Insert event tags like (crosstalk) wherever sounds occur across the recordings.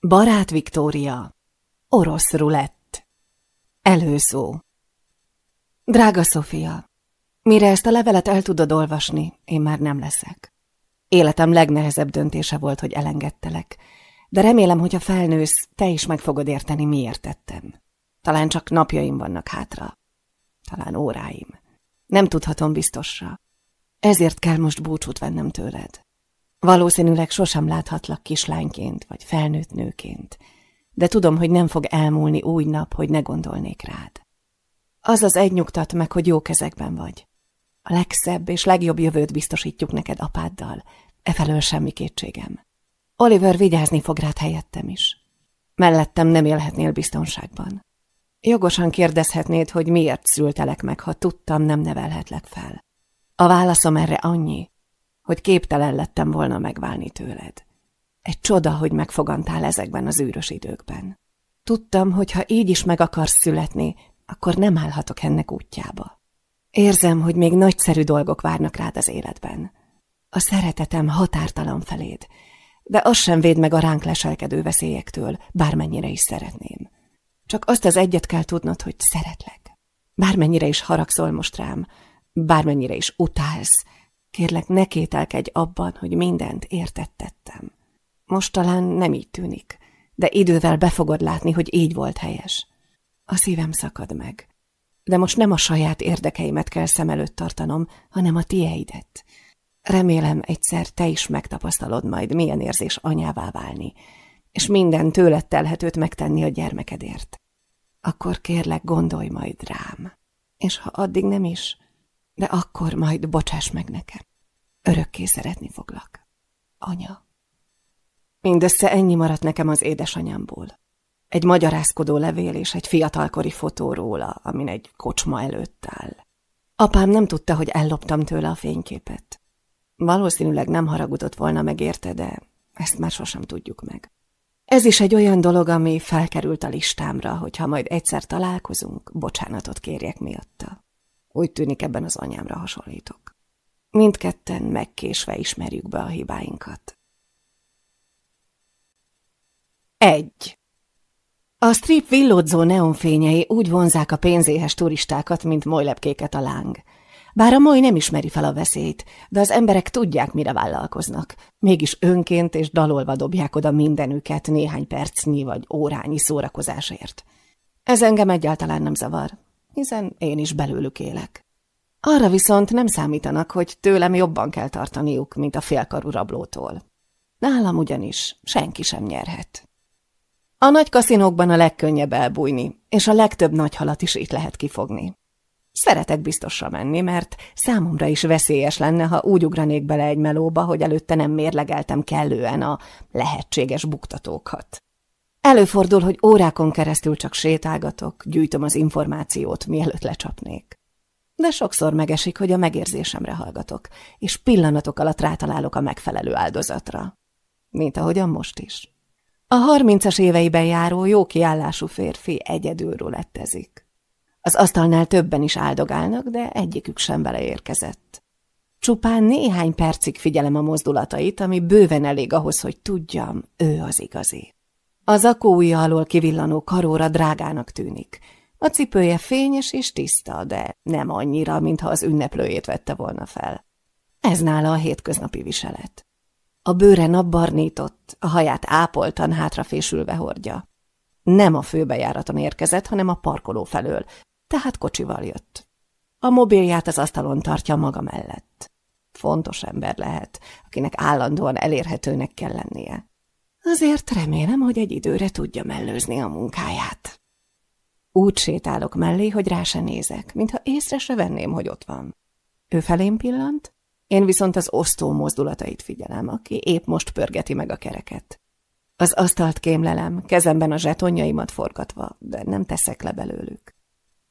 Barát Viktória. Orosz rulett. Előszó. Drága Sofia, mire ezt a levelet el tudod olvasni, én már nem leszek. Életem legnehezebb döntése volt, hogy elengedtelek, de remélem, hogy a felnősz, te is meg fogod érteni, miért tettem. Talán csak napjaim vannak hátra. Talán óráim. Nem tudhatom biztosra. Ezért kell most búcsút vennem tőled. Valószínűleg sosem láthatlak kislányként vagy felnőtt nőként, de tudom, hogy nem fog elmúlni új nap, hogy ne gondolnék rád. Az az egy nyugtat meg, hogy jó kezekben vagy. A legszebb és legjobb jövőt biztosítjuk neked apáddal, efelől semmi kétségem. Oliver vigyázni fog rád helyettem is. Mellettem nem élhetnél biztonságban. Jogosan kérdezhetnéd, hogy miért szültelek meg, ha tudtam, nem nevelhetlek fel. A válaszom erre annyi, hogy képtelen lettem volna megválni tőled. Egy csoda, hogy megfogantál ezekben az űrös időkben. Tudtam, hogy ha így is meg akarsz születni, akkor nem állhatok ennek útjába. Érzem, hogy még nagyszerű dolgok várnak rád az életben. A szeretetem határtalan feléd, de az sem véd meg a ránk leselkedő veszélyektől, bármennyire is szeretném. Csak azt az egyet kell tudnod, hogy szeretlek. Bármennyire is haragszol most rám, bármennyire is utálsz, kérlek ne kételkedj abban, hogy mindent értettettem. Most talán nem így tűnik, de idővel be fogod látni, hogy így volt helyes. A szívem szakad meg. De most nem a saját érdekeimet kell szem előtt tartanom, hanem a tieidet. Remélem egyszer te is megtapasztalod majd, milyen érzés anyává válni, és minden tőled telhetőt megtenni a gyermekedért. Akkor kérlek, gondolj majd rám. És ha addig nem is, de akkor majd bocsáss meg nekem. Örökké szeretni foglak. Anya. Mindössze ennyi maradt nekem az édesanyámból. Egy magyarázkodó levél és egy fiatalkori fotó róla, amin egy kocsma előtt áll. Apám nem tudta, hogy elloptam tőle a fényképet. Valószínűleg nem haragudott volna meg érte, de ezt már sosem tudjuk meg. Ez is egy olyan dolog, ami felkerült a listámra, hogy ha majd egyszer találkozunk, bocsánatot kérjek miatta. Úgy tűnik ebben az anyámra hasonlítok. Mindketten megkésve ismerjük be a hibáinkat. Egy. A strip villódzó neonfényei úgy vonzák a pénzéhes turistákat, mint molylepkéket a láng. Bár a moly nem ismeri fel a veszélyt, de az emberek tudják, mire vállalkoznak. Mégis önként és dalolva dobják oda mindenüket néhány percnyi vagy órányi szórakozásért. Ez engem egyáltalán nem zavar, hiszen én is belőlük élek. Arra viszont nem számítanak, hogy tőlem jobban kell tartaniuk, mint a félkarú rablótól. Nálam ugyanis senki sem nyerhet. A nagy kaszinókban a legkönnyebb elbújni, és a legtöbb nagy halat is itt lehet kifogni. Szeretek biztosra menni, mert számomra is veszélyes lenne, ha úgy ugranék bele egy melóba, hogy előtte nem mérlegeltem kellően a lehetséges buktatókat. Előfordul, hogy órákon keresztül csak sétálgatok, gyűjtöm az információt, mielőtt lecsapnék. De sokszor megesik, hogy a megérzésemre hallgatok, és pillanatok alatt rátalálok a megfelelő áldozatra. Mint ahogyan most is. A harmincas éveiben járó, jó kiállású férfi egyedül rulettezik. Az asztalnál többen is áldogálnak, de egyikük sem beleérkezett. Csupán néhány percig figyelem a mozdulatait, ami bőven elég ahhoz, hogy tudjam, ő az igazi. Az akója alól kivillanó karóra drágának tűnik. A cipője fényes és tiszta, de nem annyira, mintha az ünneplőjét vette volna fel. Ez nála a hétköznapi viselet. A bőre napbarnított, a haját ápoltan hátrafésülve hordja. Nem a főbejáraton érkezett, hanem a parkoló felől, tehát kocsival jött. A mobilját az asztalon tartja maga mellett. Fontos ember lehet, akinek állandóan elérhetőnek kell lennie. Azért remélem, hogy egy időre tudja mellőzni a munkáját. Úgy sétálok mellé, hogy rá se nézek, mintha észre se venném, hogy ott van. Ő felém pillant, én viszont az osztó mozdulatait figyelem, aki épp most pörgeti meg a kereket. Az asztalt kémlelem, kezemben a zsetonjaimat forgatva, de nem teszek le belőlük.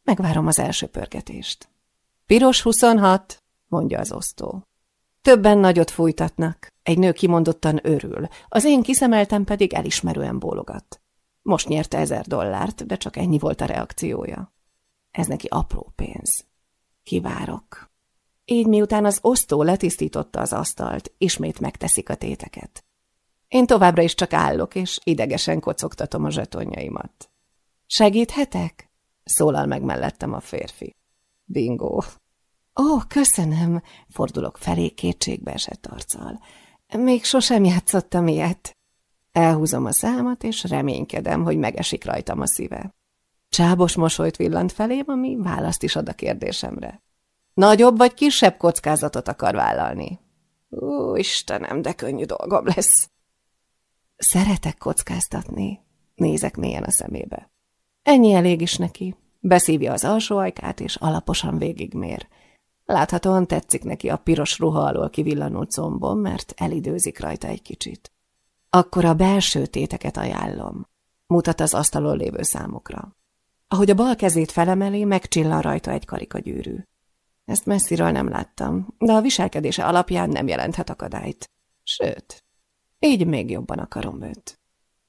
Megvárom az első pörgetést. Piros 26, mondja az osztó. Többen nagyot fújtatnak, egy nő kimondottan örül, az én kiszemeltem pedig elismerően bólogat. Most nyerte ezer dollárt, de csak ennyi volt a reakciója. Ez neki apró pénz. Kivárok. Így miután az osztó letisztította az asztalt, ismét megteszik a téteket. Én továbbra is csak állok, és idegesen kocogtatom a zsetonjaimat. Segíthetek? Szólal meg mellettem a férfi. Bingo. Ó, köszönöm, fordulok felé kétségbe esett arccal. Még sosem játszottam ilyet. Elhúzom a számat, és reménykedem, hogy megesik rajtam a szíve. Csábos mosolyt villant felém, ami választ is ad a kérdésemre. Nagyobb vagy kisebb kockázatot akar vállalni? Ó, Istenem, de könnyű dolgom lesz. Szeretek kockáztatni. Nézek mélyen a szemébe. Ennyi elég is neki. Beszívja az alsó ajkát, és alaposan végigmér. Láthatóan tetszik neki a piros ruha alól kivillanult combom, mert elidőzik rajta egy kicsit. Akkor a belső téteket ajánlom. Mutat az asztalon lévő számokra. Ahogy a bal kezét felemeli, megcsillan rajta egy karikagyűrű. Ezt messziről nem láttam, de a viselkedése alapján nem jelenthet akadályt. Sőt, így még jobban akarom őt.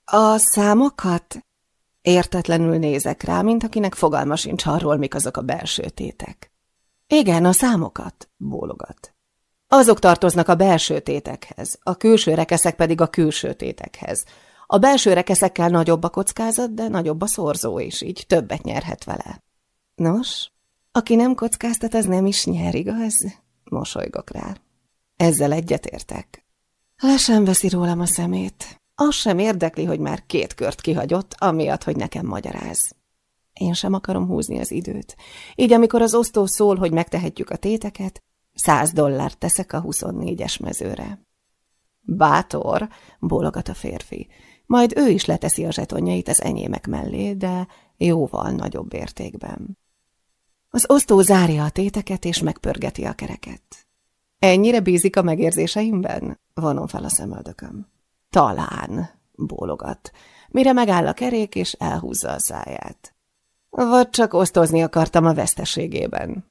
A számokat? Értetlenül nézek rá, mint akinek fogalma sincs arról, mik azok a belső tétek. Igen, a számokat, bólogat. Azok tartoznak a belső tétekhez, a külső rekeszek pedig a külső tétekhez. A belső rekeszekkel nagyobb a kockázat, de nagyobb a szorzó is, így többet nyerhet vele. Nos, aki nem kockáztat, az nem is nyer, igaz? Mosolygok rá. Ezzel egyetértek. Le sem veszi rólam a szemét. Az sem érdekli, hogy már két kört kihagyott, amiatt, hogy nekem magyaráz. Én sem akarom húzni az időt. Így amikor az osztó szól, hogy megtehetjük a téteket, száz dollárt teszek a 24-es mezőre. Bátor, bólogat a férfi. Majd ő is leteszi a zsetonjait az enyémek mellé, de jóval nagyobb értékben. Az osztó zárja a téteket, és megpörgeti a kereket. Ennyire bízik a megérzéseimben? Vonom fel a szemöldököm. Talán, bólogat, mire megáll a kerék, és elhúzza a száját. Vagy csak osztozni akartam a veszteségében.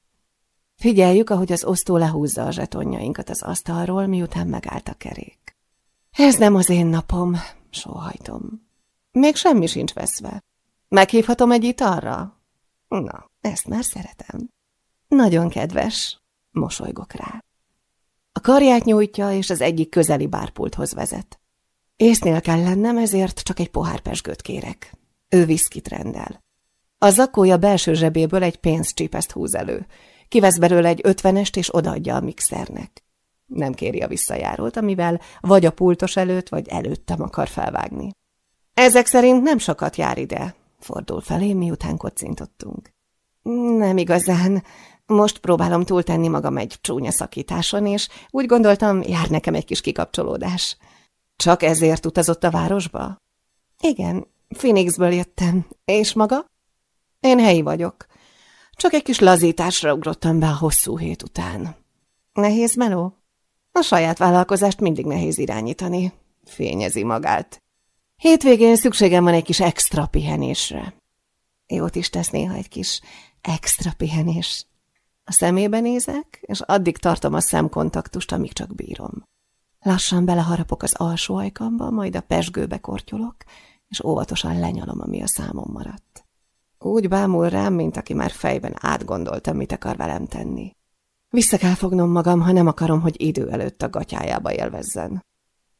Figyeljük, ahogy az osztó lehúzza a zsetonjainkat az asztalról, miután megállt a kerék. Ez nem az én napom, sóhajtom. Még semmi sincs veszve. Meghívhatom egy italra? Na, ezt már szeretem. Nagyon kedves, mosolygok rá. A karját nyújtja, és az egyik közeli bárpulthoz vezet. Észnél kell lennem, ezért csak egy pohár pesgőt kérek. Ő viszkit rendel. A zakója belső zsebéből egy pénzcsípeszt húz elő. Kivesz belőle egy ötvenest, és odaadja a mixernek. Nem kéri a visszajárót, amivel vagy a pultos előtt, vagy előttem akar felvágni. Ezek szerint nem sokat jár ide, fordul felé, miután kocintottunk. Nem igazán. Most próbálom túltenni magam egy csúnya szakításon, és úgy gondoltam, jár nekem egy kis kikapcsolódás. Csak ezért utazott a városba? Igen, Phoenixből jöttem. És maga? Én helyi vagyok. Csak egy kis lazításra ugrottam be a hosszú hét után. Nehéz meló? A saját vállalkozást mindig nehéz irányítani. Fényezi magát. Hétvégén szükségem van egy kis extra pihenésre. Jót is tesz néha egy kis extra pihenés. A szemébe nézek, és addig tartom a szemkontaktust, amíg csak bírom. Lassan beleharapok az alsó ajkamba, majd a pesgőbe kortyolok, és óvatosan lenyalom, ami a számom maradt. Úgy bámul rám, mint aki már fejben átgondolta, mit akar velem tenni. Vissza kell fognom magam, ha nem akarom, hogy idő előtt a gatyájába élvezzen.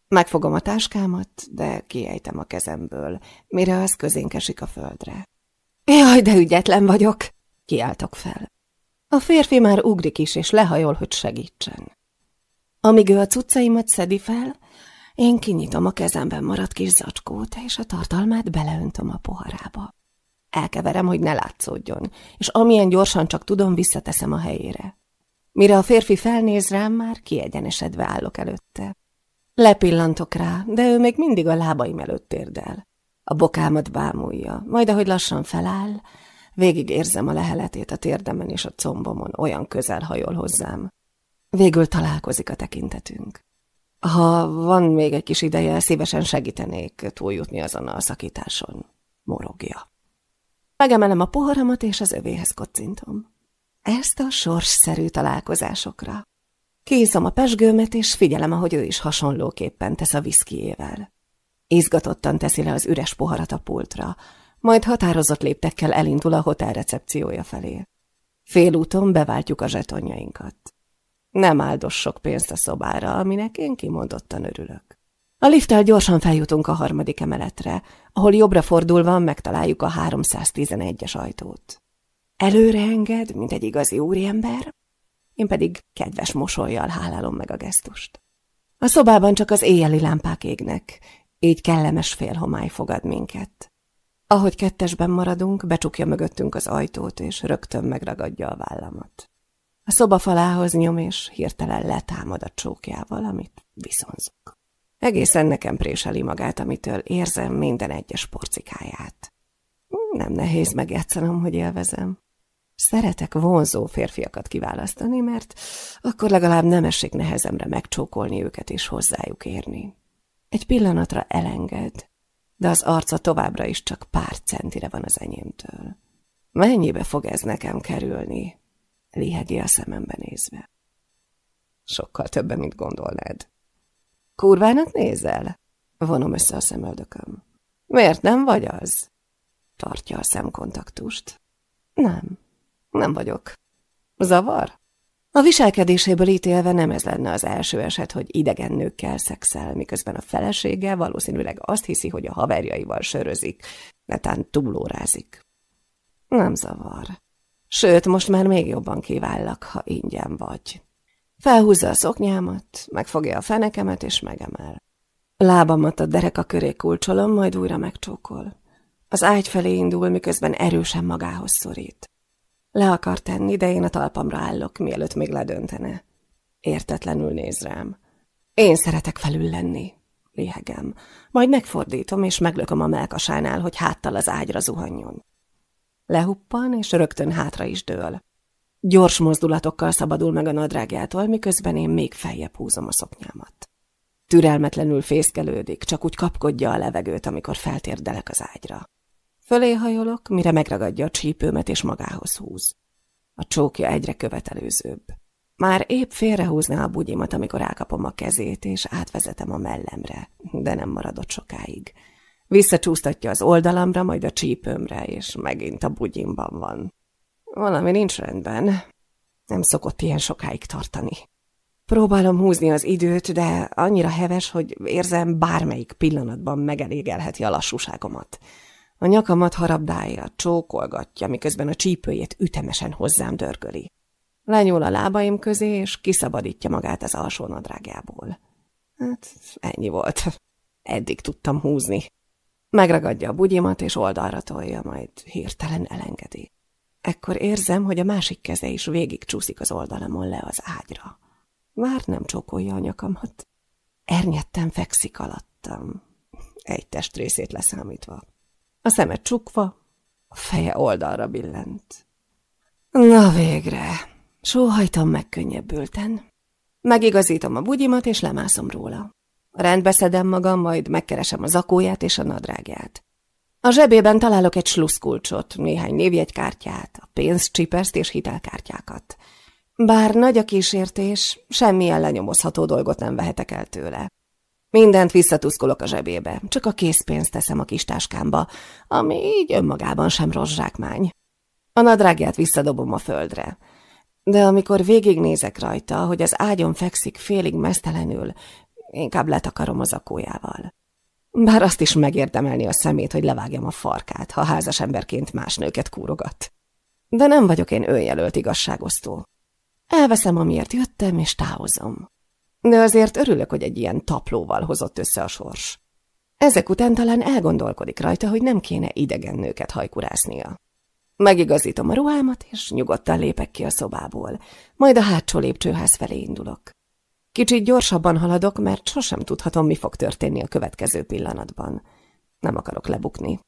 Megfogom a táskámat, de kiejtem a kezemből, mire az közénk esik a földre. Jaj, de ügyetlen vagyok! Kiáltok fel. A férfi már ugrik is, és lehajol, hogy segítsen. Amíg ő a cuccaimat szedi fel, én kinyitom a kezemben maradt kis zacskót, és a tartalmát beleöntöm a poharába. Elkeverem, hogy ne látszódjon, és amilyen gyorsan csak tudom, visszateszem a helyére. Mire a férfi felnéz rám, már kiegyenesedve állok előtte. Lepillantok rá, de ő még mindig a lábaim előtt térdel. A bokámat bámulja, majd ahogy lassan feláll, végig érzem a leheletét a térdemen és a combomon, olyan közel hajol hozzám. Végül találkozik a tekintetünk. Ha van még egy kis ideje, szívesen segítenék túljutni azon a szakításon. Morogja. Megemelem a poharamat, és az övéhez kocintom. Ezt a sorsszerű találkozásokra. Kézom a pesgőmet, és figyelem, ahogy ő is hasonlóképpen tesz a viszkijével. Izgatottan teszi le az üres poharat a pultra, majd határozott léptekkel elindul a hotel recepciója felé. Félúton beváltjuk a zsetonjainkat. Nem áldos sok pénzt a szobára, aminek én kimondottan örülök. A lifttel gyorsan feljutunk a harmadik emeletre, ahol jobbra fordulva megtaláljuk a 311-es ajtót. Előre enged, mint egy igazi úriember, én pedig kedves mosolyjal hálálom meg a gesztust. A szobában csak az éjjeli lámpák égnek, így kellemes félhomály fogad minket. Ahogy kettesben maradunk, becsukja mögöttünk az ajtót, és rögtön megragadja a vállamat. A szoba falához nyom, és hirtelen letámad a csókjával, amit viszonzok. Egészen nekem préseli magát, amitől érzem minden egyes porcikáját. Nem nehéz megjátszanom, hogy élvezem. Szeretek vonzó férfiakat kiválasztani, mert akkor legalább nem esik nehezemre megcsókolni őket és hozzájuk érni. Egy pillanatra elenged, de az arca továbbra is csak pár centire van az enyémtől. Mennyibe fog ez nekem kerülni? Lihegi a szemembe nézve. Sokkal többen, mint gondolnád. Kurvának nézel? Vonom össze a szemöldököm. Miért nem vagy az? Tartja a szemkontaktust. Nem, nem vagyok. Zavar? A viselkedéséből ítélve nem ez lenne az első eset, hogy idegen nőkkel szexel, miközben a felesége valószínűleg azt hiszi, hogy a haverjaival sörözik, netán túlórázik. Nem zavar. Sőt, most már még jobban kivállak, ha ingyen vagy. Felhúzza a szoknyámat, megfogja a fenekemet és megemel. Lábamat a dereka köré kulcsolom, majd újra megcsókol. Az ágy felé indul, miközben erősen magához szorít. Le akar tenni, de én a talpamra állok, mielőtt még ledöntene. Értetlenül néz rám. Én szeretek felül lenni, léhegem. Majd megfordítom, és meglököm a melkasánál, hogy háttal az ágyra zuhanjon. Lehuppan, és rögtön hátra is dől. Gyors mozdulatokkal szabadul meg a nadrágjától, miközben én még feljebb húzom a szoknyámat. Türelmetlenül fészkelődik, csak úgy kapkodja a levegőt, amikor feltérdelek az ágyra. Fölé hajolok, mire megragadja a csípőmet és magához húz. A csókja egyre követelőzőbb. Már épp félrehúzná a bugyimat, amikor elkapom a kezét, és átvezetem a mellemre, de nem maradott sokáig. Visszacsúsztatja az oldalamra, majd a csípőmre, és megint a bugyimban van. Valami nincs rendben. Nem szokott ilyen sokáig tartani. Próbálom húzni az időt, de annyira heves, hogy érzem bármelyik pillanatban megelégelheti a lassúságomat. A nyakamat harabdálja, csókolgatja, miközben a csípőjét ütemesen hozzám dörgöli. Lenyúl a lábaim közé, és kiszabadítja magát az alsó nadrágjából. Hát, ennyi volt. Eddig tudtam húzni. Megragadja a bugyimat, és oldalra tolja, majd hirtelen elengedi. Ekkor érzem, hogy a másik keze is végig csúszik az oldalamon le az ágyra. Már nem csókolja a nyakamat. Ernyetten fekszik alattam, egy testrészét leszámítva. A szeme csukva, a feje oldalra billent. Na végre, sóhajtam megkönnyebbülten. Megigazítom a bugyimat, és lemászom róla. Rendbeszedem magam, majd megkeresem a zakóját és a nadrágját. A zsebében találok egy sluszkulcsot, néhány névjegykártyát, a pénzcsipeszt és hitelkártyákat. Bár nagy a kísértés, semmilyen lenyomozható dolgot nem vehetek el tőle. Mindent visszatuszkolok a zsebébe, csak a készpénzt teszem a kis táskámba, ami így önmagában sem rossz zsákmány. A nadrágját visszadobom a földre. De amikor végignézek rajta, hogy az ágyon fekszik félig mesztelenül, inkább letakarom az akójával. Bár azt is megérdemelni a szemét, hogy levágjam a farkát, ha házas emberként más nőket kúrogat. De nem vagyok én önjelölt igazságosztó. Elveszem, amiért jöttem, és távozom. De azért örülök, hogy egy ilyen taplóval hozott össze a sors. Ezek után talán elgondolkodik rajta, hogy nem kéne idegen nőket hajkurásznia. Megigazítom a ruhámat, és nyugodtan lépek ki a szobából, majd a hátsó lépcsőház felé indulok. Kicsit gyorsabban haladok, mert sosem tudhatom, mi fog történni a következő pillanatban. Nem akarok lebukni.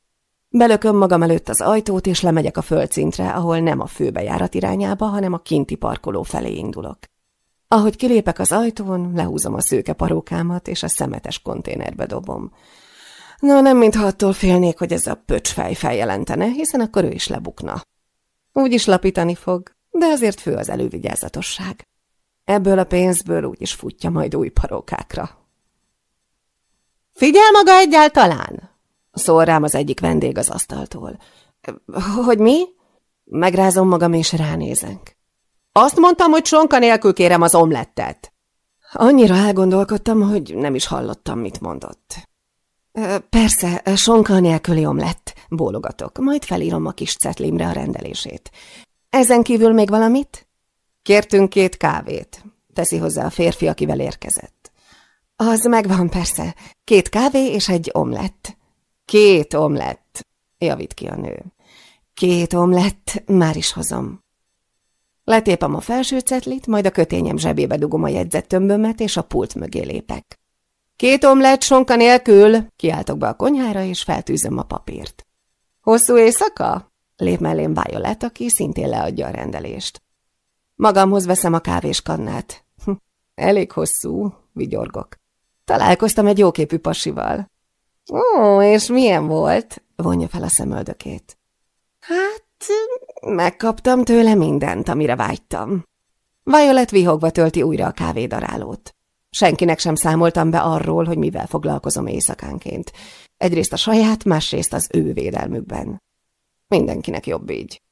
Belököm magam előtt az ajtót, és lemegyek a földszintre, ahol nem a főbejárat irányába, hanem a kinti parkoló felé indulok. Ahogy kilépek az ajtón, lehúzom a szőke parókámat, és a szemetes konténerbe dobom. Na, nem mintha attól félnék, hogy ez a pöcsfej feljelentene, hiszen akkor ő is lebukna. Úgy is lapítani fog, de azért fő az elővigyázatosság. Ebből a pénzből úgyis futja majd új parókákra. Figyel maga egyáltalán? Szól rám az egyik vendég az asztaltól. Hogy mi? Megrázom magam és ránézek. Azt mondtam, hogy sonka nélkül kérem az omlettet. Annyira elgondolkodtam, hogy nem is hallottam, mit mondott. Persze, sonka nélküli omlett, bólogatok, majd felírom a kis cetlimre a rendelését. Ezen kívül még valamit? Kértünk két kávét, teszi hozzá a férfi, akivel érkezett. Az megvan persze, két kávé és egy omlett. Két omlett, javít ki a nő. Két omlett, már is hozom. Letépem a felső cetlit, majd a kötényem zsebébe dugom a jegyzettömbömet, és a pult mögé lépek. Két omlett sonka nélkül, kiáltok be a konyhára, és feltűzöm a papírt. Hosszú éjszaka? Lép mellém Violet, aki szintén leadja a rendelést. Magamhoz veszem a kávéskannát. Hm, elég hosszú, vigyorgok. Találkoztam egy jóképű pasival. Ó, és milyen volt? vonja fel a szemöldökét. Hát, megkaptam tőle mindent, amire vágytam. Violet vihogva tölti újra a kávédarálót. Senkinek sem számoltam be arról, hogy mivel foglalkozom éjszakánként. Egyrészt a saját, másrészt az ő védelmükben. Mindenkinek jobb így.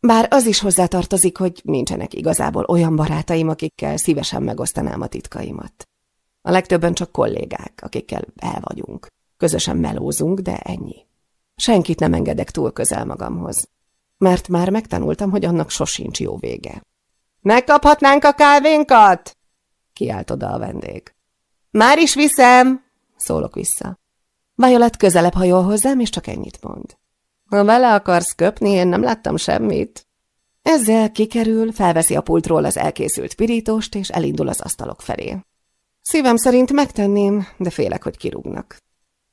Bár az is hozzátartozik, hogy nincsenek igazából olyan barátaim, akikkel szívesen megosztanám a titkaimat. A legtöbben csak kollégák, akikkel el vagyunk. Közösen melózunk, de ennyi. Senkit nem engedek túl közel magamhoz, mert már megtanultam, hogy annak sosincs jó vége. Megkaphatnánk a kávénkat? kiált oda a vendég. Már is viszem, szólok vissza. Violet közelebb hajol hozzám, és csak ennyit mond. Ha vele akarsz köpni, én nem láttam semmit. Ezzel kikerül, felveszi a pultról az elkészült pirítóst, és elindul az asztalok felé. Szívem szerint megtenném, de félek, hogy kirúgnak.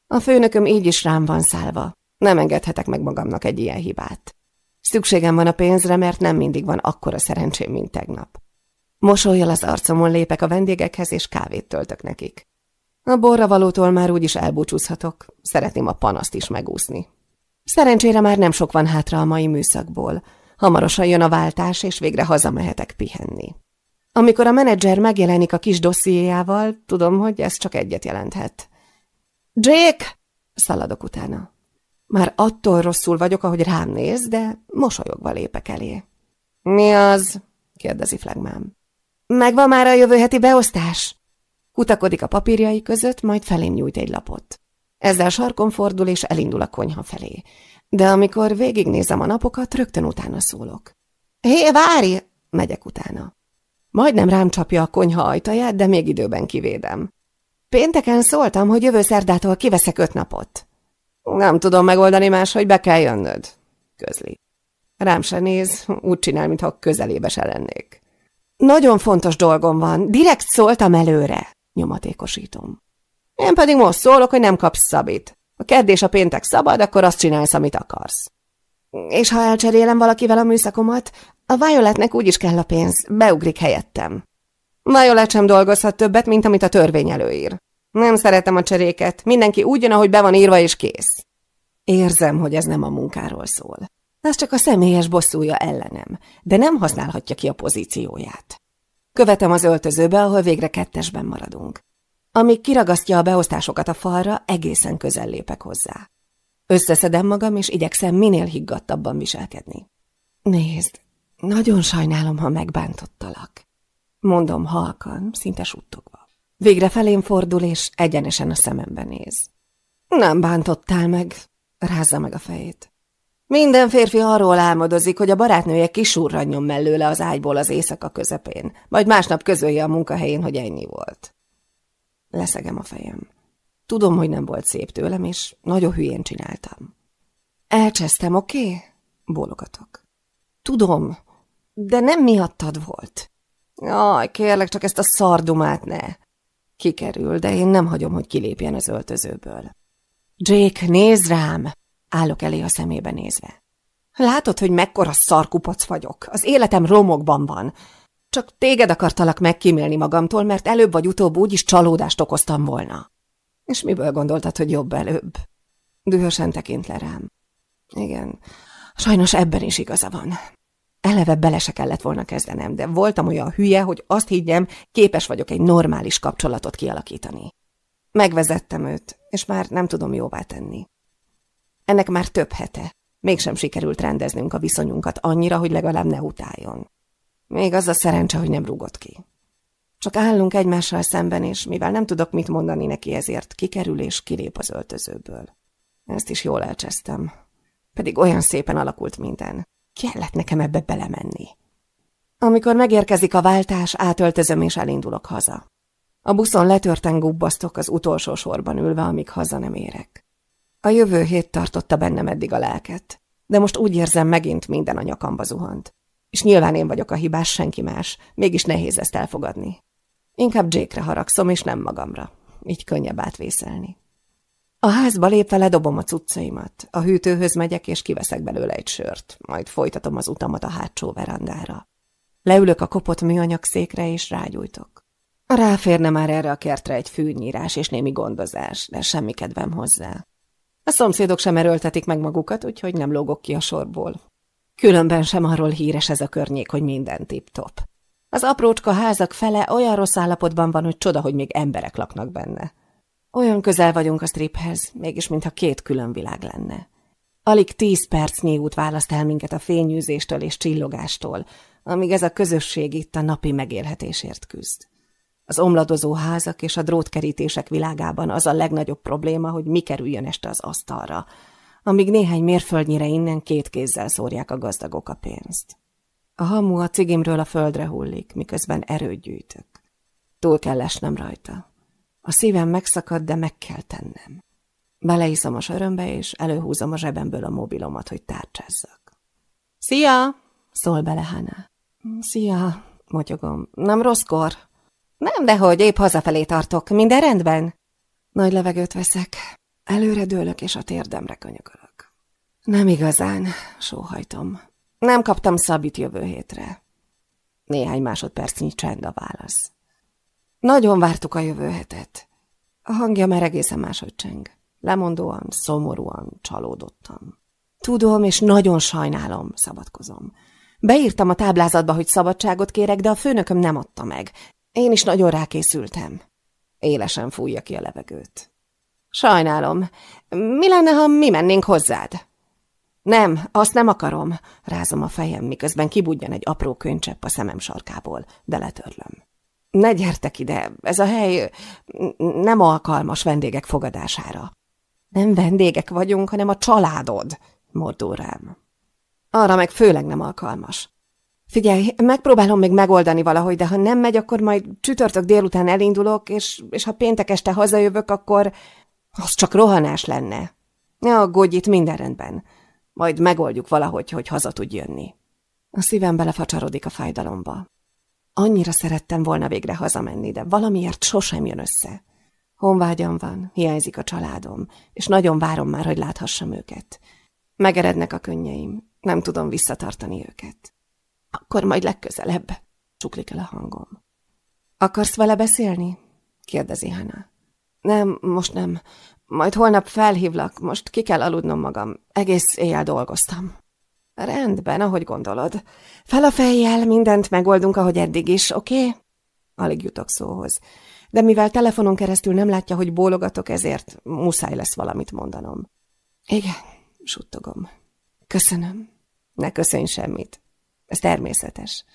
A főnököm így is rám van szállva. Nem engedhetek meg magamnak egy ilyen hibát. Szükségem van a pénzre, mert nem mindig van akkora szerencsém, mint tegnap. Mosolyjal az arcomon lépek a vendégekhez, és kávét töltök nekik. A borra valótól már úgyis elbúcsúzhatok, szeretném a panaszt is megúszni. Szerencsére már nem sok van hátra a mai műszakból. Hamarosan jön a váltás, és végre hazamehetek pihenni. Amikor a menedzser megjelenik a kis dossziéjával, tudom, hogy ez csak egyet jelenthet. Jake! Szaladok utána. Már attól rosszul vagyok, ahogy rám néz, de mosolyogva lépek elé. Mi az? kérdezi Flagmám. Megvan már a jövő heti beosztás? Kutakodik a papírjai között, majd felém nyújt egy lapot. Ezzel sarkon fordul, és elindul a konyha felé. De amikor végignézem a napokat, rögtön utána szólok. Hé, várj! Megyek utána. Majdnem rám csapja a konyha ajtaját, de még időben kivédem. Pénteken szóltam, hogy jövő szerdától kiveszek öt napot. Nem tudom megoldani más, hogy be kell jönnöd, közli. Rám se néz, úgy csinál, mintha közelébe se lennék. Nagyon fontos dolgom van, direkt szóltam előre, nyomatékosítom. Én pedig most szólok, hogy nem kapsz szabit. A kedd és a péntek szabad, akkor azt csinálsz, amit akarsz. És ha elcserélem valakivel a műszakomat, a Violetnek úgyis kell a pénz, beugrik helyettem. Violet sem dolgozhat többet, mint amit a törvény előír. Nem szeretem a cseréket, mindenki úgy jön, ahogy be van írva, és kész. Érzem, hogy ez nem a munkáról szól. Ez csak a személyes bosszúja ellenem, de nem használhatja ki a pozícióját. Követem az öltözőbe, ahol végre kettesben maradunk. Amíg kiragasztja a beosztásokat a falra, egészen közel lépek hozzá. Összeszedem magam, és igyekszem minél higgadtabban viselkedni. Nézd, nagyon sajnálom, ha megbántottalak. Mondom halkan, szinte suttogva. Végre felém fordul, és egyenesen a szemembe néz. Nem bántottál meg, rázza meg a fejét. Minden férfi arról álmodozik, hogy a barátnője kisurranjon mellőle az ágyból az éjszaka közepén, majd másnap közölje a munkahelyén, hogy ennyi volt. Leszegem a fejem. Tudom, hogy nem volt szép tőlem, és nagyon hülyén csináltam. Elcsesztem, oké? Okay? Bólogatok. Tudom, de nem miattad volt. Jaj, kérlek, csak ezt a szardumát ne. Kikerül, de én nem hagyom, hogy kilépjen az öltözőből. Jake, nézd rám! Állok elé a szemébe nézve. Látod, hogy mekkora szarkupac vagyok? Az életem romokban van. Csak téged akartalak megkímélni magamtól, mert előbb vagy utóbb úgyis csalódást okoztam volna. És miből gondoltad, hogy jobb előbb? Dühösen tekint le rám. Igen, sajnos ebben is igaza van. Eleve bele se kellett volna kezdenem, de voltam olyan hülye, hogy azt higgyem, képes vagyok egy normális kapcsolatot kialakítani. Megvezettem őt, és már nem tudom jóvá tenni. Ennek már több hete. Mégsem sikerült rendeznünk a viszonyunkat annyira, hogy legalább ne utáljon. Még az a szerencse, hogy nem rúgott ki. Csak állunk egymással szemben, és mivel nem tudok mit mondani neki, ezért kikerül és kilép az öltözőből. Ezt is jól elcsesztem. Pedig olyan szépen alakult minden. Kellett nekem ebbe belemenni. Amikor megérkezik a váltás, átöltözöm és elindulok haza. A buszon letörten gubbasztok az utolsó sorban ülve, amíg haza nem érek. A jövő hét tartotta bennem eddig a lelket, de most úgy érzem, megint minden a nyakamba zuhant. És nyilván én vagyok a hibás, senki más, mégis nehéz ezt elfogadni. Inkább Jake-re haragszom, és nem magamra. Így könnyebb átvészelni. A házba lépve ledobom a cuccaimat, a hűtőhöz megyek, és kiveszek belőle egy sört, majd folytatom az utamat a hátsó verandára. Leülök a kopott műanyag székre, és rágyújtok. Ráférne már erre a kertre egy fűnyírás és némi gondozás, de semmi kedvem hozzá. A szomszédok sem erőltetik meg magukat, úgyhogy nem lógok ki a sorból. Különben sem arról híres ez a környék, hogy minden tip-top. Az aprócska házak fele olyan rossz állapotban van, hogy csoda, hogy még emberek laknak benne. Olyan közel vagyunk a striphez, mégis mintha két külön világ lenne. Alig tíz percnyi út választ el minket a fényűzéstől és csillogástól, amíg ez a közösség itt a napi megélhetésért küzd. Az omladozó házak és a drótkerítések világában az a legnagyobb probléma, hogy mi kerüljön este az asztalra, amíg néhány mérföldnyire innen két kézzel szórják a gazdagok a pénzt. A hamu a cigimről a földre hullik, miközben erőt gyűjtök. Túl kell esnem rajta. A szívem megszakad, de meg kell tennem. Beleiszom a sörömbe, és előhúzom a zsebemből a mobilomat, hogy tárcsázzak. Szia! szól bele Hana. Szia, motyogom. Nem rosszkor? Nem, dehogy, épp hazafelé tartok. Minden rendben? Nagy levegőt veszek. Előre dőlök, és a térdemre könyökölök. Nem igazán, sóhajtom. Nem kaptam szabit jövő hétre. Néhány másodpercnyi csend a válasz. Nagyon vártuk a jövő hetet. A hangja már egészen máshogy cseng. Lemondóan, szomorúan, csalódottam. Tudom, és nagyon sajnálom, szabadkozom. Beírtam a táblázatba, hogy szabadságot kérek, de a főnököm nem adta meg. Én is nagyon rákészültem. Élesen fújja ki a levegőt. Sajnálom. Mi lenne, ha mi mennénk hozzád? Nem, azt nem akarom. Rázom a fejem, miközben kibudjan egy apró könycsepp a szemem sarkából, de letörlöm. Ne gyertek ide, ez a hely nem alkalmas vendégek fogadására. Nem vendégek vagyunk, hanem a családod, mordul rám. Arra meg főleg nem alkalmas. Figyelj, megpróbálom még megoldani valahogy, de ha nem megy, akkor majd csütörtök délután elindulok, és, és ha péntek este hazajövök, akkor az csak rohanás lenne. Ne aggódj, itt minden rendben. Majd megoldjuk valahogy, hogy haza tud jönni. A szívem belefacsarodik a fájdalomba. Annyira szerettem volna végre hazamenni, de valamiért sosem jön össze. Honvágyam van, hiányzik a családom, és nagyon várom már, hogy láthassam őket. Megerednek a könnyeim, nem tudom visszatartani őket. Akkor majd legközelebb, csuklik el a hangom. Akarsz vele beszélni? kérdezi Hana. Nem, most nem. Majd holnap felhívlak, most ki kell aludnom magam. Egész éjjel dolgoztam. Rendben, ahogy gondolod. Fel a fejjel, mindent megoldunk, ahogy eddig is, oké? Okay? Alig jutok szóhoz. De mivel telefonon keresztül nem látja, hogy bólogatok, ezért muszáj lesz valamit mondanom. Igen, suttogom. Köszönöm. Ne köszönj semmit. Ez természetes.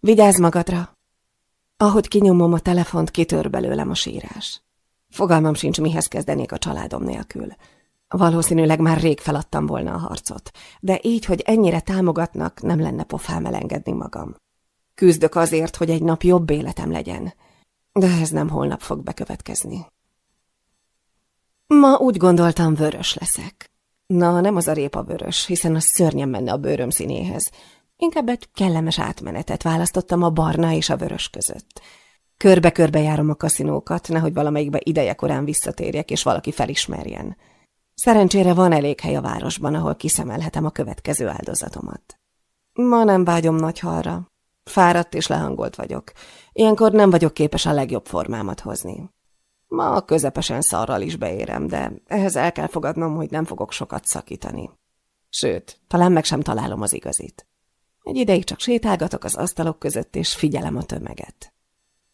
Vigyázz magadra! Ahogy kinyomom a telefont, kitör belőlem a sírás. Fogalmam sincs, mihez kezdenék a családom nélkül. Valószínűleg már rég feladtam volna a harcot, de így, hogy ennyire támogatnak, nem lenne pofám elengedni magam. Küzdök azért, hogy egy nap jobb életem legyen, de ez nem holnap fog bekövetkezni. Ma úgy gondoltam, vörös leszek. Na, nem az a répa vörös, hiszen az szörnyen menne a bőröm színéhez. Inkább egy kellemes átmenetet választottam a barna és a vörös között. Körbe-körbe járom a kaszinókat, nehogy valamelyikbe ideje korán visszatérjek, és valaki felismerjen. Szerencsére van elég hely a városban, ahol kiszemelhetem a következő áldozatomat. Ma nem vágyom nagy halra. Fáradt és lehangolt vagyok. Ilyenkor nem vagyok képes a legjobb formámat hozni. Ma közepesen szarral is beérem, de ehhez el kell fogadnom, hogy nem fogok sokat szakítani. Sőt, talán meg sem találom az igazit. Egy ideig csak sétálgatok az asztalok között, és figyelem a tömeget.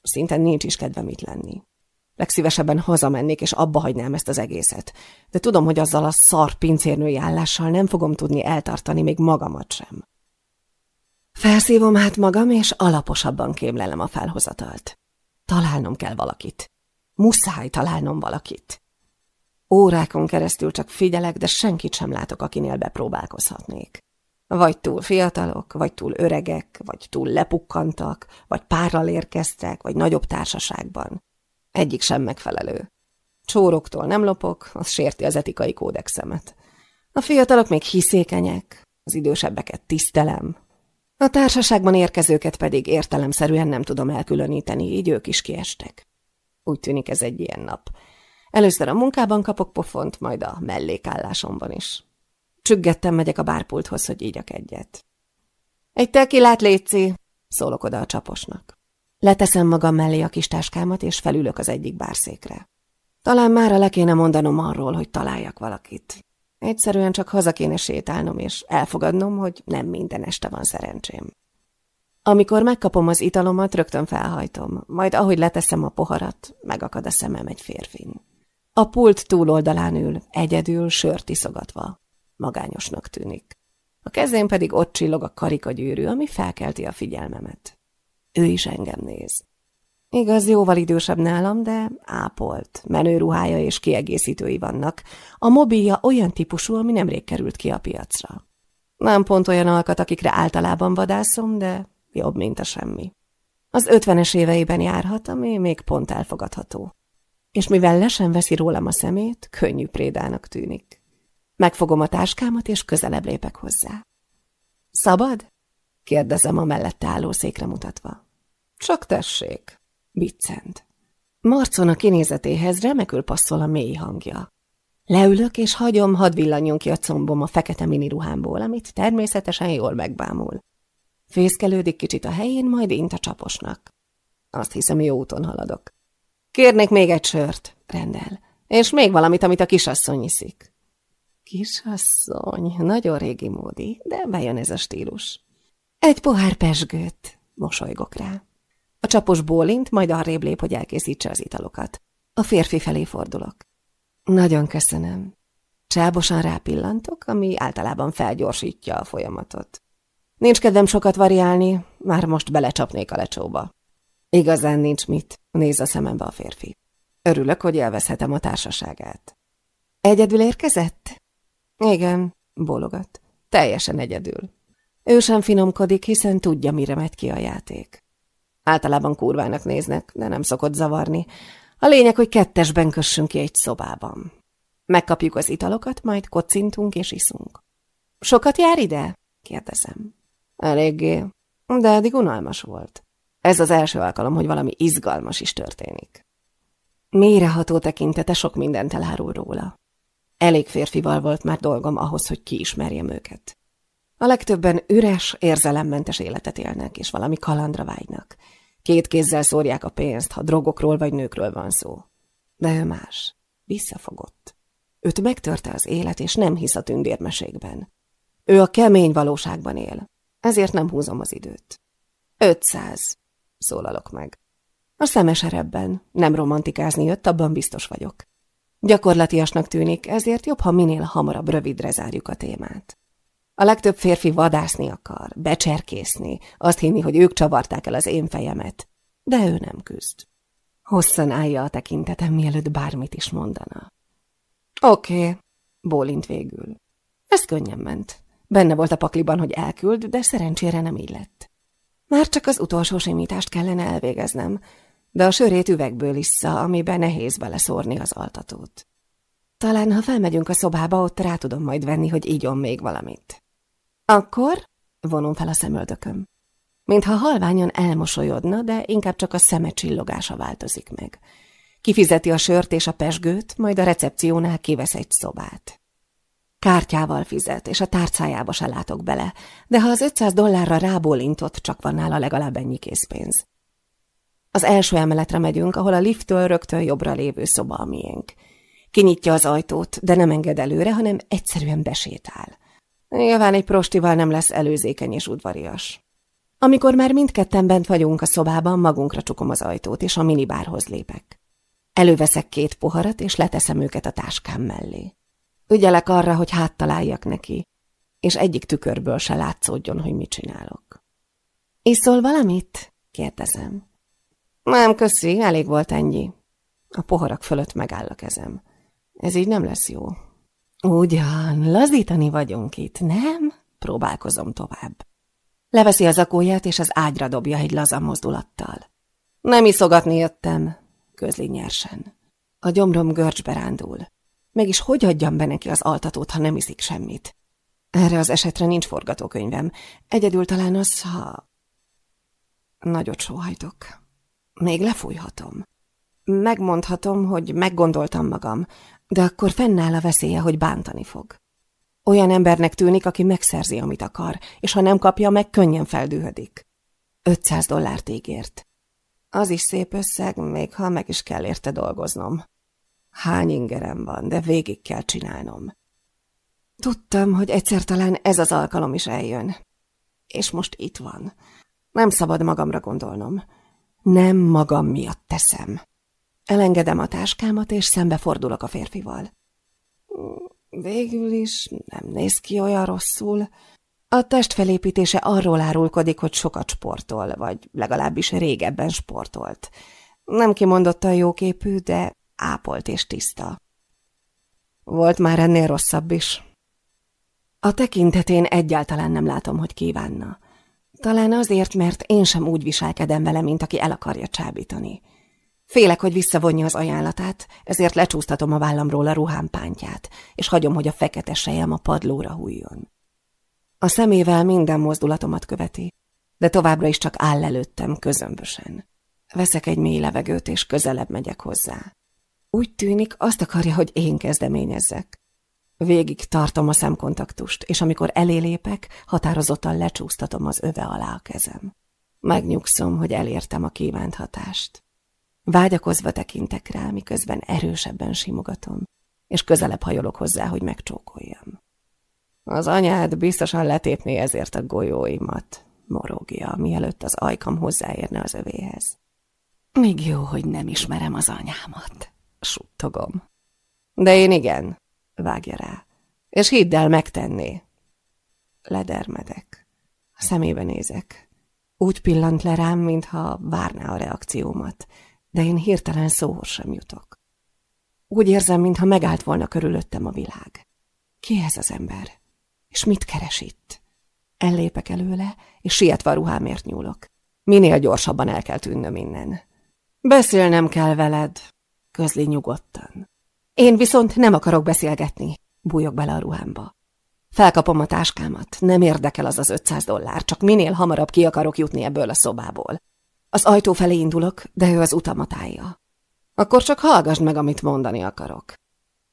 Szinte nincs is kedvem itt lenni. Legszívesebben hazamennék, és abba hagynám ezt az egészet. De tudom, hogy azzal a szar pincérnői állással nem fogom tudni eltartani még magamat sem. Felszívom hát magam, és alaposabban kémlelem a felhozatalt. Találnom kell valakit. Muszáj találnom valakit. Órákon keresztül csak figyelek, de senkit sem látok, akinél bepróbálkozhatnék. Vagy túl fiatalok, vagy túl öregek, vagy túl lepukkantak, vagy párral érkeztek, vagy nagyobb társaságban. Egyik sem megfelelő. Csóroktól nem lopok, az sérti az etikai kódexemet. A fiatalok még hiszékenyek, az idősebbeket tisztelem. A társaságban érkezőket pedig értelemszerűen nem tudom elkülöníteni, így ők is kiestek. Úgy tűnik ez egy ilyen nap. Először a munkában kapok pofont, majd a mellékállásomban is. Csüggettem megyek a bárpulthoz, hogy ígyak egyet. Egy tekilát, Léci! szólok oda a csaposnak. Leteszem magam mellé a kis táskámat, és felülök az egyik bárszékre. Talán mára le kéne mondanom arról, hogy találjak valakit. Egyszerűen csak haza kéne sétálnom, és elfogadnom, hogy nem minden este van szerencsém. Amikor megkapom az italomat, rögtön felhajtom, majd ahogy leteszem a poharat, megakad a szemem egy férfin. A pult túloldalán ül, egyedül, sört iszogatva. Magányosnak tűnik. A kezén pedig ott csillog a karikagyűrű, ami felkelti a figyelmemet. Ő is engem néz. Igaz, jóval idősebb nálam, de ápolt, menő ruhája és kiegészítői vannak. A mobilja olyan típusú, ami nemrég került ki a piacra. Nem pont olyan alkat, akikre általában vadászom, de jobb, mint a semmi. Az ötvenes éveiben járhat, ami még pont elfogadható. És mivel le sem veszi rólam a szemét, könnyű prédának tűnik. Megfogom a táskámat, és közelebb lépek hozzá. Szabad? kérdezem a mellette álló székre mutatva. Csak tessék, biccent. Marcon a kinézetéhez remekül passzol a mély hangja. Leülök, és hagyom, hadd villanjon ki a combom a fekete miniruhámból, amit természetesen jól megbámul. Fészkelődik kicsit a helyén, majd int a csaposnak. Azt hiszem, jó úton haladok. Kérnék még egy sört, rendel, és még valamit, amit a kisasszony iszik. Kisasszony, nagyon régi módi, de bejön ez a stílus. Egy pohár pesgőt, mosolygok rá. A csapos bólint, majd arrébb lép, hogy elkészítse az italokat. A férfi felé fordulok. Nagyon köszönöm. Csábosan rápillantok, ami általában felgyorsítja a folyamatot. Nincs kedvem sokat variálni, már most belecsapnék a lecsóba. Igazán nincs mit, néz a szemembe a férfi. Örülök, hogy elveszhetem a társaságát. Egyedül érkezett? Igen, bólogat. Teljesen egyedül. Ő sem finomkodik, hiszen tudja, mire megy ki a játék. Általában kurvának néznek, de nem szokott zavarni. A lényeg, hogy kettesben kössünk ki egy szobában. Megkapjuk az italokat, majd kocintunk és iszunk. Sokat jár ide? kérdezem. Eléggé, de eddig unalmas volt. Ez az első alkalom, hogy valami izgalmas is történik. Mélyreható tekintete sok mindent elárul róla. Elég férfival volt már dolgom ahhoz, hogy kiismerjem őket. A legtöbben üres, érzelemmentes életet élnek, és valami kalandra vágynak. Két kézzel szórják a pénzt, ha drogokról vagy nőkről van szó. De ő más. Visszafogott. Őt megtörte az élet, és nem hisz a tündérmeségben. Ő a kemény valóságban él. Ezért nem húzom az időt. Ötszáz, szólalok meg. A szemes erebben. Nem romantikázni jött, abban biztos vagyok. Gyakorlatiasnak tűnik, ezért jobb, ha minél hamarabb rövidre zárjuk a témát. A legtöbb férfi vadászni akar, becserkészni, azt hinni, hogy ők csavarták el az én fejemet, de ő nem küzd. Hosszan állja a tekintetem, mielőtt bármit is mondana. Oké, okay, bólint végül. Ez könnyen ment. Benne volt a pakliban, hogy elküld, de szerencsére nem így lett. Már csak az utolsó simítást kellene elvégeznem, de a sörét üvegből issza, amiben nehéz beleszórni az altatót. Talán, ha felmegyünk a szobába, ott rá tudom majd venni, hogy ígyon még valamit. Akkor vonom fel a szemöldököm. Mintha halványan elmosolyodna, de inkább csak a szeme csillogása változik meg. Kifizeti a sört és a pesgőt, majd a recepciónál kivesz egy szobát. Kártyával fizet, és a tárcájába se látok bele, de ha az 500 dollárra rábólintott, csak van nála legalább ennyi készpénz. Az első emeletre megyünk, ahol a lifttől rögtön jobbra lévő szoba a miénk. Kinyitja az ajtót, de nem enged előre, hanem egyszerűen besétál. Nyilván egy prostival nem lesz előzékeny és udvarias. Amikor már mindketten bent vagyunk a szobában, magunkra csukom az ajtót, és a minibárhoz lépek. Előveszek két poharat, és leteszem őket a táskám mellé. Ügyelek arra, hogy háttaláljak neki, és egyik tükörből se látszódjon, hogy mit csinálok. – Iszol valamit? – kérdezem. Nem, köszi, elég volt ennyi. A poharak fölött megáll a kezem. Ez így nem lesz jó. Ugyan, lazítani vagyunk itt, nem? Próbálkozom tovább. Leveszi az akóját, és az ágyra dobja egy laza mozdulattal. Nem iszogatni jöttem, közli nyersen. A gyomrom görcsbe rándul. Mégis hogy adjam be neki az altatót, ha nem iszik semmit? Erre az esetre nincs forgatókönyvem. Egyedül talán az, ha... Nagyot sóhajtok. Még lefújhatom. Megmondhatom, hogy meggondoltam magam, de akkor fennáll a veszélye, hogy bántani fog. Olyan embernek tűnik, aki megszerzi, amit akar, és ha nem kapja meg, könnyen feldühödik. 500 dollárt ígért. Az is szép összeg, még ha meg is kell érte dolgoznom. Hány ingerem van, de végig kell csinálnom. Tudtam, hogy egyszer talán ez az alkalom is eljön. És most itt van. Nem szabad magamra gondolnom. Nem magam miatt teszem. Elengedem a táskámat, és szembefordulok a férfival. Végül is nem néz ki olyan rosszul. A testfelépítése arról árulkodik, hogy sokat sportol, vagy legalábbis régebben sportolt. Nem kimondottan jóképű, de ápolt és tiszta. Volt már ennél rosszabb is. A tekintetén egyáltalán nem látom, hogy kívánna. Talán azért, mert én sem úgy viselkedem vele, mint aki el akarja csábítani. Félek, hogy visszavonja az ajánlatát, ezért lecsúsztatom a vállamról a ruhám pántját, és hagyom, hogy a fekete sejem a padlóra hújjon. A szemével minden mozdulatomat követi, de továbbra is csak áll előttem közömbösen. Veszek egy mély levegőt, és közelebb megyek hozzá. Úgy tűnik, azt akarja, hogy én kezdeményezzek. Végig tartom a szemkontaktust, és amikor elélépek, határozottan lecsúsztatom az öve alá a kezem. Megnyugszom, hogy elértem a kívánt hatást. Vágyakozva tekintek rá, miközben erősebben simogatom, és közelebb hajolok hozzá, hogy megcsókoljam. Az anyád biztosan letépné ezért a golyóimat, morogja, mielőtt az ajkam hozzáérne az övéhez. Még jó, hogy nem ismerem az anyámat, suttogom. De én igen, vágja rá, és hidd el, megtenné. Ledermedek. A szemébe nézek. Úgy pillant le rám, mintha várná a reakciómat, de én hirtelen szóhoz sem jutok. Úgy érzem, mintha megállt volna körülöttem a világ. Ki ez az ember? És mit keres itt? Ellépek előle, és sietve a ruhámért nyúlok. Minél gyorsabban el kell tűnnöm innen. Beszélnem kell veled, közli nyugodtan. Én viszont nem akarok beszélgetni, bújok bele a ruhámba. Felkapom a táskámat, nem érdekel az az 500 dollár, csak minél hamarabb ki akarok jutni ebből a szobából. Az ajtó felé indulok, de ő az utamat állja. Akkor csak hallgassd meg, amit mondani akarok.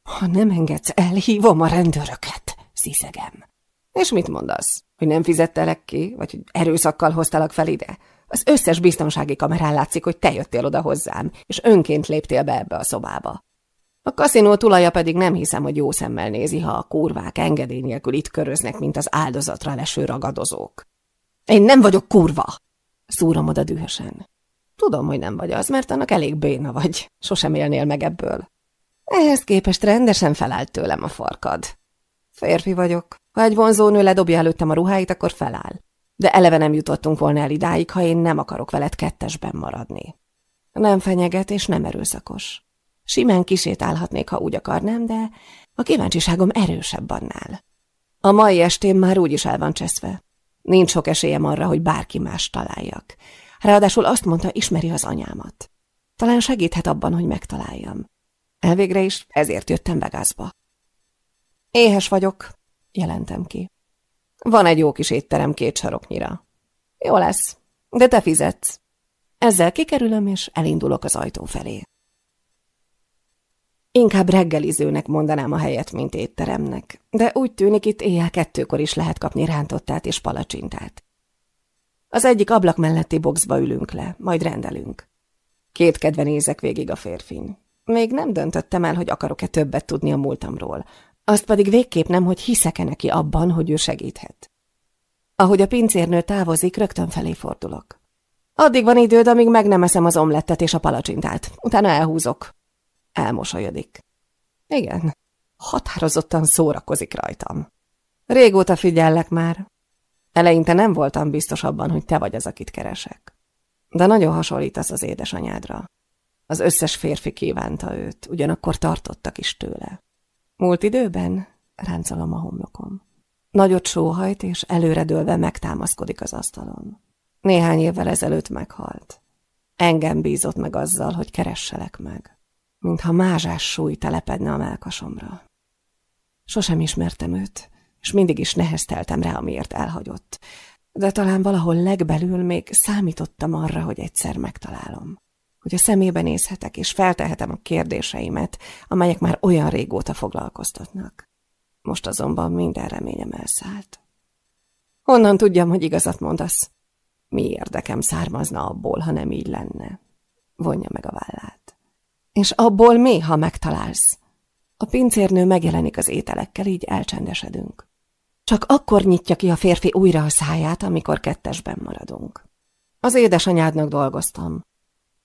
Ha nem engedsz el, hívom a rendőröket, sziszegem. És mit mondasz? Hogy nem fizettelek ki, vagy hogy erőszakkal hoztalak fel ide? Az összes biztonsági kamerán látszik, hogy te jöttél oda hozzám, és önként léptél be ebbe a szobába. A kaszinó tulaja pedig nem hiszem, hogy jó szemmel nézi, ha a kurvák engedély nélkül itt köröznek, mint az áldozatra leső ragadozók. Én nem vagyok kurva! Szúrom oda dühösen. Tudom, hogy nem vagy az, mert annak elég béna vagy. Sosem élnél meg ebből. Ehhez képest rendesen felállt tőlem a farkad. Férfi vagyok. Ha egy vonzónő ledobja előttem a ruháit, akkor feláll. De eleve nem jutottunk volna el idáig, ha én nem akarok veled kettesben maradni. Nem fenyeget és nem erőszakos. Simán kisétálhatnék, ha úgy akarnám, de a kíváncsiságom erősebb annál. A mai estém már úgyis el van cseszve. Nincs sok esélyem arra, hogy bárki más találjak. Ráadásul azt mondta, ismeri az anyámat. Talán segíthet abban, hogy megtaláljam. Elvégre is ezért jöttem Vegasba. Éhes vagyok, jelentem ki. Van egy jó kis étterem két saroknyira. Jó lesz, de te fizetsz. Ezzel kikerülöm, és elindulok az ajtó felé. Inkább reggelizőnek mondanám a helyet, mint étteremnek, de úgy tűnik itt éjjel kettőkor is lehet kapni rántottát és palacsintát. Az egyik ablak melletti boxba ülünk le, majd rendelünk. Két kedve nézek végig a férfin. Még nem döntöttem el, hogy akarok-e többet tudni a múltamról. Azt pedig végképp nem, hogy hiszek-e neki abban, hogy ő segíthet. Ahogy a pincérnő távozik, rögtön felé fordulok. Addig van időd, amíg meg nem eszem az omlettet és a palacsintát. Utána elhúzok. Elmosolyodik. Igen, határozottan szórakozik rajtam. Régóta figyellek már. Eleinte nem voltam biztos abban, hogy te vagy az, akit keresek. De nagyon hasonlítasz az édesanyádra. Az összes férfi kívánta őt, ugyanakkor tartottak is tőle. Múlt időben ráncolom a homlokom. Nagyot sóhajt, és előredőlve megtámaszkodik az asztalon. Néhány évvel ezelőtt meghalt. Engem bízott meg azzal, hogy keresselek meg, mintha mázsás súly telepedne a melkasomra. Sosem ismertem őt, és mindig is nehezteltem rá, amiért elhagyott, de talán valahol legbelül még számítottam arra, hogy egyszer megtalálom. Hogy a szemébe nézhetek, és feltehetem a kérdéseimet, amelyek már olyan régóta foglalkoztatnak. Most azonban minden reményem elszállt. Honnan tudjam, hogy igazat mondasz? Mi érdekem származna abból, ha nem így lenne? Vonja meg a vállát. És abból mi, ha megtalálsz? A pincérnő megjelenik az ételekkel, így elcsendesedünk. Csak akkor nyitja ki a férfi újra a száját, amikor kettesben maradunk. Az édesanyádnak dolgoztam.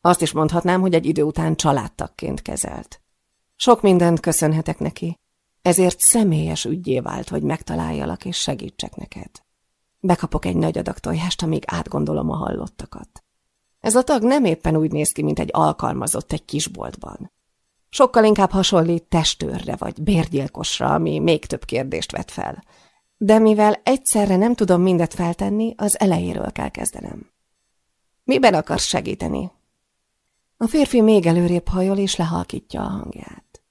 Azt is mondhatnám, hogy egy idő után családtakként kezelt. Sok mindent köszönhetek neki, ezért személyes ügyé vált, hogy megtaláljalak és segítsek neked. Bekapok egy nagy adag tojást, amíg átgondolom a hallottakat. Ez a tag nem éppen úgy néz ki, mint egy alkalmazott egy kisboltban. Sokkal inkább hasonlít testőrre vagy bérgyilkosra, ami még több kérdést vet fel. De mivel egyszerre nem tudom mindet feltenni, az elejéről kell kezdenem. Miben akarsz segíteni? A férfi még előrébb hajol és lehalkítja a hangját.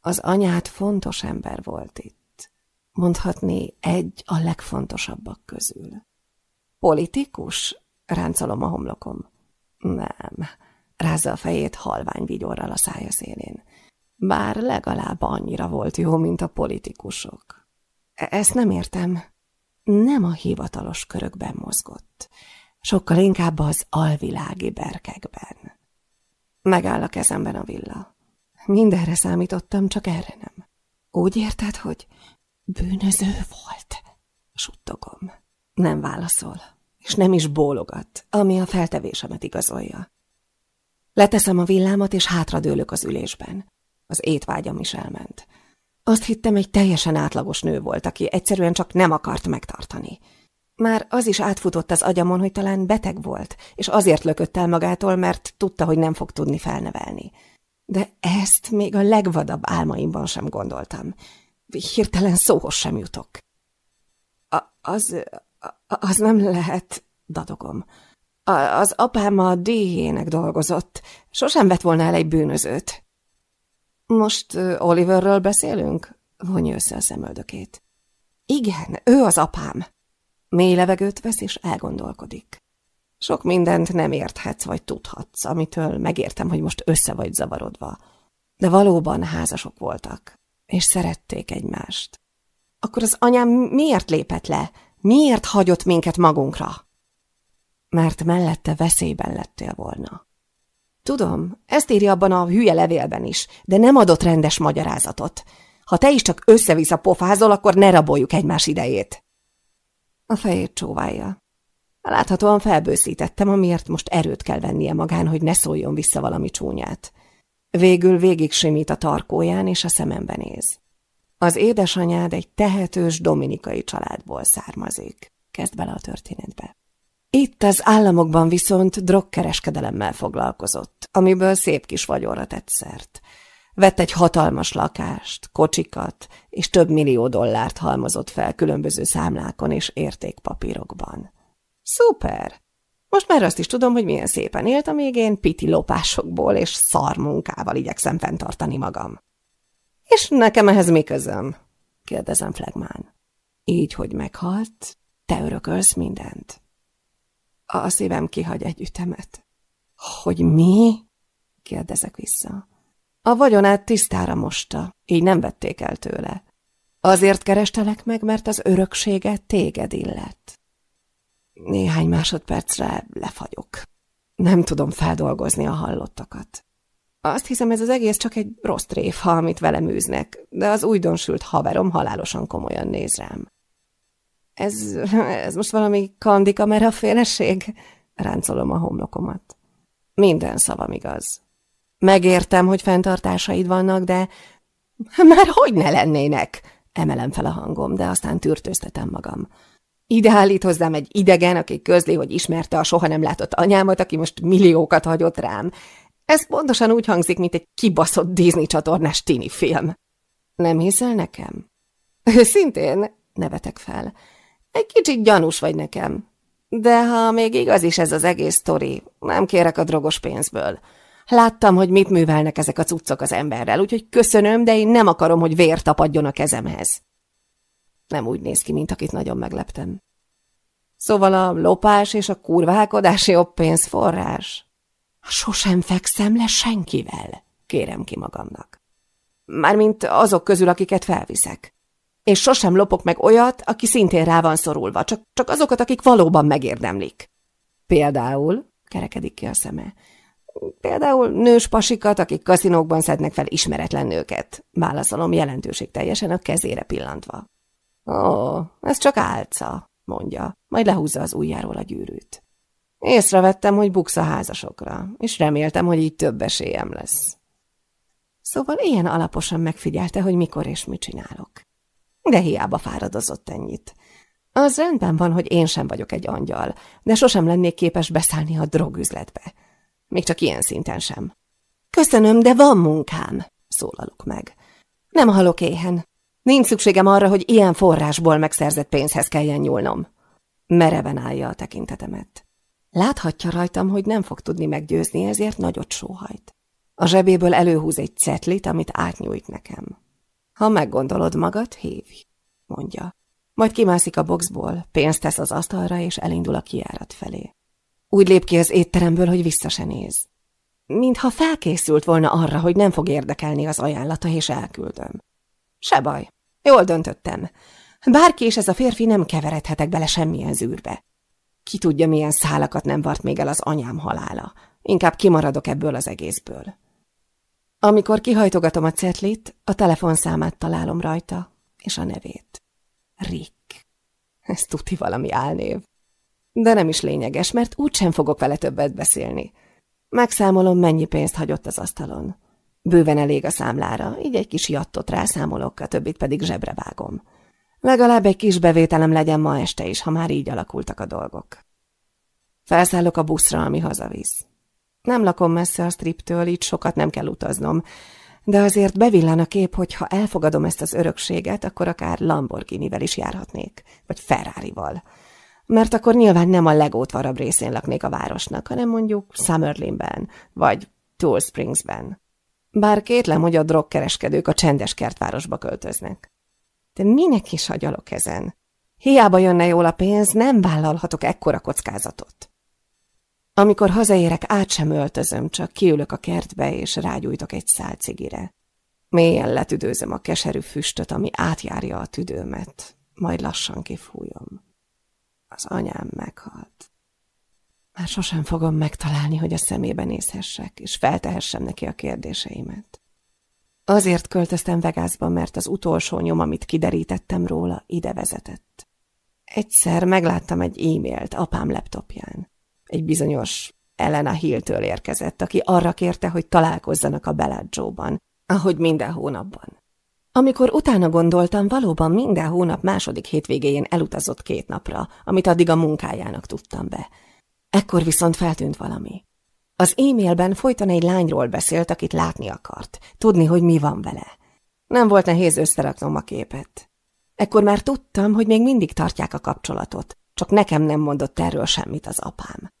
Az anyát fontos ember volt itt. Mondhatni egy a legfontosabbak közül. Politikus? Ráncolom a homlokom. Nem. Rázza a fejét halvány vigyorral a szája szélén. Bár legalább annyira volt jó, mint a politikusok. E- ezt nem értem. Nem a hivatalos körökben mozgott. Sokkal inkább az alvilági berkekben. Megáll a kezemben a villa. Mindenre számítottam, csak erre nem. Úgy érted, hogy bűnöző volt? Suttogom. Nem válaszol, és nem is bólogat, ami a feltevésemet igazolja. Leteszem a villámat, és hátradőlök az ülésben. Az étvágyam is elment. Azt hittem, egy teljesen átlagos nő volt, aki egyszerűen csak nem akart megtartani. Már az is átfutott az agyamon, hogy talán beteg volt, és azért lökött el magától, mert tudta, hogy nem fog tudni felnevelni. De ezt még a legvadabb álmaimban sem gondoltam. Hirtelen szóhoz sem jutok. A, az, az nem lehet, dadogom. A, az apám a DJ-nek dolgozott. Sosem vett volna el egy bűnözőt. Most Oliverről beszélünk? Vonja össze a szemöldökét. Igen, ő az apám. Mély levegőt vesz és elgondolkodik. Sok mindent nem érthetsz vagy tudhatsz, amitől megértem, hogy most össze vagy zavarodva. De valóban házasok voltak, és szerették egymást. Akkor az anyám miért lépett le? Miért hagyott minket magunkra? Mert mellette veszélyben lettél volna. Tudom, ezt írja abban a hülye levélben is, de nem adott rendes magyarázatot. Ha te is csak össze-vissza pofázol, akkor ne raboljuk egymás idejét. A fejét csóválja. Láthatóan felbőszítettem, amiért most erőt kell vennie magán, hogy ne szóljon vissza valami csúnyát. Végül végig simít a tarkóján, és a szemembe néz. Az édesanyád egy tehetős dominikai családból származik. Kezd bele a történetbe. Itt az államokban viszont drogkereskedelemmel foglalkozott, amiből szép kis vagyonra tett szert. Vett egy hatalmas lakást, kocsikat, és több millió dollárt halmozott fel különböző számlákon és értékpapírokban. Szuper! Most már azt is tudom, hogy milyen szépen élt, amíg én piti lopásokból és szarmunkával igyekszem fenntartani magam. És nekem ehhez mi közöm? kérdezem Flegmán. Így, hogy meghalt, te örökölsz mindent. A szívem kihagy egy ütemet. Hogy mi? kérdezek vissza. A vagyonát tisztára mosta, így nem vették el tőle. Azért kerestelek meg, mert az öröksége téged illet. Néhány másodpercre lefagyok. Nem tudom feldolgozni a hallottakat. Azt hiszem, ez az egész csak egy rossz tréfa, amit velem űznek, de az újdonsült haverom halálosan komolyan néz rám. Ez, ez most valami kandikamera féleség? Ráncolom a homlokomat. Minden szavam igaz. Megértem, hogy fenntartásaid vannak, de már hogy ne lennének? Emelem fel a hangom, de aztán tűrtőztetem magam. Ide hozzám egy idegen, aki közli, hogy ismerte a soha nem látott anyámat, aki most milliókat hagyott rám. Ez pontosan úgy hangzik, mint egy kibaszott Disney csatornás tini film. Nem hiszel nekem? Szintén nevetek fel. Egy kicsit gyanús vagy nekem. De ha még igaz is ez az egész sztori, nem kérek a drogos pénzből. Láttam, hogy mit művelnek ezek a cuccok az emberrel, úgyhogy köszönöm, de én nem akarom, hogy vér tapadjon a kezemhez. Nem úgy néz ki, mint akit nagyon megleptem. Szóval a lopás és a kurválkodás jobb pénzforrás. Sosem fekszem le senkivel, kérem ki magamnak. Mármint azok közül, akiket felviszek. És sosem lopok meg olyat, aki szintén rá van szorulva, csak, csak azokat, akik valóban megérdemlik. Például, kerekedik ki a szeme, például nős pasikat, akik kaszinókban szednek fel ismeretlen nőket, válaszolom jelentőség teljesen a kezére pillantva. Ó, ez csak álca, mondja, majd lehúzza az ujjáról a gyűrűt. Észrevettem, hogy buksz a házasokra, és reméltem, hogy így több esélyem lesz. Szóval ilyen alaposan megfigyelte, hogy mikor és mit csinálok. De hiába fáradozott ennyit. Az rendben van, hogy én sem vagyok egy angyal, de sosem lennék képes beszállni a drogüzletbe. Még csak ilyen szinten sem. Köszönöm, de van munkám, szólalok meg. Nem halok éhen. Nincs szükségem arra, hogy ilyen forrásból megszerzett pénzhez kelljen nyúlnom. Mereven állja a tekintetemet. Láthatja rajtam, hogy nem fog tudni meggyőzni, ezért nagyot sóhajt. A zsebéből előhúz egy cetlit, amit átnyújt nekem. Ha meggondolod magad, hívj, mondja. Majd kimászik a boxból, pénzt tesz az asztalra, és elindul a kiárat felé. Úgy lép ki az étteremből, hogy vissza se néz. Mintha felkészült volna arra, hogy nem fog érdekelni az ajánlata, és elküldöm. Se baj, jól döntöttem. Bárki és ez a férfi nem keveredhetek bele semmilyen zűrbe. Ki tudja, milyen szálakat nem vart még el az anyám halála. Inkább kimaradok ebből az egészből. Amikor kihajtogatom a cetlit, a telefonszámát találom rajta, és a nevét. Rick. Ez tuti valami álnév. De nem is lényeges, mert úgysem fogok vele többet beszélni. Megszámolom, mennyi pénzt hagyott az asztalon. Bőven elég a számlára, így egy kis jattot rászámolok, a többit pedig zsebre vágom. Legalább egy kis bevételem legyen ma este is, ha már így alakultak a dolgok. Felszállok a buszra, ami hazavisz. Nem lakom messze a striptől, így sokat nem kell utaznom, de azért bevillan a kép, hogy ha elfogadom ezt az örökséget, akkor akár Lamborghinivel is járhatnék, vagy Ferrari-val. Mert akkor nyilván nem a legótvarabb részén laknék a városnak, hanem mondjuk Summerlinben, vagy Tool Springsben. Bár kétlem, hogy a drogkereskedők a csendes kertvárosba költöznek. De minek is hagyalok ezen? Hiába jönne jól a pénz, nem vállalhatok ekkora kockázatot. Amikor hazaérek, át sem öltözöm, csak kiülök a kertbe, és rágyújtok egy szál cigire. Mélyen letüdőzöm a keserű füstöt, ami átjárja a tüdőmet, majd lassan kifújom. Az anyám meghalt. Már sosem fogom megtalálni, hogy a szemébe nézhessek, és feltehessem neki a kérdéseimet. Azért költöztem Vegasba, mert az utolsó nyom, amit kiderítettem róla, ide vezetett. Egyszer megláttam egy e-mailt apám laptopján. Egy bizonyos Elena Hill-től érkezett, aki arra kérte, hogy találkozzanak a Bellagio-ban, ahogy minden hónapban. Amikor utána gondoltam, valóban minden hónap második hétvégéjén elutazott két napra, amit addig a munkájának tudtam be. Ekkor viszont feltűnt valami. Az e-mailben folyton egy lányról beszélt, akit látni akart, tudni, hogy mi van vele. Nem volt nehéz összeraknom a képet. Ekkor már tudtam, hogy még mindig tartják a kapcsolatot, csak nekem nem mondott erről semmit az apám.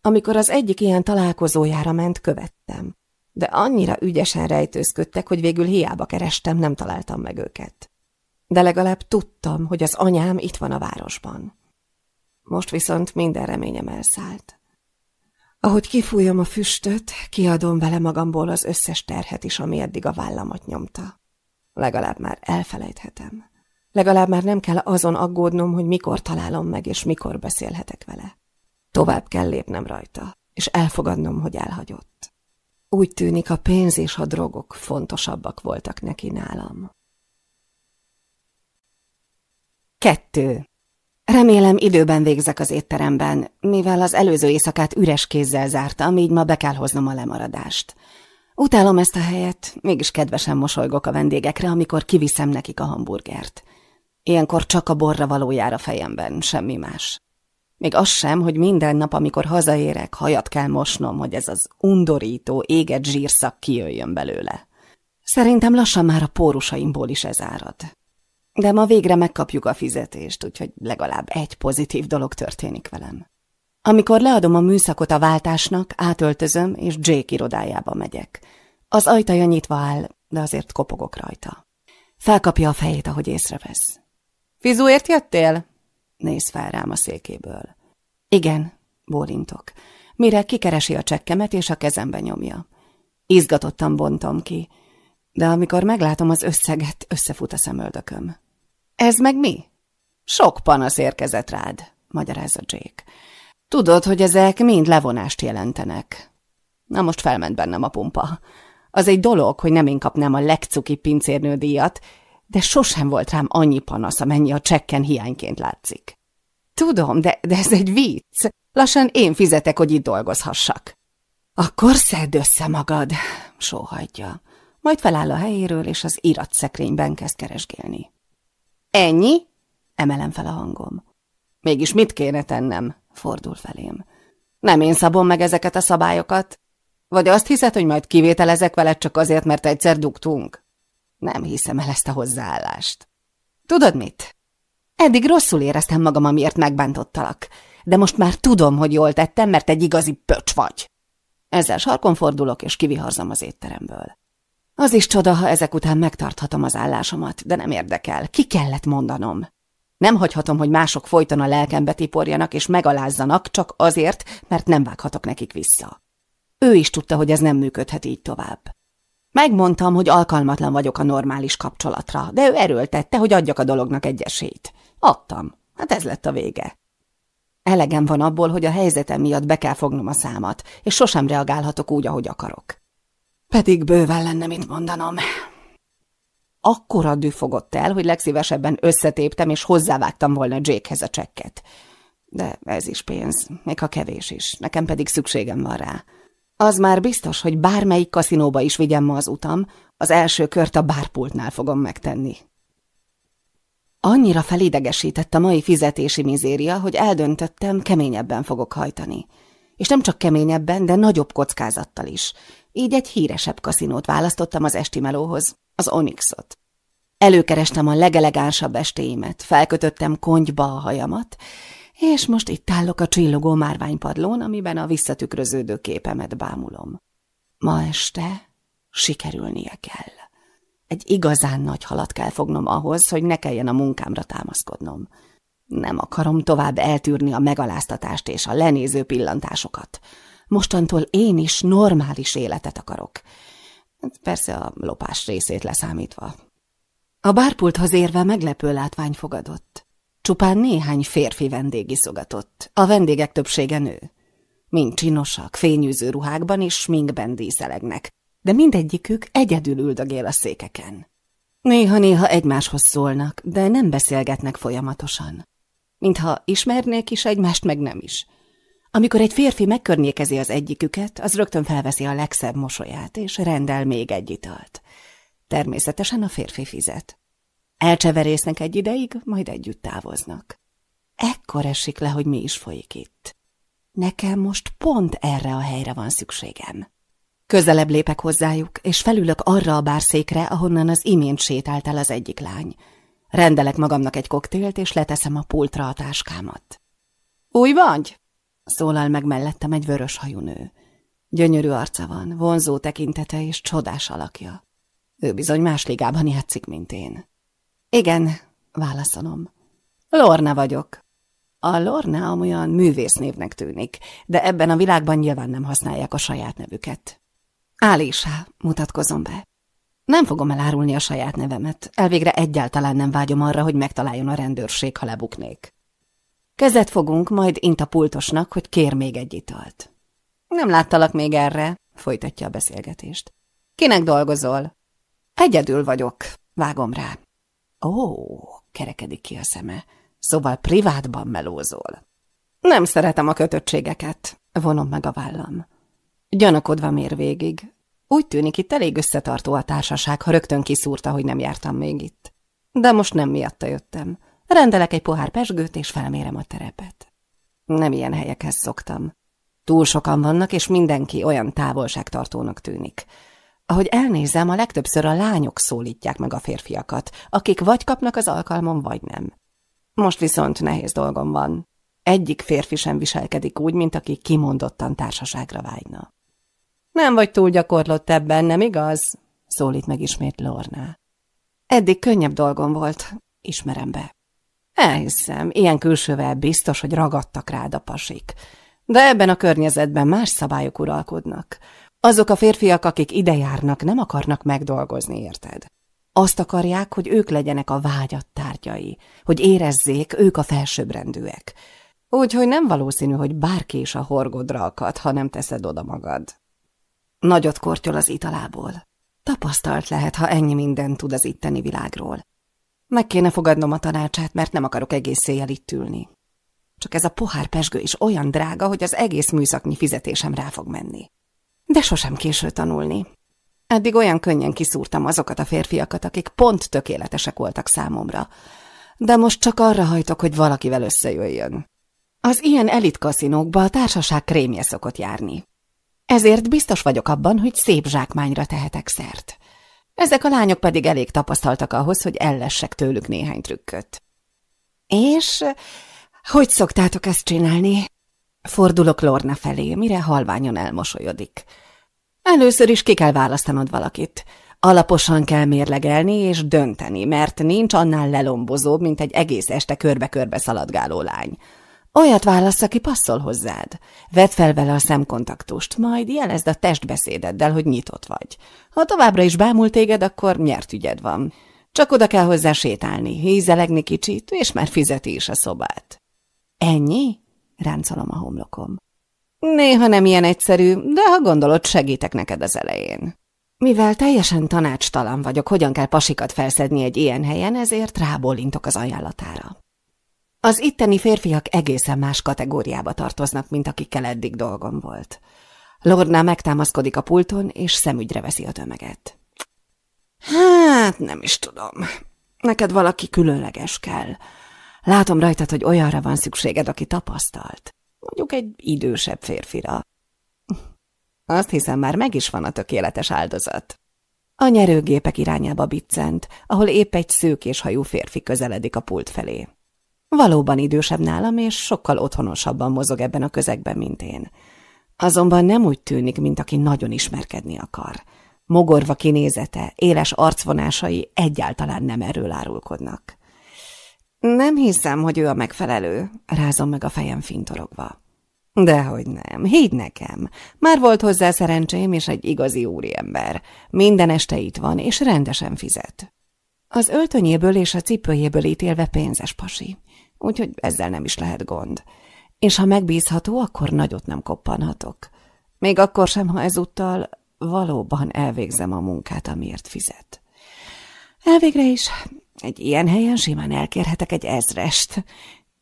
Amikor az egyik ilyen találkozójára ment, követtem, de annyira ügyesen rejtőzködtek, hogy végül hiába kerestem, nem találtam meg őket. De legalább tudtam, hogy az anyám itt van a városban. Most viszont minden reményem elszállt. Ahogy kifújom a füstöt, kiadom vele magamból az összes terhet is, ami eddig a vállamat nyomta. Legalább már elfelejthetem. Legalább már nem kell azon aggódnom, hogy mikor találom meg, és mikor beszélhetek vele. Tovább kell lépnem rajta, és elfogadnom, hogy elhagyott. Úgy tűnik, a pénz és a drogok fontosabbak voltak neki nálam. Kettő. Remélem időben végzek az étteremben, mivel az előző éjszakát üres kézzel zártam, így ma be kell hoznom a lemaradást. Utálom ezt a helyet, mégis kedvesen mosolygok a vendégekre, amikor kiviszem nekik a hamburgert. Ilyenkor csak a borra való jár a fejemben, semmi más. Még az sem, hogy minden nap, amikor hazaérek, hajat kell mosnom, hogy ez az undorító, éget zsírszak kijöjjön belőle. Szerintem lassan már a pórusaimból is ez árad. De ma végre megkapjuk a fizetést, úgyhogy legalább egy pozitív dolog történik velem. Amikor leadom a műszakot a váltásnak, átöltözöm, és Jake irodájába megyek. Az ajtaja nyitva áll, de azért kopogok rajta. Felkapja a fejét, ahogy észrevesz. Fizúért jöttél? Néz fel rám a székéből. Igen, bólintok. Mire kikeresi a csekkemet, és a kezembe nyomja. Izgatottan bontom ki, de amikor meglátom az összeget, összefut a szemöldököm. Ez meg mi? Sok panasz érkezett rád, magyarázza Jake. Tudod, hogy ezek mind levonást jelentenek. Na most felment bennem a pumpa. Az egy dolog, hogy nem én kapnám a legcuki pincérnő díjat, de sosem volt rám annyi panasz, amennyi a csekken hiányként látszik. Tudom, de, de ez egy vicc. Lassan én fizetek, hogy itt dolgozhassak. Akkor szedd össze magad, sóhajtja. Majd feláll a helyéről, és az iratszekrényben kezd keresgélni. Ennyi? Emelem fel a hangom. Mégis mit kéne tennem? Fordul felém. Nem én szabom meg ezeket a szabályokat. Vagy azt hiszed, hogy majd kivételezek veled csak azért, mert egyszer dugtunk? Nem hiszem el ezt a hozzáállást. Tudod mit? Eddig rosszul éreztem magam, amiért megbántottalak, de most már tudom, hogy jól tettem, mert egy igazi pöcs vagy. Ezzel sarkon fordulok, és kiviharzom az étteremből. Az is csoda, ha ezek után megtarthatom az állásomat, de nem érdekel, ki kellett mondanom. Nem hagyhatom, hogy mások folyton a lelkembe tiporjanak és megalázzanak, csak azért, mert nem vághatok nekik vissza. Ő is tudta, hogy ez nem működhet így tovább. Megmondtam, hogy alkalmatlan vagyok a normális kapcsolatra, de ő erőltette, hogy adjak a dolognak egy esélyt. Adtam. Hát ez lett a vége. Elegem van abból, hogy a helyzetem miatt be kell fognom a számat, és sosem reagálhatok úgy, ahogy akarok. Pedig bőven lenne mit mondanom. Akkora dű fogott el, hogy legszívesebben összetéptem, és hozzávágtam volna Jakehez a csekket. De ez is pénz, még ha kevés is, nekem pedig szükségem van rá. Az már biztos, hogy bármelyik kaszinóba is vigyem ma az utam, az első kört a bárpultnál fogom megtenni. Annyira felidegesített a mai fizetési mizéria, hogy eldöntöttem, keményebben fogok hajtani. És nem csak keményebben, de nagyobb kockázattal is. Így egy híresebb kaszinót választottam az esti melóhoz, az Onyxot. Előkerestem a legelegánsabb estéimet, felkötöttem kontyba a hajamat, és most itt állok a csillogó márványpadlón, amiben a visszatükröződő képemet bámulom. Ma este sikerülnie kell. Egy igazán nagy halat kell fognom ahhoz, hogy ne kelljen a munkámra támaszkodnom. Nem akarom tovább eltűrni a megaláztatást és a lenéző pillantásokat. Mostantól én is normális életet akarok. Persze a lopás részét leszámítva. A bárpulthoz érve meglepő látvány fogadott. Csupán néhány férfi vendég iszogatott, a vendégek többsége nő. Mind csinosak, fényűző ruhákban és sminkben díszelegnek, de mindegyikük egyedül üldögél a székeken. Néha-néha egymáshoz szólnak, de nem beszélgetnek folyamatosan. Mintha ismernék is egymást, meg nem is. Amikor egy férfi megkörnyékezi az egyiküket, az rögtön felveszi a legszebb mosolyát, és rendel még egy italt. Természetesen a férfi fizet. Elcseverésznek egy ideig, majd együtt távoznak. Ekkor esik le, hogy mi is folyik itt. Nekem most pont erre a helyre van szükségem. Közelebb lépek hozzájuk, és felülök arra a bárszékre, ahonnan az imént sétált el az egyik lány. Rendelek magamnak egy koktélt, és leteszem a pultra a táskámat. Új vagy? Szólal meg mellettem egy vörös hajú nő. Gyönyörű arca van, vonzó tekintete és csodás alakja. Ő bizony más ligában játszik, mint én. Igen, válaszolom. Lorna vagyok. A Lorna amolyan művésznévnek tűnik, de ebben a világban nyilván nem használják a saját nevüket. Álisa, mutatkozom be. Nem fogom elárulni a saját nevemet, elvégre egyáltalán nem vágyom arra, hogy megtaláljon a rendőrség, ha lebuknék. Kezet fogunk, majd int a pultosnak, hogy kér még egy italt. Nem láttalak még erre, folytatja a beszélgetést. Kinek dolgozol? Egyedül vagyok, vágom rá. Ó, kerekedik ki a szeme, szóval privátban melózol. Nem szeretem a kötöttségeket, vonom meg a vállam. Gyanakodva mér végig. Úgy tűnik, itt elég összetartó a társaság, ha rögtön kiszúrta, hogy nem jártam még itt. De most nem miatta jöttem. Rendelek egy pohár pesgőt, és felmérem a terepet. Nem ilyen helyekhez szoktam. Túl sokan vannak, és mindenki olyan távolságtartónak tűnik. Ahogy elnézem, a legtöbbször a lányok szólítják meg a férfiakat, akik vagy kapnak az alkalmon, vagy nem. Most viszont nehéz dolgom van. Egyik férfi sem viselkedik úgy, mint aki kimondottan társaságra vágyna. Nem vagy túl gyakorlott ebben, nem igaz? Szólít meg ismét Lorna. Eddig könnyebb dolgom volt, ismerem be. Elhiszem, ilyen külsővel biztos, hogy ragadtak rád a pasik. De ebben a környezetben más szabályok uralkodnak. Azok a férfiak, akik ide járnak, nem akarnak megdolgozni, érted? Azt akarják, hogy ők legyenek a vágyat tárgyai, hogy érezzék, ők a felsőbbrendűek. Úgyhogy nem valószínű, hogy bárki is a horgodra akad, ha nem teszed oda magad. Nagyot kortyol az italából. Tapasztalt lehet, ha ennyi mindent tud az itteni világról. Meg kéne fogadnom a tanácsát, mert nem akarok egész széjjel itt ülni. Csak ez a pohár pesgő is olyan drága, hogy az egész műszaknyi fizetésem rá fog menni. De sosem késő tanulni. Eddig olyan könnyen kiszúrtam azokat a férfiakat, akik pont tökéletesek voltak számomra. De most csak arra hajtok, hogy valakivel összejöjjön. Az ilyen elitkaszinókba a társaság krémje szokott járni. Ezért biztos vagyok abban, hogy szép zsákmányra tehetek szert. Ezek a lányok pedig elég tapasztaltak ahhoz, hogy ellessek tőlük néhány trükköt. És hogy szoktátok ezt csinálni? Fordulok Lorna felé, mire halványon elmosolyodik. Először is ki kell választanod valakit. Alaposan kell mérlegelni és dönteni, mert nincs annál lelombozóbb, mint egy egész este körbe-körbe szaladgáló lány. Olyat válasz, aki passzol hozzád. Vedd fel vele a szemkontaktust, majd jelezd a testbeszédeddel, hogy nyitott vagy. Ha továbbra is bámul téged, akkor nyert ügyed van. Csak oda kell hozzá sétálni, hízelegni kicsit, és már fizeti is a szobát. Ennyi? Ráncolom a homlokom. Néha nem ilyen egyszerű, de ha gondolod, segítek neked az elején. Mivel teljesen tanácstalan vagyok, hogyan kell pasikat felszedni egy ilyen helyen, ezért rábólintok az ajánlatára. Az itteni férfiak egészen más kategóriába tartoznak, mint akikkel eddig dolgom volt. Lordná megtámaszkodik a pulton, és szemügyre veszi a tömeget. Hát, nem is tudom. Neked valaki különleges kell. Látom rajtad, hogy olyanra van szükséged, aki tapasztalt. Mondjuk egy idősebb férfira. Azt hiszem, már meg is van a tökéletes áldozat. A nyerőgépek irányába biccent, ahol épp egy szőkés hajú férfi közeledik a pult felé. Valóban idősebb nálam, és sokkal otthonosabban mozog ebben a közegben, mint én. Azonban nem úgy tűnik, mint aki nagyon ismerkedni akar. Mogorva kinézete, éles arcvonásai egyáltalán nem erről árulkodnak. Nem hiszem, hogy ő a megfelelő, rázom meg a fejem fintorogva. Dehogy nem, higgy nekem. Már volt hozzá szerencsém, és egy igazi úriember. Minden este itt van, és rendesen fizet. Az öltönyéből és a cipőjéből ítélve pénzes pasi úgyhogy ezzel nem is lehet gond. És ha megbízható, akkor nagyot nem koppanhatok. Még akkor sem, ha ezúttal valóban elvégzem a munkát, amiért fizet. Elvégre is egy ilyen helyen simán elkérhetek egy ezrest.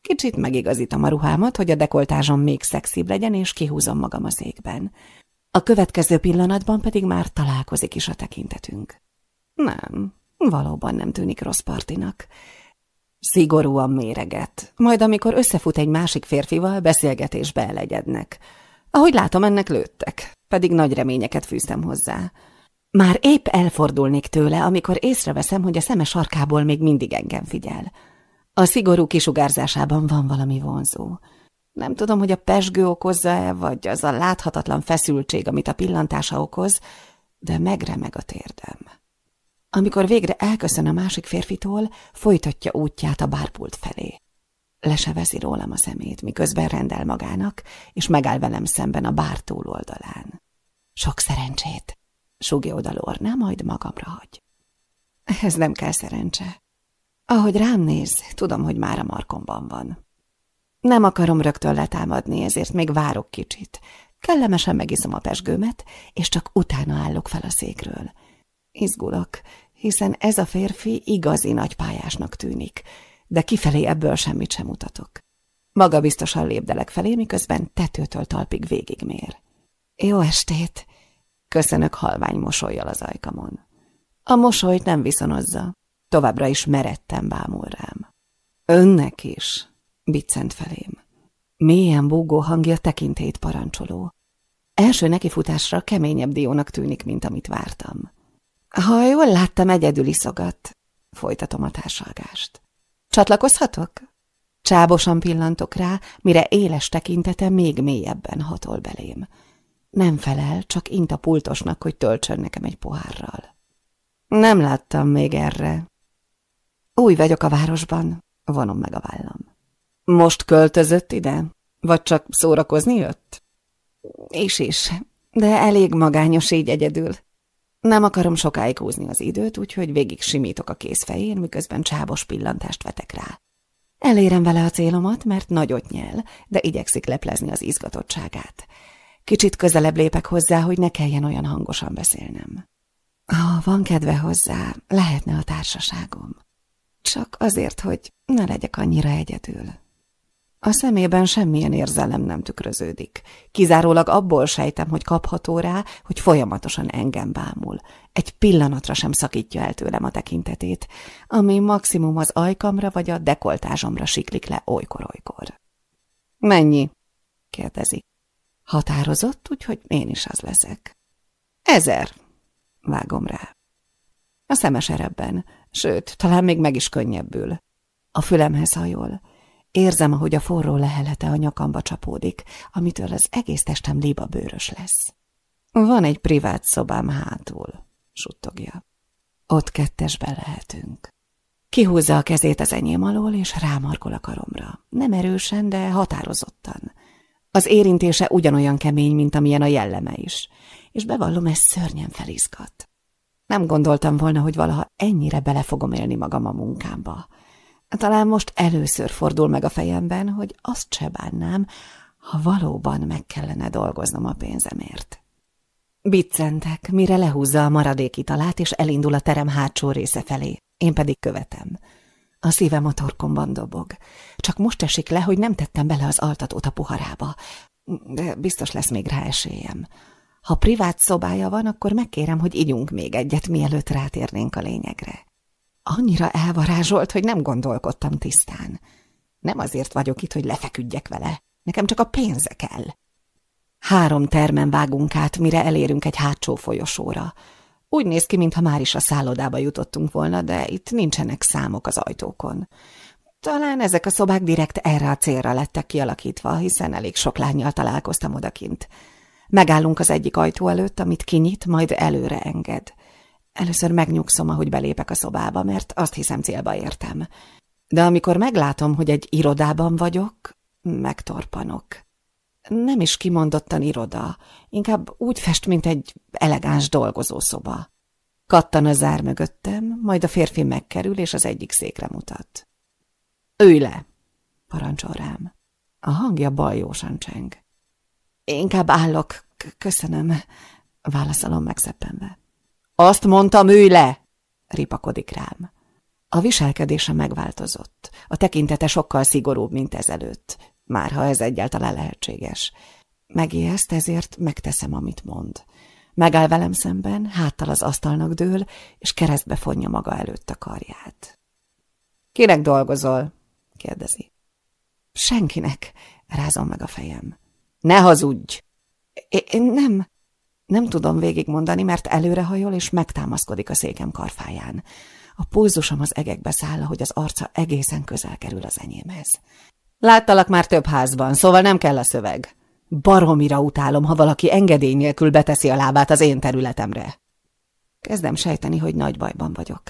Kicsit megigazítom a ruhámat, hogy a dekoltázsom még szexibb legyen, és kihúzom magam a székben. A következő pillanatban pedig már találkozik is a tekintetünk. Nem, valóban nem tűnik rossz partinak. Szigorúan méreget, majd amikor összefut egy másik férfival, beszélgetésbe elegyednek. Ahogy látom, ennek lőttek, pedig nagy reményeket fűztem hozzá. Már épp elfordulnék tőle, amikor észreveszem, hogy a szeme sarkából még mindig engem figyel. A szigorú kisugárzásában van valami vonzó. Nem tudom, hogy a pesgő okozza-e, vagy az a láthatatlan feszültség, amit a pillantása okoz, de megremeg a térdem. Amikor végre elköszön a másik férfitól, folytatja útját a bárpult felé. Lesevezi rólam a szemét, miközben rendel magának, és megáll velem szemben a bár túloldalán. Sok szerencsét, súgja oda Lorna, majd magamra hagy. Ez nem kell szerencse. Ahogy rám néz, tudom, hogy már a markomban van. Nem akarom rögtön letámadni, ezért még várok kicsit. Kellemesen megiszom a pesgőmet, és csak utána állok fel a székről. Izgulok, hiszen ez a férfi igazi nagypályásnak tűnik, de kifelé ebből semmit sem mutatok. Maga biztosan lépdelek felé, miközben tetőtől talpig végigmér. Jó estét! Köszönök halvány mosolyjal az ajkamon. A mosolyt nem viszonozza. továbbra is meredtem bámul rám. Önnek is, biccent felém. Mélyen búgó hangja tekintét parancsoló. Első nekifutásra keményebb diónak tűnik, mint amit vártam. Ha jól láttam, egyedül iszogat, folytatom a társalgást. Csatlakozhatok? Csábosan pillantok rá, mire éles tekintete még mélyebben hatol belém. Nem felel, csak int a pultosnak, hogy töltsön nekem egy pohárral. Nem láttam még erre. Új vagyok a városban, vonom meg a vállam. Most költözött ide? Vagy csak szórakozni jött? És is, de elég magányos így egyedül. Nem akarom sokáig húzni az időt, úgyhogy végig simítok a kéz fején, miközben csábos pillantást vetek rá. Elérem vele a célomat, mert nagyot nyel, de igyekszik leplezni az izgatottságát. Kicsit közelebb lépek hozzá, hogy ne kelljen olyan hangosan beszélnem. Ha van kedve hozzá, lehetne a társaságom. Csak azért, hogy ne legyek annyira egyedül. A szemében semmilyen érzelem nem tükröződik. Kizárólag abból sejtem, hogy kapható rá, hogy folyamatosan engem bámul. Egy pillanatra sem szakítja el tőlem a tekintetét, ami maximum az ajkamra vagy a dekoltázsomra siklik le olykor-olykor. Mennyi? kérdezi. Határozott, úgyhogy én is az leszek. Ezer, vágom rá. A szemes erebben, sőt, talán még meg is könnyebbül. A fülemhez hajol. Érzem, ahogy a forró lehelete a nyakamba csapódik, amitől az egész testem liba bőrös lesz. Van egy privát szobám hátul, suttogja. Ott kettesben lehetünk. Kihúzza a kezét az enyém alól, és rámarkol a karomra. Nem erősen, de határozottan. Az érintése ugyanolyan kemény, mint amilyen a jelleme is, és bevallom, ez szörnyen felizgat. Nem gondoltam volna, hogy valaha ennyire bele fogom élni magam a munkámba. Talán most először fordul meg a fejemben, hogy azt se bánnám, ha valóban meg kellene dolgoznom a pénzemért. Biccentek, mire lehúzza a maradék italát, és elindul a terem hátsó része felé. Én pedig követem. A szívem a torkomban dobog. Csak most esik le, hogy nem tettem bele az altatót a poharába. De biztos lesz még rá esélyem. Ha privát szobája van, akkor megkérem, hogy igyunk még egyet, mielőtt rátérnénk a lényegre. Annyira elvarázsolt, hogy nem gondolkodtam tisztán. Nem azért vagyok itt, hogy lefeküdjek vele. Nekem csak a pénze kell. Három termen vágunk át, mire elérünk egy hátsó folyosóra. Úgy néz ki, mintha már is a szállodába jutottunk volna, de itt nincsenek számok az ajtókon. Talán ezek a szobák direkt erre a célra lettek kialakítva, hiszen elég sok lányjal találkoztam odakint. Megállunk az egyik ajtó előtt, amit kinyit, majd előre enged. Először megnyugszom, ahogy belépek a szobába, mert azt hiszem célba értem. De amikor meglátom, hogy egy irodában vagyok, megtorpanok. Nem is kimondottan iroda, inkább úgy fest, mint egy elegáns dolgozószoba. Kattan a zár mögöttem, majd a férfi megkerül, és az egyik székre mutat. Ülj le, parancsol rám. A hangja baljósan cseng. Inkább állok, köszönöm, válaszolom megszeppenve. Azt mondtam, ülj le! ripakodik rám. A viselkedése megváltozott. A tekintete sokkal szigorúbb, mint ezelőtt. Már ha ez egyáltalán lehetséges. Megijeszt, ezért megteszem, amit mond. Megáll velem szemben, háttal az asztalnak dől, és keresztbe fonja maga előtt a karját. Kinek dolgozol? kérdezi. Senkinek, rázom meg a fejem. Ne hazudj! Én nem, nem tudom végigmondani, mert előrehajol és megtámaszkodik a székem karfáján. A pulzusom az egekbe száll, hogy az arca egészen közel kerül az enyémhez. Láttalak már több házban, szóval nem kell a szöveg. Baromira utálom, ha valaki engedély nélkül beteszi a lábát az én területemre. Kezdem sejteni, hogy nagy bajban vagyok.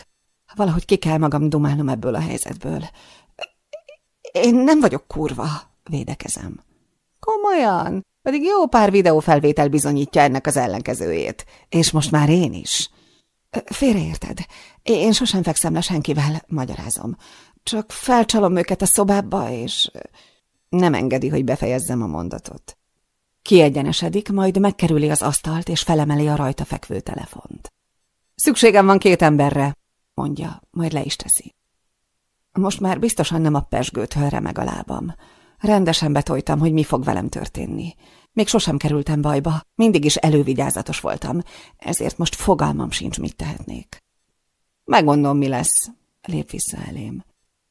Valahogy ki kell magam dumálnom ebből a helyzetből. Én nem vagyok kurva, védekezem. Komolyan? Pedig jó pár videófelvétel bizonyítja ennek az ellenkezőjét. És most már én is. Félreérted. Én sosem fekszem le senkivel, magyarázom. Csak felcsalom őket a szobába, és nem engedi, hogy befejezzem a mondatot. Kiegyenesedik, majd megkerüli az asztalt, és felemeli a rajta fekvő telefont. Szükségem van két emberre, mondja, majd le is teszi. Most már biztosan nem a pesgőt remeg a lábam. Rendesen betoltam, hogy mi fog velem történni. Még sosem kerültem bajba, mindig is elővigyázatos voltam, ezért most fogalmam sincs, mit tehetnék. Megmondom, mi lesz, Lép vissza elém.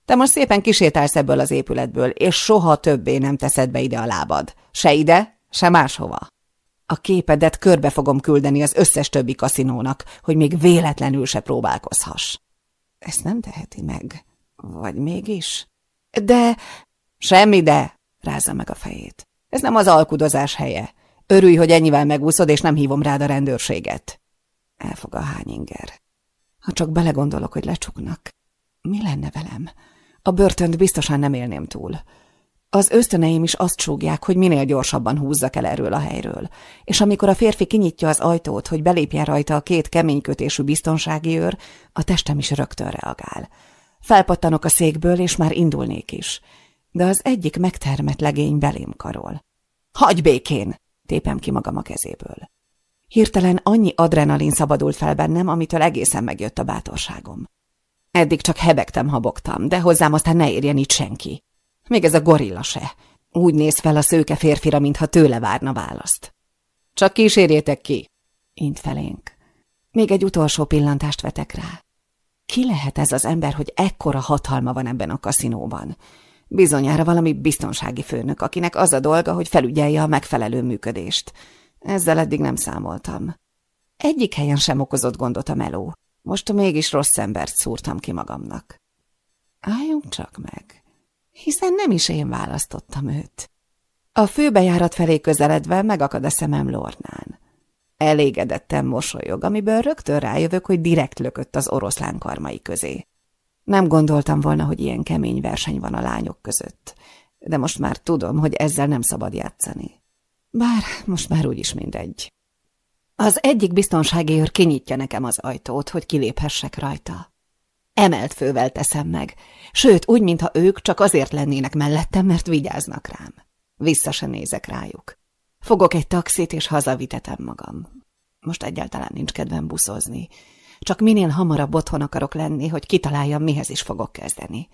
Te most szépen kisétálsz ebből az épületből, és soha többé nem teszed be ide a lábad. Se ide, se máshova. A képedet körbe fogom küldeni az összes többi kaszinónak, hogy még véletlenül se próbálkozhass. Ezt nem teheti meg. Vagy mégis? De... Semmi de, rázza meg a fejét. Ez nem az alkudozás helye. Örülj, hogy ennyivel megúszod, és nem hívom rád a rendőrséget. Elfog a hányinger. Ha csak belegondolok, hogy lecsuknak. Mi lenne velem? A börtönt biztosan nem élném túl. Az ösztöneim is azt súgják, hogy minél gyorsabban húzzak el erről a helyről, és amikor a férfi kinyitja az ajtót, hogy belépjen rajta a két keménykötésű biztonsági őr, a testem is rögtön reagál. Felpattanok a székből, és már indulnék is. De az egyik megtermett legény belém karol. Hagy békén! Tépem ki magam a kezéből. Hirtelen annyi adrenalin szabadult fel bennem, amitől egészen megjött a bátorságom. Eddig csak hebegtem, habogtam, de hozzám aztán ne érjen itt senki. Még ez a gorilla se. Úgy néz fel a szőke férfira, mintha tőle várna választ. Csak kísérjétek ki! Int felénk. Még egy utolsó pillantást vetek rá. Ki lehet ez az ember, hogy ekkora hatalma van ebben a kaszinóban? Bizonyára valami biztonsági főnök, akinek az a dolga, hogy felügyelje a megfelelő működést. Ezzel eddig nem számoltam. Egyik helyen sem okozott gondot a meló. Most mégis rossz embert szúrtam ki magamnak. Álljunk csak meg, hiszen nem is én választottam őt. A főbejárat felé közeledve megakad a szemem Lornán. Elégedetten mosolyog, amiből rögtön rájövök, hogy direkt lökött az oroszlán karmai közé. Nem gondoltam volna, hogy ilyen kemény verseny van a lányok között, de most már tudom, hogy ezzel nem szabad játszani. Bár most már úgyis mindegy. Az egyik biztonsági őr kinyitja nekem az ajtót, hogy kiléphessek rajta. Emelt fővel teszem meg, sőt, úgy, mintha ők csak azért lennének mellettem, mert vigyáznak rám. Vissza se nézek rájuk. Fogok egy taxit, és hazavitetem magam. Most egyáltalán nincs kedvem buszozni. Csak minél hamarabb otthon akarok lenni, hogy kitaláljam, mihez is fogok kezdeni.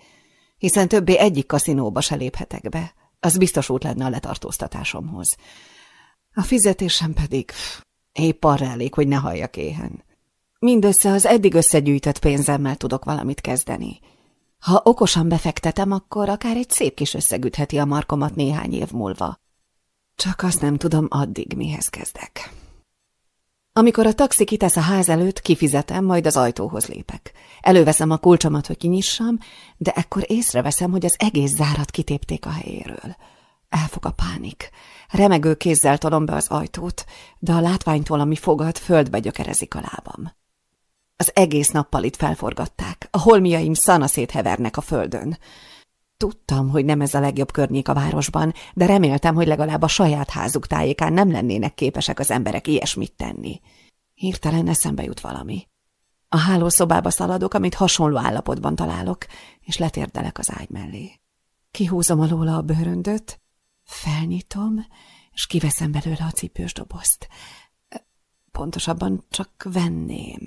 Hiszen többé egyik kaszinóba se léphetek be. Az biztos út lenne a letartóztatásomhoz. A fizetésem pedig épp arra elég, hogy ne halljak éhen. Mindössze az eddig összegyűjtött pénzemmel tudok valamit kezdeni. Ha okosan befektetem, akkor akár egy szép kis összegütheti a markomat néhány év múlva. Csak azt nem tudom addig, mihez kezdek. Amikor a taxi kitesz a ház előtt, kifizetem, majd az ajtóhoz lépek. Előveszem a kulcsomat, hogy kinyissam, de ekkor észreveszem, hogy az egész zárat kitépték a helyéről. Elfog a pánik. Remegő kézzel tolom be az ajtót, de a látványtól, ami fogad, földbe gyökerezik a lábam. Az egész nappal itt felforgatták. A holmiaim szanaszét hevernek a földön. Tudtam, hogy nem ez a legjobb környék a városban, de reméltem, hogy legalább a saját házuk tájékán nem lennének képesek az emberek ilyesmit tenni. Hirtelen eszembe jut valami. A hálószobába szaladok, amit hasonló állapotban találok, és letérdelek az ágy mellé. Kihúzom alóla a bőröndöt, felnyitom, és kiveszem belőle a cipős dobozt. Pontosabban csak venném.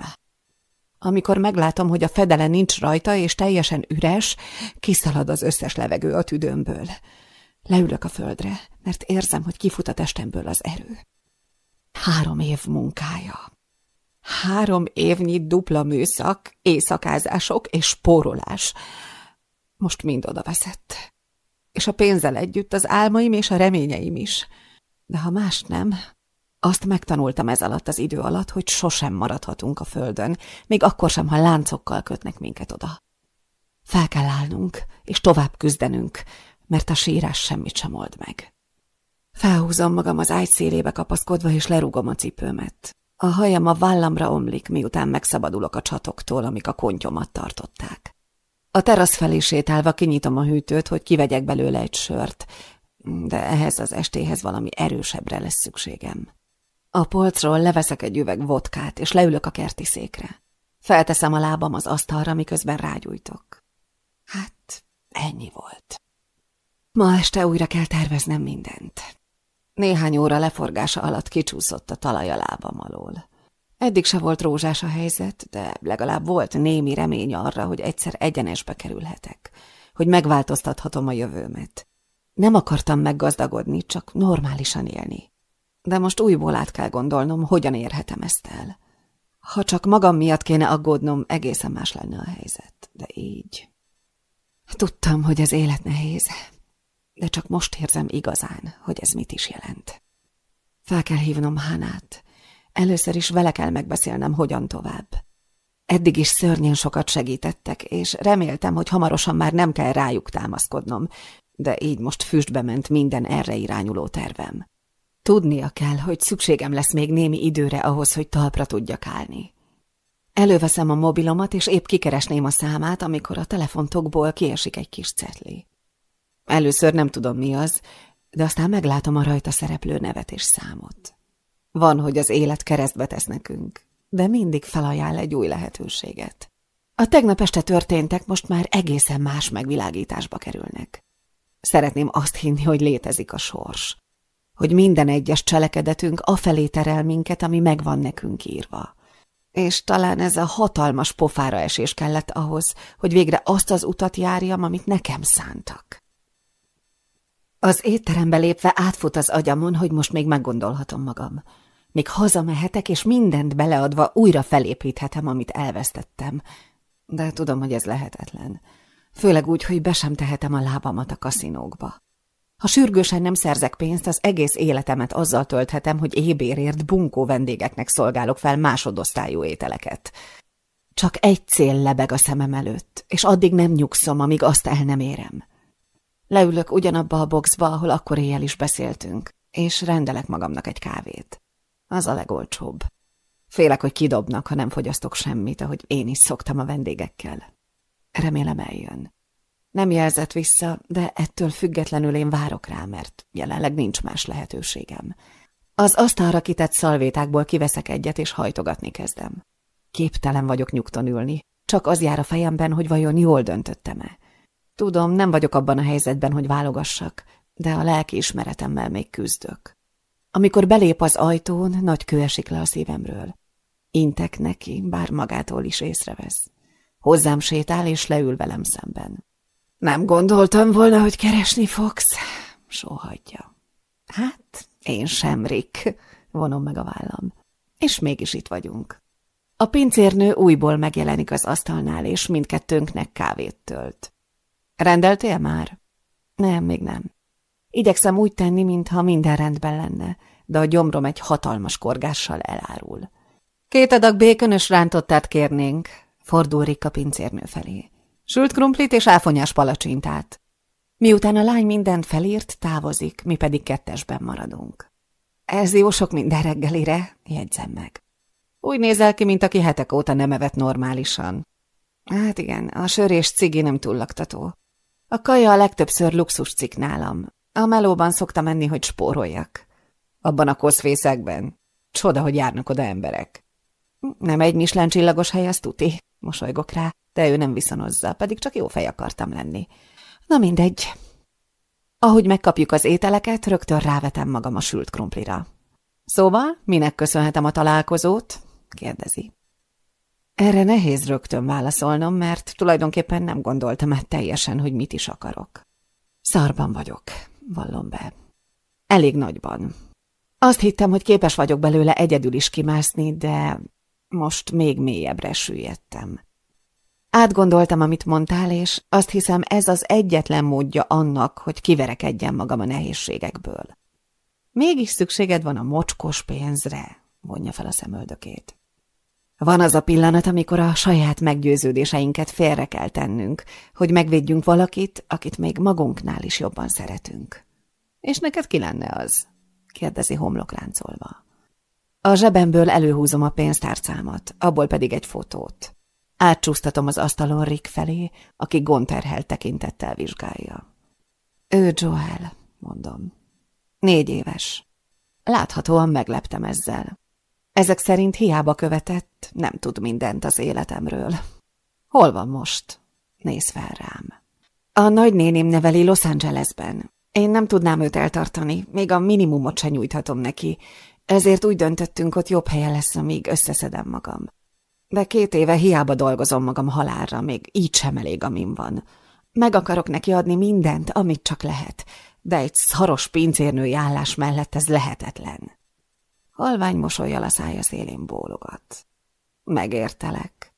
Amikor meglátom, hogy a fedele nincs rajta, és teljesen üres, kiszalad az összes levegő a tüdőmből. Leülök a földre, mert érzem, hogy kifut a testemből az erő. Három év munkája. Három évnyi dupla műszak, éjszakázások és spórolás. Most mind oda veszett. És a pénzzel együtt az álmaim és a reményeim is. De ha más nem, azt megtanultam ez alatt az idő alatt, hogy sosem maradhatunk a földön, még akkor sem, ha láncokkal kötnek minket oda. Fel kell állnunk, és tovább küzdenünk, mert a sírás semmit sem old meg. Felhúzom magam az ágy szélébe kapaszkodva, és lerúgom a cipőmet. A hajam a vállamra omlik, miután megszabadulok a csatoktól, amik a kontyomat tartották. A terasz felé sétálva kinyitom a hűtőt, hogy kivegyek belőle egy sört, de ehhez az estéhez valami erősebbre lesz szükségem. A polcról leveszek egy üveg vodkát, és leülök a kerti székre. Felteszem a lábam az asztalra, miközben rágyújtok. Hát, ennyi volt. Ma este újra kell terveznem mindent. Néhány óra leforgása alatt kicsúszott a talaj a lábam alól. Eddig se volt rózsás a helyzet, de legalább volt némi remény arra, hogy egyszer egyenesbe kerülhetek, hogy megváltoztathatom a jövőmet. Nem akartam meggazdagodni, csak normálisan élni. De most újból át kell gondolnom, hogyan érhetem ezt el. Ha csak magam miatt kéne aggódnom, egészen más lenne a helyzet, de így... Tudtam, hogy az élet nehéz, de csak most érzem igazán, hogy ez mit is jelent. Fel kell hívnom Hánát. Először is vele kell megbeszélnem, hogyan tovább. Eddig is szörnyen sokat segítettek, és reméltem, hogy hamarosan már nem kell rájuk támaszkodnom, de így most füstbe ment minden erre irányuló tervem. Tudnia kell, hogy szükségem lesz még némi időre ahhoz, hogy talpra tudjak állni. Előveszem a mobilomat, és épp kikeresném a számát, amikor a telefontokból kiesik egy kis cetli. Először nem tudom mi az, de aztán meglátom a rajta szereplő nevet és számot. Van, hogy az élet keresztbe tesz nekünk, de mindig felajánl egy új lehetőséget. A tegnap este történtek most már egészen más megvilágításba kerülnek. Szeretném azt hinni, hogy létezik a sors. Hogy minden egyes cselekedetünk afelé terel minket, ami megvan nekünk írva. És talán ez a hatalmas pofára esés kellett ahhoz, hogy végre azt az utat járjam, amit nekem szántak. Az étterembe lépve átfut az agyamon, hogy most még meggondolhatom magam. Még hazamehetek, és mindent beleadva újra felépíthetem, amit elvesztettem. De tudom, hogy ez lehetetlen. Főleg úgy, hogy be sem tehetem a lábamat a kaszinókba. Ha sürgősen nem szerzek pénzt, az egész életemet azzal tölthetem, hogy ébérért bunkó vendégeknek szolgálok fel másodosztályú ételeket. Csak egy cél lebeg a szemem előtt, és addig nem nyugszom, amíg azt el nem érem. Leülök ugyanabba a boxba, ahol akkor éjjel is beszéltünk, és rendelek magamnak egy kávét. Az a legolcsóbb. Félek, hogy kidobnak, ha nem fogyasztok semmit, ahogy én is szoktam a vendégekkel. Remélem eljön. Nem jelzett vissza, de ettől függetlenül én várok rá, mert jelenleg nincs más lehetőségem. Az asztalra kitett szalvétákból kiveszek egyet, és hajtogatni kezdem. Képtelen vagyok nyugton ülni, csak az jár a fejemben, hogy vajon jól döntöttem-e. Tudom, nem vagyok abban a helyzetben, hogy válogassak, de a lelki ismeretemmel még küzdök. Amikor belép az ajtón, nagy kő esik le a szívemről. Intek neki, bár magától is észrevesz. Hozzám sétál, és leül velem szemben. Nem gondoltam volna, hogy keresni fogsz, sóhajtja. Hát, én sem, Rick, vonom meg a vállam. És mégis itt vagyunk. A pincérnő újból megjelenik az asztalnál, és mindkettőnknek kávét tölt. Rendeltél már? Nem, még nem. Igyekszem úgy tenni, mintha minden rendben lenne, de a gyomrom egy hatalmas korgással elárul. Két adag békönös rántottát kérnénk, fordul Rika pincérnő felé. Sült krumplit és áfonyás palacsintát. Miután a lány mindent felírt, távozik, mi pedig kettesben maradunk. Ez jó sok minden reggelire, jegyzem meg. Úgy nézel ki, mint aki hetek óta nem evett normálisan. Hát igen, a sör és cigi nem túl laktató. A kaja a legtöbbször luxus cikk nálam. A melóban szoktam menni, hogy spóroljak. Abban a koszfészekben. Csoda, hogy járnak oda emberek. Nem egy Michelin csillagos hely, az tuti. Mosolygok rá, de ő nem viszonozza, pedig csak jó fej akartam lenni. Na mindegy. Ahogy megkapjuk az ételeket, rögtön rávetem magam a sült krumplira. Szóval, minek köszönhetem a találkozót? kérdezi. Erre nehéz rögtön válaszolnom, mert tulajdonképpen nem gondoltam át teljesen, hogy mit is akarok. Szarban vagyok, vallom be. Elég nagyban. Azt hittem, hogy képes vagyok belőle egyedül is kimászni, de most még mélyebbre süllyedtem. Átgondoltam, amit mondtál, és azt hiszem, ez az egyetlen módja annak, hogy kiverekedjem magam a nehézségekből. Mégis szükséged van a mocskos pénzre, vonja fel a szemöldökét. Van az a pillanat, amikor a saját meggyőződéseinket félre kell tennünk, hogy megvédjünk valakit, akit még magunknál is jobban szeretünk. És neked ki lenne az? kérdezi homlokráncolva. A zsebemből előhúzom a pénztárcámat, abból pedig egy fotót. Átcsúsztatom az asztalon Rick felé, aki gonterhelt tekintettel vizsgálja. Ő Joel, mondom. Négy éves. Láthatóan megleptem ezzel. Ezek szerint hiába követett, nem tud mindent az életemről. Hol van most? Néz fel rám. A nagynéném neveli Los Angelesben. Én nem tudnám őt eltartani, még a minimumot se nyújthatom neki, ezért úgy döntöttünk, hogy jobb helye lesz, amíg összeszedem magam. De két éve hiába dolgozom magam halálra, még így sem elég, amin van. Meg akarok neki adni mindent, amit csak lehet, de egy szaros pincérnői állás mellett ez lehetetlen. Halvány mosolyjal a szája szélén bólogat. Megértelek.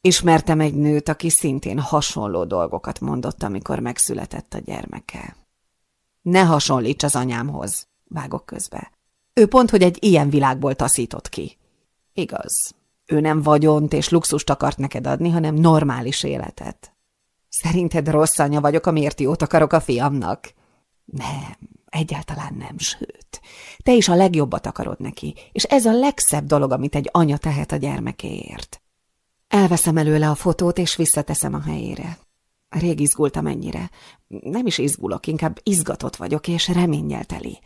Ismertem egy nőt, aki szintén hasonló dolgokat mondott, amikor megszületett a gyermeke. Ne hasonlíts az anyámhoz, vágok közbe. Ő pont, hogy egy ilyen világból taszított ki. Igaz, ő nem vagyont és luxust akart neked adni, hanem normális életet. Szerinted rossz anya vagyok, amiért jót akarok a fiamnak? Nem, egyáltalán nem, sőt. Te is a legjobbat akarod neki, és ez a legszebb dolog, amit egy anya tehet a gyermekéért. Elveszem előle a fotót, és visszateszem a helyére. Rég izgultam ennyire. Nem is izgulok, inkább izgatott vagyok, és reménnyel teli.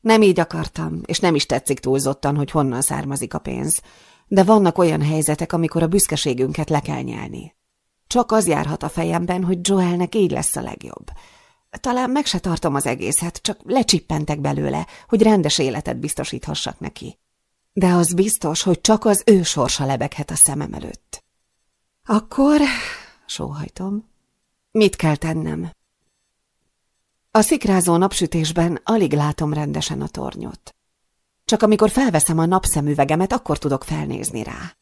Nem így akartam, és nem is tetszik túlzottan, hogy honnan származik a pénz. De vannak olyan helyzetek, amikor a büszkeségünket le kell nyelni. Csak az járhat a fejemben, hogy Joelnek így lesz a legjobb. Talán meg se tartom az egészet, csak lecsippentek belőle, hogy rendes életet biztosíthassak neki. De az biztos, hogy csak az ő sorsa lebeghet a szemem előtt. Akkor, sóhajtom, mit kell tennem? A szikrázó napsütésben alig látom rendesen a tornyot. Csak amikor felveszem a napszemüvegemet, akkor tudok felnézni rá.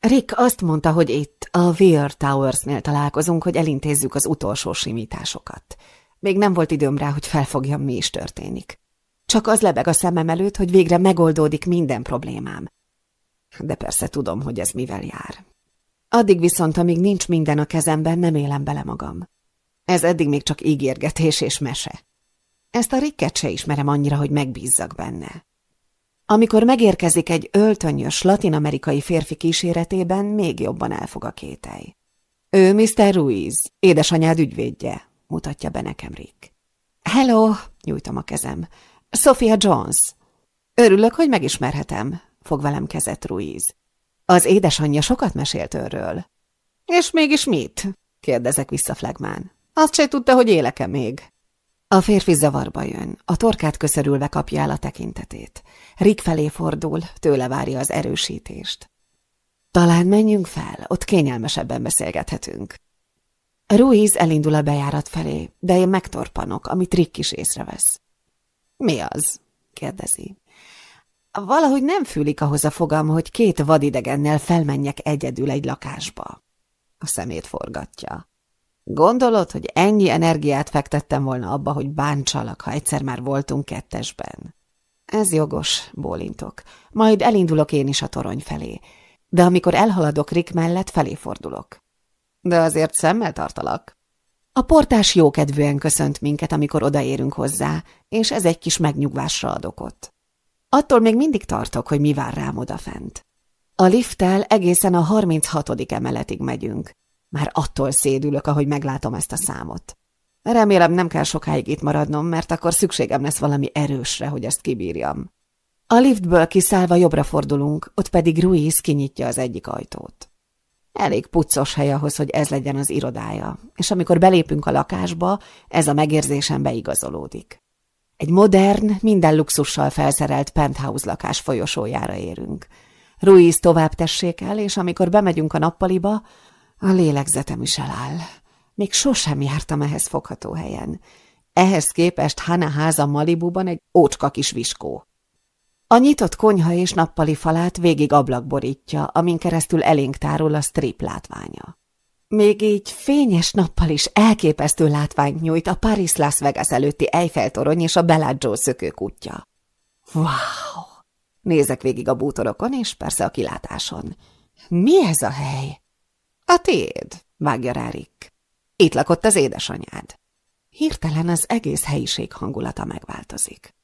Rick azt mondta, hogy itt, a Weir Towers-nél találkozunk, hogy elintézzük az utolsó simításokat. Még nem volt időm rá, hogy felfogjam, mi is történik. Csak az lebeg a szemem előtt, hogy végre megoldódik minden problémám. De persze tudom, hogy ez mivel jár. Addig viszont, amíg nincs minden a kezemben, nem élem bele magam. Ez eddig még csak ígérgetés és mese. Ezt a Ricket se ismerem annyira, hogy megbízzak benne. Amikor megérkezik egy öltönyös latinamerikai férfi kíséretében, még jobban elfog a kételj. Ő Mr. Ruiz, édesanyád ügyvédje, mutatja be nekem Rick. Hello, nyújtom a kezem. Sophia Jones. Örülök, hogy megismerhetem, fog velem kezet Ruiz. Az édesanyja sokat mesélt őről. És mégis mit? kérdezek vissza Flagmán. Azt se tudta, hogy éleke még. A férfi zavarba jön, a torkát köszörülve kapja el a tekintetét. Rick felé fordul, tőle várja az erősítést. Talán menjünk fel, ott kényelmesebben beszélgethetünk. Ruiz elindul a bejárat felé, de én megtorpanok, amit Rick is észrevesz. Mi az? kérdezi. Valahogy nem fűlik ahhoz a fogam, hogy két vadidegennel felmenjek egyedül egy lakásba. A szemét forgatja. Gondolod, hogy ennyi energiát fektettem volna abba, hogy bántsalak, ha egyszer már voltunk kettesben? Ez jogos, bólintok. Majd elindulok én is a torony felé. De amikor elhaladok Rick mellett, felé fordulok. De azért szemmel tartalak. A portás jókedvűen köszönt minket, amikor odaérünk hozzá, és ez egy kis megnyugvásra ad okot. Attól még mindig tartok, hogy mi vár rám odafent. A lifttel egészen a 36. emeletig megyünk. Már attól szédülök, ahogy meglátom ezt a számot. Remélem nem kell sokáig itt maradnom, mert akkor szükségem lesz valami erősre, hogy ezt kibírjam. A liftből kiszállva jobbra fordulunk, ott pedig Ruiz kinyitja az egyik ajtót. Elég puccos hely ahhoz, hogy ez legyen az irodája, és amikor belépünk a lakásba, ez a megérzésem beigazolódik. Egy modern, minden luxussal felszerelt penthouse lakás folyosójára érünk. Ruiz tovább tessék el, és amikor bemegyünk a nappaliba, a lélegzetem is eláll. Még sosem jártam ehhez fogható helyen. Ehhez képest Hana háza Malibuban egy ócska kis viskó. A nyitott konyha és nappali falát végig ablak borítja, amin keresztül elénk tárul a strip látványa. Még így fényes nappal is elképesztő látványt nyújt a Paris Las Vegas előtti Eiffel-torony és a Bellagio szökőkutya. Wow! Nézek végig a bútorokon, és persze a kilátáson. Mi ez a hely? A tiéd, vágja rá Rick. Itt lakott az édesanyád. Hirtelen az egész helyiség hangulata megváltozik.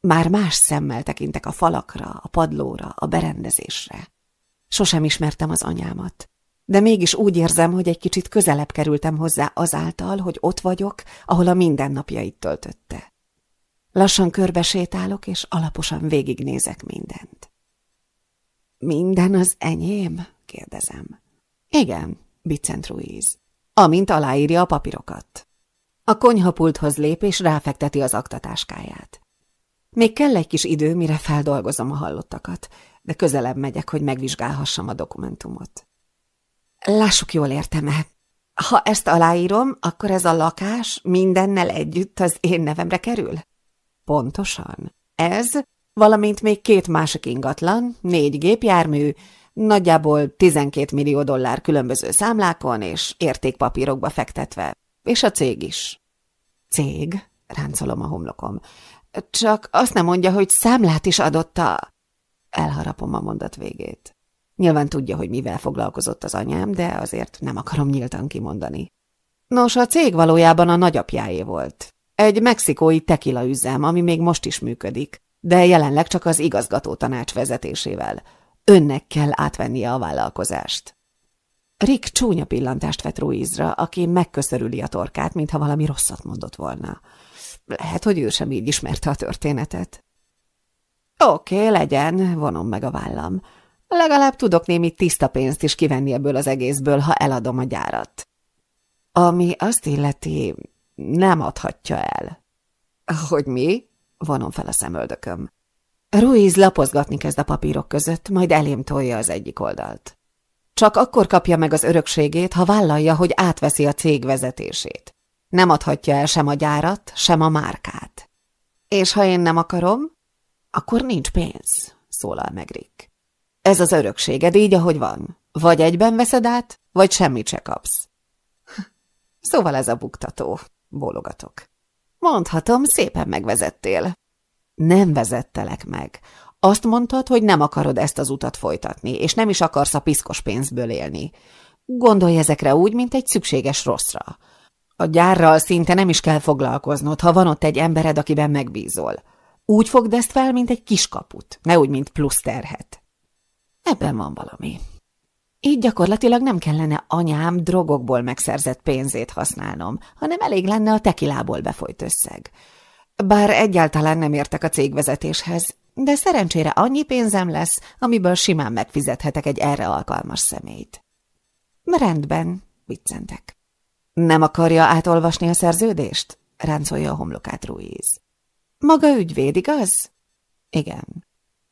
Már más szemmel tekintek a falakra, a padlóra, a berendezésre. Sosem ismertem az anyámat, de mégis úgy érzem, hogy egy kicsit közelebb kerültem hozzá azáltal, hogy ott vagyok, ahol a mindennapjait töltötte. Lassan körbesétálok, és alaposan végignézek mindent. Minden az enyém? kérdezem. Igen, Bicent Ruiz. Amint aláírja a papírokat. A konyhapulthoz lép, és ráfekteti az aktatáskáját. Még kell egy kis idő, mire feldolgozom a hallottakat, de közelebb megyek, hogy megvizsgálhassam a dokumentumot. Lássuk, jól értem-e. Ha ezt aláírom, akkor ez a lakás mindennel együtt az én nevemre kerül? Pontosan. Ez, valamint még két másik ingatlan, négy gépjármű, Nagyjából 12 millió dollár különböző számlákon és értékpapírokba fektetve. És a cég is. Cég? Ráncolom a homlokom. Csak azt nem mondja, hogy számlát is adott a... Elharapom a mondat végét. Nyilván tudja, hogy mivel foglalkozott az anyám, de azért nem akarom nyíltan kimondani. Nos, a cég valójában a nagyapjáé volt. Egy mexikói tekila üzem, ami még most is működik, de jelenleg csak az igazgató tanács vezetésével. Önnek kell átvennie a vállalkozást. Rick csúnya pillantást vett Ruizra, aki megköszörüli a torkát, mintha valami rosszat mondott volna. Lehet, hogy ő sem így ismerte a történetet. Oké, legyen, vonom meg a vállam. Legalább tudok némi tiszta pénzt is kivenni ebből az egészből, ha eladom a gyárat. Ami azt illeti, nem adhatja el. Hogy mi? Vonom fel a szemöldököm. Ruiz lapozgatni kezd a papírok között, majd elém tolja az egyik oldalt. Csak akkor kapja meg az örökségét, ha vállalja, hogy átveszi a cég vezetését. Nem adhatja el sem a gyárat, sem a márkát. És ha én nem akarom, akkor nincs pénz, szólal meg Rick. Ez az örökséged így, ahogy van. Vagy egyben veszed át, vagy semmit se kapsz. Szóval ez a buktató, bólogatok. Mondhatom, szépen megvezettél. Nem vezettelek meg. Azt mondtad, hogy nem akarod ezt az utat folytatni, és nem is akarsz a piszkos pénzből élni. Gondolj ezekre úgy, mint egy szükséges rosszra. A gyárral szinte nem is kell foglalkoznod, ha van ott egy embered, akiben megbízol. Úgy fogd ezt fel, mint egy kiskaput, ne úgy, mint plusz terhet. Ebben van valami. Így gyakorlatilag nem kellene anyám drogokból megszerzett pénzét használnom, hanem elég lenne a tekilából befolyt összeg. Bár egyáltalán nem értek a cégvezetéshez, de szerencsére annyi pénzem lesz, amiből simán megfizethetek egy erre alkalmas személyt. Rendben, viccentek. Nem akarja átolvasni a szerződést? Ráncolja a homlokát Ruiz. Maga ügyvéd, igaz? Igen.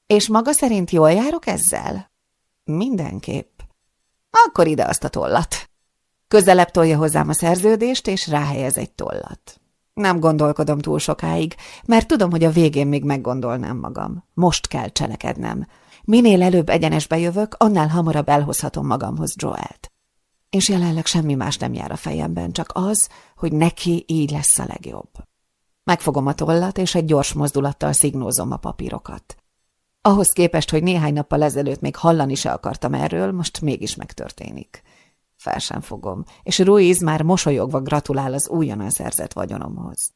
És maga szerint jól járok ezzel? Mindenképp. Akkor ide azt a tollat. Közelebb tolja hozzám a szerződést, és ráhelyez egy tollat. Nem gondolkodom túl sokáig, mert tudom, hogy a végén még meggondolnám magam. Most kell cselekednem. Minél előbb egyenesbe jövök, annál hamarabb elhozhatom magamhoz Joelt. És jelenleg semmi más nem jár a fejemben, csak az, hogy neki így lesz a legjobb. Megfogom a tollat, és egy gyors mozdulattal szignózom a papírokat. Ahhoz képest, hogy néhány nappal ezelőtt még hallani se akartam erről, most mégis megtörténik. Fel sem fogom, és Ruiz már mosolyogva gratulál az újonnan szerzett vagyonomhoz.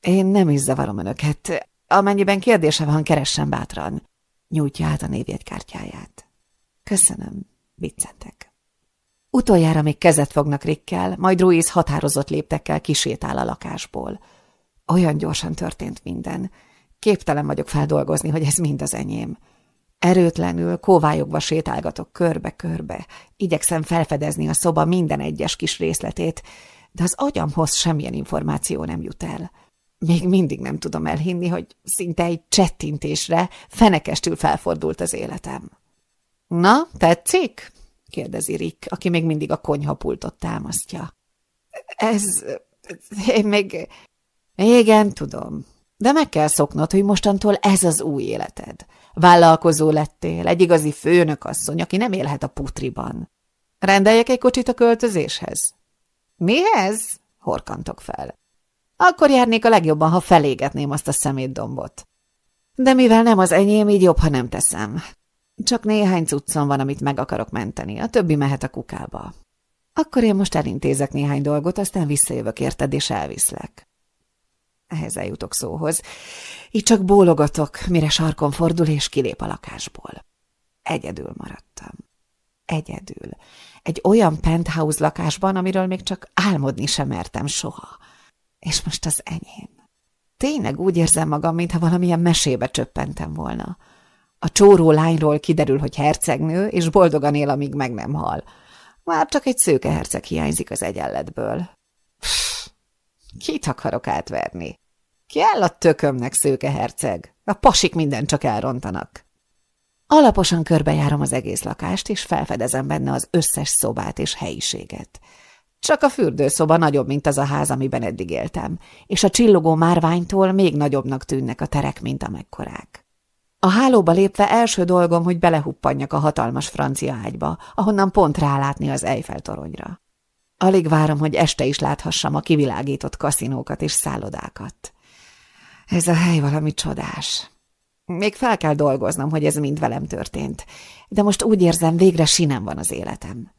Én nem is zavarom önöket. Amennyiben kérdése van, keressen bátran. Nyújtja át a névjegykártyáját. Köszönöm, viccentek. Utoljára még kezet fognak Rikkel, majd Ruiz határozott léptekkel kisétál a lakásból. Olyan gyorsan történt minden. Képtelen vagyok feldolgozni, hogy ez mind az enyém. Erőtlenül, kóvályogva sétálgatok körbe-körbe, igyekszem felfedezni a szoba minden egyes kis részletét, de az agyamhoz semmilyen információ nem jut el. Még mindig nem tudom elhinni, hogy szinte egy csettintésre fenekestül felfordult az életem. – Na, tetszik? – kérdezi Rick, aki még mindig a konyhapultot támasztja. – Ez... én még... Igen, tudom. De meg kell szoknod, hogy mostantól ez az új életed. Vállalkozó lettél, egy igazi főnökasszony, aki nem élhet a putriban. Rendeljek egy kocsit a költözéshez? Mihez? Horkantok fel. Akkor járnék a legjobban, ha felégetném azt a szemétdombot. De mivel nem az enyém, így jobb, ha nem teszem. Csak néhány cuccom van, amit meg akarok menteni, a többi mehet a kukába. Akkor én most elintézek néhány dolgot, aztán visszajövök érted, és elviszlek. Ehhez eljutok szóhoz. Így csak bólogatok, mire sarkon fordul, és kilép a lakásból. Egyedül maradtam. Egyedül. Egy olyan penthouse lakásban, amiről még csak álmodni sem mertem soha. És most az enyém. Tényleg úgy érzem magam, mintha valamilyen mesébe csöppentem volna. A csóró lányról kiderül, hogy hercegnő, és boldogan él, amíg meg nem hal. Már csak egy szőke herceg hiányzik az egyenletből. Kit akarok átverni? Ki áll a tökömnek, szőke herceg? A pasik minden csak elrontanak. Alaposan körbejárom az egész lakást, és felfedezem benne az összes szobát és helyiséget. Csak a fürdőszoba nagyobb, mint az a ház, amiben eddig éltem, és a csillogó márványtól még nagyobbnak tűnnek a terek, mint amekkorák. A hálóba lépve első dolgom, hogy belehuppanjak a hatalmas francia ágyba, ahonnan pont rálátni az Eiffel toronyra. Alig várom, hogy este is láthassam a kivilágított kaszinókat és szállodákat. Ez a hely valami csodás. Még fel kell dolgoznom, hogy ez mind velem történt, de most úgy érzem, végre sinem van az életem.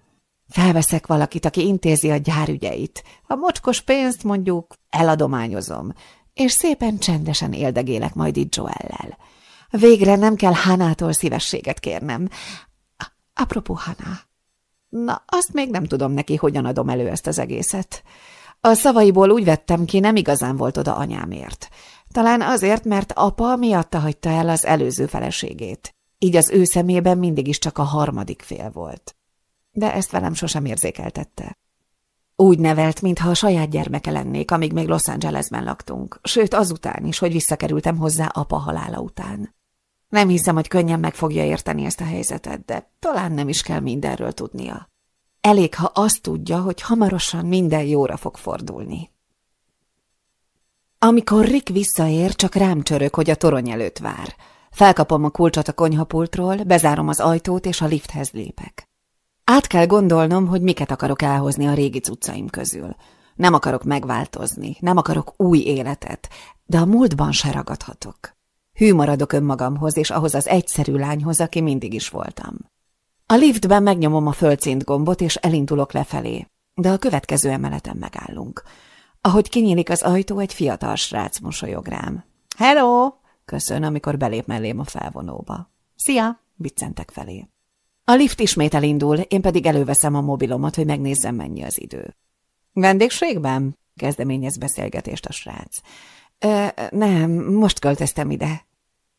Felveszek valakit, aki intézi a gyárügyeit. A mocskos pénzt mondjuk eladományozom, és szépen csendesen éldegélek majd itt Joellel. Végre nem kell Hanától szívességet kérnem. Apropó Hana. Na, azt még nem tudom neki, hogyan adom elő ezt az egészet. A szavaiból úgy vettem ki, nem igazán volt oda anyámért. Talán azért, mert apa miatta hagyta el az előző feleségét. Így az ő szemében mindig is csak a harmadik fél volt. De ezt velem sosem érzékeltette. Úgy nevelt, mintha a saját gyermeke lennék, amíg még Los Angelesben laktunk, sőt azután is, hogy visszakerültem hozzá apa halála után. Nem hiszem, hogy könnyen meg fogja érteni ezt a helyzetet, de talán nem is kell mindenről tudnia. Elég, ha azt tudja, hogy hamarosan minden jóra fog fordulni. Amikor Rick visszaér, csak rám csörök, hogy a torony előtt vár. Felkapom a kulcsot a konyhapultról, bezárom az ajtót, és a lifthez lépek. Át kell gondolnom, hogy miket akarok elhozni a régi cuccaim közül. Nem akarok megváltozni, nem akarok új életet, de a múltban se ragadhatok. Hű maradok önmagamhoz, és ahhoz az egyszerű lányhoz, aki mindig is voltam. A liftben megnyomom a földszint gombot, és elindulok lefelé, de a következő emeleten megállunk. Ahogy kinyílik az ajtó, egy fiatal srác mosolyog rám. – Hello! – köszön, amikor belép mellém a felvonóba. – Szia! – biccentek felé. A lift ismét elindul, én pedig előveszem a mobilomat, hogy megnézzem, mennyi az idő. – Vendégségben? – kezdeményez beszélgetést a srác. Ö, – Nem, most költöztem ide.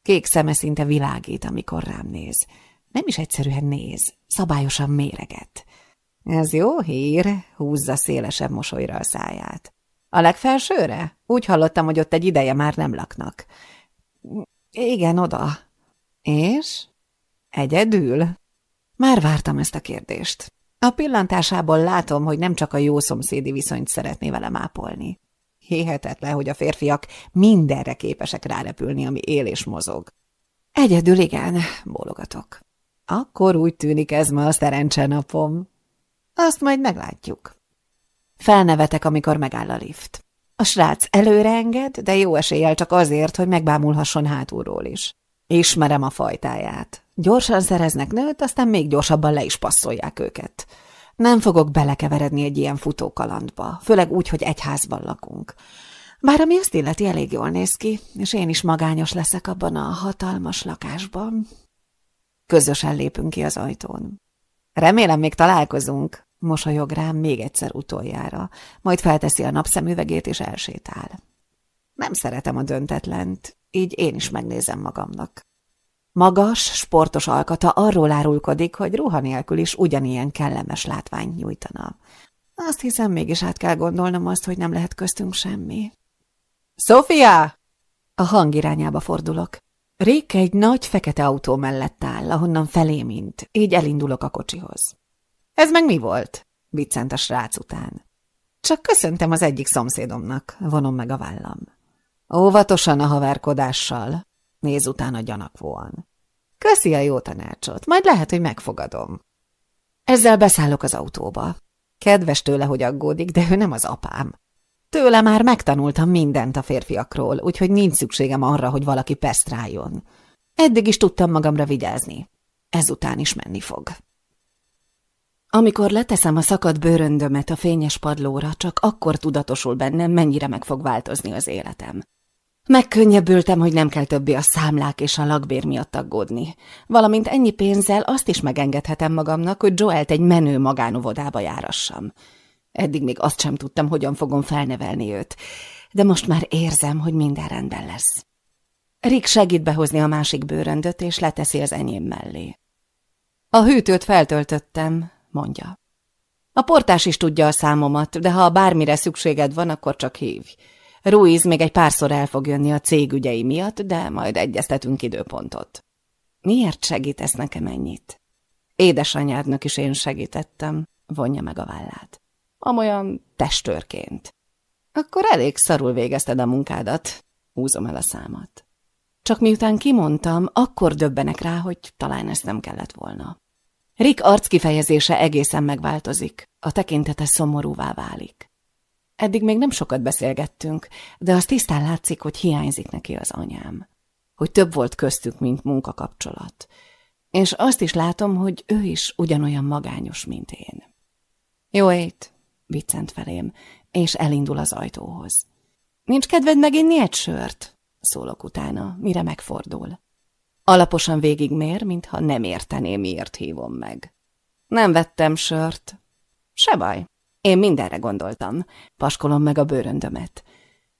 Kék szeme szinte világít, amikor rám néz. Nem is egyszerűen néz, szabályosan méreget. Ez jó hír, húzza szélesebb mosolyra a száját. A legfelsőre? Úgy hallottam, hogy ott egy ideje már nem laknak. Igen, oda. És? Egyedül? Már vártam ezt a kérdést. A pillantásából látom, hogy nem csak a jó szomszédi viszonyt szeretné velem ápolni. Hihetetlen, hogy a férfiak mindenre képesek rárepülni, ami él és mozog. Egyedül igen, bólogatok. Akkor úgy tűnik ez ma a szerencse napom. Azt majd meglátjuk. Felnevetek, amikor megáll a lift. A srác előre enged, de jó eséllyel csak azért, hogy megbámulhasson hátulról is. Ismerem a fajtáját. Gyorsan szereznek nőt, aztán még gyorsabban le is passzolják őket. Nem fogok belekeveredni egy ilyen futókalandba, főleg úgy, hogy egy házban lakunk. Bár ami azt illeti, elég jól néz ki, és én is magányos leszek abban a hatalmas lakásban. Közösen lépünk ki az ajtón. Remélem, még találkozunk, mosolyog rám még egyszer utoljára, majd felteszi a napszemüvegét és elsétál. Nem szeretem a döntetlent, így én is megnézem magamnak. Magas, sportos alkata arról árulkodik, hogy ruha nélkül is ugyanilyen kellemes látványt nyújtana. Azt hiszem, mégis át kell gondolnom azt, hogy nem lehet köztünk semmi. Sofia! A hang irányába fordulok. Rick egy nagy fekete autó mellett áll, ahonnan felé mint, így elindulok a kocsihoz. Ez meg mi volt? Viccent a srác után. Csak köszöntem az egyik szomszédomnak, vonom meg a vállam. Óvatosan a haverkodással, néz utána gyanakvóan. Köszi a jó tanácsot, majd lehet, hogy megfogadom. Ezzel beszállok az autóba. Kedves tőle, hogy aggódik, de ő nem az apám. Tőle már megtanultam mindent a férfiakról, úgyhogy nincs szükségem arra, hogy valaki pesztráljon. Eddig is tudtam magamra vigyázni. Ezután is menni fog. Amikor leteszem a szakadt bőröndömet a fényes padlóra, csak akkor tudatosul bennem, mennyire meg fog változni az életem. Megkönnyebbültem, hogy nem kell többé a számlák és a lakbér miatt aggódni. Valamint ennyi pénzzel azt is megengedhetem magamnak, hogy Joelt egy menő magánovodába járassam. Eddig még azt sem tudtam, hogyan fogom felnevelni őt, de most már érzem, hogy minden rendben lesz. Rick segít behozni a másik bőröndöt, és leteszi az enyém mellé. A hűtőt feltöltöttem, mondja. A portás is tudja a számomat, de ha bármire szükséged van, akkor csak hívj. Ruiz még egy párszor el fog jönni a cég ügyei miatt, de majd egyeztetünk időpontot. Miért segítesz nekem ennyit? Édesanyádnak is én segítettem, vonja meg a vállát. Amolyan testőrként. Akkor elég szarul végezted a munkádat. Húzom el a számat. csak miután kimondtam, akkor döbbenek rá, hogy talán ezt nem kellett volna. Rick arckifejezése egészen megváltozik, a tekintete szomorúvá válik. Eddig még nem sokat beszélgettünk, de az tisztán látszik, hogy hiányzik neki az anyám. Hogy több volt köztük, mint munkakapcsolat. És azt is látom, hogy ő is ugyanolyan magányos, mint én. Jó ét, viccent felém, és elindul az ajtóhoz. Nincs kedved meginni egy sört? Szólok utána, mire megfordul. Alaposan végigmér, mintha nem értené, miért hívom meg. Nem vettem sört. Se baj, én mindenre gondoltam. Paskolom meg a bőröndömet.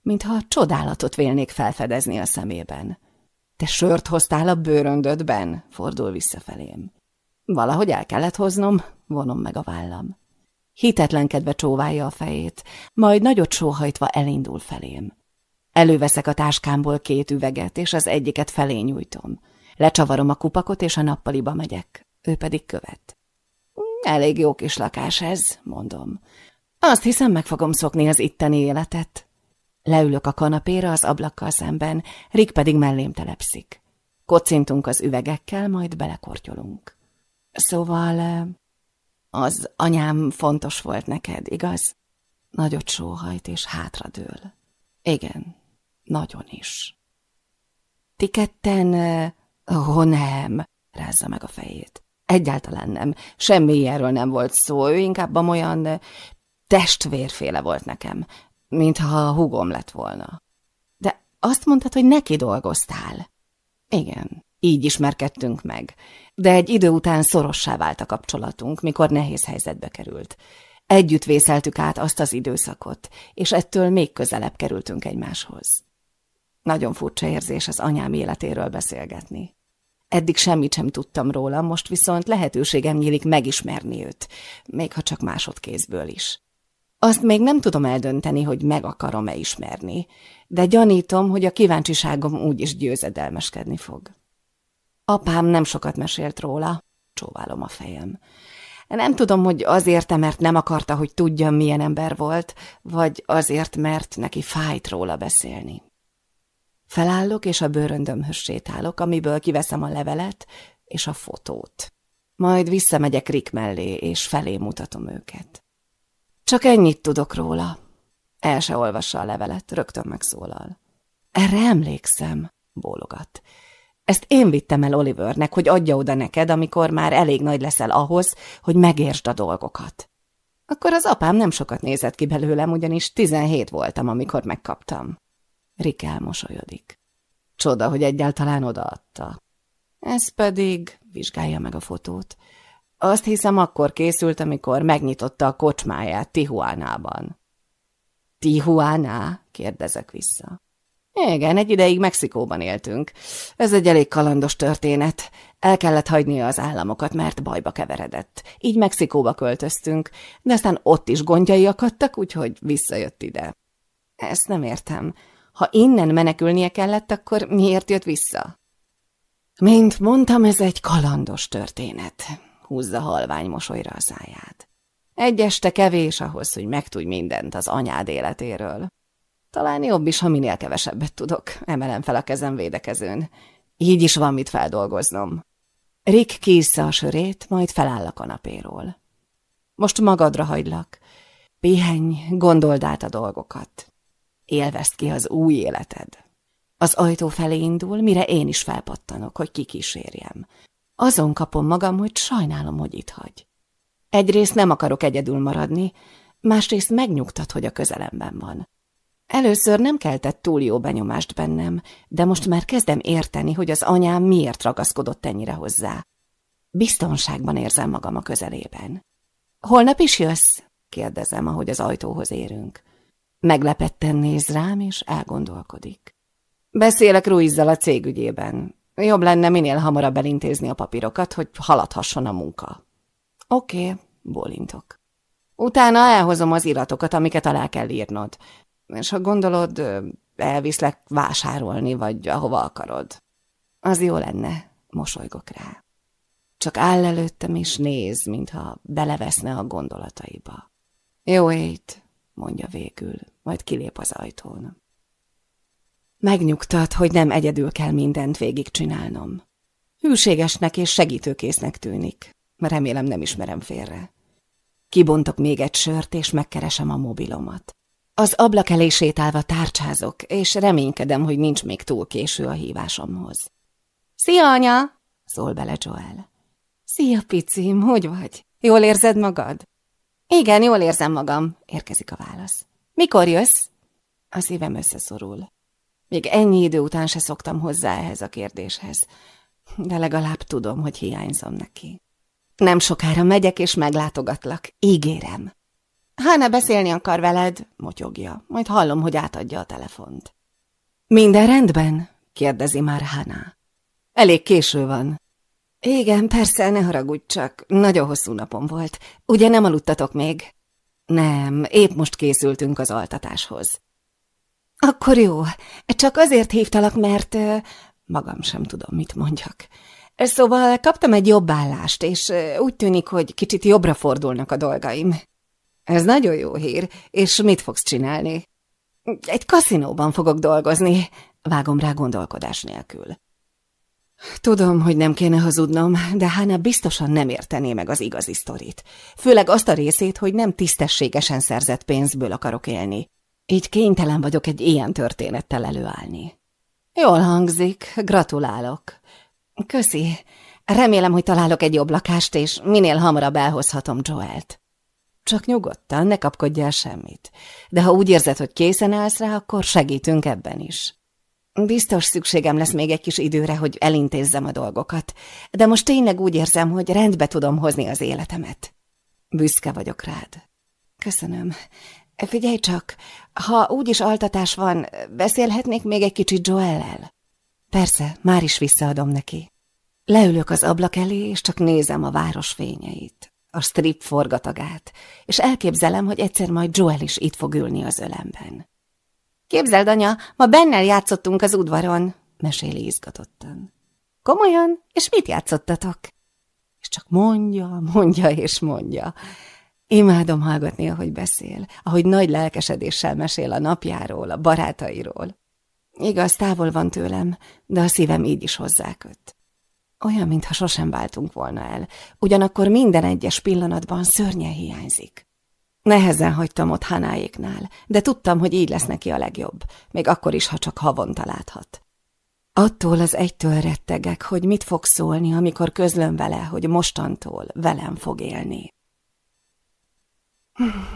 Mintha csodálatot vélnék felfedezni a szemében. Te sört hoztál a bőröndödben? Fordul visszafelém. Valahogy el kellett hoznom, vonom meg a vállam. Hitetlenkedve csóválja a fejét, majd nagyot sóhajtva elindul felém. Előveszek a táskámból két üveget, és az egyiket felé nyújtom. Lecsavarom a kupakot, és a nappaliba megyek. Ő pedig követ. Elég jó kis lakás ez, mondom. Azt hiszem, meg fogom szokni az itteni életet. Leülök a kanapéra az ablakkal szemben, Rick pedig mellém telepszik. Kocintunk az üvegekkel, majd belekortyolunk. Szóval az anyám fontos volt neked, igaz? Nagyot sóhajt és hátradől. Igen, nagyon is. Ti ketten... Ó, oh, nem, rázza meg a fejét. Egyáltalán nem. Semmi ilyenről nem volt szó. Ő inkább olyan testvérféle volt nekem, mintha a hugom lett volna. De azt mondtad, hogy neki dolgoztál. Igen, így ismerkedtünk meg. De egy idő után szorossá vált a kapcsolatunk, mikor nehéz helyzetbe került. Együtt vészeltük át azt az időszakot, és ettől még közelebb kerültünk egymáshoz. Nagyon furcsa érzés az anyám életéről beszélgetni. Eddig semmit sem tudtam róla, most viszont lehetőségem nyílik megismerni őt, még ha csak másodkézből is. Azt még nem tudom eldönteni, hogy meg akarom-e ismerni, de gyanítom, hogy a kíváncsiságom úgyis győzedelmeskedni fog. Apám nem sokat mesélt róla, csóválom a fejem. Nem tudom, hogy azért, mert nem akarta, hogy tudjam, milyen ember volt, vagy azért, mert neki fájt róla beszélni. Felállok, és a bőröndömhöz sétálok, amiből kiveszem a levelet és a fotót. Majd visszamegyek Rick mellé, és felé mutatom őket. Csak ennyit tudok róla. El se olvassa a levelet, rögtön megszólal. Erre emlékszem, bólogat. Ezt én vittem el Olivernek, hogy adja oda neked, amikor már elég nagy leszel ahhoz, hogy megértsd a dolgokat. Akkor az apám nem sokat nézett ki belőlem, ugyanis tizenhét voltam, amikor megkaptam. Rick elmosolyodik. Csoda, hogy egyáltalán odaadta. Ez pedig, vizsgálja meg a fotót, azt hiszem akkor készült, amikor megnyitotta a kocsmáját Tijuánában. Tijuana? kérdezek vissza. Igen, egy ideig Mexikóban éltünk. Ez egy elég kalandos történet. El kellett hagynia az államokat, mert bajba keveredett. Így Mexikóba költöztünk, de aztán ott is gondjai akadtak, úgyhogy visszajött ide. Ezt nem értem. Ha innen menekülnie kellett, akkor miért jött vissza? Mint mondtam, ez egy kalandos történet. Húzza halvány mosolyra a száját. Egy este kevés ahhoz, hogy megtudj mindent az anyád életéről. Talán jobb is, ha minél kevesebbet tudok. Emelem fel a kezem védekezőn. Így is van mit feldolgoznom. Rick kiissza a sörét, majd feláll a kanapéról. Most magadra hagylak. Pihenj, gondold át a dolgokat. Élvezd ki az új életed. Az ajtó felé indul, mire én is felpattanok, hogy kikísérjem. Azon kapom magam, hogy sajnálom, hogy itt hagy. Egyrészt nem akarok egyedül maradni, másrészt megnyugtat, hogy a közelemben van. Először nem keltett túl jó benyomást bennem, de most már kezdem érteni, hogy az anyám miért ragaszkodott ennyire hozzá. Biztonságban érzem magam a közelében. Holnap is jössz? kérdezem, ahogy az ajtóhoz érünk. Meglepetten néz rám, és elgondolkodik. Beszélek Ruizzal a cégügyében. Jobb lenne minél hamarabb elintézni a papírokat, hogy haladhasson a munka. Oké, okay, bólintok. Utána elhozom az iratokat, amiket alá kell írnod. És ha gondolod, elviszlek vásárolni, vagy ahova akarod. Az jó lenne, mosolygok rá. Csak áll előttem és néz, mintha beleveszne a gondolataiba. Jó ét, mondja végül, majd kilép az ajtón. Megnyugtat, hogy nem egyedül kell mindent végigcsinálnom. Hűségesnek és segítőkésznek tűnik. Remélem nem ismerem félre. Kibontok még egy sört, és megkeresem a mobilomat. Az ablak elé sétálva tárcsázok, és reménykedem, hogy nincs még túl késő a hívásomhoz. Szia, anya! szól bele Joel. Szia, picim, hogy vagy? Jól érzed magad? Igen, jól érzem magam, érkezik a válasz. Mikor jössz? A szívem összeszorul. Még ennyi idő után se szoktam hozzá ehhez a kérdéshez, de legalább tudom, hogy hiányzom neki. Nem sokára megyek és meglátogatlak, ígérem. Hána beszélni akar veled, motyogja, majd hallom, hogy átadja a telefont. Minden rendben? kérdezi már Hána. Elég késő van. Igen, persze, ne haragudj csak, nagyon hosszú napom volt. Ugye nem aludtatok még? Nem, épp most készültünk az altatáshoz. Akkor jó, csak azért hívtalak, mert... Magam sem tudom, mit mondjak. Szóval kaptam egy jobb állást, és úgy tűnik, hogy kicsit jobbra fordulnak a dolgaim. Ez nagyon jó hír, és mit fogsz csinálni? Egy kaszinóban fogok dolgozni, vágom rá gondolkodás nélkül. Tudom, hogy nem kéne hazudnom, de Hána biztosan nem értené meg az igazi sztorit. Főleg azt a részét, hogy nem tisztességesen szerzett pénzből akarok élni. Így kénytelen vagyok egy ilyen történettel előállni. Jól hangzik, gratulálok. Köszi. Remélem, hogy találok egy jobb lakást, és minél hamarabb elhozhatom Joelt. Csak nyugodtan, ne kapkodj el semmit. De ha úgy érzed, hogy készen állsz rá, akkor segítünk ebben is. Biztos szükségem lesz még egy kis időre, hogy elintézzem a dolgokat, de most tényleg úgy érzem, hogy rendbe tudom hozni az életemet. Büszke vagyok rád. Köszönöm. Figyelj csak, ha úgyis altatás van, beszélhetnék még egy kicsit Joellel? Persze, már is visszaadom neki. Leülök az ablak elé, és csak nézem a város fényeit, a strip forgatagát, és elképzelem, hogy egyszer majd Joel is itt fog ülni az ölemben. Képzeld, anya, ma bennel játszottunk az udvaron, meséli izgatottan. Komolyan? És mit játszottatok? És csak mondja, mondja és mondja. Imádom hallgatni, ahogy beszél, ahogy nagy lelkesedéssel mesél a napjáról, a barátairól. Igaz, távol van tőlem, de a szívem így is hozzáköt. Olyan, mintha sosem váltunk volna el, ugyanakkor minden egyes pillanatban szörnyen hiányzik. Nehezen hagytam ott Hanáéknál, de tudtam, hogy így lesz neki a legjobb, még akkor is, ha csak havonta láthat. Attól az egytől rettegek, hogy mit fog szólni, amikor közlöm vele, hogy mostantól velem fog élni.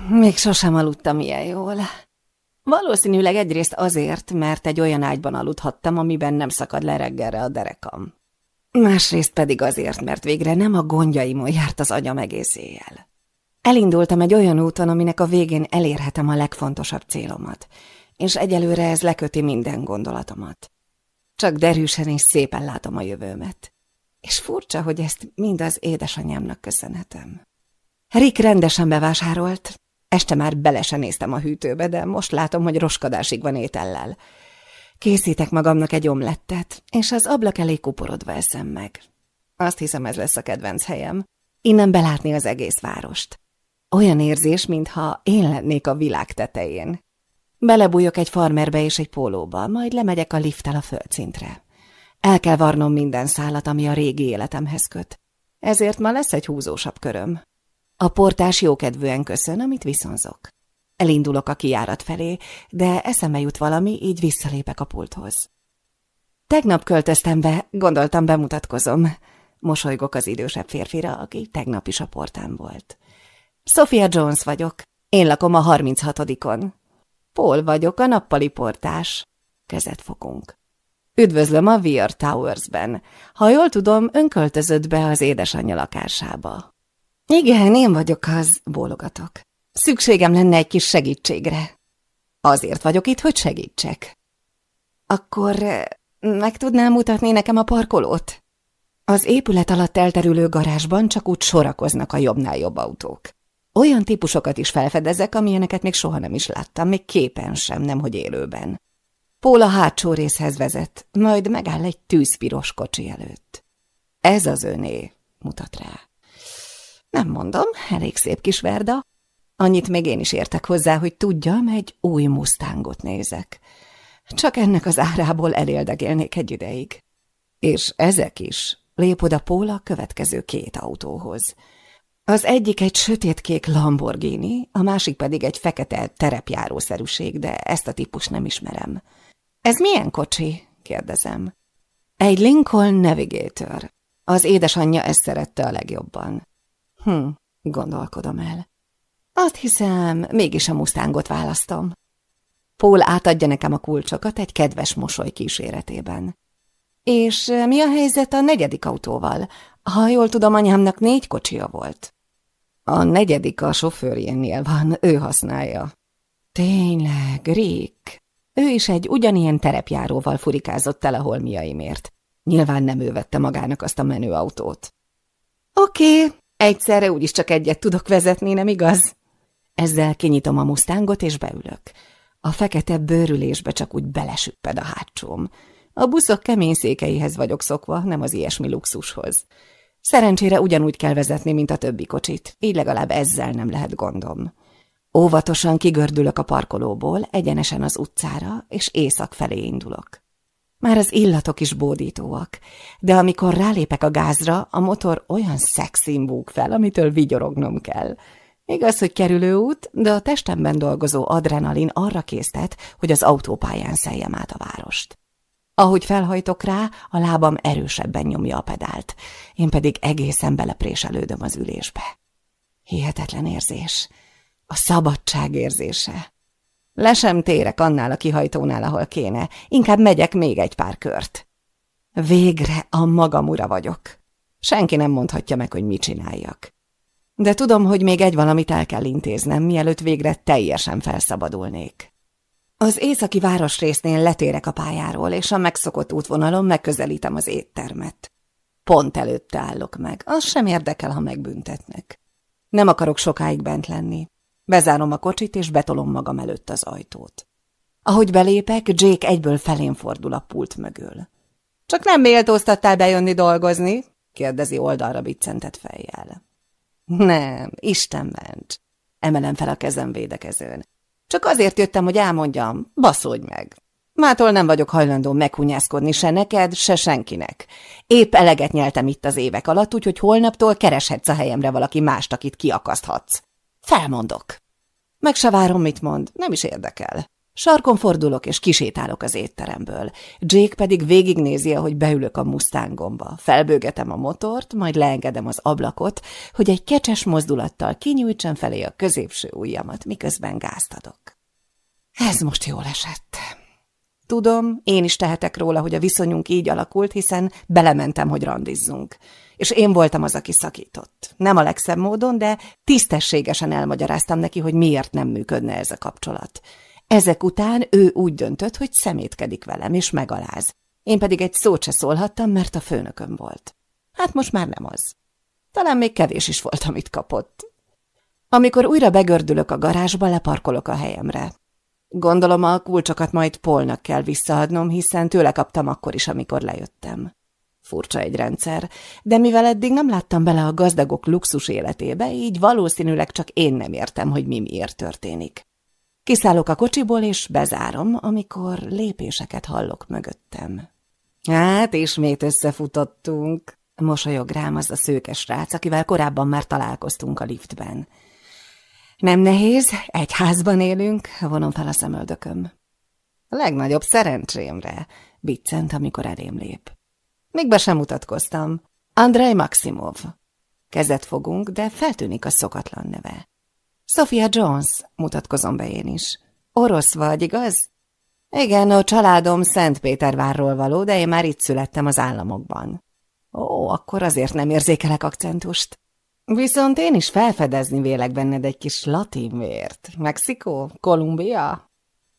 Még sosem aludtam ilyen jól. Valószínűleg egyrészt azért, mert egy olyan ágyban aludhattam, amiben nem szakad le reggelre a derekam. Másrészt pedig azért, mert végre nem a gondjaimon járt az agyam egész éjjel. Elindultam egy olyan úton, aminek a végén elérhetem a legfontosabb célomat, és egyelőre ez leköti minden gondolatomat. Csak derűsen és szépen látom a jövőmet. És furcsa, hogy ezt mind az édesanyámnak köszönhetem. Rick rendesen bevásárolt. Este már bele néztem a hűtőbe, de most látom, hogy roskadásig van étellel. Készítek magamnak egy omlettet, és az ablak elé kuporodva eszem meg. Azt hiszem, ez lesz a kedvenc helyem. Innen belátni az egész várost. Olyan érzés, mintha én lennék a világ tetején. Belebújok egy farmerbe és egy pólóba, majd lemegyek a lifttel a földszintre. El kell varnom minden szálat, ami a régi életemhez köt. Ezért ma lesz egy húzósabb köröm. A portás jókedvűen köszön, amit viszonzok. Elindulok a kijárat felé, de eszembe jut valami, így visszalépek a pulthoz. Tegnap költöztem be, gondoltam bemutatkozom. Mosolygok az idősebb férfira, aki tegnap is a portán volt. Sophia Jones vagyok. Én lakom a 36 Paul vagyok, a nappali portás. Kezet fogunk. Üdvözlöm a Weir Towers-ben. Ha jól tudom, ön költözött be az édesanyja lakásába. Igen, én vagyok az, bólogatok. Szükségem lenne egy kis segítségre. Azért vagyok itt, hogy segítsek. Akkor eh, meg tudnám mutatni nekem a parkolót? Az épület alatt elterülő garázsban csak úgy sorakoznak a jobbnál jobb autók. Olyan típusokat is felfedezek, amilyeneket még soha nem is láttam, még képen sem, nemhogy élőben. Pól a hátsó részhez vezet, majd megáll egy tűzpiros kocsi előtt. Ez az öné, mutat rá. Nem mondom, elég szép kis verda. Annyit még én is értek hozzá, hogy tudjam, egy új musztángot nézek. Csak ennek az árából eléldegélnék egy ideig. És ezek is. Lép oda Póla következő két autóhoz. Az egyik egy sötétkék Lamborghini, a másik pedig egy fekete terepjárószerűség, de ezt a típus nem ismerem. Ez milyen kocsi? kérdezem. Egy Lincoln Navigator. Az édesanyja ezt szerette a legjobban. Hm, gondolkodom el. Azt hiszem, mégis a Mustangot választom. Paul átadja nekem a kulcsokat egy kedves mosoly kíséretében. És mi a helyzet a negyedik autóval? Ha jól tudom, anyámnak négy kocsia volt. A negyedik a sofőrjénnél van, ő használja. Tényleg, Rick. Ő is egy ugyanilyen terepjáróval furikázott el a holmiaimért. Nyilván nem ő vette magának azt a menőautót. Oké, okay, egyszerre úgyis csak egyet tudok vezetni, nem igaz? Ezzel kinyitom a mustángot és beülök. A fekete bőrülésbe csak úgy belesüpped a hátsóm. A buszok kemény székeihez vagyok szokva, nem az ilyesmi luxushoz. Szerencsére ugyanúgy kell vezetni, mint a többi kocsit, így legalább ezzel nem lehet gondom. Óvatosan kigördülök a parkolóból, egyenesen az utcára, és észak felé indulok. Már az illatok is bódítóak, de amikor rálépek a gázra, a motor olyan szexin búg fel, amitől vigyorognom kell. Igaz, hogy kerülő út, de a testemben dolgozó adrenalin arra késztet, hogy az autópályán szeljem át a várost. Ahogy felhajtok rá, a lábam erősebben nyomja a pedált, én pedig egészen belepréselődöm az ülésbe. Hihetetlen érzés. A szabadság érzése. Le sem térek annál a kihajtónál, ahol kéne, inkább megyek még egy pár kört. Végre a magam ura vagyok. Senki nem mondhatja meg, hogy mit csináljak. De tudom, hogy még egy valamit el kell intéznem, mielőtt végre teljesen felszabadulnék. Az északi városrésznél letérek a pályáról, és a megszokott útvonalon megközelítem az éttermet. Pont előtte állok meg, az sem érdekel, ha megbüntetnek. Nem akarok sokáig bent lenni. Bezárom a kocsit, és betolom magam előtt az ajtót. Ahogy belépek, Jake egyből felén fordul a pult mögül. – Csak nem méltóztattál bejönni dolgozni? – kérdezi oldalra biccentett fejjel. – Nem, Isten ments! – emelem fel a kezem védekezőn. Csak azért jöttem, hogy elmondjam, baszódj meg. Mától nem vagyok hajlandó meghunyászkodni se neked, se senkinek. Épp eleget nyeltem itt az évek alatt, úgyhogy holnaptól kereshetsz a helyemre valaki mást, akit kiakaszthatsz. Felmondok. Meg se várom, mit mond, nem is érdekel. Sarkon fordulok, és kisétálok az étteremből. Jake pedig végignézi, ahogy beülök a mustangomba. Felbőgetem a motort, majd leengedem az ablakot, hogy egy kecses mozdulattal kinyújtsam felé a középső ujjamat, miközben gázt adok. Ez most jól esett. Tudom, én is tehetek róla, hogy a viszonyunk így alakult, hiszen belementem, hogy randizzunk. És én voltam az, aki szakított. Nem a legszebb módon, de tisztességesen elmagyaráztam neki, hogy miért nem működne ez a kapcsolat. Ezek után ő úgy döntött, hogy szemétkedik velem, és megaláz. Én pedig egy szót se szólhattam, mert a főnököm volt. Hát most már nem az. Talán még kevés is volt, amit kapott. Amikor újra begördülök a garázsba, leparkolok a helyemre. Gondolom a kulcsokat majd Polnak kell visszaadnom, hiszen tőle kaptam akkor is, amikor lejöttem. Furcsa egy rendszer, de mivel eddig nem láttam bele a gazdagok luxus életébe, így valószínűleg csak én nem értem, hogy mi miért történik. Kiszállok a kocsiból, és bezárom, amikor lépéseket hallok mögöttem. Hát, ismét összefutottunk, mosolyog rám az a szőkes rác, akivel korábban már találkoztunk a liftben. Nem nehéz, egy házban élünk, vonom fel a szemöldököm. A legnagyobb szerencsémre, biccent, amikor elém lép. Még be sem mutatkoztam. Andrei Maximov. Kezet fogunk, de feltűnik a szokatlan neve. Sophia Jones, mutatkozom be én is. Orosz vagy, igaz? Igen, a családom Szentpétervárról való, de én már itt születtem az államokban. Ó, akkor azért nem érzékelek akcentust. Viszont én is felfedezni vélek benned egy kis latin vért. Mexikó? Kolumbia?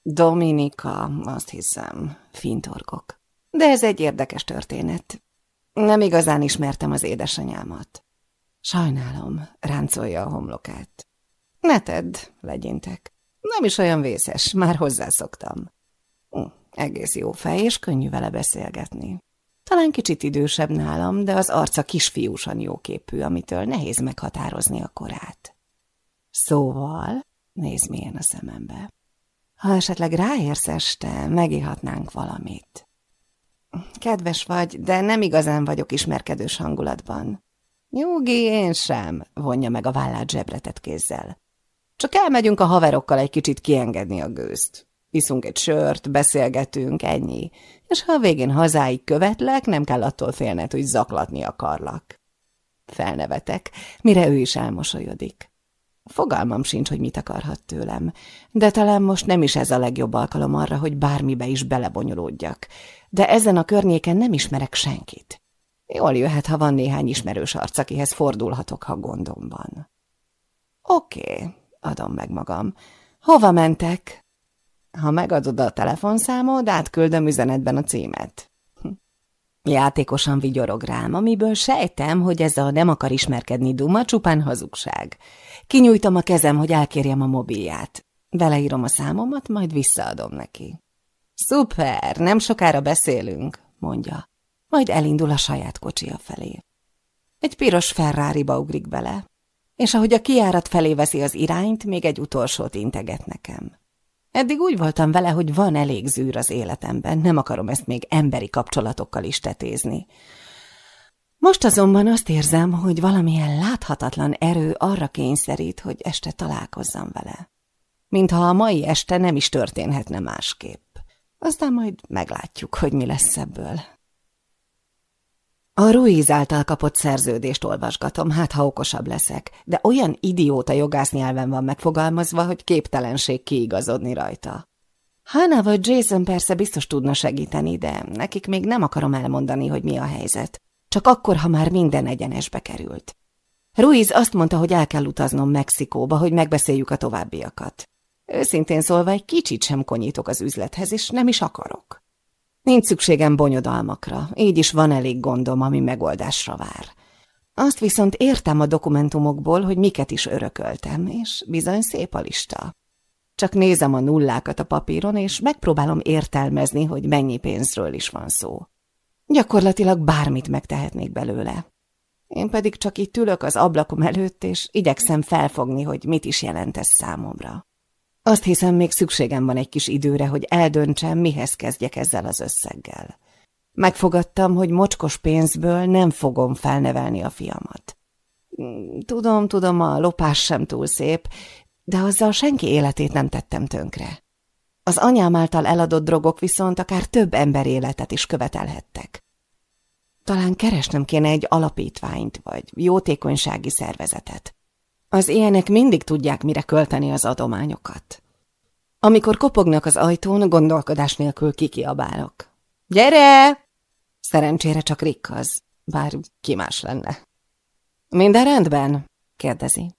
Dominika, azt hiszem, fintorkok. De ez egy érdekes történet. Nem igazán ismertem az édesanyámat. Sajnálom, ráncolja a homlokát. Ne tedd, legyintek. Nem is olyan vészes, már hozzászoktam. Hm, egész jó fej, és könnyű vele beszélgetni. Talán kicsit idősebb nálam, de az arca kisfiúsan jóképű, amitől nehéz meghatározni a korát. Szóval, nézd milyen a szemembe. Ha esetleg ráérsz este, megihatnánk valamit. Kedves vagy, de nem igazán vagyok ismerkedős hangulatban. Nyugi, én sem, vonja meg a vállát zsebretett kézzel. Csak elmegyünk a haverokkal egy kicsit kiengedni a gőzt. Iszunk egy sört, beszélgetünk, ennyi. És ha a végén hazáig követlek, nem kell attól félned, hogy zaklatni akarlak. Felnevetek, mire ő is elmosolyodik. Fogalmam sincs, hogy mit akarhat tőlem, de talán most nem is ez a legjobb alkalom arra, hogy bármibe is belebonyolódjak. De ezen a környéken nem ismerek senkit. Jól jöhet, ha van néhány ismerős arc, akihez fordulhatok, ha gondom van. Oké, okay, adom meg magam. Hova mentek? Ha megadod a telefonszámod, átküldöm üzenetben a címet. Hm. Játékosan vigyorog rám, amiből sejtem, hogy ez a nem akar ismerkedni duma csupán hazugság. Kinyújtom a kezem, hogy elkérjem a mobilját. Beleírom a számomat, majd visszaadom neki. Szuper, nem sokára beszélünk, mondja. Majd elindul a saját kocsia felé. Egy piros Ferrari-ba ugrik bele, és ahogy a kiárat felé veszi az irányt, még egy utolsót integet nekem. Eddig úgy voltam vele, hogy van elég zűr az életemben, nem akarom ezt még emberi kapcsolatokkal is tetézni. Most azonban azt érzem, hogy valamilyen láthatatlan erő arra kényszerít, hogy este találkozzam vele. Mintha a mai este nem is történhetne másképp. Aztán majd meglátjuk, hogy mi lesz ebből. A Ruiz által kapott szerződést olvasgatom, hát ha okosabb leszek, de olyan idióta jogásznyelven van megfogalmazva, hogy képtelenség kiigazodni rajta. Hanna vagy Jason persze biztos tudna segíteni, de nekik még nem akarom elmondani, hogy mi a helyzet. Csak akkor, ha már minden egyenesbe került. Ruiz azt mondta, hogy el kell utaznom Mexikóba, hogy megbeszéljük a továbbiakat. Őszintén szólva egy kicsit sem konyítok az üzlethez, és nem is akarok. Nincs szükségem bonyodalmakra, így is van elég gondom, ami megoldásra vár. Azt viszont értem a dokumentumokból, hogy miket is örököltem, és bizony szép a lista. Csak nézem a nullákat a papíron, és megpróbálom értelmezni, hogy mennyi pénzről is van szó. Gyakorlatilag bármit megtehetnék belőle. Én pedig csak itt ülök az ablakom előtt, és igyekszem felfogni, hogy mit is jelent ez számomra. Azt hiszem, még szükségem van egy kis időre, hogy eldöntsem, mihez kezdjek ezzel az összeggel. Megfogadtam, hogy mocskos pénzből nem fogom felnevelni a fiamat. Tudom, tudom, a lopás sem túl szép, de azzal senki életét nem tettem tönkre. Az anyám által eladott drogok viszont akár több ember életet is követelhettek. Talán keresnem kéne egy alapítványt, vagy jótékonysági szervezetet. Az ilyenek mindig tudják, mire költeni az adományokat. Amikor kopognak az ajtón, gondolkodás nélkül kikiabálok. Gyere! Szerencsére csak Rick az, bár ki más lenne. Minden rendben? kérdezi.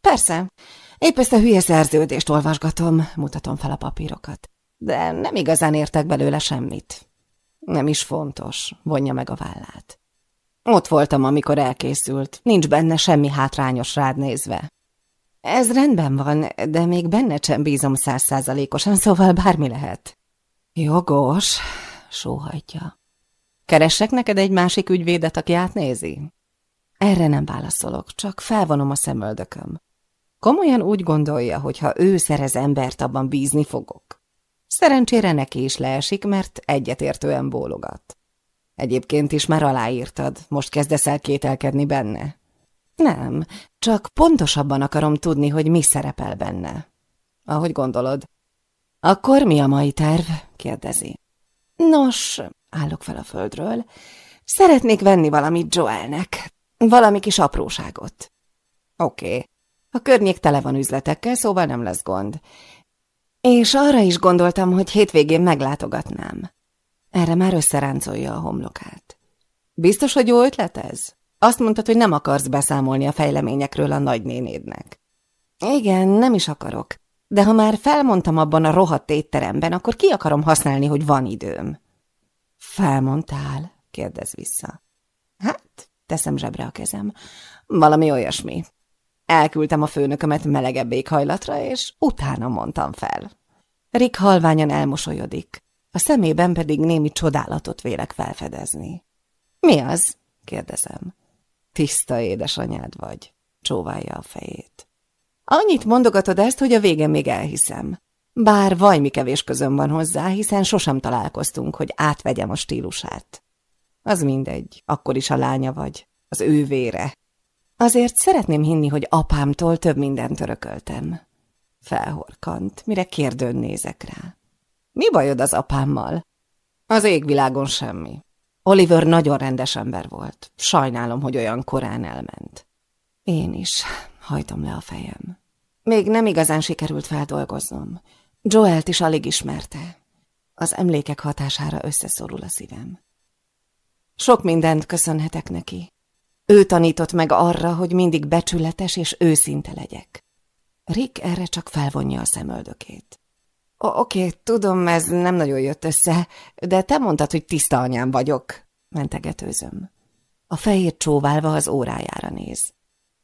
Persze. Épp ezt a hülye szerződést olvasgatom, mutatom fel a papírokat. De nem igazán értek belőle semmit. Nem is fontos, vonja meg a vállát. Ott voltam, amikor elkészült. Nincs benne semmi hátrányos rád nézve. Ez rendben van, de még benne sem bízom százszázalékosan, szóval bármi lehet. Jogos, sóhajtja. Keressek neked egy másik ügyvédet, aki átnézi? Erre nem válaszolok, csak felvonom a szemöldököm. Komolyan úgy gondolja, hogy ha ő szerez embert, abban bízni fogok. Szerencsére neki is leesik, mert egyetértően bólogat. Egyébként is már aláírtad, most kezdesz el kételkedni benne. Nem, csak pontosabban akarom tudni, hogy mi szerepel benne. Ahogy gondolod. Akkor mi a mai terv? kérdezi. Nos, állok fel a földről. Szeretnék venni valamit Joelnek. Valami kis apróságot. Oké. A környék tele van üzletekkel, szóval nem lesz gond. És arra is gondoltam, hogy hétvégén meglátogatnám. Erre már összeráncolja a homlokát. Biztos, hogy jó ötlet ez? Azt mondtad, hogy nem akarsz beszámolni a fejleményekről a nagynénédnek. Igen, nem is akarok. De ha már felmondtam abban a rohadt étteremben, akkor ki akarom használni, hogy van időm? Felmondtál? kérdez vissza. Hát, teszem zsebre a kezem. Valami olyasmi. Elküldtem a főnökömet melegebb éghajlatra, és utána mondtam fel. Rick halványan elmosolyodik, a szemében pedig némi csodálatot vélek felfedezni. Mi az? kérdezem. Tiszta édesanyád vagy, csóválja a fejét. Annyit mondogatod ezt, hogy a végén még elhiszem. Bár vajmi kevés közön van hozzá, hiszen sosem találkoztunk, hogy átvegyem a stílusát. Az mindegy, akkor is a lánya vagy, az ő vére. Azért szeretném hinni, hogy apámtól több mindent örököltem. Felhorkant, mire kérdőn nézek rá. Mi bajod az apámmal? Az égvilágon semmi. Oliver nagyon rendes ember volt. Sajnálom, hogy olyan korán elment. Én is hajtom le a fejem. Még nem igazán sikerült feldolgoznom. Joelt is alig ismerte. Az emlékek hatására összeszorul a szívem. Sok mindent köszönhetek neki. Ő tanított meg arra, hogy mindig becsületes és őszinte legyek. Rick erre csak felvonja a szemöldökét. Oké, okay, tudom, ez nem nagyon jött össze, de te mondtad, hogy tiszta anyám vagyok, mentegetőzöm. A fejét csóválva az órájára néz.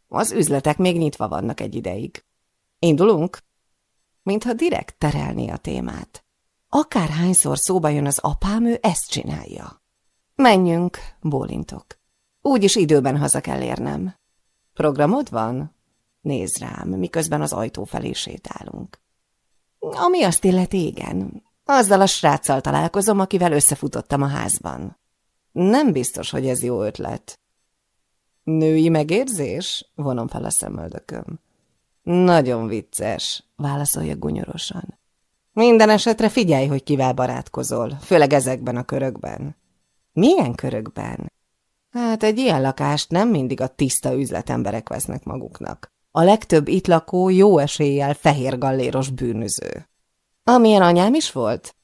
Az üzletek még nyitva vannak egy ideig. Indulunk? Mintha direkt terelné a témát. Akárhányszor szóba jön az apám, ő ezt csinálja. Menjünk, bólintok. Úgyis időben haza kell érnem. Programod van? Néz rám, miközben az ajtó felé sétálunk. Ami azt illeti, igen. Azzal a sráccal találkozom, akivel összefutottam a házban. Nem biztos, hogy ez jó ötlet. Női megérzés? Vonom fel a szemöldököm. Nagyon vicces, válaszolja gunyorosan. Minden esetre figyelj, hogy kivel barátkozol, főleg ezekben a körökben. Milyen körökben? Hát egy ilyen lakást nem mindig a tiszta üzletemberek vesznek maguknak. A legtöbb itt lakó jó eséllyel fehér galléros bűnöző. Amilyen anyám is volt?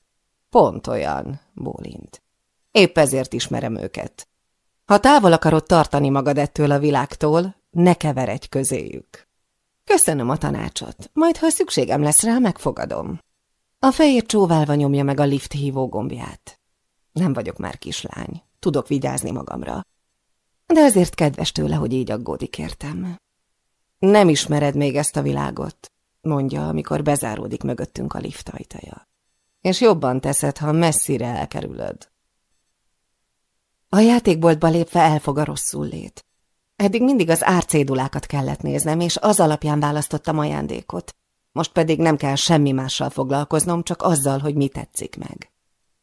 Pont olyan, bólint. Épp ezért ismerem őket. Ha távol akarod tartani magad ettől a világtól, ne keveredj közéjük. Köszönöm a tanácsot, majd ha szükségem lesz rá, megfogadom. A fehér csóválva nyomja meg a lift hívó gombját. Nem vagyok már kislány, tudok vigyázni magamra. De azért kedves tőle, hogy így aggódik értem. Nem ismered még ezt a világot, mondja, amikor bezáródik mögöttünk a lift ajtaja. És jobban teszed, ha messzire elkerülöd. A játékboltba lépve elfog a rosszul lét. Eddig mindig az árcédulákat kellett néznem, és az alapján választottam ajándékot. Most pedig nem kell semmi mással foglalkoznom, csak azzal, hogy mi tetszik meg.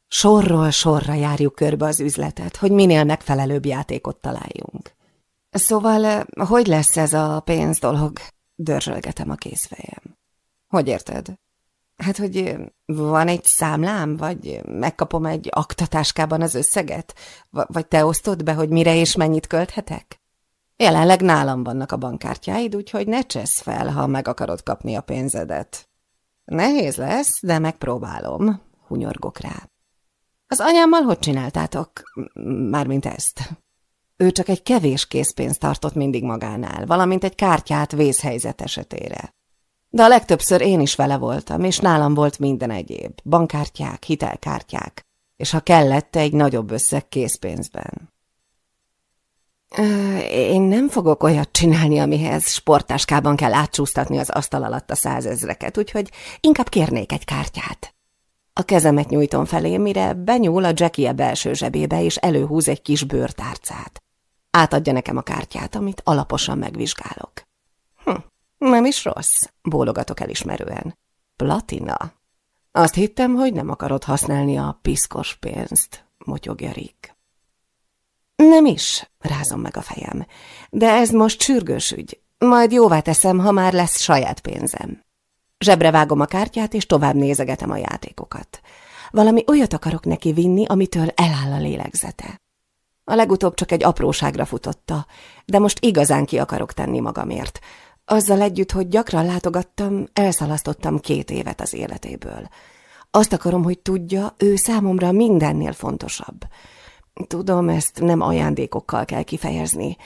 Sorról sorra járjuk körbe az üzletet, hogy minél megfelelőbb játékot találjunk. Szóval, hogy lesz ez a pénz dolog? Dörzsölgetem a kézfejem. Hogy érted? Hát, hogy van egy számlám, vagy megkapom egy aktatáskában az összeget? Vagy te osztod be, hogy mire és mennyit költhetek? Jelenleg nálam vannak a bankkártyáid, úgyhogy ne csesz fel, ha meg akarod kapni a pénzedet. Nehéz lesz, de megpróbálom, hunyorgok rá. Az anyámmal hogy csináltátok? Mármint ezt. Ő csak egy kevés készpénzt tartott mindig magánál, valamint egy kártyát vészhelyzet esetére. De a legtöbbször én is vele voltam, és nálam volt minden egyéb, bankkártyák, hitelkártyák, és ha kellett, egy nagyobb összeg készpénzben. Én nem fogok olyat csinálni, amihez sportáskában kell átcsúsztatni az asztal alatt a százezreket, úgyhogy inkább kérnék egy kártyát. A kezemet nyújtom felé, mire benyúl a Jackie belső zsebébe, és előhúz egy kis bőrtárcát. Átadja nekem a kártyát, amit alaposan megvizsgálok. Hm, nem is rossz, bólogatok elismerően. Platina? Azt hittem, hogy nem akarod használni a piszkos pénzt, motyogja Rick. Nem is, rázom meg a fejem, de ez most sürgős ügy. Majd jóvá teszem, ha már lesz saját pénzem. Zsebre vágom a kártyát, és tovább nézegetem a játékokat. Valami olyat akarok neki vinni, amitől eláll a lélegzete. A legutóbb csak egy apróságra futotta, de most igazán ki akarok tenni magamért. Azzal együtt, hogy gyakran látogattam, elszalasztottam két évet az életéből. Azt akarom, hogy tudja, ő számomra mindennél fontosabb. Tudom, ezt nem ajándékokkal kell kifejezni,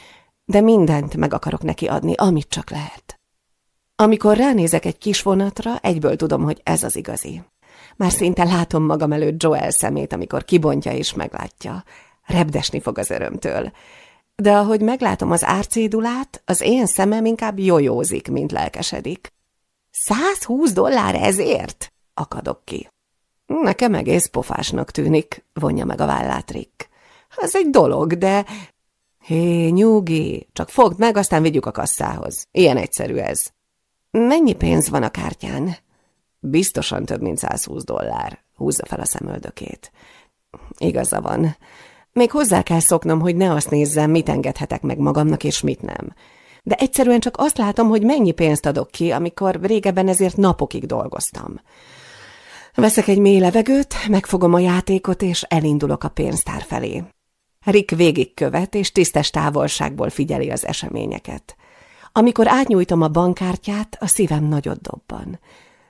de mindent meg akarok neki adni, amit csak lehet. Amikor ránézek egy kis vonatra, egyből tudom, hogy ez az igazi. Már szinte látom magam előtt Joel szemét, amikor kibontja és meglátja. Repdesni fog az örömtől. De ahogy meglátom az árcédulát, az én szemem inkább jojózik, mint lelkesedik. 120 dollár ezért? akadok ki. Nekem egész pofásnak tűnik, vonja meg a vállát Rick. Ez egy dolog, de... Hé, nyugi, csak fogd meg, aztán vigyük a kasszához. Ilyen egyszerű ez. Mennyi pénz van a kártyán? Biztosan több mint 120 dollár. Húzza fel a szemöldökét. Igaza van. Még hozzá kell szoknom, hogy ne azt nézzem, mit engedhetek meg magamnak, és mit nem. De egyszerűen csak azt látom, hogy mennyi pénzt adok ki, amikor régebben ezért napokig dolgoztam. Veszek egy mély levegőt, megfogom a játékot, és elindulok a pénztár felé. Rick végigkövet, és tisztes távolságból figyeli az eseményeket. Amikor átnyújtom a bankkártyát, a szívem nagyot dobban.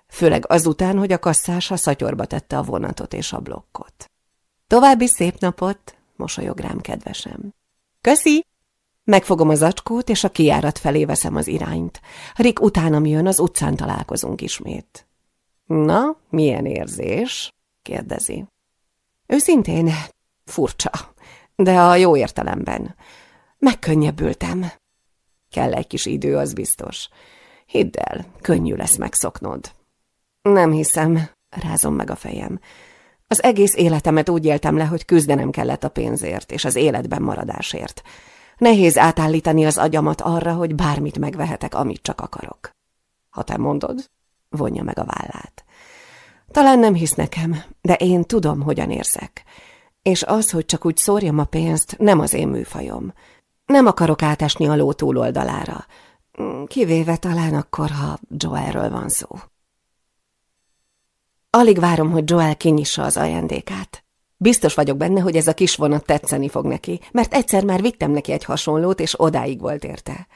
Főleg azután, hogy a kasszás a szatyorba tette a vonatot és a blokkot. További szép napot, mosolyog rám kedvesem. Köszi! Megfogom az acskót, és a kiárat felé veszem az irányt. Rick utánam jön, az utcán találkozunk ismét. Na, milyen érzés? kérdezi. Őszintén furcsa, de a jó értelemben. Megkönnyebbültem. Kell egy kis idő, az biztos. Hidd el, könnyű lesz megszoknod. Nem hiszem, rázom meg a fejem. Az egész életemet úgy éltem le, hogy küzdenem kellett a pénzért és az életben maradásért. Nehéz átállítani az agyamat arra, hogy bármit megvehetek, amit csak akarok. Ha te mondod, vonja meg a vállát. Talán nem hisz nekem, de én tudom, hogyan érzek. És az, hogy csak úgy szórjam a pénzt, nem az én műfajom. Nem akarok átesni a ló túloldalára. Kivéve talán akkor, ha Joelről van szó. Alig várom, hogy Joel kinyissa az ajándékát. Biztos vagyok benne, hogy ez a kis vonat tetszeni fog neki, mert egyszer már vittem neki egy hasonlót, és odáig volt érte.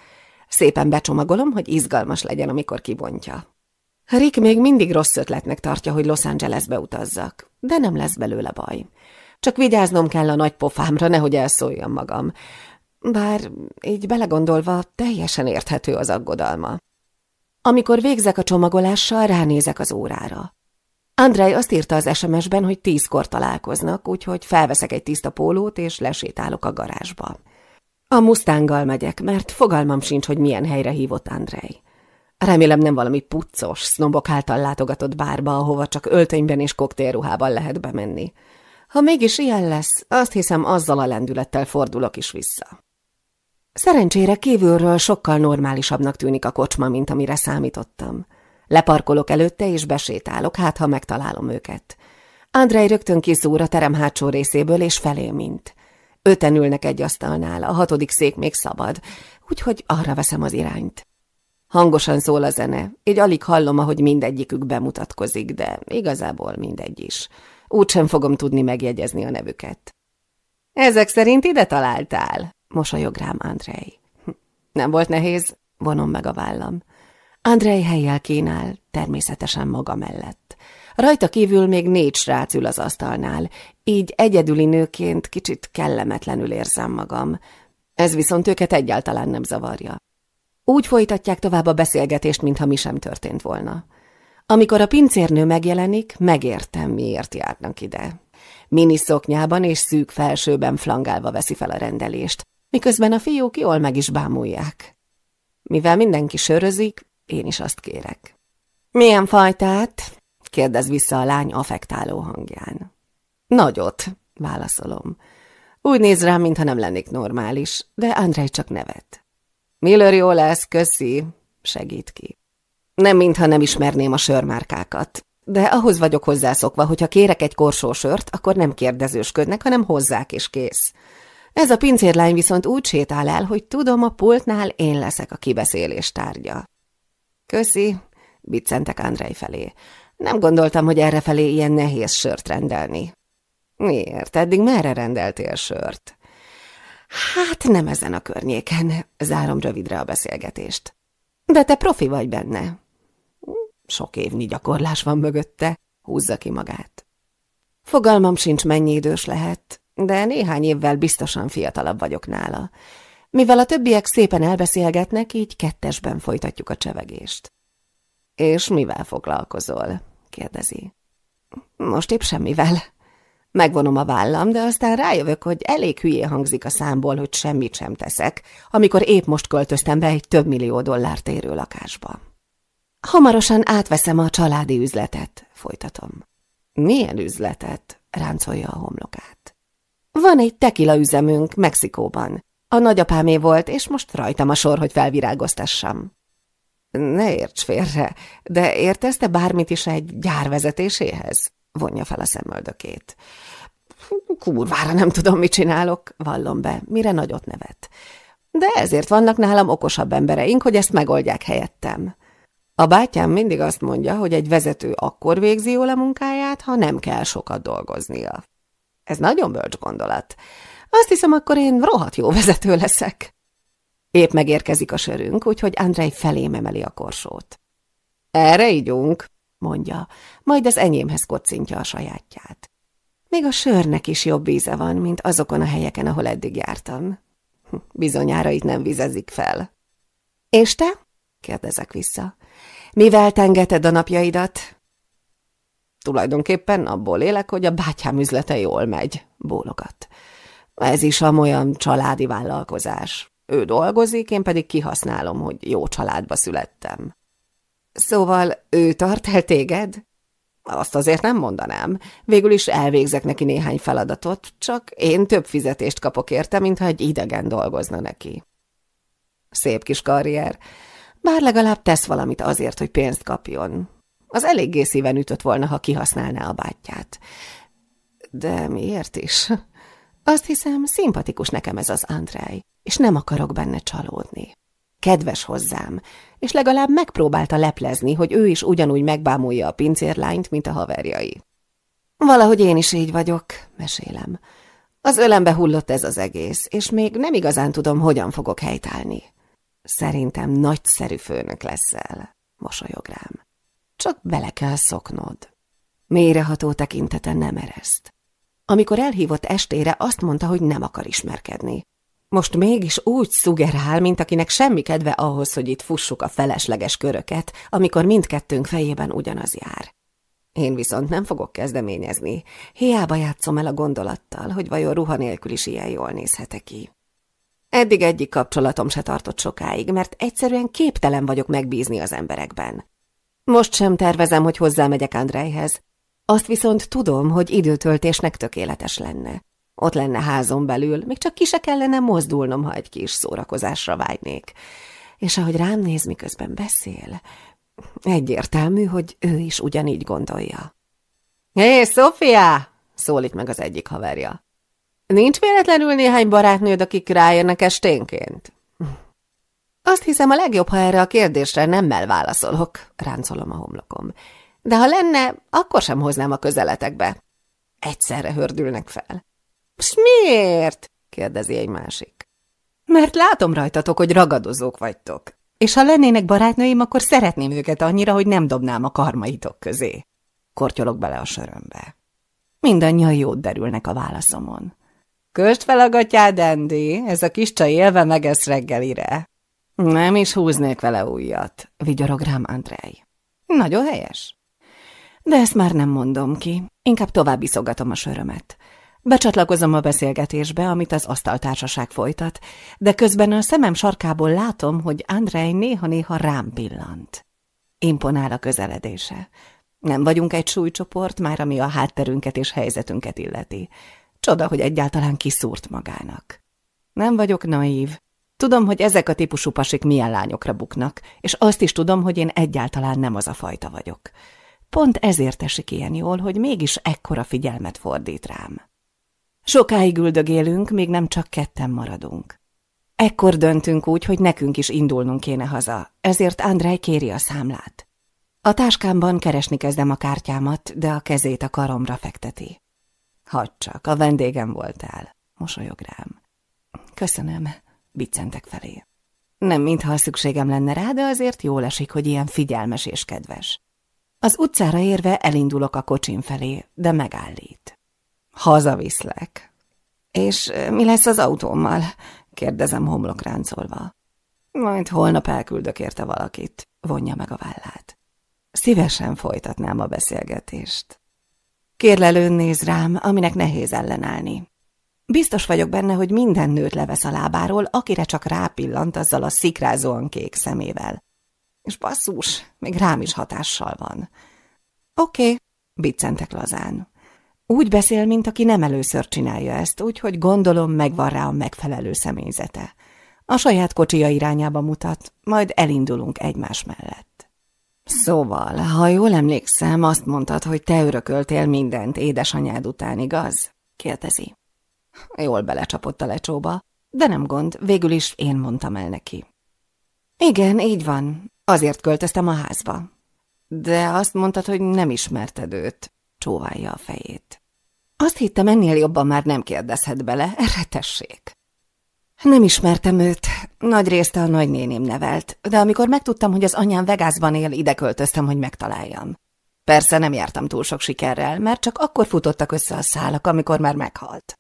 Szépen becsomagolom, hogy izgalmas legyen, amikor kibontja. Rick még mindig rossz ötletnek tartja, hogy Los Angelesbe utazzak, de nem lesz belőle baj. Csak vigyáznom kell a nagy pofámra, nehogy elszóljam magam. Bár így belegondolva teljesen érthető az aggodalma. Amikor végzek a csomagolással, ránézek az órára. Andrei azt írta az SMS-ben, hogy tízkor találkoznak, úgyhogy felveszek egy tiszta pólót, és lesétálok a garázsba. A Mustanggal megyek, mert fogalmam sincs, hogy milyen helyre hívott Andrei. Remélem nem valami puccos, sznobok által látogatott bárba, ahova csak öltönyben és koktélruhában lehet bemenni. Ha mégis ilyen lesz, azt hiszem azzal a lendülettel fordulok is vissza. Szerencsére kívülről sokkal normálisabbnak tűnik a kocsma, mint amire számítottam. Leparkolok előtte, és besétálok, hát ha megtalálom őket. Andrei rögtön kiszúr a terem hátsó részéből, és felé mint. Öten ülnek egy asztalnál, a hatodik szék még szabad, úgyhogy arra veszem az irányt. Hangosan szól a zene, így alig hallom, ahogy mindegyikük bemutatkozik, de igazából mindegy is. Úgysem fogom tudni megjegyezni a nevüket. Ezek szerint ide találtál? Mosolyog rám Andrei. Hm, nem volt nehéz? Vonom meg a vállam. Andrei helyjel kínál, természetesen maga mellett. Rajta kívül még négy srác ül az asztalnál, így egyedüli nőként kicsit kellemetlenül érzem magam. Ez viszont őket egyáltalán nem zavarja. Úgy folytatják tovább a beszélgetést, mintha mi sem történt volna. Amikor a pincérnő megjelenik, megértem, miért járnak ide. Mini szoknyában és szűk felsőben flangálva veszi fel a rendelést, miközben a fiúk jól meg is bámulják. Mivel mindenki sörözik, én is azt kérek. Milyen fajtát? kérdez vissza a lány affektáló hangján. Nagyot, válaszolom. Úgy néz rám, mintha nem lennék normális, de Andrei csak nevet. Miller jó lesz, köszi, segít ki. Nem mintha nem ismerném a sörmárkákat, de ahhoz vagyok hozzászokva, hogy ha kérek egy korsó sört, akkor nem kérdezősködnek, hanem hozzák és kész. Ez a pincérlány viszont úgy sétál el, hogy tudom, a pultnál én leszek a kibeszélés tárgya. Köszi, biccentek Andrei felé. Nem gondoltam, hogy errefelé ilyen nehéz sört rendelni. Miért? Eddig merre rendeltél sört? Hát nem ezen a környéken, zárom rövidre a beszélgetést. De te profi vagy benne. Sok évnyi gyakorlás van mögötte, húzza ki magát. Fogalmam sincs, mennyi idős lehet, de néhány évvel biztosan fiatalabb vagyok nála. Mivel a többiek szépen elbeszélgetnek, így kettesben folytatjuk a csevegést. És mivel foglalkozol? kérdezi. Most épp semmivel. Megvonom a vállam, de aztán rájövök, hogy elég hülyé hangzik a számból, hogy semmit sem teszek, amikor épp most költöztem be egy több millió dollárt érő lakásba. Hamarosan átveszem a családi üzletet, folytatom. Milyen üzletet? ráncolja a homlokát. Van egy tekila üzemünk Mexikóban. A nagyapámé volt, és most rajtam a sor, hogy felvirágoztassam. Ne érts félre, de értezte bármit is egy gyár vezetéséhez? Vonja fel a szemöldökét. Kurvára nem tudom, mit csinálok, vallom be, mire nagyot nevet. De ezért vannak nálam okosabb embereink, hogy ezt megoldják helyettem. A bátyám mindig azt mondja, hogy egy vezető akkor végzi jól a munkáját, ha nem kell sokat dolgoznia. Ez nagyon bölcs gondolat. Azt hiszem, akkor én rohadt jó vezető leszek. Épp megérkezik a sörünk, úgyhogy Andrei felém emeli a korsót. Erre ígyunk, mondja, majd az enyémhez kocintja a sajátját. Még a sörnek is jobb íze van, mint azokon a helyeken, ahol eddig jártam. Bizonyára itt nem vizezik fel. És te? kérdezek vissza. Mivel tengeted a napjaidat? Tulajdonképpen abból élek, hogy a bátyám üzlete jól megy, bólogat. Ez is olyan családi vállalkozás. Ő dolgozik, én pedig kihasználom, hogy jó családba születtem. Szóval ő tart el téged? Azt azért nem mondanám. Végül is elvégzek neki néhány feladatot, csak én több fizetést kapok érte, mintha egy idegen dolgozna neki. Szép kis karrier, bár legalább tesz valamit azért, hogy pénzt kapjon. Az eléggé szíven ütött volna, ha kihasználná a bátyját. De miért is? Azt hiszem, szimpatikus nekem ez az Andrej, és nem akarok benne csalódni. Kedves hozzám, és legalább megpróbálta leplezni, hogy ő is ugyanúgy megbámulja a pincérlányt, mint a haverjai. Valahogy én is így vagyok, mesélem. Az ölembe hullott ez az egész, és még nem igazán tudom, hogyan fogok helytállni. Szerintem nagyszerű főnök leszel, mosolyog rám. Csak bele kell szoknod. Mélyreható tekintete nem ereszt. Amikor elhívott estére, azt mondta, hogy nem akar ismerkedni. Most mégis úgy szugerál, mint akinek semmi kedve ahhoz, hogy itt fussuk a felesleges köröket, amikor mindkettőnk fejében ugyanaz jár. Én viszont nem fogok kezdeményezni. Hiába játszom el a gondolattal, hogy vajon ruha nélkül is ilyen jól nézhetek ki. Eddig egyik kapcsolatom se tartott sokáig, mert egyszerűen képtelen vagyok megbízni az emberekben. Most sem tervezem, hogy hozzámegyek Andrejhez. Azt viszont tudom, hogy időtöltésnek tökéletes lenne. Ott lenne házon belül, még csak ki se kellene mozdulnom, ha egy kis szórakozásra vágynék. És ahogy rám néz, miközben beszél, egyértelmű, hogy ő is ugyanígy gondolja. Hé, hey, Sofia! szólít meg az egyik haverja. Nincs véletlenül néhány barátnőd, akik ráérnek esténként? Azt hiszem a legjobb, ha erre a kérdésre nemmel válaszolok, ráncolom a homlokom. De ha lenne, akkor sem hoznám a közeletekbe. Egyszerre hördülnek fel. S miért? kérdezi egy másik. Mert látom rajtatok, hogy ragadozók vagytok. És ha lennének barátnőim, akkor szeretném őket annyira, hogy nem dobnám a karmaitok közé. Kortyolok bele a sörömbe. Mindannyian jót derülnek a válaszomon. Köst fel a gatyád, Andy, ez a kis csaj élve megesz reggelire. Nem is húznék vele újat, vigyorog rám Andrej. Nagyon helyes. De ezt már nem mondom ki, inkább tovább iszogatom a sörömet. Becsatlakozom a beszélgetésbe, amit az asztaltársaság folytat, de közben a szemem sarkából látom, hogy Andrej néha-néha rám pillant. Imponál a közeledése. Nem vagyunk egy súlycsoport, már ami a hátterünket és helyzetünket illeti. Csoda, hogy egyáltalán kiszúrt magának. Nem vagyok naív. Tudom, hogy ezek a típusú pasik milyen lányokra buknak, és azt is tudom, hogy én egyáltalán nem az a fajta vagyok. Pont ezért esik ilyen jól, hogy mégis ekkora figyelmet fordít rám. Sokáig üldögélünk, még nem csak ketten maradunk. Ekkor döntünk úgy, hogy nekünk is indulnunk kéne haza, ezért Andrej kéri a számlát. A táskámban keresni kezdem a kártyámat, de a kezét a karomra fekteti. Hadd csak, a vendégem voltál, mosolyog rám. Köszönöm, biccentek felé. Nem mintha szükségem lenne rá, de azért jól esik, hogy ilyen figyelmes és kedves. Az utcára érve elindulok a kocsim felé, de megállít. Hazaviszlek. És mi lesz az autómmal? kérdezem homlokráncolva. Majd holnap elküldök érte valakit, vonja meg a vállát. Szívesen folytatnám a beszélgetést. Kérlelőn néz rám, aminek nehéz ellenállni. Biztos vagyok benne, hogy minden nőt levesz a lábáról, akire csak rápillant azzal a szikrázóan kék szemével. És basszus, még rám is hatással van. Oké, okay, biccentek lazán. Úgy beszél, mint aki nem először csinálja ezt, úgyhogy gondolom megvan rá a megfelelő személyzete. A saját kocsija irányába mutat, majd elindulunk egymás mellett. Szóval, ha jól emlékszem, azt mondtad, hogy te örököltél mindent édesanyád után, igaz? kérdezi. Jól belecsapott a lecsóba, de nem gond, végül is én mondtam el neki. Igen, így van. Azért költöztem a házba. De azt mondtad, hogy nem ismerted őt, csóválja a fejét. Azt hittem, ennél jobban már nem kérdezhet bele, erre tessék. Nem ismertem őt, nagy részt a nagynéném nevelt, de amikor megtudtam, hogy az anyám Vegasban él, ide költöztem, hogy megtaláljam. Persze nem jártam túl sok sikerrel, mert csak akkor futottak össze a szálak, amikor már meghalt.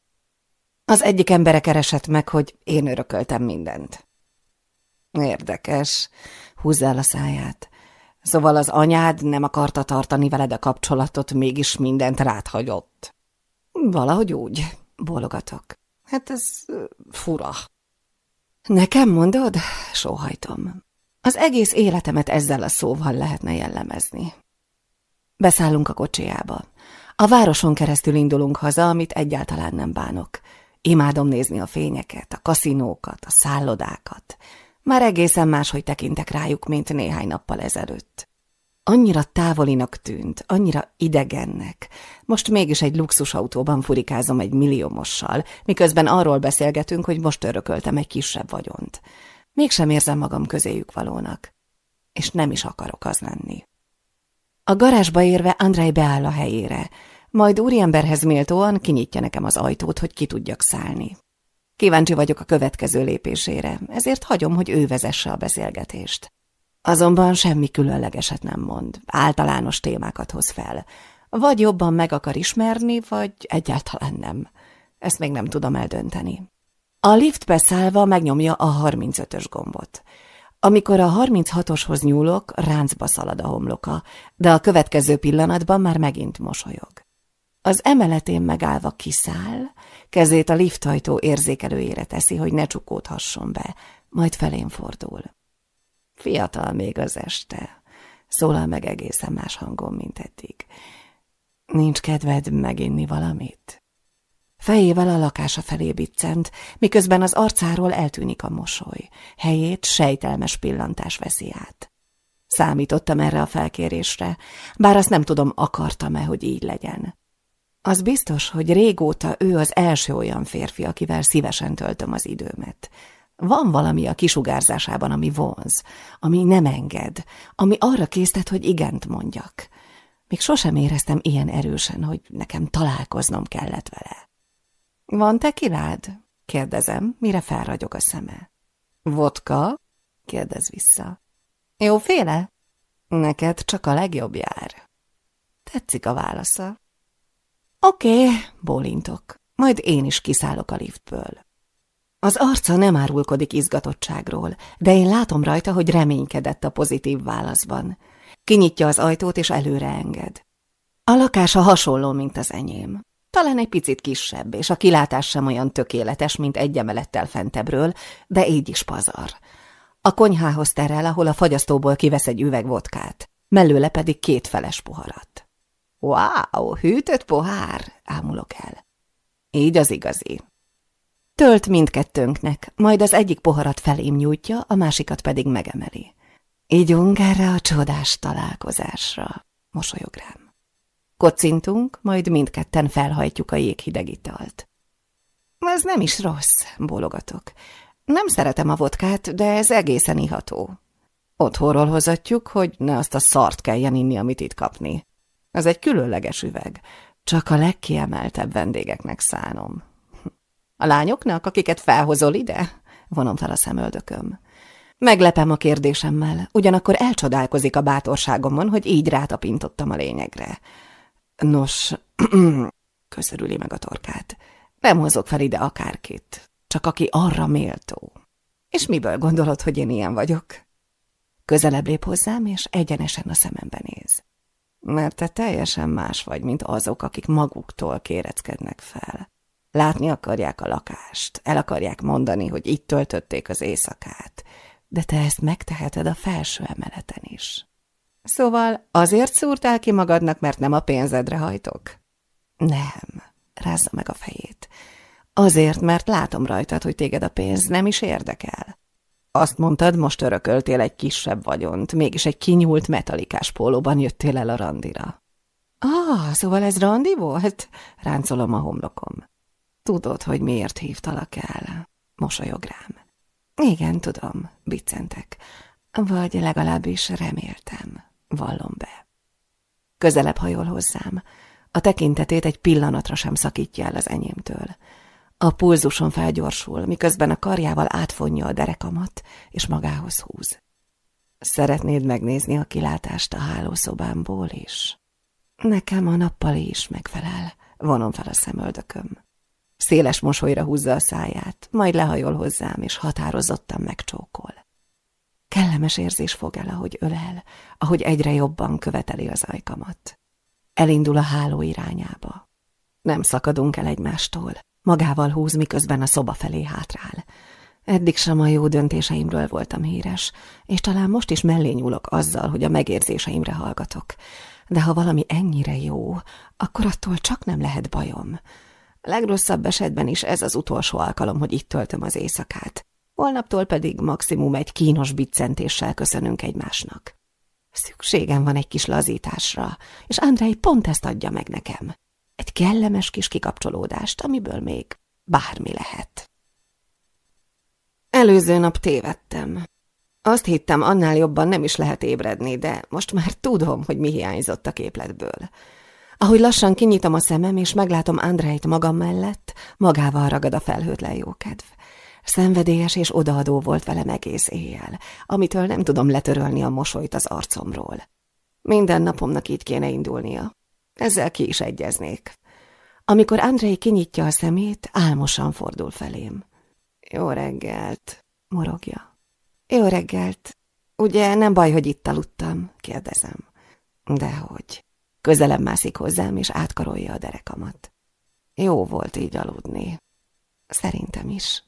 Az egyik embere keresett meg, hogy én örököltem mindent. Érdekes, húzza el a száját. Szóval az anyád nem akarta tartani veled a kapcsolatot, mégis mindent rád. Valahogy úgy, bólogatok. Hát ez fura. Nekem mondod? Sóhajtom. Az egész életemet ezzel a szóval lehetne jellemezni. Beszállunk a kocsijába. A városon keresztül indulunk haza, amit egyáltalán nem bánok. Imádom nézni a fényeket, a kaszinókat, a szállodákat. Már egészen máshogy tekintek rájuk, mint néhány nappal ezelőtt. Annyira távolinak tűnt, annyira idegennek. Most mégis egy luxusautóban furikázom egy milliómossal, miközben arról beszélgetünk, hogy most örököltem egy kisebb vagyont. Mégsem érzem magam közéjük valónak. És nem is akarok az lenni. A garázsba érve Andrei beáll a helyére, majd úriemberhez méltóan kinyitja nekem az ajtót, hogy ki tudjak szállni. Kíváncsi vagyok a következő lépésére, ezért hagyom, hogy ő vezesse a beszélgetést. Azonban semmi különlegeset nem mond, általános témákat hoz fel. Vagy jobban meg akar ismerni, vagy egyáltalán nem. Ezt még nem tudom eldönteni. A lift beszállva megnyomja a 35-ös gombot. Amikor a 36-oshoz nyúlok, ráncba szalad a homloka, de a következő pillanatban már megint mosolyog. Az emeletén megállva kiszáll, kezét a liftajtó érzékelőjére teszi, hogy ne csukódhasson be, majd felén fordul. Fiatal még az este, szólal meg egészen más hangon, mint eddig. Nincs kedved meginni valamit? Fejével a lakása felé biccent, miközben az arcáról eltűnik a mosoly. Helyét sejtelmes pillantás veszi át. Számítottam erre a felkérésre, bár azt nem tudom, akartam-e, hogy így legyen. Az biztos, hogy régóta ő az első olyan férfi, akivel szívesen töltöm az időmet. Van valami a kisugárzásában, ami vonz, ami nem enged, ami arra késztet, hogy igent mondjak. Még sosem éreztem ilyen erősen, hogy nekem találkoznom kellett vele. Van te kirád? kérdezem, mire felragyog a szeme. Vodka? kérdez vissza. Jóféle? Neked csak a legjobb jár. Tetszik a válasza. Oké, okay, bólintok. Majd én is kiszállok a liftből. Az arca nem árulkodik izgatottságról, de én látom rajta, hogy reménykedett a pozitív válaszban. Kinyitja az ajtót és előre enged. A lakása hasonló, mint az enyém. Talán egy picit kisebb, és a kilátás sem olyan tökéletes, mint egy emelettel fentebbről, de így is pazar. A konyhához terel, ahol a fagyasztóból kivesz egy üveg vodkát, mellőle pedig két feles poharat. Wow, hűtött pohár, ámulok el. Így az igazi. Tölt mindkettőnknek, majd az egyik poharat felém nyújtja, a másikat pedig megemeli. Ígyunk erre a csodás találkozásra, mosolyog rám. Kocintunk, majd mindketten felhajtjuk a jéghideg italt. Ez nem is rossz, bólogatok. Nem szeretem a vodkát, de ez egészen iható. Otthonról hozatjuk, hogy ne azt a szart kelljen inni, amit itt kapni. Ez egy különleges üveg. Csak a legkiemeltebb vendégeknek szánom. (laughs) A lányoknak, akiket felhozol ide? Vonom fel a szemöldököm. Meglepem a kérdésemmel, ugyanakkor elcsodálkozik a bátorságomon, hogy így rátapintottam a lényegre. Nos, (clears throat) köszörüli meg a torkát. Nem hozok fel ide akárkit, csak aki arra méltó. És miből gondolod, hogy én ilyen vagyok? Közelebb lép hozzám, és egyenesen a szemembe néz. Mert te teljesen más vagy, mint azok, akik maguktól kéreckednek fel. Látni akarják a lakást, el akarják mondani, hogy itt töltötték az éjszakát, de te ezt megteheted a felső emeleten is. Szóval azért szúrtál ki magadnak, mert nem a pénzedre hajtok? Nem, rázza meg a fejét. Azért, mert látom rajtad, hogy téged a pénz nem is érdekel. Azt mondtad, most örököltél egy kisebb vagyont, mégis egy kinyúlt metalikás pólóban jöttél el a randira. Ah, szóval ez randi volt? Ráncolom a homlokom. Tudod, hogy miért hívtalak el? Mosolyog rám. Igen, tudom, biccentek. Vagy legalábbis reméltem, vallom be. Közelebb hajol hozzám. A tekintetét egy pillanatra sem szakítja el az enyémtől. A pulzuson felgyorsul, miközben a karjával átfonja a derekamat, és magához húz. Szeretnéd megnézni a kilátást a hálószobámból is? Nekem a nappali is megfelel, vonom fel a szemöldököm. Széles mosolyra húzza a száját, majd lehajol hozzám, és határozottan megcsókol. Kellemes érzés fog el, ahogy ölel, ahogy egyre jobban követeli az ajkamat. Elindul a háló irányába. Nem szakadunk el egymástól. Magával húz, miközben a szoba felé hátrál. Eddig sem a jó döntéseimről voltam híres, és talán most is mellé nyúlok azzal, hogy a megérzéseimre hallgatok. De ha valami ennyire jó, akkor attól csak nem lehet bajom. Legrosszabb esetben is ez az utolsó alkalom, hogy itt töltöm az éjszakát. Holnaptól pedig maximum egy kínos biccentéssel köszönünk egymásnak. Szükségem van egy kis lazításra, és Andrei pont ezt adja meg nekem. Egy kellemes kis kikapcsolódást, amiből még bármi lehet. Előző nap tévedtem. Azt hittem, annál jobban nem is lehet ébredni, de most már tudom, hogy mi hiányzott a képletből. Ahogy lassan kinyitom a szemem, és meglátom Andrejt magam mellett, magával ragad a felhőtlen jókedv. Szenvedélyes és odaadó volt velem egész éjjel, amitől nem tudom letörölni a mosolyt az arcomról. Minden napomnak így kéne indulnia. Ezzel ki is egyeznék. Amikor Andrei kinyitja a szemét, álmosan fordul felém. Jó reggelt, morogja. Jó reggelt. Ugye nem baj, hogy itt aludtam? kérdezem. Dehogy. Közelebb mászik hozzám, és átkarolja a derekamat. Jó volt így aludni. Szerintem is.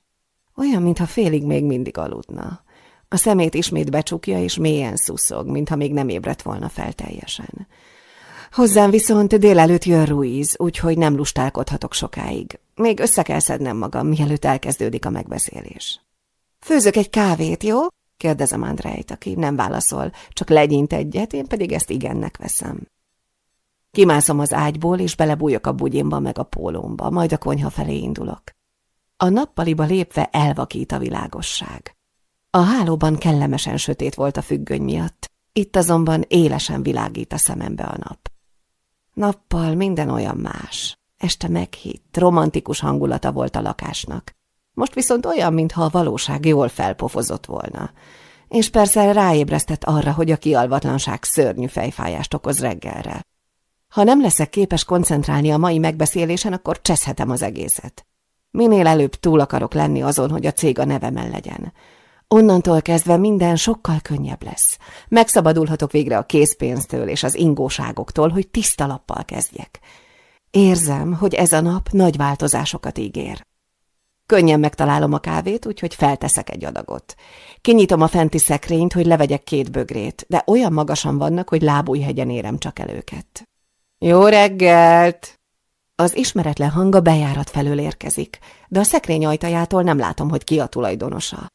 Olyan, mintha félig még mindig aludna. A szemét ismét becsukja, és mélyen szuszog, mintha még nem ébredt volna fel teljesen. Hozzám viszont délelőtt jön Ruiz, úgyhogy nem lustálkodhatok sokáig. Még össze kell szednem magam, mielőtt elkezdődik a megbeszélés. Főzök egy kávét, jó? kérdezem Andrejt, aki nem válaszol, csak legyint egyet, én pedig ezt igennek veszem. Kimászom az ágyból, és belebújok a bugyimba meg a pólómba, majd a konyha felé indulok. A nappaliba lépve elvakít a világosság. A hálóban kellemesen sötét volt a függöny miatt, itt azonban élesen világít a szemembe a nap. Nappal minden olyan más. Este meghitt, romantikus hangulata volt a lakásnak. Most viszont olyan, mintha a valóság jól felpofozott volna. És persze ráébresztett arra, hogy a kialvatlanság szörnyű fejfájást okoz reggelre. Ha nem leszek képes koncentrálni a mai megbeszélésen, akkor cseszhetem az egészet. Minél előbb túl akarok lenni azon, hogy a cég a nevemen legyen. Onnantól kezdve minden sokkal könnyebb lesz. Megszabadulhatok végre a készpénztől és az ingóságoktól, hogy tiszta lappal kezdjek. Érzem, hogy ez a nap nagy változásokat ígér. Könnyen megtalálom a kávét, úgyhogy felteszek egy adagot. Kinyitom a fenti szekrényt, hogy levegyek két bögrét, de olyan magasan vannak, hogy lábújhegyen érem csak el őket. Jó reggelt! Az ismeretlen hang a bejárat felől érkezik, de a szekrény ajtajától nem látom, hogy ki a tulajdonosa.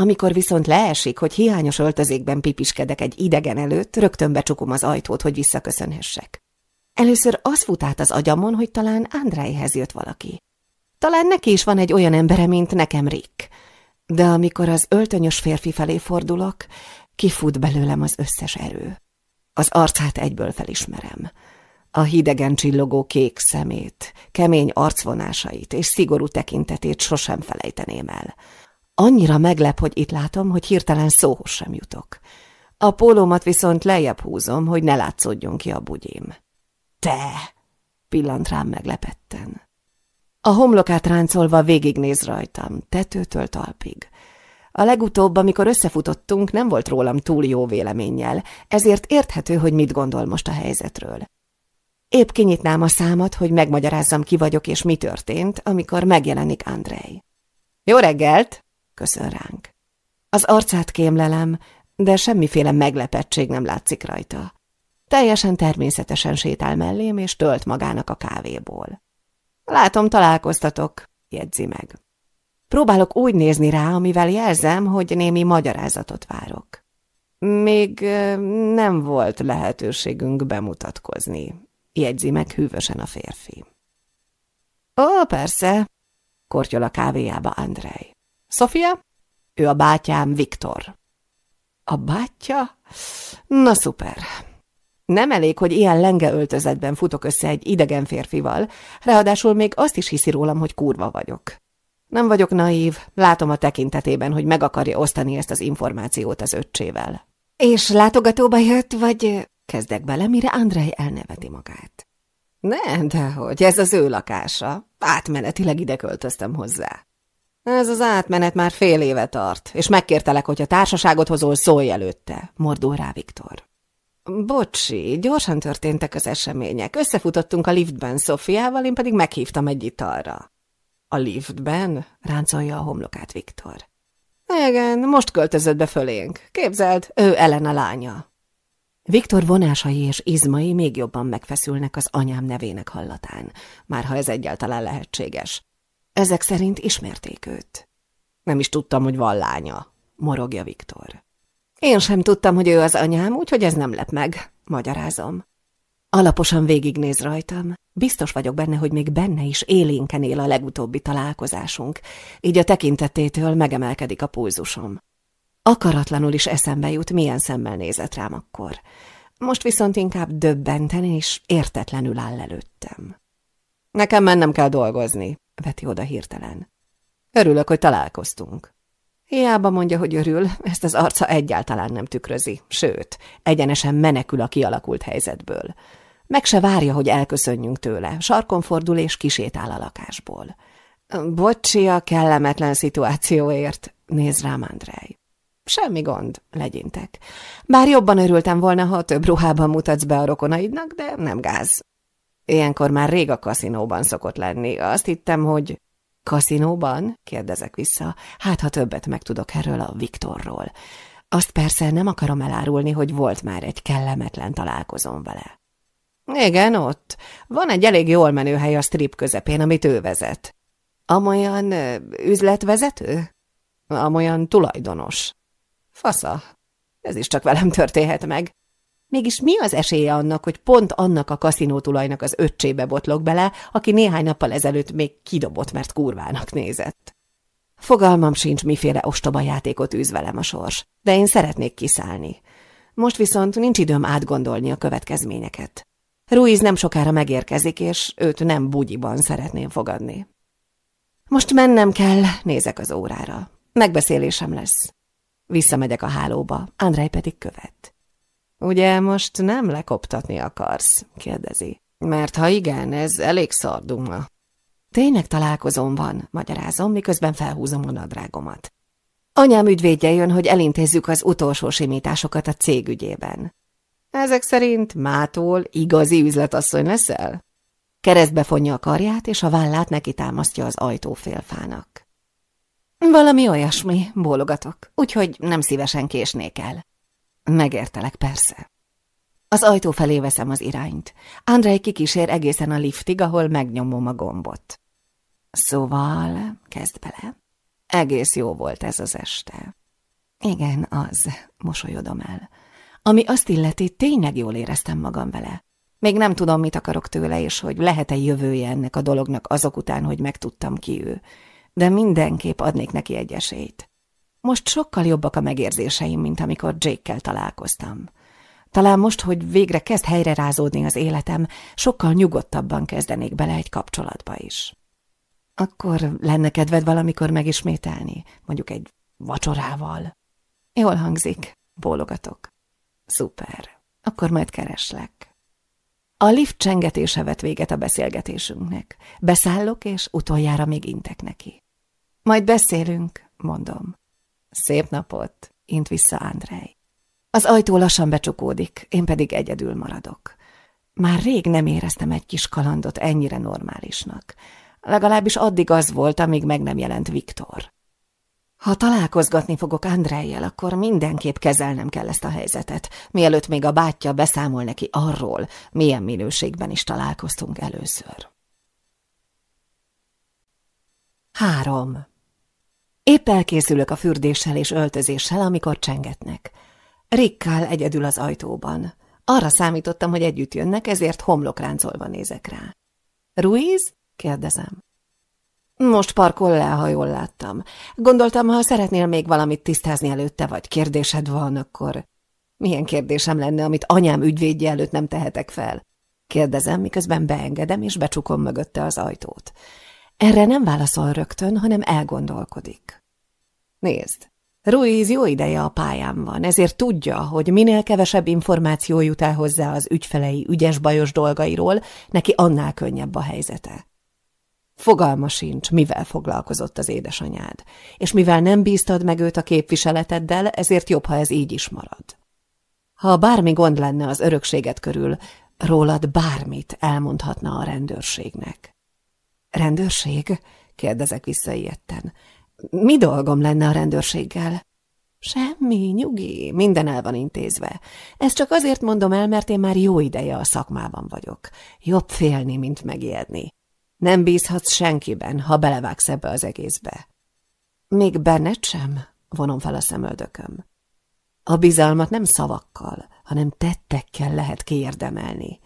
Amikor viszont leesik, hogy hiányos öltözékben pipiskedek egy idegen előtt, rögtön becsukom az ajtót, hogy visszaköszönhessek. Először az fut át az agyamon, hogy talán Andrejhez jött valaki. Talán neki is van egy olyan embere, mint nekem Rick. De amikor az öltönyös férfi felé fordulok, kifut belőlem az összes erő. Az arcát egyből felismerem a hidegen csillogó kék szemét, kemény arcvonásait és szigorú tekintetét sosem felejteném el. Annyira meglep, hogy itt látom, hogy hirtelen szóhoz sem jutok. A pólómat viszont lejjebb húzom, hogy ne látszódjon ki a bugyim. Te! pillant rám meglepetten. A homlokát ráncolva végignéz rajtam, tetőtől talpig. A legutóbb, amikor összefutottunk, nem volt rólam túl jó véleménnyel, ezért érthető, hogy mit gondol most a helyzetről. Épp kinyitnám a számat, hogy megmagyarázzam, ki vagyok és mi történt, amikor megjelenik Andrei. Jó reggelt! Köszön ránk. Az arcát kémlelem, de semmiféle meglepettség nem látszik rajta. Teljesen természetesen sétál mellém, és tölt magának a kávéból. Látom, találkoztatok, jegyzi meg. Próbálok úgy nézni rá, amivel jelzem, hogy némi magyarázatot várok. Még nem volt lehetőségünk bemutatkozni, jegyzi meg hűvösen a férfi. Ó, persze, kortyol a kávéjába Andrej. Sofia? Ő a bátyám Viktor. A bátyja? Na szuper. Nem elég, hogy ilyen lenge öltözetben futok össze egy idegen férfival, ráadásul még azt is hiszi rólam, hogy kurva vagyok. Nem vagyok naív, látom a tekintetében, hogy meg akarja osztani ezt az információt az öccsével. És látogatóba jött, vagy... Kezdek bele, mire Andrei elneveti magát. Ne, dehogy, ez az ő lakása. Átmenetileg ide költöztem hozzá. Ez az átmenet már fél éve tart, és megkértelek, hogy a társaságot hozol, szólj előtte, mordul rá Viktor. Bocsi, gyorsan történtek az események. Összefutottunk a liftben Szofiával, én pedig meghívtam egy italra. A liftben? ráncolja a homlokát Viktor. Igen, most költözött be fölénk. Képzeld, ő Elena lánya. Viktor vonásai és izmai még jobban megfeszülnek az anyám nevének hallatán, már ha ez egyáltalán lehetséges. Ezek szerint ismerték őt. Nem is tudtam, hogy van lánya, morogja Viktor. Én sem tudtam, hogy ő az anyám, úgyhogy ez nem lep meg, magyarázom. Alaposan végignéz rajtam. Biztos vagyok benne, hogy még benne is élénken él a legutóbbi találkozásunk, így a tekintetétől megemelkedik a pulzusom. Akaratlanul is eszembe jut, milyen szemmel nézett rám akkor. Most viszont inkább döbbenten és értetlenül áll előttem. Nekem mennem kell dolgozni, veti oda hirtelen. Örülök, hogy találkoztunk. Hiába mondja, hogy örül, ezt az arca egyáltalán nem tükrözi, sőt, egyenesen menekül a kialakult helyzetből. Meg se várja, hogy elköszönjünk tőle, sarkon fordul és kisétál a lakásból. Bocsi a kellemetlen szituációért, néz rám Andrej. Semmi gond, legyintek. Bár jobban örültem volna, ha több ruhában mutatsz be a rokonaidnak, de nem gáz. Ilyenkor már rég a kaszinóban szokott lenni. Azt hittem, hogy... Kaszinóban? kérdezek vissza. Hát, ha többet megtudok erről a Viktorról. Azt persze nem akarom elárulni, hogy volt már egy kellemetlen találkozom vele. Igen, ott. Van egy elég jól menő hely a strip közepén, amit ő vezet. Amolyan üzletvezető? Amolyan tulajdonos. Fasza. Ez is csak velem történhet meg. Mégis mi az esélye annak, hogy pont annak a kaszinótulajnak az öccsébe botlok bele, aki néhány nappal ezelőtt még kidobott, mert kurvának nézett? Fogalmam sincs, miféle ostoba játékot űz velem a sors, de én szeretnék kiszállni. Most viszont nincs időm átgondolni a következményeket. Ruiz nem sokára megérkezik, és őt nem bugyiban szeretném fogadni. Most mennem kell, nézek az órára. Megbeszélésem lesz. Visszamegyek a hálóba, Andrej pedig követ. Ugye most nem lekoptatni akarsz? kérdezi. Mert ha igen, ez elég szarduma. Tényleg találkozom van, magyarázom, miközben felhúzom a nadrágomat. Anyám ügyvédje jön, hogy elintézzük az utolsó simításokat a cég ügyében. Ezek szerint mától igazi üzletasszony leszel? Keresztbe fonja a karját, és a vállát neki támasztja az ajtófélfának. Valami olyasmi, bólogatok, úgyhogy nem szívesen késnék el. Megértelek, persze. Az ajtó felé veszem az irányt. Andrei kikísér egészen a liftig, ahol megnyomom a gombot. Szóval, kezd bele. Egész jó volt ez az este. Igen, az, mosolyodom el. Ami azt illeti, tényleg jól éreztem magam vele. Még nem tudom, mit akarok tőle, és hogy lehet-e jövője ennek a dolognak azok után, hogy megtudtam ki ő. De mindenképp adnék neki egy esélyt. Most sokkal jobbak a megérzéseim, mint amikor Jake-kel találkoztam. Talán most, hogy végre kezd helyre rázódni az életem, sokkal nyugodtabban kezdenék bele egy kapcsolatba is. Akkor lenne kedved valamikor megismételni, mondjuk egy vacsorával? Jól hangzik, bólogatok. Szuper, akkor majd kereslek. A lift csengetése vett véget a beszélgetésünknek. Beszállok, és utoljára még intek neki. Majd beszélünk, mondom. Szép napot, int vissza Andrej. Az ajtó lassan becsukódik, én pedig egyedül maradok. Már rég nem éreztem egy kis kalandot ennyire normálisnak. Legalábbis addig az volt, amíg meg nem jelent Viktor. Ha találkozgatni fogok Andrejjel, akkor mindenképp kezelnem kell ezt a helyzetet, mielőtt még a bátyja beszámol neki arról, milyen minőségben is találkoztunk először. Három. Épp elkészülök a fürdéssel és öltözéssel, amikor csengetnek. Rikkal egyedül az ajtóban. Arra számítottam, hogy együtt jönnek, ezért homlokráncolva nézek rá. Ruiz? kérdezem. Most parkol le, ha jól láttam. Gondoltam, ha szeretnél még valamit tisztázni előtte, vagy kérdésed van, akkor... Milyen kérdésem lenne, amit anyám ügyvédje előtt nem tehetek fel? Kérdezem, miközben beengedem, és becsukom mögötte az ajtót. Erre nem válaszol rögtön, hanem elgondolkodik. Nézd, Ruiz jó ideje a pályán van, ezért tudja, hogy minél kevesebb információ jut el hozzá az ügyfelei ügyes-bajos dolgairól, neki annál könnyebb a helyzete. Fogalma sincs, mivel foglalkozott az édesanyád, és mivel nem bíztad meg őt a képviseleteddel, ezért jobb, ha ez így is marad. Ha bármi gond lenne az örökséget körül, rólad bármit elmondhatna a rendőrségnek. Rendőrség? kérdezek visszailyetten. Mi dolgom lenne a rendőrséggel? Semmi, nyugi, minden el van intézve. Ezt csak azért mondom el, mert én már jó ideje a szakmában vagyok. Jobb félni, mint megijedni. Nem bízhatsz senkiben, ha belevágsz ebbe az egészbe. Még benned sem? Vonom fel a szemöldököm. A bizalmat nem szavakkal, hanem tettekkel lehet kiérdemelni.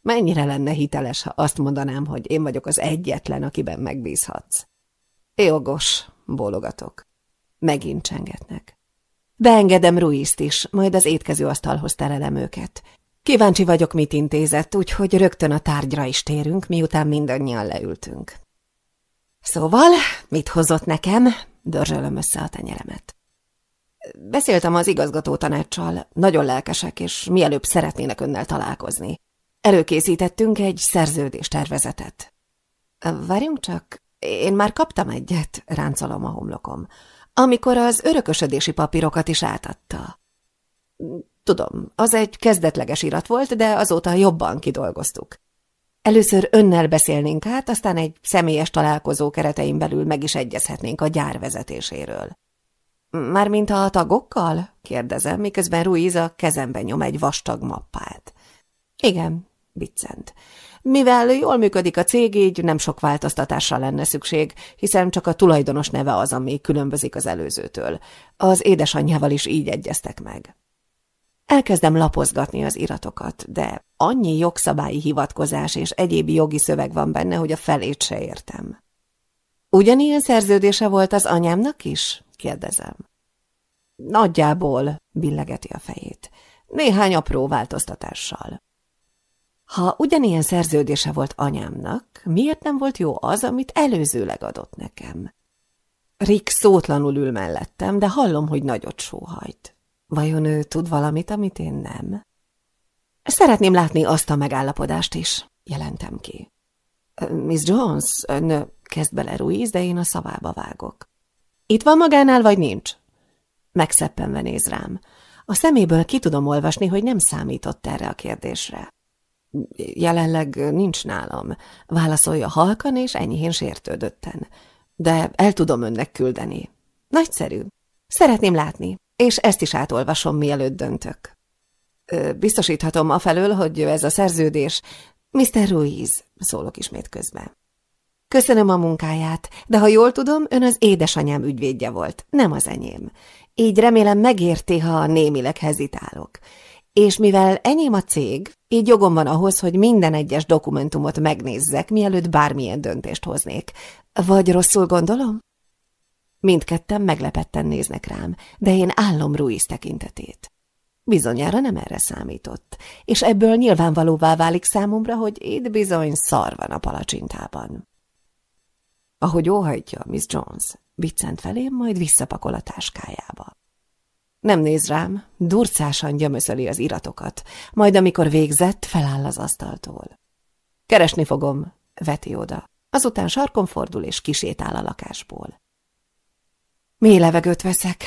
Mennyire lenne hiteles, ha azt mondanám, hogy én vagyok az egyetlen, akiben megbízhatsz? Jogos, bólogatok. Megint csengetnek. Beengedem Ruizt is, majd az étkező asztalhoz terelem őket. Kíváncsi vagyok, mit intézett, úgyhogy rögtön a tárgyra is térünk, miután mindannyian leültünk. Szóval, mit hozott nekem? Dörzsölöm össze a tenyeremet. Beszéltem az igazgató tanácssal, nagyon lelkesek, és mielőbb szeretnének önnel találkozni. Előkészítettünk egy szerződés tervezetet. Várjunk csak, én már kaptam egyet, ráncolom a homlokom, amikor az örökösödési papírokat is átadta. Tudom, az egy kezdetleges irat volt, de azóta jobban kidolgoztuk. Először önnel beszélnénk át, aztán egy személyes találkozó keretein belül meg is egyezhetnénk a gyár vezetéséről. Mármint a tagokkal? kérdezem, miközben Ruiza kezembe nyom egy vastag mappát. Igen, viccent. Mivel jól működik a cég, így nem sok változtatásra lenne szükség, hiszen csak a tulajdonos neve az, ami különbözik az előzőtől. Az édesanyjával is így egyeztek meg. Elkezdem lapozgatni az iratokat, de annyi jogszabályi hivatkozás és egyéb jogi szöveg van benne, hogy a felét se értem. Ugyanilyen szerződése volt az anyámnak is? kérdezem. Nagyjából, billegeti a fejét. Néhány apró változtatással. Ha ugyanilyen szerződése volt anyámnak, miért nem volt jó az, amit előzőleg adott nekem? Rick szótlanul ül mellettem, de hallom, hogy nagyot sóhajt. Vajon ő tud valamit, amit én nem? Szeretném látni azt a megállapodást is, jelentem ki. Miss Jones, ön kezd bele Ruiz, de én a szavába vágok. Itt van magánál, vagy nincs? Megszeppenve néz rám. A szeméből ki tudom olvasni, hogy nem számított erre a kérdésre. Jelenleg nincs nálam, válaszolja halkan és enyhén sértődötten. De el tudom önnek küldeni. Nagyszerű. Szeretném látni, és ezt is átolvasom, mielőtt döntök. Biztosíthatom afelől, hogy ez a szerződés... Mr. Ruiz, szólok ismét közben. Köszönöm a munkáját, de ha jól tudom, ön az édesanyám ügyvédje volt, nem az enyém. Így remélem megérti, ha némileg hezitálok. És mivel enyém a cég, így jogom van ahhoz, hogy minden egyes dokumentumot megnézzek, mielőtt bármilyen döntést hoznék. Vagy rosszul gondolom? Mindketten meglepetten néznek rám, de én állom Ruiz tekintetét. Bizonyára nem erre számított, és ebből nyilvánvalóvá válik számomra, hogy itt bizony szar van a palacsintában. Ahogy óhajtja, Miss Jones, viccent felém, majd visszapakol a táskájába. Nem néz rám, durcásan gyömöszöli az iratokat, majd amikor végzett, feláll az asztaltól. Keresni fogom, veti oda. Azután sarkon fordul és kisétál a lakásból. Mély levegőt veszek.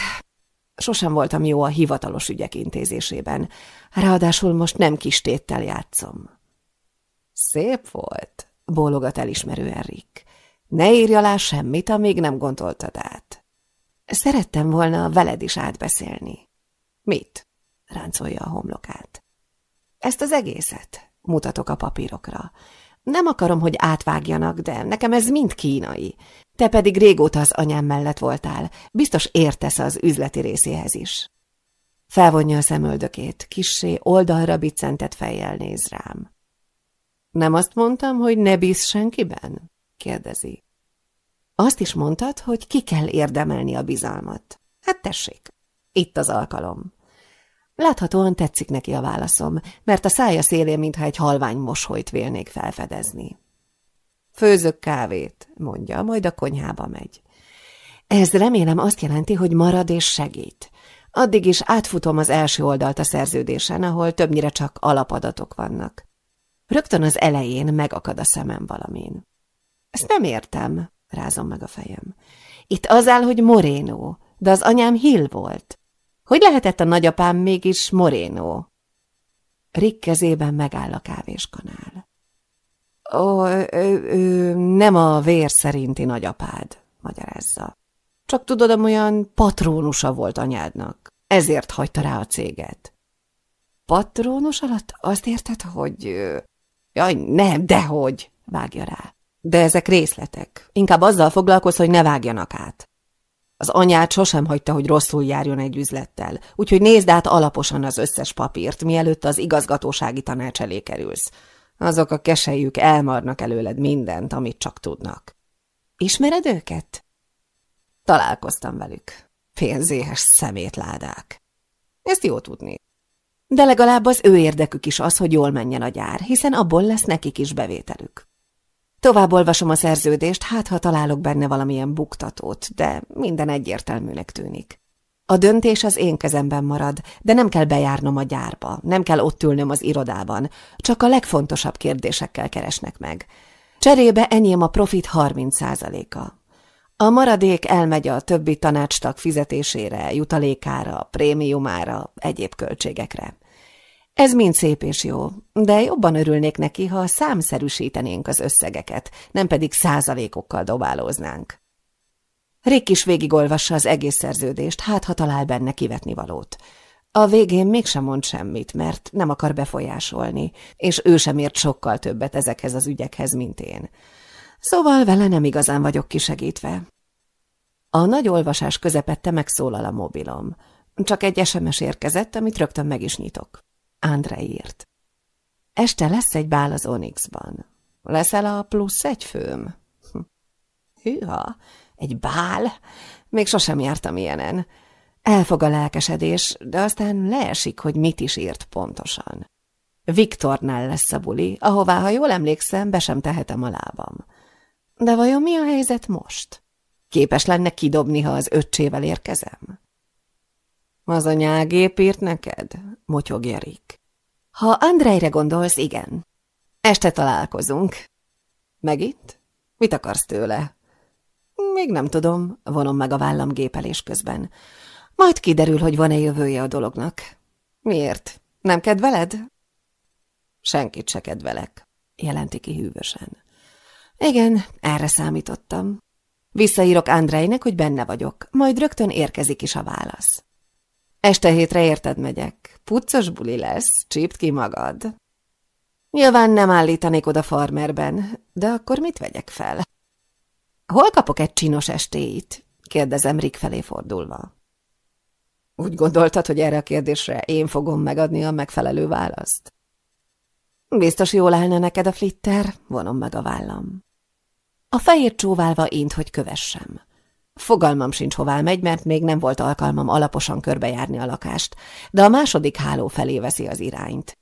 Sosem voltam jó a hivatalos ügyek intézésében, ráadásul most nem kis téttel játszom. Szép volt, bólogat elismerően Rick. Ne írj alá semmit, amíg nem gondoltad át. Szerettem volna veled is átbeszélni. Mit? ráncolja a homlokát. Ezt az egészet, mutatok a papírokra. Nem akarom, hogy átvágjanak, de nekem ez mind kínai. Te pedig régóta az anyám mellett voltál. Biztos értesz az üzleti részéhez is. Felvonja a szemöldökét, kissé oldalra biccentett fejjel néz rám. Nem azt mondtam, hogy ne bíz senkiben? kérdezi. Azt is mondtad, hogy ki kell érdemelni a bizalmat. Hát tessék, itt az alkalom. Láthatóan tetszik neki a válaszom, mert a szája szélén mintha egy halvány mosolyt vélnék felfedezni. Főzök kávét, mondja, majd a konyhába megy. Ez remélem azt jelenti, hogy marad és segít. Addig is átfutom az első oldalt a szerződésen, ahol többnyire csak alapadatok vannak. Rögtön az elején megakad a szemem valamin. Ezt nem értem, rázom meg a fejem. Itt az áll, hogy Moreno, de az anyám Hill volt. Hogy lehetett a nagyapám mégis Moreno? Rick kezében megáll a kávéskanál. Ó, ő, ő, nem a vér szerinti nagyapád, magyarázza. Csak tudod, olyan patrónusa volt anyádnak. Ezért hagyta rá a céget. Patrónus alatt azt érted, hogy... Jaj, nem, dehogy, vágja rá. De ezek részletek. Inkább azzal foglalkoz, hogy ne vágjanak át. Az anyát sosem hagyta, hogy rosszul járjon egy üzlettel, úgyhogy nézd át alaposan az összes papírt, mielőtt az igazgatósági tanács elé kerülsz. Azok a keselyük elmarnak előled mindent, amit csak tudnak. Ismered őket? Találkoztam velük. Pénzéhes szemétládák. Ezt jó tudni. De legalább az ő érdekük is az, hogy jól menjen a gyár, hiszen abból lesz nekik is bevételük. Tovább olvasom a szerződést, hát ha találok benne valamilyen buktatót, de minden egyértelműnek tűnik. A döntés az én kezemben marad, de nem kell bejárnom a gyárba, nem kell ott ülnöm az irodában, csak a legfontosabb kérdésekkel keresnek meg. Cserébe enyém a profit 30%-a. A maradék elmegy a többi tanácstag fizetésére, jutalékára, prémiumára, egyéb költségekre. Ez mind szép és jó, de jobban örülnék neki, ha számszerűsítenénk az összegeket, nem pedig százalékokkal dobálóznánk. Rick is végigolvassa az egész szerződést, hát ha talál benne kivetni valót. A végén mégsem mond semmit, mert nem akar befolyásolni, és ő sem ért sokkal többet ezekhez az ügyekhez, mint én. Szóval vele nem igazán vagyok kisegítve. A nagy olvasás közepette megszólal a mobilom. Csak egy SMS érkezett, amit rögtön meg is nyitok. André írt. Este lesz egy bál az Onyxban. Leszel a plusz egy főm? (laughs) Hűha, egy bál? Még sosem jártam ilyenen. Elfog a lelkesedés, de aztán leesik, hogy mit is írt pontosan. Viktornál lesz a buli, ahová, ha jól emlékszem, be sem tehetem a lábam. De vajon mi a helyzet most? Képes lenne kidobni, ha az öccsével érkezem? Az a nyágép írt neked? Motyogja Rick. Ha Andrejre gondolsz, igen. Este találkozunk. Megint? Mit akarsz tőle? Még nem tudom, vonom meg a vállam gépelés közben. Majd kiderül, hogy van-e jövője a dolognak. Miért? Nem kedveled? Senkit se kedvelek, jelenti ki hűvösen. Igen, erre számítottam. Visszaírok Andrejnek, hogy benne vagyok, majd rögtön érkezik is a válasz. Este hétre érted megyek. Puccos buli lesz, csípt ki magad. Nyilván nem állítanék oda farmerben, de akkor mit vegyek fel? Hol kapok egy csinos estéit? kérdezem Rick felé fordulva. Úgy gondoltad, hogy erre a kérdésre én fogom megadni a megfelelő választ? Biztos jól állna neked a flitter, vonom meg a vállam. A fejét csóválva int, hogy kövessem. Fogalmam sincs, hová megy, mert még nem volt alkalmam alaposan körbejárni a lakást, de a második háló felé veszi az irányt.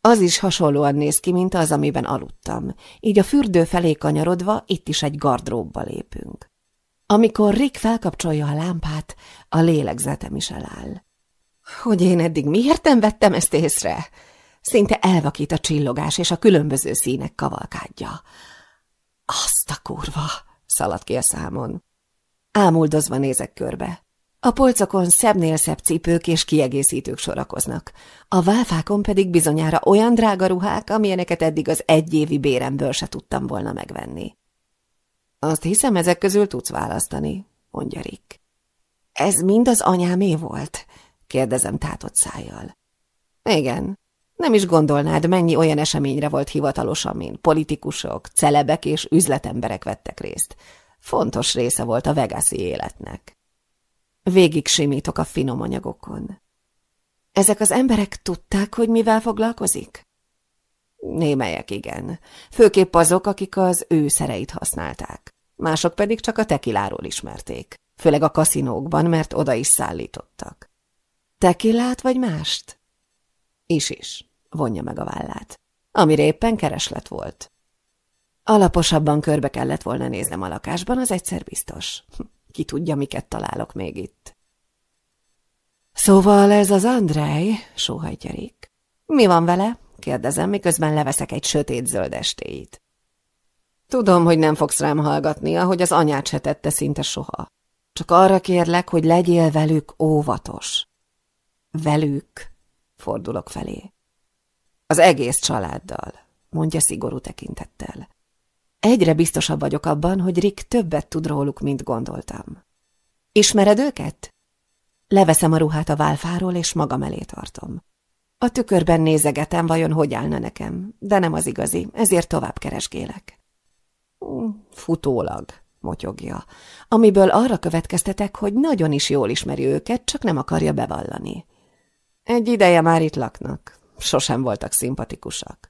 Az is hasonlóan néz ki, mint az, amiben aludtam, így a fürdő felé kanyarodva itt is egy gardróbba lépünk. Amikor Rick felkapcsolja a lámpát, a lélegzetem is eláll. Hogy én eddig miért nem vettem ezt észre? Szinte elvakít a csillogás és a különböző színek kavalkádja. Azt a kurva! szalad ki a számon. Ámuldozva nézek körbe. A polcokon szebbnél szebb cipők és kiegészítők sorakoznak. A válfákon pedig bizonyára olyan drága ruhák, amilyeneket eddig az egyévi béremből se tudtam volna megvenni. Azt hiszem, ezek közül tudsz választani, mondja Rick. Ez mind az anyámé volt? kérdezem tátott szájjal. Igen, Nem is gondolnád, mennyi olyan eseményre volt hivatalos, amin politikusok, celebek és üzletemberek vettek részt. Fontos része volt a vegaszi életnek. Végig simítok a finom anyagokon. Ezek az emberek tudták, hogy mivel foglalkozik? Némelyek igen. Főképp azok, akik az ő szereit használták. Mások pedig csak a tekiláról ismerték. Főleg a kaszinókban, mert oda is szállítottak. Tekilát vagy mást? Is-is, vonja meg a vállát. Amire éppen kereslet volt. Alaposabban körbe kellett volna néznem a lakásban, az egyszer biztos. (laughs) Ki tudja, miket találok még itt. Szóval ez az Andrej, sóhajtja Rick. Mi van vele? kérdezem, miközben leveszek egy sötét zöld estéit. Tudom, hogy nem fogsz rám hallgatni, ahogy az anyát se tette szinte soha. Csak arra kérlek, hogy legyél velük óvatos. Velük, fordulok felé. Az egész családdal, mondja szigorú tekintettel. Egyre biztosabb vagyok abban, hogy Rick többet tud róluk, mint gondoltam. Ismered őket? Leveszem a ruhát a válfáról, és magam elé tartom. A tükörben nézegetem, vajon hogy állna nekem, de nem az igazi, ezért tovább keresgélek. Futólag, motyogja, amiből arra következtetek, hogy nagyon is jól ismeri őket, csak nem akarja bevallani. Egy ideje már itt laknak, sosem voltak szimpatikusak.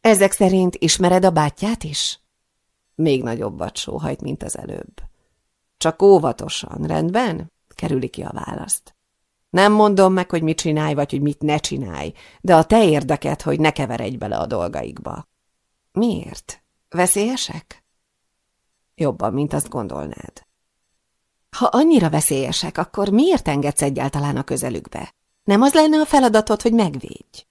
Ezek szerint ismered a bátyját is? Még nagyobbat sóhajt, mint az előbb. Csak óvatosan, rendben? Kerüli ki a választ. Nem mondom meg, hogy mit csinálj, vagy hogy mit ne csinálj, de a te érdeket, hogy ne keveredj bele a dolgaikba. Miért? Veszélyesek? Jobban, mint azt gondolnád. Ha annyira veszélyesek, akkor miért engedsz egyáltalán a közelükbe? Nem az lenne a feladatod, hogy megvédj?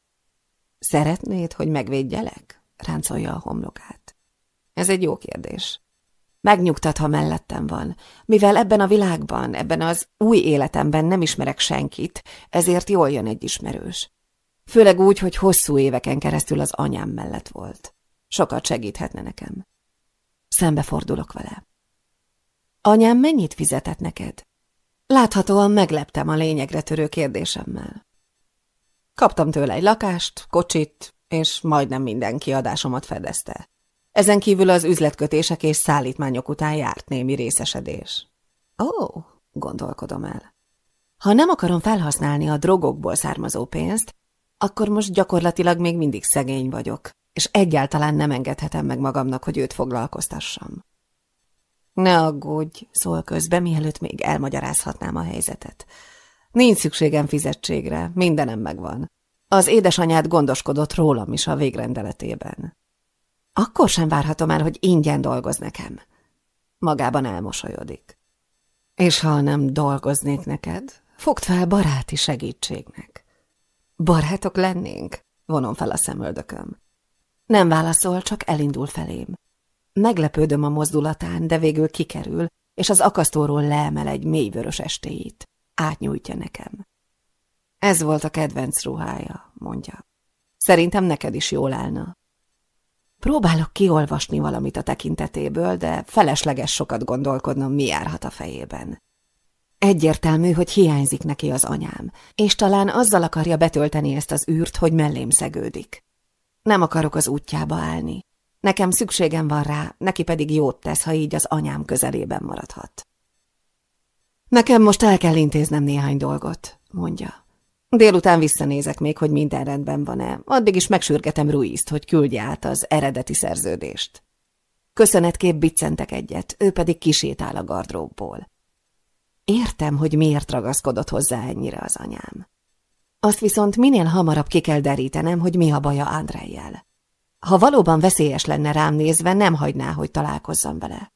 Szeretnéd, hogy megvédjelek? Ráncolja a homlokát. Ez egy jó kérdés. Megnyugtat, ha mellettem van. Mivel ebben a világban, ebben az új életemben nem ismerek senkit, ezért jól jön egy ismerős. Főleg úgy, hogy hosszú éveken keresztül az anyám mellett volt. Sokat segíthetne nekem. Szembefordulok vele. Anyám mennyit fizetett neked? Láthatóan megleptem a lényegre törő kérdésemmel. Kaptam tőle egy lakást, kocsit, és majdnem minden kiadásomat fedezte. Ezen kívül az üzletkötések és szállítmányok után járt némi részesedés. Ó, gondolkodom el. Ha nem akarom felhasználni a drogokból származó pénzt, akkor most gyakorlatilag még mindig szegény vagyok, és egyáltalán nem engedhetem meg magamnak, hogy őt foglalkoztassam. Ne aggódj, szól közbe, mielőtt még elmagyarázhatnám a helyzetet. Nincs szükségem fizetségre, mindenem megvan. Az édesanyád gondoskodott rólam is a végrendeletében. Akkor sem várhatom el, hogy ingyen dolgoz nekem. Magában elmosolyodik. És ha nem dolgoznék neked, fogd fel baráti segítségnek. Barátok lennénk? Vonom fel a szemöldököm. Nem válaszol, csak elindul felém. Meglepődöm a mozdulatán, de végül kikerül, és az akasztóról leemel egy mélyvörös estéit. Átnyújtja nekem. Ez volt a kedvenc ruhája, mondja. Szerintem neked is jól állna. Próbálok kiolvasni valamit a tekintetéből, de felesleges sokat gondolkodnom, mi járhat a fejében. Egyértelmű, hogy hiányzik neki az anyám, és talán azzal akarja betölteni ezt az űrt, hogy mellém szegődik. Nem akarok az útjába állni. Nekem szükségem van rá, neki pedig jót tesz, ha így az anyám közelében maradhat. Nekem most el kell intéznem néhány dolgot, mondja. Délután visszanézek még, hogy minden rendben van-e. Addig is megsürgetem Ruizt, hogy küldje át az eredeti szerződést. Köszönetkép biccentek egyet, ő pedig kisétál a gardróbból. Értem, hogy miért ragaszkodott hozzá ennyire az anyám. Azt viszont minél hamarabb ki kell derítenem, hogy mi a baja Andrejjel. Ha valóban veszélyes lenne rám nézve, nem hagyná, hogy találkozzam vele.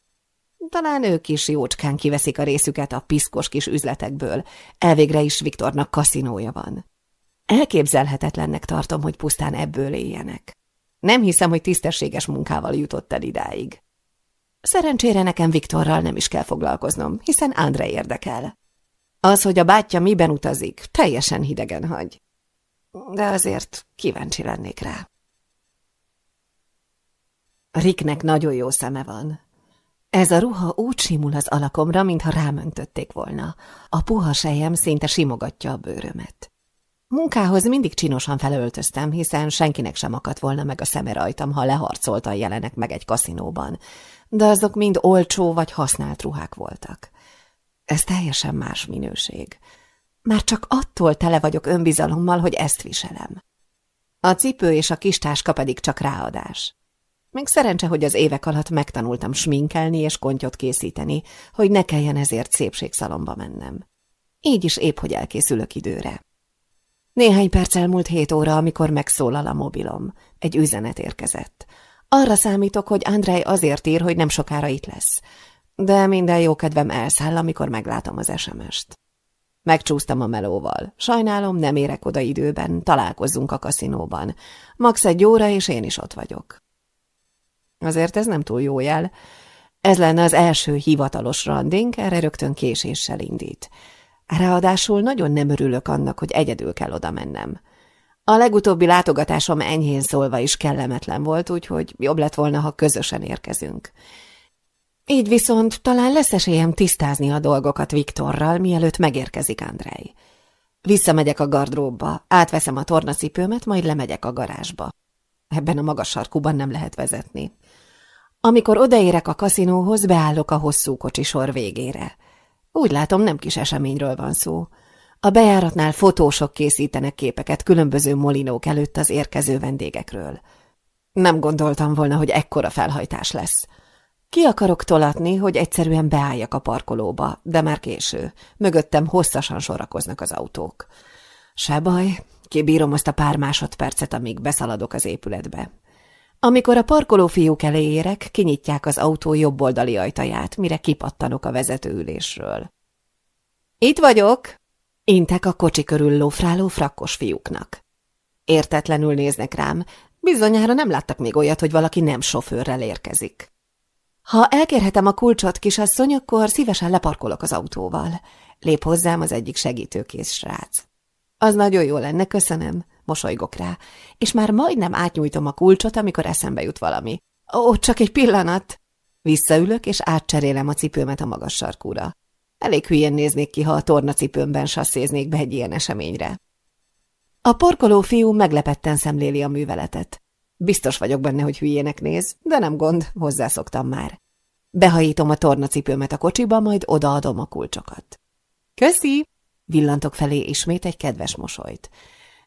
Talán ők is jócskán kiveszik a részüket a piszkos kis üzletekből. Elvégre is Viktornak kaszinója van. Elképzelhetetlennek tartom, hogy pusztán ebből éljenek. Nem hiszem, hogy tisztességes munkával jutott el idáig. Szerencsére nekem Viktorral nem is kell foglalkoznom, hiszen André érdekel. Az, hogy a bátyja miben utazik, teljesen hidegen hagy. De azért kíváncsi lennék rá. Ricknek nagyon jó szeme van, ez a ruha úgy simul az alakomra, mintha rámöntötték volna. A puha sejem szinte simogatja a bőrömet. Munkához mindig csinosan felöltöztem, hiszen senkinek sem akadt volna meg a szeme rajtam, ha leharcoltan jelenek meg egy kaszinóban, de azok mind olcsó vagy használt ruhák voltak. Ez teljesen más minőség. Már csak attól tele vagyok önbizalommal, hogy ezt viselem. A cipő és a kistáska pedig csak ráadás. Még szerencse, hogy az évek alatt megtanultam sminkelni és kontyot készíteni, hogy ne kelljen ezért szépségszalomba mennem. Így is épp, hogy elkészülök időre. Néhány perc elmúlt hét óra, amikor megszólal a mobilom. Egy üzenet érkezett. Arra számítok, hogy Andrei azért ír, hogy nem sokára itt lesz. De minden jó kedvem elszáll, amikor meglátom az SMS-t. Megcsúsztam a melóval. Sajnálom, nem érek oda időben, találkozzunk a kaszinóban. Max egy óra, és én is ott vagyok. Azért ez nem túl jó jel. Ez lenne az első hivatalos randink, erre rögtön késéssel indít. Ráadásul nagyon nem örülök annak, hogy egyedül kell oda mennem. A legutóbbi látogatásom enyhén szólva is kellemetlen volt, úgyhogy jobb lett volna, ha közösen érkezünk. Így viszont talán lesz esélyem tisztázni a dolgokat Viktorral, mielőtt megérkezik Andrei. Visszamegyek a gardróbba, átveszem a tornacipőmet, majd lemegyek a garázsba. Ebben a magas sarkuban nem lehet vezetni. Amikor odaérek a kaszinóhoz, beállok a hosszú kocsisor végére. Úgy látom, nem kis eseményről van szó. A bejáratnál fotósok készítenek képeket különböző molinók előtt az érkező vendégekről. Nem gondoltam volna, hogy ekkora felhajtás lesz. Ki akarok tolatni, hogy egyszerűen beálljak a parkolóba, de már késő. Mögöttem hosszasan sorakoznak az autók. Se baj, kibírom azt a pár másodpercet, amíg beszaladok az épületbe. Amikor a parkoló fiúk elé érek, kinyitják az autó jobboldali ajtaját, mire kipattanok a vezetőülésről. Itt vagyok! Intek a kocsi körül lófráló frakkos fiúknak. Értetlenül néznek rám, bizonyára nem láttak még olyat, hogy valaki nem sofőrrel érkezik. Ha elkérhetem a kulcsot, kisasszony, akkor szívesen leparkolok az autóval. Lép hozzám az egyik segítőkész srác. Az nagyon jó lenne, köszönöm. Mosolygok rá, és már majdnem átnyújtom a kulcsot, amikor eszembe jut valami. Ó, csak egy pillanat! Visszaülök, és átcserélem a cipőmet a magas sarkúra. Elég hülyén néznék ki, ha a tornacipőmben sasszéznék be egy ilyen eseményre. A porkoló fiú meglepetten szemléli a műveletet. Biztos vagyok benne, hogy hülyének néz, de nem gond, hozzászoktam már. Behajítom a tornacipőmet a kocsiba, majd odaadom a kulcsokat. Köszi! Villantok felé ismét egy kedves mosolyt.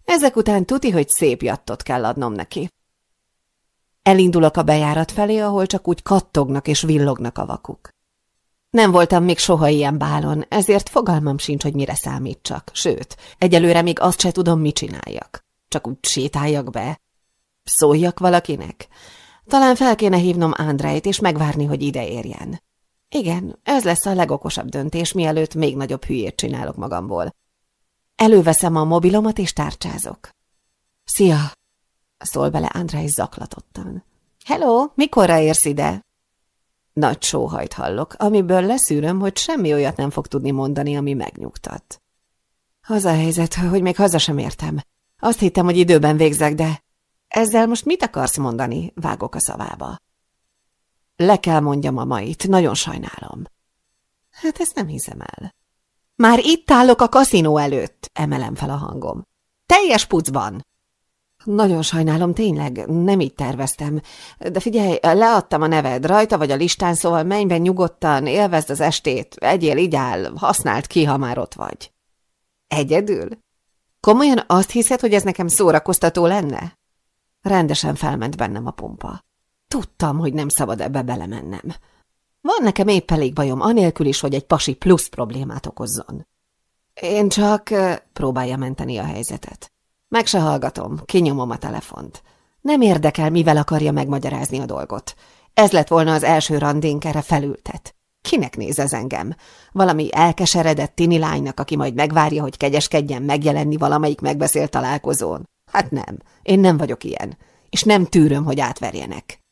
Ezek után tuti, hogy szép jattot kell adnom neki. Elindulok a bejárat felé, ahol csak úgy kattognak és villognak a vakuk. Nem voltam még soha ilyen bálon, ezért fogalmam sincs, hogy mire számítsak. Sőt, egyelőre még azt se tudom, mit csináljak. Csak úgy sétáljak be. Szóljak valakinek? Talán fel kéne hívnom Andrejt, és megvárni, hogy ide érjen. Igen, ez lesz a legokosabb döntés, mielőtt még nagyobb hülyét csinálok magamból. Előveszem a mobilomat és tárcsázok. Szia! szól bele Andrei zaklatottan. Hello, mikorra érsz ide? Nagy sóhajt hallok, amiből leszűröm, hogy semmi olyat nem fog tudni mondani, ami megnyugtat. Az a helyzet, hogy még haza sem értem. Azt hittem, hogy időben végzek, de... Ezzel most mit akarsz mondani? Vágok a szavába. Le kell mondjam a mait, nagyon sajnálom. Hát ezt nem hiszem el. Már itt állok a kaszinó előtt, emelem fel a hangom. Teljes pucban! Nagyon sajnálom, tényleg, nem így terveztem. De figyelj, leadtam a neved, rajta vagy a listán, szóval menj be nyugodtan, élvezd az estét, egyél, igyál, használd ki, ha már ott vagy. Egyedül? Komolyan azt hiszed, hogy ez nekem szórakoztató lenne? Rendesen felment bennem a pumpa. Tudtam, hogy nem szabad ebbe belemennem. Van nekem épp elég bajom, anélkül is, hogy egy pasi plusz problémát okozzon. Én csak próbálja menteni a helyzetet. Meg se hallgatom, kinyomom a telefont. Nem érdekel, mivel akarja megmagyarázni a dolgot. Ez lett volna az első randink, erre felültet. Kinek néz ez engem? Valami elkeseredett tini lánynak, aki majd megvárja, hogy kegyeskedjen megjelenni valamelyik megbeszélt találkozón? Hát nem, én nem vagyok ilyen, és nem tűröm, hogy átverjenek.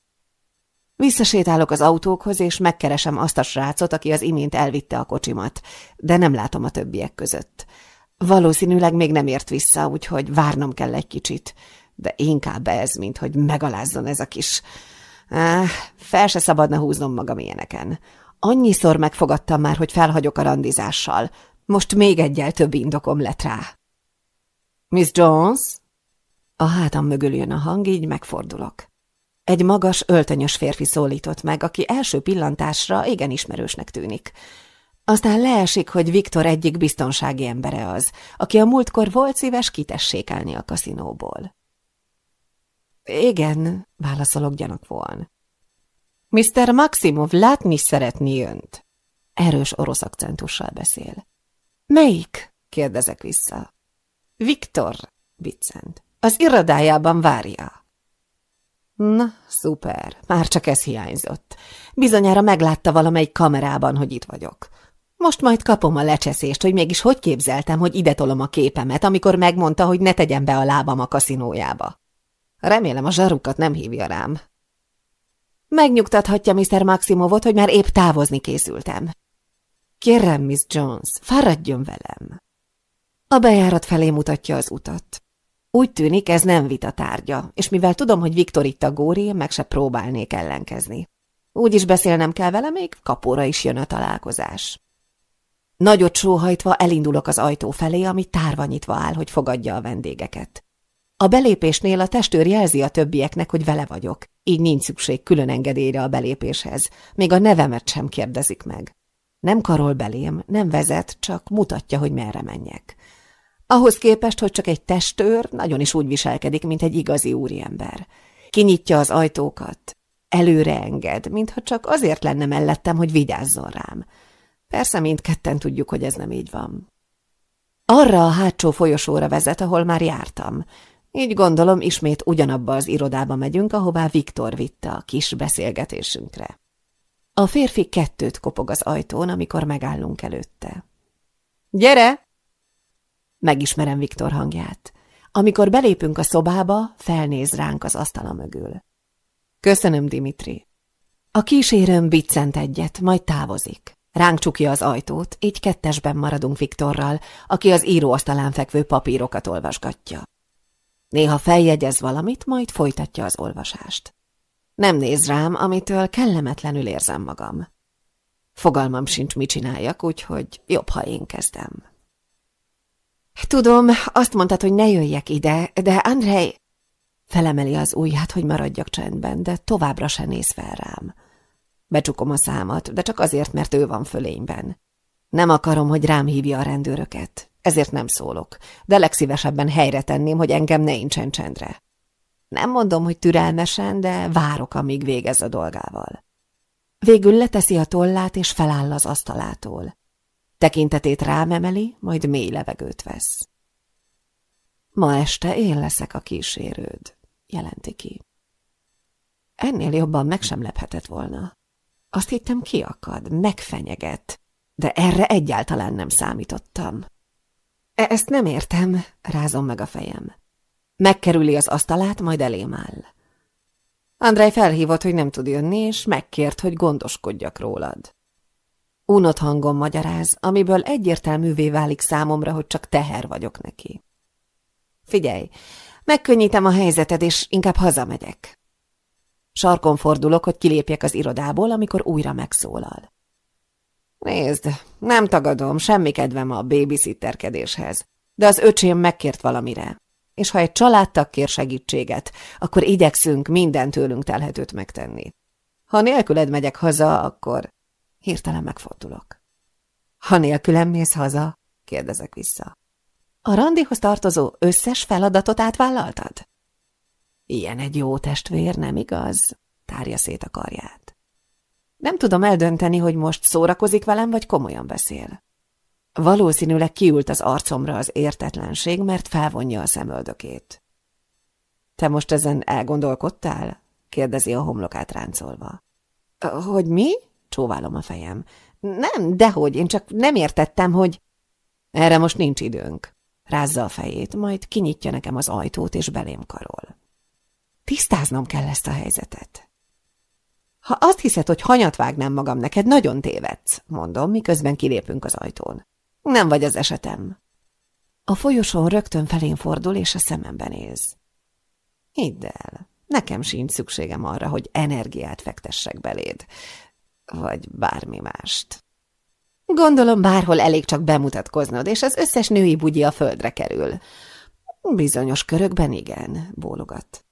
Visszasétálok az autókhoz, és megkeresem azt a srácot, aki az imént elvitte a kocsimat, de nem látom a többiek között. Valószínűleg még nem ért vissza, úgyhogy várnom kell egy kicsit, de inkább ez, mint hogy megalázzon ez a kis... Ah, fel se szabadna húznom magam ilyeneken. Annyiszor megfogadtam már, hogy felhagyok a randizással. Most még egyel több indokom lett rá. Miss Jones? A hátam mögül jön a hang, így megfordulok. Egy magas, öltönyös férfi szólított meg, aki első pillantásra igen ismerősnek tűnik. Aztán leesik, hogy Viktor egyik biztonsági embere az, aki a múltkor volt szíves kitessékelni a kaszinóból. Igen, válaszolok gyanakvóan. Mr. Maximov látni szeretni önt. Erős orosz akcentussal beszél. Melyik? kérdezek vissza. Viktor, viccent. Az irodájában várja. Na, szuper, már csak ez hiányzott. Bizonyára meglátta valamelyik kamerában, hogy itt vagyok. Most majd kapom a lecseszést, hogy mégis hogy képzeltem, hogy ide tolom a képemet, amikor megmondta, hogy ne tegyem be a lábam a kaszinójába. Remélem a zsarukat nem hívja rám. Megnyugtathatja Mr. Maximovot, hogy már épp távozni készültem. Kérem, Miss Jones, fáradjon velem. A bejárat felé mutatja az utat. Úgy tűnik, ez nem vita tárgya, és mivel tudom, hogy Viktor itt a góri, meg se próbálnék ellenkezni. Úgy is beszélnem kell vele, még kapóra is jön a találkozás. Nagyot sóhajtva elindulok az ajtó felé, ami tárva nyitva áll, hogy fogadja a vendégeket. A belépésnél a testőr jelzi a többieknek, hogy vele vagyok, így nincs szükség külön engedélyre a belépéshez, még a nevemet sem kérdezik meg. Nem karol belém, nem vezet, csak mutatja, hogy merre menjek. Ahhoz képest, hogy csak egy testőr, nagyon is úgy viselkedik, mint egy igazi úriember. Kinyitja az ajtókat, előre enged, mintha csak azért lenne mellettem, hogy vigyázzon rám. Persze mindketten tudjuk, hogy ez nem így van. Arra a hátsó folyosóra vezet, ahol már jártam. Így gondolom, ismét ugyanabba az irodába megyünk, ahová Viktor vitte a kis beszélgetésünkre. A férfi kettőt kopog az ajtón, amikor megállunk előtte. – Gyere! Megismerem Viktor hangját. Amikor belépünk a szobába, felnéz ránk az asztala mögül. Köszönöm, Dimitri. A kísérőm biccent egyet, majd távozik. Ránk csukja az ajtót, így kettesben maradunk Viktorral, aki az íróasztalán fekvő papírokat olvasgatja. Néha feljegyez valamit, majd folytatja az olvasást. Nem néz rám, amitől kellemetlenül érzem magam. Fogalmam sincs, mit csináljak, úgyhogy jobb, ha én kezdem. Tudom, azt mondtad, hogy ne jöjjek ide, de Andrei... Felemeli az ujját, hogy maradjak csendben, de továbbra se néz fel rám. Becsukom a számat, de csak azért, mert ő van fölényben. Nem akarom, hogy rám hívja a rendőröket, ezért nem szólok, de legszívesebben helyre tenném, hogy engem ne incsen csendre. Nem mondom, hogy türelmesen, de várok, amíg végez a dolgával. Végül leteszi a tollát, és feláll az asztalától. Tekintetét rám emeli, majd mély levegőt vesz. Ma este én leszek a kísérőd, jelenti ki. Ennél jobban meg sem lephetett volna. Azt hittem kiakad, megfenyeget, de erre egyáltalán nem számítottam. E ezt nem értem, rázom meg a fejem. Megkerüli az asztalát, majd elém áll. Andrej felhívott, hogy nem tud jönni, és megkért, hogy gondoskodjak rólad. Unott hangon magyaráz, amiből egyértelművé válik számomra, hogy csak teher vagyok neki. Figyelj, megkönnyítem a helyzeted, és inkább hazamegyek. Sarkon fordulok, hogy kilépjek az irodából, amikor újra megszólal. Nézd, nem tagadom, semmi kedvem a babysitterkedéshez, de az öcsém megkért valamire. És ha egy családtag kér segítséget, akkor igyekszünk minden tőlünk telhetőt megtenni. Ha nélküled megyek haza, akkor Hirtelen megfordulok. Ha nélkülem mész haza? kérdezek vissza. A randihoz tartozó összes feladatot átvállaltad? Ilyen egy jó testvér, nem igaz? Tárja szét a karját. Nem tudom eldönteni, hogy most szórakozik velem, vagy komolyan beszél. Valószínűleg kiült az arcomra az értetlenség, mert felvonja a szemöldökét. Te most ezen elgondolkodtál? kérdezi a homlokát ráncolva. Hogy mi? Csóválom a fejem. Nem, dehogy, én csak nem értettem, hogy... Erre most nincs időnk. Rázza a fejét, majd kinyitja nekem az ajtót, és belém karol. Tisztáznom kell ezt a helyzetet. Ha azt hiszed, hogy hanyat vágnám magam neked, nagyon tévedsz, mondom, miközben kilépünk az ajtón. Nem vagy az esetem. A folyosón rögtön felén fordul, és a szemembe néz. Hidd el, nekem sincs szükségem arra, hogy energiát fektessek beléd vagy bármi mást. Gondolom bárhol elég csak bemutatkoznod, és az összes női bugyi a földre kerül. Bizonyos körökben igen, bólogat.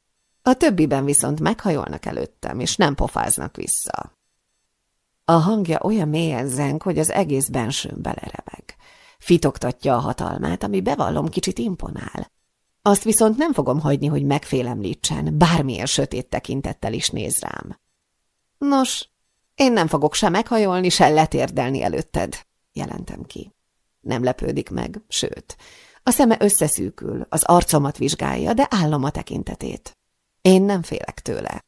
A többiben viszont meghajolnak előttem, és nem pofáznak vissza. A hangja olyan mélyen zeng, hogy az egész bensőm beleremeg. Fitoktatja a hatalmát, ami bevallom kicsit imponál. Azt viszont nem fogom hagyni, hogy megfélemlítsen, bármilyen sötét tekintettel is néz rám. Nos, én nem fogok se meghajolni, se letérdelni előtted, jelentem ki. Nem lepődik meg, sőt, a szeme összeszűkül, az arcomat vizsgálja, de állom a tekintetét. Én nem félek tőle.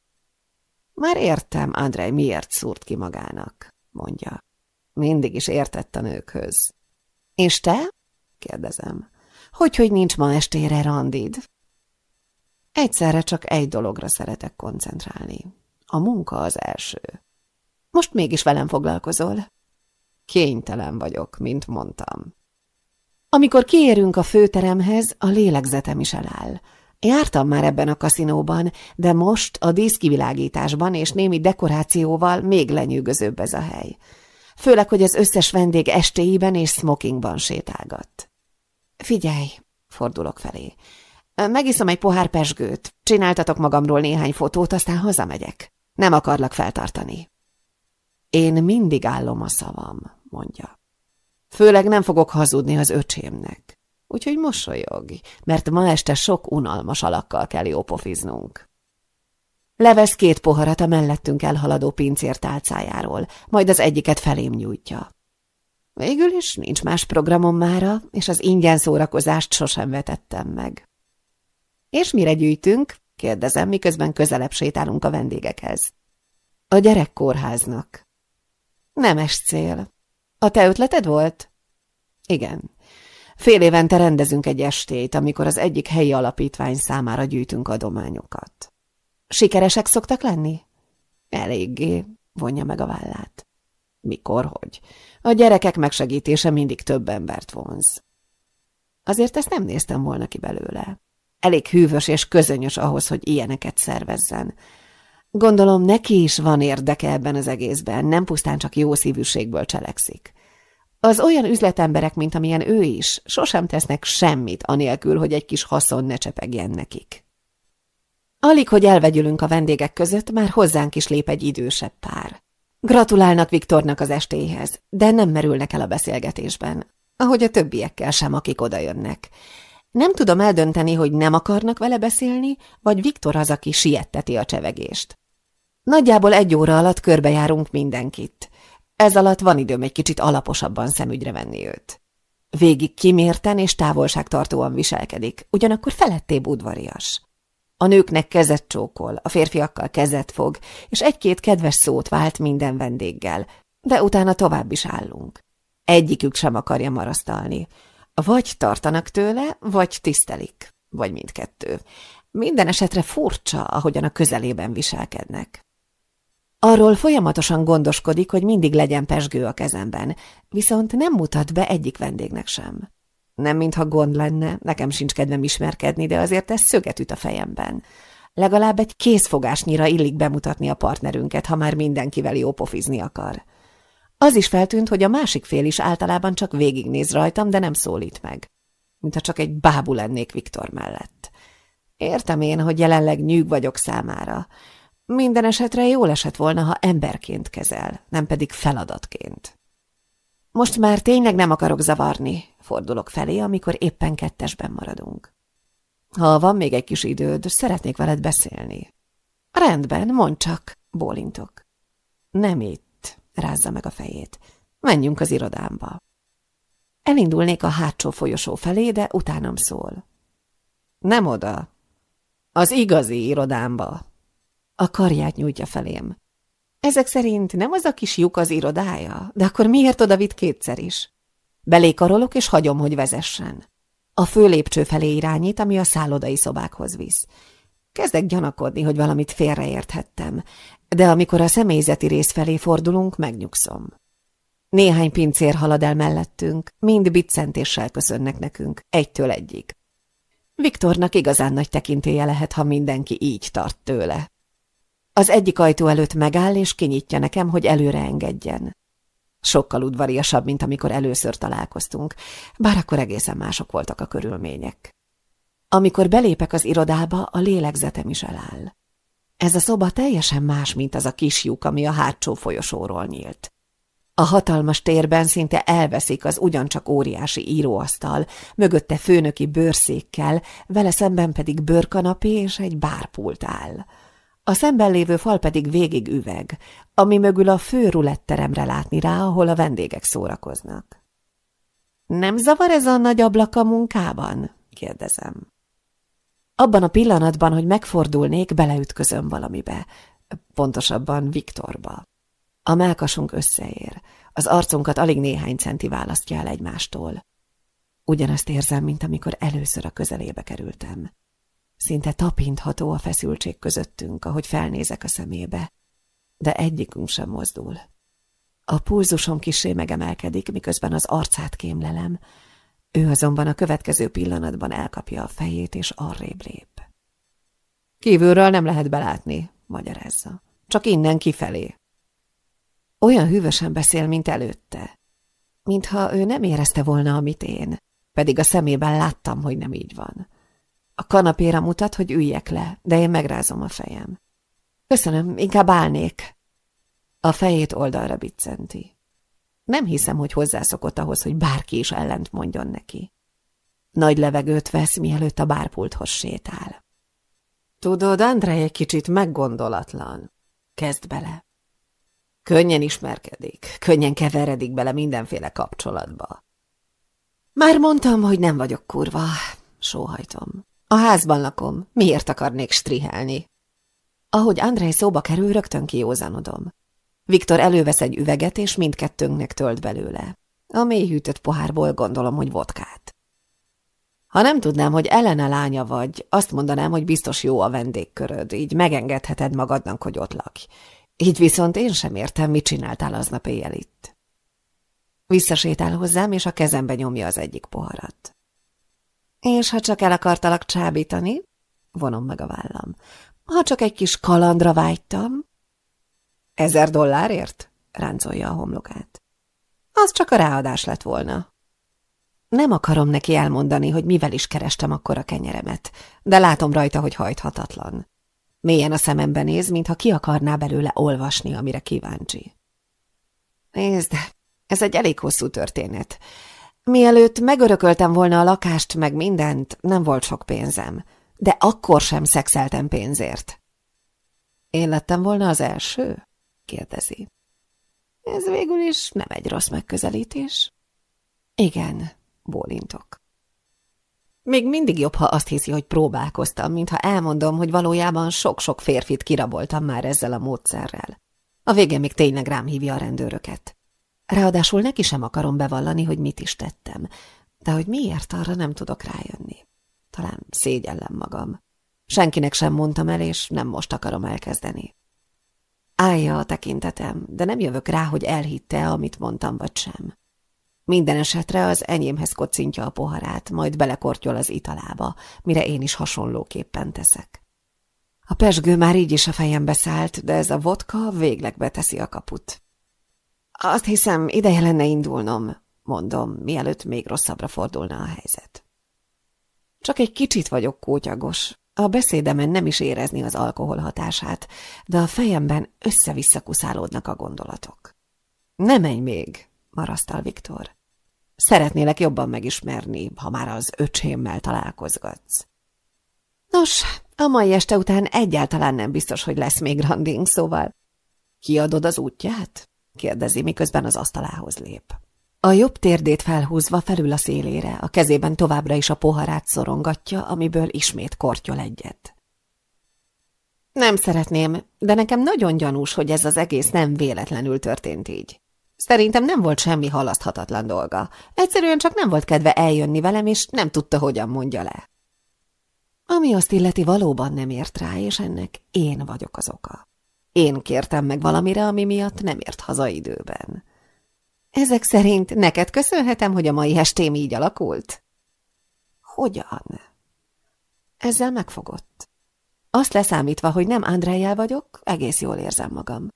Már értem, Andrei miért szúrt ki magának, mondja. Mindig is értett a nőkhöz. És te? kérdezem. Hogy, hogy nincs ma estére randid? Egyszerre csak egy dologra szeretek koncentrálni. A munka az első. Most mégis velem foglalkozol? Kénytelen vagyok, mint mondtam. Amikor kiérünk a főteremhez, a lélegzetem is eláll. Jártam már ebben a kaszinóban, de most a díszkivilágításban és némi dekorációval még lenyűgözőbb ez a hely. Főleg, hogy az összes vendég estéiben és smokingban sétálgat. Figyelj, fordulok felé. Megiszom egy pohár pesgőt, csináltatok magamról néhány fotót, aztán hazamegyek. Nem akarlak feltartani. Én mindig állom a szavam, mondja. Főleg nem fogok hazudni az öcsémnek. Úgyhogy mosolyog, mert ma este sok unalmas alakkal kell jópofiznunk. Levesz két poharat a mellettünk elhaladó pincér tálcájáról, majd az egyiket felém nyújtja. Végül is nincs más programom mára, és az ingyen szórakozást sosem vetettem meg. És mire gyűjtünk? kérdezem, miközben közelebb sétálunk a vendégekhez. A gyerekkórháznak. Nemes cél. A te ötleted volt? Igen. Fél évente rendezünk egy estét, amikor az egyik helyi alapítvány számára gyűjtünk adományokat. Sikeresek szoktak lenni? Eléggé, vonja meg a vállát. Mikor, hogy? A gyerekek megsegítése mindig több embert vonz. Azért ezt nem néztem volna ki belőle. Elég hűvös és közönyös ahhoz, hogy ilyeneket szervezzen. Gondolom, neki is van érdeke ebben az egészben, nem pusztán csak jó szívűségből cselekszik. Az olyan üzletemberek, mint amilyen ő is, sosem tesznek semmit, anélkül, hogy egy kis haszon ne csepegjen nekik. Alig, hogy elvegyülünk a vendégek között, már hozzánk is lép egy idősebb pár. Gratulálnak Viktornak az estéhez, de nem merülnek el a beszélgetésben, ahogy a többiekkel sem, akik odajönnek. Nem tudom eldönteni, hogy nem akarnak vele beszélni, vagy Viktor az, aki sietteti a csevegést. Nagyjából egy óra alatt körbejárunk mindenkit. Ez alatt van időm egy kicsit alaposabban szemügyre venni őt. Végig kimérten és távolságtartóan viselkedik, ugyanakkor felettébb udvarias. A nőknek kezet csókol, a férfiakkal kezet fog, és egy-két kedves szót vált minden vendéggel, de utána tovább is állunk. Egyikük sem akarja marasztalni. Vagy tartanak tőle, vagy tisztelik, vagy mindkettő. Minden esetre furcsa, ahogyan a közelében viselkednek. Arról folyamatosan gondoskodik, hogy mindig legyen pesgő a kezemben, viszont nem mutat be egyik vendégnek sem. Nem mintha gond lenne, nekem sincs kedvem ismerkedni, de azért ez szöget üt a fejemben. Legalább egy készfogásnyira illik bemutatni a partnerünket, ha már mindenkivel jópofizni akar. Az is feltűnt, hogy a másik fél is általában csak végignéz rajtam, de nem szólít meg. Mintha csak egy bábú lennék Viktor mellett. Értem én, hogy jelenleg nyűg vagyok számára, minden esetre jól esett volna, ha emberként kezel, nem pedig feladatként. Most már tényleg nem akarok zavarni, fordulok felé, amikor éppen kettesben maradunk. Ha van még egy kis időd, szeretnék veled beszélni. Rendben, mondd csak, bólintok. Nem itt, rázza meg a fejét. Menjünk az irodámba. Elindulnék a hátsó folyosó felé, de utánam szól. Nem oda. Az igazi irodámba, a karját nyújtja felém. Ezek szerint nem az a kis lyuk az irodája, de akkor miért oda vitt kétszer is? Belékarolok, és hagyom, hogy vezessen. A fő lépcső felé irányít, ami a szállodai szobákhoz visz. Kezdek gyanakodni, hogy valamit félreérthettem, de amikor a személyzeti rész felé fordulunk, megnyugszom. Néhány pincér halad el mellettünk, mind biccentéssel köszönnek nekünk, egytől egyig. Viktornak igazán nagy tekintélye lehet, ha mindenki így tart tőle. Az egyik ajtó előtt megáll, és kinyitja nekem, hogy előre engedjen. Sokkal udvariasabb, mint amikor először találkoztunk, bár akkor egészen mások voltak a körülmények. Amikor belépek az irodába, a lélegzetem is eláll. Ez a szoba teljesen más, mint az a kis lyuk, ami a hátsó folyosóról nyílt. A hatalmas térben szinte elveszik az ugyancsak óriási íróasztal, mögötte főnöki bőrszékkel, vele szemben pedig bőrkanapé és egy bárpult áll. A szemben lévő fal pedig végig üveg, ami mögül a fő ruletteremre látni rá, ahol a vendégek szórakoznak. Nem zavar ez a nagy ablak a munkában? kérdezem. Abban a pillanatban, hogy megfordulnék, beleütközöm valamibe, pontosabban Viktorba. A melkasunk összeér, az arcunkat alig néhány centi választja el egymástól. Ugyanazt érzem, mint amikor először a közelébe kerültem. Szinte tapintható a feszültség közöttünk, ahogy felnézek a szemébe, de egyikünk sem mozdul. A pulzusom kisé megemelkedik, miközben az arcát kémlelem, ő azonban a következő pillanatban elkapja a fejét, és arrébb lép. Kívülről nem lehet belátni, magyarázza. Csak innen kifelé. Olyan hűvösen beszél, mint előtte. Mintha ő nem érezte volna, amit én, pedig a szemében láttam, hogy nem így van. A kanapéra mutat, hogy üljek le, de én megrázom a fejem. Köszönöm, inkább állnék. A fejét oldalra biccenti. Nem hiszem, hogy hozzászokott ahhoz, hogy bárki is ellent mondjon neki. Nagy levegőt vesz, mielőtt a bárpulthoz sétál. Tudod, Andrei egy kicsit meggondolatlan. Kezd bele. Könnyen ismerkedik, könnyen keveredik bele mindenféle kapcsolatba. Már mondtam, hogy nem vagyok kurva, sóhajtom. A házban lakom, miért akarnék strihelni? Ahogy Andrei szóba kerül, rögtön kiózanodom. Viktor elővesz egy üveget, és mindkettőnknek tölt belőle. A mély hűtött pohárból gondolom, hogy vodkát. Ha nem tudnám, hogy Elena lánya vagy, azt mondanám, hogy biztos jó a vendégköröd, így megengedheted magadnak, hogy ott lakj. Így viszont én sem értem, mit csináltál aznap éjjel itt. Visszasétál hozzám, és a kezembe nyomja az egyik poharat. És ha csak el akartalak csábítani, vonom meg a vállam. Ha csak egy kis kalandra vágytam, Ezer dollárért? ráncolja a homlokát. Az csak a ráadás lett volna. Nem akarom neki elmondani, hogy mivel is kerestem akkor a kenyeremet, de látom rajta, hogy hajthatatlan. Mélyen a szemembe néz, mintha ki akarná belőle olvasni, amire kíváncsi. Nézd, ez egy elég hosszú történet. Mielőtt megörököltem volna a lakást, meg mindent, nem volt sok pénzem, de akkor sem szexeltem pénzért. Én lettem volna az első? kérdezi. Ez végül is nem egy rossz megközelítés. Igen, bólintok. Még mindig jobb, ha azt hiszi, hogy próbálkoztam, mintha elmondom, hogy valójában sok-sok férfit kiraboltam már ezzel a módszerrel. A végén még tényleg rám hívja a rendőröket. Ráadásul neki sem akarom bevallani, hogy mit is tettem, de hogy miért arra nem tudok rájönni. Talán szégyellem magam. Senkinek sem mondtam el, és nem most akarom elkezdeni. Állja a tekintetem, de nem jövök rá, hogy elhitte, amit mondtam, vagy sem. Minden esetre az enyémhez kocintja a poharát, majd belekortyol az italába, mire én is hasonlóképpen teszek. A pesgő már így is a fejembe szállt, de ez a vodka végleg beteszi a kaput. Azt hiszem, ideje lenne indulnom, mondom, mielőtt még rosszabbra fordulna a helyzet. Csak egy kicsit vagyok kótyagos, a beszédemen nem is érezni az alkohol hatását, de a fejemben össze-vissza kuszálódnak a gondolatok. Ne menj még, marasztal Viktor. Szeretnélek jobban megismerni, ha már az öcsémmel találkozgatsz. Nos, a mai este után egyáltalán nem biztos, hogy lesz még randing, szóval... Kiadod az útját? Kérdezi, miközben az asztalához lép. A jobb térdét felhúzva felül a szélére, a kezében továbbra is a poharát szorongatja, amiből ismét kortyol egyet. Nem szeretném, de nekem nagyon gyanús, hogy ez az egész nem véletlenül történt így. Szerintem nem volt semmi halaszthatatlan dolga. Egyszerűen csak nem volt kedve eljönni velem, és nem tudta, hogyan mondja le. Ami azt illeti valóban nem ért rá, és ennek én vagyok az oka. Én kértem meg valamire, ami miatt nem ért haza időben. Ezek szerint neked köszönhetem, hogy a mai estém így alakult? Hogyan? Ezzel megfogott. Azt leszámítva, hogy nem Andrejjel vagyok, egész jól érzem magam.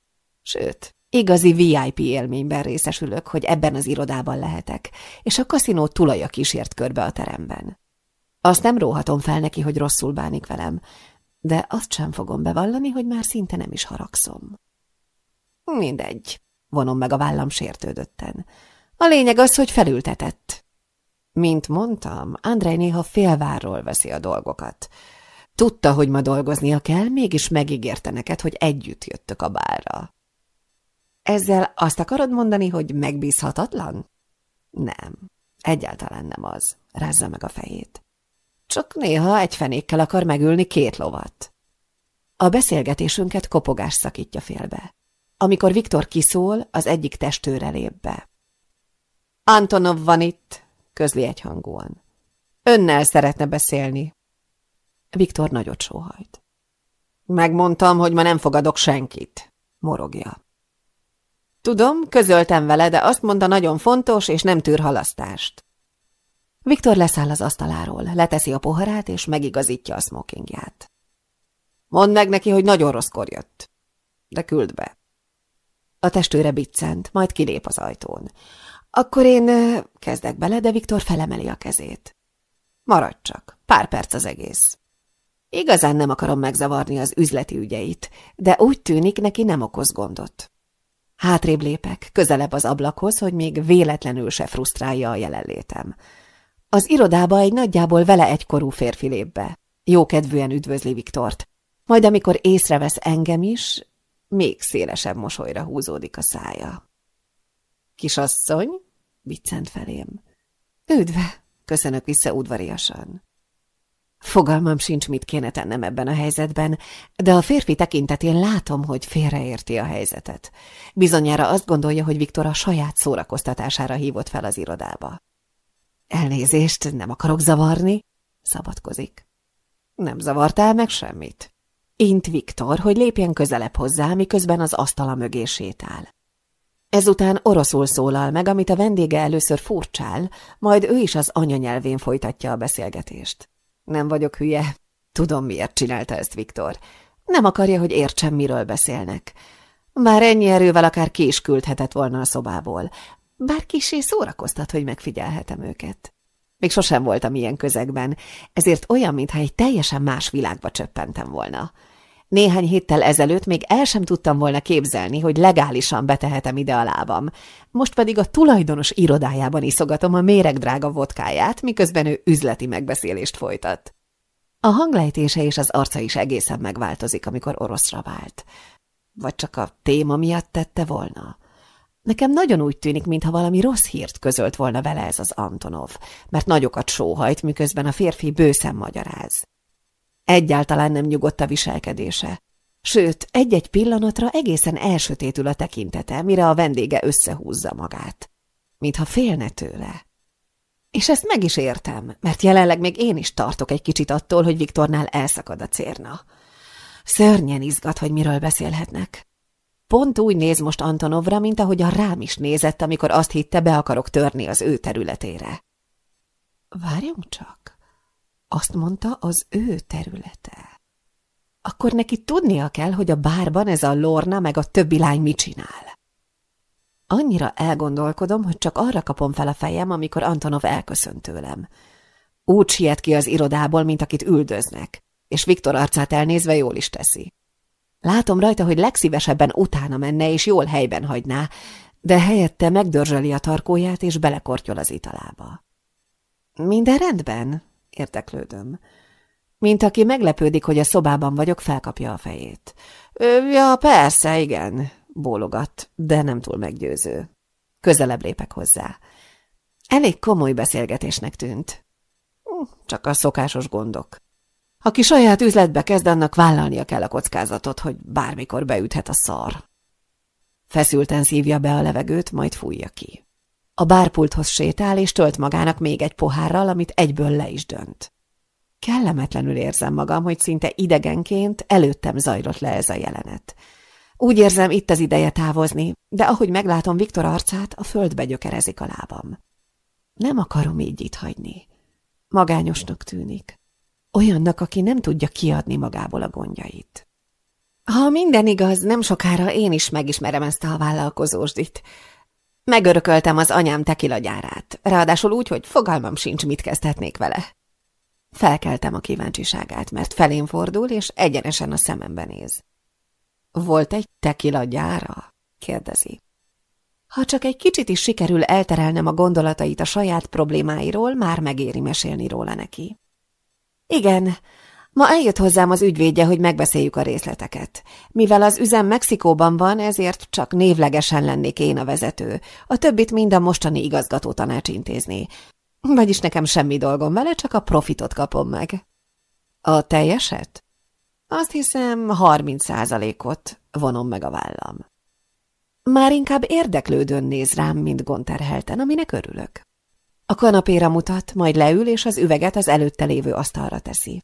Sőt, igazi VIP élményben részesülök, hogy ebben az irodában lehetek, és a kaszinó tulaja kísért körbe a teremben. Azt nem róhatom fel neki, hogy rosszul bánik velem, de azt sem fogom bevallani, hogy már szinte nem is haragszom. Mindegy, vonom meg a vállam sértődötten. A lényeg az, hogy felültetett. Mint mondtam, Andrei néha félvárról veszi a dolgokat. Tudta, hogy ma dolgoznia kell, mégis megígérte neked, hogy együtt jöttök a bárra. Ezzel azt akarod mondani, hogy megbízhatatlan? Nem, egyáltalán nem az, rázza meg a fejét. Csak néha egy fenékkel akar megülni két lovat. A beszélgetésünket kopogás szakítja félbe. Amikor Viktor kiszól, az egyik testőre lép be. Antonov van itt, közli egyhangúan. Önnel szeretne beszélni. Viktor nagyot sóhajt. Megmondtam, hogy ma nem fogadok senkit, morogja. Tudom, közöltem vele, de azt mondta nagyon fontos, és nem tűr halasztást. Viktor leszáll az asztaláról, leteszi a poharát, és megigazítja a smokingját. Mondd meg neki, hogy nagyon rosszkor jött. De küld be. A testőre biccent, majd kilép az ajtón. Akkor én kezdek bele, de Viktor felemeli a kezét. Maradj csak, pár perc az egész. Igazán nem akarom megzavarni az üzleti ügyeit, de úgy tűnik, neki nem okoz gondot. Hátrébb lépek, közelebb az ablakhoz, hogy még véletlenül se frusztrálja a jelenlétem. Az irodába egy nagyjából vele egykorú férfi lép be. Jókedvűen üdvözli Viktort. Majd amikor észrevesz engem is, még szélesebb mosolyra húzódik a szája. Kisasszony? viccent felém. Üdve, köszönök vissza udvariasan. Fogalmam sincs, mit kéne tennem ebben a helyzetben, de a férfi tekintetén látom, hogy félreérti a helyzetet. Bizonyára azt gondolja, hogy Viktor a saját szórakoztatására hívott fel az irodába. Elnézést, nem akarok zavarni, szabadkozik. Nem zavartál meg semmit. Int Viktor, hogy lépjen közelebb hozzá, miközben az asztala mögé sétál. Ezután oroszul szólal meg, amit a vendége először furcsál, majd ő is az anyanyelvén folytatja a beszélgetést. Nem vagyok hülye. Tudom, miért csinálta ezt Viktor. Nem akarja, hogy értsem, miről beszélnek. Már ennyi erővel akár ki is küldhetett volna a szobából. Bár kisé szórakoztat, hogy megfigyelhetem őket. Még sosem voltam ilyen közegben, ezért olyan, mintha egy teljesen más világba csöppentem volna. Néhány héttel ezelőtt még el sem tudtam volna képzelni, hogy legálisan betehetem ide a lábam. Most pedig a tulajdonos irodájában iszogatom a méregdrága vodkáját, miközben ő üzleti megbeszélést folytat. A hanglejtése és az arca is egészen megváltozik, amikor oroszra vált. Vagy csak a téma miatt tette volna? Nekem nagyon úgy tűnik, mintha valami rossz hírt közölt volna vele ez az Antonov, mert nagyokat sóhajt, miközben a férfi bőszen magyaráz. Egyáltalán nem nyugodt a viselkedése. Sőt, egy-egy pillanatra egészen elsötétül a tekintete, mire a vendége összehúzza magát. Mintha félne tőle. És ezt meg is értem, mert jelenleg még én is tartok egy kicsit attól, hogy Viktornál elszakad a cérna. Szörnyen izgat, hogy miről beszélhetnek. Pont úgy néz most Antonovra, mint ahogy a rám is nézett, amikor azt hitte, be akarok törni az ő területére. Várjunk csak. Azt mondta, az ő területe. Akkor neki tudnia kell, hogy a bárban ez a Lorna meg a többi lány mit csinál. Annyira elgondolkodom, hogy csak arra kapom fel a fejem, amikor Antonov elköszönt tőlem. Úgy siet ki az irodából, mint akit üldöznek, és Viktor arcát elnézve jól is teszi. Látom rajta, hogy legszívesebben utána menne és jól helyben hagyná, de helyette megdörzsöli a tarkóját és belekortyol az italába. Minden rendben? Érdeklődöm. Mint aki meglepődik, hogy a szobában vagyok, felkapja a fejét. Ja, persze, igen, bólogat, de nem túl meggyőző. Közelebb lépek hozzá. Elég komoly beszélgetésnek tűnt. Hm, csak a szokásos gondok. Aki saját üzletbe kezd, annak vállalnia kell a kockázatot, hogy bármikor beüthet a szar. Feszülten szívja be a levegőt, majd fújja ki. A bárpulthoz sétál, és tölt magának még egy pohárral, amit egyből le is dönt. Kellemetlenül érzem magam, hogy szinte idegenként előttem zajlott le ez a jelenet. Úgy érzem, itt az ideje távozni, de ahogy meglátom Viktor arcát, a földbe gyökerezik a lábam. Nem akarom így itt hagyni. Magányosnak tűnik. Olyannak, aki nem tudja kiadni magából a gondjait. Ha minden igaz, nem sokára én is megismerem ezt a vállalkozósdit. Megörököltem az anyám tekilagyárát, ráadásul úgy, hogy fogalmam sincs, mit kezdhetnék vele. Felkeltem a kíváncsiságát, mert felén fordul, és egyenesen a szemembe néz. Volt egy tekila gyára? kérdezi. Ha csak egy kicsit is sikerül elterelnem a gondolatait a saját problémáiról, már megéri mesélni róla neki. Igen, ma eljött hozzám az ügyvédje, hogy megbeszéljük a részleteket. Mivel az üzem Mexikóban van, ezért csak névlegesen lennék én a vezető. A többit mind a mostani igazgató tanács intézni. Vagyis nekem semmi dolgom vele, csak a profitot kapom meg. A teljeset? Azt hiszem, harminc százalékot vonom meg a vállam. Már inkább érdeklődőn néz rám, mint gonterhelten, aminek örülök. A kanapéra mutat, majd leül, és az üveget az előtte lévő asztalra teszi.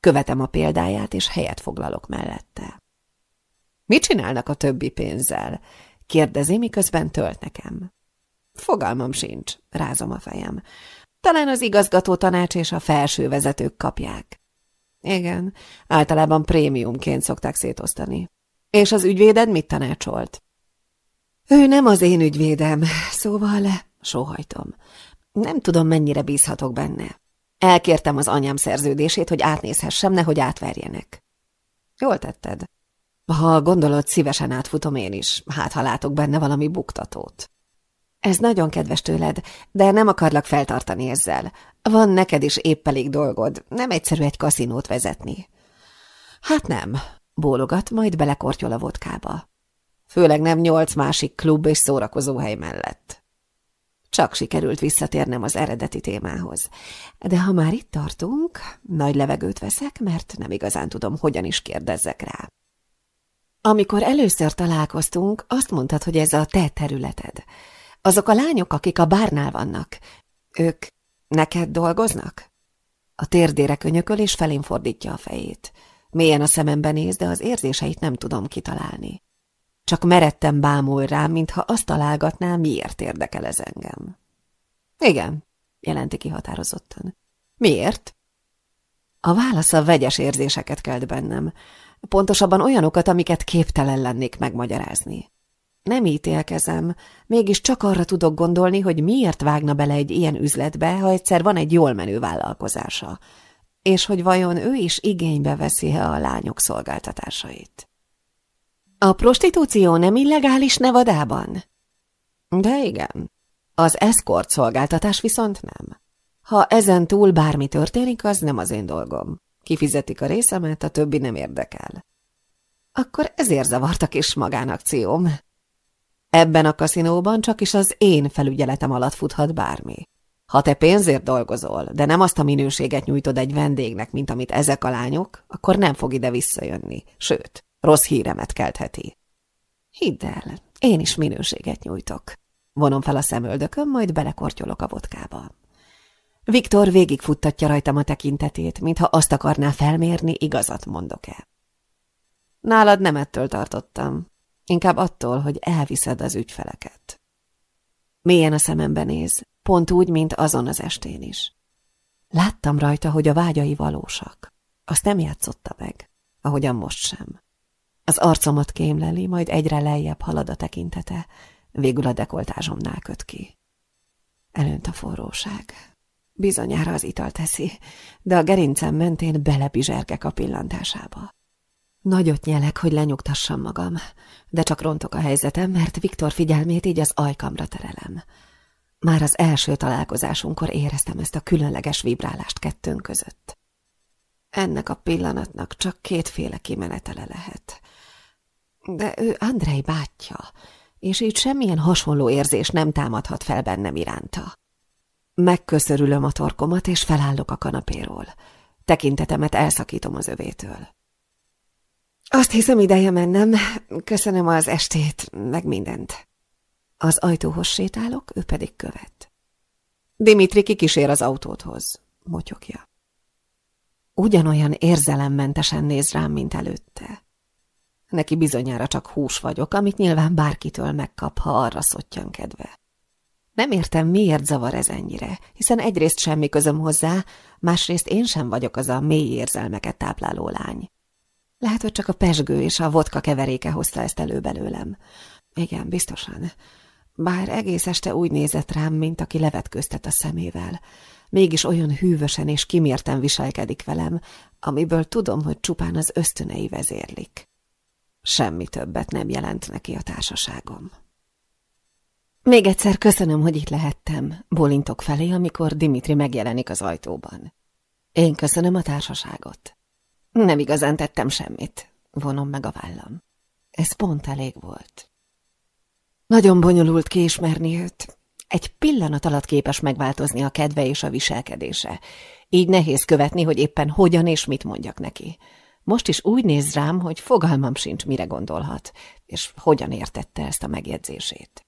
Követem a példáját, és helyet foglalok mellette. Mit csinálnak a többi pénzzel? Kérdezi, miközben tölt nekem. Fogalmam sincs, rázom a fejem. Talán az igazgató tanács és a felső vezetők kapják. Igen, általában prémiumként szokták szétosztani. És az ügyvéded mit tanácsolt? Ő nem az én ügyvédem, szóval sóhajtom. Nem tudom, mennyire bízhatok benne. Elkértem az anyám szerződését, hogy átnézhessem, nehogy átverjenek. Jól tetted. Ha gondolod, szívesen átfutom én is, hát ha látok benne valami buktatót. Ez nagyon kedves tőled, de nem akarlak feltartani ezzel. Van neked is épp elég dolgod, nem egyszerű egy kaszinót vezetni. Hát nem, bólogat, majd belekortyol a vodkába. Főleg nem nyolc másik klub és szórakozóhely mellett. Csak sikerült visszatérnem az eredeti témához. De ha már itt tartunk, nagy levegőt veszek, mert nem igazán tudom, hogyan is kérdezzek rá. Amikor először találkoztunk, azt mondtad, hogy ez a te területed. Azok a lányok, akik a bárnál vannak, ők neked dolgoznak? A térdére könyököl, és felén fordítja a fejét. Mélyen a szemembe néz, de az érzéseit nem tudom kitalálni. Csak meredtem bámul rám, mintha azt találgatná, miért érdekel ez engem. Igen, jelenti ki határozottan. Miért? A válasza vegyes érzéseket kelt bennem, pontosabban olyanokat, amiket képtelen lennék megmagyarázni. Nem ítélkezem, mégis csak arra tudok gondolni, hogy miért vágna bele egy ilyen üzletbe, ha egyszer van egy jól menő vállalkozása, és hogy vajon ő is igénybe veszi-e a lányok szolgáltatásait. A prostitúció nem illegális Nevadában? De igen. Az eszkort szolgáltatás viszont nem. Ha ezen túl bármi történik, az nem az én dolgom. Kifizetik a részemet, a többi nem érdekel. Akkor ezért zavartak is magánakcióm. Ebben a kaszinóban csak is az én felügyeletem alatt futhat bármi. Ha te pénzért dolgozol, de nem azt a minőséget nyújtod egy vendégnek, mint amit ezek a lányok, akkor nem fog ide visszajönni. Sőt, rossz híremet keltheti. Hidd el, én is minőséget nyújtok. Vonom fel a szemöldököm, majd belekortyolok a vodkába. Viktor végigfuttatja rajtam a tekintetét, mintha azt akarná felmérni, igazat mondok-e. Nálad nem ettől tartottam, inkább attól, hogy elviszed az ügyfeleket. Mélyen a szemembe néz, pont úgy, mint azon az estén is. Láttam rajta, hogy a vágyai valósak. Azt nem játszotta meg, ahogyan most sem. Az arcomat kémleli, majd egyre lejjebb halad a tekintete, végül a dekoltázsomnál köt ki. Elönt a forróság. Bizonyára az ital teszi, de a gerincem mentén belebizsergek a pillantásába. Nagyot nyelek, hogy lenyugtassam magam, de csak rontok a helyzetem, mert Viktor figyelmét így az ajkamra terelem. Már az első találkozásunkkor éreztem ezt a különleges vibrálást kettőnk között. Ennek a pillanatnak csak kétféle kimenetele lehet. De ő Andrei bátyja, és így semmilyen hasonló érzés nem támadhat fel bennem iránta. Megköszörülöm a torkomat, és felállok a kanapéról. Tekintetemet elszakítom az övétől. Azt hiszem ideje mennem. Köszönöm az estét, meg mindent. Az ajtóhoz sétálok, ő pedig követ. Dimitri kikísér az autóthoz, motyogja. Ugyanolyan érzelemmentesen néz rám, mint előtte. Neki bizonyára csak hús vagyok, amit nyilván bárkitől megkap, ha arra szottyan kedve. Nem értem, miért zavar ez ennyire, hiszen egyrészt semmi közöm hozzá, másrészt én sem vagyok az a mély érzelmeket tápláló lány. Lehet, hogy csak a pesgő és a vodka keveréke hozta ezt elő belőlem. Igen, biztosan. Bár egész este úgy nézett rám, mint aki levetköztet a szemével, mégis olyan hűvösen és kimérten viselkedik velem, amiből tudom, hogy csupán az ösztönei vezérlik. Semmi többet nem jelent neki a társaságom. Még egyszer köszönöm, hogy itt lehettem, bólintok felé, amikor Dimitri megjelenik az ajtóban. Én köszönöm a társaságot. Nem igazán tettem semmit, vonom meg a vállam. Ez pont elég volt. Nagyon bonyolult kiismerni őt. Egy pillanat alatt képes megváltozni a kedve és a viselkedése. Így nehéz követni, hogy éppen hogyan és mit mondjak neki. Most is úgy néz rám, hogy fogalmam sincs, mire gondolhat, és hogyan értette ezt a megjegyzését.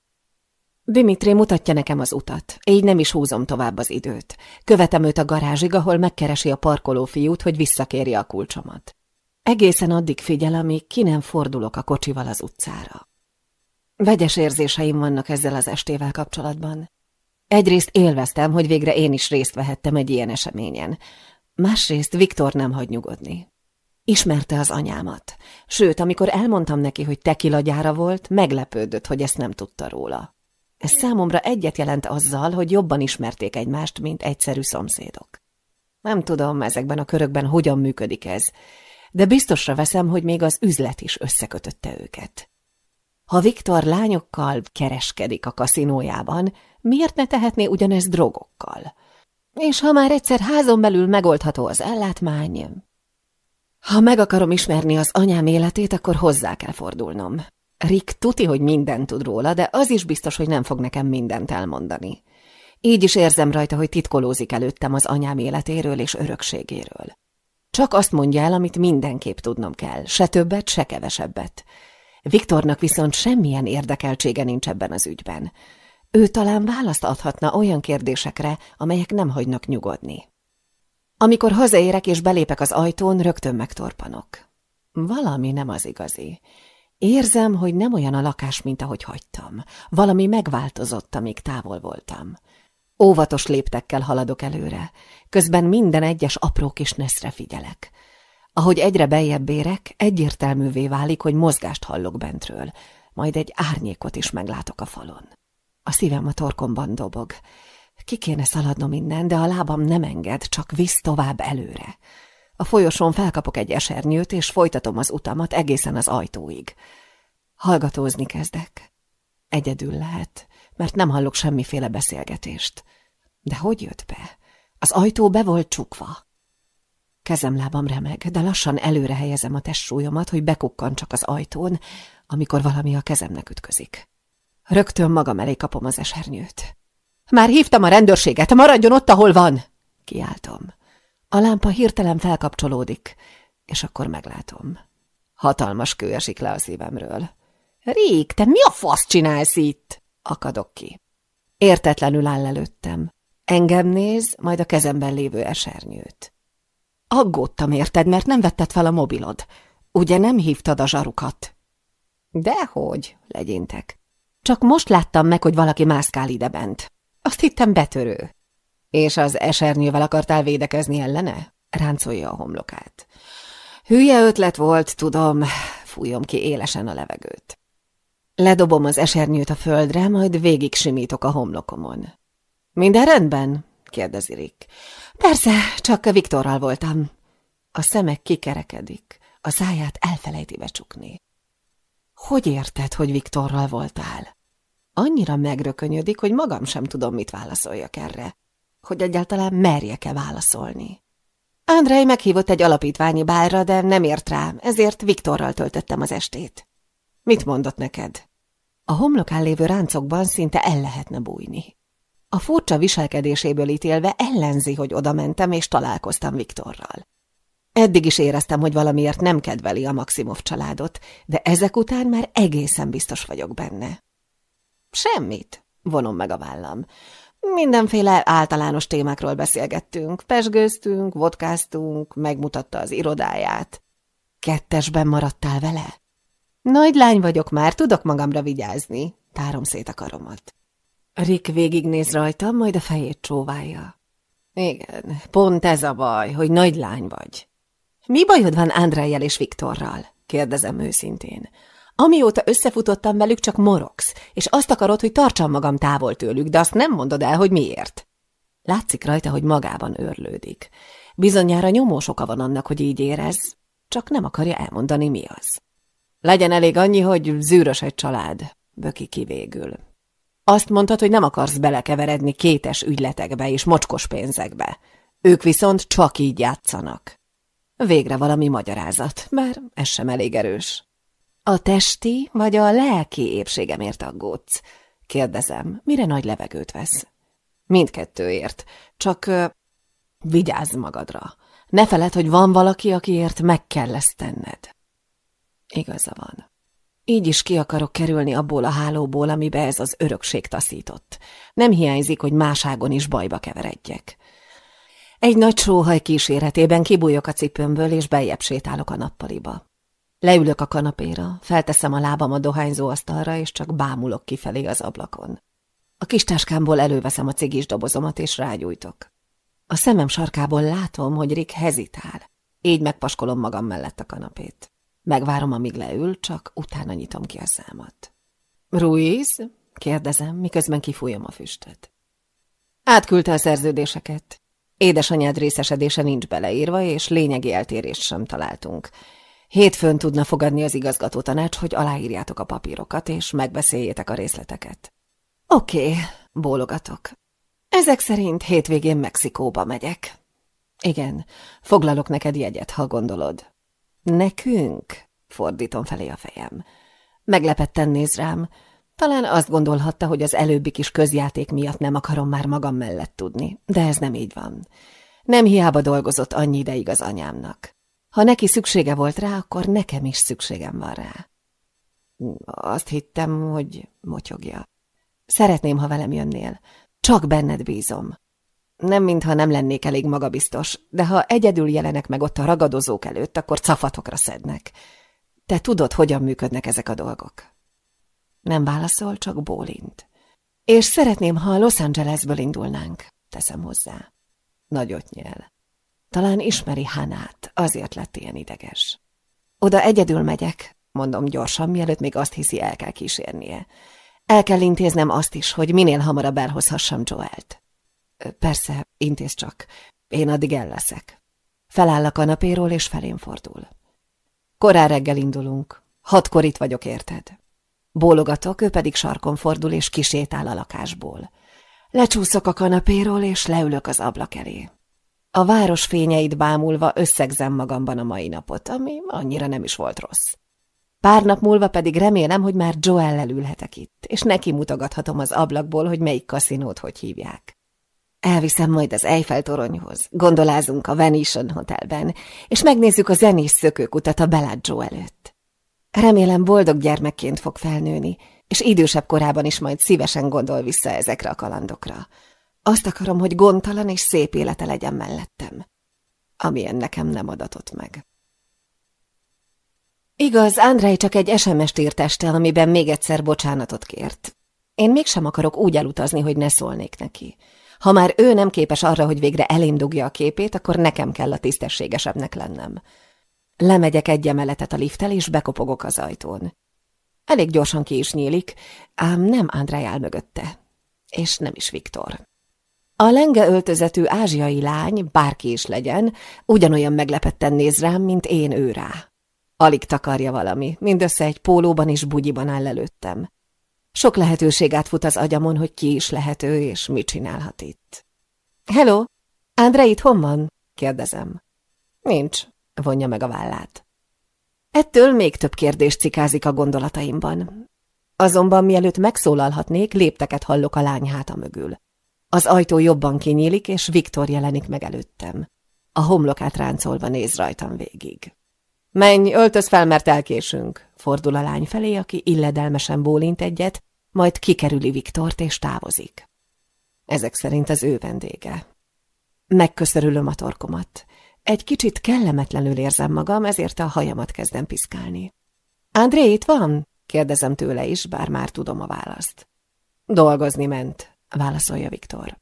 Dimitri mutatja nekem az utat, így nem is húzom tovább az időt. Követem őt a garázsig, ahol megkeresi a parkoló fiút, hogy visszakérje a kulcsomat. Egészen addig figyel, amíg ki nem fordulok a kocsival az utcára. Vegyes érzéseim vannak ezzel az estével kapcsolatban. Egyrészt élveztem, hogy végre én is részt vehettem egy ilyen eseményen. Másrészt Viktor nem hagy nyugodni. Ismerte az anyámat. Sőt, amikor elmondtam neki, hogy tekila gyára volt, meglepődött, hogy ezt nem tudta róla. Ez számomra egyet jelent azzal, hogy jobban ismerték egymást, mint egyszerű szomszédok. Nem tudom, ezekben a körökben hogyan működik ez, de biztosra veszem, hogy még az üzlet is összekötötte őket. Ha Viktor lányokkal kereskedik a kaszinójában, miért ne tehetné ugyanezt drogokkal? És ha már egyszer házon belül megoldható az ellátmány... Ha meg akarom ismerni az anyám életét, akkor hozzá kell fordulnom. Rick tuti, hogy mindent tud róla, de az is biztos, hogy nem fog nekem mindent elmondani. Így is érzem rajta, hogy titkolózik előttem az anyám életéről és örökségéről. Csak azt mondja el, amit mindenképp tudnom kell, se többet, se kevesebbet. Viktornak viszont semmilyen érdekeltsége nincs ebben az ügyben. Ő talán választ adhatna olyan kérdésekre, amelyek nem hagynak nyugodni. Amikor hazaérek és belépek az ajtón, rögtön megtorpanok. Valami nem az igazi. Érzem, hogy nem olyan a lakás, mint ahogy hagytam. Valami megváltozott, amíg távol voltam. Óvatos léptekkel haladok előre, közben minden egyes apró kis neszre figyelek. Ahogy egyre beljebb érek, egyértelművé válik, hogy mozgást hallok bentről, majd egy árnyékot is meglátok a falon. A szívem a torkomban dobog. Ki kéne szaladnom innen, de a lábam nem enged, csak visz tovább előre. A folyosón felkapok egy esernyőt, és folytatom az utamat egészen az ajtóig. Hallgatózni kezdek. Egyedül lehet, mert nem hallok semmiféle beszélgetést. De hogy jött be? Az ajtó be volt csukva. Kezem-lábam remeg, de lassan előre helyezem a testsúlyomat, hogy bekukkan csak az ajtón, amikor valami a kezemnek ütközik. Rögtön magam elé kapom az esernyőt. Már hívtam a rendőrséget, maradjon ott, ahol van! Kiáltom. A lámpa hirtelen felkapcsolódik, és akkor meglátom. Hatalmas kő esik le a szívemről. Rég, te mi a fasz csinálsz itt? Akadok ki. Értetlenül áll előttem. Engem néz, majd a kezemben lévő esernyőt. Aggódtam érted, mert nem vetted fel a mobilod. Ugye nem hívtad a zsarukat? Dehogy, legyintek. Csak most láttam meg, hogy valaki mászkál ide bent. Azt hittem betörő. És az esernyővel akartál védekezni ellene? Ráncolja a homlokát. Hülye ötlet volt, tudom, fújom ki élesen a levegőt. Ledobom az esernyőt a földre, majd végig simítok a homlokomon. Minden rendben? kérdezi Rick. Persze, csak Viktorral voltam. A szemek kikerekedik, a száját elfelejti becsukni. Hogy érted, hogy Viktorral voltál? Annyira megrökönyödik, hogy magam sem tudom, mit válaszoljak erre. Hogy egyáltalán merjek-e válaszolni. Andrei meghívott egy alapítványi bálra, de nem ért rá, ezért Viktorral töltöttem az estét. Mit mondott neked? A homlokán lévő ráncokban szinte el lehetne bújni. A furcsa viselkedéséből ítélve ellenzi, hogy oda mentem és találkoztam Viktorral. Eddig is éreztem, hogy valamiért nem kedveli a Maximov családot, de ezek után már egészen biztos vagyok benne. Semmit, vonom meg a vállam. Mindenféle általános témákról beszélgettünk, pesgőztünk, vodkáztunk, megmutatta az irodáját. Kettesben maradtál vele? Nagy lány vagyok már, tudok magamra vigyázni. Tárom szét a karomat. Rick végignéz rajtam, majd a fejét csóválja. Igen, pont ez a baj, hogy nagy lány vagy. Mi bajod van Andrejjel és Viktorral? kérdezem őszintén. Amióta összefutottam velük, csak morogsz, és azt akarod, hogy tartsam magam távol tőlük, de azt nem mondod el, hogy miért. Látszik rajta, hogy magában őrlődik. Bizonyára nyomós oka van annak, hogy így érez, csak nem akarja elmondani, mi az. Legyen elég annyi, hogy zűrös egy család, böki ki végül. Azt mondtad, hogy nem akarsz belekeveredni kétes ügyletekbe és mocskos pénzekbe. Ők viszont csak így játszanak. Végre valami magyarázat, bár ez sem elég erős. A testi vagy a lelki épségemért aggódsz? Kérdezem, mire nagy levegőt vesz? Mindkettőért, csak uh, vigyázz magadra. Ne feled, hogy van valaki, akiért meg kell ezt tenned. Igaza van. Így is ki akarok kerülni abból a hálóból, amibe ez az örökség taszított. Nem hiányzik, hogy máságon is bajba keveredjek. Egy nagy sóhaj kíséretében kibújok a cipőmből, és beljebb sétálok a nappaliba. Leülök a kanapéra, felteszem a lábam a dohányzó asztalra, és csak bámulok kifelé az ablakon. A kis táskámból előveszem a cigis dobozomat, és rágyújtok. A szemem sarkából látom, hogy Rick hezitál. Így megpaskolom magam mellett a kanapét. Megvárom, amíg leül, csak utána nyitom ki a számat. Ruiz? kérdezem, miközben kifújom a füstöt. Átküldte a szerződéseket. Édesanyád részesedése nincs beleírva, és lényegi eltérést sem találtunk. Hétfőn tudna fogadni az igazgató tanács, hogy aláírjátok a papírokat, és megbeszéljétek a részleteket. Oké, okay, bólogatok. Ezek szerint hétvégén Mexikóba megyek. Igen, foglalok neked jegyet, ha gondolod. Nekünk? Fordítom felé a fejem. Meglepetten néz rám. Talán azt gondolhatta, hogy az előbbi kis közjáték miatt nem akarom már magam mellett tudni, de ez nem így van. Nem hiába dolgozott annyi ideig az anyámnak. Ha neki szüksége volt rá, akkor nekem is szükségem van rá. Azt hittem, hogy motyogja. Szeretném, ha velem jönnél. Csak benned bízom. Nem mintha nem lennék elég magabiztos, de ha egyedül jelenek meg ott a ragadozók előtt, akkor cafatokra szednek. Te tudod, hogyan működnek ezek a dolgok. Nem válaszol, csak bólint. És szeretném, ha Los Angelesből indulnánk, teszem hozzá. Nagyot nyel. Talán ismeri Hanát, azért lett ilyen ideges. Oda egyedül megyek, mondom gyorsan, mielőtt még azt hiszi, el kell kísérnie. El kell intéznem azt is, hogy minél hamarabb elhozhassam Joelt. Persze, intéz csak. Én addig el leszek. Feláll a kanapéról, és felén fordul. Korán reggel indulunk. Hatkor itt vagyok, érted? Bólogatok, ő pedig sarkon fordul, és kisétál a lakásból. Lecsúszok a kanapéról, és leülök az ablak elé. A város fényeit bámulva összegzem magamban a mai napot, ami annyira nem is volt rossz. Pár nap múlva pedig remélem, hogy már Joel ülhetek itt, és neki mutogathatom az ablakból, hogy melyik kaszinót hogy hívják. Elviszem majd az Eiffel toronyhoz, gondolázunk a Venetian Hotelben, és megnézzük a zenés szökőkutat a Bellagio előtt. Remélem boldog gyermekként fog felnőni, és idősebb korában is majd szívesen gondol vissza ezekre a kalandokra. Azt akarom, hogy gondtalan és szép élete legyen mellettem, amilyen nekem nem adatott meg. Igaz, Andrei csak egy SMS-t írt este, amiben még egyszer bocsánatot kért. Én mégsem akarok úgy elutazni, hogy ne szólnék neki. Ha már ő nem képes arra, hogy végre elém dugja a képét, akkor nekem kell a tisztességesebbnek lennem. Lemegyek egy emeletet a lifttel, és bekopogok az ajtón. Elég gyorsan ki is nyílik, ám nem Andrei áll mögötte. És nem is Viktor. A lenge öltözetű ázsiai lány, bárki is legyen, ugyanolyan meglepetten néz rám, mint én ő rá. Alig takarja valami, mindössze egy pólóban és bugyiban áll előttem. Sok lehetőség átfut az agyamon, hogy ki is lehető és mit csinálhat itt. Hello, André itthon van? kérdezem. Nincs, vonja meg a vállát. Ettől még több kérdés cikázik a gondolataimban. Azonban mielőtt megszólalhatnék, lépteket hallok a lány háta mögül. Az ajtó jobban kinyílik, és Viktor jelenik meg előttem. A homlokát ráncolva néz rajtam végig. Menj, öltöz fel, mert elkésünk, fordul a lány felé, aki illedelmesen bólint egyet, majd kikerüli Viktort és távozik. Ezek szerint az ő vendége. Megköszörülöm a torkomat. Egy kicsit kellemetlenül érzem magam, ezért a hajamat kezdem piszkálni. André itt van? kérdezem tőle is, bár már tudom a választ. Dolgozni ment, válaszolja Viktor.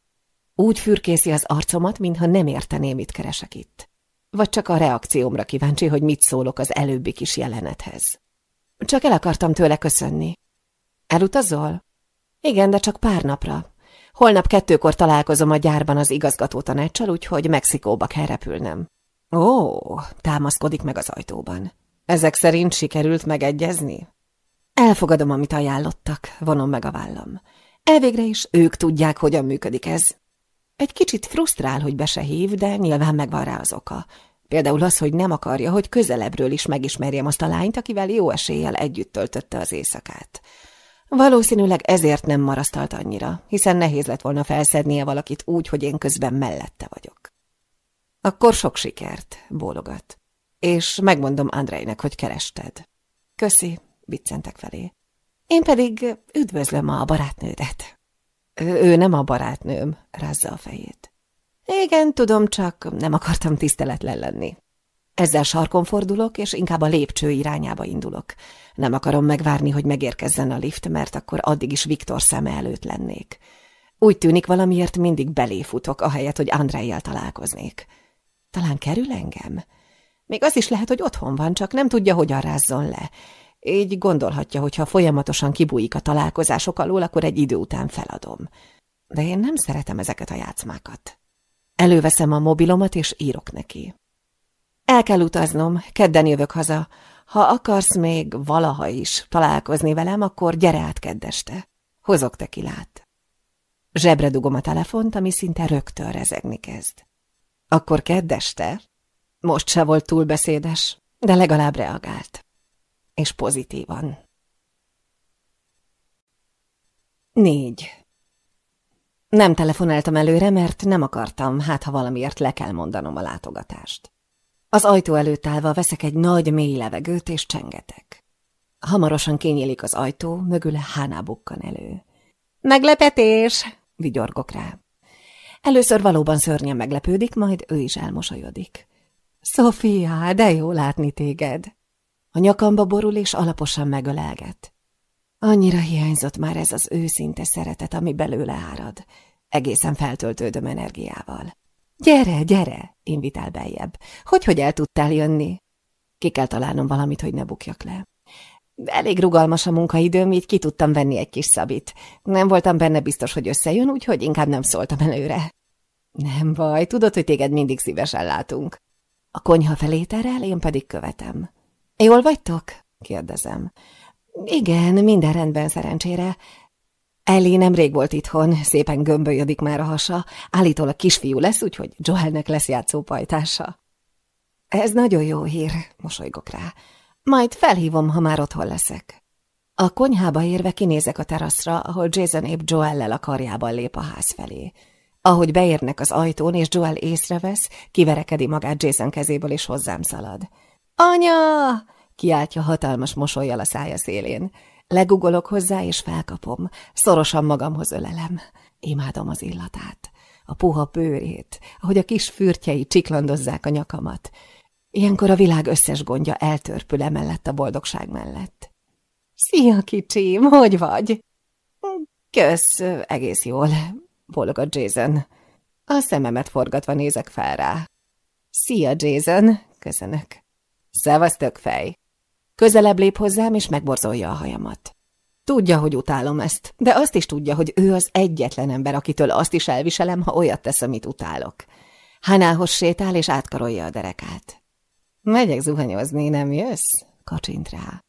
Úgy fürkészi az arcomat, mintha nem érteném, mit keresek itt. Vagy csak a reakciómra kíváncsi, hogy mit szólok az előbbi kis jelenethez. Csak el akartam tőle köszönni. Elutazol? Igen, de csak pár napra. Holnap kettőkor találkozom a gyárban az igazgató tanácssal, úgyhogy Mexikóba kell repülnem. Ó, támaszkodik meg az ajtóban. Ezek szerint sikerült megegyezni? Elfogadom, amit ajánlottak, vonom meg a vállam. Elvégre is ők tudják, hogyan működik ez. Egy kicsit frusztrál, hogy be se hív, de nyilván megvan rá az oka. Például az, hogy nem akarja, hogy közelebbről is megismerjem azt a lányt, akivel jó eséllyel együtt töltötte az éjszakát. Valószínűleg ezért nem marasztalt annyira, hiszen nehéz lett volna felszednie valakit úgy, hogy én közben mellette vagyok. Akkor sok sikert, bólogat. És megmondom Andrejnek, hogy kerested. Köszi, viccentek felé. Én pedig üdvözlöm a barátnődet. Ő nem a barátnőm, rázza a fejét. Igen, tudom, csak nem akartam tiszteletlen lenni. Ezzel sarkon fordulok, és inkább a lépcső irányába indulok. Nem akarom megvárni, hogy megérkezzen a lift, mert akkor addig is Viktor szeme előtt lennék. Úgy tűnik valamiért mindig beléfutok, ahelyett, hogy Andrejjel találkoznék. Talán kerül engem? Még az is lehet, hogy otthon van, csak nem tudja, hogyan rázzon le. Így gondolhatja, hogy ha folyamatosan kibújik a találkozások alól, akkor egy idő után feladom. De én nem szeretem ezeket a játszmákat. Előveszem a mobilomat, és írok neki. El kell utaznom, kedden jövök haza. Ha akarsz még valaha is találkozni velem, akkor gyere át keddeste. Hozok tekilát. Zsebre dugom a telefont, ami szinte rögtön rezegni kezd. Akkor keddeste? Most se volt túl beszédes, de legalább reagált. És pozitívan. Négy. Nem telefonáltam előre, mert nem akartam, hát ha valamiért le kell mondanom a látogatást. Az ajtó előtt állva veszek egy nagy, mély levegőt, és csengetek. Hamarosan kényélik az ajtó, mögüle Háná bukkan elő. Meglepetés! vigyorgok rá. Először valóban szörnyen meglepődik, majd ő is elmosolyodik. Sofia, de jó látni téged! A nyakamba borul és alaposan megölelget. Annyira hiányzott már ez az őszinte szeretet, ami belőle árad. Egészen feltöltődöm energiával. Gyere, gyere, invitál beljebb. Hogy, hogy el tudtál jönni? Ki kell találnom valamit, hogy ne bukjak le. Elég rugalmas a munkaidőm, így ki tudtam venni egy kis szabit. Nem voltam benne biztos, hogy összejön, úgyhogy inkább nem szóltam előre. Nem baj, tudod, hogy téged mindig szívesen látunk. A konyha felé terel, én pedig követem. Jól vagytok? kérdezem. Igen, minden rendben szerencsére. Ellie nemrég volt itthon, szépen gömbölyödik már a hasa, állítólag kisfiú lesz, úgyhogy Joelnek lesz játszópajtása. Ez nagyon jó hír, mosolygok rá. Majd felhívom, ha már otthon leszek. A konyhába érve kinézek a teraszra, ahol Jason épp Joellel a karjában lép a ház felé. Ahogy beérnek az ajtón, és Joel észrevesz, kiverekedi magát Jason kezéből, és hozzám szalad. Anya! kiáltja hatalmas mosolyjal a szája szélén. Legugolok hozzá, és felkapom. Szorosan magamhoz ölelem. Imádom az illatát. A puha bőrét, ahogy a kis fürtjei csiklandozzák a nyakamat. Ilyenkor a világ összes gondja eltörpül emellett a boldogság mellett. Szia, kicsim, hogy vagy? Kösz, egész jól, bólogat Jason. A szememet forgatva nézek fel rá. Szia, Jason, köszönök. Szevasztök, fej. Közelebb lép hozzám, és megborzolja a hajamat. Tudja, hogy utálom ezt, de azt is tudja, hogy ő az egyetlen ember, akitől azt is elviselem, ha olyat tesz, amit utálok. Hanához sétál, és átkarolja a derekát. Megyek zuhanyozni, nem jössz? Kacsint rá.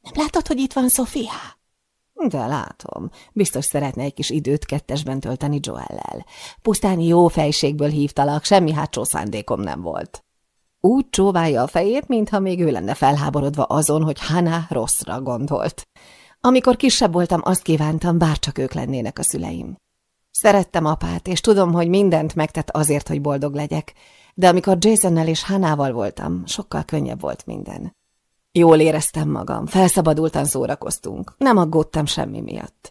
Nem látod, hogy itt van Sofia? De látom. Biztos szeretne egy kis időt kettesben tölteni Joellel. Pusztán jó fejségből hívtalak, semmi hátsó szándékom nem volt. Úgy csóválja a fejét, mintha még ő lenne felháborodva azon, hogy Hana rosszra gondolt. Amikor kisebb voltam, azt kívántam, bárcsak ők lennének a szüleim. Szerettem apát, és tudom, hogy mindent megtett azért, hogy boldog legyek, de amikor Jasonnel és Hannával voltam, sokkal könnyebb volt minden. Jól éreztem magam, felszabadultan szórakoztunk, nem aggódtam semmi miatt.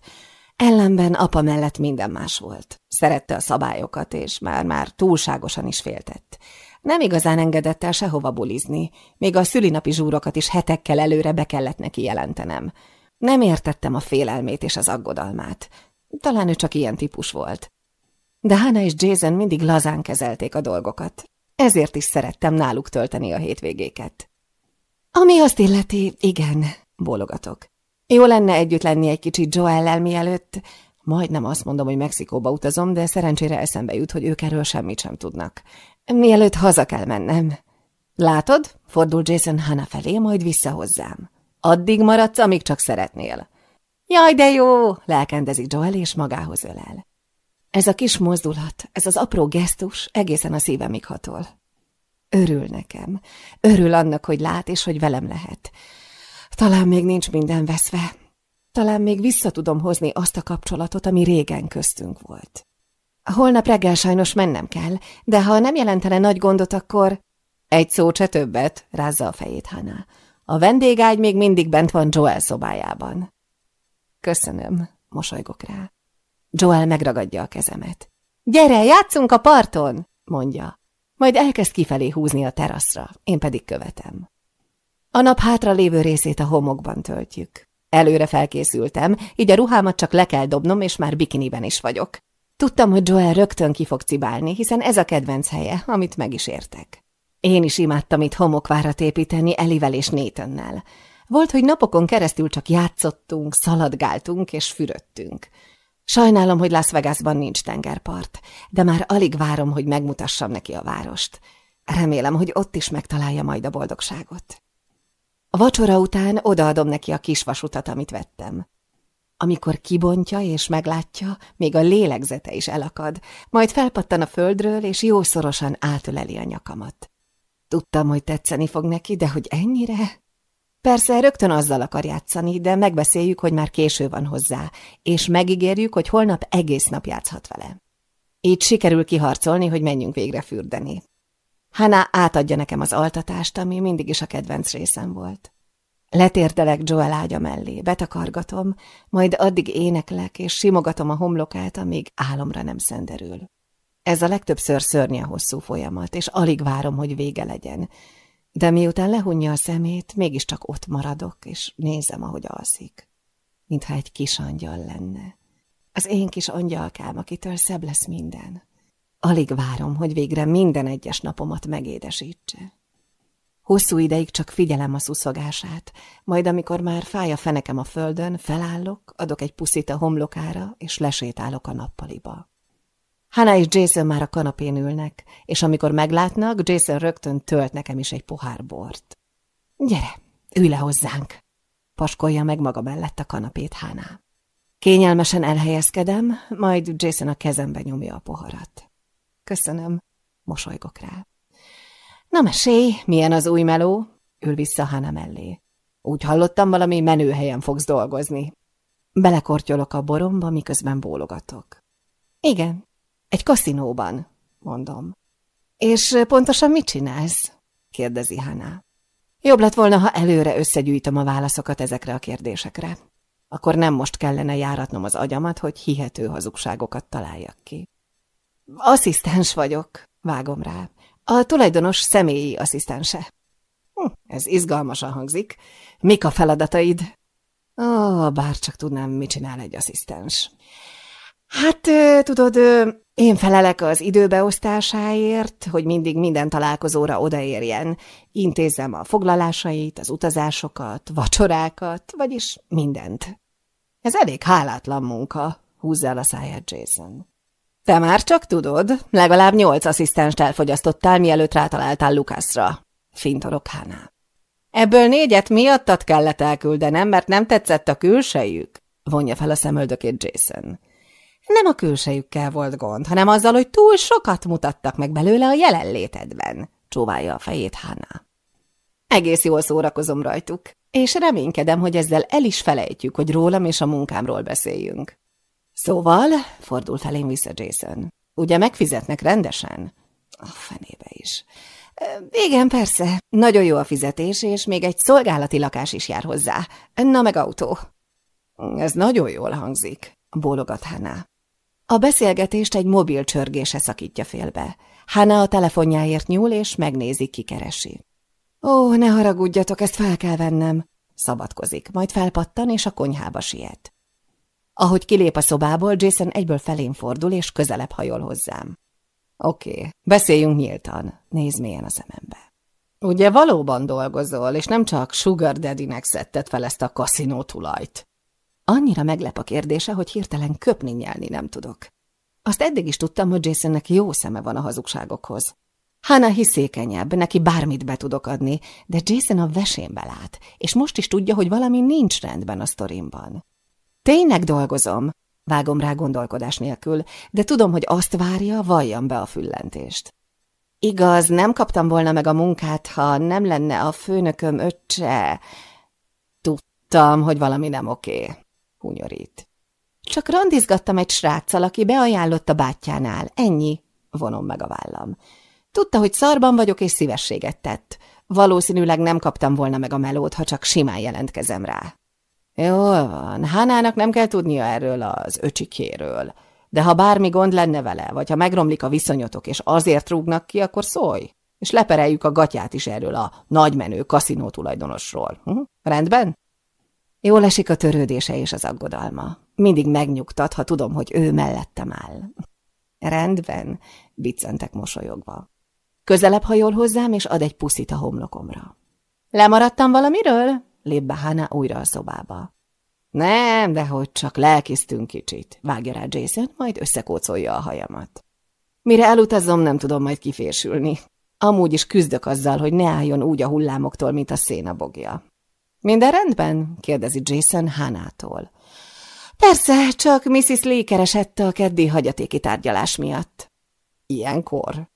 Ellenben apa mellett minden más volt. Szerette a szabályokat, és már-már túlságosan is féltett. Nem igazán engedett el sehova bulizni, még a szülinapi zsúrokat is hetekkel előre be kellett neki jelentenem. Nem értettem a félelmét és az aggodalmát. Talán ő csak ilyen típus volt. De Hannah és Jason mindig lazán kezelték a dolgokat. Ezért is szerettem náluk tölteni a hétvégéket. Ami azt illeti, igen, bólogatok. Jó lenne együtt lenni egy kicsit Joellel mielőtt... Majdnem azt mondom, hogy Mexikóba utazom, de szerencsére eszembe jut, hogy ők erről semmit sem tudnak. Mielőtt haza kell mennem. Látod? Fordul Jason Hanna felé, majd vissza hozzám. Addig maradsz, amíg csak szeretnél. Jaj, de jó! lelkendezik Joel, és magához ölel. Ez a kis mozdulat, ez az apró gesztus egészen a szívemig hatol. Örül nekem. Örül annak, hogy lát, és hogy velem lehet. Talán még nincs minden veszve. Talán még vissza tudom hozni azt a kapcsolatot, ami régen köztünk volt. Holnap reggel sajnos mennem kell, de ha nem jelentene nagy gondot, akkor... Egy szó se többet, rázza a fejét Hana. A vendégágy még mindig bent van Joel szobájában. Köszönöm, mosolygok rá. Joel megragadja a kezemet. Gyere, játszunk a parton, mondja. Majd elkezd kifelé húzni a teraszra, én pedig követem. A nap hátra lévő részét a homokban töltjük. Előre felkészültem, így a ruhámat csak le kell dobnom, és már bikiniben is vagyok. Tudtam, hogy Joel rögtön ki fog cibálni, hiszen ez a kedvenc helye, amit meg is értek. Én is imádtam itt homokvárat építeni Elivel és Nathannel. Volt, hogy napokon keresztül csak játszottunk, szaladgáltunk és fürödtünk. Sajnálom, hogy Las Vegasban nincs tengerpart, de már alig várom, hogy megmutassam neki a várost. Remélem, hogy ott is megtalálja majd a boldogságot. A vacsora után odaadom neki a kis vasutat, amit vettem. Amikor kibontja és meglátja, még a lélegzete is elakad, majd felpattan a földről, és jószorosan átöleli a nyakamat. Tudtam, hogy tetszeni fog neki, de hogy ennyire? Persze rögtön azzal akar játszani, de megbeszéljük, hogy már késő van hozzá, és megígérjük, hogy holnap egész nap játszhat vele. Így sikerül kiharcolni, hogy menjünk végre fürdeni. Hana átadja nekem az altatást, ami mindig is a kedvenc részem volt. Letérdelek Joel ágya mellé, betakargatom, majd addig éneklek, és simogatom a homlokát, amíg álomra nem szenderül. Ez a legtöbbször szörnye hosszú folyamat, és alig várom, hogy vége legyen. De miután lehunja a szemét, mégiscsak ott maradok, és nézem, ahogy alszik. Mintha egy kis angyal lenne. Az én kis angyalkám, akitől szebb lesz minden. Alig várom, hogy végre minden egyes napomat megédesítse. Hosszú ideig csak figyelem a szuszogását, majd amikor már fáj a fenekem a földön, felállok, adok egy puszit a homlokára, és lesétálok a nappaliba. Hannah és Jason már a kanapén ülnek, és amikor meglátnak, Jason rögtön tölt nekem is egy pohár bort. Gyere, ülj le hozzánk! Paskolja meg maga mellett a kanapét Hannah. Kényelmesen elhelyezkedem, majd Jason a kezembe nyomja a poharat. Köszönöm, mosolygok rá. Na mesélj, milyen az új meló? Ül vissza Hannah mellé. Úgy hallottam, valami menő helyen fogsz dolgozni. Belekortyolok a boromba, miközben bólogatok. Igen, egy kaszinóban, mondom. És pontosan mit csinálsz? kérdezi Hannah. Jobb lett volna, ha előre összegyűjtöm a válaszokat ezekre a kérdésekre. Akkor nem most kellene járatnom az agyamat, hogy hihető hazugságokat találjak ki. Asszisztens vagyok, vágom rá. A tulajdonos személyi asszisztense. Hm, ez izgalmasan hangzik. Mik a feladataid? Ó, oh, bár csak tudnám, mit csinál egy asszisztens. Hát, tudod, én felelek az időbeosztásáért, hogy mindig minden találkozóra odaérjen. Intézem a foglalásait, az utazásokat, vacsorákat, vagyis mindent. Ez elég hálátlan munka, húzza el a száját Jason. Te már csak tudod, legalább nyolc asszisztenst elfogyasztottál, mielőtt rátaláltál Lukaszra. Fintorok Hánál. Ebből négyet miattat kellett elküldenem, mert nem tetszett a külsejük, vonja fel a szemöldökét Jason. Nem a külsejükkel volt gond, hanem azzal, hogy túl sokat mutattak meg belőle a jelenlétedben, csóválja a fejét Hannah. Egész jól szórakozom rajtuk, és reménykedem, hogy ezzel el is felejtjük, hogy rólam és a munkámról beszéljünk. Szóval, fordul felém vissza Jason, ugye megfizetnek rendesen? A fenébe is. Igen, persze. Nagyon jó a fizetés, és még egy szolgálati lakás is jár hozzá. Na meg autó. Ez nagyon jól hangzik, bólogat Hannah. A beszélgetést egy mobil csörgése szakítja félbe. Hanna a telefonjáért nyúl, és megnézi, ki keresi. Ó, ne haragudjatok, ezt fel kell vennem, szabadkozik, majd felpattan, és a konyhába siet. Ahogy kilép a szobából, Jason egyből felén fordul, és közelebb hajol hozzám. Oké, okay, beszéljünk nyíltan, nézd mélyen a szemembe. Ugye valóban dolgozol, és nem csak Sugar Daddy-nek szedted fel ezt a kaszinó tulajt? Annyira meglep a kérdése, hogy hirtelen köpni nyelni nem tudok. Azt eddig is tudtam, hogy Jasonnek jó szeme van a hazugságokhoz. Hannah hiszékenyebb, neki bármit be tudok adni, de Jason a vesénbe lát, és most is tudja, hogy valami nincs rendben a sztorimban. Tényleg dolgozom, vágom rá gondolkodás nélkül, de tudom, hogy azt várja, valljam be a füllentést. Igaz, nem kaptam volna meg a munkát, ha nem lenne a főnököm öccse. Tudtam, hogy valami nem oké, hunyorít. Csak randizgattam egy sráccal, aki beajánlott a bátyjánál. Ennyi, vonom meg a vállam. Tudta, hogy szarban vagyok, és szívességet tett. Valószínűleg nem kaptam volna meg a melót, ha csak simán jelentkezem rá. Jól van, Hánának nem kell tudnia erről az öcsikéről. De ha bármi gond lenne vele, vagy ha megromlik a viszonyotok, és azért rúgnak ki, akkor szólj, és lepereljük a gatyát is erről a nagymenő kaszinó tulajdonosról. Hm? Rendben? Jól esik a törődése és az aggodalma. Mindig megnyugtat, ha tudom, hogy ő mellettem áll. Rendben, biccentek mosolyogva. Közelebb hajol hozzám, és ad egy puszit a homlokomra. Lemaradtam valamiről? Lép be Hannah újra a szobába. Nem, de hogy csak lelkisztünk kicsit, vágja rá Jason, majd összekócolja a hajamat. Mire elutazom, nem tudom majd kiférsülni. Amúgy is küzdök azzal, hogy ne álljon úgy a hullámoktól, mint a szénabogja. Minden rendben? kérdezi Jason Hánától. Persze, csak Mrs. Lee keresett a keddi hagyatéki tárgyalás miatt. Ilyenkor?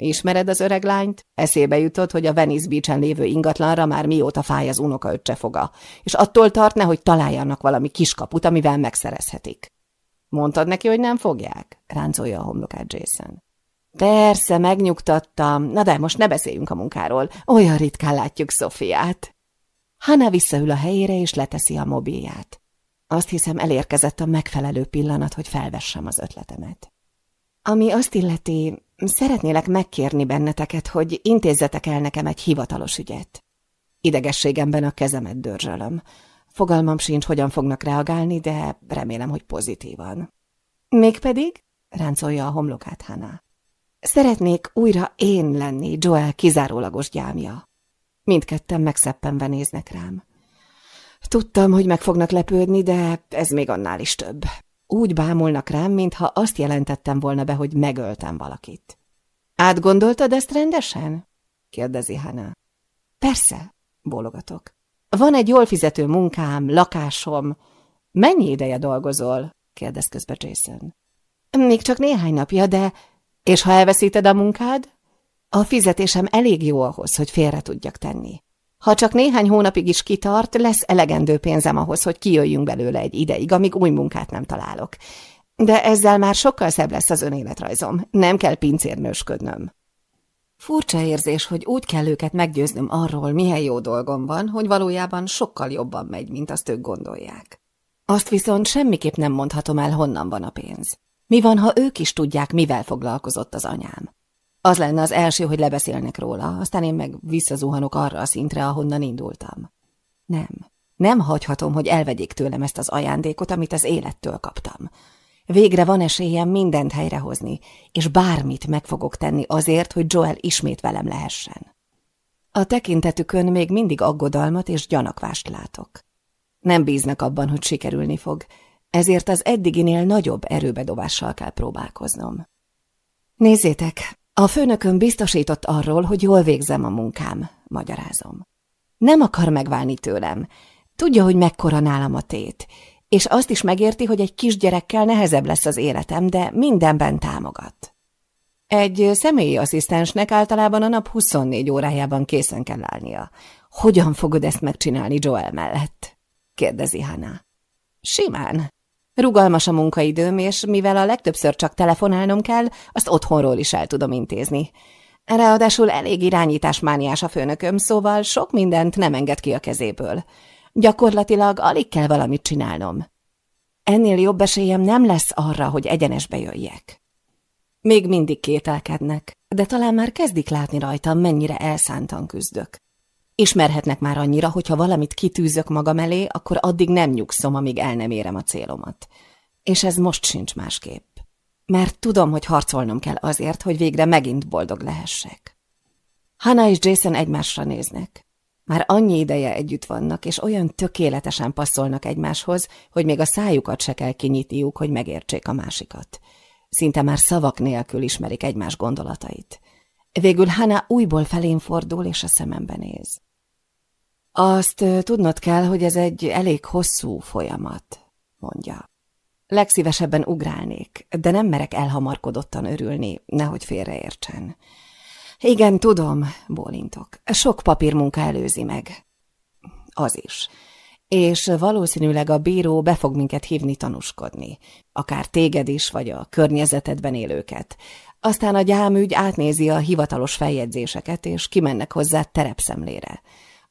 Ismered az öreg lányt? Eszébe jutott, hogy a Venice Beach-en lévő ingatlanra már mióta fáj az unoka öccsefoga, és attól tart ne, hogy találjanak valami kiskaput, amivel megszerezhetik. Mondtad neki, hogy nem fogják? Ráncolja a homlokát Jason. Persze, megnyugtattam. Na de most ne beszéljünk a munkáról. Olyan ritkán látjuk Szofiát. Hanna visszaül a helyére, és leteszi a mobilját. Azt hiszem, elérkezett a megfelelő pillanat, hogy felvessem az ötletemet. Ami azt illeti, Szeretnélek megkérni benneteket, hogy intézzetek el nekem egy hivatalos ügyet. Idegességemben a kezemet dörzsölöm. Fogalmam sincs, hogyan fognak reagálni, de remélem, hogy pozitívan. Mégpedig, ráncolja a homlokát Hana. Szeretnék újra én lenni Joel kizárólagos gyámja. Mindketten megszeppenve néznek rám. Tudtam, hogy meg fognak lepődni, de ez még annál is több. Úgy bámulnak rám, mintha azt jelentettem volna be, hogy megöltem valakit. Átgondoltad ezt rendesen? kérdezi Hana. Persze, bólogatok. Van egy jól fizető munkám, lakásom. Mennyi ideje dolgozol? kérdez közbe Jason. Még csak néhány napja, de... És ha elveszíted a munkád? A fizetésem elég jó ahhoz, hogy félre tudjak tenni. Ha csak néhány hónapig is kitart, lesz elegendő pénzem ahhoz, hogy kijöjjünk belőle egy ideig, amíg új munkát nem találok. De ezzel már sokkal szebb lesz az önéletrajzom. Nem kell pincérnősködnöm. Furcsa érzés, hogy úgy kell őket meggyőznöm arról, milyen jó dolgom van, hogy valójában sokkal jobban megy, mint azt ők gondolják. Azt viszont semmiképp nem mondhatom el, honnan van a pénz. Mi van, ha ők is tudják, mivel foglalkozott az anyám? Az lenne az első, hogy lebeszélnek róla, aztán én meg visszazuhanok arra a szintre, ahonnan indultam. Nem, nem hagyhatom, hogy elvegyék tőlem ezt az ajándékot, amit az élettől kaptam. Végre van esélyem mindent helyrehozni, és bármit meg fogok tenni azért, hogy Joel ismét velem lehessen. A tekintetükön még mindig aggodalmat és gyanakvást látok. Nem bíznak abban, hogy sikerülni fog, ezért az eddiginél nagyobb erőbedobással kell próbálkoznom. Nézzétek, a főnököm biztosított arról, hogy jól végzem a munkám, magyarázom. Nem akar megválni tőlem. Tudja, hogy mekkora nálam a tét, és azt is megérti, hogy egy kisgyerekkel nehezebb lesz az életem, de mindenben támogat. Egy személyi asszisztensnek általában a nap 24 órájában készen kell állnia. Hogyan fogod ezt megcsinálni Joel mellett? kérdezi Hannah. Simán, Rugalmas a munkaidőm, és mivel a legtöbbször csak telefonálnom kell, azt otthonról is el tudom intézni. Ráadásul elég irányításmániás a főnököm, szóval sok mindent nem enged ki a kezéből. Gyakorlatilag alig kell valamit csinálnom. Ennél jobb esélyem nem lesz arra, hogy egyenesbe jöjjek. Még mindig kételkednek, de talán már kezdik látni rajtam, mennyire elszántan küzdök. Ismerhetnek már annyira, hogyha valamit kitűzök magam elé, akkor addig nem nyugszom, amíg el nem érem a célomat. És ez most sincs másképp. Mert tudom, hogy harcolnom kell azért, hogy végre megint boldog lehessek. Hannah és Jason egymásra néznek. Már annyi ideje együtt vannak, és olyan tökéletesen passzolnak egymáshoz, hogy még a szájukat se kell kinyitniuk, hogy megértsék a másikat. Szinte már szavak nélkül ismerik egymás gondolatait. Végül Hannah újból felén fordul, és a szemembe néz. Azt tudnod kell, hogy ez egy elég hosszú folyamat, mondja. Legszívesebben ugrálnék, de nem merek elhamarkodottan örülni, nehogy félreértsen. Igen, tudom, bólintok. Sok papírmunka előzi meg. Az is. És valószínűleg a bíró be fog minket hívni tanúskodni. Akár téged is, vagy a környezetedben élőket. Aztán a gyámügy átnézi a hivatalos feljegyzéseket, és kimennek hozzá terepszemlére.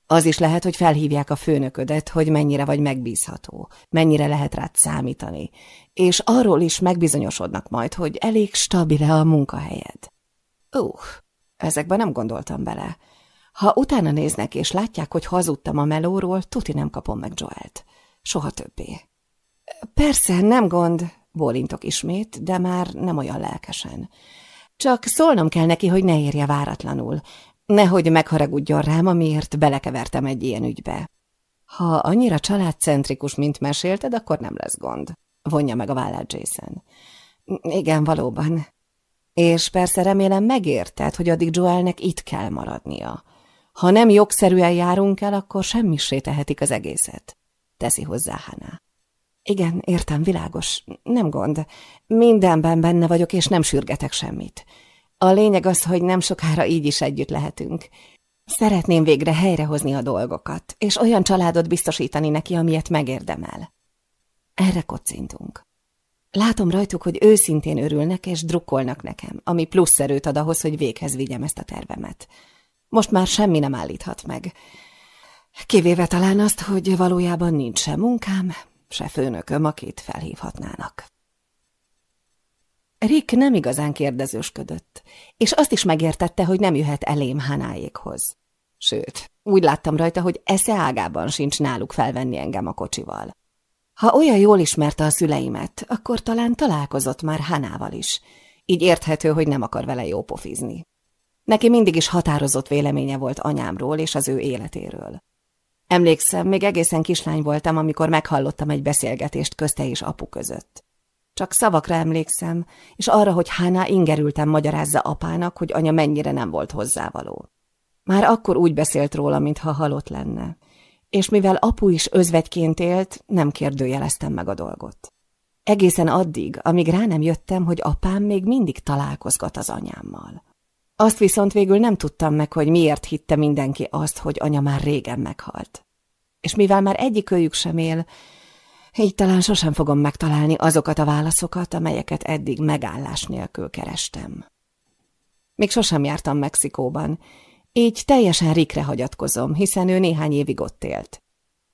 Az is lehet, hogy felhívják a főnöködet, hogy mennyire vagy megbízható, mennyire lehet rád számítani, és arról is megbizonyosodnak majd, hogy elég stabil-e a munkahelyed. Uh, ezekben nem gondoltam bele. Ha utána néznek és látják, hogy hazudtam a melóról, tuti nem kapom meg Joelt. Soha többé. Persze, nem gond, bólintok ismét, de már nem olyan lelkesen. Csak szólnom kell neki, hogy ne érje váratlanul. Nehogy megharagudjon rám, amiért belekevertem egy ilyen ügybe. Ha annyira családcentrikus, mint mesélted, akkor nem lesz gond. Vonja meg a vállát Jason. Igen, valóban. És persze remélem megérted, hogy addig Joelnek itt kell maradnia. Ha nem jogszerűen járunk el, akkor semmisé tehetik az egészet. Teszi hozzá Hannah. Igen, értem, világos. Nem gond. Mindenben benne vagyok, és nem sürgetek semmit. A lényeg az, hogy nem sokára így is együtt lehetünk. Szeretném végre helyrehozni a dolgokat, és olyan családot biztosítani neki, amilyet megérdemel. Erre kocintunk. Látom rajtuk, hogy őszintén örülnek és drukkolnak nekem, ami plusz erőt ad ahhoz, hogy véghez vigyem ezt a tervemet. Most már semmi nem állíthat meg. Kivéve talán azt, hogy valójában nincs se munkám, se főnököm, akit felhívhatnának. Rick nem igazán kérdezősködött, és azt is megértette, hogy nem jöhet elém Hanáékhoz. Sőt, úgy láttam rajta, hogy esze ágában sincs náluk felvenni engem a kocsival. Ha olyan jól ismerte a szüleimet, akkor talán találkozott már Hanával is. Így érthető, hogy nem akar vele jópofizni. Neki mindig is határozott véleménye volt anyámról és az ő életéről. Emlékszem, még egészen kislány voltam, amikor meghallottam egy beszélgetést közte és apu között. Csak szavakra emlékszem, és arra, hogy Hána ingerültem magyarázza apának, hogy anya mennyire nem volt hozzávaló. Már akkor úgy beszélt róla, mintha halott lenne, és mivel apu is özvegyként élt, nem kérdőjeleztem meg a dolgot. Egészen addig, amíg rá nem jöttem, hogy apám még mindig találkozgat az anyámmal. Azt viszont végül nem tudtam meg, hogy miért hitte mindenki azt, hogy anya már régen meghalt. És mivel már egyikőjük sem él, így talán sosem fogom megtalálni azokat a válaszokat, amelyeket eddig megállás nélkül kerestem. Még sosem jártam Mexikóban, így teljesen Rikre hagyatkozom, hiszen ő néhány évig ott élt.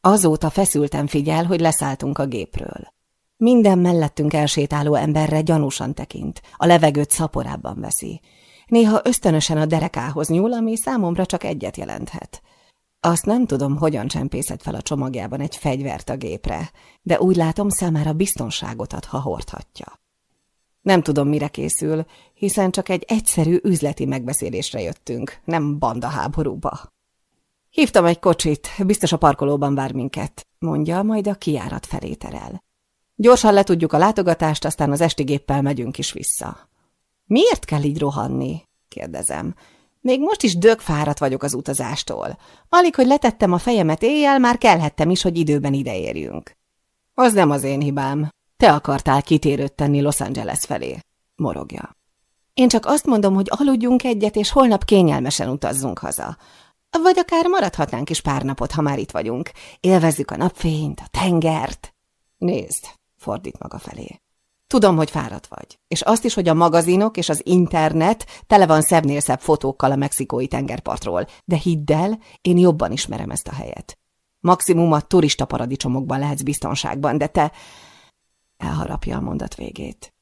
Azóta feszülten figyel, hogy leszálltunk a gépről. Minden mellettünk elsétáló emberre gyanúsan tekint, a levegőt szaporában veszi. Néha ösztönösen a derekához nyúl, ami számomra csak egyet jelenthet – azt nem tudom, hogyan csempészett fel a csomagjában egy fegyvert a gépre, de úgy látom számára biztonságot ad, ha hordhatja. Nem tudom, mire készül, hiszen csak egy egyszerű üzleti megbeszélésre jöttünk, nem banda háborúba. Hívtam egy kocsit, biztos a parkolóban vár minket, mondja, majd a kiárat felé terel. Gyorsan letudjuk a látogatást, aztán az esti géppel megyünk is vissza. Miért kell így rohanni? kérdezem. Még most is dögfáradt vagyok az utazástól. Alig, hogy letettem a fejemet éjjel, már kelhettem is, hogy időben ideérjünk. Az nem az én hibám. Te akartál kitérőt tenni Los Angeles felé, morogja. Én csak azt mondom, hogy aludjunk egyet, és holnap kényelmesen utazzunk haza. Vagy akár maradhatnánk is pár napot, ha már itt vagyunk. Élvezzük a napfényt, a tengert. Nézd, fordít maga felé. Tudom, hogy fáradt vagy. És azt is, hogy a magazinok és az internet tele van szebbnél szebb fotókkal a mexikói tengerpartról. De hidd el, én jobban ismerem ezt a helyet. Maximum a turista paradicsomokban lehetsz biztonságban, de te... Elharapja a mondat végét.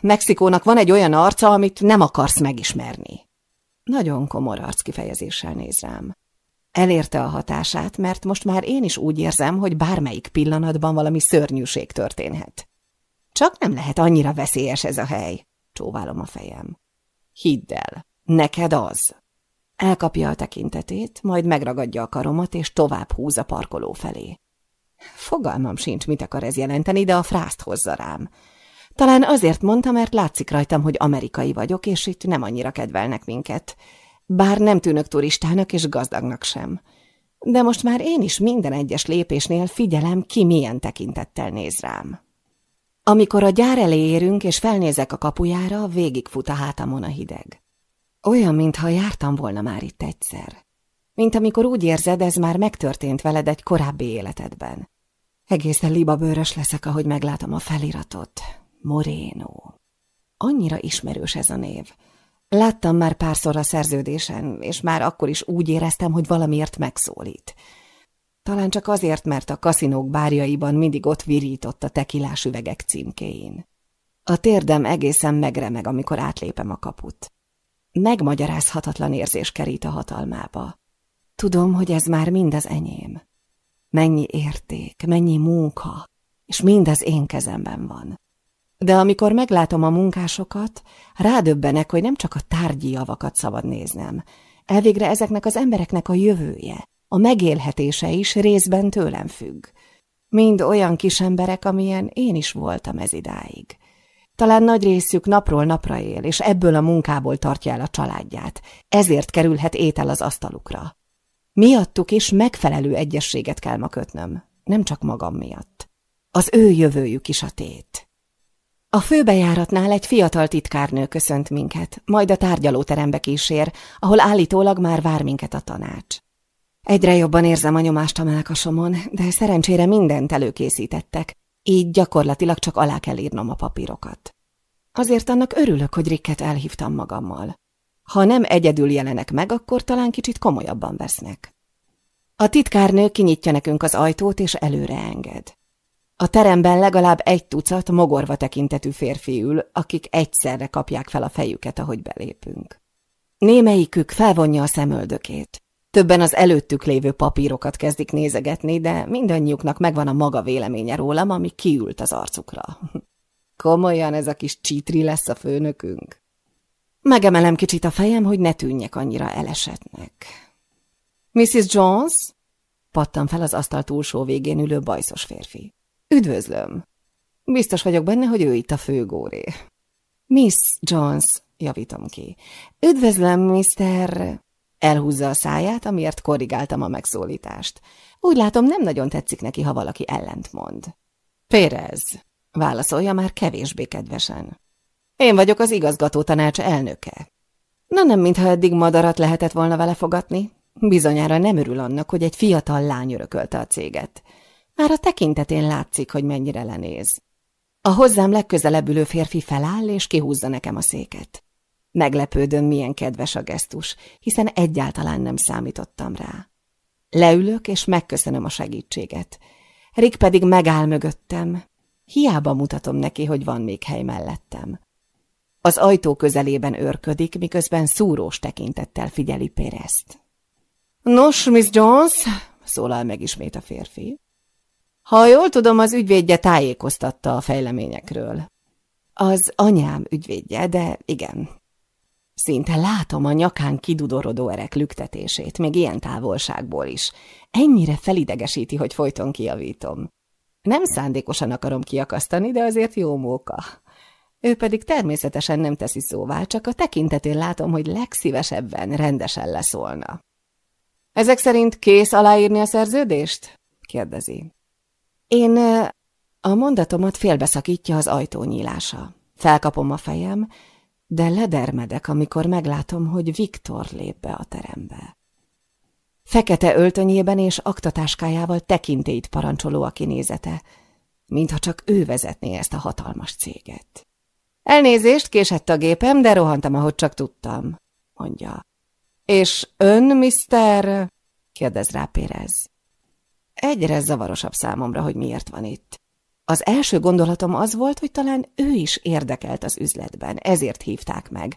Mexikónak van egy olyan arca, amit nem akarsz megismerni. Nagyon komor arc kifejezéssel néz rám. Elérte a hatását, mert most már én is úgy érzem, hogy bármelyik pillanatban valami szörnyűség történhet. Csak nem lehet annyira veszélyes ez a hely, csóválom a fejem. Hidd el, neked az. Elkapja a tekintetét, majd megragadja a karomat, és tovább húz a parkoló felé. Fogalmam sincs, mit akar ez jelenteni, de a frászt hozza rám. Talán azért mondta, mert látszik rajtam, hogy amerikai vagyok, és itt nem annyira kedvelnek minket. Bár nem tűnök turistának és gazdagnak sem. De most már én is minden egyes lépésnél figyelem, ki milyen tekintettel néz rám. Amikor a gyár elé érünk, és felnézek a kapujára, végigfut a hátamon a hideg. Olyan, mintha jártam volna már itt egyszer. Mint amikor úgy érzed, ez már megtörtént veled egy korábbi életedben. Egészen libabőrös leszek, ahogy meglátom a feliratot. Moreno. Annyira ismerős ez a név. Láttam már párszor a szerződésen, és már akkor is úgy éreztem, hogy valamiért megszólít. Talán csak azért, mert a kaszinók bárjaiban mindig ott virított a tekilás üvegek címkéin. A térdem egészen megremeg, amikor átlépem a kaput. Megmagyarázhatatlan érzés kerít a hatalmába. Tudom, hogy ez már mind az enyém. Mennyi érték, mennyi munka, és mind az én kezemben van. De amikor meglátom a munkásokat, rádöbbenek, hogy nem csak a tárgyi javakat szabad néznem. Elvégre ezeknek az embereknek a jövője, a megélhetése is részben tőlem függ. Mind olyan kis emberek, amilyen én is voltam ez idáig. Talán nagy részük napról napra él, és ebből a munkából tartja el a családját. Ezért kerülhet étel az asztalukra. Miattuk is megfelelő egyességet kell ma kötnöm, nem csak magam miatt. Az ő jövőjük is a tét. A főbejáratnál egy fiatal titkárnő köszönt minket, majd a tárgyalóterembe kísér, ahol állítólag már vár minket a tanács. Egyre jobban érzem a nyomást a melkasomon, de szerencsére mindent előkészítettek, így gyakorlatilag csak alá kell írnom a papírokat. Azért annak örülök, hogy Rikket elhívtam magammal. Ha nem egyedül jelenek meg, akkor talán kicsit komolyabban vesznek. A titkárnő kinyitja nekünk az ajtót, és előre enged. A teremben legalább egy tucat mogorva tekintetű férfi ül, akik egyszerre kapják fel a fejüket, ahogy belépünk. Némelyikük felvonja a szemöldökét. Többen az előttük lévő papírokat kezdik nézegetni, de mindannyiuknak megvan a maga véleménye rólam, ami kiült az arcukra. (laughs) Komolyan ez a kis csítri lesz a főnökünk? Megemelem kicsit a fejem, hogy ne tűnjek annyira elesetnek. Mrs. Jones? Pattam fel az asztal túlsó végén ülő bajszos férfi. Üdvözlöm. Biztos vagyok benne, hogy ő itt a főgóré. Miss Jones, javítom ki. Üdvözlöm, Mr. Elhúzza a száját, amiért korrigáltam a megszólítást. Úgy látom, nem nagyon tetszik neki, ha valaki ellent mond. Pérez, válaszolja már kevésbé kedvesen. Én vagyok az igazgató tanács elnöke. Na nem, mintha eddig madarat lehetett volna vele fogatni. Bizonyára nem örül annak, hogy egy fiatal lány örökölte a céget. Már a tekintetén látszik, hogy mennyire lenéz. A hozzám legközelebb ülő férfi feláll, és kihúzza nekem a széket. Meglepődöm, milyen kedves a gesztus, hiszen egyáltalán nem számítottam rá. Leülök, és megköszönöm a segítséget. Rick pedig megáll mögöttem. Hiába mutatom neki, hogy van még hely mellettem. Az ajtó közelében őrködik, miközben szúrós tekintettel figyeli Pérezt. Nos, Miss Jones, szólal meg ismét a férfi. Ha jól tudom, az ügyvédje tájékoztatta a fejleményekről. Az anyám ügyvédje, de igen, Szinte látom a nyakán kidudorodó erek lüktetését, még ilyen távolságból is. Ennyire felidegesíti, hogy folyton kiavítom. Nem szándékosan akarom kiakasztani, de azért jó móka. Ő pedig természetesen nem teszi szóvá, csak a tekintetén látom, hogy legszívesebben rendesen leszólna. Ezek szerint kész aláírni a szerződést? kérdezi. Én a mondatomat félbeszakítja az ajtó nyílása. Felkapom a fejem, de ledermedek, amikor meglátom, hogy Viktor lép be a terembe. Fekete öltönyében és aktatáskájával tekintélyt parancsoló a kinézete, mintha csak ő vezetné ezt a hatalmas céget. Elnézést, késett a gépem, de rohantam, ahogy csak tudtam, mondja. És ön, mister? kérdez rá Pérez. Egyre zavarosabb számomra, hogy miért van itt. Az első gondolatom az volt, hogy talán ő is érdekelt az üzletben, ezért hívták meg,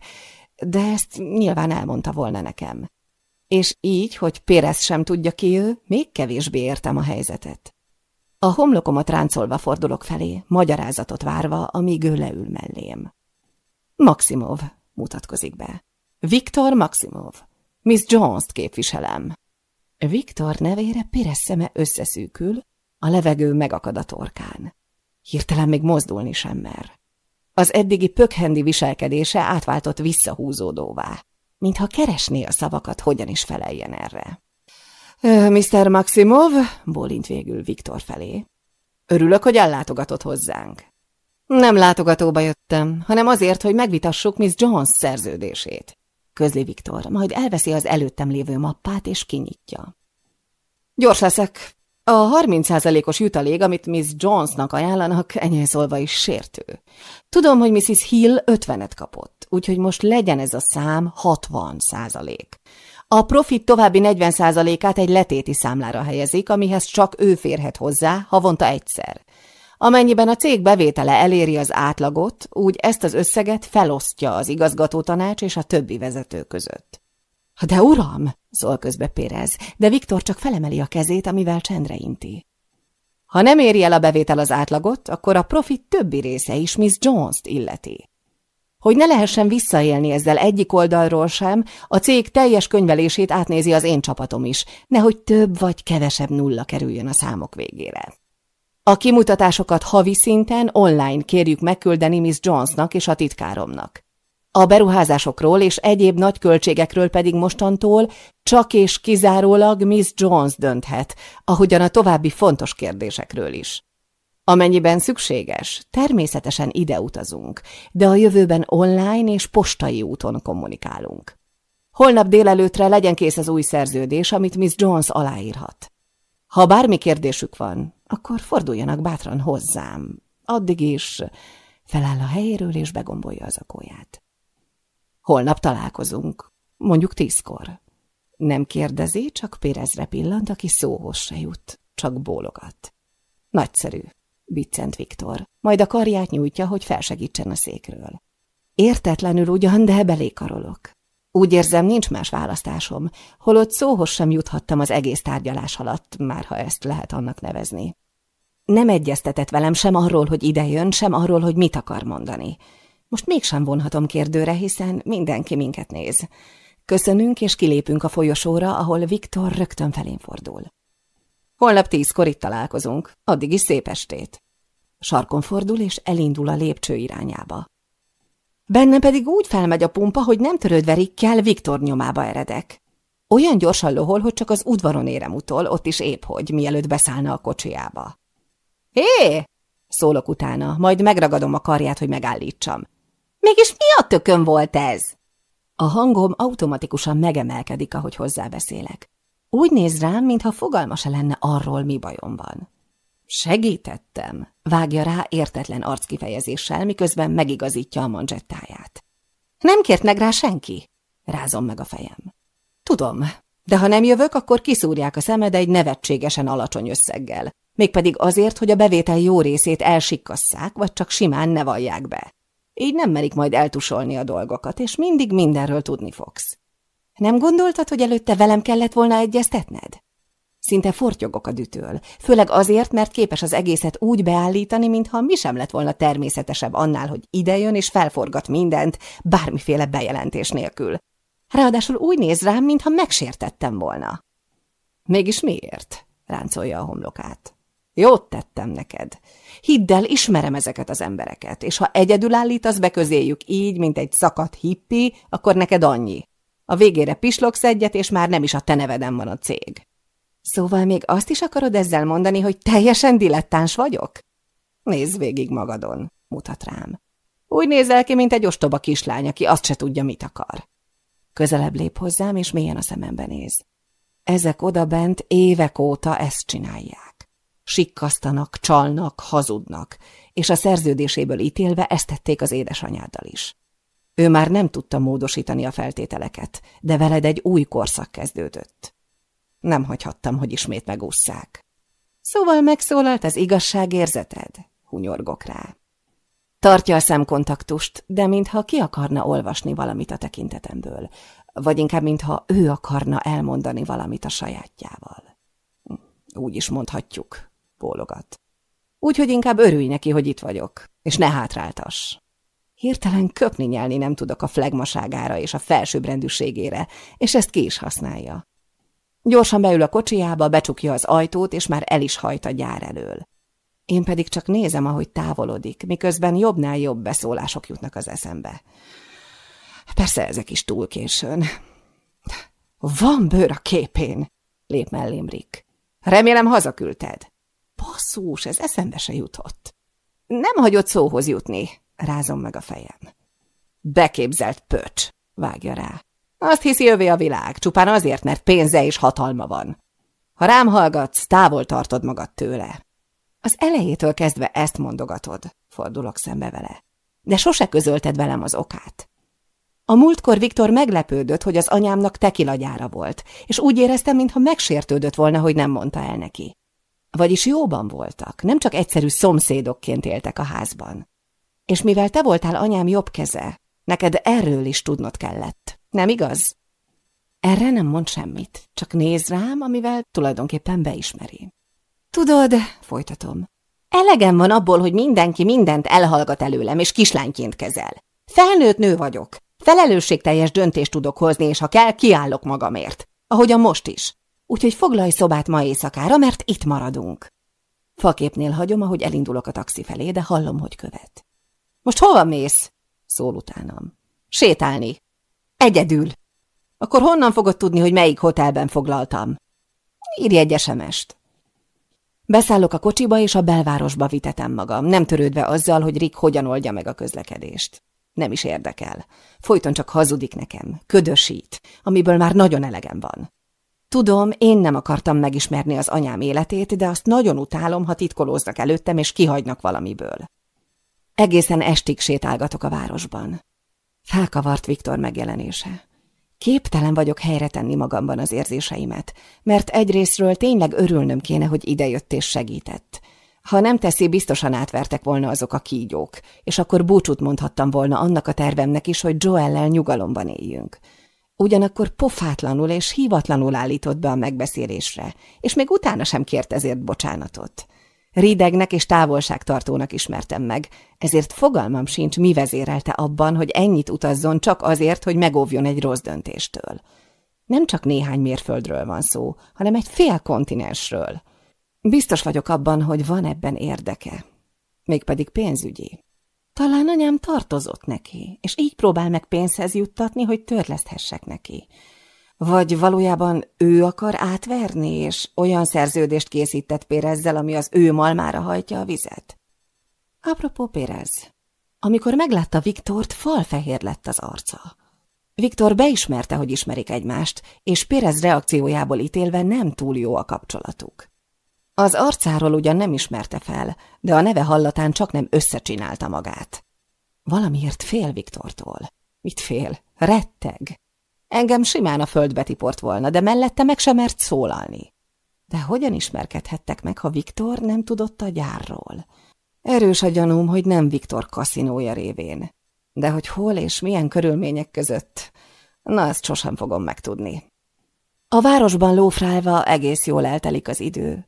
de ezt nyilván elmondta volna nekem. És így, hogy Pérez sem tudja ki ő, még kevésbé értem a helyzetet. A homlokomat ráncolva fordulok felé, magyarázatot várva, amíg ő leül mellém. Maximov mutatkozik be. Viktor Maximov. Miss Jones-t képviselem. Viktor nevére Pires szeme összeszűkül, a levegő megakad a torkán. Hirtelen még mozdulni sem mer. Az eddigi pökhendi viselkedése átváltott visszahúzódóvá, mintha keresné a szavakat, hogyan is feleljen erre. Mr. Maximov, bólint végül Viktor felé. Örülök, hogy ellátogatott hozzánk. Nem látogatóba jöttem, hanem azért, hogy megvitassuk Miss Jones szerződését. Közli Viktor, majd elveszi az előttem lévő mappát és kinyitja. Gyors leszek. A 30%-os jutalék, amit Miss Jonesnak ajánlanak, enyhén szólva is sértő. Tudom, hogy Mrs. Hill 50-et kapott, úgyhogy most legyen ez a szám 60 százalék. A profit további 40%-át egy letéti számlára helyezik, amihez csak ő férhet hozzá, havonta egyszer. Amennyiben a cég bevétele eléri az átlagot, úgy ezt az összeget felosztja az igazgatótanács és a többi vezető között. – De uram! – szól közbe Pérez, de Viktor csak felemeli a kezét, amivel csendre inti. Ha nem éri el a bevétel az átlagot, akkor a profit többi része is Miss Jones-t illeti. Hogy ne lehessen visszaélni ezzel egyik oldalról sem, a cég teljes könyvelését átnézi az én csapatom is, nehogy több vagy kevesebb nulla kerüljön a számok végére. A kimutatásokat havi szinten online kérjük megküldeni Miss Jonesnak és a titkáromnak. A beruházásokról és egyéb nagy költségekről pedig mostantól csak és kizárólag Miss Jones dönthet, ahogyan a további fontos kérdésekről is. Amennyiben szükséges, természetesen ide utazunk, de a jövőben online és postai úton kommunikálunk. Holnap délelőtre legyen kész az új szerződés, amit Miss Jones aláírhat. Ha bármi kérdésük van, akkor forduljanak bátran hozzám. Addig is feláll a helyéről és begombolja az akóját. Holnap találkozunk, mondjuk tízkor. Nem kérdezi, csak Pérezre pillant, aki szóhoz se jut, csak bólogat. Nagyszerű, biccent Viktor, majd a karját nyújtja, hogy felsegítsen a székről. Értetlenül ugyan, de belékarolok. Úgy érzem, nincs más választásom, holott szóhoz sem juthattam az egész tárgyalás alatt, már ha ezt lehet annak nevezni. Nem egyeztetett velem sem arról, hogy ide jön, sem arról, hogy mit akar mondani. Most mégsem vonhatom kérdőre, hiszen mindenki minket néz. Köszönünk, és kilépünk a folyosóra, ahol Viktor rögtön felén fordul. Holnap tízkor itt találkozunk, addig is szép estét. Sarkon fordul, és elindul a lépcső irányába. Bennem pedig úgy felmegy a pumpa, hogy nem törődve rikkel, Viktor nyomába eredek. Olyan gyorsan lohol, hogy csak az udvaron érem utol, ott is épp hogy, mielőtt beszállna a kocsiába. Hé! szólok utána, majd megragadom a karját, hogy megállítsam. Mégis mi a tökön volt ez? A hangom automatikusan megemelkedik, ahogy hozzábeszélek. Úgy néz rám, mintha fogalma se lenne arról, mi bajom van. Segítettem, vágja rá értetlen arckifejezéssel, miközben megigazítja a manzsettáját. Nem kért meg rá senki? Rázom meg a fejem. Tudom, de ha nem jövök, akkor kiszúrják a szemed egy nevetségesen alacsony összeggel, mégpedig azért, hogy a bevétel jó részét elsikkasszák, vagy csak simán ne vallják be. Így nem merik majd eltusolni a dolgokat, és mindig mindenről tudni fogsz. Nem gondoltad, hogy előtte velem kellett volna egyeztetned? Szinte fortyogok a dütől, főleg azért, mert képes az egészet úgy beállítani, mintha mi sem lett volna természetesebb annál, hogy idejön és felforgat mindent, bármiféle bejelentés nélkül. Ráadásul úgy néz rám, mintha megsértettem volna. Mégis miért? ráncolja a homlokát. Jót tettem neked. Hidd el, ismerem ezeket az embereket, és ha egyedül állítasz be közéjük így, mint egy szakadt hippi, akkor neked annyi. A végére pislogsz egyet, és már nem is a te neveden van a cég. Szóval még azt is akarod ezzel mondani, hogy teljesen dilettáns vagyok? Nézz végig magadon, mutat rám. Úgy nézel ki, mint egy ostoba kislány, aki azt se tudja, mit akar. Közelebb lép hozzám, és mélyen a szemembe néz. Ezek odabent évek óta ezt csinálják. Sikkasztanak, csalnak, hazudnak, és a szerződéséből ítélve ezt tették az édesanyáddal is. Ő már nem tudta módosítani a feltételeket, de veled egy új korszak kezdődött. Nem hagyhattam, hogy ismét megússzák. Szóval megszólalt az igazságérzeted? Hunyorgok rá. Tartja a szemkontaktust, de mintha ki akarna olvasni valamit a tekintetemből, vagy inkább mintha ő akarna elmondani valamit a sajátjával. Úgy is mondhatjuk, bólogat. Úgyhogy inkább örülj neki, hogy itt vagyok, és ne hátráltass. Hirtelen köpni nyelni nem tudok a flegmaságára és a felsőbbrendűségére, és ezt ki is használja. Gyorsan beül a kocsijába, becsukja az ajtót, és már el is hajt a gyár elől. Én pedig csak nézem, ahogy távolodik, miközben jobbnál jobb beszólások jutnak az eszembe. Persze ezek is túl későn. Van bőr a képén, lép mellém Rick. Remélem hazaküldted. Basszus, ez eszembe se jutott. Nem hagyott szóhoz jutni, rázom meg a fejem. Beképzelt pöcs, vágja rá. Azt hiszi övé a világ, csupán azért, mert pénze és hatalma van. Ha rám hallgatsz, távol tartod magad tőle. Az elejétől kezdve ezt mondogatod, fordulok szembe vele. De sose közölted velem az okát. A múltkor Viktor meglepődött, hogy az anyámnak tekilagyára volt, és úgy éreztem, mintha megsértődött volna, hogy nem mondta el neki. Vagyis jóban voltak, nem csak egyszerű szomszédokként éltek a házban. És mivel te voltál anyám jobb keze, neked erről is tudnod kellett, nem igaz? Erre nem mond semmit, csak néz rám, amivel tulajdonképpen beismeri. Tudod, folytatom, elegem van abból, hogy mindenki mindent elhallgat előlem, és kislányként kezel. Felnőtt nő vagyok, felelősségteljes döntést tudok hozni, és ha kell, kiállok magamért. Ahogyan most is. Úgyhogy foglalj szobát ma éjszakára, mert itt maradunk. Faképnél hagyom, ahogy elindulok a taxi felé, de hallom, hogy követ. Most hova mész? Szól utánam. Sétálni. Egyedül. Akkor honnan fogod tudni, hogy melyik hotelben foglaltam? Írj egy esemest. Beszállok a kocsiba, és a belvárosba vitetem magam, nem törődve azzal, hogy Rick hogyan oldja meg a közlekedést. Nem is érdekel. Folyton csak hazudik nekem, ködösít, amiből már nagyon elegem van. Tudom, én nem akartam megismerni az anyám életét, de azt nagyon utálom, ha titkolóznak előttem, és kihagynak valamiből. Egészen estig sétálgatok a városban. Felkavart Viktor megjelenése. Képtelen vagyok helyre tenni magamban az érzéseimet, mert egyrésztről tényleg örülnöm kéne, hogy idejött és segített. Ha nem teszi, biztosan átvertek volna azok a kígyók, és akkor búcsút mondhattam volna annak a tervemnek is, hogy Joellel nyugalomban éljünk. Ugyanakkor pofátlanul és hivatlanul állított be a megbeszélésre, és még utána sem kért ezért bocsánatot. Ridegnek és távolságtartónak ismertem meg, ezért fogalmam sincs, mi vezérelte abban, hogy ennyit utazzon csak azért, hogy megóvjon egy rossz döntéstől. Nem csak néhány mérföldről van szó, hanem egy fél kontinensről. Biztos vagyok abban, hogy van ebben érdeke. Mégpedig pénzügyi. Talán anyám tartozott neki, és így próbál meg pénzhez juttatni, hogy törleszthessek neki. Vagy valójában ő akar átverni, és olyan szerződést készített Pérezzel, ami az ő malmára hajtja a vizet? Apropó Pérez, amikor meglátta Viktort, falfehér lett az arca. Viktor beismerte, hogy ismerik egymást, és Pérez reakciójából ítélve nem túl jó a kapcsolatuk. Az arcáról ugyan nem ismerte fel, de a neve hallatán csak nem összecsinálta magát. Valamiért fél Viktortól. Mit fél? Retteg. Engem simán a földbe tiport volna, de mellette meg sem mert szólalni. De hogyan ismerkedhettek meg, ha Viktor nem tudott a gyárról? Erős a gyanúm, hogy nem Viktor kaszinója révén. De hogy hol és milyen körülmények között, na ezt sosem fogom megtudni. A városban lófrálva egész jól eltelik az idő.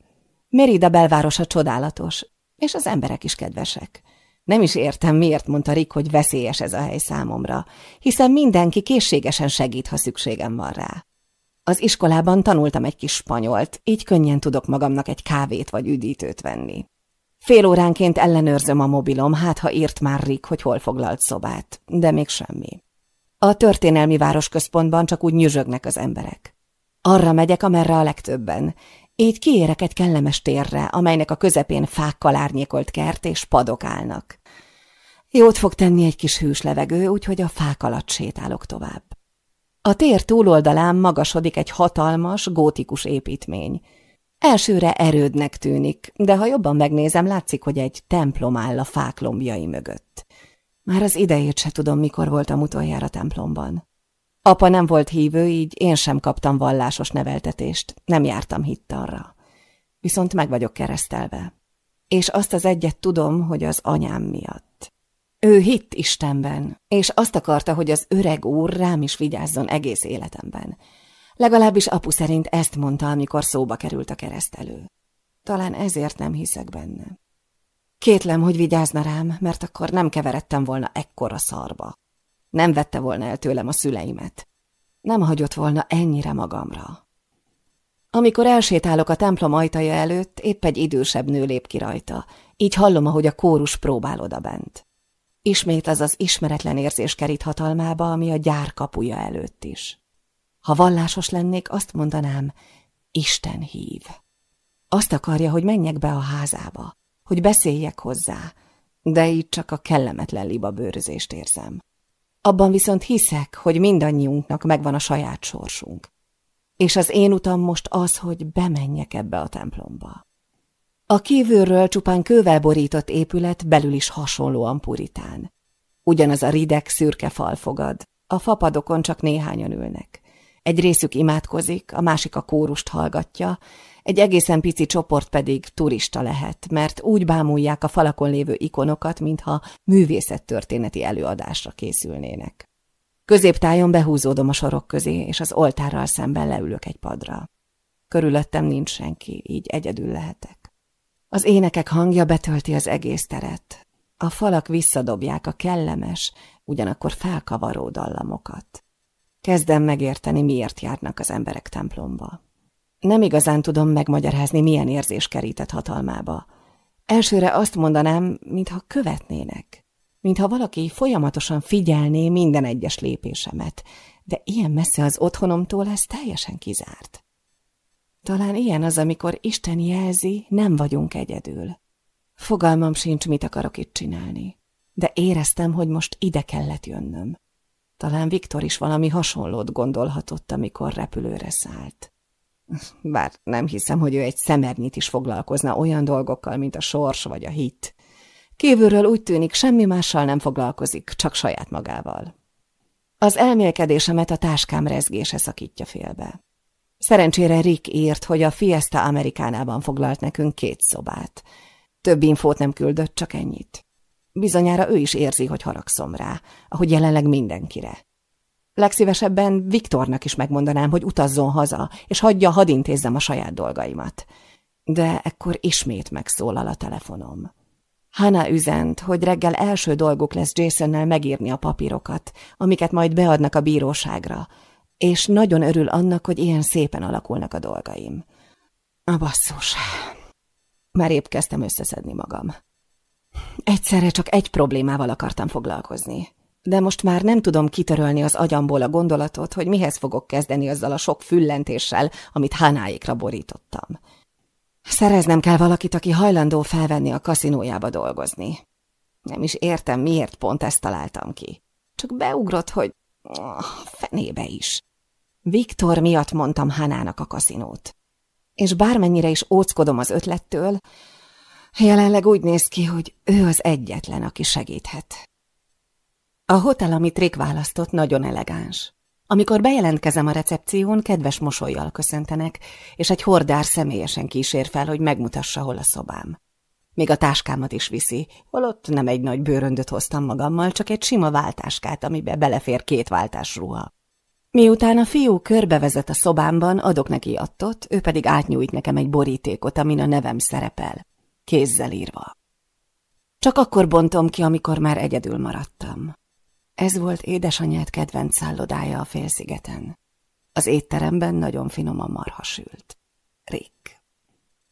Mérida belvárosa csodálatos, és az emberek is kedvesek. Nem is értem, miért mondta Rick, hogy veszélyes ez a hely számomra, hiszen mindenki készségesen segít, ha szükségem van rá. Az iskolában tanultam egy kis spanyolt, így könnyen tudok magamnak egy kávét vagy üdítőt venni. Fél óránként ellenőrzöm a mobilom, hát ha írt már Rick, hogy hol foglalt szobát, de még semmi. A történelmi városközpontban csak úgy nyüzsögnek az emberek. Arra megyek, amerre a legtöbben, így kiérek egy kellemes térre, amelynek a közepén fákkal árnyékolt kert és padok állnak. Jót fog tenni egy kis hűs levegő, úgyhogy a fák alatt sétálok tovább. A tér túloldalán magasodik egy hatalmas, gótikus építmény. Elsőre erődnek tűnik, de ha jobban megnézem, látszik, hogy egy templom áll a fák lombjai mögött. Már az idejét se tudom, mikor voltam utoljára templomban. Apa nem volt hívő, így én sem kaptam vallásos neveltetést, nem jártam hittarra. Viszont meg vagyok keresztelve. És azt az egyet tudom, hogy az anyám miatt. Ő hitt Istenben, és azt akarta, hogy az öreg úr rám is vigyázzon egész életemben. Legalábbis apu szerint ezt mondta, amikor szóba került a keresztelő. Talán ezért nem hiszek benne. Kétlem, hogy vigyázna rám, mert akkor nem keveredtem volna ekkora szarba. Nem vette volna el tőlem a szüleimet. Nem hagyott volna ennyire magamra. Amikor elsétálok a templom ajtaja előtt, épp egy idősebb nő lép ki rajta, így hallom, ahogy a kórus próbál bent. Ismét az az ismeretlen érzés kerít hatalmába, ami a gyár kapuja előtt is. Ha vallásos lennék, azt mondanám, Isten hív. Azt akarja, hogy menjek be a házába, hogy beszéljek hozzá, de így csak a kellemetlen liba bőrözést érzem. Abban viszont hiszek, hogy mindannyiunknak megvan a saját sorsunk. És az én utam most az, hogy bemenjek ebbe a templomba. A kívülről csupán kővel borított épület belül is hasonlóan puritán. Ugyanaz a rideg, szürke fal fogad, a fapadokon csak néhányan ülnek. Egy részük imádkozik, a másik a kórust hallgatja, egy egészen pici csoport pedig turista lehet, mert úgy bámulják a falakon lévő ikonokat, mintha művészettörténeti előadásra készülnének. Középtájon behúzódom a sorok közé, és az oltárral szemben leülök egy padra. Körülöttem nincs senki, így egyedül lehetek. Az énekek hangja betölti az egész teret. A falak visszadobják a kellemes, ugyanakkor felkavaró dallamokat. Kezdem megérteni, miért járnak az emberek templomba. Nem igazán tudom megmagyarázni, milyen érzés kerített hatalmába. Elsőre azt mondanám, mintha követnének, mintha valaki folyamatosan figyelné minden egyes lépésemet, de ilyen messze az otthonomtól ez teljesen kizárt. Talán ilyen az, amikor Isten jelzi, nem vagyunk egyedül. Fogalmam sincs, mit akarok itt csinálni, de éreztem, hogy most ide kellett jönnöm. Talán Viktor is valami hasonlót gondolhatott, amikor repülőre szállt. Bár nem hiszem, hogy ő egy szemernyit is foglalkozna olyan dolgokkal, mint a sors vagy a hit. Kívülről úgy tűnik, semmi mással nem foglalkozik, csak saját magával. Az elmélkedésemet a táskám rezgése szakítja félbe. Szerencsére Rick írt, hogy a Fiesta Amerikánában foglalt nekünk két szobát. Több infót nem küldött, csak ennyit. Bizonyára ő is érzi, hogy haragszom rá, ahogy jelenleg mindenkire. Legszívesebben Viktornak is megmondanám, hogy utazzon haza, és hagyja, hadd intézzem a saját dolgaimat. De ekkor ismét megszólal a telefonom. Hana üzent, hogy reggel első dolguk lesz Jasonnel megírni a papírokat, amiket majd beadnak a bíróságra, és nagyon örül annak, hogy ilyen szépen alakulnak a dolgaim. A basszus. Már épp kezdtem összeszedni magam. Egyszerre csak egy problémával akartam foglalkozni de most már nem tudom kitörölni az agyamból a gondolatot, hogy mihez fogok kezdeni azzal a sok füllentéssel, amit Hanáikra borítottam. Szereznem kell valakit, aki hajlandó felvenni a kaszinójába dolgozni. Nem is értem, miért pont ezt találtam ki. Csak beugrott, hogy... Oh, fenébe is. Viktor miatt mondtam Hanának a kaszinót. És bármennyire is óckodom az ötlettől, jelenleg úgy néz ki, hogy ő az egyetlen, aki segíthet. A hotel, amit Rick választott, nagyon elegáns. Amikor bejelentkezem a recepción, kedves mosolyjal köszöntenek, és egy hordár személyesen kísér fel, hogy megmutassa, hol a szobám. Még a táskámat is viszi, holott nem egy nagy bőröndöt hoztam magammal, csak egy sima váltáskát, amibe belefér két váltás ruha. Miután a fiú körbevezet a szobámban, adok neki attot, ő pedig átnyújt nekem egy borítékot, amin a nevem szerepel, kézzel írva. Csak akkor bontom ki, amikor már egyedül maradtam. Ez volt édesanyád kedvenc szállodája a félszigeten. Az étteremben nagyon finoman marha sült. Rick.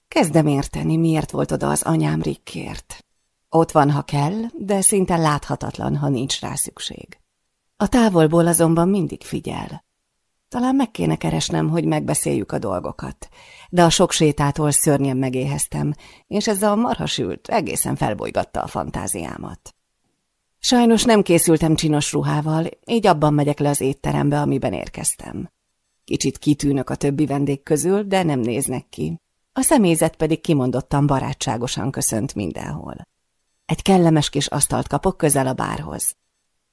Kezdem érteni, miért volt oda az anyám Rickért. Ott van, ha kell, de szinte láthatatlan, ha nincs rá szükség. A távolból azonban mindig figyel. Talán meg kéne keresnem, hogy megbeszéljük a dolgokat, de a sok sétától szörnyen megéheztem, és ez a marhasült egészen felbolygatta a fantáziámat. Sajnos nem készültem csinos ruhával, így abban megyek le az étterembe, amiben érkeztem. Kicsit kitűnök a többi vendég közül, de nem néznek ki. A személyzet pedig kimondottan barátságosan köszönt mindenhol. Egy kellemes kis asztalt kapok közel a bárhoz.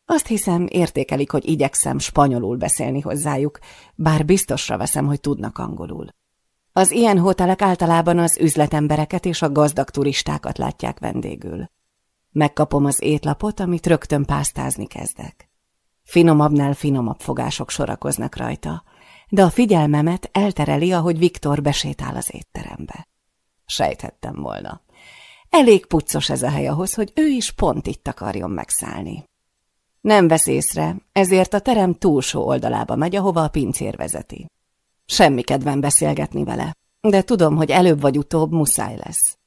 Azt hiszem, értékelik, hogy igyekszem spanyolul beszélni hozzájuk, bár biztosra veszem, hogy tudnak angolul. Az ilyen hotelek általában az üzletembereket és a gazdag turistákat látják vendégül. Megkapom az étlapot, amit rögtön pásztázni kezdek. Finomabbnál finomabb fogások sorakoznak rajta, de a figyelmemet eltereli, ahogy Viktor besétál az étterembe. Sejthettem volna. Elég puccos ez a hely ahhoz, hogy ő is pont itt akarjon megszállni. Nem vesz észre, ezért a terem túlsó oldalába megy, ahova a pincér vezeti. Semmi kedvem beszélgetni vele, de tudom, hogy előbb vagy utóbb muszáj lesz.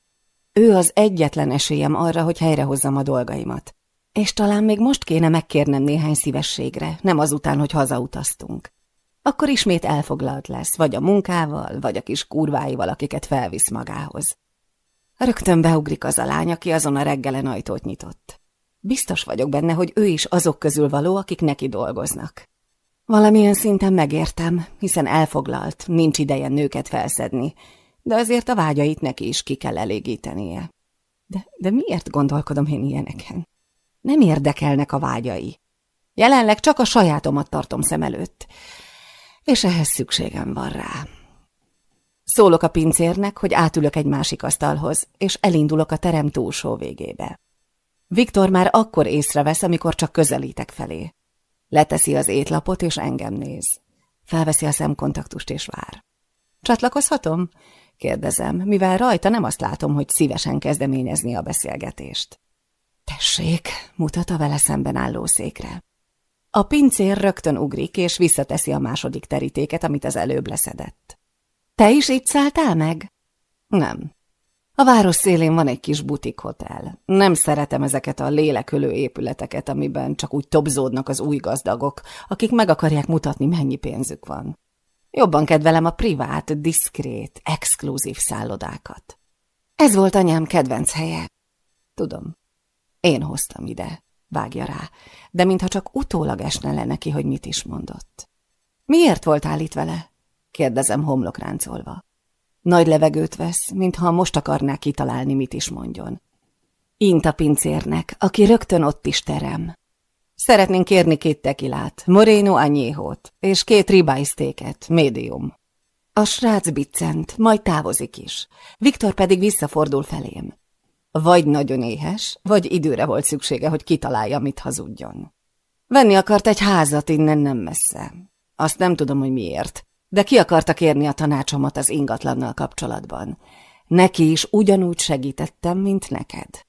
Ő az egyetlen esélyem arra, hogy helyrehozzam a dolgaimat. És talán még most kéne megkérnem néhány szívességre, nem azután, hogy hazautaztunk. Akkor ismét elfoglalt lesz, vagy a munkával, vagy a kis kurváival, akiket felvisz magához. Rögtön beugrik az a lány, aki azon a reggelen ajtót nyitott. Biztos vagyok benne, hogy ő is azok közül való, akik neki dolgoznak. Valamilyen szinten megértem, hiszen elfoglalt, nincs ideje nőket felszedni, de azért a vágyait neki is ki kell elégítenie. De, de miért gondolkodom én ilyeneken? Nem érdekelnek a vágyai. Jelenleg csak a sajátomat tartom szem előtt, és ehhez szükségem van rá. Szólok a pincérnek, hogy átülök egy másik asztalhoz, és elindulok a terem túlsó végébe. Viktor már akkor észrevesz, amikor csak közelítek felé. Leteszi az étlapot, és engem néz. Felveszi a szemkontaktust, és vár. Csatlakozhatom? Kérdezem, mivel rajta nem azt látom, hogy szívesen kezdeményezni a beszélgetést. Tessék, mutat a vele szemben álló székre. A pincér rögtön ugrik, és visszateszi a második terítéket, amit az előbb leszedett. Te is itt szálltál meg? Nem. A város szélén van egy kis butik hotel. Nem szeretem ezeket a lélekölő épületeket, amiben csak úgy tobzódnak az új gazdagok, akik meg akarják mutatni, mennyi pénzük van. Jobban kedvelem a privát, diszkrét, exkluzív szállodákat. Ez volt anyám kedvenc helye. Tudom, én hoztam ide, vágja rá, de mintha csak utólag esne le neki, hogy mit is mondott. Miért voltál itt vele? kérdezem homlokráncolva. Nagy levegőt vesz, mintha most akarná kitalálni, mit is mondjon. Int a pincérnek, aki rögtön ott is terem. Szeretnénk kérni két tekilát, Moreno anyéhót, és két ribájsztéket, médium. A srác biccent, majd távozik is. Viktor pedig visszafordul felém. Vagy nagyon éhes, vagy időre volt szüksége, hogy kitalálja, mit hazudjon. Venni akart egy házat innen nem messze. Azt nem tudom, hogy miért, de ki akarta kérni a tanácsomat az ingatlannal kapcsolatban. Neki is ugyanúgy segítettem, mint neked.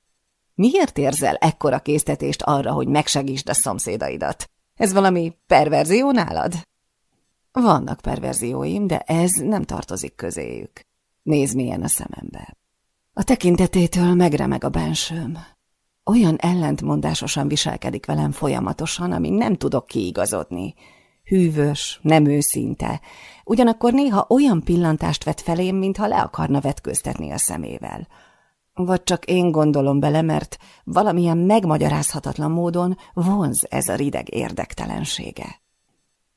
Miért érzel ekkora késztetést arra, hogy megsegítsd a szomszédaidat? Ez valami perverzió nálad? Vannak perverzióim, de ez nem tartozik közéjük. Nézd, milyen a szemembe. A tekintetétől megremeg a bensőm. Olyan ellentmondásosan viselkedik velem folyamatosan, ami nem tudok kiigazodni. Hűvös, nem őszinte, ugyanakkor néha olyan pillantást vet felém, mintha le akarna vetköztetni a szemével. Vagy csak én gondolom bele, mert valamilyen megmagyarázhatatlan módon vonz ez a rideg érdektelensége.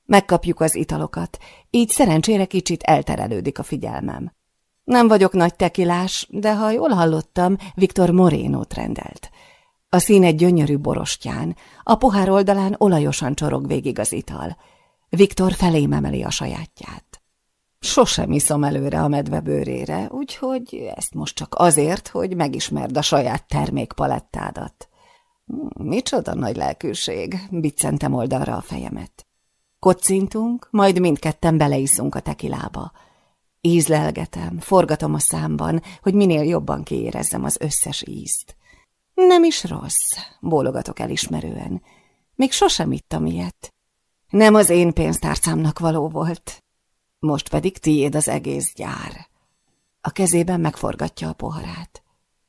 Megkapjuk az italokat, így szerencsére kicsit elterelődik a figyelmem. Nem vagyok nagy tekilás, de ha jól hallottam, Viktor Morénót rendelt. A színe gyönyörű borostyán, a pohár oldalán olajosan csorog végig az ital. Viktor felém emeli a sajátját. Sosem iszom előre a medve bőrére, úgyhogy ezt most csak azért, hogy megismerd a saját termékpalettádat. Hm, micsoda nagy lelkűség, biccentem oldalra a fejemet. Kocintunk, majd mindketten beleiszunk a tekilába. Ízlelgetem, forgatom a számban, hogy minél jobban kiérezzem az összes ízt. Nem is rossz, bólogatok elismerően. Még sosem ittam ilyet. Nem az én pénztárcámnak való volt. Most pedig tiéd az egész gyár. A kezében megforgatja a poharát.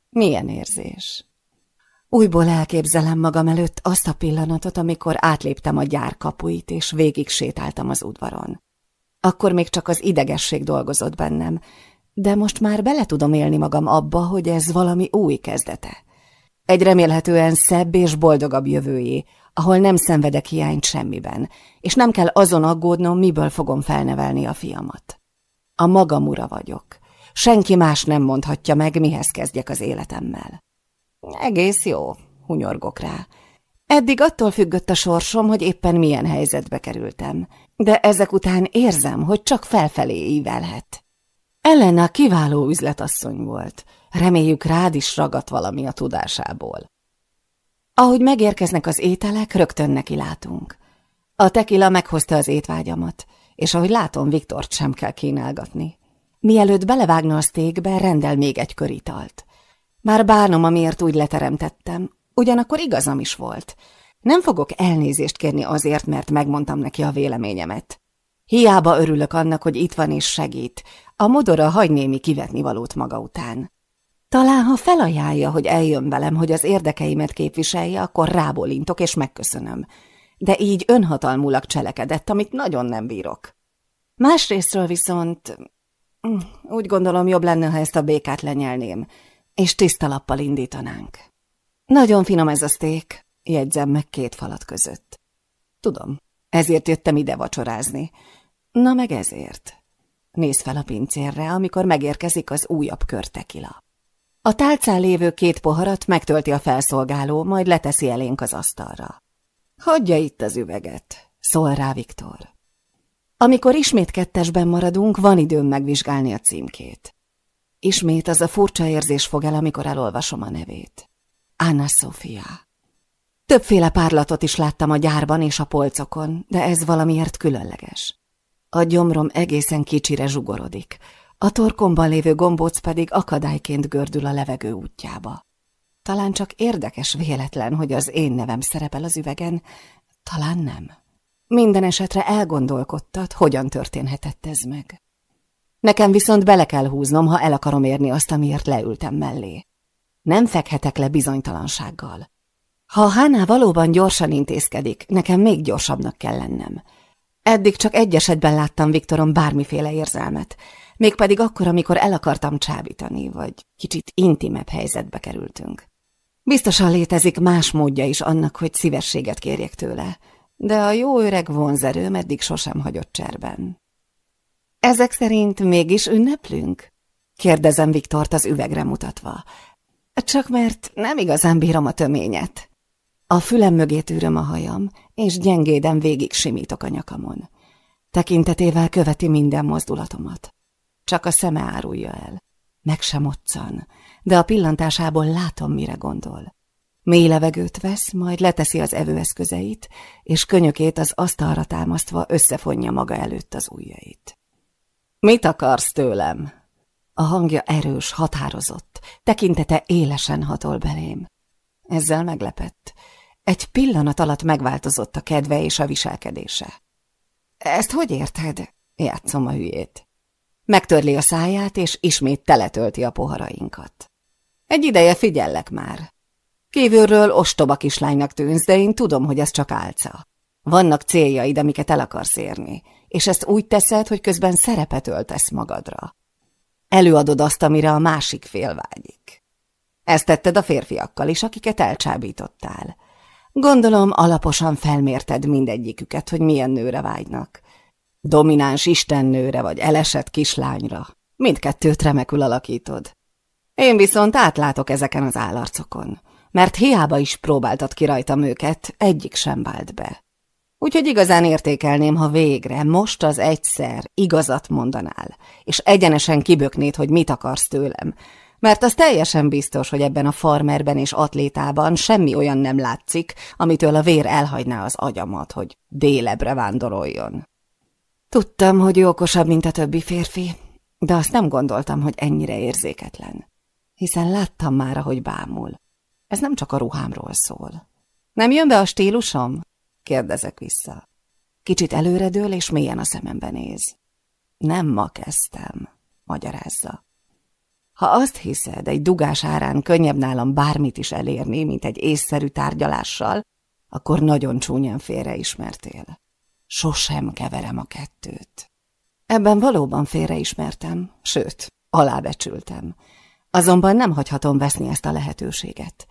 Milyen érzés? Újból elképzelem magam előtt azt a pillanatot, amikor átléptem a gyár kapuit, és végig sétáltam az udvaron. Akkor még csak az idegesség dolgozott bennem, de most már bele tudom élni magam abba, hogy ez valami új kezdete. Egy remélhetően szebb és boldogabb jövőjé, ahol nem szenvedek hiányt semmiben, és nem kell azon aggódnom, miből fogom felnevelni a fiamat. A magam ura vagyok. Senki más nem mondhatja meg, mihez kezdjek az életemmel. Egész jó, hunyorgok rá. Eddig attól függött a sorsom, hogy éppen milyen helyzetbe kerültem, de ezek után érzem, hogy csak felfelé ívelhet. Elena kiváló üzletasszony volt, reméljük rád is ragadt valami a tudásából. Ahogy megérkeznek az ételek, rögtön neki látunk. A tekila meghozta az étvágyamat, és ahogy látom, Viktort sem kell kínálgatni. Mielőtt belevágna a sztékbe, rendel még egy kör italt. Bár bánom, amiért úgy leteremtettem, ugyanakkor igazam is volt. Nem fogok elnézést kérni azért, mert megmondtam neki a véleményemet. Hiába örülök annak, hogy itt van és segít. A modora hagy némi kivetni valót maga után. Talán, ha felajánlja, hogy eljön velem, hogy az érdekeimet képviselje, akkor rábólintok és megköszönöm. De így önhatalmulag cselekedett, amit nagyon nem bírok. Másrésztről viszont mm, úgy gondolom jobb lenne, ha ezt a békát lenyelném, és tiszta lappal indítanánk. Nagyon finom ez a szték, jegyzem meg két falat között. Tudom, ezért jöttem ide vacsorázni. Na meg ezért. Néz fel a pincérre, amikor megérkezik az újabb körtekila. A tálcán lévő két poharat megtölti a felszolgáló, majd leteszi elénk az asztalra. Hagyja itt az üveget, szól rá Viktor. Amikor ismét kettesben maradunk, van időm megvizsgálni a címkét. Ismét az a furcsa érzés fog el, amikor elolvasom a nevét. Anna Sofia. Többféle párlatot is láttam a gyárban és a polcokon, de ez valamiért különleges. A gyomrom egészen kicsire zsugorodik, a torkomban lévő gombóc pedig akadályként gördül a levegő útjába. Talán csak érdekes véletlen, hogy az én nevem szerepel az üvegen, talán nem. Minden esetre elgondolkodtat, hogyan történhetett ez meg. Nekem viszont bele kell húznom, ha el akarom érni azt, amiért leültem mellé. Nem fekhetek le bizonytalansággal. Ha Háná valóban gyorsan intézkedik, nekem még gyorsabbnak kell lennem. Eddig csak egy esetben láttam Viktoron bármiféle érzelmet, mégpedig akkor, amikor el akartam csábítani, vagy kicsit intimebb helyzetbe kerültünk. Biztosan létezik más módja is annak, hogy szívességet kérjek tőle, de a jó öreg vonzerőm eddig sosem hagyott cserben. Ezek szerint mégis ünneplünk? Kérdezem Viktort az üvegre mutatva. Csak mert nem igazán bírom a töményet. A fülem mögé tűröm a hajam, és gyengéden végig simítok a nyakamon. Tekintetével követi minden mozdulatomat. Csak a szeme árulja el. Meg sem otcan, de a pillantásából látom, mire gondol. Mély levegőt vesz, majd leteszi az evőeszközeit, és könyökét az asztalra támasztva összefonja maga előtt az ujjait. Mit akarsz tőlem? A hangja erős, határozott, tekintete élesen hatol belém. Ezzel meglepett. Egy pillanat alatt megváltozott a kedve és a viselkedése. Ezt hogy érted? Játszom a hülyét. Megtörli a száját, és ismét teletölti a poharainkat. Egy ideje figyellek már. Kívülről ostoba kislánynak tűnsz, de én tudom, hogy ez csak álca. Vannak céljaid, amiket el akarsz érni, és ezt úgy teszed, hogy közben szerepet öltesz magadra. Előadod azt, amire a másik fél vágyik. Ezt tetted a férfiakkal is, akiket elcsábítottál. Gondolom, alaposan felmérted mindegyiküket, hogy milyen nőre vágynak. Domináns istennőre vagy elesett kislányra. Mindkettőt remekül alakítod. Én viszont átlátok ezeken az állarcokon, mert hiába is próbáltad ki rajtam őket, egyik sem vált be. Úgyhogy igazán értékelném, ha végre, most az egyszer igazat mondanál, és egyenesen kiböknéd, hogy mit akarsz tőlem, mert az teljesen biztos, hogy ebben a farmerben és atlétában semmi olyan nem látszik, amitől a vér elhagyná az agyamat, hogy délebre vándoroljon. Tudtam, hogy okosabb, mint a többi férfi, de azt nem gondoltam, hogy ennyire érzéketlen. Hiszen láttam már, ahogy bámul. Ez nem csak a ruhámról szól. Nem jön be a stílusom? Kérdezek vissza. Kicsit előredől, és mélyen a szemembe néz. Nem ma kezdtem, magyarázza. Ha azt hiszed, egy dugás árán könnyebb nálam bármit is elérni, mint egy észszerű tárgyalással, akkor nagyon csúnyán félreismertél. Sosem keverem a kettőt. Ebben valóban félreismertem, sőt, alábecsültem. Azonban nem hagyhatom veszni ezt a lehetőséget.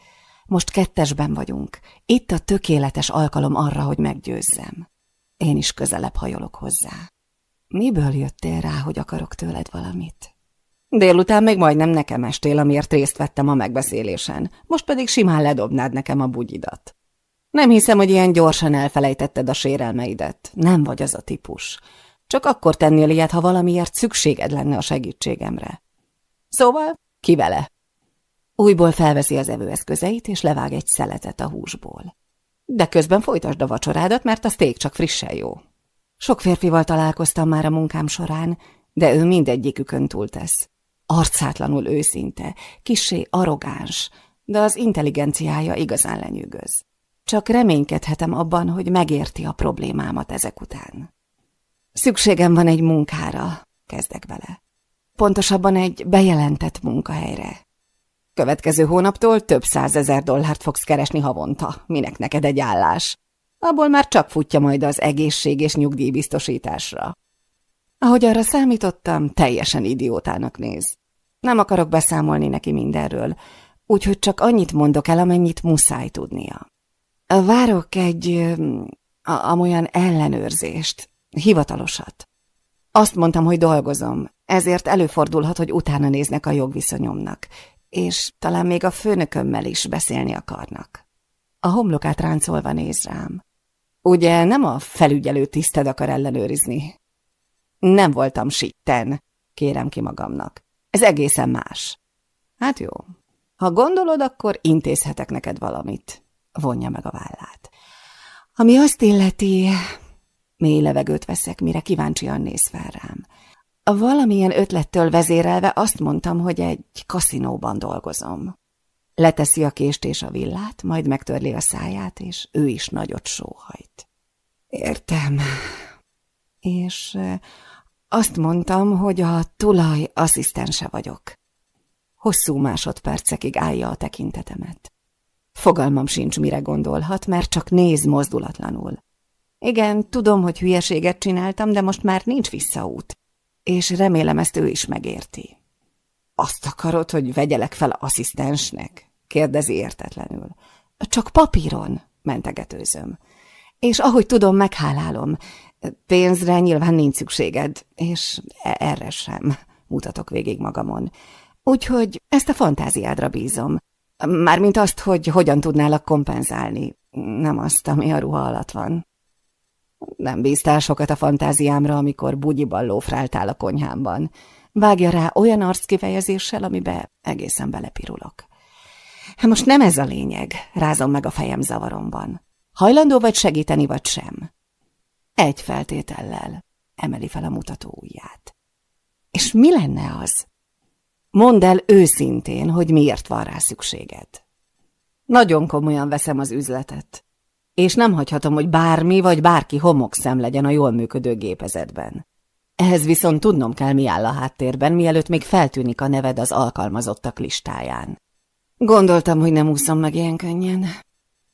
Most kettesben vagyunk. Itt a tökéletes alkalom arra, hogy meggyőzzem. Én is közelebb hajolok hozzá. Miből jöttél rá, hogy akarok tőled valamit? Délután még majdnem nekem estél, amiért részt vettem a megbeszélésen. Most pedig simán ledobnád nekem a bugyidat. Nem hiszem, hogy ilyen gyorsan elfelejtetted a sérelmeidet. Nem vagy az a típus. Csak akkor tennél ilyet, ha valamiért szükséged lenne a segítségemre. Szóval, ki vele? Újból felveszi az evőeszközeit, és levág egy szeletet a húsból. De közben folytasd a vacsorádat, mert a steak csak frissen jó. Sok férfival találkoztam már a munkám során, de ő mindegyikükön túltesz. arcátlanul őszinte, kisé arrogáns, de az intelligenciája igazán lenyűgöz. Csak reménykedhetem abban, hogy megérti a problémámat ezek után. Szükségem van egy munkára, kezdek vele. Pontosabban egy bejelentett munkahelyre. Következő hónaptól több százezer dollárt fogsz keresni havonta. Minek neked egy állás? Abból már csak futja majd az egészség és nyugdíjbiztosításra. Ahogy arra számítottam, teljesen idiótának néz. Nem akarok beszámolni neki mindenről, úgyhogy csak annyit mondok el, amennyit muszáj tudnia. Várok egy amolyan ellenőrzést, hivatalosat. Azt mondtam, hogy dolgozom, ezért előfordulhat, hogy utána néznek a jogviszonyomnak, és talán még a főnökömmel is beszélni akarnak. A homlokát ráncolva néz rám. Ugye nem a felügyelő tiszted akar ellenőrizni? Nem voltam sitten, kérem ki magamnak. Ez egészen más. Hát jó. Ha gondolod, akkor intézhetek neked valamit. Vonja meg a vállát. Ami azt illeti, mély levegőt veszek, mire kíváncsian néz fel rám. Valamilyen ötlettől vezérelve azt mondtam, hogy egy kaszinóban dolgozom. Leteszi a kést és a villát, majd megtörli a száját, és ő is nagyot sóhajt. Értem. És azt mondtam, hogy a tulaj asszisztense vagyok. Hosszú másodpercekig állja a tekintetemet. Fogalmam sincs, mire gondolhat, mert csak néz mozdulatlanul. Igen, tudom, hogy hülyeséget csináltam, de most már nincs visszaút. És remélem ezt ő is megérti. Azt akarod, hogy vegyelek fel asszisztensnek? kérdezi értetlenül. Csak papíron, mentegetőzöm. És ahogy tudom, meghálálom. Pénzre nyilván nincs szükséged, és e- erre sem, mutatok végig magamon. Úgyhogy ezt a fantáziádra bízom. Mármint azt, hogy hogyan tudnálak kompenzálni, nem azt, ami a ruha alatt van. Nem bíztál sokat a fantáziámra, amikor bugyiban lófráltál a konyhámban. Vágja rá olyan arckifejezéssel, amibe egészen belepirulok. Most nem ez a lényeg, rázom meg a fejem zavaromban. Hajlandó vagy segíteni, vagy sem? Egy feltétellel emeli fel a mutató ujját. És mi lenne az? Mondd el őszintén, hogy miért van rá szükséged. Nagyon komolyan veszem az üzletet, és nem hagyhatom, hogy bármi vagy bárki homokszem legyen a jól működő gépezetben. Ehhez viszont tudnom kell, mi áll a háttérben, mielőtt még feltűnik a neved az alkalmazottak listáján. Gondoltam, hogy nem úszom meg ilyen könnyen.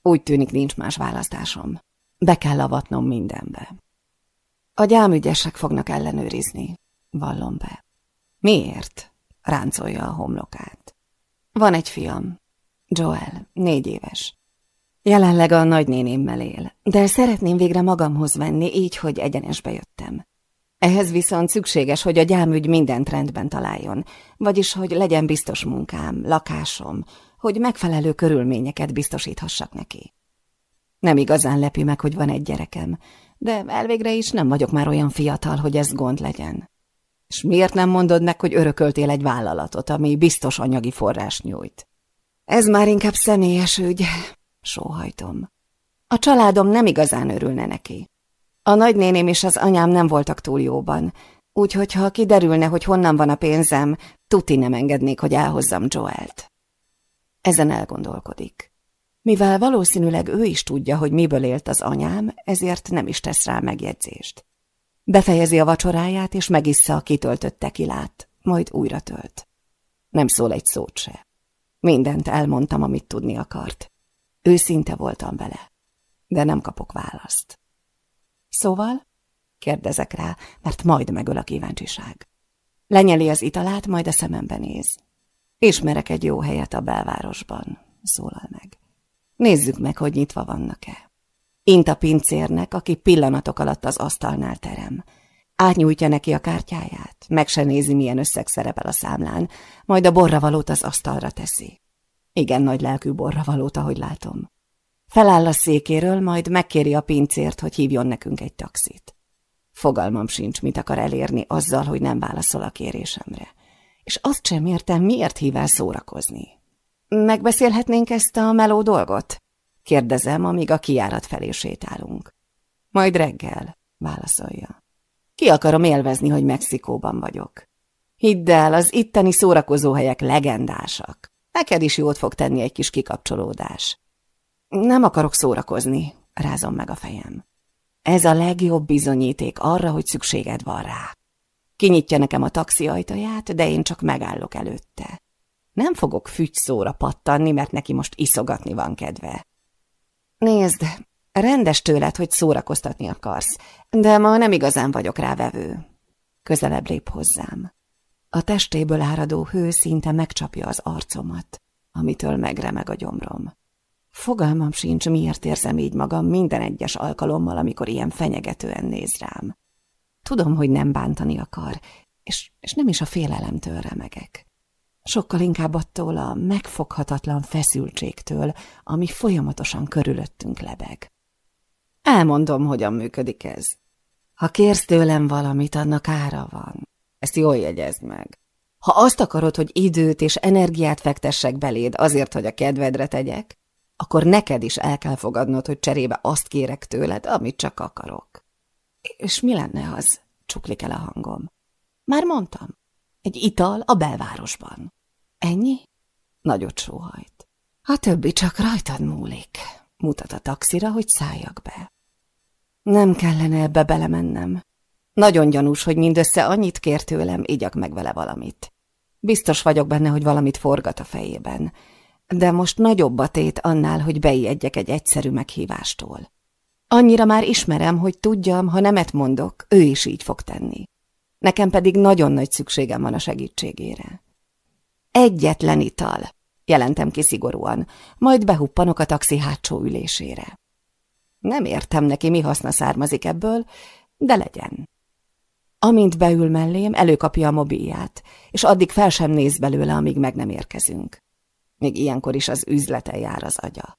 Úgy tűnik, nincs más választásom. Be kell avatnom mindenbe. A gyámügyesek fognak ellenőrizni, vallom be. Miért? Ráncolja a homlokát. Van egy fiam, Joel, négy éves. Jelenleg a nagynénémmel él, de szeretném végre magamhoz venni, így, hogy egyenesbe jöttem. Ehhez viszont szükséges, hogy a gyámügy mindent rendben találjon, vagyis, hogy legyen biztos munkám, lakásom, hogy megfelelő körülményeket biztosíthassak neki. Nem igazán lepi meg, hogy van egy gyerekem, de elvégre is nem vagyok már olyan fiatal, hogy ez gond legyen. És miért nem mondod meg, hogy örököltél egy vállalatot, ami biztos anyagi forrás nyújt? Ez már inkább személyes ügy, sóhajtom. A családom nem igazán örülne neki. A nagynéném és az anyám nem voltak túl jóban, úgyhogy ha kiderülne, hogy honnan van a pénzem, tuti nem engednék, hogy elhozzam Joelt. Ezen elgondolkodik. Mivel valószínűleg ő is tudja, hogy miből élt az anyám, ezért nem is tesz rá megjegyzést. Befejezi a vacsoráját, és megissza a kitöltött tekilát, majd újra tölt. Nem szól egy szót se. Mindent elmondtam, amit tudni akart. Őszinte voltam vele, de nem kapok választ. Szóval? Kérdezek rá, mert majd megöl a kíváncsiság. Lenyeli az italát, majd a szemembe néz. Ismerek egy jó helyet a belvárosban, szólal meg. Nézzük meg, hogy nyitva vannak-e. Int a pincérnek, aki pillanatok alatt az asztalnál terem. Átnyújtja neki a kártyáját, meg se nézi, milyen összeg szerepel a számlán, majd a borravalót az asztalra teszi. Igen nagy lelkű borravalót, ahogy látom. Feláll a székéről, majd megkéri a pincért, hogy hívjon nekünk egy taxit. Fogalmam sincs, mit akar elérni azzal, hogy nem válaszol a kérésemre. És azt sem értem, miért hív el szórakozni. Megbeszélhetnénk ezt a meló dolgot? Kérdezem, amíg a kiárat felé sétálunk. Majd reggel, válaszolja. Ki akarom élvezni, hogy Mexikóban vagyok. Hidd el, az itteni szórakozóhelyek legendásak. Neked is jót fog tenni egy kis kikapcsolódás. Nem akarok szórakozni, rázom meg a fejem. Ez a legjobb bizonyíték arra, hogy szükséged van rá. Kinyitja nekem a taxi ajtaját, de én csak megállok előtte. Nem fogok fügyszóra pattanni, mert neki most iszogatni van kedve. Nézd, rendes tőled, hogy szórakoztatni akarsz, de ma nem igazán vagyok rávevő. Közelebb lép hozzám. A testéből áradó hő szinte megcsapja az arcomat, amitől megremeg a gyomrom. Fogalmam sincs, miért érzem így magam minden egyes alkalommal, amikor ilyen fenyegetően néz rám. Tudom, hogy nem bántani akar, és, és nem is a félelemtől remegek. Sokkal inkább attól a megfoghatatlan feszültségtől, ami folyamatosan körülöttünk lebeg. Elmondom, hogyan működik ez. Ha kérsz tőlem valamit, annak ára van. Ezt jól jegyezd meg. Ha azt akarod, hogy időt és energiát fektessek beléd azért, hogy a kedvedre tegyek, akkor neked is el kell fogadnod, hogy cserébe azt kérek tőled, amit csak akarok. És mi lenne az? Csuklik el a hangom. Már mondtam. Egy ital a belvárosban. Ennyi? Nagyot sóhajt. A többi csak rajtad múlik. Mutat a taxira, hogy szálljak be. Nem kellene ebbe belemennem. Nagyon gyanús, hogy mindössze annyit kér tőlem, igyak meg vele valamit. Biztos vagyok benne, hogy valamit forgat a fejében. De most nagyobb a tét annál, hogy beijedjek egy egyszerű meghívástól. Annyira már ismerem, hogy tudjam, ha nemet mondok, ő is így fog tenni. Nekem pedig nagyon nagy szükségem van a segítségére. Egyetlen ital, jelentem ki szigorúan, majd behuppanok a taxi hátsó ülésére. Nem értem neki, mi haszna származik ebből, de legyen. Amint beül mellém, előkapja a mobilját, és addig fel sem néz belőle, amíg meg nem érkezünk. Még ilyenkor is az üzlete jár az agya.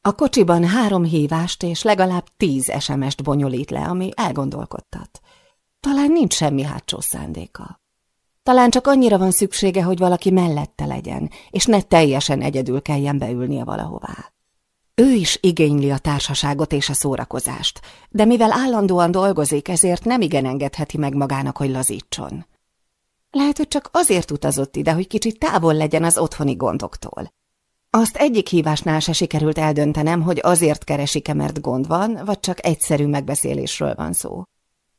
A kocsiban három hívást és legalább tíz SMS-t bonyolít le, ami elgondolkodtat. Talán nincs semmi hátsó szándéka. Talán csak annyira van szüksége, hogy valaki mellette legyen, és ne teljesen egyedül kelljen beülnie valahová. Ő is igényli a társaságot és a szórakozást, de mivel állandóan dolgozik, ezért nem igen engedheti meg magának, hogy lazítson. Lehet, hogy csak azért utazott ide, hogy kicsit távol legyen az otthoni gondoktól. Azt egyik hívásnál se sikerült eldöntenem, hogy azért keresik-e, mert gond van, vagy csak egyszerű megbeszélésről van szó.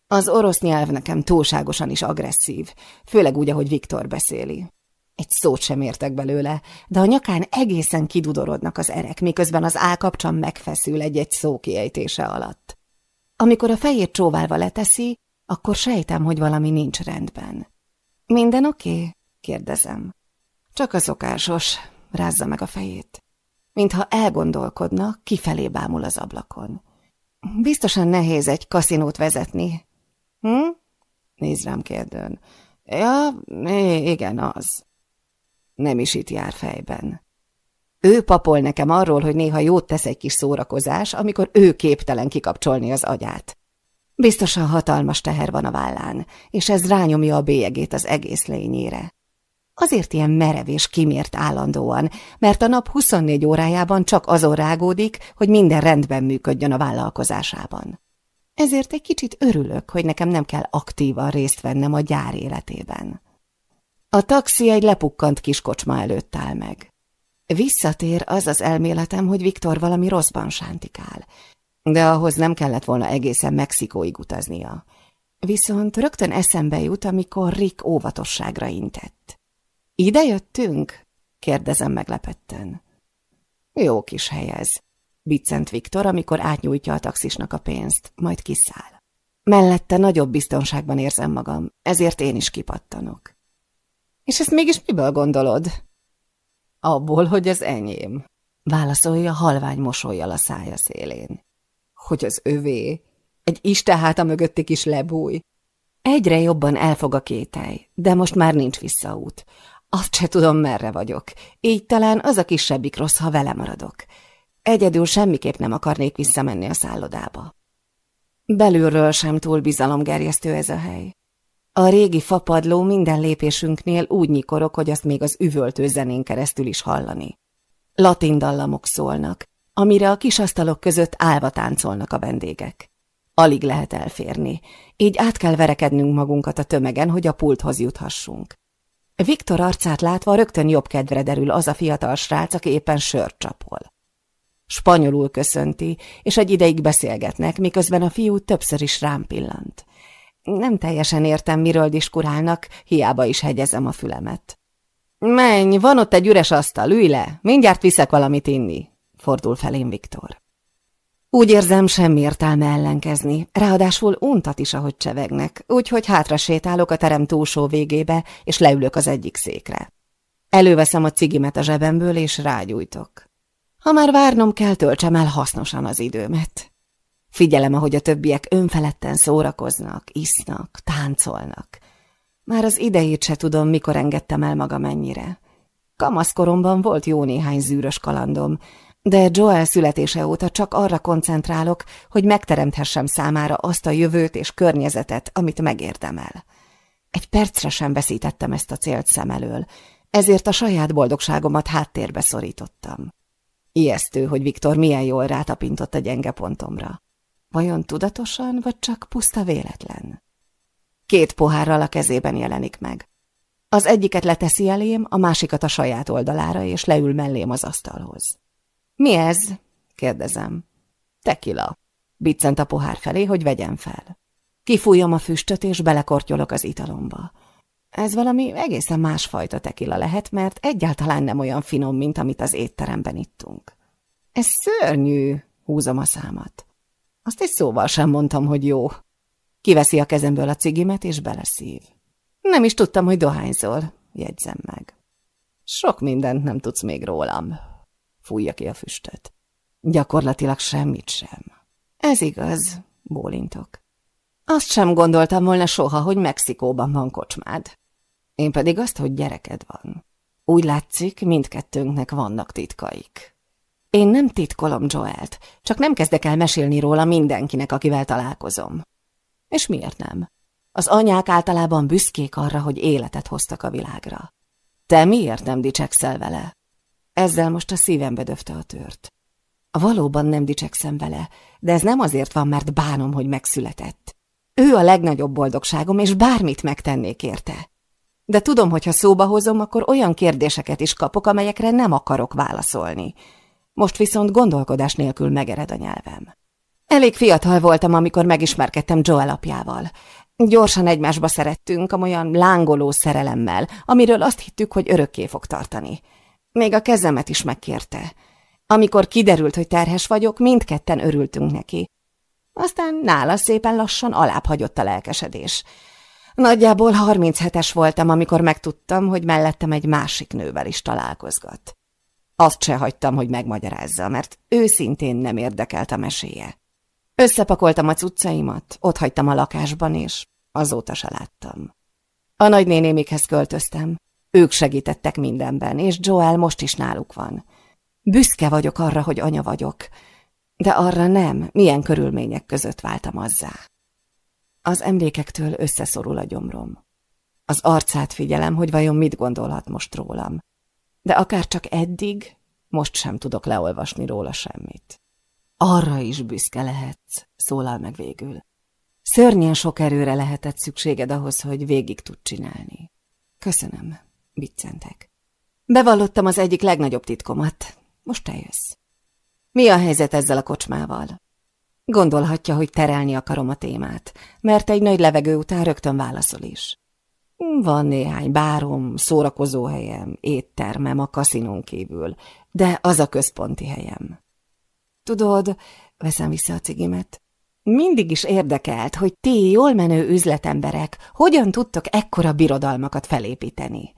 Az orosz nyelv nekem túlságosan is agresszív, főleg úgy, ahogy Viktor beszéli. Egy szót sem értek belőle, de a nyakán egészen kidudorodnak az erek, miközben az állkapcsam megfeszül egy-egy szó kiejtése alatt. Amikor a fejét csóválva leteszi, akkor sejtem, hogy valami nincs rendben. Minden oké? Okay? kérdezem. Csak a szokásos, rázza meg a fejét. Mintha elgondolkodna, kifelé bámul az ablakon. Biztosan nehéz egy kaszinót vezetni. Hm? Néz rám kérdőn. Ja, igen, az. Nem is itt jár fejben. Ő papol nekem arról, hogy néha jót tesz egy kis szórakozás, amikor ő képtelen kikapcsolni az agyát. Biztosan hatalmas teher van a vállán, és ez rányomja a bélyegét az egész lényére. Azért ilyen merev és kimért állandóan, mert a nap 24 órájában csak azon rágódik, hogy minden rendben működjön a vállalkozásában. Ezért egy kicsit örülök, hogy nekem nem kell aktívan részt vennem a gyár életében. A taxi egy lepukkant kis kocsma előtt áll meg. Visszatér az az elméletem, hogy Viktor valami rosszban sántikál, de ahhoz nem kellett volna egészen Mexikóig utaznia. Viszont rögtön eszembe jut, amikor Rick óvatosságra intett. Ide jöttünk? kérdezem meglepetten. Jó kis helyez, biccent Viktor, amikor átnyújtja a taxisnak a pénzt, majd kiszáll. Mellette nagyobb biztonságban érzem magam, ezért én is kipattanok. És ezt mégis miből gondolod? Abból, hogy ez enyém, válaszolja halvány mosolyjal a szája szélén. Hogy az övé, egy a mögötti kis lebúj. Egyre jobban elfog a kételj, de most már nincs visszaút. Azt se tudom, merre vagyok. Így talán az a kisebbik rossz, ha vele maradok. Egyedül semmiképp nem akarnék visszamenni a szállodába. Belülről sem túl bizalomgerjesztő ez a hely. A régi fapadló minden lépésünknél úgy nyikorok, hogy azt még az üvöltő zenén keresztül is hallani. Latin dallamok szólnak, amire a kis asztalok között állva táncolnak a vendégek. Alig lehet elférni, így át kell verekednünk magunkat a tömegen, hogy a pulthoz juthassunk. Viktor arcát látva rögtön jobb kedvre derül az a fiatal srác, aki éppen sört csapol. Spanyolul köszönti, és egy ideig beszélgetnek, miközben a fiú többször is rám pillant. Nem teljesen értem, miről diskurálnak, hiába is hegyezem a fülemet. Menj, van ott egy üres asztal, ülj le, mindjárt viszek valamit inni, fordul felém Viktor. Úgy érzem, semmi értelme ellenkezni, ráadásul untat is, ahogy csevegnek, úgyhogy hátra sétálok a terem túlsó végébe, és leülök az egyik székre. Előveszem a cigimet a zsebemből, és rágyújtok. Ha már várnom kell, töltsem el hasznosan az időmet. Figyelem, ahogy a többiek önfeledten szórakoznak, isznak, táncolnak. Már az idejét se tudom, mikor engedtem el magam ennyire. Kamaszkoromban volt jó néhány zűrös kalandom, de Joel születése óta csak arra koncentrálok, hogy megteremthessem számára azt a jövőt és környezetet, amit megérdemel. Egy percre sem veszítettem ezt a célt szem elől, ezért a saját boldogságomat háttérbe szorítottam. Ijesztő, hogy Viktor milyen jól rátapintott a gyenge pontomra. Vajon tudatosan, vagy csak puszta véletlen? Két pohárral a kezében jelenik meg. Az egyiket leteszi elém, a másikat a saját oldalára, és leül mellém az asztalhoz. Mi ez? kérdezem. Tekila. Biccent a pohár felé, hogy vegyem fel. Kifújom a füstöt, és belekortyolok az italomba. Ez valami egészen másfajta tekila lehet, mert egyáltalán nem olyan finom, mint amit az étteremben ittunk. Ez szörnyű, húzom a számat. Azt egy szóval sem mondtam, hogy jó. Kiveszi a kezemből a cigimet, és beleszív. Nem is tudtam, hogy dohányzol, jegyzem meg. Sok mindent nem tudsz még rólam, fújja ki a füstöt. Gyakorlatilag semmit sem. Ez igaz, bólintok. Azt sem gondoltam volna soha, hogy Mexikóban van kocsmád. Én pedig azt, hogy gyereked van. Úgy látszik, mindkettőnknek vannak titkaik. Én nem titkolom Joelt, csak nem kezdek el mesélni róla mindenkinek, akivel találkozom. És miért nem? Az anyák általában büszkék arra, hogy életet hoztak a világra. Te miért nem dicsekszel vele? Ezzel most a szívembe döfte a tört. Valóban nem dicsekszem vele, de ez nem azért van, mert bánom, hogy megszületett. Ő a legnagyobb boldogságom, és bármit megtennék érte. De tudom, hogy ha szóba hozom, akkor olyan kérdéseket is kapok, amelyekre nem akarok válaszolni. Most viszont gondolkodás nélkül megered a nyelvem. Elég fiatal voltam, amikor megismerkedtem Joel apjával. Gyorsan egymásba szerettünk, amolyan lángoló szerelemmel, amiről azt hittük, hogy örökké fog tartani. Még a kezemet is megkérte. Amikor kiderült, hogy terhes vagyok, mindketten örültünk neki. Aztán nála szépen lassan alább hagyott a lelkesedés. Nagyjából 37-es voltam, amikor megtudtam, hogy mellettem egy másik nővel is találkozgat. Azt se hagytam, hogy megmagyarázza, mert őszintén nem érdekelt a meséje. Összepakoltam a cuccaimat, ott hagytam a lakásban, és azóta se láttam. A nagynénémikhez költöztem. Ők segítettek mindenben, és Joel most is náluk van. Büszke vagyok arra, hogy anya vagyok, de arra nem, milyen körülmények között váltam azzá. Az emlékektől összeszorul a gyomrom. Az arcát figyelem, hogy vajon mit gondolhat most rólam. De akár csak eddig, most sem tudok leolvasni róla semmit. Arra is büszke lehetsz, szólal meg végül. Szörnyen sok erőre lehetett szükséged ahhoz, hogy végig tud csinálni. Köszönöm, biccentek. Bevallottam az egyik legnagyobb titkomat. Most te jössz. Mi a helyzet ezzel a kocsmával? Gondolhatja, hogy terelni akarom a témát, mert egy nagy levegő után rögtön válaszol is. Van néhány bárom, szórakozóhelyem, éttermem a kaszinón kívül, de az a központi helyem. Tudod, veszem vissza a cigimet, mindig is érdekelt, hogy ti jól menő üzletemberek hogyan tudtok ekkora birodalmakat felépíteni.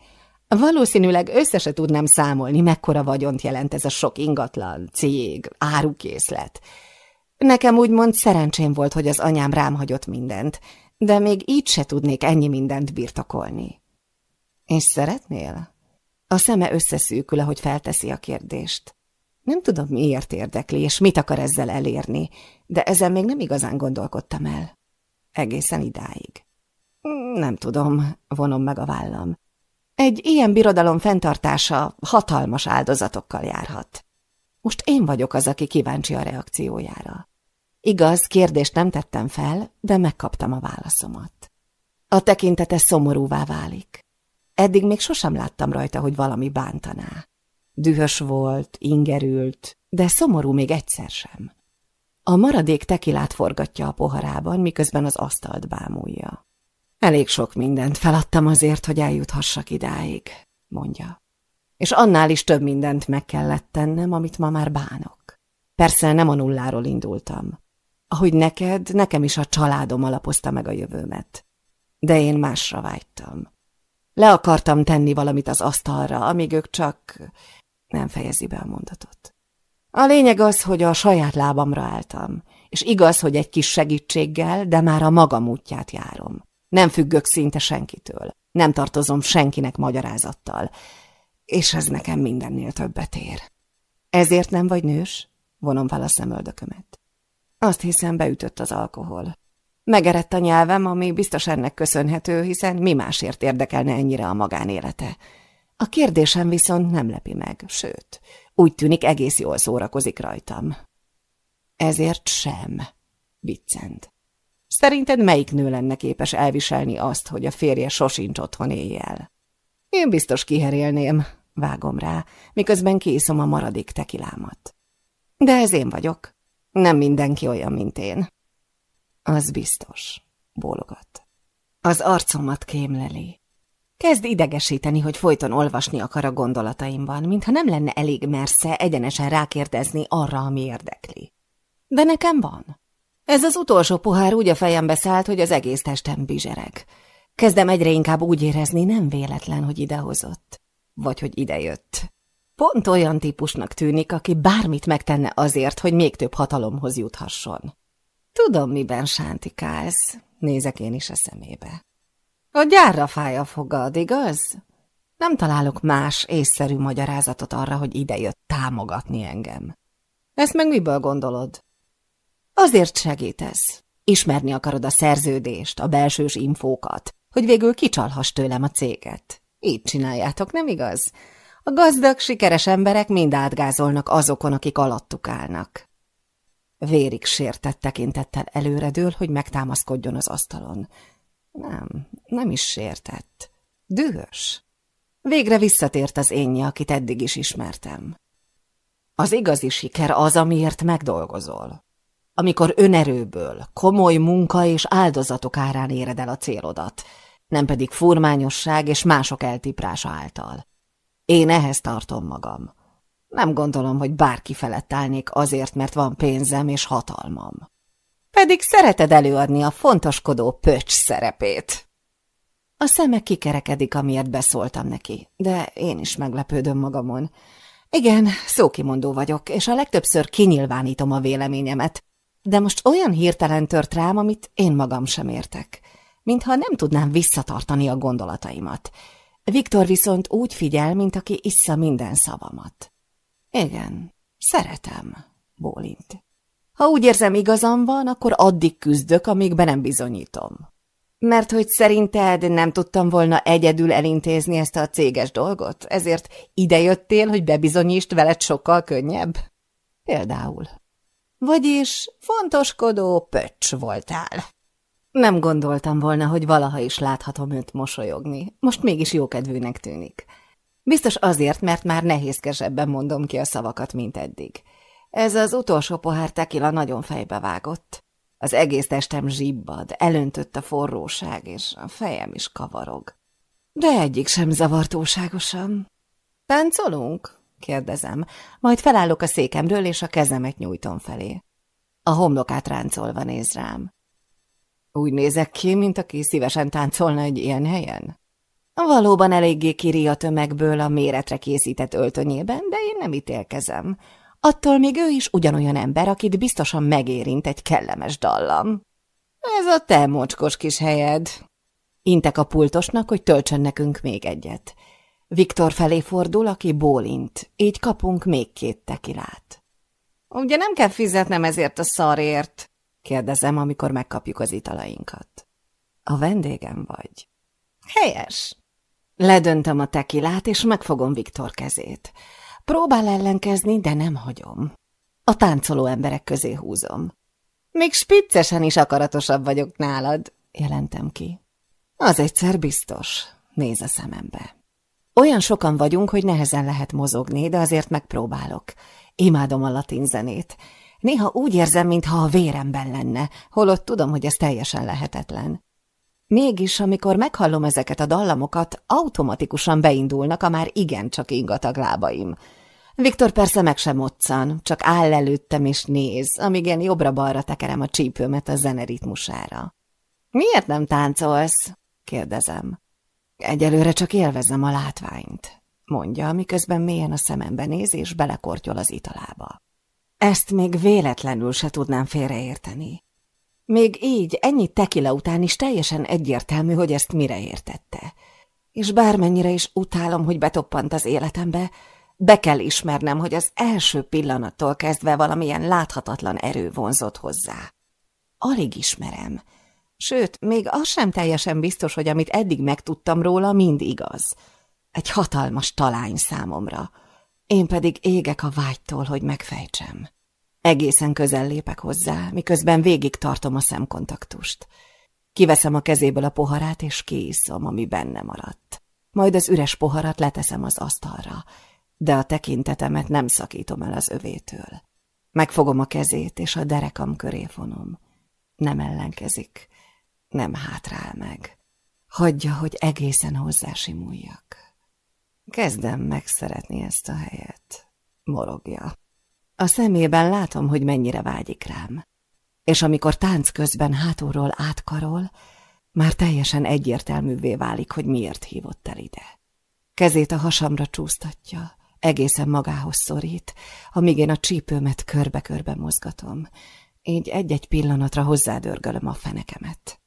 Valószínűleg össze se tudnám számolni, mekkora vagyont jelent ez a sok ingatlan, cég, árukészlet. Nekem úgymond szerencsém volt, hogy az anyám rám hagyott mindent, de még így se tudnék ennyi mindent birtokolni. És szeretnél? A szeme összeszűkül, ahogy felteszi a kérdést. Nem tudom, miért érdekli, és mit akar ezzel elérni, de ezen még nem igazán gondolkodtam el. Egészen idáig. Nem tudom, vonom meg a vállam. Egy ilyen birodalom fenntartása hatalmas áldozatokkal járhat. Most én vagyok az, aki kíváncsi a reakciójára. Igaz, kérdést nem tettem fel, de megkaptam a válaszomat. A tekintete szomorúvá válik. Eddig még sosem láttam rajta, hogy valami bántaná. Dühös volt, ingerült, de szomorú még egyszer sem. A maradék tekilát forgatja a poharában, miközben az asztalt bámulja. Elég sok mindent feladtam azért, hogy eljuthassak idáig, mondja. És annál is több mindent meg kellett tennem, amit ma már bánok. Persze nem a nulláról indultam. Ahogy neked, nekem is a családom alapozta meg a jövőmet. De én másra vágytam. Le akartam tenni valamit az asztalra, amíg ők csak nem fejezi be a mondatot. A lényeg az, hogy a saját lábamra álltam, és igaz, hogy egy kis segítséggel, de már a magam útját járom. Nem függök szinte senkitől, nem tartozom senkinek magyarázattal, és ez nekem mindennél többet ér. Ezért nem vagy nős? Vonom fel a szemöldökömet. Azt hiszem, beütött az alkohol. Megerett a nyelvem, ami biztos ennek köszönhető, hiszen mi másért érdekelne ennyire a magánélete. A kérdésem viszont nem lepi meg, sőt, úgy tűnik egész jól szórakozik rajtam. Ezért sem, viccent. Szerinted melyik nő lenne képes elviselni azt, hogy a férje sosincs otthon éjjel? Én biztos kiherélném, vágom rá, miközben készom a maradék tekilámat. De ez én vagyok. Nem mindenki olyan, mint én. Az biztos, bólogat. Az arcomat kémleli. Kezd idegesíteni, hogy folyton olvasni akar a gondolataimban, mintha nem lenne elég mersze egyenesen rákérdezni arra, ami érdekli. De nekem van. Ez az utolsó pohár úgy a fejembe szállt, hogy az egész testem bizsereg. Kezdem egyre inkább úgy érezni, nem véletlen, hogy idehozott. Vagy hogy idejött. Pont olyan típusnak tűnik, aki bármit megtenne azért, hogy még több hatalomhoz juthasson. Tudom, miben sántikálsz, nézek én is a szemébe. A gyárra fáj a fogad, igaz? Nem találok más észszerű magyarázatot arra, hogy idejött támogatni engem. Ezt meg miből gondolod? Azért segítesz. Ismerni akarod a szerződést, a belsős infókat, hogy végül kicsalhass tőlem a céget. Így csináljátok, nem igaz? A gazdag, sikeres emberek mind átgázolnak azokon, akik alattuk állnak. Vérig sértett tekintettel előredől, hogy megtámaszkodjon az asztalon. Nem, nem is sértett. Dühös. Végre visszatért az énje, akit eddig is ismertem. Az igazi siker az, amiért megdolgozol. Amikor önerőből, komoly munka és áldozatok árán éred el a célodat, nem pedig furmányosság és mások eltiprása által. Én ehhez tartom magam. Nem gondolom, hogy bárki felett állnék azért, mert van pénzem és hatalmam. Pedig szereted előadni a fontoskodó pöcs szerepét. A szeme kikerekedik, amiért beszóltam neki, de én is meglepődöm magamon. Igen, szókimondó vagyok, és a legtöbbször kinyilvánítom a véleményemet, de most olyan hirtelen tört rám, amit én magam sem értek, mintha nem tudnám visszatartani a gondolataimat, Viktor viszont úgy figyel, mint aki issza minden szavamat. Igen, szeretem, bólint. Ha úgy érzem igazam van, akkor addig küzdök, amíg be nem bizonyítom. Mert hogy szerinted nem tudtam volna egyedül elintézni ezt a céges dolgot, ezért idejöttél, hogy bebizonyítsd veled sokkal könnyebb? Például. Vagyis fontoskodó pöcs voltál. Nem gondoltam volna, hogy valaha is láthatom őt mosolyogni. Most mégis jókedvűnek tűnik. Biztos azért, mert már nehézkesebben mondom ki a szavakat, mint eddig. Ez az utolsó pohár tekila nagyon fejbevágott. Az egész testem zsibbad, elöntött a forróság, és a fejem is kavarog. De egyik sem zavart túlságosan. Táncolunk? kérdezem, majd felállok a székemről, és a kezemet nyújtom felé. A homlokát ráncolva néz rám. Úgy nézek ki, mint aki szívesen táncolna egy ilyen helyen? Valóban eléggé kiri a tömegből a méretre készített öltönyében, de én nem ítélkezem. Attól még ő is ugyanolyan ember, akit biztosan megérint egy kellemes dallam. Ez a te mocskos kis helyed. Intek a pultosnak, hogy töltsön nekünk még egyet. Viktor felé fordul, aki bólint, így kapunk még két tekilát. Ugye nem kell fizetnem ezért a szarért? Kérdezem, amikor megkapjuk az italainkat. A vendégem vagy. Helyes. Ledöntöm a tekilát, és megfogom Viktor kezét. Próbál ellenkezni, de nem hagyom. A táncoló emberek közé húzom. Még spiccesen is akaratosabb vagyok nálad, jelentem ki. Az egyszer biztos, néz a szemembe. Olyan sokan vagyunk, hogy nehezen lehet mozogni, de azért megpróbálok. Imádom a latin zenét. Néha úgy érzem, mintha a véremben lenne, holott tudom, hogy ez teljesen lehetetlen. Mégis, amikor meghallom ezeket a dallamokat, automatikusan beindulnak a már igencsak ingatag lábaim. Viktor persze meg sem moccan, csak áll előttem és néz, amíg én jobbra-balra tekerem a csípőmet a zene ritmusára. Miért nem táncolsz? kérdezem. Egyelőre csak élvezem a látványt, mondja, miközben mélyen a szemembe néz és belekortyol az italába. Ezt még véletlenül se tudnám félreérteni. Még így, ennyi tekila után is teljesen egyértelmű, hogy ezt mire értette. És bármennyire is utálom, hogy betoppant az életembe, be kell ismernem, hogy az első pillanattól kezdve valamilyen láthatatlan erő vonzott hozzá. Alig ismerem. Sőt, még az sem teljesen biztos, hogy amit eddig megtudtam róla, mind igaz. Egy hatalmas talány számomra. Én pedig égek a vágytól, hogy megfejtsem. Egészen közel lépek hozzá, miközben végig tartom a szemkontaktust. Kiveszem a kezéből a poharát, és kiiszom, ami benne maradt. Majd az üres poharat leteszem az asztalra, de a tekintetemet nem szakítom el az övétől. Megfogom a kezét, és a derekam köré vonom. Nem ellenkezik, nem hátrál meg. Hagyja, hogy egészen hozzásimoljak. Kezdem megszeretni ezt a helyet. Morogja. A szemében látom, hogy mennyire vágyik rám. És amikor tánc közben hátulról átkarol, már teljesen egyértelművé válik, hogy miért hívott el ide. Kezét a hasamra csúsztatja, egészen magához szorít, amíg én a csípőmet körbe-körbe mozgatom. Így egy-egy pillanatra hozzádörgölöm a fenekemet.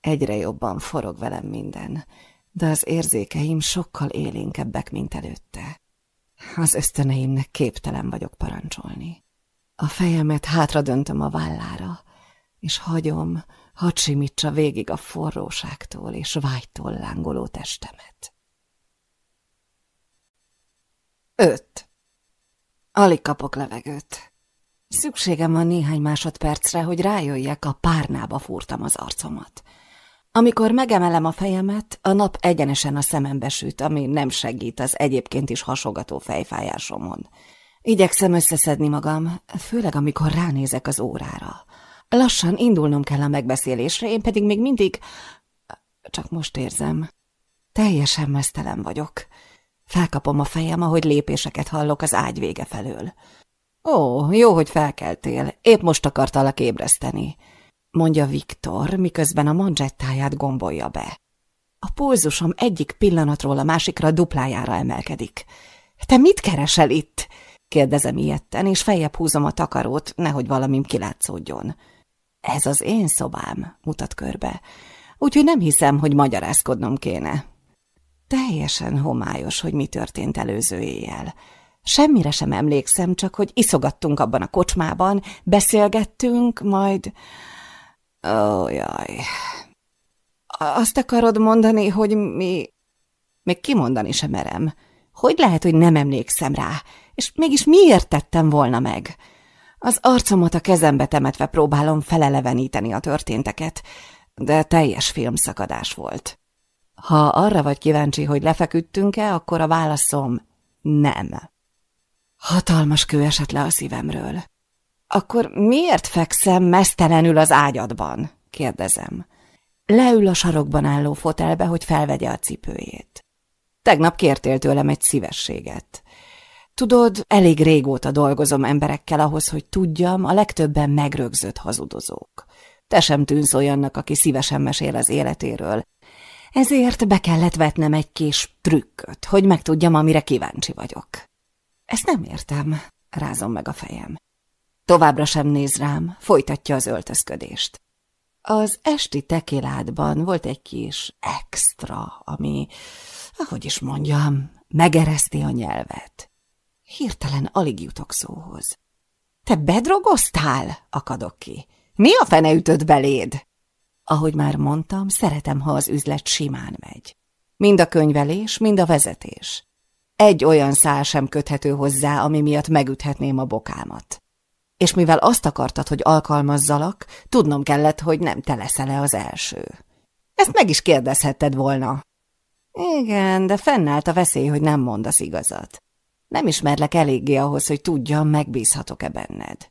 Egyre jobban forog velem minden, de az érzékeim sokkal élénkebbek, mint előtte. Az ösztöneimnek képtelen vagyok parancsolni. A fejemet hátra döntöm a vállára, és hagyom, hadd simítsa végig a forróságtól és vágytól lángoló testemet. 5. Alig kapok levegőt. Szükségem van néhány másodpercre, hogy rájöjjek, a párnába fúrtam az arcomat. Amikor megemelem a fejemet, a nap egyenesen a szemembe süt, ami nem segít az egyébként is hasogató fejfájásomon. Igyekszem összeszedni magam, főleg amikor ránézek az órára. Lassan indulnom kell a megbeszélésre, én pedig még mindig... Csak most érzem. Teljesen mesztelen vagyok. Felkapom a fejem, ahogy lépéseket hallok az ágy vége felől. Ó, jó, hogy felkeltél. Épp most akartalak ébreszteni mondja Viktor, miközben a manzsettáját gombolja be. A pulzusom egyik pillanatról a másikra duplájára emelkedik. Te mit keresel itt? kérdezem ilyetten, és feljebb húzom a takarót, nehogy valamim kilátszódjon. Ez az én szobám, mutat körbe, úgyhogy nem hiszem, hogy magyarázkodnom kéne. Teljesen homályos, hogy mi történt előző éjjel. Semmire sem emlékszem, csak hogy iszogattunk abban a kocsmában, beszélgettünk, majd... Ó, jaj. Azt akarod mondani, hogy mi... Még kimondani sem merem. Hogy lehet, hogy nem emlékszem rá? És mégis miért tettem volna meg? Az arcomat a kezembe temetve próbálom feleleveníteni a történteket, de teljes filmszakadás volt. Ha arra vagy kíváncsi, hogy lefeküdtünk-e, akkor a válaszom nem. Hatalmas kő esett le a szívemről. Akkor miért fekszem mesztelenül az ágyadban? kérdezem. Leül a sarokban álló fotelbe, hogy felvegye a cipőjét. Tegnap kértél tőlem egy szívességet. Tudod, elég régóta dolgozom emberekkel ahhoz, hogy tudjam, a legtöbben megrögzött hazudozók. Te sem tűnsz olyannak, aki szívesen mesél az életéről. Ezért be kellett vetnem egy kis trükköt, hogy megtudjam, amire kíváncsi vagyok. Ezt nem értem, rázom meg a fejem. Továbbra sem néz rám, folytatja az öltözködést. Az esti tekiládban volt egy kis extra, ami, ahogy is mondjam, megereszti a nyelvet. Hirtelen alig jutok szóhoz. Te bedrogoztál? akadok ki. Mi a fene ütött beléd? Ahogy már mondtam, szeretem, ha az üzlet simán megy. Mind a könyvelés, mind a vezetés. Egy olyan szál sem köthető hozzá, ami miatt megüthetném a bokámat. És mivel azt akartad, hogy alkalmazzalak, tudnom kellett, hogy nem te leszel-e az első. Ezt meg is kérdezhetted volna. Igen, de fennállt a veszély, hogy nem mondasz igazat. Nem ismerlek eléggé ahhoz, hogy tudjam, megbízhatok-e benned.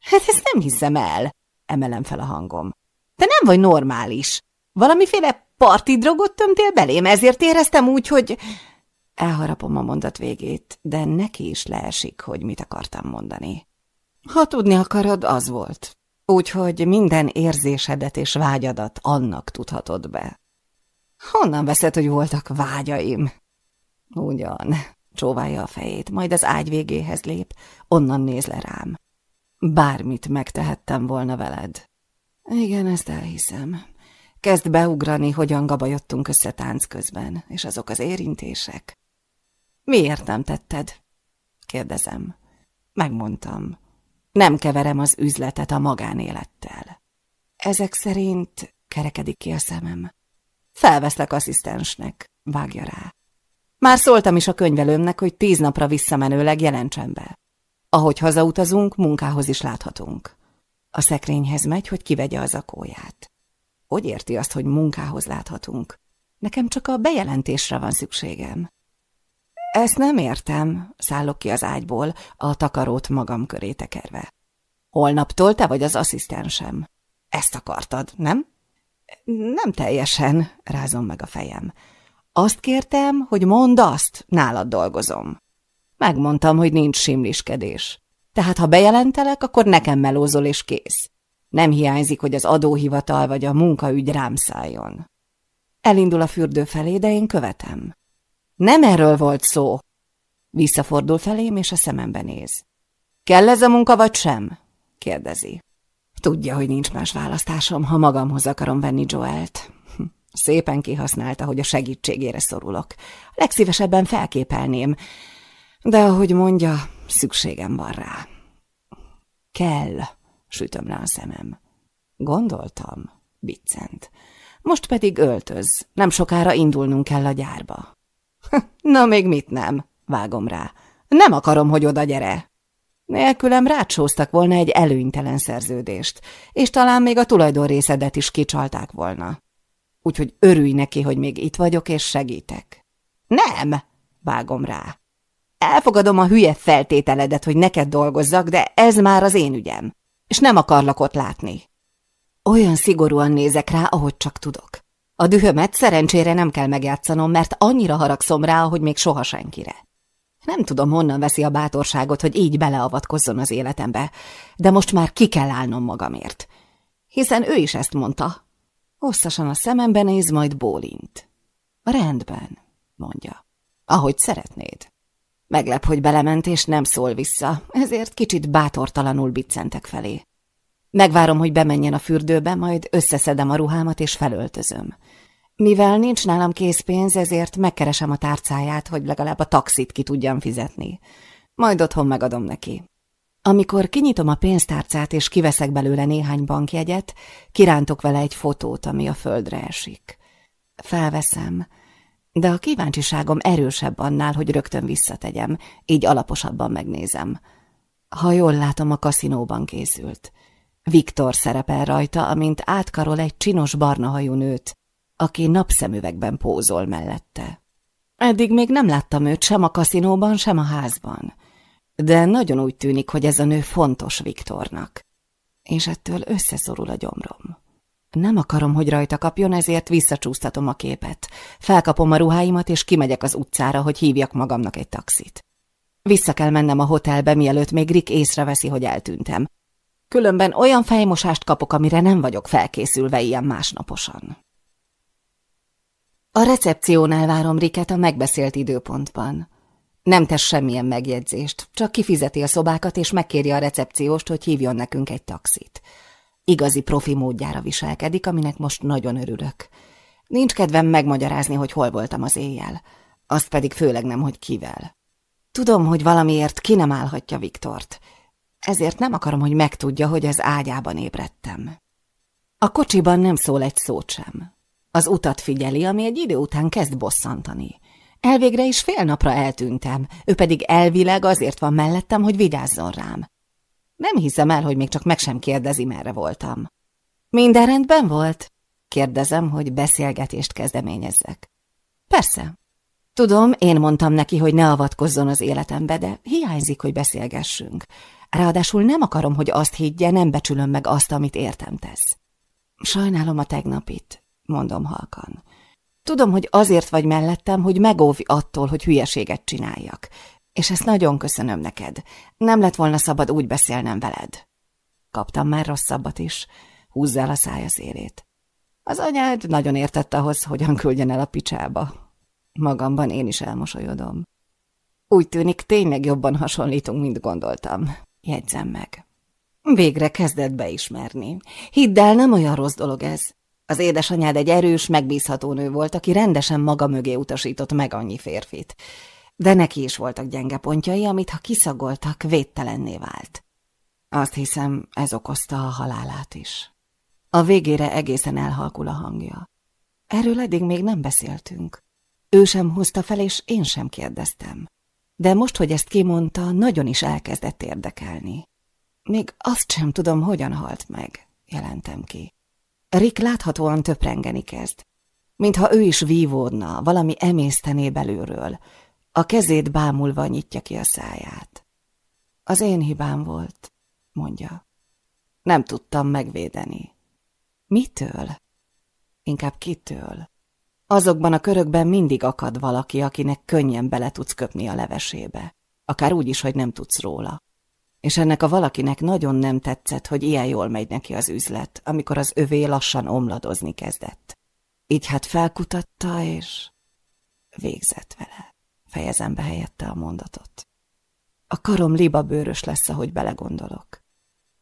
Hát ezt nem hiszem el, emelem fel a hangom. Te nem vagy normális. Valamiféle parti drogot tömtél belém, ezért éreztem úgy, hogy... Elharapom a mondat végét, de neki is leesik, hogy mit akartam mondani. Ha tudni akarod, az volt. Úgyhogy minden érzésedet és vágyadat annak tudhatod be. Honnan veszed, hogy voltak vágyaim? Ugyan, csóválja a fejét, majd az ágy végéhez lép, onnan néz le rám. Bármit megtehettem volna veled. Igen, ezt elhiszem. Kezd beugrani, hogyan gabajottunk össze tánc közben, és azok az érintések. Miért nem tetted? Kérdezem. Megmondtam. Nem keverem az üzletet a magánélettel. Ezek szerint kerekedik ki a szemem. Felveszlek asszisztensnek, vágja rá. Már szóltam is a könyvelőmnek, hogy tíz napra visszamenőleg jelentsen be. Ahogy hazautazunk, munkához is láthatunk. A szekrényhez megy, hogy kivegye az akóját. Hogy érti azt, hogy munkához láthatunk? Nekem csak a bejelentésre van szükségem. Ezt nem értem, szállok ki az ágyból, a takarót magam köré tekerve. Holnaptól te vagy az asszisztensem. Ezt akartad, nem? Nem teljesen, rázom meg a fejem. Azt kértem, hogy mondd azt, nálad dolgozom. Megmondtam, hogy nincs simliskedés. Tehát ha bejelentelek, akkor nekem melózol és kész. Nem hiányzik, hogy az adóhivatal vagy a munkaügy rám szálljon. Elindul a fürdő felé, de én követem. Nem erről volt szó. Visszafordul felém, és a szemembe néz. Kell ez a munka, vagy sem? kérdezi. Tudja, hogy nincs más választásom, ha magamhoz akarom venni Joelt. (laughs) Szépen kihasználta, hogy a segítségére szorulok. Legszívesebben felképelném, de ahogy mondja, szükségem van rá. Kell, sütöm le a szemem. Gondoltam, biccent. Most pedig öltöz, nem sokára indulnunk kell a gyárba. (laughs) Na, még mit nem, vágom rá. Nem akarom, hogy oda gyere. Nélkülem rácsóztak volna egy előnytelen szerződést, és talán még a tulajdonrészedet is kicsalták volna. Úgyhogy örülj neki, hogy még itt vagyok, és segítek. Nem, vágom rá. Elfogadom a hülye feltételedet, hogy neked dolgozzak, de ez már az én ügyem, és nem akarlak ott látni. Olyan szigorúan nézek rá, ahogy csak tudok. A dühömet szerencsére nem kell megjátszanom, mert annyira haragszom rá, hogy még soha senkire. Nem tudom, honnan veszi a bátorságot, hogy így beleavatkozzon az életembe, de most már ki kell állnom magamért. Hiszen ő is ezt mondta. Hosszasan a szemembe néz, majd bólint. Rendben, mondja. Ahogy szeretnéd. Meglep, hogy belement, és nem szól vissza, ezért kicsit bátortalanul biccentek felé. Megvárom, hogy bemenjen a fürdőbe, majd összeszedem a ruhámat, és felöltözöm. Mivel nincs nálam készpénz, ezért megkeresem a tárcáját, hogy legalább a taxit ki tudjam fizetni. Majd otthon megadom neki. Amikor kinyitom a pénztárcát és kiveszek belőle néhány bankjegyet, kirántok vele egy fotót, ami a földre esik. Felveszem, de a kíváncsiságom erősebb annál, hogy rögtön visszategyem, így alaposabban megnézem. Ha jól látom, a kaszinóban készült. Viktor szerepel rajta, amint átkarol egy csinos barna hajú nőt, aki napszemüvegben pózol mellette. Eddig még nem láttam őt sem a kaszinóban, sem a házban, de nagyon úgy tűnik, hogy ez a nő fontos Viktornak, és ettől összeszorul a gyomrom. Nem akarom, hogy rajta kapjon, ezért visszacsúsztatom a képet. Felkapom a ruháimat, és kimegyek az utcára, hogy hívjak magamnak egy taxit. Vissza kell mennem a hotelbe, mielőtt még Rick észreveszi, hogy eltűntem. Különben olyan fejmosást kapok, amire nem vagyok felkészülve ilyen másnaposan. A recepciónál várom Riket a megbeszélt időpontban. Nem tesz semmilyen megjegyzést, csak kifizeti a szobákat és megkéri a recepcióst, hogy hívjon nekünk egy taxit. Igazi profi módjára viselkedik, aminek most nagyon örülök. Nincs kedvem megmagyarázni, hogy hol voltam az éjjel. Azt pedig főleg nem, hogy kivel. Tudom, hogy valamiért ki nem állhatja Viktort. Ezért nem akarom, hogy megtudja, hogy az ágyában ébredtem. A kocsiban nem szól egy szót sem. Az utat figyeli, ami egy idő után kezd bosszantani. Elvégre is fél napra eltűntem, ő pedig elvileg azért van mellettem, hogy vigyázzon rám. Nem hiszem el, hogy még csak meg sem kérdezi, merre voltam. Minden rendben volt? Kérdezem, hogy beszélgetést kezdeményezzek. Persze. Tudom, én mondtam neki, hogy ne avatkozzon az életembe, de hiányzik, hogy beszélgessünk. Ráadásul nem akarom, hogy azt higgye, nem becsülöm meg azt, amit értem tesz. Sajnálom a tegnapit, mondom halkan. Tudom, hogy azért vagy mellettem, hogy megóvj attól, hogy hülyeséget csináljak. És ezt nagyon köszönöm neked. Nem lett volna szabad úgy beszélnem veled. Kaptam már rosszabbat is. Húzz el a szája szélét. Az anyád nagyon értett ahhoz, hogyan küldjen el a picsába. Magamban én is elmosolyodom. Úgy tűnik, tényleg jobban hasonlítunk, mint gondoltam. Jegyzem meg. Végre kezdett beismerni. Hidd el, nem olyan rossz dolog ez. Az édesanyád egy erős, megbízható nő volt, aki rendesen maga mögé utasított meg annyi férfit. De neki is voltak gyenge pontjai, amit ha kiszagoltak, védtelenné vált. Azt hiszem, ez okozta a halálát is. A végére egészen elhalkul a hangja. Erről eddig még nem beszéltünk. Ő sem hozta fel, és én sem kérdeztem. De most, hogy ezt kimondta, nagyon is elkezdett érdekelni. Még azt sem tudom, hogyan halt meg, jelentem ki. Rick láthatóan töprengeni kezd. Mintha ő is vívódna, valami emésztené belülről. A kezét bámulva nyitja ki a száját. Az én hibám volt, mondja. Nem tudtam megvédeni. Mitől? Inkább kitől? Azokban a körökben mindig akad valaki, akinek könnyen bele tudsz köpni a levesébe. Akár úgy is, hogy nem tudsz róla. És ennek a valakinek nagyon nem tetszett, hogy ilyen jól megy neki az üzlet, amikor az övé lassan omladozni kezdett. Így hát felkutatta, és végzett vele. Fejezem be helyette a mondatot. A karom libabőrös lesz, ahogy belegondolok.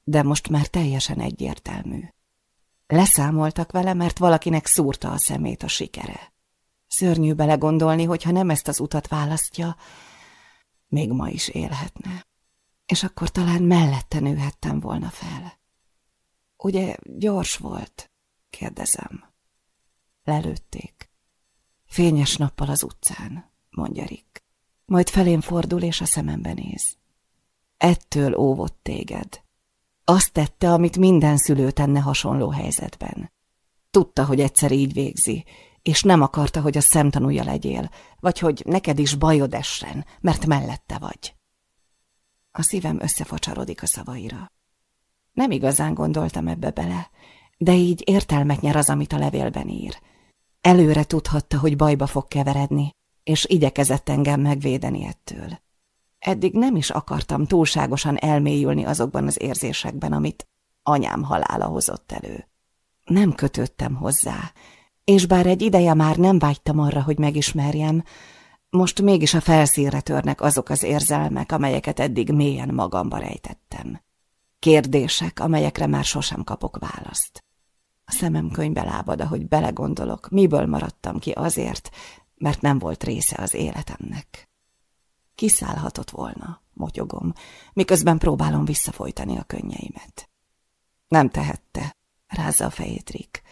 De most már teljesen egyértelmű. Leszámoltak vele, mert valakinek szúrta a szemét a sikere. Szörnyű belegondolni, hogy ha nem ezt az utat választja, még ma is élhetne. És akkor talán mellette nőhettem volna fel. Ugye gyors volt? kérdezem. Lelőtték. Fényes nappal az utcán, mondja Rick. Majd felén fordul, és a szemembe néz. Ettől óvott téged. Azt tette, amit minden szülő tenne hasonló helyzetben. Tudta, hogy egyszer így végzi, és nem akarta, hogy a szemtanúja legyél, vagy hogy neked is bajod essen, mert mellette vagy. A szívem összefacsarodik a szavaira. Nem igazán gondoltam ebbe bele, de így értelmet nyer az, amit a levélben ír. Előre tudhatta, hogy bajba fog keveredni, és igyekezett engem megvédeni ettől. Eddig nem is akartam túlságosan elmélyülni azokban az érzésekben, amit anyám halála hozott elő. Nem kötöttem hozzá, és bár egy ideje már nem vágytam arra, hogy megismerjem, most mégis a felszínre törnek azok az érzelmek, amelyeket eddig mélyen magamba rejtettem. Kérdések, amelyekre már sosem kapok választ. A szemem könyvbe lábad, ahogy belegondolok, miből maradtam ki azért, mert nem volt része az életemnek. Kiszállhatott volna, motyogom, miközben próbálom visszafolytani a könnyeimet. Nem tehette, rázza a fejét Rick.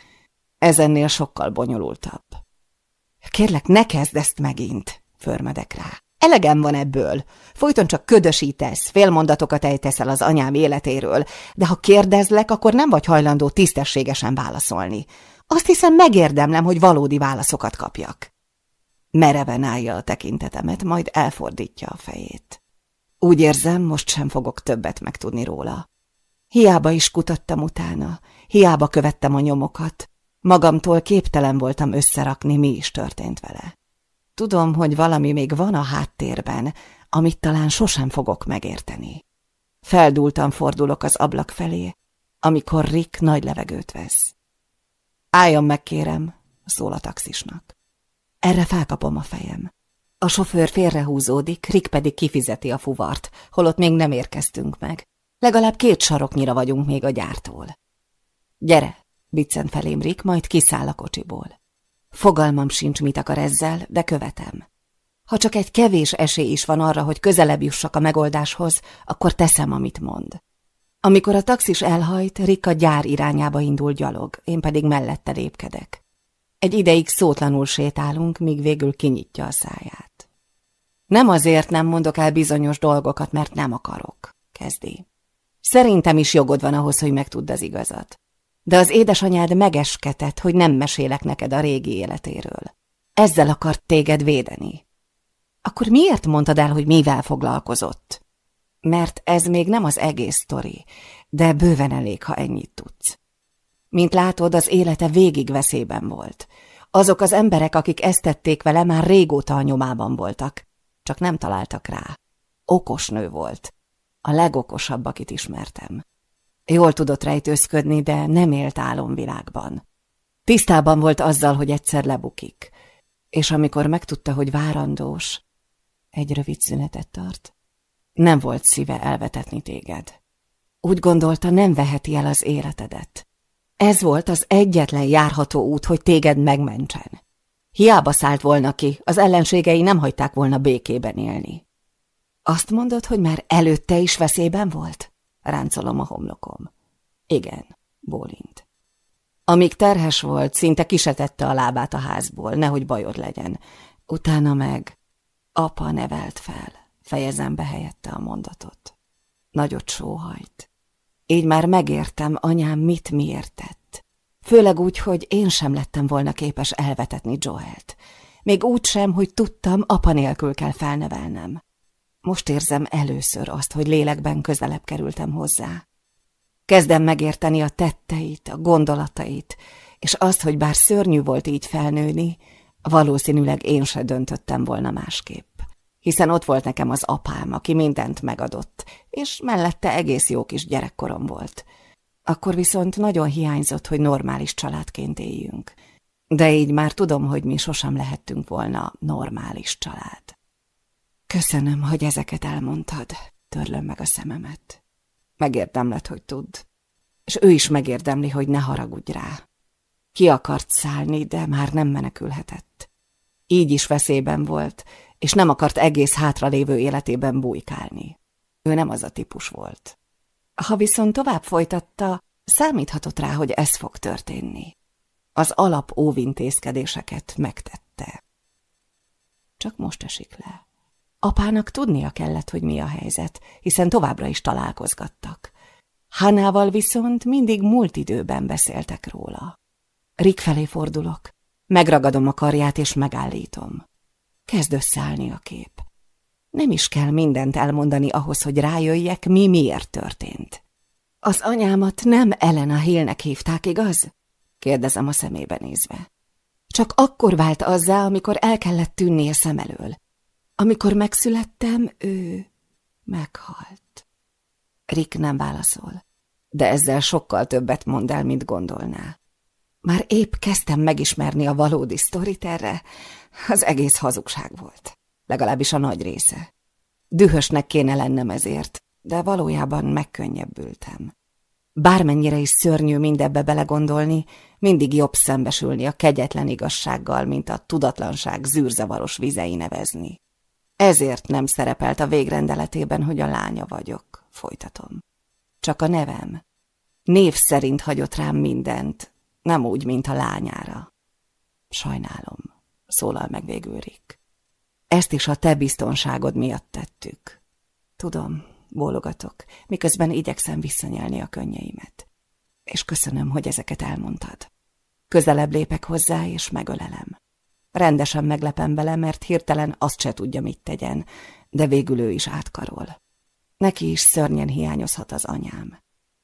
Ez ennél sokkal bonyolultabb. Kérlek, ne kezd ezt megint, förmedek rá. Elegem van ebből. Folyton csak ködösítesz, félmondatokat ejteszel az anyám életéről, de ha kérdezlek, akkor nem vagy hajlandó tisztességesen válaszolni. Azt hiszem megérdemlem, hogy valódi válaszokat kapjak. Mereven állja a tekintetemet, majd elfordítja a fejét. Úgy érzem, most sem fogok többet megtudni róla. Hiába is kutattam utána, hiába követtem a nyomokat. Magamtól képtelen voltam összerakni, mi is történt vele. Tudom, hogy valami még van a háttérben, amit talán sosem fogok megérteni. Feldúltan fordulok az ablak felé, amikor Rick nagy levegőt vesz. Álljon meg, kérem, szól a taxisnak. Erre felkapom a fejem. A sofőr félrehúzódik, Rick pedig kifizeti a fuvart, holott még nem érkeztünk meg. Legalább két saroknyira vagyunk még a gyártól. Gyere, biccent felém Rick, majd kiszáll a kocsiból. Fogalmam sincs, mit akar ezzel, de követem. Ha csak egy kevés esély is van arra, hogy közelebb jussak a megoldáshoz, akkor teszem, amit mond. Amikor a taxis elhajt, Rick a gyár irányába indul gyalog, én pedig mellette lépkedek. Egy ideig szótlanul sétálunk, míg végül kinyitja a száját. Nem azért nem mondok el bizonyos dolgokat, mert nem akarok, kezdi. Szerintem is jogod van ahhoz, hogy megtudd az igazat. De az édesanyád megesketett, hogy nem mesélek neked a régi életéről. Ezzel akart téged védeni. Akkor miért mondtad el, hogy mivel foglalkozott? Mert ez még nem az egész sztori, de bőven elég, ha ennyit tudsz. Mint látod, az élete végig veszélyben volt. Azok az emberek, akik ezt tették vele, már régóta a nyomában voltak, csak nem találtak rá. Okos nő volt. A legokosabb, akit ismertem. Jól tudott rejtőzködni, de nem élt álomvilágban. Tisztában volt azzal, hogy egyszer lebukik, és amikor megtudta, hogy várandós, egy rövid szünetet tart, nem volt szíve elvetetni téged. Úgy gondolta, nem veheti el az életedet. Ez volt az egyetlen járható út, hogy téged megmentsen. Hiába szállt volna ki, az ellenségei nem hagyták volna békében élni. Azt mondod, hogy már előtte is veszélyben volt? Ráncolom a homlokom. Igen, bólint. Amíg terhes volt, szinte kisetette a lábát a házból, nehogy bajod legyen. Utána meg apa nevelt fel, fejezem be helyette a mondatot. Nagyot sóhajt. Így már megértem, anyám mit miért tett. Főleg úgy, hogy én sem lettem volna képes elvetetni Joelt. Még úgy sem, hogy tudtam, apa nélkül kell felnevelnem. Most érzem először azt, hogy lélekben közelebb kerültem hozzá. Kezdem megérteni a tetteit, a gondolatait, és azt, hogy bár szörnyű volt így felnőni, valószínűleg én se döntöttem volna másképp hiszen ott volt nekem az apám, aki mindent megadott, és mellette egész jó kis gyerekkorom volt. Akkor viszont nagyon hiányzott, hogy normális családként éljünk. De így már tudom, hogy mi sosem lehettünk volna normális család. Köszönöm, hogy ezeket elmondtad, törlöm meg a szememet. Megérdemled, hogy tudd. És ő is megérdemli, hogy ne haragudj rá. Ki akart szállni, de már nem menekülhetett. Így is veszélyben volt, és nem akart egész hátralévő életében bujkálni. Ő nem az a típus volt. Ha viszont tovább folytatta, számíthatott rá, hogy ez fog történni. Az alap óvintézkedéseket megtette. Csak most esik le. Apának tudnia kellett, hogy mi a helyzet, hiszen továbbra is találkozgattak. Hánával viszont mindig múlt időben beszéltek róla. Rik felé fordulok, megragadom a karját és megállítom. Kezd összeállni a kép. Nem is kell mindent elmondani ahhoz, hogy rájöjjek, mi miért történt. Az anyámat nem Elena Hillnek hívták, igaz? kérdezem a szemébe nézve. Csak akkor vált azzá, amikor el kellett tűnnie szem elől. Amikor megszülettem, ő meghalt. Rick nem válaszol, de ezzel sokkal többet mond el, mint gondolná. Már épp kezdtem megismerni a valódi sztorit erre, az egész hazugság volt. Legalábbis a nagy része. Dühösnek kéne lennem ezért, de valójában megkönnyebbültem. Bármennyire is szörnyű mindebbe belegondolni, mindig jobb szembesülni a kegyetlen igazsággal, mint a tudatlanság zűrzavaros vizei nevezni. Ezért nem szerepelt a végrendeletében, hogy a lánya vagyok, folytatom. Csak a nevem. Név szerint hagyott rám mindent, nem úgy, mint a lányára. Sajnálom, szólal meg végül Rick. Ezt is a te biztonságod miatt tettük. Tudom, bólogatok, miközben igyekszem visszanyelni a könnyeimet. És köszönöm, hogy ezeket elmondtad. Közelebb lépek hozzá, és megölelem. Rendesen meglepem vele, mert hirtelen azt se tudja, mit tegyen, de végül ő is átkarol. Neki is szörnyen hiányozhat az anyám.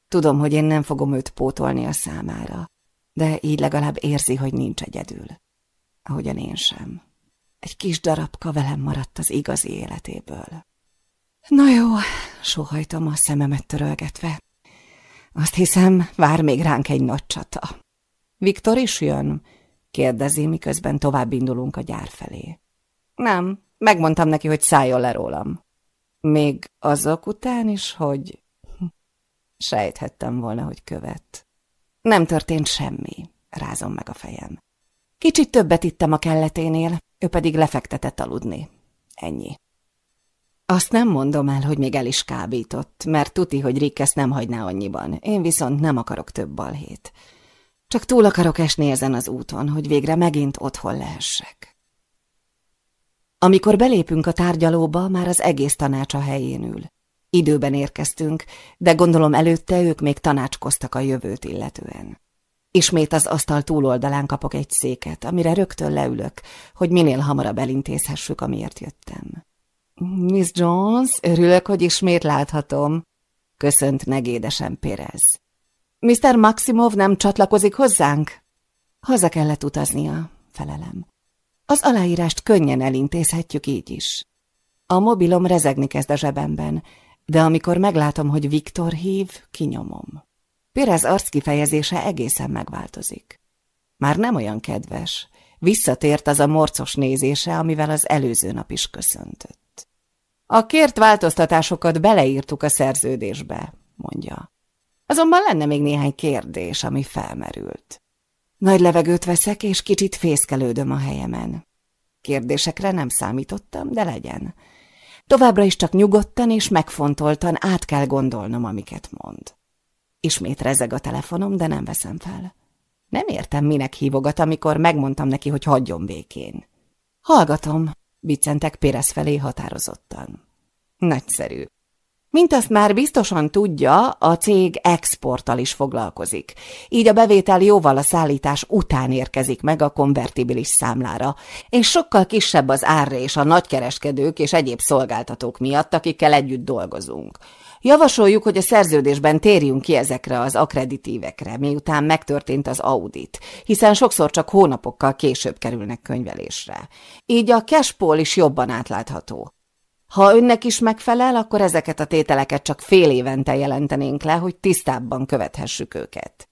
Tudom, hogy én nem fogom őt pótolni a számára, de így legalább érzi, hogy nincs egyedül. Ahogyan én sem. Egy kis darabka velem maradt az igazi életéből. Na jó, sóhajtom a szememet törölgetve. Azt hiszem, vár még ránk egy nagy csata. Viktor is jön? kérdezi, miközben tovább indulunk a gyár felé. Nem, megmondtam neki, hogy szálljon le rólam. Még azok után is, hogy... (laughs) Sejthettem volna, hogy követ. Nem történt semmi, rázom meg a fejem. Kicsit többet ittem a kelleténél, ő pedig lefektetett aludni. Ennyi. Azt nem mondom el, hogy még el is kábított, mert tuti, hogy Rick ezt nem hagyná annyiban. Én viszont nem akarok több balhét. Csak túl akarok esni ezen az úton, hogy végre megint otthon lehessek. Amikor belépünk a tárgyalóba, már az egész tanács a helyén ül. Időben érkeztünk, de gondolom előtte ők még tanácskoztak a jövőt illetően. Ismét az asztal túloldalán kapok egy széket, amire rögtön leülök, hogy minél hamarabb elintézhessük, amiért jöttem. Miss Jones, örülök, hogy ismét láthatom, köszönt negédesen Pérez. Mr. Maximov nem csatlakozik hozzánk? Haza kellett utaznia, felelem. Az aláírást könnyen elintézhetjük így is. A mobilom rezegni kezd a zsebemben, de amikor meglátom, hogy Viktor hív, kinyomom. Pérez arckifejezése egészen megváltozik. Már nem olyan kedves, visszatért az a morcos nézése, amivel az előző nap is köszöntött. A kért változtatásokat beleírtuk a szerződésbe, mondja. Azonban lenne még néhány kérdés, ami felmerült. Nagy levegőt veszek, és kicsit fészkelődöm a helyemen. Kérdésekre nem számítottam, de legyen. Továbbra is csak nyugodtan és megfontoltan át kell gondolnom, amiket mond. Ismét rezeg a telefonom, de nem veszem fel. Nem értem, minek hívogat, amikor megmondtam neki, hogy hagyjon békén. Hallgatom, viccentek Pérez felé határozottan. Nagyszerű. Mint azt már biztosan tudja, a cég exporttal is foglalkozik. Így a bevétel jóval a szállítás után érkezik meg a konvertibilis számlára, és sokkal kisebb az árrés a nagykereskedők és egyéb szolgáltatók miatt, akikkel együtt dolgozunk. Javasoljuk, hogy a szerződésben térjünk ki ezekre az akkreditívekre, miután megtörtént az audit, hiszen sokszor csak hónapokkal később kerülnek könyvelésre. Így a cashpool is jobban átlátható. Ha önnek is megfelel, akkor ezeket a tételeket csak fél évente jelentenénk le, hogy tisztábban követhessük őket.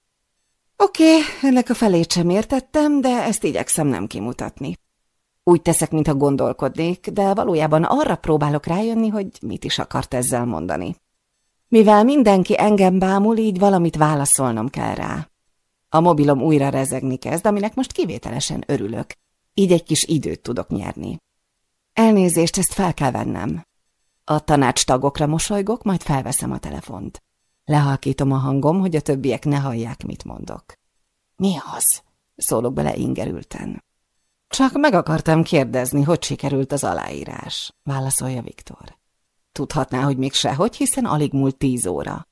Oké, ennek a felét sem értettem, de ezt igyekszem nem kimutatni. Úgy teszek, mintha gondolkodnék, de valójában arra próbálok rájönni, hogy mit is akart ezzel mondani. Mivel mindenki engem bámul, így valamit válaszolnom kell rá. A mobilom újra rezegni kezd, aminek most kivételesen örülök. Így egy kis időt tudok nyerni. Elnézést, ezt fel kell vennem. A tanács tagokra mosolygok, majd felveszem a telefont. Lehalkítom a hangom, hogy a többiek ne hallják, mit mondok. Mi az? Szólok bele ingerülten. Csak meg akartam kérdezni, hogy sikerült az aláírás, válaszolja Viktor. Tudhatná, hogy még sehogy, hiszen alig múlt tíz óra.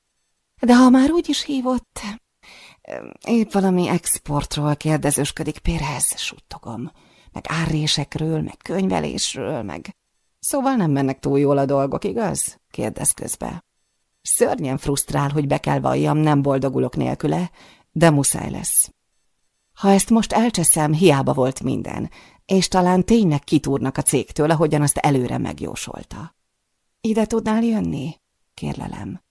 De ha már úgy is hívott, épp valami exportról kérdezősködik Pérez, suttogom meg árrésekről, meg könyvelésről, meg... Szóval nem mennek túl jól a dolgok, igaz? kérdez közbe. Szörnyen frusztrál, hogy be kell valljam, nem boldogulok nélküle, de muszáj lesz. Ha ezt most elcseszem, hiába volt minden, és talán tényleg kitúrnak a cégtől, ahogyan azt előre megjósolta. Ide tudnál jönni? Kérlelem.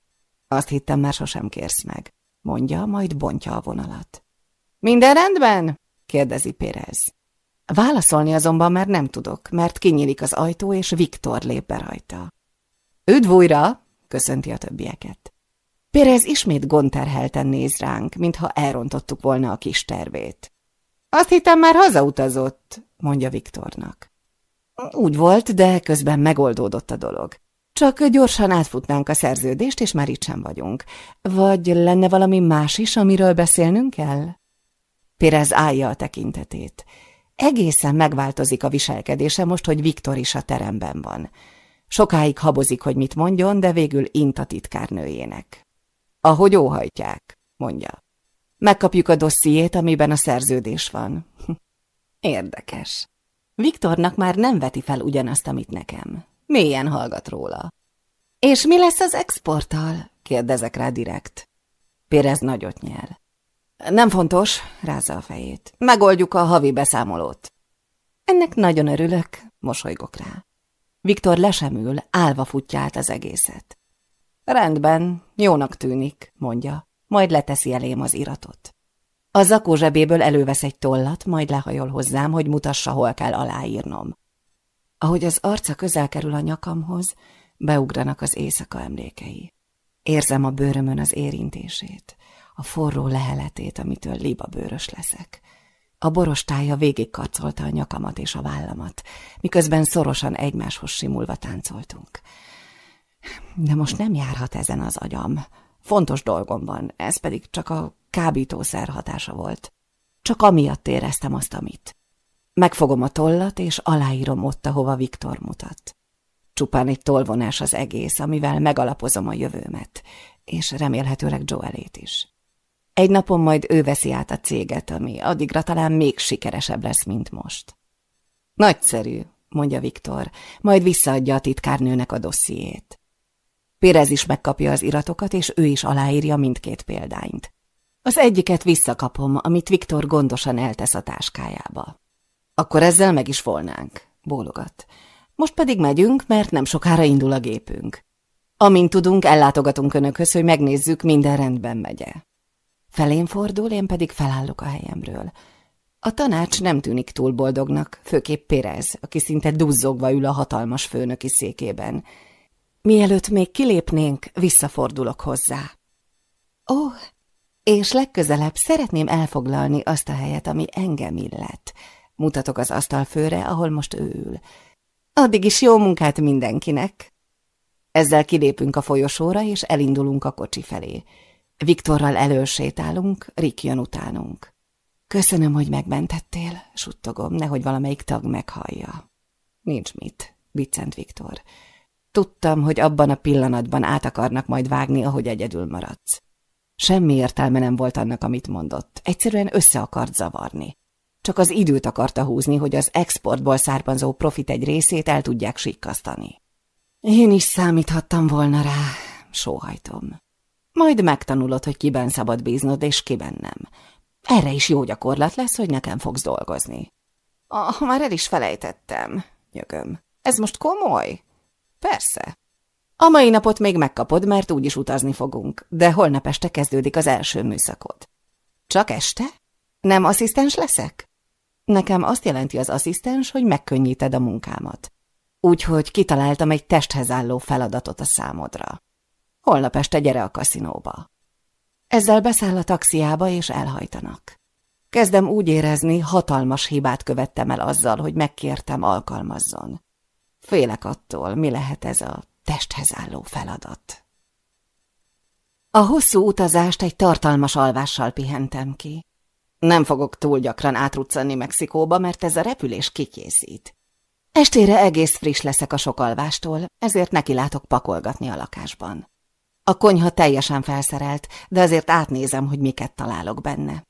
Azt hittem, már sosem kérsz meg, mondja, majd bontja a vonalat. Minden rendben? kérdezi Pérez. Válaszolni azonban már nem tudok, mert kinyílik az ajtó, és Viktor lép be rajta. Üdv újra! köszönti a többieket. Pérez ismét gonterhelten néz ránk, mintha elrontottuk volna a kis tervét. Azt hittem már hazautazott, mondja Viktornak. Úgy volt, de közben megoldódott a dolog. Csak gyorsan átfutnánk a szerződést, és már itt sem vagyunk. Vagy lenne valami más is, amiről beszélnünk kell? Pérez állja a tekintetét. Egészen megváltozik a viselkedése most, hogy Viktor is a teremben van. Sokáig habozik, hogy mit mondjon, de végül int a titkárnőjének. Ahogy óhajtják, mondja. Megkapjuk a dossziét, amiben a szerződés van. (laughs) Érdekes. Viktornak már nem veti fel ugyanazt, amit nekem. Mélyen hallgat róla. És mi lesz az exporttal? kérdezek rá direkt. Pérez nagyot nyel. Nem fontos, rázza a fejét. Megoldjuk a havi beszámolót. Ennek nagyon örülök, mosolygok rá. Viktor lesemül, álva futja át az egészet. Rendben, jónak tűnik, mondja, majd leteszi elém az iratot. A zakó zsebéből elővesz egy tollat, majd lehajol hozzám, hogy mutassa, hol kell aláírnom. Ahogy az arca közel kerül a nyakamhoz, beugranak az éjszaka emlékei. Érzem a bőrömön az érintését a forró leheletét, amitől libabőrös leszek. A borostája végigkarcolta a nyakamat és a vállamat, miközben szorosan egymáshoz simulva táncoltunk. De most nem járhat ezen az agyam. Fontos dolgom van, ez pedig csak a kábítószer hatása volt. Csak amiatt éreztem azt, amit. Megfogom a tollat, és aláírom ott, ahova Viktor mutat. Csupán egy tolvonás az egész, amivel megalapozom a jövőmet, és remélhetőleg Joelét is. Egy napon majd ő veszi át a céget, ami addigra talán még sikeresebb lesz, mint most. Nagyszerű, mondja Viktor, majd visszaadja a titkárnőnek a dossziét. Pérez is megkapja az iratokat, és ő is aláírja mindkét példányt. Az egyiket visszakapom, amit Viktor gondosan eltesz a táskájába. Akkor ezzel meg is volnánk, bólogat. Most pedig megyünk, mert nem sokára indul a gépünk. Amint tudunk, ellátogatunk önökhöz, hogy megnézzük, minden rendben megye. Felén fordul, én pedig felállok a helyemről. A tanács nem tűnik túl boldognak, főképp Pérez, aki szinte duzzogva ül a hatalmas főnöki székében. Mielőtt még kilépnénk, visszafordulok hozzá. Ó, oh, és legközelebb szeretném elfoglalni azt a helyet, ami engem illet. Mutatok az asztalfőre, ahol most ő ül. Addig is jó munkát mindenkinek. Ezzel kilépünk a folyosóra, és elindulunk a kocsi felé. Viktorral elősétálunk, Rick jön utánunk. Köszönöm, hogy megmentettél, suttogom, nehogy valamelyik tag meghallja. Nincs mit, viccent Viktor. Tudtam, hogy abban a pillanatban át akarnak majd vágni, ahogy egyedül maradsz. Semmi értelme nem volt annak, amit mondott. Egyszerűen össze akart zavarni. Csak az időt akarta húzni, hogy az exportból származó profit egy részét el tudják sikkasztani. Én is számíthattam volna rá, sóhajtom. Majd megtanulod, hogy kiben szabad bíznod, és kiben nem. Erre is jó gyakorlat lesz, hogy nekem fogsz dolgozni. Ah, már el is felejtettem, nyögöm. Ez most komoly? Persze. A mai napot még megkapod, mert úgyis utazni fogunk, de holnap este kezdődik az első műszakod. Csak este? Nem asszisztens leszek? Nekem azt jelenti az asszisztens, hogy megkönnyíted a munkámat. Úgyhogy kitaláltam egy testhez álló feladatot a számodra. Holnap este gyere a kaszinóba. Ezzel beszáll a taxiába, és elhajtanak. Kezdem úgy érezni, hatalmas hibát követtem el azzal, hogy megkértem alkalmazzon. Félek attól, mi lehet ez a testhez álló feladat. A hosszú utazást egy tartalmas alvással pihentem ki. Nem fogok túl gyakran átruccanni Mexikóba, mert ez a repülés kikészít. Estére egész friss leszek a sok alvástól, ezért nekilátok pakolgatni a lakásban. A konyha teljesen felszerelt, de azért átnézem, hogy miket találok benne.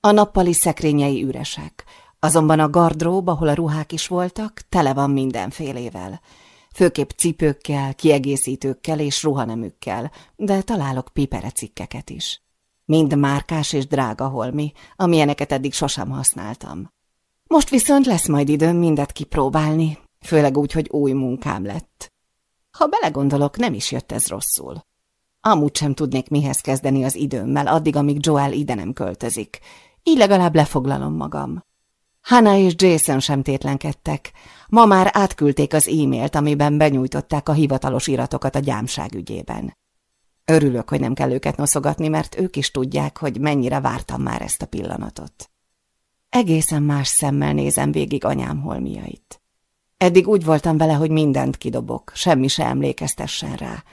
A nappali szekrényei üresek, azonban a gardrób, ahol a ruhák is voltak, tele van mindenfélével. Főképp cipőkkel, kiegészítőkkel és ruhanemükkel, de találok piperecikkeket is. Mind márkás és drága holmi, amilyeneket eddig sosem használtam. Most viszont lesz majd időm mindet kipróbálni, főleg úgy, hogy új munkám lett. Ha belegondolok, nem is jött ez rosszul. Amúgy sem tudnék mihez kezdeni az időmmel, addig, amíg Joel ide nem költözik. Így legalább lefoglalom magam. Hannah és Jason sem tétlenkedtek. Ma már átküldték az e-mailt, amiben benyújtották a hivatalos iratokat a gyámság ügyében. Örülök, hogy nem kell őket noszogatni, mert ők is tudják, hogy mennyire vártam már ezt a pillanatot. Egészen más szemmel nézem végig anyám holmiait. Eddig úgy voltam vele, hogy mindent kidobok, semmi se emlékeztessen rá,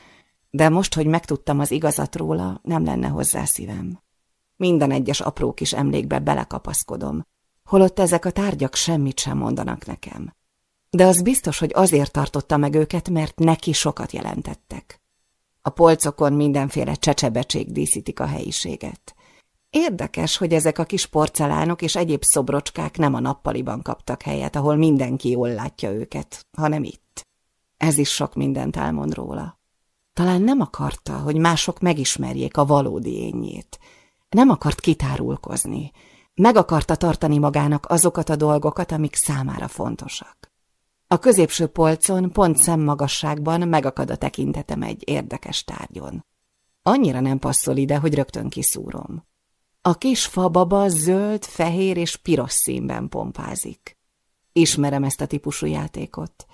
de most, hogy megtudtam az igazat róla, nem lenne hozzá szívem. Minden egyes apró kis emlékbe belekapaszkodom, holott ezek a tárgyak semmit sem mondanak nekem. De az biztos, hogy azért tartotta meg őket, mert neki sokat jelentettek. A polcokon mindenféle csecsebecség díszítik a helyiséget. Érdekes, hogy ezek a kis porcelánok és egyéb szobrocskák nem a nappaliban kaptak helyet, ahol mindenki jól látja őket, hanem itt. Ez is sok mindent elmond róla. Talán nem akarta, hogy mások megismerjék a valódi énjét. Nem akart kitárulkozni. Meg akarta tartani magának azokat a dolgokat, amik számára fontosak. A középső polcon, pont szemmagasságban megakad a tekintetem egy érdekes tárgyon. Annyira nem passzol ide, hogy rögtön kiszúrom. A kis fababa zöld, fehér és piros színben pompázik. Ismerem ezt a típusú játékot.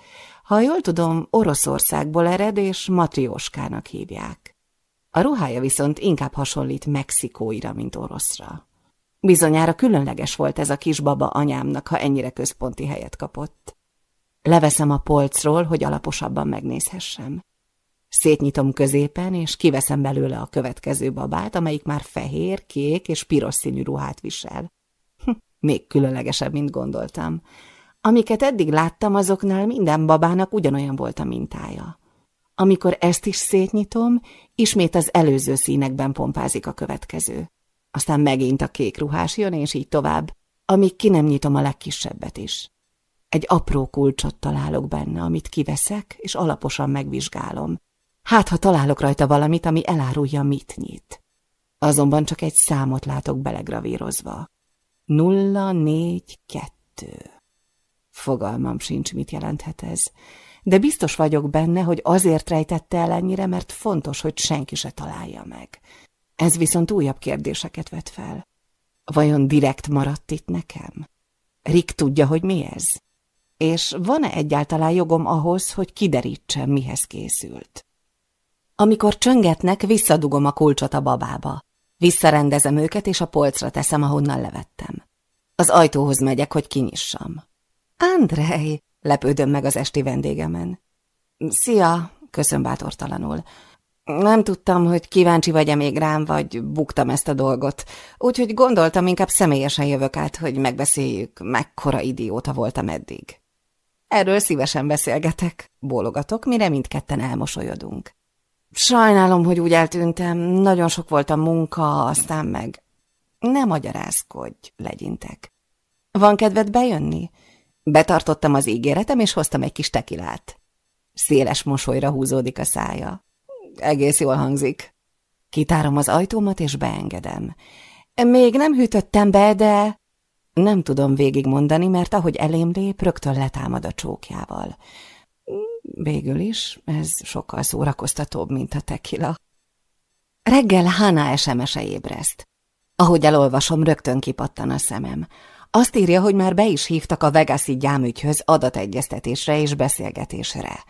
Ha jól tudom, Oroszországból ered, és matrióskának hívják. A ruhája viszont inkább hasonlít mexikóira, mint oroszra. Bizonyára különleges volt ez a kis baba anyámnak, ha ennyire központi helyet kapott. Leveszem a polcról, hogy alaposabban megnézhessem. Szétnyitom középen, és kiveszem belőle a következő babát, amelyik már fehér, kék és piros színű ruhát visel. Hm, még különlegesebb, mint gondoltam. Amiket eddig láttam, azoknál minden babának ugyanolyan volt a mintája. Amikor ezt is szétnyitom, ismét az előző színekben pompázik a következő. Aztán megint a kék ruhás jön, és így tovább, amíg ki nem nyitom a legkisebbet is. Egy apró kulcsot találok benne, amit kiveszek, és alaposan megvizsgálom. Hát, ha találok rajta valamit, ami elárulja, mit nyit. Azonban csak egy számot látok belegravírozva. Nulla, négy, kettő. Fogalmam sincs, mit jelenthet ez, de biztos vagyok benne, hogy azért rejtette el ennyire, mert fontos, hogy senki se találja meg. Ez viszont újabb kérdéseket vet fel. Vajon direkt maradt itt nekem? Rick tudja, hogy mi ez? És van-e egyáltalán jogom ahhoz, hogy kiderítsem, mihez készült? Amikor csöngetnek, visszadugom a kulcsot a babába. Visszarendezem őket, és a polcra teszem, ahonnan levettem. Az ajtóhoz megyek, hogy kinyissam. Andrej, lepődöm meg az esti vendégemen. Szia, köszön bátortalanul. Nem tudtam, hogy kíváncsi vagy-e még rám, vagy buktam ezt a dolgot, úgyhogy gondoltam, inkább személyesen jövök át, hogy megbeszéljük, mekkora idióta voltam eddig. Erről szívesen beszélgetek, bólogatok, mire mindketten elmosolyodunk. Sajnálom, hogy úgy eltűntem, nagyon sok volt a munka, aztán meg... Ne magyarázkodj, legyintek. Van kedved bejönni? Betartottam az ígéretem, és hoztam egy kis tekilát. Széles mosolyra húzódik a szája. Egész jól hangzik. Kitárom az ajtómat, és beengedem. Még nem hűtöttem be, de... Nem tudom végigmondani, mert ahogy elém lép, rögtön letámad a csókjával. Végül is, ez sokkal szórakoztatóbb, mint a tekila. Reggel Hana SMS-e ébreszt. Ahogy elolvasom, rögtön kipattan a szemem. Azt írja, hogy már be is hívtak a Vegaszi gyámügyhöz adategyeztetésre és beszélgetésre.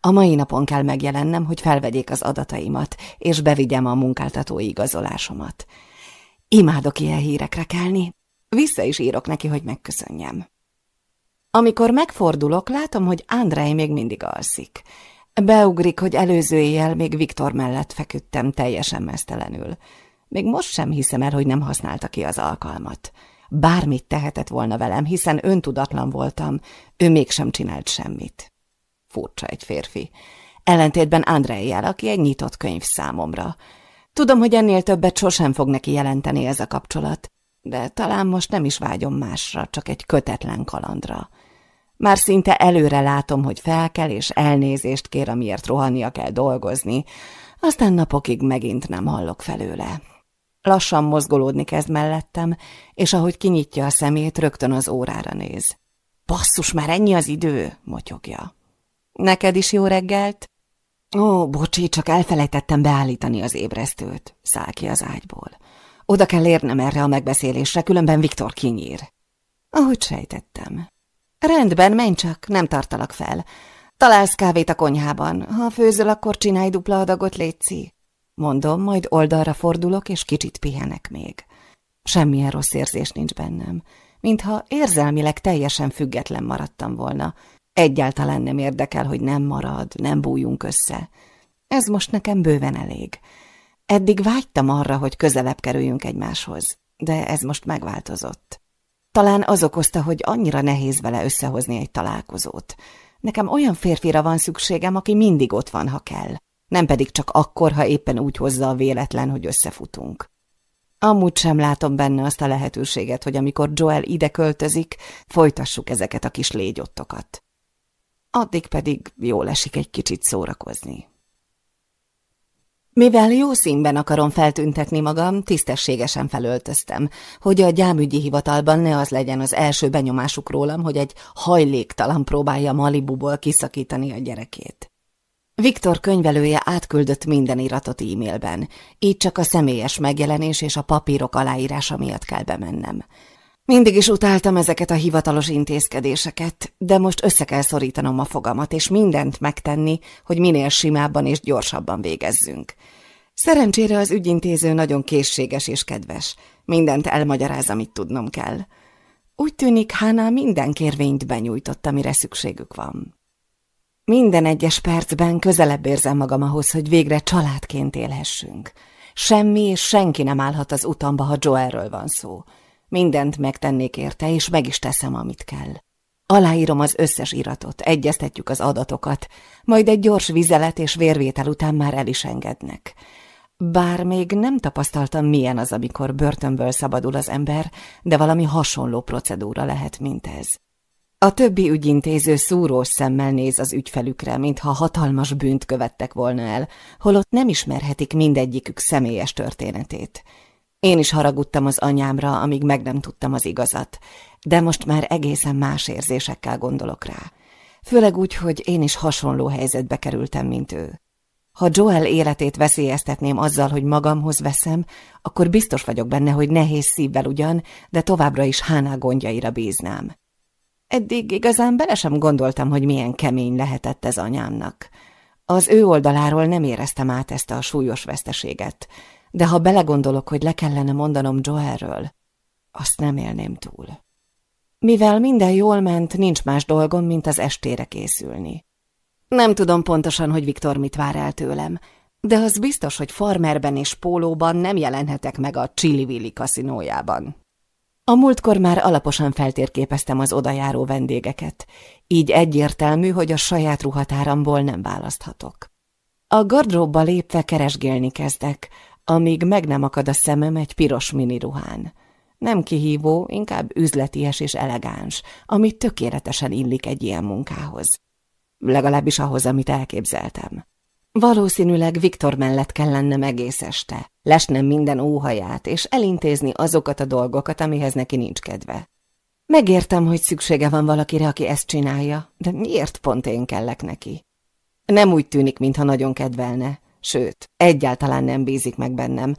A mai napon kell megjelennem, hogy felvegyék az adataimat, és bevigyem a munkáltatói igazolásomat. Imádok ilyen hírekre kelni. Vissza is írok neki, hogy megköszönjem. Amikor megfordulok, látom, hogy Andrei még mindig alszik. Beugrik, hogy előző éjjel még Viktor mellett feküdtem teljesen mesztelenül. Még most sem hiszem el, hogy nem használta ki az alkalmat. Bármit tehetett volna velem, hiszen öntudatlan voltam, ő mégsem csinált semmit. Furcsa egy férfi. Ellentétben Andrejjel, aki egy nyitott könyv számomra. Tudom, hogy ennél többet sosem fog neki jelenteni ez a kapcsolat, de talán most nem is vágyom másra, csak egy kötetlen kalandra. Már szinte előre látom, hogy fel kell és elnézést kér, amiért rohannia kell dolgozni, aztán napokig megint nem hallok felőle. Lassan mozgolódni kezd mellettem, és ahogy kinyitja a szemét, rögtön az órára néz. Basszus, már ennyi az idő, motyogja. Neked is jó reggelt? Ó, bocsi, csak elfelejtettem beállítani az ébresztőt, száll ki az ágyból. Oda kell érnem erre a megbeszélésre, különben Viktor kinyír. Ahogy sejtettem. Rendben, menj csak, nem tartalak fel. Találsz kávét a konyhában. Ha főzöl, akkor csinálj dupla adagot, létszi. Mondom, majd oldalra fordulok, és kicsit pihenek még. Semmilyen rossz érzés nincs bennem, mintha érzelmileg teljesen független maradtam volna. Egyáltalán nem érdekel, hogy nem marad, nem bújjunk össze. Ez most nekem bőven elég. Eddig vágytam arra, hogy közelebb kerüljünk egymáshoz, de ez most megváltozott. Talán az okozta, hogy annyira nehéz vele összehozni egy találkozót. Nekem olyan férfira van szükségem, aki mindig ott van, ha kell nem pedig csak akkor, ha éppen úgy hozza a véletlen, hogy összefutunk. Amúgy sem látom benne azt a lehetőséget, hogy amikor Joel ide költözik, folytassuk ezeket a kis légyottokat. Addig pedig jól esik egy kicsit szórakozni. Mivel jó színben akarom feltüntetni magam, tisztességesen felöltöztem, hogy a gyámügyi hivatalban ne az legyen az első benyomásuk rólam, hogy egy hajléktalan próbálja Malibuból kiszakítani a gyerekét. Viktor könyvelője átküldött minden iratot e-mailben, így csak a személyes megjelenés és a papírok aláírása miatt kell bemennem. Mindig is utáltam ezeket a hivatalos intézkedéseket, de most össze kell szorítanom a fogamat, és mindent megtenni, hogy minél simábban és gyorsabban végezzünk. Szerencsére az ügyintéző nagyon készséges és kedves, mindent elmagyaráz, amit tudnom kell. Úgy tűnik, Hána minden kérvényt benyújtott, amire szükségük van. Minden egyes percben közelebb érzem magam ahhoz, hogy végre családként élhessünk. Semmi és senki nem állhat az utamba, ha Joelről van szó. Mindent megtennék érte, és meg is teszem, amit kell. Aláírom az összes iratot, egyeztetjük az adatokat, majd egy gyors vizelet és vérvétel után már el is engednek. Bár még nem tapasztaltam, milyen az, amikor börtönből szabadul az ember, de valami hasonló procedúra lehet, mint ez. A többi ügyintéző szúrós szemmel néz az ügyfelükre, mintha hatalmas bűnt követtek volna el, holott nem ismerhetik mindegyikük személyes történetét. Én is haragudtam az anyámra, amíg meg nem tudtam az igazat, de most már egészen más érzésekkel gondolok rá. Főleg úgy, hogy én is hasonló helyzetbe kerültem, mint ő. Ha Joel életét veszélyeztetném azzal, hogy magamhoz veszem, akkor biztos vagyok benne, hogy nehéz szívvel ugyan, de továbbra is Háná gondjaira bíznám. Eddig igazán bele sem gondoltam, hogy milyen kemény lehetett ez anyámnak. Az ő oldaláról nem éreztem át ezt a súlyos veszteséget, de ha belegondolok, hogy le kellene mondanom Joelről, azt nem élném túl. Mivel minden jól ment, nincs más dolgom, mint az estére készülni. Nem tudom pontosan, hogy Viktor mit vár el tőlem, de az biztos, hogy farmerben és pólóban nem jelenhetek meg a Chili kaszinójában. A múltkor már alaposan feltérképeztem az odajáró vendégeket, így egyértelmű, hogy a saját ruhatáramból nem választhatok. A gardróbba lépve keresgélni kezdek, amíg meg nem akad a szemem egy piros miniruhán. Nem kihívó, inkább üzleties és elegáns, ami tökéletesen illik egy ilyen munkához. Legalábbis ahhoz, amit elképzeltem. Valószínűleg Viktor mellett kell lennem egész este, lesnem minden óhaját, és elintézni azokat a dolgokat, amihez neki nincs kedve. Megértem, hogy szüksége van valakire, aki ezt csinálja, de miért pont én kellek neki? Nem úgy tűnik, mintha nagyon kedvelne, sőt, egyáltalán nem bízik meg bennem.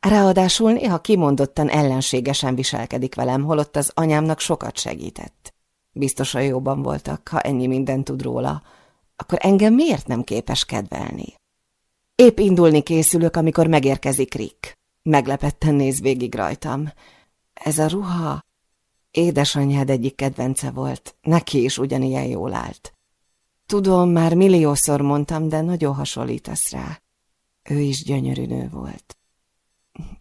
Ráadásul néha kimondottan ellenségesen viselkedik velem, holott az anyámnak sokat segített. Biztosan jóban voltak, ha ennyi mindent tud róla. Akkor engem miért nem képes kedvelni? Épp indulni készülök, amikor megérkezik Rick. Meglepetten néz végig rajtam. Ez a ruha édesanyád egyik kedvence volt, neki is ugyanilyen jól állt. Tudom, már milliószor mondtam, de nagyon hasonlítasz rá. Ő is gyönyörű nő volt.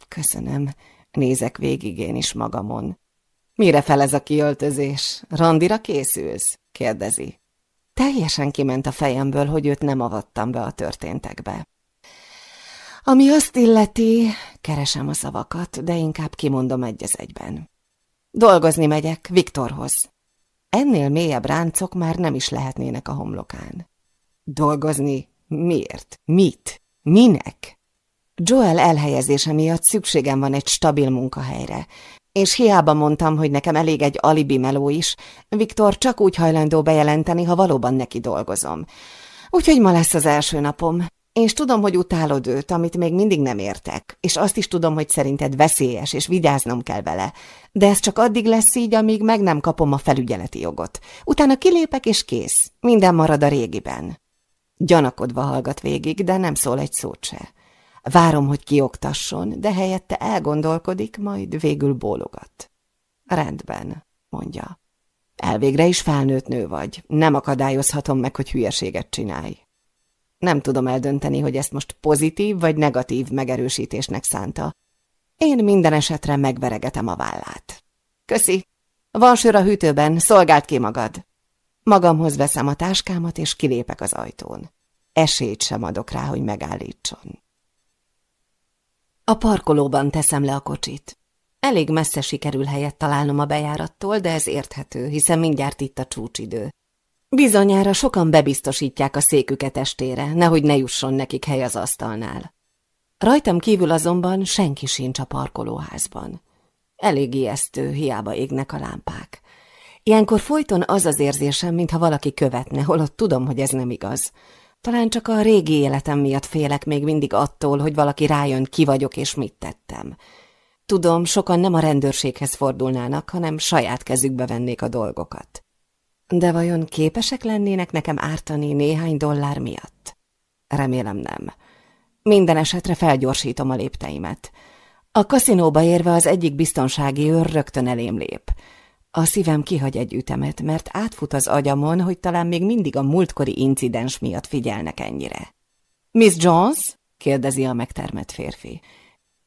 Köszönöm, nézek végig én is magamon. Mire fel ez a kiöltözés? Randira készülsz? kérdezi. Teljesen kiment a fejemből, hogy őt nem avattam be a történtekbe. Ami azt illeti, keresem a szavakat, de inkább kimondom egy az egyben. Dolgozni megyek, Viktorhoz. Ennél mélyebb ráncok már nem is lehetnének a homlokán. Dolgozni? Miért? Mit? Minek? Joel elhelyezése miatt szükségem van egy stabil munkahelyre, és hiába mondtam, hogy nekem elég egy alibi meló is, Viktor csak úgy hajlandó bejelenteni, ha valóban neki dolgozom. Úgyhogy ma lesz az első napom, és tudom, hogy utálod őt, amit még mindig nem értek, és azt is tudom, hogy szerinted veszélyes, és vigyáznom kell vele. De ez csak addig lesz így, amíg meg nem kapom a felügyeleti jogot. Utána kilépek, és kész. Minden marad a régiben. Gyanakodva hallgat végig, de nem szól egy szót se. Várom, hogy kioktasson, de helyette elgondolkodik, majd végül bólogat. Rendben, mondja. Elvégre is felnőtt nő vagy. Nem akadályozhatom meg, hogy hülyeséget csinálj. Nem tudom eldönteni, hogy ezt most pozitív vagy negatív megerősítésnek szánta. Én minden esetre megveregetem a vállát. Köszi. Van sör a hűtőben, szolgált ki magad. Magamhoz veszem a táskámat, és kilépek az ajtón. Esélyt sem adok rá, hogy megállítson. A parkolóban teszem le a kocsit. Elég messze sikerül helyet találnom a bejárattól, de ez érthető, hiszen mindjárt itt a csúcsidő. Bizonyára sokan bebiztosítják a széküket estére, nehogy ne jusson nekik hely az asztalnál. Rajtam kívül azonban senki sincs a parkolóházban. Elég ijesztő, hiába égnek a lámpák. Ilyenkor folyton az az érzésem, mintha valaki követne, holott tudom, hogy ez nem igaz. Talán csak a régi életem miatt félek még mindig attól, hogy valaki rájön, ki vagyok és mit tettem. Tudom, sokan nem a rendőrséghez fordulnának, hanem saját kezükbe vennék a dolgokat. De vajon képesek lennének nekem ártani néhány dollár miatt? Remélem nem. Minden esetre felgyorsítom a lépteimet. A kaszinóba érve az egyik biztonsági őr rögtön elém lép. A szívem kihagy egy ütemet, mert átfut az agyamon, hogy talán még mindig a múltkori incidens miatt figyelnek ennyire. Miss Jones? kérdezi a megtermett férfi.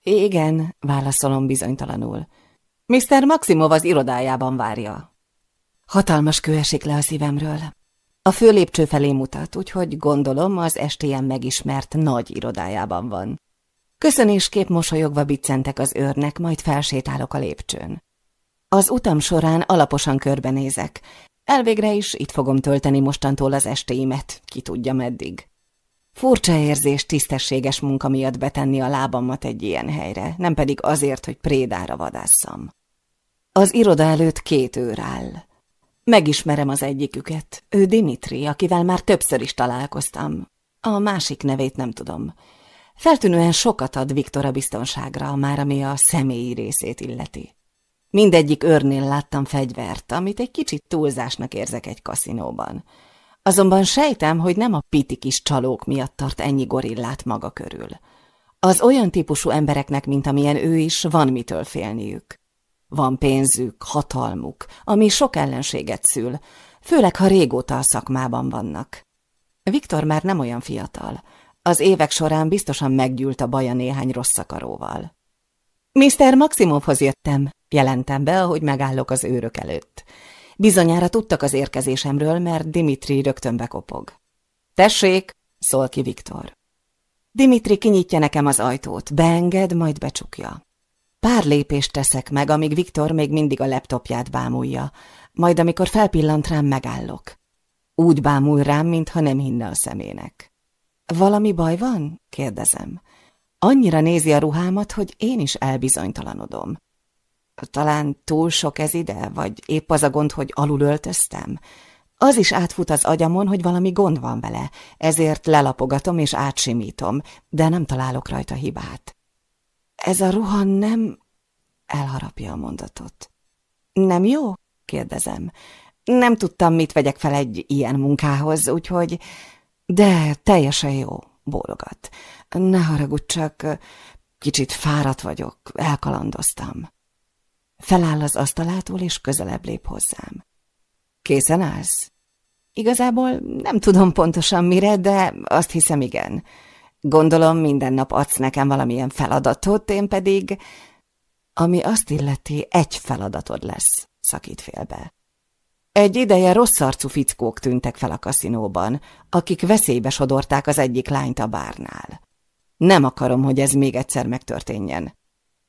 Igen, válaszolom bizonytalanul. Mr. Maximov az irodájában várja. Hatalmas kő esik le a szívemről. A fő lépcső felé mutat, úgyhogy gondolom az estélyen megismert nagy irodájában van. Köszönéskép mosolyogva biccentek az őrnek, majd felsétálok a lépcsőn. Az utam során alaposan körbenézek. Elvégre is itt fogom tölteni mostantól az estéimet, ki tudja meddig. Furcsa érzés tisztességes munka miatt betenni a lábamat egy ilyen helyre, nem pedig azért, hogy prédára vadásszam. Az iroda előtt két őr áll. Megismerem az egyiküket. Ő Dimitri, akivel már többször is találkoztam. A másik nevét nem tudom. Feltűnően sokat ad Viktora biztonságra, már ami a személyi részét illeti. Mindegyik őrnél láttam fegyvert, amit egy kicsit túlzásnak érzek egy kaszinóban. Azonban sejtem, hogy nem a piti kis csalók miatt tart ennyi gorillát maga körül. Az olyan típusú embereknek, mint amilyen ő is, van mitől félniük. Van pénzük, hatalmuk, ami sok ellenséget szül, főleg ha régóta a szakmában vannak. Viktor már nem olyan fiatal. Az évek során biztosan meggyűlt a baja néhány rossz. Mr. Maximovhoz jöttem, jelentem be, ahogy megállok az őrök előtt. Bizonyára tudtak az érkezésemről, mert Dimitri rögtön bekopog. Tessék, szól ki Viktor. Dimitri kinyitja nekem az ajtót, beenged, majd becsukja. Pár lépést teszek meg, amíg Viktor még mindig a laptopját bámulja, majd amikor felpillant rám, megállok. Úgy bámul rám, mintha nem hinne a szemének. Valami baj van? kérdezem. Annyira nézi a ruhámat, hogy én is elbizonytalanodom. Talán túl sok ez ide, vagy épp az a gond, hogy alul öltöztem? Az is átfut az agyamon, hogy valami gond van vele, ezért lelapogatom és átsimítom, de nem találok rajta hibát. Ez a ruha nem... Elharapja a mondatot. Nem jó? kérdezem. Nem tudtam, mit vegyek fel egy ilyen munkához, úgyhogy... De teljesen jó, bólogat. Ne haragudj, csak kicsit fáradt vagyok, elkalandoztam. Feláll az asztalától, és közelebb lép hozzám. Készen állsz? Igazából nem tudom pontosan mire, de azt hiszem igen. Gondolom minden nap adsz nekem valamilyen feladatot, én pedig... Ami azt illeti, egy feladatod lesz, szakít félbe. Egy ideje rossz arcú fickók tűntek fel a kaszinóban, akik veszélybe sodorták az egyik lányt a bárnál. Nem akarom, hogy ez még egyszer megtörténjen.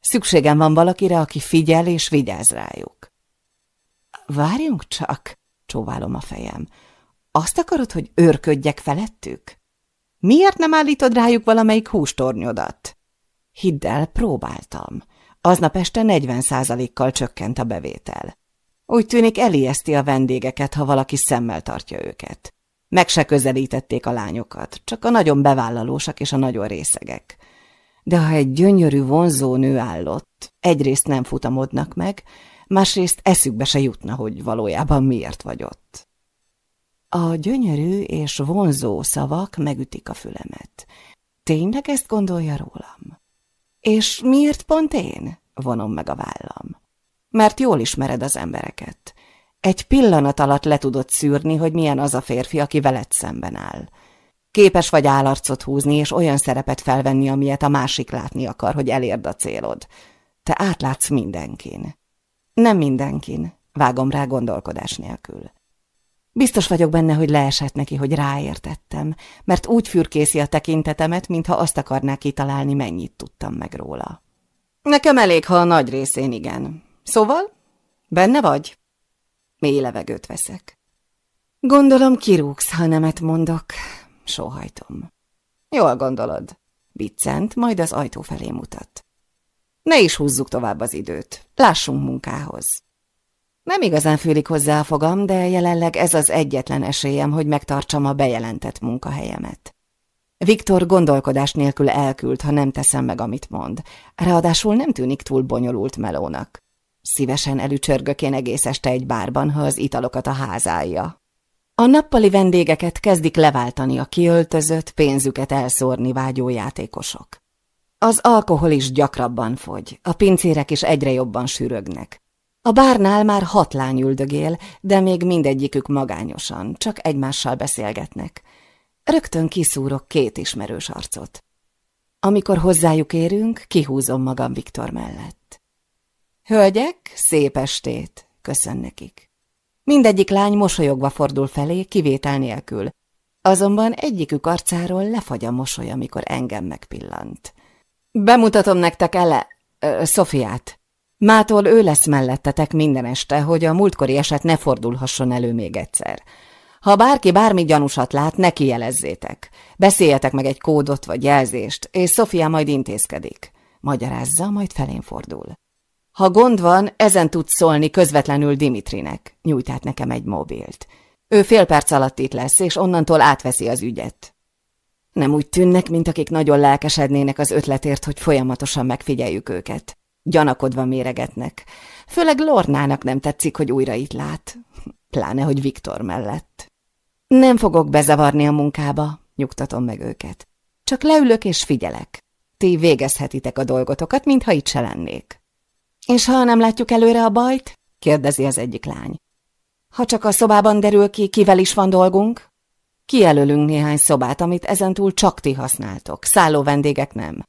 Szükségem van valakire, aki figyel és vigyáz rájuk. Várjunk csak, csóválom a fejem. Azt akarod, hogy őrködjek felettük? Miért nem állítod rájuk valamelyik hústornyodat? Hidd el, próbáltam. Aznap este 40 kal csökkent a bevétel. Úgy tűnik elijeszti a vendégeket, ha valaki szemmel tartja őket. Meg se közelítették a lányokat, csak a nagyon bevállalósak és a nagyon részegek de ha egy gyönyörű, vonzó nő állott, egyrészt nem futamodnak meg, másrészt eszükbe se jutna, hogy valójában miért vagy ott. A gyönyörű és vonzó szavak megütik a fülemet. Tényleg ezt gondolja rólam? És miért pont én? Vonom meg a vállam. Mert jól ismered az embereket. Egy pillanat alatt le tudod szűrni, hogy milyen az a férfi, aki veled szemben áll. Képes vagy állarcot húzni, és olyan szerepet felvenni, amilyet a másik látni akar, hogy elérd a célod. Te átlátsz mindenkin. Nem mindenkin, vágom rá gondolkodás nélkül. Biztos vagyok benne, hogy leesett neki, hogy ráértettem, mert úgy fürkészi a tekintetemet, mintha azt akarná kitalálni, mennyit tudtam meg róla. Nekem elég, ha a nagy részén igen. Szóval? Benne vagy? Mély levegőt veszek. Gondolom kirúgsz, ha nemet mondok sóhajtom. Jól gondolod. Biccent, majd az ajtó felé mutat. Ne is húzzuk tovább az időt. Lássunk munkához. Nem igazán fűlik hozzá a fogam, de jelenleg ez az egyetlen esélyem, hogy megtartsam a bejelentett munkahelyemet. Viktor gondolkodás nélkül elküld, ha nem teszem meg, amit mond. Ráadásul nem tűnik túl bonyolult melónak. Szívesen elücsörgök én egész este egy bárban, ha az italokat a házája. A nappali vendégeket kezdik leváltani a kiöltözött, pénzüket elszórni vágyó játékosok. Az alkohol is gyakrabban fogy, a pincérek is egyre jobban sűrögnek. A bárnál már hat lány üldögél, de még mindegyikük magányosan, csak egymással beszélgetnek. Rögtön kiszúrok két ismerős arcot. Amikor hozzájuk érünk, kihúzom magam Viktor mellett. Hölgyek, szép estét, köszön nekik. Mindegyik lány mosolyogva fordul felé, kivétel nélkül. Azonban egyikük arcáról lefagy a mosoly, amikor engem megpillant. Bemutatom nektek ele, Szofiát. Mától ő lesz mellettetek minden este, hogy a múltkori eset ne fordulhasson elő még egyszer. Ha bárki bármi gyanúsat lát, neki jelezzétek. Beszéljetek meg egy kódot vagy jelzést, és Sofia majd intézkedik. Magyarázza, majd felén fordul. Ha gond van, ezen tudsz szólni közvetlenül Dimitrinek. Nyújt át nekem egy mobilt. Ő fél perc alatt itt lesz, és onnantól átveszi az ügyet. Nem úgy tűnnek, mint akik nagyon lelkesednének az ötletért, hogy folyamatosan megfigyeljük őket. Gyanakodva méregetnek. Főleg Lornának nem tetszik, hogy újra itt lát. Pláne, hogy Viktor mellett. Nem fogok bezavarni a munkába, nyugtatom meg őket. Csak leülök és figyelek. Ti végezhetitek a dolgotokat, mintha itt se lennék. És ha nem látjuk előre a bajt? kérdezi az egyik lány. Ha csak a szobában derül ki, kivel is van dolgunk? Kijelölünk néhány szobát, amit ezentúl csak ti használtok, szálló vendégek nem.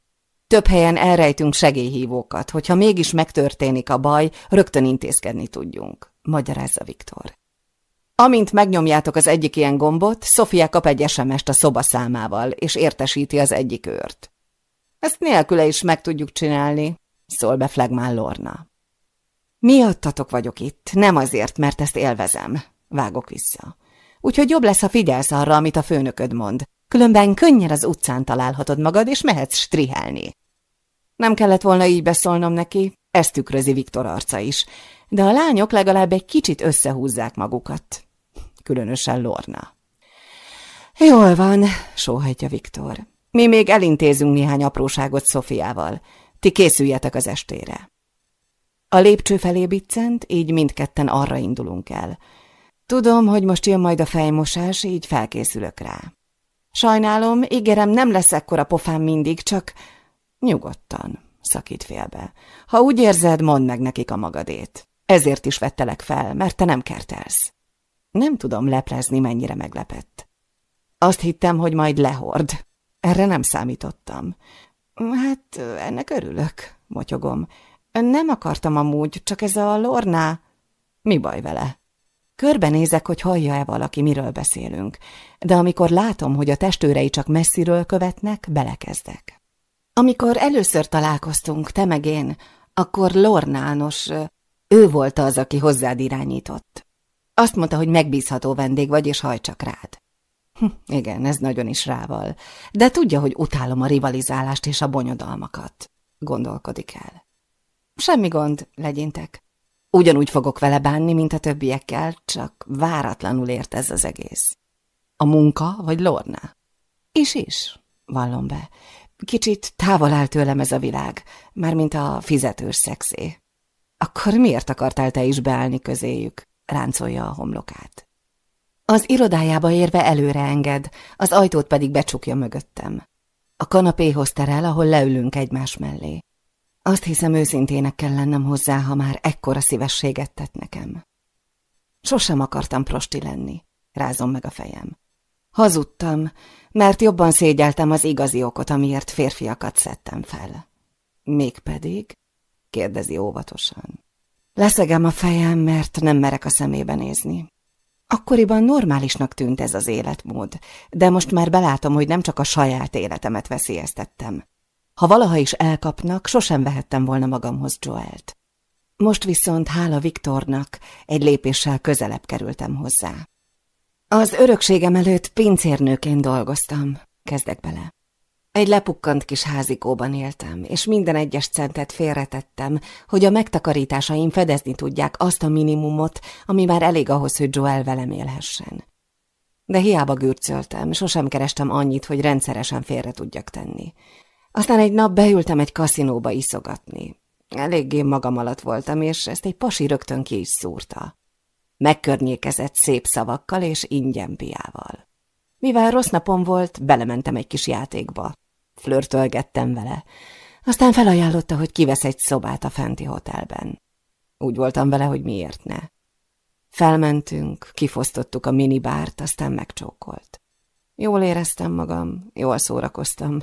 Több helyen elrejtünk segélyhívókat, hogyha mégis megtörténik a baj, rögtön intézkedni tudjunk, magyarázza Viktor. Amint megnyomjátok az egyik ilyen gombot, Sofia kap egy SMS-t a szoba számával, és értesíti az egyik őrt. Ezt nélküle is meg tudjuk csinálni, szól be Flegmán Lorna. Miattatok vagyok itt, nem azért, mert ezt élvezem, vágok vissza. Úgyhogy jobb lesz, ha figyelsz arra, amit a főnököd mond. Különben könnyen az utcán találhatod magad, és mehetsz strihelni. Nem kellett volna így beszólnom neki, ezt tükrözi Viktor arca is, de a lányok legalább egy kicsit összehúzzák magukat. Különösen Lorna. Jól van, sóhajtja Viktor. Mi még elintézünk néhány apróságot Szofiával. Ti készüljetek az estére. A lépcső felé biccent, így mindketten arra indulunk el. Tudom, hogy most jön majd a fejmosás, így felkészülök rá. Sajnálom, ígérem, nem lesz ekkora pofám mindig, csak nyugodtan, szakít félbe. Ha úgy érzed, mondd meg nekik a magadét. Ezért is vettelek fel, mert te nem kertelsz. Nem tudom leplezni, mennyire meglepett. Azt hittem, hogy majd lehord. Erre nem számítottam. Hát, ennek örülök, motyogom. Nem akartam amúgy, csak ez a Lorná... Mi baj vele? Körbenézek, hogy hallja-e valaki, miről beszélünk, de amikor látom, hogy a testőrei csak messziről követnek, belekezdek. Amikor először találkoztunk, te meg én, akkor Lornános, ő volt az, aki hozzád irányított. Azt mondta, hogy megbízható vendég vagy, és hajtsak rád. Hm, igen, ez nagyon is rával. De tudja, hogy utálom a rivalizálást és a bonyodalmakat. Gondolkodik el. Semmi gond, legyintek. Ugyanúgy fogok vele bánni, mint a többiekkel, csak váratlanul ért ez az egész. A munka vagy Lorna? Is is, vallom be. Kicsit távol áll tőlem ez a világ, mármint a fizetős szexé. Akkor miért akartál te is beállni közéjük? ráncolja a homlokát. Az irodájába érve előre enged, az ajtót pedig becsukja mögöttem. A kanapéhoz terel, ahol leülünk egymás mellé. Azt hiszem őszintének kell lennem hozzá, ha már ekkora szívességet tett nekem. Sosem akartam prosti lenni, rázom meg a fejem. Hazudtam, mert jobban szégyeltem az igazi okot, amiért férfiakat szedtem fel. Mégpedig? kérdezi óvatosan. Leszegem a fejem, mert nem merek a szemébe nézni. Akkoriban normálisnak tűnt ez az életmód, de most már belátom, hogy nem csak a saját életemet veszélyeztettem. Ha valaha is elkapnak, sosem vehettem volna magamhoz Joelt. Most viszont hála Viktornak egy lépéssel közelebb kerültem hozzá. Az örökségem előtt pincérnőként dolgoztam, kezdek bele. Egy lepukkant kis házikóban éltem, és minden egyes centet félretettem, hogy a megtakarításaim fedezni tudják azt a minimumot, ami már elég ahhoz, hogy Joel velem élhessen. De hiába gürcöltem, sosem kerestem annyit, hogy rendszeresen félre tudjak tenni. Aztán egy nap beültem egy kaszinóba iszogatni. Eléggé magam alatt voltam, és ezt egy pasi rögtön ki is szúrta. Megkörnyékezett szép szavakkal és ingyen piával. Mivel rossz napom volt, belementem egy kis játékba. Flörtölgettem vele. Aztán felajánlotta, hogy kivesz egy szobát a fenti hotelben. Úgy voltam vele, hogy miért ne. Felmentünk, kifosztottuk a minibárt, aztán megcsókolt. Jól éreztem magam, jól szórakoztam,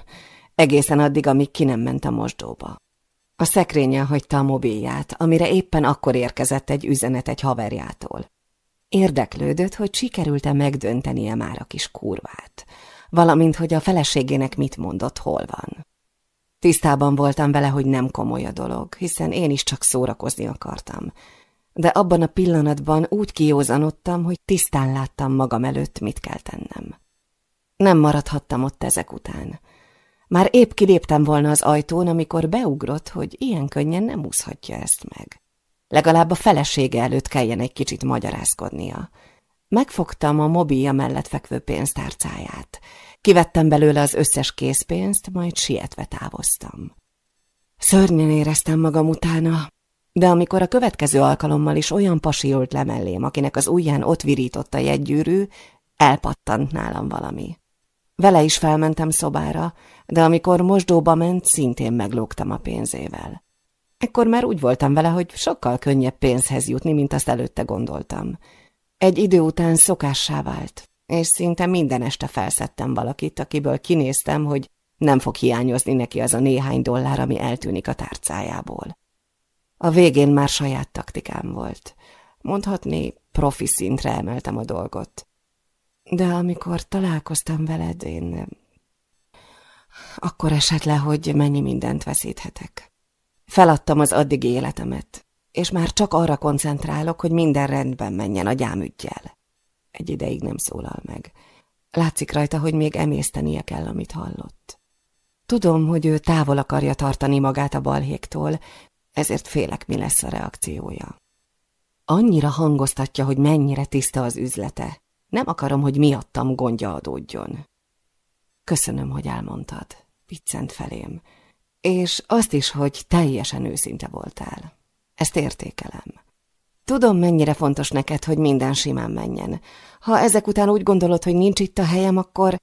egészen addig, amíg ki nem ment a mosdóba. A szekrényen hagyta a mobilját, amire éppen akkor érkezett egy üzenet egy haverjától. Érdeklődött, hogy sikerült-e megdöntenie már a kis kurvát, valamint, hogy a feleségének mit mondott, hol van. Tisztában voltam vele, hogy nem komoly a dolog, hiszen én is csak szórakozni akartam. De abban a pillanatban úgy kiózanodtam, hogy tisztán láttam magam előtt, mit kell tennem. Nem maradhattam ott ezek után. Már épp kiléptem volna az ajtón, amikor beugrott, hogy ilyen könnyen nem úszhatja ezt meg. Legalább a felesége előtt kelljen egy kicsit magyarázkodnia. Megfogtam a mobilja mellett fekvő pénztárcáját. Kivettem belőle az összes készpénzt, majd sietve távoztam. Szörnyen éreztem magam utána, de amikor a következő alkalommal is olyan pasi ült akinek az ujján ott virított a jegygyűrű, elpattant nálam valami. Vele is felmentem szobára, de amikor mosdóba ment, szintén meglógtam a pénzével. Ekkor már úgy voltam vele, hogy sokkal könnyebb pénzhez jutni, mint azt előtte gondoltam. Egy idő után szokássá vált, és szinte minden este felszettem valakit, akiből kinéztem, hogy nem fog hiányozni neki az a néhány dollár, ami eltűnik a tárcájából. A végén már saját taktikám volt. Mondhatni, profi szintre emeltem a dolgot. De amikor találkoztam veled, én... Akkor esett le, hogy mennyi mindent veszíthetek. Feladtam az addigi életemet, és már csak arra koncentrálok, hogy minden rendben menjen a gyámügyjel. Egy ideig nem szólal meg. Látszik rajta, hogy még emésztenie kell, amit hallott. Tudom, hogy ő távol akarja tartani magát a balhéktól, ezért félek, mi lesz a reakciója. Annyira hangoztatja, hogy mennyire tiszta az üzlete. Nem akarom, hogy miattam gondja adódjon. Köszönöm, hogy elmondtad. Viccent felém. És azt is, hogy teljesen őszinte voltál. Ezt értékelem. Tudom, mennyire fontos neked, hogy minden simán menjen. Ha ezek után úgy gondolod, hogy nincs itt a helyem, akkor...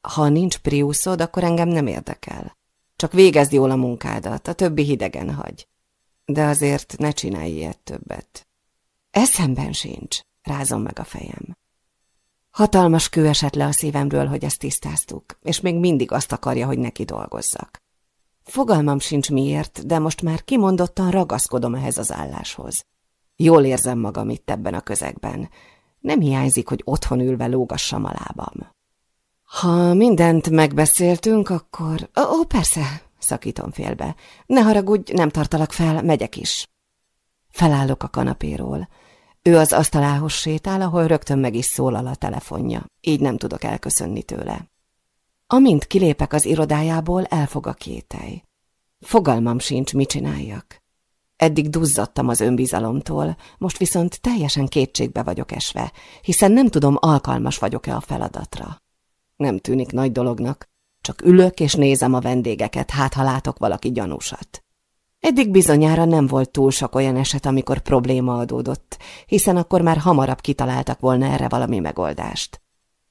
Ha nincs priuszod, akkor engem nem érdekel. Csak végezd jól a munkádat, a többi hidegen hagy. De azért ne csinálj ilyet többet. Eszemben sincs, rázom meg a fejem. Hatalmas kő esett le a szívemről, hogy ezt tisztáztuk, és még mindig azt akarja, hogy neki dolgozzak. Fogalmam sincs miért, de most már kimondottan ragaszkodom ehhez az álláshoz. Jól érzem magam itt ebben a közegben. Nem hiányzik, hogy otthon ülve lógassam a lábam. Ha mindent megbeszéltünk, akkor... Ó, persze, szakítom félbe. Ne haragudj, nem tartalak fel, megyek is. Felállok a kanapéról. Ő az asztalához sétál, ahol rögtön meg is szólal a telefonja, így nem tudok elköszönni tőle. Amint kilépek az irodájából, elfog a kételj. Fogalmam sincs, mit csináljak. Eddig duzzadtam az önbizalomtól, most viszont teljesen kétségbe vagyok esve, hiszen nem tudom, alkalmas vagyok-e a feladatra. Nem tűnik nagy dolognak, csak ülök és nézem a vendégeket, hát ha látok valaki gyanúsat. Eddig bizonyára nem volt túl sok olyan eset, amikor probléma adódott, hiszen akkor már hamarabb kitaláltak volna erre valami megoldást.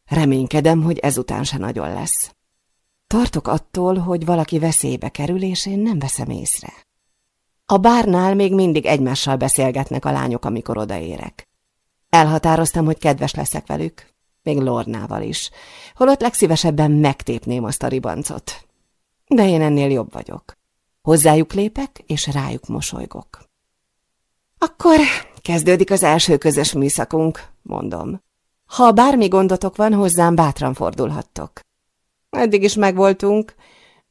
Reménykedem, hogy ezután se nagyon lesz. Tartok attól, hogy valaki veszélybe kerül, és én nem veszem észre. A bárnál még mindig egymással beszélgetnek a lányok, amikor odaérek. Elhatároztam, hogy kedves leszek velük, még Lornával is, holott legszívesebben megtépném azt a ribancot. De én ennél jobb vagyok. Hozzájuk lépek, és rájuk mosolygok. Akkor kezdődik az első közös műszakunk, mondom. Ha bármi gondotok van, hozzám bátran fordulhattok. Eddig is megvoltunk,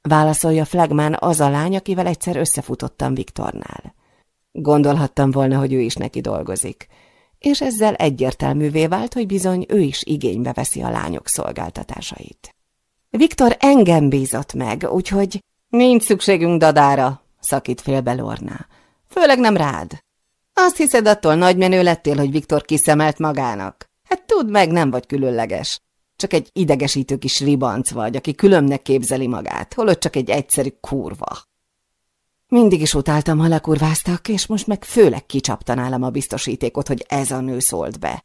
válaszolja Flagman az a lány, akivel egyszer összefutottam Viktornál. Gondolhattam volna, hogy ő is neki dolgozik, és ezzel egyértelművé vált, hogy bizony ő is igénybe veszi a lányok szolgáltatásait. Viktor engem bízott meg, úgyhogy nincs szükségünk dadára, szakít félbe Lorna. Főleg nem rád. Azt hiszed, attól nagy menő lettél, hogy Viktor kiszemelt magának? Hát tudd meg, nem vagy különleges. Csak egy idegesítő kis ribanc vagy, aki különnek képzeli magát, holott csak egy egyszerű kurva. Mindig is utáltam, ha lekurváztak, és most meg főleg kicsapta nálam a biztosítékot, hogy ez a nő szólt be.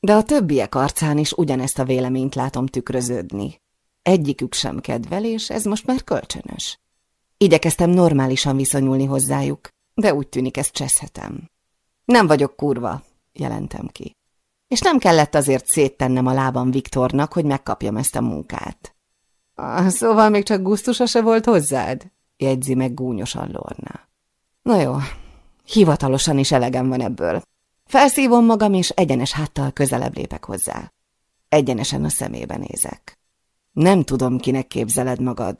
De a többiek arcán is ugyanezt a véleményt látom tükröződni. Egyikük sem kedvel, és ez most már kölcsönös. Igyekeztem normálisan viszonyulni hozzájuk, de úgy tűnik ezt cseszhetem. Nem vagyok kurva, jelentem ki és nem kellett azért széttennem a lábam Viktornak, hogy megkapjam ezt a munkát. Ah, szóval még csak gusztusa se volt hozzád? jegyzi meg gúnyosan Lorna. Na jó, hivatalosan is elegem van ebből. Felszívom magam, és egyenes háttal közelebb lépek hozzá. Egyenesen a szemébe nézek. Nem tudom, kinek képzeled magad,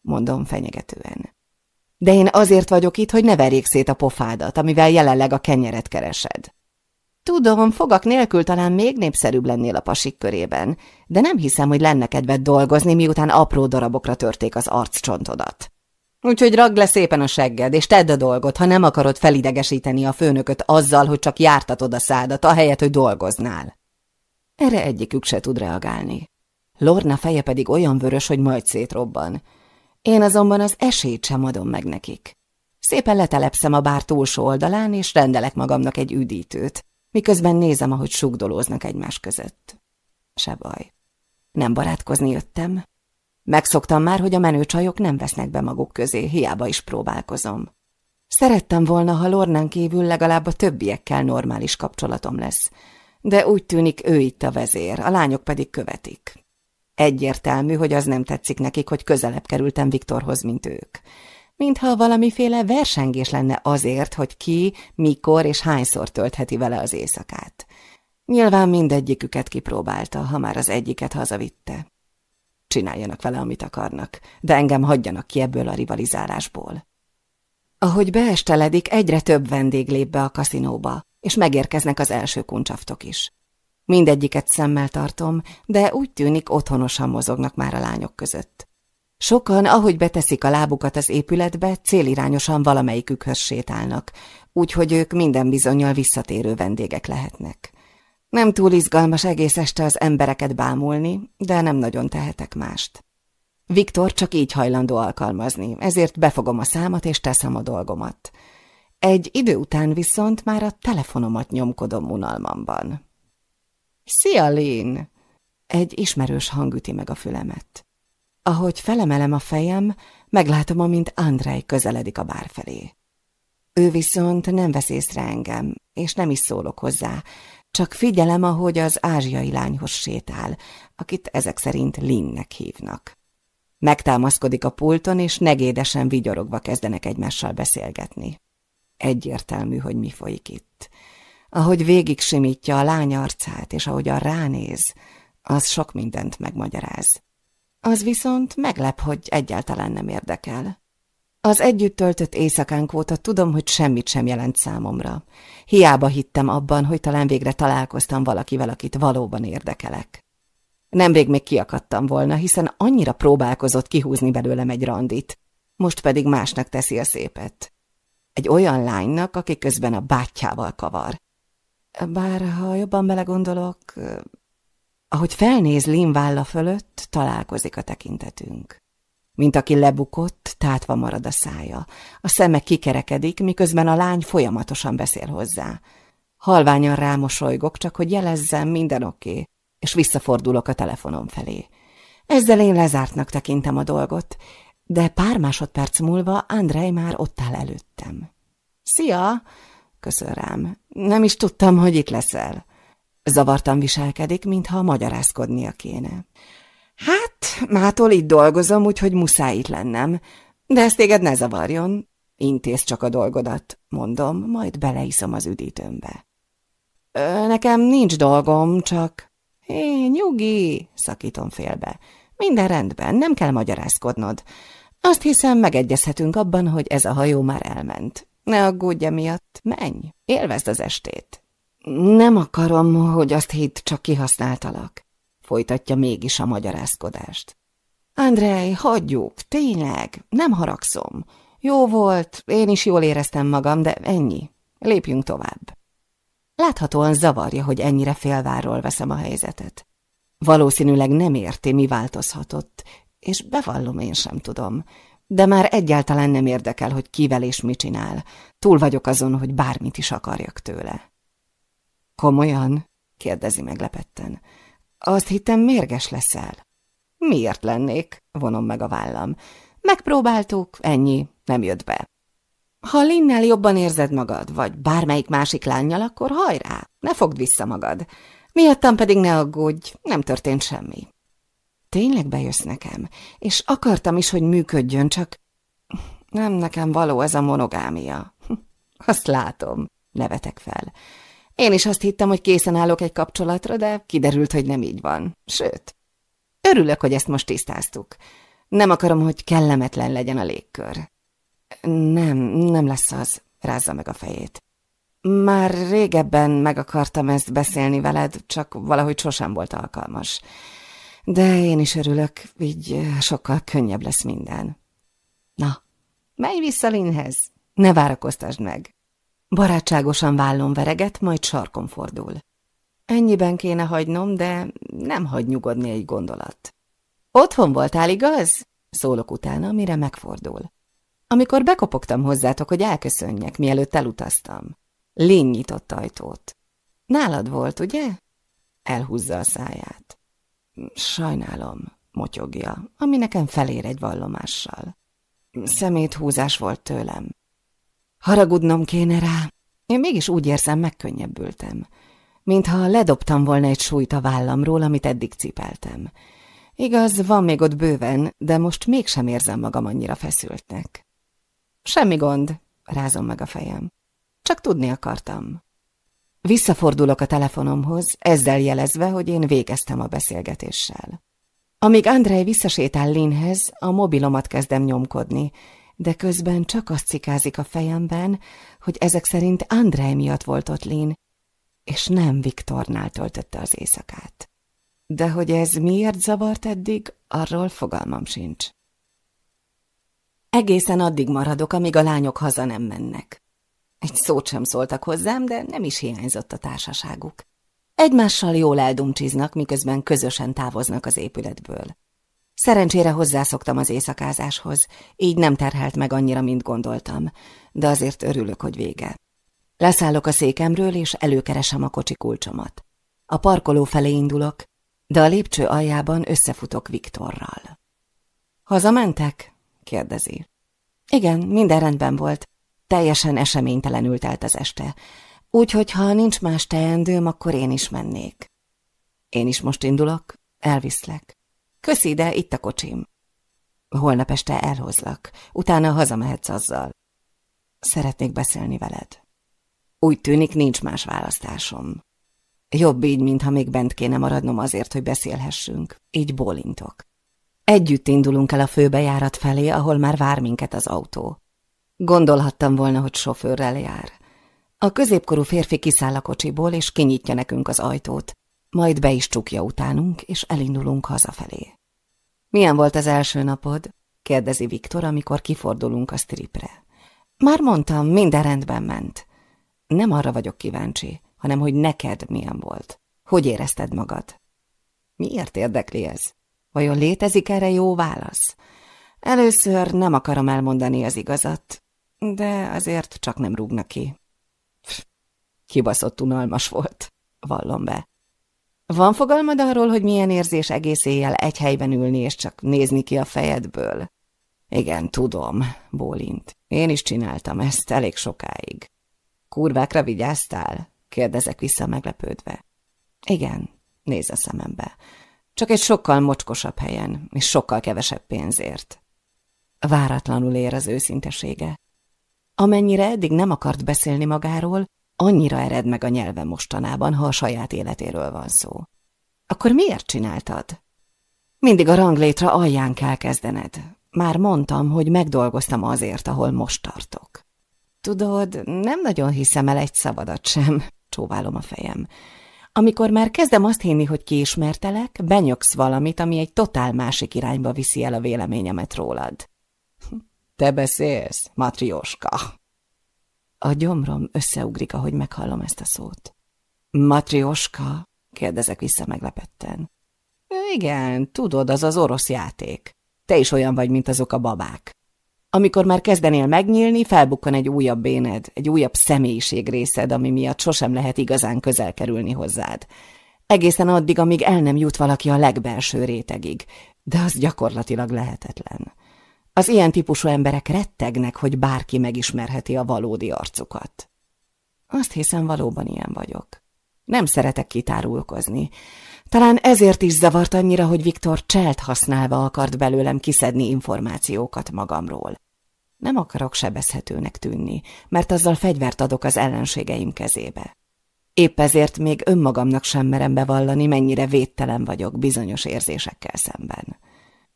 mondom fenyegetően. De én azért vagyok itt, hogy ne verjék szét a pofádat, amivel jelenleg a kenyeret keresed. Tudom, fogak nélkül talán még népszerűbb lennél a pasik körében, de nem hiszem, hogy lenne kedved dolgozni, miután apró darabokra törték az arccsontodat. Úgyhogy ragd le szépen a segged, és tedd a dolgot, ha nem akarod felidegesíteni a főnököt azzal, hogy csak jártatod a szádat, ahelyett, hogy dolgoznál. Erre egyikük se tud reagálni. Lorna feje pedig olyan vörös, hogy majd szétrobban. Én azonban az esélyt sem adom meg nekik. Szépen letelepszem a bár túlsó oldalán, és rendelek magamnak egy üdítőt, miközben nézem, ahogy sugdolóznak egymás között. Se baj. Nem barátkozni jöttem. Megszoktam már, hogy a menő csajok nem vesznek be maguk közé, hiába is próbálkozom. Szerettem volna, ha Lornán kívül legalább a többiekkel normális kapcsolatom lesz, de úgy tűnik ő itt a vezér, a lányok pedig követik. Egyértelmű, hogy az nem tetszik nekik, hogy közelebb kerültem Viktorhoz, mint ők. Mintha valamiféle versengés lenne azért, hogy ki, mikor és hányszor töltheti vele az éjszakát. Nyilván mindegyiküket kipróbálta, ha már az egyiket hazavitte. Csináljanak vele, amit akarnak, de engem hagyjanak ki ebből a rivalizálásból. Ahogy beesteledik, egyre több vendég lép be a kaszinóba, és megérkeznek az első kuncsaftok is. Mindegyiket szemmel tartom, de úgy tűnik otthonosan mozognak már a lányok között. Sokan, ahogy beteszik a lábukat az épületbe, célirányosan valamelyikükhöz sétálnak, úgyhogy ők minden bizonyal visszatérő vendégek lehetnek. Nem túl izgalmas egész este az embereket bámulni, de nem nagyon tehetek mást. Viktor csak így hajlandó alkalmazni, ezért befogom a számat és teszem a dolgomat. Egy idő után viszont már a telefonomat nyomkodom unalmamban. Szia, Lén! Egy ismerős hang üti meg a fülemet. Ahogy felemelem a fejem, meglátom, amint Andrei közeledik a bár felé. Ő viszont nem vesz észre engem, és nem is szólok hozzá, csak figyelem, ahogy az ázsiai lányhoz sétál, akit ezek szerint Linnek hívnak. Megtámaszkodik a pulton, és negédesen vigyorogva kezdenek egymással beszélgetni. Egyértelmű, hogy mi folyik itt. Ahogy végig simítja a lány arcát, és ahogyan ránéz, az sok mindent megmagyaráz. Az viszont meglep, hogy egyáltalán nem érdekel. Az együtt töltött éjszakánk óta tudom, hogy semmit sem jelent számomra. Hiába hittem abban, hogy talán végre találkoztam valakivel, akit valóban érdekelek. Nemrég még kiakadtam volna, hiszen annyira próbálkozott kihúzni belőlem egy randit, most pedig másnak teszi a szépet. Egy olyan lánynak, aki közben a bátyjával kavar. Bár, ha jobban belegondolok, ahogy felnéz Lin válla fölött, találkozik a tekintetünk. Mint aki lebukott, tátva marad a szája. A szeme kikerekedik, miközben a lány folyamatosan beszél hozzá. Halványan rámosolygok, csak hogy jelezzem, minden oké, okay, és visszafordulok a telefonom felé. Ezzel én lezártnak tekintem a dolgot, de pár másodperc múlva Andrei már ott áll előttem. Szia! Köszön rám. Nem is tudtam, hogy itt leszel. Zavartan viselkedik, mintha magyarázkodnia kéne. Hát, mától itt dolgozom, úgyhogy muszáj itt lennem. De ezt téged ne zavarjon. Intéz csak a dolgodat, mondom, majd beleiszom az üdítőmbe. Nekem nincs dolgom, csak... Hé, nyugi, szakítom félbe. Minden rendben, nem kell magyarázkodnod. Azt hiszem, megegyezhetünk abban, hogy ez a hajó már elment. Ne aggódj miatt, menj, élvezd az estét. Nem akarom, hogy azt hidd, csak kihasználtalak. Folytatja mégis a magyarázkodást. Andrej, hagyjuk, tényleg, nem haragszom. Jó volt, én is jól éreztem magam, de ennyi. Lépjünk tovább. Láthatóan zavarja, hogy ennyire félvárról veszem a helyzetet. Valószínűleg nem érti, mi változhatott, és bevallom, én sem tudom. De már egyáltalán nem érdekel, hogy kivel és mit csinál. Túl vagyok azon, hogy bármit is akarjak tőle. Komolyan? kérdezi meglepetten. Azt hittem, mérges leszel. Miért lennék? vonom meg a vállam. Megpróbáltuk, ennyi, nem jött be. Ha Linnel jobban érzed magad, vagy bármelyik másik lányjal, akkor hajrá, ne fogd vissza magad. Miattam pedig ne aggódj, nem történt semmi. Tényleg bejössz nekem, és akartam is, hogy működjön, csak nem nekem való ez a monogámia. Azt látom, nevetek fel. Én is azt hittem, hogy készen állok egy kapcsolatra, de kiderült, hogy nem így van. Sőt, örülök, hogy ezt most tisztáztuk. Nem akarom, hogy kellemetlen legyen a légkör. Nem, nem lesz az, rázza meg a fejét. Már régebben meg akartam ezt beszélni veled, csak valahogy sosem volt alkalmas. De én is örülök, így sokkal könnyebb lesz minden. Na, menj vissza Linhez, ne várakoztasd meg. Barátságosan vállon vereget, majd sarkon fordul. Ennyiben kéne hagynom, de nem hagy nyugodni egy gondolat. Otthon voltál, igaz? Szólok utána, mire megfordul. Amikor bekopogtam hozzátok, hogy elköszönjek, mielőtt elutaztam. Lény nyitott ajtót. Nálad volt, ugye? Elhúzza a száját. Sajnálom, motyogja, ami nekem felér egy vallomással. Szemét húzás volt tőlem. Haragudnom kéne rá. Én mégis úgy érzem, megkönnyebbültem. Mintha ledobtam volna egy súlyt a vállamról, amit eddig cipeltem. Igaz, van még ott bőven, de most mégsem érzem magam annyira feszültnek. Semmi gond, rázom meg a fejem. Csak tudni akartam. Visszafordulok a telefonomhoz, ezzel jelezve, hogy én végeztem a beszélgetéssel. Amíg Andrei visszasétál Linhez, a mobilomat kezdem nyomkodni, de közben csak azt cikázik a fejemben, hogy ezek szerint Andrei miatt volt ott Lin, és nem Viktornál töltötte az éjszakát. De hogy ez miért zavart eddig, arról fogalmam sincs. Egészen addig maradok, amíg a lányok haza nem mennek. Egy szót sem szóltak hozzám, de nem is hiányzott a társaságuk. Egymással jól eldumcsiznak, miközben közösen távoznak az épületből. Szerencsére hozzászoktam az éjszakázáshoz, így nem terhelt meg annyira, mint gondoltam, de azért örülök, hogy vége. Leszállok a székemről, és előkeresem a kocsi kulcsomat. A parkoló felé indulok, de a lépcső aljában összefutok Viktorral. Hazamentek? kérdezi. Igen, minden rendben volt. Teljesen eseménytelenül telt az este. Úgyhogy ha nincs más teendőm, akkor én is mennék. Én is most indulok, elviszlek. Köszi, de itt a kocsim. Holnap este elhozlak, utána hazamehetsz azzal. Szeretnék beszélni veled. Úgy tűnik, nincs más választásom. Jobb így, mintha még bent kéne maradnom azért, hogy beszélhessünk. Így bólintok. Együtt indulunk el a főbejárat felé, ahol már vár minket az autó. Gondolhattam volna, hogy sofőrrel jár. A középkorú férfi kiszáll a kocsiból, és kinyitja nekünk az ajtót, majd be is csukja utánunk, és elindulunk hazafelé. Milyen volt az első napod? kérdezi Viktor, amikor kifordulunk a stripre. Már mondtam, minden rendben ment. Nem arra vagyok kíváncsi, hanem hogy neked milyen volt. Hogy érezted magad? Miért érdekli ez? Vajon létezik erre jó válasz? Először nem akarom elmondani az igazat, de azért csak nem rúgnak ki. kibaszott unalmas volt, vallom be. Van fogalmad arról, hogy milyen érzés egész éjjel egy helyben ülni és csak nézni ki a fejedből? Igen, tudom, bólint. Én is csináltam ezt elég sokáig. Kurvákra vigyáztál? Kérdezek vissza meglepődve. Igen, néz a szemembe. Csak egy sokkal mocskosabb helyen, és sokkal kevesebb pénzért. Váratlanul ér az őszintesége. Amennyire eddig nem akart beszélni magáról, annyira ered meg a nyelve mostanában, ha a saját életéről van szó. Akkor miért csináltad? Mindig a ranglétra alján kell kezdened. Már mondtam, hogy megdolgoztam azért, ahol most tartok. Tudod, nem nagyon hiszem el egy szabadat sem, (laughs) csóválom a fejem. Amikor már kezdem azt hinni, hogy kiismertelek, benyöksz valamit, ami egy totál másik irányba viszi el a véleményemet rólad. (laughs) Te beszélsz, matrioska. A gyomrom összeugrik, ahogy meghallom ezt a szót. Matrioska? kérdezek vissza meglepetten. Igen, tudod, az az orosz játék. Te is olyan vagy, mint azok a babák. Amikor már kezdenél megnyílni, felbukkan egy újabb béned, egy újabb személyiség részed, ami miatt sosem lehet igazán közel kerülni hozzád. Egészen addig, amíg el nem jut valaki a legbelső rétegig, de az gyakorlatilag lehetetlen. Az ilyen típusú emberek rettegnek, hogy bárki megismerheti a valódi arcukat. Azt hiszem, valóban ilyen vagyok. Nem szeretek kitárulkozni. Talán ezért is zavart annyira, hogy Viktor cselt használva akart belőlem kiszedni információkat magamról. Nem akarok sebezhetőnek tűnni, mert azzal fegyvert adok az ellenségeim kezébe. Épp ezért még önmagamnak sem merem bevallani, mennyire védtelen vagyok bizonyos érzésekkel szemben.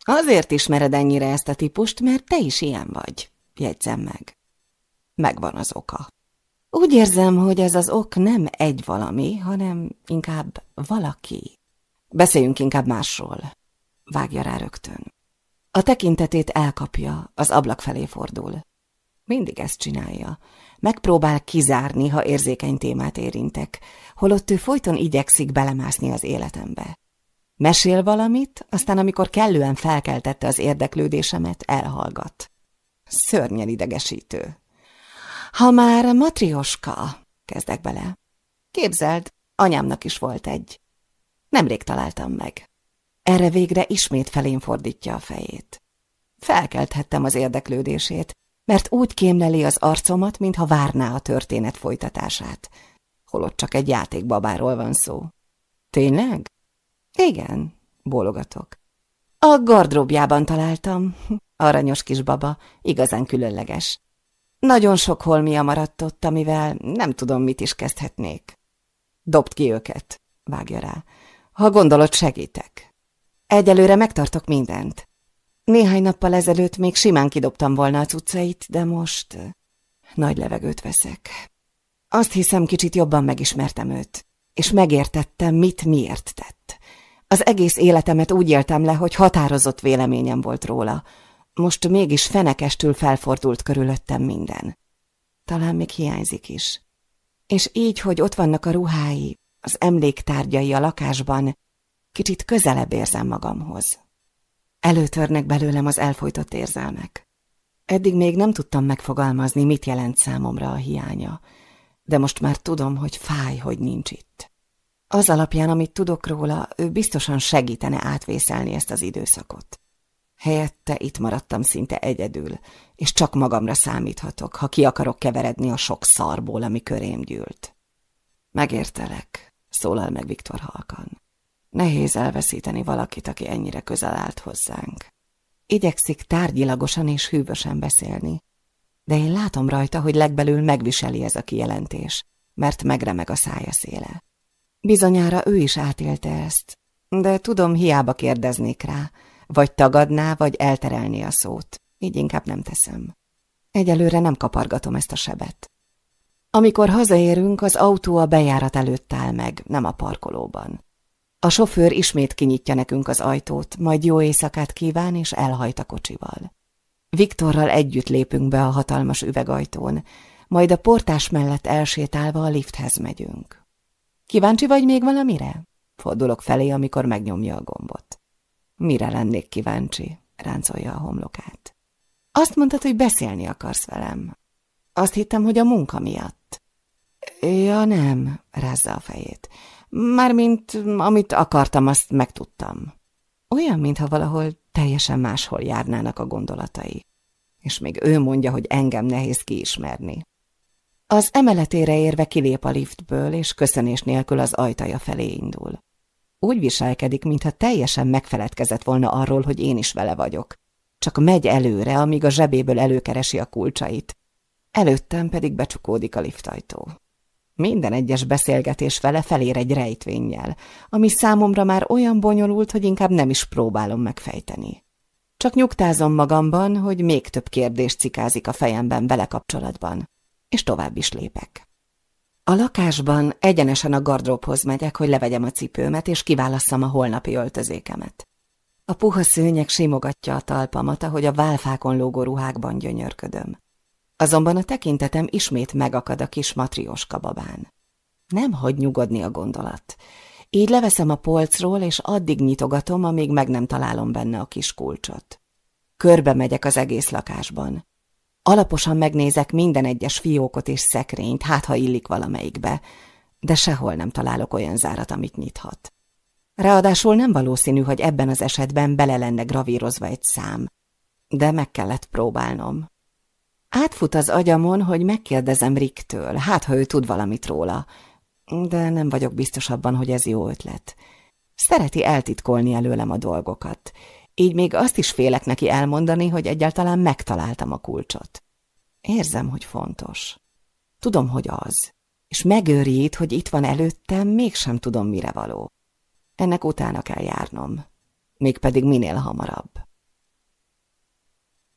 Azért ismered ennyire ezt a típust, mert te is ilyen vagy, jegyzem meg. Megvan az oka. Úgy érzem, hogy ez az ok nem egy valami, hanem inkább valaki. Beszéljünk inkább másról. Vágja rá rögtön. A tekintetét elkapja, az ablak felé fordul. Mindig ezt csinálja. Megpróbál kizárni, ha érzékeny témát érintek, holott ő folyton igyekszik belemászni az életembe. Mesél valamit, aztán amikor kellően felkeltette az érdeklődésemet, elhallgat. Szörnyen idegesítő. Ha már matrioska, kezdek bele. Képzeld, anyámnak is volt egy. Nemrég találtam meg. Erre végre ismét felén fordítja a fejét. Felkelthettem az érdeklődését, mert úgy kémleli az arcomat, mintha várná a történet folytatását. Holott csak egy játékbabáról van szó. Tényleg? Igen, bólogatok. A gardróbjában találtam. Aranyos kis baba, igazán különleges. Nagyon sok holmia maradt ott, amivel nem tudom, mit is kezdhetnék. Dobd ki őket, vágja rá. Ha gondolod, segítek. Egyelőre megtartok mindent. Néhány nappal ezelőtt még simán kidobtam volna a cuccait, de most nagy levegőt veszek. Azt hiszem, kicsit jobban megismertem őt, és megértettem, mit miért tett. Az egész életemet úgy éltem le, hogy határozott véleményem volt róla. Most mégis fenekestül felfordult körülöttem minden. Talán még hiányzik is. És így, hogy ott vannak a ruhái, az emléktárgyai a lakásban, kicsit közelebb érzem magamhoz. Előtörnek belőlem az elfolytott érzelmek. Eddig még nem tudtam megfogalmazni, mit jelent számomra a hiánya, de most már tudom, hogy fáj, hogy nincs itt. Az alapján, amit tudok róla, ő biztosan segítene átvészelni ezt az időszakot. Helyette itt maradtam szinte egyedül, és csak magamra számíthatok, ha ki akarok keveredni a sok szarból, ami körém gyűlt. Megértelek, szólal meg Viktor halkan. Nehéz elveszíteni valakit, aki ennyire közel állt hozzánk. Igyekszik tárgyilagosan és hűvösen beszélni, de én látom rajta, hogy legbelül megviseli ez a kijelentés, mert megremeg a szája széle. Bizonyára ő is átélte ezt, de tudom, hiába kérdeznék rá, vagy tagadná, vagy elterelni a szót. Így inkább nem teszem. Egyelőre nem kapargatom ezt a sebet. Amikor hazaérünk, az autó a bejárat előtt áll meg, nem a parkolóban. A sofőr ismét kinyitja nekünk az ajtót, majd jó éjszakát kíván, és elhajt a kocsival. Viktorral együtt lépünk be a hatalmas üvegajtón, majd a portás mellett elsétálva a lifthez megyünk. Kíváncsi vagy még valamire? Fordulok felé, amikor megnyomja a gombot. Mire lennék kíváncsi? ráncolja a homlokát. Azt mondtad, hogy beszélni akarsz velem. Azt hittem, hogy a munka miatt. Ja, nem, rázza a fejét. Mármint, amit akartam, azt megtudtam. Olyan, mintha valahol teljesen máshol járnának a gondolatai. És még ő mondja, hogy engem nehéz kiismerni. Az emeletére érve kilép a liftből, és köszönés nélkül az ajtaja felé indul. Úgy viselkedik, mintha teljesen megfeledkezett volna arról, hogy én is vele vagyok. Csak megy előre, amíg a zsebéből előkeresi a kulcsait. Előttem pedig becsukódik a liftajtó. Minden egyes beszélgetés vele felér egy rejtvényjel, ami számomra már olyan bonyolult, hogy inkább nem is próbálom megfejteni. Csak nyugtázom magamban, hogy még több kérdés cikázik a fejemben vele kapcsolatban, és tovább is lépek. A lakásban egyenesen a gardróbhoz megyek, hogy levegyem a cipőmet, és kiválasszam a holnapi öltözékemet. A puha szőnyeg simogatja a talpamat, ahogy a válfákon lógó ruhákban gyönyörködöm. Azonban a tekintetem ismét megakad a kis matrioska babán. Nem hagy nyugodni a gondolat. Így leveszem a polcról, és addig nyitogatom, amíg meg nem találom benne a kis kulcsot. Körbe megyek az egész lakásban. Alaposan megnézek minden egyes fiókot és szekrényt, hát ha illik valamelyikbe, de sehol nem találok olyan zárat, amit nyithat. Ráadásul nem valószínű, hogy ebben az esetben bele lenne gravírozva egy szám, de meg kellett próbálnom. Átfut az agyamon, hogy megkérdezem Ricktől, hát ha ő tud valamit róla, de nem vagyok biztos abban, hogy ez jó ötlet. Szereti eltitkolni előlem a dolgokat, így még azt is félek neki elmondani, hogy egyáltalán megtaláltam a kulcsot. Érzem, hogy fontos. Tudom, hogy az. és megőrít, hogy itt van előttem, mégsem tudom, mire való. Ennek utána kell járnom, mégpedig minél hamarabb.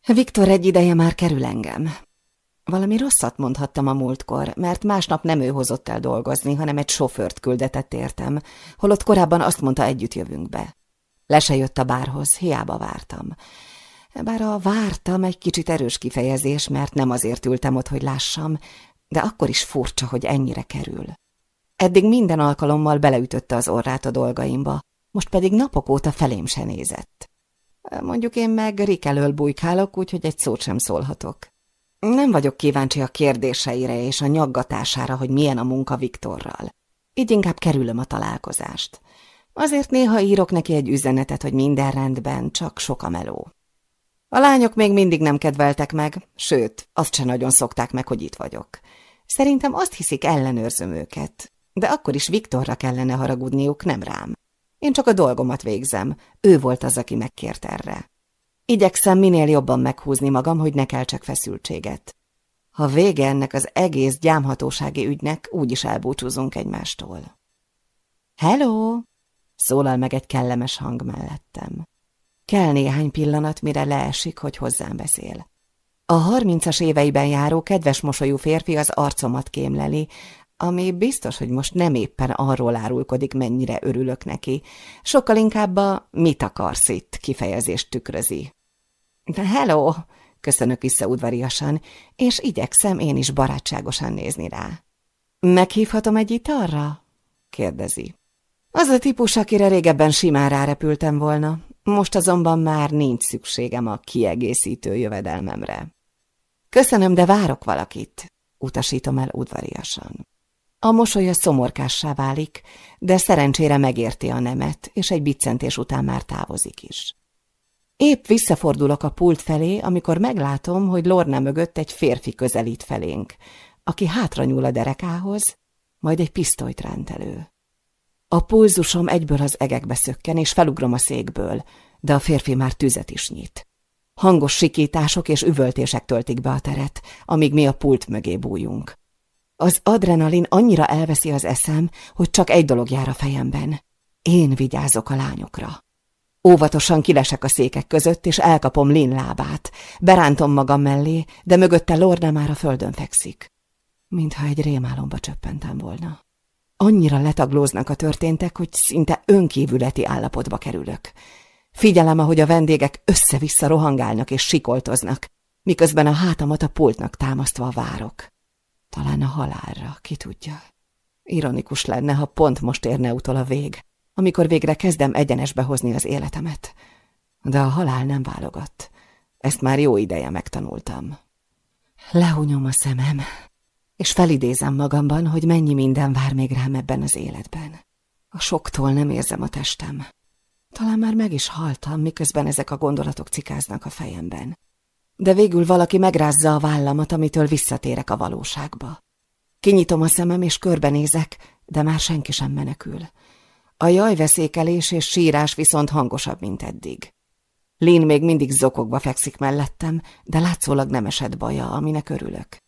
Viktor egy ideje már kerül engem. Valami rosszat mondhattam a múltkor, mert másnap nem ő hozott el dolgozni, hanem egy sofőrt küldetett értem, holott korábban azt mondta, együtt jövünk be. Le se jött a bárhoz, hiába vártam. Bár a vártam egy kicsit erős kifejezés, mert nem azért ültem ott, hogy lássam, de akkor is furcsa, hogy ennyire kerül. Eddig minden alkalommal beleütötte az orrát a dolgaimba, most pedig napok óta felém se nézett. Mondjuk én meg Rik elől bujkálok, úgyhogy egy szót sem szólhatok. Nem vagyok kíváncsi a kérdéseire és a nyaggatására, hogy milyen a munka Viktorral. Így inkább kerülöm a találkozást. Azért néha írok neki egy üzenetet, hogy minden rendben, csak sok a meló. A lányok még mindig nem kedveltek meg, sőt, azt se nagyon szokták meg, hogy itt vagyok. Szerintem azt hiszik, ellenőrzöm őket, de akkor is Viktorra kellene haragudniuk, nem rám. Én csak a dolgomat végzem, ő volt az, aki megkért erre. Igyekszem minél jobban meghúzni magam, hogy ne keltsek feszültséget. Ha vége ennek az egész gyámhatósági ügynek, úgyis elbúcsúzunk egymástól. Hello! Szólal meg egy kellemes hang mellettem. Kell néhány pillanat, mire leesik, hogy hozzám beszél. A harmincas éveiben járó kedves mosolyú férfi az arcomat kémleli, ami biztos, hogy most nem éppen arról árulkodik, mennyire örülök neki. Sokkal inkább a mit akarsz itt kifejezést tükrözi. Hello! Köszönök vissza udvariasan, és igyekszem én is barátságosan nézni rá. Meghívhatom egy italra? kérdezi. Az a típus, akire régebben simán rárepültem volna, most azonban már nincs szükségem a kiegészítő jövedelmemre. Köszönöm, de várok valakit, utasítom el udvariasan. A mosolya szomorkássá válik, de szerencsére megérti a nemet, és egy biccentés után már távozik is. Épp visszafordulok a pult felé, amikor meglátom, hogy Lorna mögött egy férfi közelít felénk, aki hátra nyúl a derekához, majd egy pisztolyt ránt elő. A pulzusom egyből az egekbe szökken, és felugrom a székből, de a férfi már tüzet is nyit. Hangos sikítások és üvöltések töltik be a teret, amíg mi a pult mögé bújunk. Az adrenalin annyira elveszi az eszem, hogy csak egy dolog jár a fejemben. Én vigyázok a lányokra. Óvatosan kilesek a székek között, és elkapom Lin lábát. Berántom magam mellé, de mögötte Lorna már a földön fekszik. Mintha egy rémálomba csöppentem volna. Annyira letaglóznak a történtek, hogy szinte önkívületi állapotba kerülök. Figyelem, ahogy a vendégek össze-vissza rohangálnak és sikoltoznak, miközben a hátamat a pultnak támasztva várok. Talán a halálra, ki tudja. Ironikus lenne, ha pont most érne utol a vég, amikor végre kezdem egyenesbe hozni az életemet. De a halál nem válogat. Ezt már jó ideje megtanultam. Lehunyom a szemem, és felidézem magamban, hogy mennyi minden vár még rám ebben az életben. A soktól nem érzem a testem. Talán már meg is haltam, miközben ezek a gondolatok cikáznak a fejemben. De végül valaki megrázza a vállamat, amitől visszatérek a valóságba. Kinyitom a szemem, és körbenézek, de már senki sem menekül. A jajveszékelés és sírás viszont hangosabb, mint eddig. Lén még mindig zokogva fekszik mellettem, de látszólag nem esett baja, aminek örülök.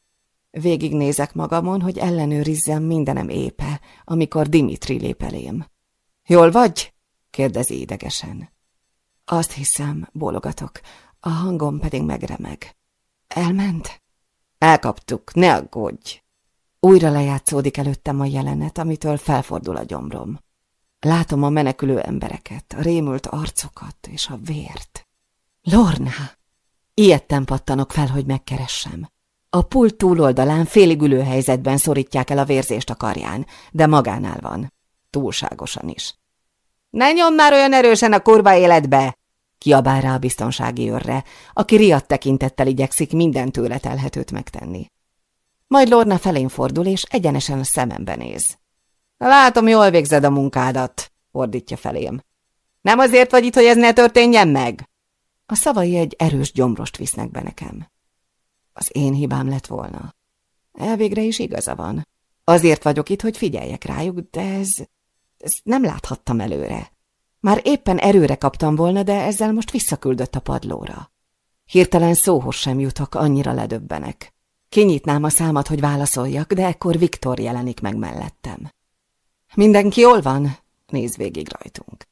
Végignézek magamon, hogy ellenőrizzem mindenem épe, amikor Dimitri lép elém. Jól vagy? kérdezi idegesen. Azt hiszem, bólogatok, a hangom pedig megremeg. Elment? Elkaptuk, ne aggódj! Újra lejátszódik előttem a jelenet, amitől felfordul a gyomrom. Látom a menekülő embereket, a rémült arcokat és a vért. Lorna! Ilyetten pattanok fel, hogy megkeressem. A pult túloldalán félig ülő helyzetben szorítják el a vérzést a karján, de magánál van. Túlságosan is. Ne nyom már olyan erősen a kurva életbe! Kiabál rá a biztonsági őrre, aki riadt tekintettel igyekszik minden tőle telhetőt megtenni. Majd Lorna felén fordul, és egyenesen a szemembe néz. Látom, jól végzed a munkádat, ordítja felém. Nem azért vagy itt, hogy ez ne történjen meg? A szavai egy erős gyomrost visznek be nekem. Az én hibám lett volna. Elvégre is igaza van. Azért vagyok itt, hogy figyeljek rájuk, de ez... Ezt nem láthattam előre. Már éppen erőre kaptam volna, de ezzel most visszaküldött a padlóra. Hirtelen szóhoz sem jutok, annyira ledöbbenek. Kinyitnám a számat, hogy válaszoljak, de ekkor Viktor jelenik meg mellettem. Mindenki jól van? Néz végig rajtunk.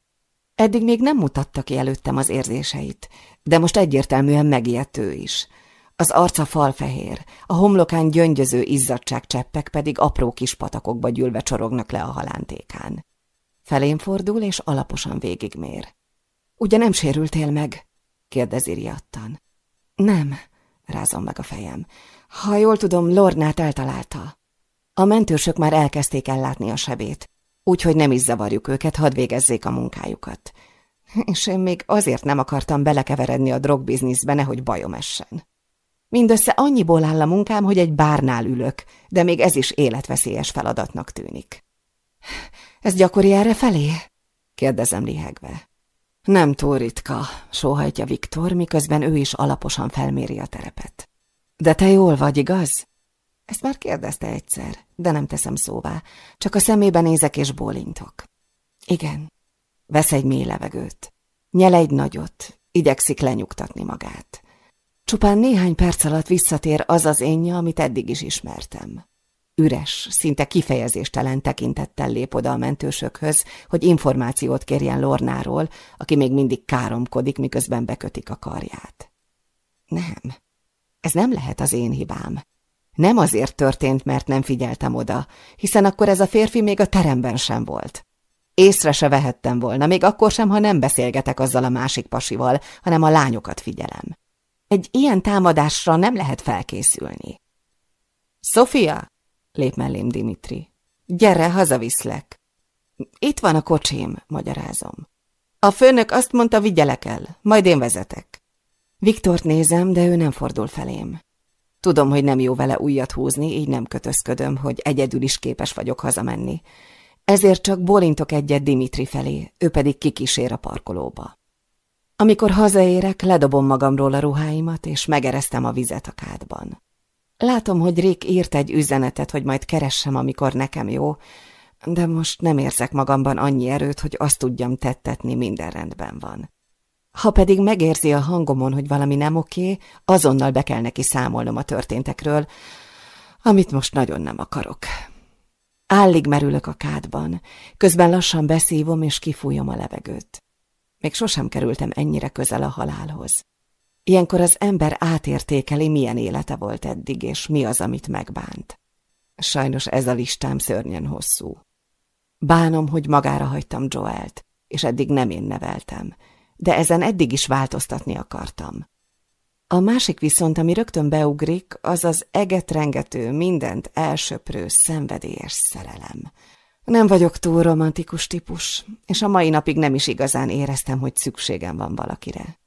Eddig még nem mutatta ki előttem az érzéseit, de most egyértelműen megijedt ő is. Az arca falfehér, a homlokán gyöngyöző izzadságcseppek pedig apró kis patakokba gyűlve csorognak le a halántékán. Felén fordul, és alaposan végigmér. Ugye nem sérültél meg? kérdezi riadtan. Nem, rázom meg a fejem. Ha jól tudom, Lornát eltalálta. A mentősök már elkezdték ellátni a sebét, úgyhogy nem is zavarjuk őket, hadd végezzék a munkájukat. És én még azért nem akartam belekeveredni a drogbizniszbe, nehogy bajom essen. Mindössze annyiból áll a munkám, hogy egy bárnál ülök, de még ez is életveszélyes feladatnak tűnik. Ez gyakori erre felé? kérdezem lihegve. Nem túl ritka, sóhajtja Viktor, miközben ő is alaposan felméri a terepet. De te jól vagy, igaz? Ezt már kérdezte egyszer, de nem teszem szóvá, csak a szemébe nézek és bólintok. Igen. Vesz egy mély levegőt. Nyel egy nagyot, igyekszik lenyugtatni magát. Csupán néhány perc alatt visszatér az az énje, amit eddig is ismertem. Üres, szinte kifejezéstelen tekintettel lép oda a mentősökhöz, hogy információt kérjen Lornáról, aki még mindig káromkodik, miközben bekötik a karját. Nem, ez nem lehet az én hibám. Nem azért történt, mert nem figyeltem oda, hiszen akkor ez a férfi még a teremben sem volt. Észre se vehettem volna, még akkor sem, ha nem beszélgetek azzal a másik pasival, hanem a lányokat figyelem. Egy ilyen támadásra nem lehet felkészülni. Sofia, lép mellém Dimitri. Gyere, hazaviszlek. Itt van a kocsim, magyarázom. A főnök azt mondta, vigyelek el, majd én vezetek. Viktort nézem, de ő nem fordul felém. Tudom, hogy nem jó vele újat húzni, így nem kötözködöm, hogy egyedül is képes vagyok hazamenni. Ezért csak bolintok egyet Dimitri felé, ő pedig kikísér a parkolóba. Amikor hazaérek, ledobom magamról a ruháimat, és megereztem a vizet a kádban. Látom, hogy Rick írt egy üzenetet, hogy majd keressem, amikor nekem jó, de most nem érzek magamban annyi erőt, hogy azt tudjam tettetni, minden rendben van. Ha pedig megérzi a hangomon, hogy valami nem oké, azonnal be kell neki számolnom a történtekről, amit most nagyon nem akarok. Állig merülök a kádban, közben lassan beszívom és kifújom a levegőt. Még sosem kerültem ennyire közel a halálhoz. Ilyenkor az ember átértékeli, milyen élete volt eddig, és mi az, amit megbánt. Sajnos ez a listám szörnyen hosszú. Bánom, hogy magára hagytam Joelt, és eddig nem én neveltem, de ezen eddig is változtatni akartam. A másik viszont, ami rögtön beugrik, az az egetrengető, mindent elsöprő, szenvedélyes szerelem. Nem vagyok túl romantikus típus, és a mai napig nem is igazán éreztem, hogy szükségem van valakire.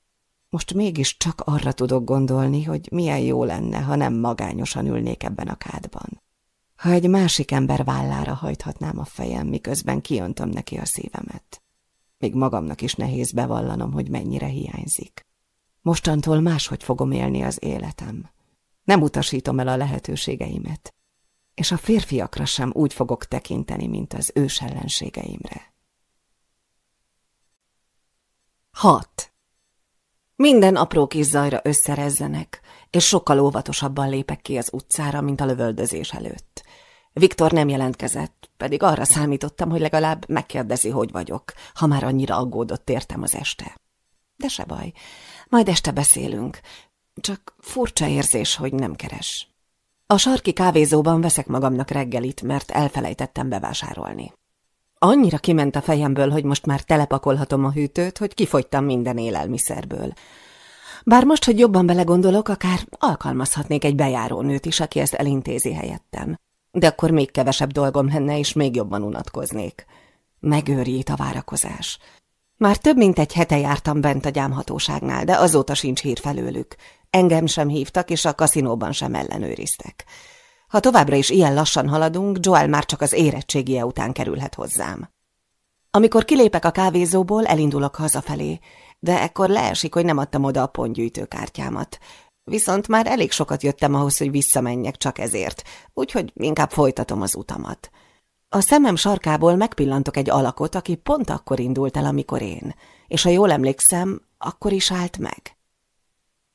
Most mégis csak arra tudok gondolni, hogy milyen jó lenne, ha nem magányosan ülnék ebben a kádban. Ha egy másik ember vállára hajthatnám a fejem, miközben kiöntöm neki a szívemet. Még magamnak is nehéz bevallanom, hogy mennyire hiányzik. Mostantól máshogy fogom élni az életem. Nem utasítom el a lehetőségeimet, és a férfiakra sem úgy fogok tekinteni, mint az ős ellenségeimre. 6. Minden apró kis zajra összerezzenek, és sokkal óvatosabban lépek ki az utcára, mint a lövöldözés előtt. Viktor nem jelentkezett, pedig arra számítottam, hogy legalább megkérdezi, hogy vagyok, ha már annyira aggódott értem az este. De se baj, majd este beszélünk, csak furcsa érzés, hogy nem keres. A sarki kávézóban veszek magamnak reggelit, mert elfelejtettem bevásárolni. Annyira kiment a fejemből, hogy most már telepakolhatom a hűtőt, hogy kifogytam minden élelmiszerből. Bár most, hogy jobban belegondolok, akár alkalmazhatnék egy bejárónőt is, aki ezt elintézi helyettem. De akkor még kevesebb dolgom lenne, és még jobban unatkoznék. Megőrjít a várakozás. Már több mint egy hete jártam bent a gyámhatóságnál, de azóta sincs hír felőlük. Engem sem hívtak, és a kaszinóban sem ellenőriztek. Ha továbbra is ilyen lassan haladunk, Joel már csak az érettségie után kerülhet hozzám. Amikor kilépek a kávézóból, elindulok hazafelé, de ekkor leesik, hogy nem adtam oda a pontgyűjtőkártyámat. Viszont már elég sokat jöttem ahhoz, hogy visszamenjek csak ezért, úgyhogy inkább folytatom az utamat. A szemem sarkából megpillantok egy alakot, aki pont akkor indult el, amikor én, és ha jól emlékszem, akkor is állt meg.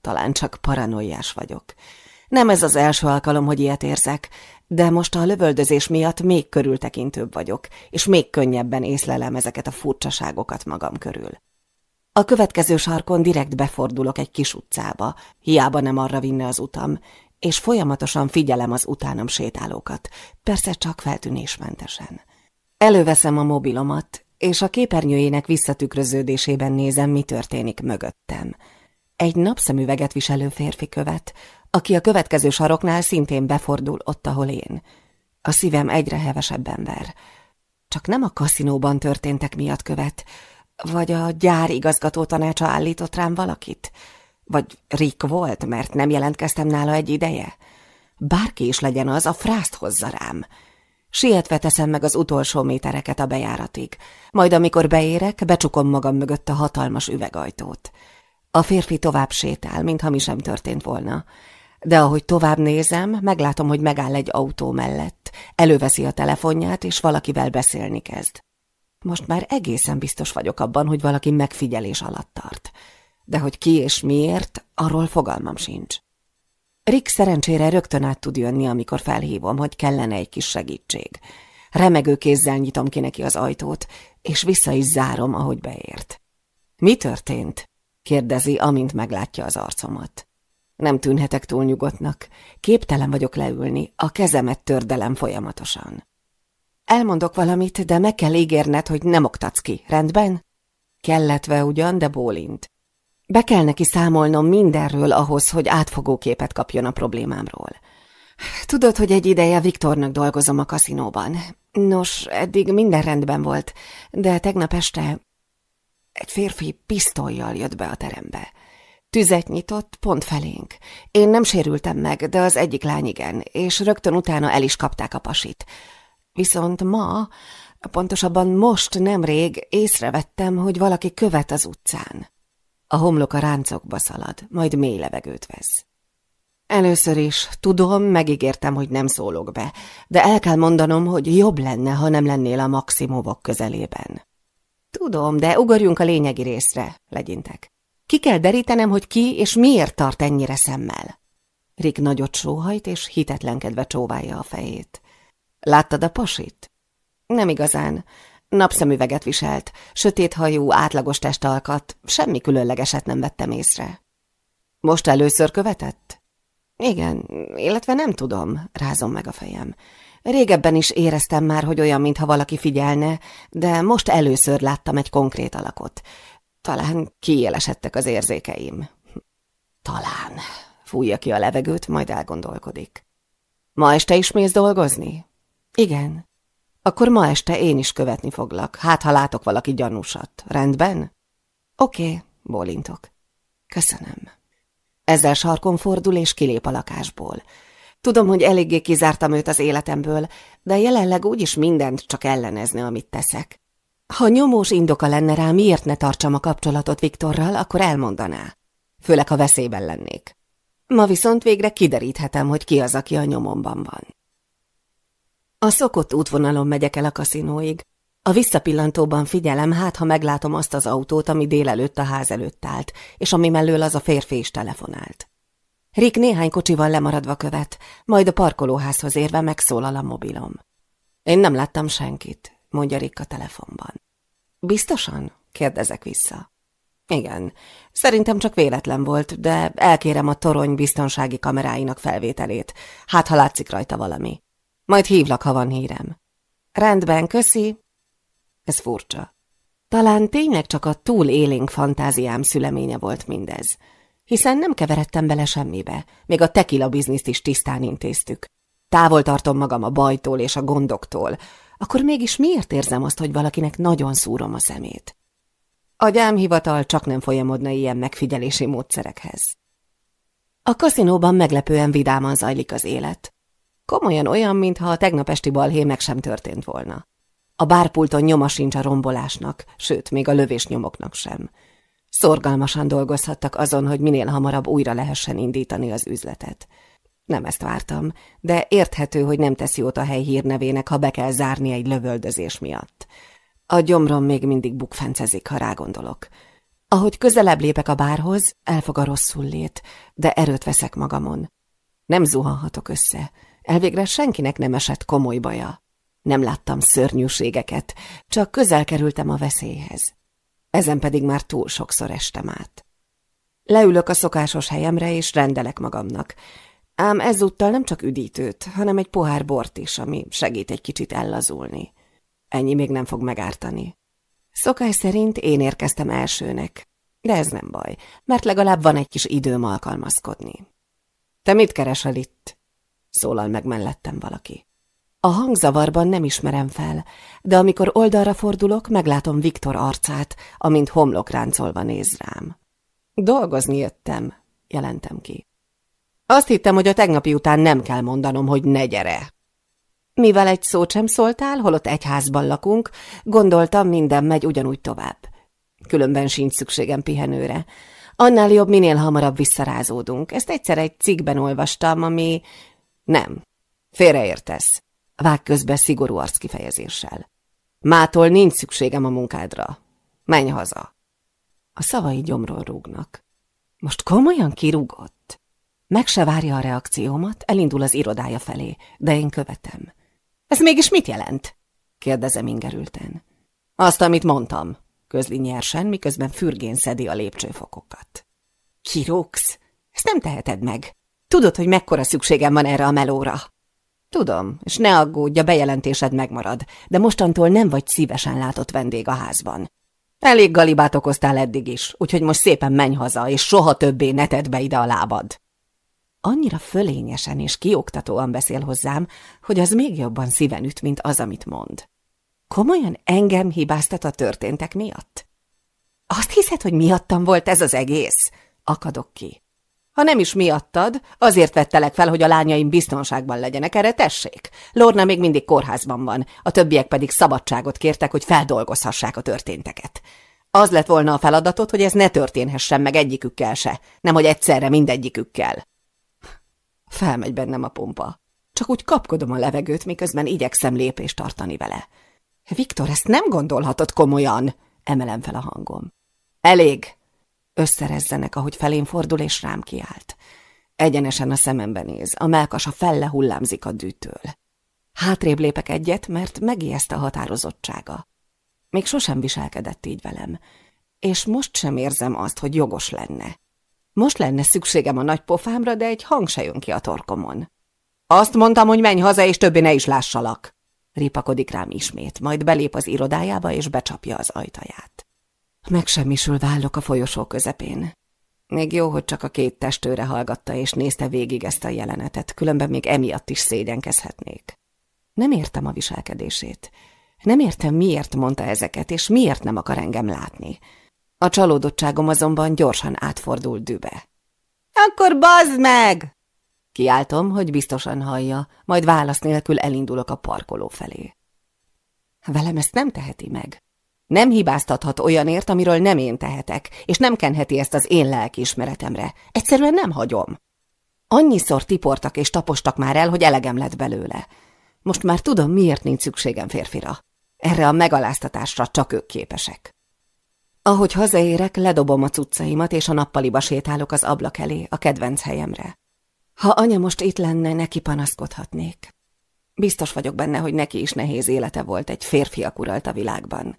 Talán csak paranoiás vagyok, Nem ez az első alkalom, hogy ilyet érzek, de most a lövöldözés miatt még körültekintőbb vagyok, és még könnyebben észlelem ezeket a furcsaságokat magam körül. A következő sarkon direkt befordulok egy kis utcába, hiába nem arra vinne az utam, és folyamatosan figyelem az utánam sétálókat, persze csak feltűnésmentesen. Előveszem a mobilomat, és a képernyőjének visszatükröződésében nézem, mi történik mögöttem. Egy napszemüveget viselő férfi követ, aki a következő saroknál szintén befordul ott, ahol én. A szívem egyre hevesebben ver. Csak nem a kaszinóban történtek miatt követ, vagy a gyár igazgató tanácsa állított rám valakit? Vagy Rick volt, mert nem jelentkeztem nála egy ideje? Bárki is legyen az, a frászt hozza rám. Sietve teszem meg az utolsó métereket a bejáratig, majd amikor beérek, becsukom magam mögött a hatalmas üvegajtót. A férfi tovább sétál, mintha mi sem történt volna. De ahogy tovább nézem, meglátom, hogy megáll egy autó mellett, előveszi a telefonját, és valakivel beszélni kezd. Most már egészen biztos vagyok abban, hogy valaki megfigyelés alatt tart. De hogy ki és miért, arról fogalmam sincs. Rick szerencsére rögtön át tud jönni, amikor felhívom, hogy kellene egy kis segítség. Remegő kézzel nyitom ki neki az ajtót, és vissza is zárom, ahogy beért. Mi történt? Kérdezi, amint meglátja az arcomat. Nem tűnhetek túl nyugodtnak. Képtelen vagyok leülni, a kezemet tördelem folyamatosan. Elmondok valamit, de meg kell ígérned, hogy nem oktatsz ki, rendben? Kelletve ugyan, de bólint. Be kell neki számolnom mindenről ahhoz, hogy átfogó képet kapjon a problémámról. Tudod, hogy egy ideje Viktornak dolgozom a kaszinóban. Nos, eddig minden rendben volt, de tegnap este egy férfi pisztolyjal jött be a terembe. Tüzet nyitott pont felénk. Én nem sérültem meg, de az egyik lány igen, és rögtön utána el is kapták a pasit. Viszont ma, pontosabban most nemrég észrevettem, hogy valaki követ az utcán. A homlok a ráncokba szalad, majd mély levegőt vesz. Először is, tudom, megígértem, hogy nem szólok be, de el kell mondanom, hogy jobb lenne, ha nem lennél a maximovok közelében. Tudom, de ugorjunk a lényegi részre, legyintek. Ki kell derítenem, hogy ki és miért tart ennyire szemmel. Rick nagyot sóhajt, és hitetlenkedve csóválja a fejét. Láttad a pasit? Nem igazán. Napszemüveget viselt, sötét hajú, átlagos testalkat, semmi különlegeset nem vettem észre. Most először követett? Igen, illetve nem tudom, rázom meg a fejem. Régebben is éreztem már, hogy olyan, mintha valaki figyelne, de most először láttam egy konkrét alakot. Talán kiélesedtek az érzékeim. Talán. Fújja ki a levegőt, majd elgondolkodik. Ma este is mész dolgozni? Igen. Akkor ma este én is követni foglak, hát ha látok valaki gyanúsat. Rendben? Oké, okay, bólintok. Köszönöm. Ezzel sarkon fordul és kilép a lakásból. Tudom, hogy eléggé kizártam őt az életemből, de jelenleg úgyis mindent csak ellenezne, amit teszek. Ha nyomós indoka lenne rá, miért ne tartsam a kapcsolatot Viktorral, akkor elmondaná. Főleg, ha veszélyben lennék. Ma viszont végre kideríthetem, hogy ki az, aki a nyomomban van. A szokott útvonalon megyek el a kaszinóig. A visszapillantóban figyelem, hát ha meglátom azt az autót, ami délelőtt a ház előtt állt, és ami mellől az a férfi is telefonált. Rick néhány kocsival lemaradva követ, majd a parkolóházhoz érve megszólal a mobilom. Én nem láttam senkit, mondja Rick a telefonban. Biztosan? kérdezek vissza. Igen, szerintem csak véletlen volt, de elkérem a torony biztonsági kameráinak felvételét, hát ha látszik rajta valami. Majd hívlak, ha van hírem. Rendben, köszi. Ez furcsa. Talán tényleg csak a túl élénk fantáziám szüleménye volt mindez. Hiszen nem keveredtem bele semmibe, még a tekila bizniszt is tisztán intéztük. Távol tartom magam a bajtól és a gondoktól, akkor mégis miért érzem azt, hogy valakinek nagyon szúrom a szemét? A gyámhivatal csak nem folyamodna ilyen megfigyelési módszerekhez. A kaszinóban meglepően vidáman zajlik az élet. Komolyan olyan, mintha a tegnap esti balhé meg sem történt volna. A bárpulton nyoma sincs a rombolásnak, sőt, még a lövésnyomoknak sem. Szorgalmasan dolgozhattak azon, hogy minél hamarabb újra lehessen indítani az üzletet. Nem ezt vártam, de érthető, hogy nem teszi jót a hely hírnevének, ha be kell zárni egy lövöldözés miatt. A gyomrom még mindig bukfencezik, ha rágondolok. Ahogy közelebb lépek a bárhoz, elfog a rosszul lét, de erőt veszek magamon. Nem zuhanhatok össze. Elvégre senkinek nem esett komoly baja. Nem láttam szörnyűségeket, csak közel kerültem a veszélyhez. Ezen pedig már túl sokszor estem át. Leülök a szokásos helyemre, és rendelek magamnak. Ám ezúttal nem csak üdítőt, hanem egy pohár bort is, ami segít egy kicsit ellazulni. Ennyi még nem fog megártani. Szokás szerint én érkeztem elsőnek, de ez nem baj, mert legalább van egy kis időm alkalmazkodni. Te mit keresel itt? Szólal meg mellettem valaki. A hangzavarban nem ismerem fel, de amikor oldalra fordulok, meglátom Viktor arcát, amint homlokráncolva néz rám. Dolgozni jöttem, jelentem ki. Azt hittem, hogy a tegnapi után nem kell mondanom, hogy ne gyere. Mivel egy szót sem szóltál, holott egy házban lakunk, gondoltam, minden megy ugyanúgy tovább. Különben sincs szükségem pihenőre. Annál jobb, minél hamarabb visszarázódunk. Ezt egyszer egy cikkben olvastam, ami... Nem. Félreértesz. Vág közbe szigorú arckifejezéssel. Mától nincs szükségem a munkádra. Menj haza. A szavai gyomról rúgnak. Most komolyan kirúgott? Meg se várja a reakciómat, elindul az irodája felé, de én követem. Ez mégis mit jelent? kérdezem ingerülten. Azt, amit mondtam, közli nyersen, miközben fürgén szedi a lépcsőfokokat. Kirúgsz? Ezt nem teheted meg. Tudod, hogy mekkora szükségem van erre a melóra. Tudom, és ne aggódj, a bejelentésed megmarad, de mostantól nem vagy szívesen látott vendég a házban. Elég galibát okoztál eddig is, úgyhogy most szépen menj haza, és soha többé ne tedd be ide a lábad. Annyira fölényesen és kioktatóan beszél hozzám, hogy az még jobban szíven üt, mint az, amit mond. Komolyan engem hibáztat a történtek miatt? Azt hiszed, hogy miattam volt ez az egész? Akadok ki. Ha nem is miattad, azért vettelek fel, hogy a lányaim biztonságban legyenek, erre tessék. Lorna még mindig kórházban van, a többiek pedig szabadságot kértek, hogy feldolgozhassák a történteket. Az lett volna a feladatot, hogy ez ne történhessen meg egyikükkel se, nem hogy egyszerre mindegyikükkel. Felmegy bennem a pompa. Csak úgy kapkodom a levegőt, miközben igyekszem lépést tartani vele. Viktor, ezt nem gondolhatod komolyan, emelem fel a hangom. Elég, Összerezzenek, ahogy felén fordul, és rám kiált. Egyenesen a szemembe néz, a melkasa felle hullámzik a dűtől. Hátrébb lépek egyet, mert megijeszte a határozottsága. Még sosem viselkedett így velem, és most sem érzem azt, hogy jogos lenne. Most lenne szükségem a nagy pofámra, de egy hang se jön ki a torkomon. Azt mondtam, hogy menj haza, és többé ne is lássalak. Ripakodik rám ismét, majd belép az irodájába, és becsapja az ajtaját. Megsemmisül vállok a folyosó közepén. Még jó, hogy csak a két testőre hallgatta és nézte végig ezt a jelenetet, különben még emiatt is szégyenkezhetnék. Nem értem a viselkedését. Nem értem, miért mondta ezeket, és miért nem akar engem látni. A csalódottságom azonban gyorsan átfordul dübe. – Akkor bazd meg! Kiáltom, hogy biztosan hallja, majd válasz nélkül elindulok a parkoló felé. Velem ezt nem teheti meg. Nem hibáztathat olyanért, amiről nem én tehetek, és nem kenheti ezt az én lelkiismeretemre. Egyszerűen nem hagyom. Annyiszor tiportak és tapostak már el, hogy elegem lett belőle. Most már tudom, miért nincs szükségem férfira. Erre a megaláztatásra csak ők képesek. Ahogy hazaérek, ledobom a cuccaimat, és a nappaliba sétálok az ablak elé, a kedvenc helyemre. Ha anya most itt lenne, neki panaszkodhatnék. Biztos vagyok benne, hogy neki is nehéz élete volt egy férfiak uralt a világban.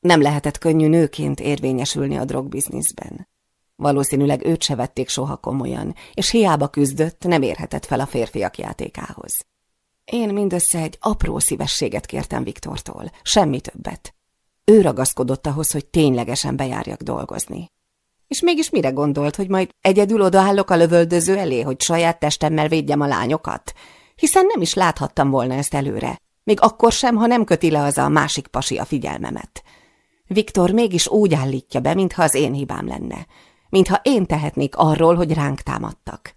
Nem lehetett könnyű nőként érvényesülni a drogbizniszben. Valószínűleg őt se vették soha komolyan, és hiába küzdött, nem érhetett fel a férfiak játékához. Én mindössze egy apró szívességet kértem Viktortól, semmi többet. Ő ragaszkodott ahhoz, hogy ténylegesen bejárjak dolgozni. És mégis mire gondolt, hogy majd egyedül odaállok a lövöldöző elé, hogy saját testemmel védjem a lányokat? Hiszen nem is láthattam volna ezt előre. Még akkor sem, ha nem köti le az a másik pasi a figyelmemet. Viktor mégis úgy állítja be, mintha az én hibám lenne. Mintha én tehetnék arról, hogy ránk támadtak.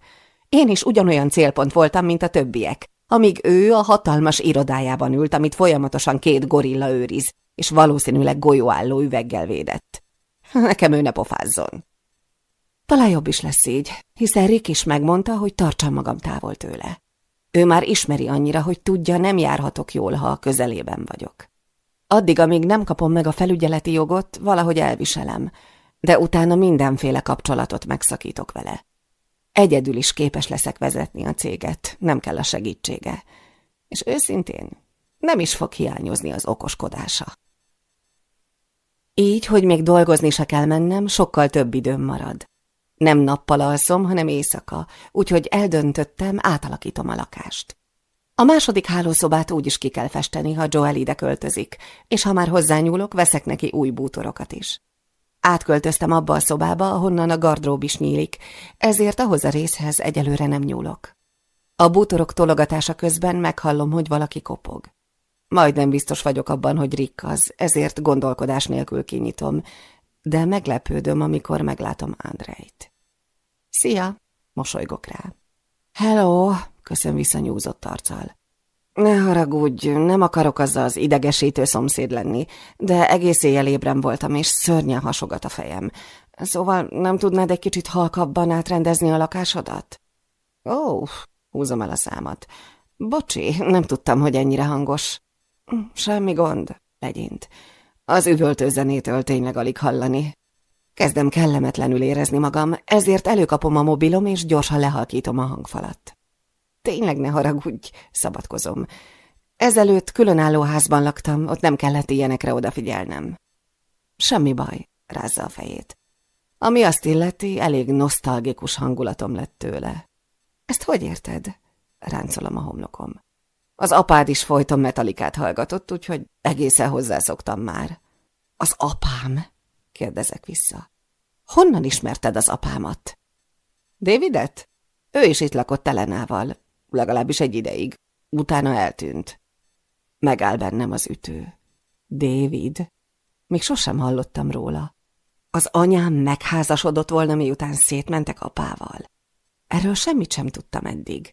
Én is ugyanolyan célpont voltam, mint a többiek, amíg ő a hatalmas irodájában ült, amit folyamatosan két gorilla őriz, és valószínűleg golyóálló üveggel védett. Nekem ő ne pofázzon. Talán jobb is lesz így, hiszen Rick is megmondta, hogy tartsam magam távol tőle. Ő már ismeri annyira, hogy tudja, nem járhatok jól, ha a közelében vagyok. Addig, amíg nem kapom meg a felügyeleti jogot, valahogy elviselem, de utána mindenféle kapcsolatot megszakítok vele. Egyedül is képes leszek vezetni a céget, nem kell a segítsége. És őszintén nem is fog hiányozni az okoskodása. Így, hogy még dolgozni se kell mennem, sokkal több időm marad. Nem nappal alszom, hanem éjszaka, úgyhogy eldöntöttem, átalakítom a lakást. A második hálószobát úgy is ki kell festeni, ha Joel ide költözik, és ha már hozzányúlok, veszek neki új bútorokat is. Átköltöztem abba a szobába, ahonnan a gardrób is nyílik, ezért ahhoz a részhez egyelőre nem nyúlok. A bútorok tologatása közben meghallom, hogy valaki kopog. Majdnem biztos vagyok abban, hogy Rick az, ezért gondolkodás nélkül kinyitom, de meglepődöm, amikor meglátom Andrejt. Szia! mosolygok rá. Hello! Köszön vissza nyúzott arccal. Ne haragudj, nem akarok azzal az idegesítő szomszéd lenni, de egész éjjel ébren voltam, és szörnyen hasogat a fejem. Szóval nem tudnád egy kicsit halkabban átrendezni a lakásodat? Ó, oh, húzom el a számat. Bocsi, nem tudtam, hogy ennyire hangos. Semmi gond, legyint. Az üvöltő zenétől tényleg alig hallani. Kezdem kellemetlenül érezni magam, ezért előkapom a mobilom, és gyorsan lehalkítom a hangfalat. Tényleg ne haragudj, szabadkozom. Ezelőtt különálló házban laktam, ott nem kellett ilyenekre odafigyelnem. Semmi baj, rázza a fejét. Ami azt illeti, elég nosztalgikus hangulatom lett tőle. Ezt hogy érted? Ráncolom a homlokom. Az apád is folyton metalikát hallgatott, úgyhogy egészen hozzászoktam már. Az apám? kérdezek vissza. Honnan ismerted az apámat? Davidet? Ő is itt lakott Elenával, legalábbis egy ideig. Utána eltűnt. Megáll bennem az ütő. David? Még sosem hallottam róla. Az anyám megházasodott volna, miután szétmentek apával. Erről semmit sem tudtam eddig.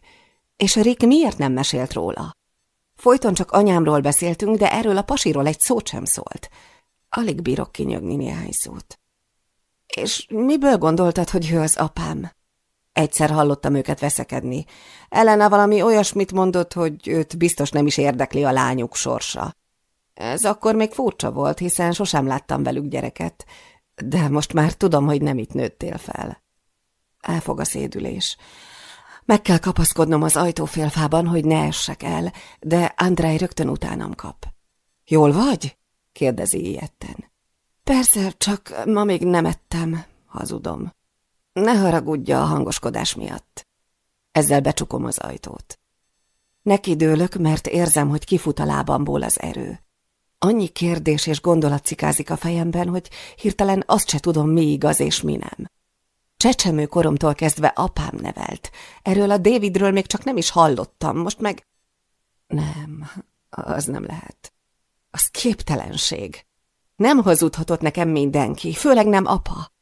És Rick miért nem mesélt róla? Folyton csak anyámról beszéltünk, de erről a pasiról egy szót sem szólt. Alig bírok kinyögni néhány szót. És miből gondoltad, hogy ő az apám? Egyszer hallottam őket veszekedni. Elena valami olyasmit mondott, hogy őt biztos nem is érdekli a lányuk sorsa. Ez akkor még furcsa volt, hiszen sosem láttam velük gyereket, de most már tudom, hogy nem itt nőttél fel. Elfog a szédülés. Meg kell kapaszkodnom az ajtófélfában, hogy ne essek el, de Andrei rögtön utánam kap. Jól vagy? kérdezi ilyetten. Persze, csak ma még nem ettem, hazudom. Ne haragudja a hangoskodás miatt. Ezzel becsukom az ajtót. Neki dőlök, mert érzem, hogy kifut a lábamból az erő. Annyi kérdés és gondolat cikázik a fejemben, hogy hirtelen azt se tudom, mi igaz és mi nem. Csecsemő koromtól kezdve apám nevelt. Erről a Davidről még csak nem is hallottam, most meg... Nem, az nem lehet. Az képtelenség. Nem hazudhatott nekem mindenki, főleg nem apa.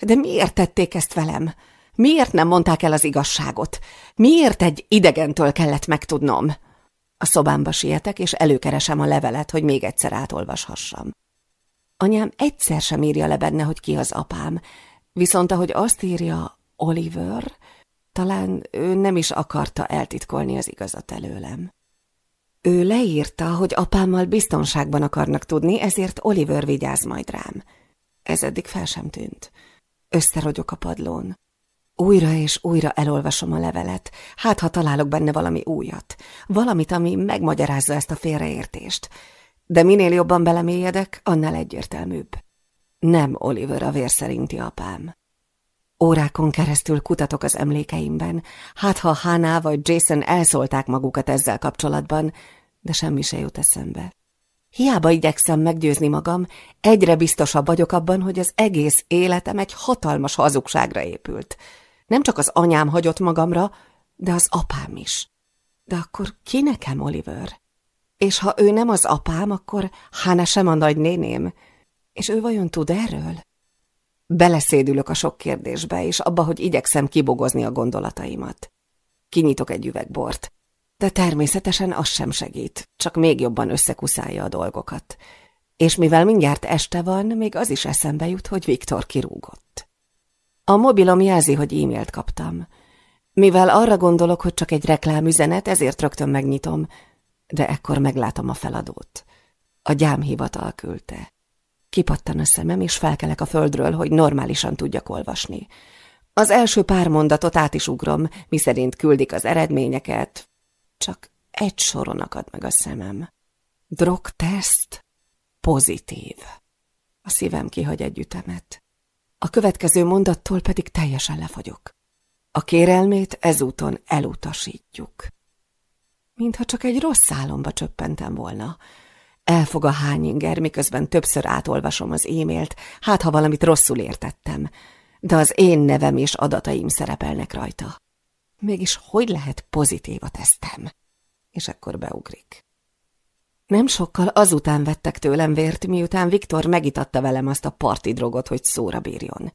De miért tették ezt velem? Miért nem mondták el az igazságot? Miért egy idegentől kellett megtudnom? A szobámba sietek, és előkeresem a levelet, hogy még egyszer átolvashassam. Anyám egyszer sem írja le benne, hogy ki az apám, viszont ahogy azt írja Oliver, talán ő nem is akarta eltitkolni az igazat előlem. Ő leírta, hogy apámmal biztonságban akarnak tudni, ezért Oliver vigyáz majd rám. Ez eddig fel sem tűnt. Összerogyok a padlón. Újra és újra elolvasom a levelet, hát ha találok benne valami újat, valamit, ami megmagyarázza ezt a félreértést. De minél jobban belemélyedek, annál egyértelműbb. Nem Oliver a vér szerinti apám. Órákon keresztül kutatok az emlékeimben, hát ha Hannah vagy Jason elszólták magukat ezzel kapcsolatban, de semmi se jut eszembe. Hiába igyekszem meggyőzni magam, egyre biztosabb vagyok abban, hogy az egész életem egy hatalmas hazugságra épült. Nem csak az anyám hagyott magamra, de az apám is. De akkor ki nekem, Oliver? És ha ő nem az apám, akkor Hána sem a nagynéném. És ő vajon tud erről? Beleszédülök a sok kérdésbe, és abba, hogy igyekszem kibogozni a gondolataimat. Kinyitok egy üvegbort. De természetesen az sem segít, csak még jobban összekuszálja a dolgokat. És mivel mindjárt este van, még az is eszembe jut, hogy Viktor kirúgott. A mobilom jelzi, hogy e-mailt kaptam. Mivel arra gondolok, hogy csak egy reklámüzenet, ezért rögtön megnyitom, de ekkor meglátom a feladót. A gyámhivatal küldte. Kipattan a szemem, és felkelek a földről, hogy normálisan tudjak olvasni. Az első pár mondatot át is ugrom, miszerint küldik az eredményeket, csak egy soron akad meg a szemem. Drogteszt pozitív. A szívem kihagy egy ütemet. A következő mondattól pedig teljesen lefagyok. A kérelmét ezúton elutasítjuk. Mintha csak egy rossz álomba csöppentem volna. Elfog a hányinger, miközben többször átolvasom az e-mailt, hát ha valamit rosszul értettem, de az én nevem és adataim szerepelnek rajta. Mégis hogy lehet pozitív a tesztem? És akkor beugrik. Nem sokkal azután vettek tőlem vért, miután Viktor megitatta velem azt a parti drogot, hogy szóra bírjon.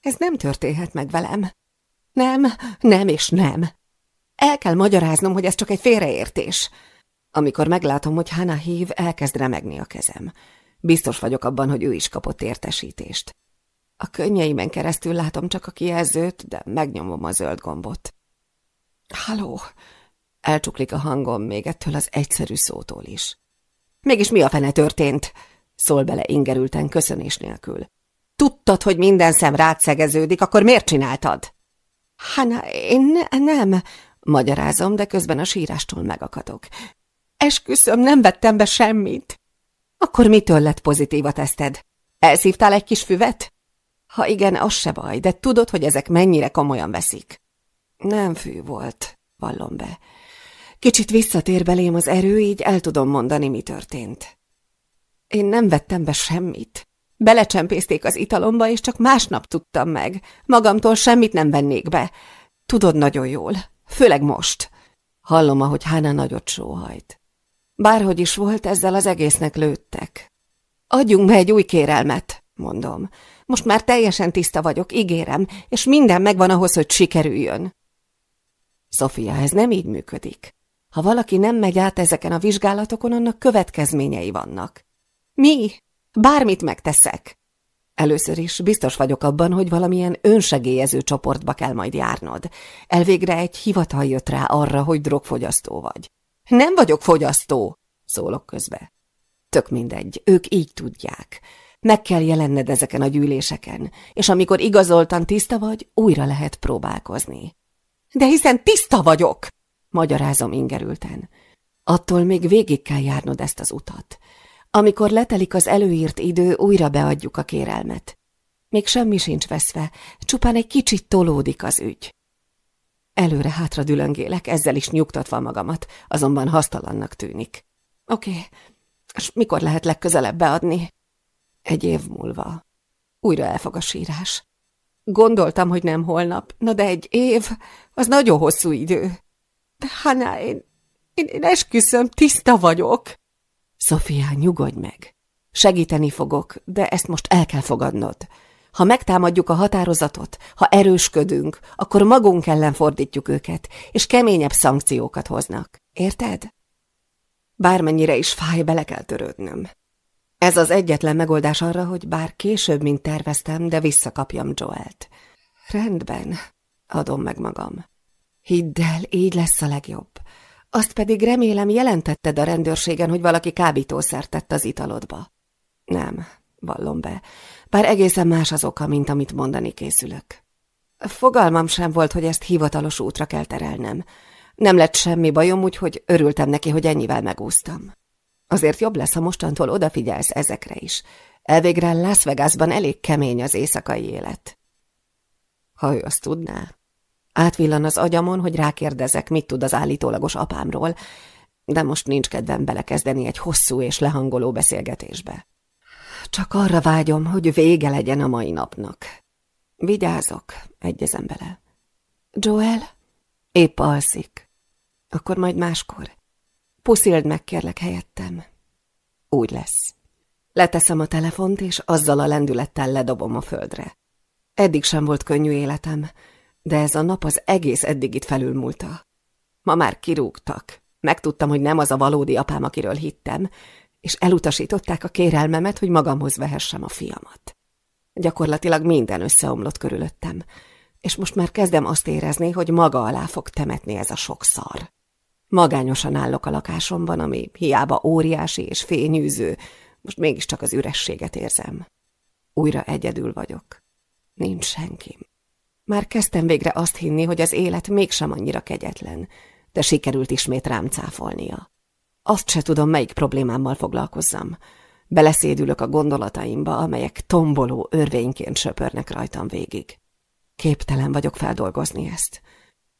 Ez nem történhet meg velem. Nem, nem és nem. El kell magyaráznom, hogy ez csak egy félreértés. Amikor meglátom, hogy Hana hív, elkezd remegni a kezem. Biztos vagyok abban, hogy ő is kapott értesítést. A könnyeimen keresztül látom csak a kijelzőt, de megnyomom a zöld gombot. Halló! Elcsuklik a hangom még ettől az egyszerű szótól is. Mégis mi a fene történt? Szól bele ingerülten köszönés nélkül. Tudtad, hogy minden szem rád akkor miért csináltad? Hanna, én ne, nem, magyarázom, de közben a sírástól megakadok. Esküszöm, nem vettem be semmit. Akkor mitől lett pozitív a teszted? Elszívtál egy kis füvet? Ha igen, az se baj, de tudod, hogy ezek mennyire komolyan veszik. Nem fű volt, vallom be. Kicsit visszatér belém az erő, így el tudom mondani, mi történt. Én nem vettem be semmit. Belecsempészték az italomba, és csak másnap tudtam meg. Magamtól semmit nem vennék be. Tudod nagyon jól. Főleg most. Hallom, ahogy Hána nagyot sóhajt. Bárhogy is volt, ezzel az egésznek lőttek. Adjunk be egy új kérelmet, mondom. Most már teljesen tiszta vagyok, ígérem, és minden megvan ahhoz, hogy sikerüljön. Sofia, ez nem így működik. Ha valaki nem megy át ezeken a vizsgálatokon, annak következményei vannak. Mi? Bármit megteszek. Először is biztos vagyok abban, hogy valamilyen önsegélyező csoportba kell majd járnod. Elvégre egy hivatal jött rá arra, hogy drogfogyasztó vagy. Nem vagyok fogyasztó, szólok közbe. Tök mindegy, ők így tudják. Meg kell jelenned ezeken a gyűléseken, és amikor igazoltan tiszta vagy, újra lehet próbálkozni. De hiszen tiszta vagyok, magyarázom ingerülten. Attól még végig kell járnod ezt az utat. Amikor letelik az előírt idő, újra beadjuk a kérelmet. Még semmi sincs veszve, csupán egy kicsit tolódik az ügy. Előre-hátra dülöngélek, ezzel is nyugtatva magamat, azonban hasztalannak tűnik. Oké, okay. és mikor lehet legközelebb beadni? Egy év múlva. Újra elfog a sírás. Gondoltam, hogy nem holnap, na de egy év, az nagyon hosszú idő. De Hanna, én, én, én esküszöm, tiszta vagyok. Sofia, nyugodj meg. Segíteni fogok, de ezt most el kell fogadnod. Ha megtámadjuk a határozatot, ha erősködünk, akkor magunk ellen fordítjuk őket, és keményebb szankciókat hoznak. Érted? Bármennyire is fáj, bele kell törődnöm. Ez az egyetlen megoldás arra, hogy bár később, mint terveztem, de visszakapjam Joelt. Rendben, adom meg magam. Hidd el, így lesz a legjobb. Azt pedig remélem jelentetted a rendőrségen, hogy valaki kábítószert tett az italodba. Nem, vallom be, bár egészen más az oka, mint amit mondani készülök. Fogalmam sem volt, hogy ezt hivatalos útra kell terelnem. Nem lett semmi bajom, úgyhogy örültem neki, hogy ennyivel megúsztam. Azért jobb lesz, ha mostantól odafigyelsz ezekre is. Elvégre Las Vegasban elég kemény az éjszakai élet. Ha ő azt tudná, Átvillan az agyamon, hogy rákérdezek, mit tud az állítólagos apámról, de most nincs kedvem belekezdeni egy hosszú és lehangoló beszélgetésbe. Csak arra vágyom, hogy vége legyen a mai napnak. Vigyázok, egyezem bele. Joel? Épp alszik. Akkor majd máskor. Puszild meg, kérlek, helyettem. Úgy lesz. Leteszem a telefont, és azzal a lendülettel ledobom a földre. Eddig sem volt könnyű életem, de ez a nap az egész eddigit felülmúlta. Ma már kirúgtak. Megtudtam, hogy nem az a valódi apám, akiről hittem, és elutasították a kérelmemet, hogy magamhoz vehessem a fiamat. Gyakorlatilag minden összeomlott körülöttem, és most már kezdem azt érezni, hogy maga alá fog temetni ez a sok szar. Magányosan állok a lakásomban, ami hiába óriási és fényűző, most mégiscsak az ürességet érzem. Újra egyedül vagyok. Nincs senkim. Már kezdtem végre azt hinni, hogy az élet mégsem annyira kegyetlen, de sikerült ismét rám cáfolnia. Azt se tudom, melyik problémámmal foglalkozzam. Beleszédülök a gondolataimba, amelyek tomboló örvényként söpörnek rajtam végig. Képtelen vagyok feldolgozni ezt.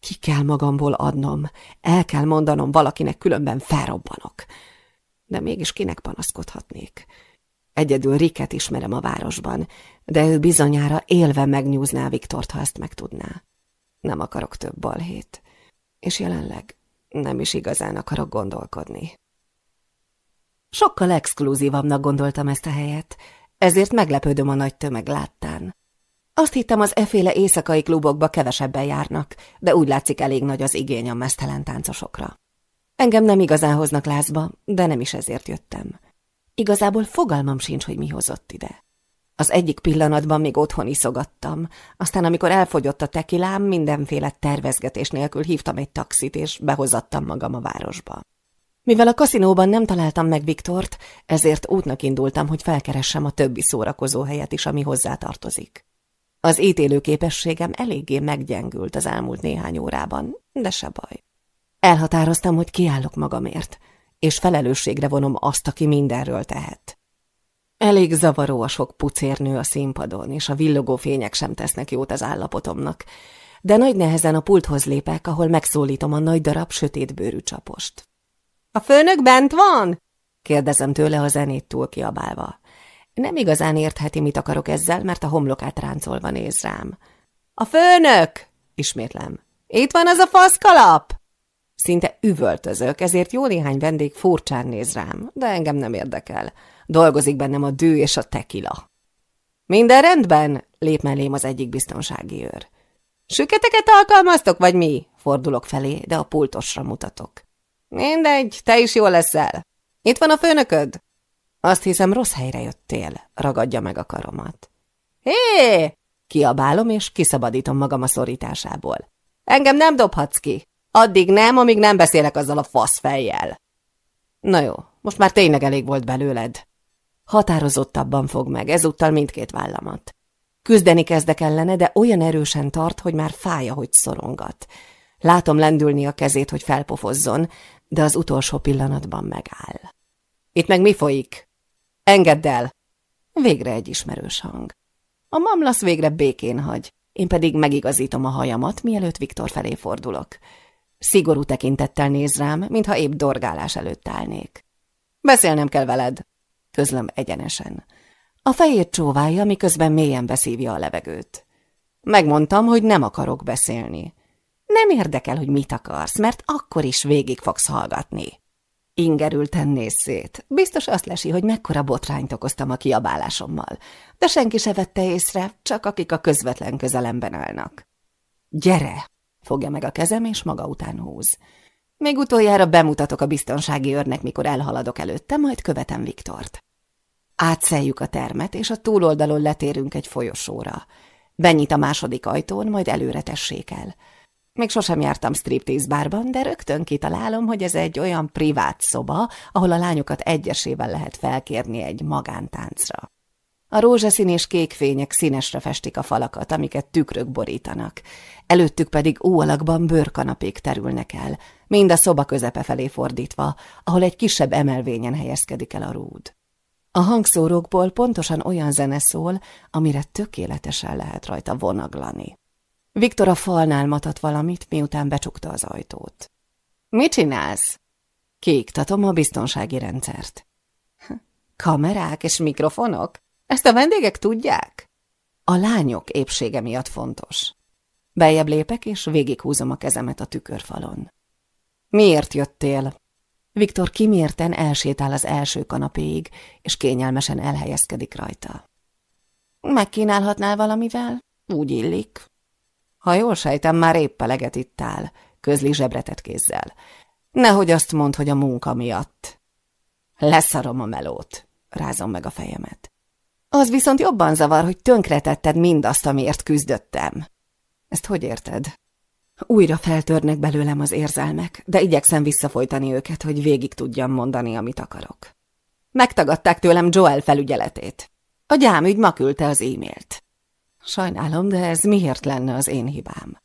Ki kell magamból adnom, el kell mondanom valakinek, különben felrobbanok. De mégis kinek panaszkodhatnék? Egyedül Riket ismerem a városban, de ő bizonyára élve megnyúzná Viktort, ha ezt megtudná. Nem akarok több balhét, és jelenleg nem is igazán akarok gondolkodni. Sokkal exkluzívabbnak gondoltam ezt a helyet, ezért meglepődöm a nagy tömeg láttán. Azt hittem, az eféle éjszakai klubokba kevesebben járnak, de úgy látszik elég nagy az igény a mesztelen táncosokra. Engem nem igazán hoznak lázba, de nem is ezért jöttem. Igazából fogalmam sincs, hogy mi hozott ide. Az egyik pillanatban még otthon iszogattam, aztán amikor elfogyott a tekilám, mindenféle tervezgetés nélkül hívtam egy taxit, és behozattam magam a városba. Mivel a kaszinóban nem találtam meg Viktort, ezért útnak indultam, hogy felkeressem a többi szórakozó helyet is, ami hozzá tartozik. Az ítélő képességem eléggé meggyengült az elmúlt néhány órában, de se baj. Elhatároztam, hogy kiállok magamért, és felelősségre vonom azt, aki mindenről tehet. Elég zavaró a sok pucérnő a színpadon, és a villogó fények sem tesznek jót az állapotomnak, de nagy nehezen a pulthoz lépek, ahol megszólítom a nagy darab sötétbőrű csapost. – A főnök bent van? – kérdezem tőle a zenét túl kiabálva. Nem igazán értheti, mit akarok ezzel, mert a homlokát ráncolva néz rám. – A főnök! – ismétlem. – Itt van az a faszkalap! Szinte üvöltözök, ezért jó néhány vendég furcsán néz rám, de engem nem érdekel. Dolgozik bennem a dű és a tekila. Minden rendben? lép mellém az egyik biztonsági őr. Süketeket alkalmaztok, vagy mi? Fordulok felé, de a pultosra mutatok. Mindegy, te is jól leszel. Itt van a főnököd? Azt hiszem, rossz helyre jöttél, ragadja meg a karomat. Hé! Kiabálom, és kiszabadítom magam a szorításából. Engem nem dobhatsz ki. Addig nem, amíg nem beszélek azzal a faszfejjel. Na jó, most már tényleg elég volt belőled. Határozottabban fog meg, ezúttal mindkét vállamat. Küzdeni kezdek ellene, de olyan erősen tart, hogy már fáj, hogy szorongat. Látom lendülni a kezét, hogy felpofozzon, de az utolsó pillanatban megáll. Itt meg mi folyik? Engedd el! Végre egy ismerős hang. A mamlasz végre békén hagy, én pedig megigazítom a hajamat, mielőtt Viktor felé fordulok. Szigorú tekintettel néz rám, mintha épp dorgálás előtt állnék. Beszélnem kell veled, közlöm egyenesen. A fejét csóválja, miközben mélyen beszívja a levegőt. Megmondtam, hogy nem akarok beszélni. Nem érdekel, hogy mit akarsz, mert akkor is végig fogsz hallgatni. Ingerülten néz szét. Biztos azt lesi, hogy mekkora botrányt okoztam a kiabálásommal, de senki se vette észre, csak akik a közvetlen közelemben állnak. Gyere! Fogja meg a kezem, és maga után húz. Még utoljára bemutatok a biztonsági őrnek, mikor elhaladok előtte, majd követem Viktort. Átszeljük a termet, és a túloldalon letérünk egy folyosóra. Benyit a második ajtón, majd előre tessék el. Még sosem jártam striptease bárban, de rögtön kitalálom, hogy ez egy olyan privát szoba, ahol a lányokat egyesével lehet felkérni egy magántáncra. A rózsaszín és kék fények színesre festik a falakat, amiket tükrök borítanak. Előttük pedig ó alakban bőrkanapék terülnek el, mind a szoba közepe felé fordítva, ahol egy kisebb emelvényen helyezkedik el a rúd. A hangszórókból pontosan olyan zene szól, amire tökéletesen lehet rajta vonaglani. Viktor a falnál matat valamit, miután becsukta az ajtót. – Mit csinálsz? Kiiktatom a biztonsági rendszert. – Kamerák és mikrofonok? Ezt a vendégek tudják? A lányok épsége miatt fontos. Bejebb lépek, és végighúzom a kezemet a tükörfalon. Miért jöttél? Viktor kimérten elsétál az első kanapéig, és kényelmesen elhelyezkedik rajta. Megkínálhatnál valamivel? Úgy illik. Ha jól sejtem, már épp eleget ittál, közli zsebretet kézzel. Nehogy azt mondd, hogy a munka miatt. Leszarom a melót, rázom meg a fejemet. Az viszont jobban zavar, hogy tönkretetted mindazt, amiért küzdöttem. Ezt hogy érted? Újra feltörnek belőlem az érzelmek, de igyekszem visszafolytani őket, hogy végig tudjam mondani, amit akarok. Megtagadták tőlem Joel felügyeletét. A gyámügy ma küldte az e-mailt. Sajnálom, de ez miért lenne az én hibám?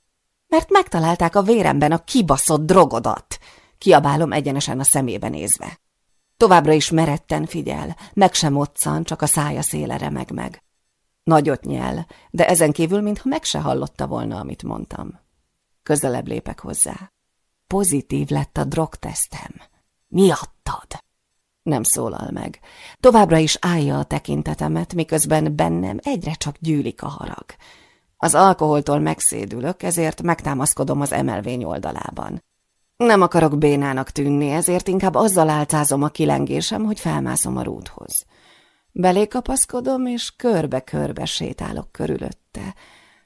Mert megtalálták a véremben a kibaszott drogodat, kiabálom egyenesen a szemébe nézve. Továbbra is meretten figyel, meg sem moccan, csak a szája széle remeg meg. Nagyot nyel, de ezen kívül, mintha meg se hallotta volna, amit mondtam. Közelebb lépek hozzá. Pozitív lett a drogtesztem. Miattad. Nem szólal meg. Továbbra is állja a tekintetemet, miközben bennem egyre csak gyűlik a harag. Az alkoholtól megszédülök, ezért megtámaszkodom az emelvény oldalában. Nem akarok bénának tűnni, ezért inkább azzal álcázom a kilengésem, hogy felmászom a rúdhoz. Belé kapaszkodom, és körbe-körbe sétálok körülötte,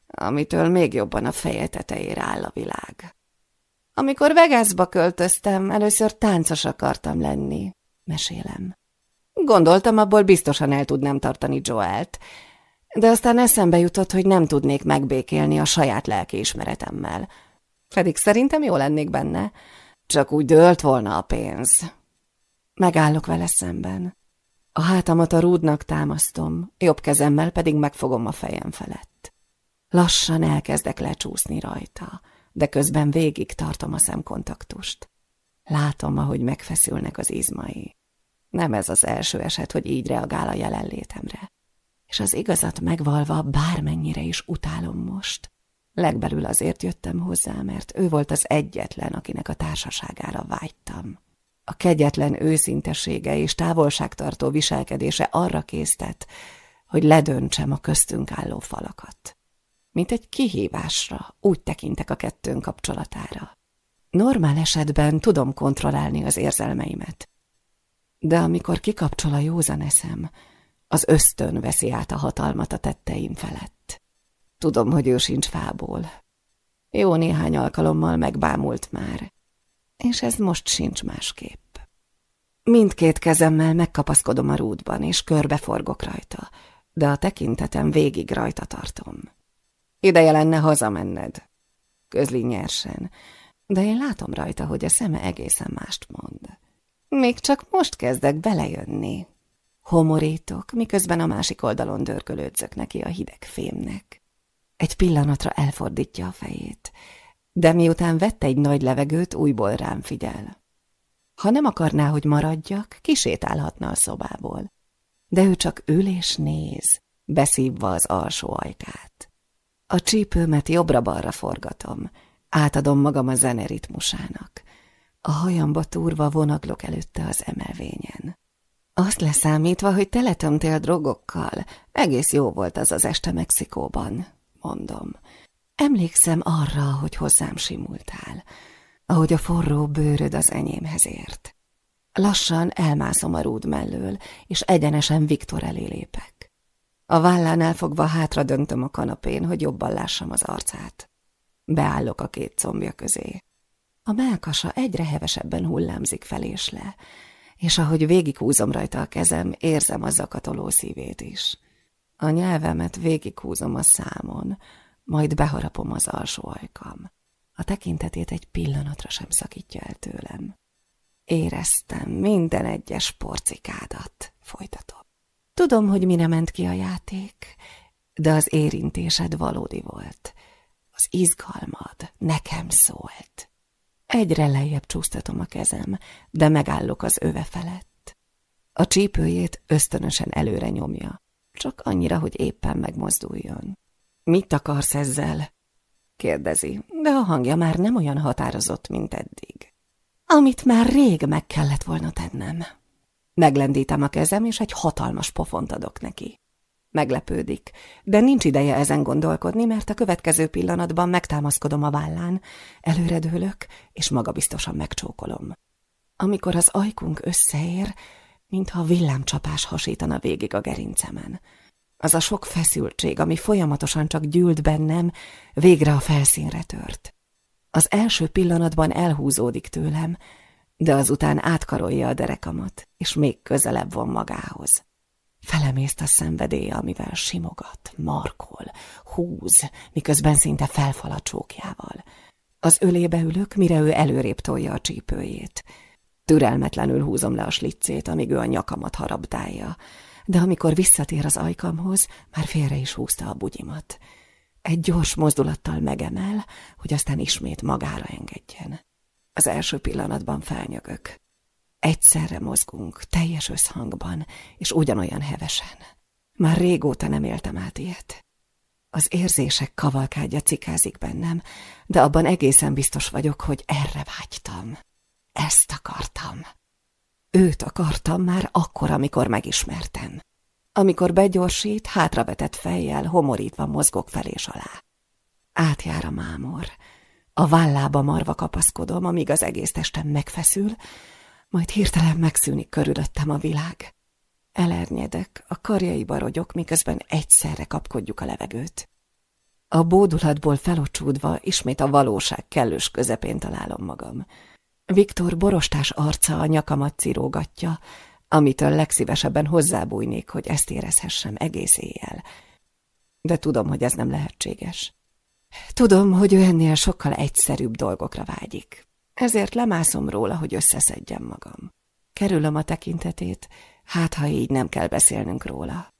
amitől még jobban a feje tetejére áll a világ. Amikor Vegasba költöztem, először táncos akartam lenni, mesélem. Gondoltam, abból biztosan el tudnám tartani Joelt, de aztán eszembe jutott, hogy nem tudnék megbékélni a saját lelkiismeretemmel. Pedig szerintem jó lennék benne, csak úgy dőlt volna a pénz. Megállok vele szemben. A hátamat a rúdnak támasztom, jobb kezemmel pedig megfogom a fejem felett. Lassan elkezdek lecsúszni rajta, de közben végig tartom a szemkontaktust. Látom, ahogy megfeszülnek az izmai. Nem ez az első eset, hogy így reagál a jelenlétemre. És az igazat megvalva bármennyire is utálom most. Legbelül azért jöttem hozzá, mert ő volt az egyetlen, akinek a társaságára vágytam. A kegyetlen őszintesége és távolságtartó viselkedése arra késztet, hogy ledöntsem a köztünk álló falakat. Mint egy kihívásra úgy tekintek a kettőnk kapcsolatára. Normál esetben tudom kontrollálni az érzelmeimet. De amikor kikapcsol a józan eszem, az ösztön veszi át a hatalmat a tetteim felett. Tudom, hogy ő sincs fából. Jó néhány alkalommal megbámult már, és ez most sincs másképp. Mindkét kezemmel megkapaszkodom a rúdban, és körbeforgok rajta, de a tekintetem végig rajta tartom. Ideje lenne hazamenned, közli nyersen, de én látom rajta, hogy a szeme egészen mást mond. Még csak most kezdek belejönni. Homorítok, miközben a másik oldalon dörgölődzök neki a hideg fémnek. Egy pillanatra elfordítja a fejét, de miután vette egy nagy levegőt, újból rám figyel. Ha nem akarná, hogy maradjak, kisétálhatna a szobából. De ő csak ül és néz, beszívva az alsó ajkát. A csípőmet jobbra-balra forgatom, átadom magam a zene ritmusának. A hajamba túrva vonaglok előtte az emelvényen. Azt leszámítva, hogy teletömtél drogokkal, egész jó volt az az este Mexikóban, mondom. Emlékszem arra, hogy hozzám simultál, ahogy a forró bőröd az enyémhez ért. Lassan elmászom a rúd mellől, és egyenesen Viktor elé lépek. A vállánál fogva hátra döntöm a kanapén, hogy jobban lássam az arcát. Beállok a két combja közé. A melkasa egyre hevesebben hullámzik fel és le, és ahogy végighúzom rajta a kezem, érzem a zakatoló szívét is. A nyelvemet végighúzom a számon, majd beharapom az alsó ajkam. A tekintetét egy pillanatra sem szakítja el tőlem. Éreztem minden egyes porcikádat, folytatom. Tudom, hogy mire ment ki a játék, de az érintésed valódi volt. Az izgalmad nekem szólt. Egyre lejjebb csúsztatom a kezem, de megállok az öve felett. A csípőjét ösztönösen előre nyomja, csak annyira, hogy éppen megmozduljon. Mit akarsz ezzel? kérdezi, de a hangja már nem olyan határozott, mint eddig. Amit már rég meg kellett volna tennem. Meglendítem a kezem, és egy hatalmas pofont adok neki. Meglepődik, de nincs ideje ezen gondolkodni, mert a következő pillanatban megtámaszkodom a vállán, előredőlök, és magabiztosan megcsókolom. Amikor az ajkunk összeér, mintha villámcsapás hasítana végig a gerincemen. Az a sok feszültség, ami folyamatosan csak gyűlt bennem, végre a felszínre tört. Az első pillanatban elhúzódik tőlem, de azután átkarolja a derekamat, és még közelebb von magához. Felemészt a szenvedélye, amivel simogat, markol, húz, miközben szinte felfal a csókjával. Az ölébe ülök, mire ő előrébb tolja a csípőjét. Türelmetlenül húzom le a slicét, amíg ő a nyakamat harabdálja, de amikor visszatér az ajkamhoz, már félre is húzta a bugyimat. Egy gyors mozdulattal megemel, hogy aztán ismét magára engedjen. Az első pillanatban felnyögök. Egyszerre mozgunk, teljes összhangban, és ugyanolyan hevesen. Már régóta nem éltem át ilyet. Az érzések kavalkádja cikázik bennem, de abban egészen biztos vagyok, hogy erre vágytam. Ezt akartam. Őt akartam már akkor, amikor megismertem. Amikor begyorsít, hátravetett fejjel, homorítva mozgok fel és alá. Átjár a mámor. A vállába marva kapaszkodom, amíg az egész testem megfeszül, majd hirtelen megszűnik körülöttem a világ. Elernyedek, a karjaiba rogyok, miközben egyszerre kapkodjuk a levegőt. A bódulatból felocsúdva ismét a valóság kellős közepén találom magam. Viktor borostás arca a nyakamat cirógatja, amitől legszívesebben hozzábújnék, hogy ezt érezhessem egész éjjel. De tudom, hogy ez nem lehetséges. Tudom, hogy ő ennél sokkal egyszerűbb dolgokra vágyik. Ezért lemászom róla, hogy összeszedjem magam. Kerülöm a tekintetét, hát ha így nem kell beszélnünk róla.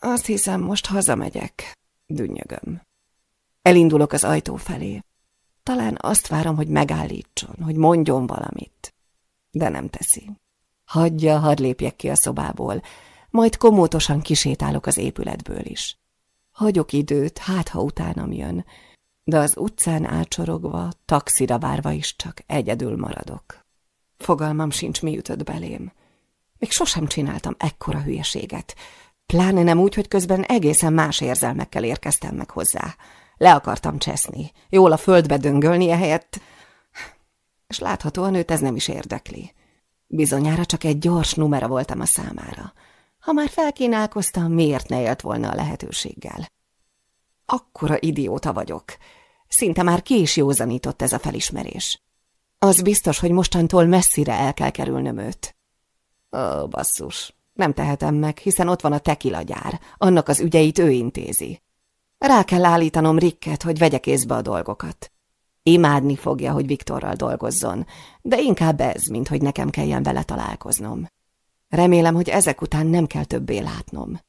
Azt hiszem, most hazamegyek, dünnyögöm. Elindulok az ajtó felé. Talán azt várom, hogy megállítson, hogy mondjon valamit. De nem teszi. Hagyja, hadd lépjek ki a szobából, majd komótosan kisétálok az épületből is. Hagyok időt, hát ha utánam jön, de az utcán átsorogva, taxira várva is csak egyedül maradok. Fogalmam sincs, mi ütött belém. Még sosem csináltam ekkora hülyeséget, pláne nem úgy, hogy közben egészen más érzelmekkel érkeztem meg hozzá. Le akartam cseszni, jól a földbe döngölni ehelyett, és láthatóan őt ez nem is érdekli. Bizonyára csak egy gyors numera voltam a számára. Ha már felkínálkoztam, miért ne élt volna a lehetőséggel? Akkora idióta vagyok. Szinte már ki is józanított ez a felismerés. Az biztos, hogy mostantól messzire el kell kerülnöm őt. Ó, basszus, nem tehetem meg, hiszen ott van a tekila gyár, annak az ügyeit ő intézi. Rá kell állítanom Ricket, hogy vegye kézbe a dolgokat. Imádni fogja, hogy Viktorral dolgozzon, de inkább ez, mint hogy nekem kelljen vele találkoznom. Remélem, hogy ezek után nem kell többé látnom.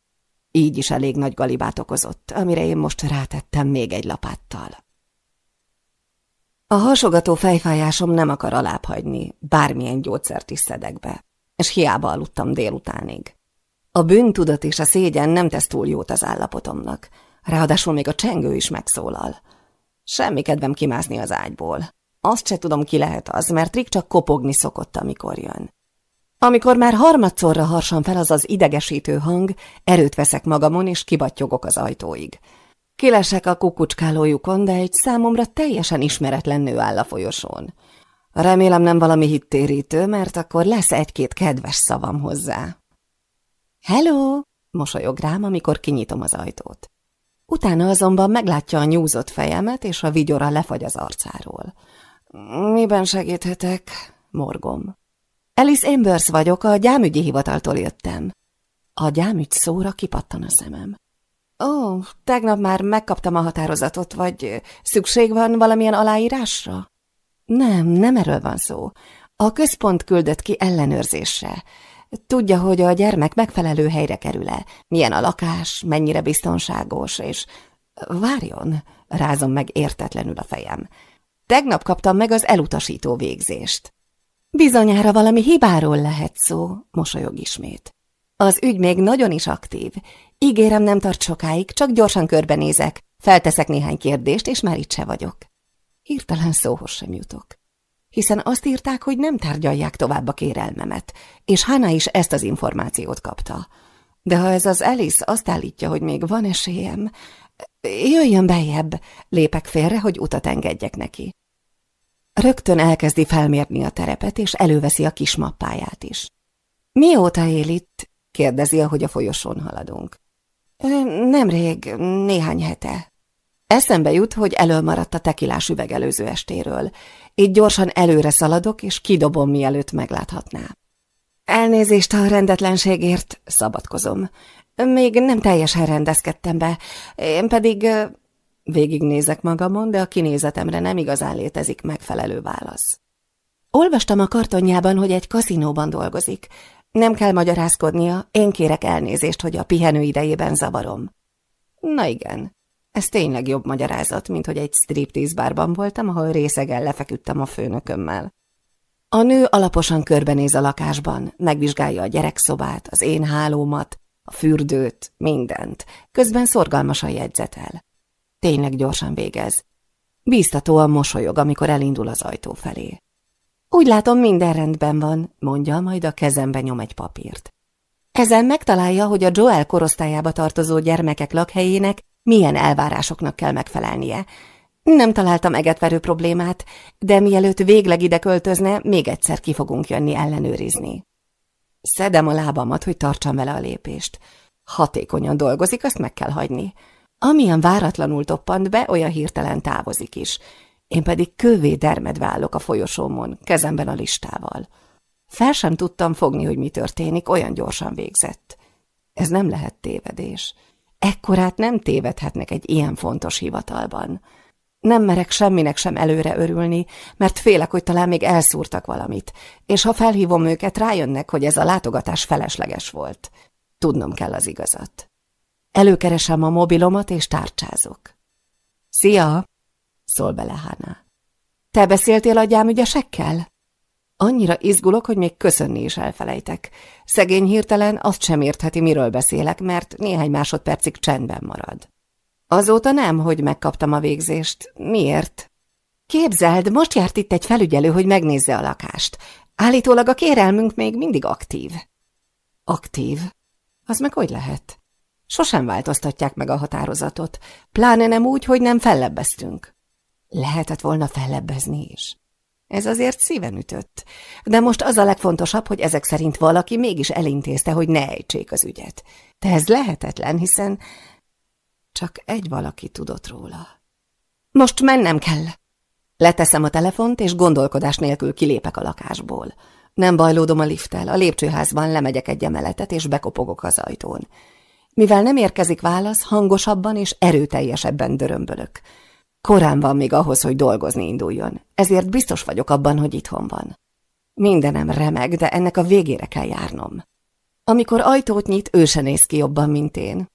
Így is elég nagy galibát okozott, amire én most rátettem még egy lapáttal. A hasogató fejfájásom nem akar alábbhagyni, bármilyen gyógyszert is szedek be, és hiába aludtam délutánig. A bűntudat és a szégyen nem tesz túl jót az állapotomnak, ráadásul még a csengő is megszólal. Semmi kedvem kimászni az ágyból. Azt se tudom, ki lehet az, mert Rick csak kopogni szokott, amikor jön. Amikor már harmadszorra harsan fel az az idegesítő hang, erőt veszek magamon, és kibattyogok az ajtóig. Kilesek a kukucskálójukon, de egy számomra teljesen ismeretlen nő áll a folyosón. Remélem nem valami hittérítő, mert akkor lesz egy-két kedves szavam hozzá. Hello! mosolyog rám, amikor kinyitom az ajtót. Utána azonban meglátja a nyúzott fejemet, és a vigyora lefagy az arcáról. Miben segíthetek? morgom. Alice Embers vagyok, a gyámügyi hivataltól jöttem. A gyámügy szóra kipattan a szemem. Ó, tegnap már megkaptam a határozatot, vagy szükség van valamilyen aláírásra? Nem, nem erről van szó. A központ küldött ki ellenőrzésre. Tudja, hogy a gyermek megfelelő helyre kerül-e, milyen a lakás, mennyire biztonságos, és... Várjon, rázom meg értetlenül a fejem. Tegnap kaptam meg az elutasító végzést. Bizonyára valami hibáról lehet szó, mosolyog ismét. Az ügy még nagyon is aktív. Ígérem, nem tart sokáig, csak gyorsan körbenézek, felteszek néhány kérdést, és már itt se vagyok. Hirtelen szóhoz sem jutok. Hiszen azt írták, hogy nem tárgyalják tovább a kérelmemet, és Hanna is ezt az információt kapta. De ha ez az Alice azt állítja, hogy még van esélyem, jöjjön bejebb, lépek félre, hogy utat engedjek neki. Rögtön elkezdi felmérni a terepet, és előveszi a kis mappáját is. Mióta él itt? kérdezi, ahogy a folyosón haladunk. Nemrég, néhány hete. Eszembe jut, hogy elölmaradt a tekilás üveg előző estéről. Így gyorsan előre szaladok, és kidobom, mielőtt megláthatná. Elnézést a rendetlenségért, szabadkozom. Még nem teljesen rendezkedtem be, én pedig... Végignézek magamon, de a kinézetemre nem igazán létezik megfelelő válasz. Olvastam a kartonjában, hogy egy kaszinóban dolgozik. Nem kell magyarázkodnia, én kérek elnézést, hogy a pihenő idejében zavarom. Na igen, ez tényleg jobb magyarázat, mint hogy egy striptease bárban voltam, ahol részegen lefeküdtem a főnökömmel. A nő alaposan körbenéz a lakásban, megvizsgálja a gyerekszobát, az én hálómat, a fürdőt, mindent, közben szorgalmasan jegyzetel. Tényleg gyorsan végez. Bíztatóan mosolyog, amikor elindul az ajtó felé. Úgy látom, minden rendben van, mondja, majd a kezembe nyom egy papírt. Ezen megtalálja, hogy a Joel korosztályába tartozó gyermekek lakhelyének milyen elvárásoknak kell megfelelnie. Nem találtam egetverő problémát, de mielőtt végleg ide költözne, még egyszer ki fogunk jönni ellenőrizni. Szedem a lábamat, hogy tartsam vele a lépést. Hatékonyan dolgozik, azt meg kell hagyni. Amilyen váratlanul toppant be, olyan hirtelen távozik is. Én pedig kövé dermedve állok a folyosómon, kezemben a listával. Fel sem tudtam fogni, hogy mi történik, olyan gyorsan végzett. Ez nem lehet tévedés. Ekkorát nem tévedhetnek egy ilyen fontos hivatalban. Nem merek semminek sem előre örülni, mert félek, hogy talán még elszúrtak valamit, és ha felhívom őket, rájönnek, hogy ez a látogatás felesleges volt. Tudnom kell az igazat. Előkeresem a mobilomat, és tárcsázok. Szia! szól bele Hana. Te beszéltél a gyámügyesekkel? Annyira izgulok, hogy még köszönni is elfelejtek. Szegény hirtelen azt sem értheti, miről beszélek, mert néhány másodpercig csendben marad. Azóta nem, hogy megkaptam a végzést. Miért? Képzeld, most járt itt egy felügyelő, hogy megnézze a lakást. Állítólag a kérelmünk még mindig aktív. Aktív? Az meg hogy lehet? Sosem változtatják meg a határozatot, pláne nem úgy, hogy nem fellebbeztünk. Lehetett volna fellebbezni is. Ez azért szíven ütött. De most az a legfontosabb, hogy ezek szerint valaki mégis elintézte, hogy ne ejtsék az ügyet. De ez lehetetlen, hiszen csak egy valaki tudott róla. Most mennem kell. Leteszem a telefont, és gondolkodás nélkül kilépek a lakásból. Nem bajlódom a lifttel, a lépcsőházban lemegyek egy emeletet, és bekopogok az ajtón. Mivel nem érkezik válasz, hangosabban és erőteljesebben dörömbölök. Korán van még ahhoz, hogy dolgozni induljon, ezért biztos vagyok abban, hogy itthon van. Mindenem remeg, de ennek a végére kell járnom. Amikor ajtót nyit, ő se néz ki jobban, mint én.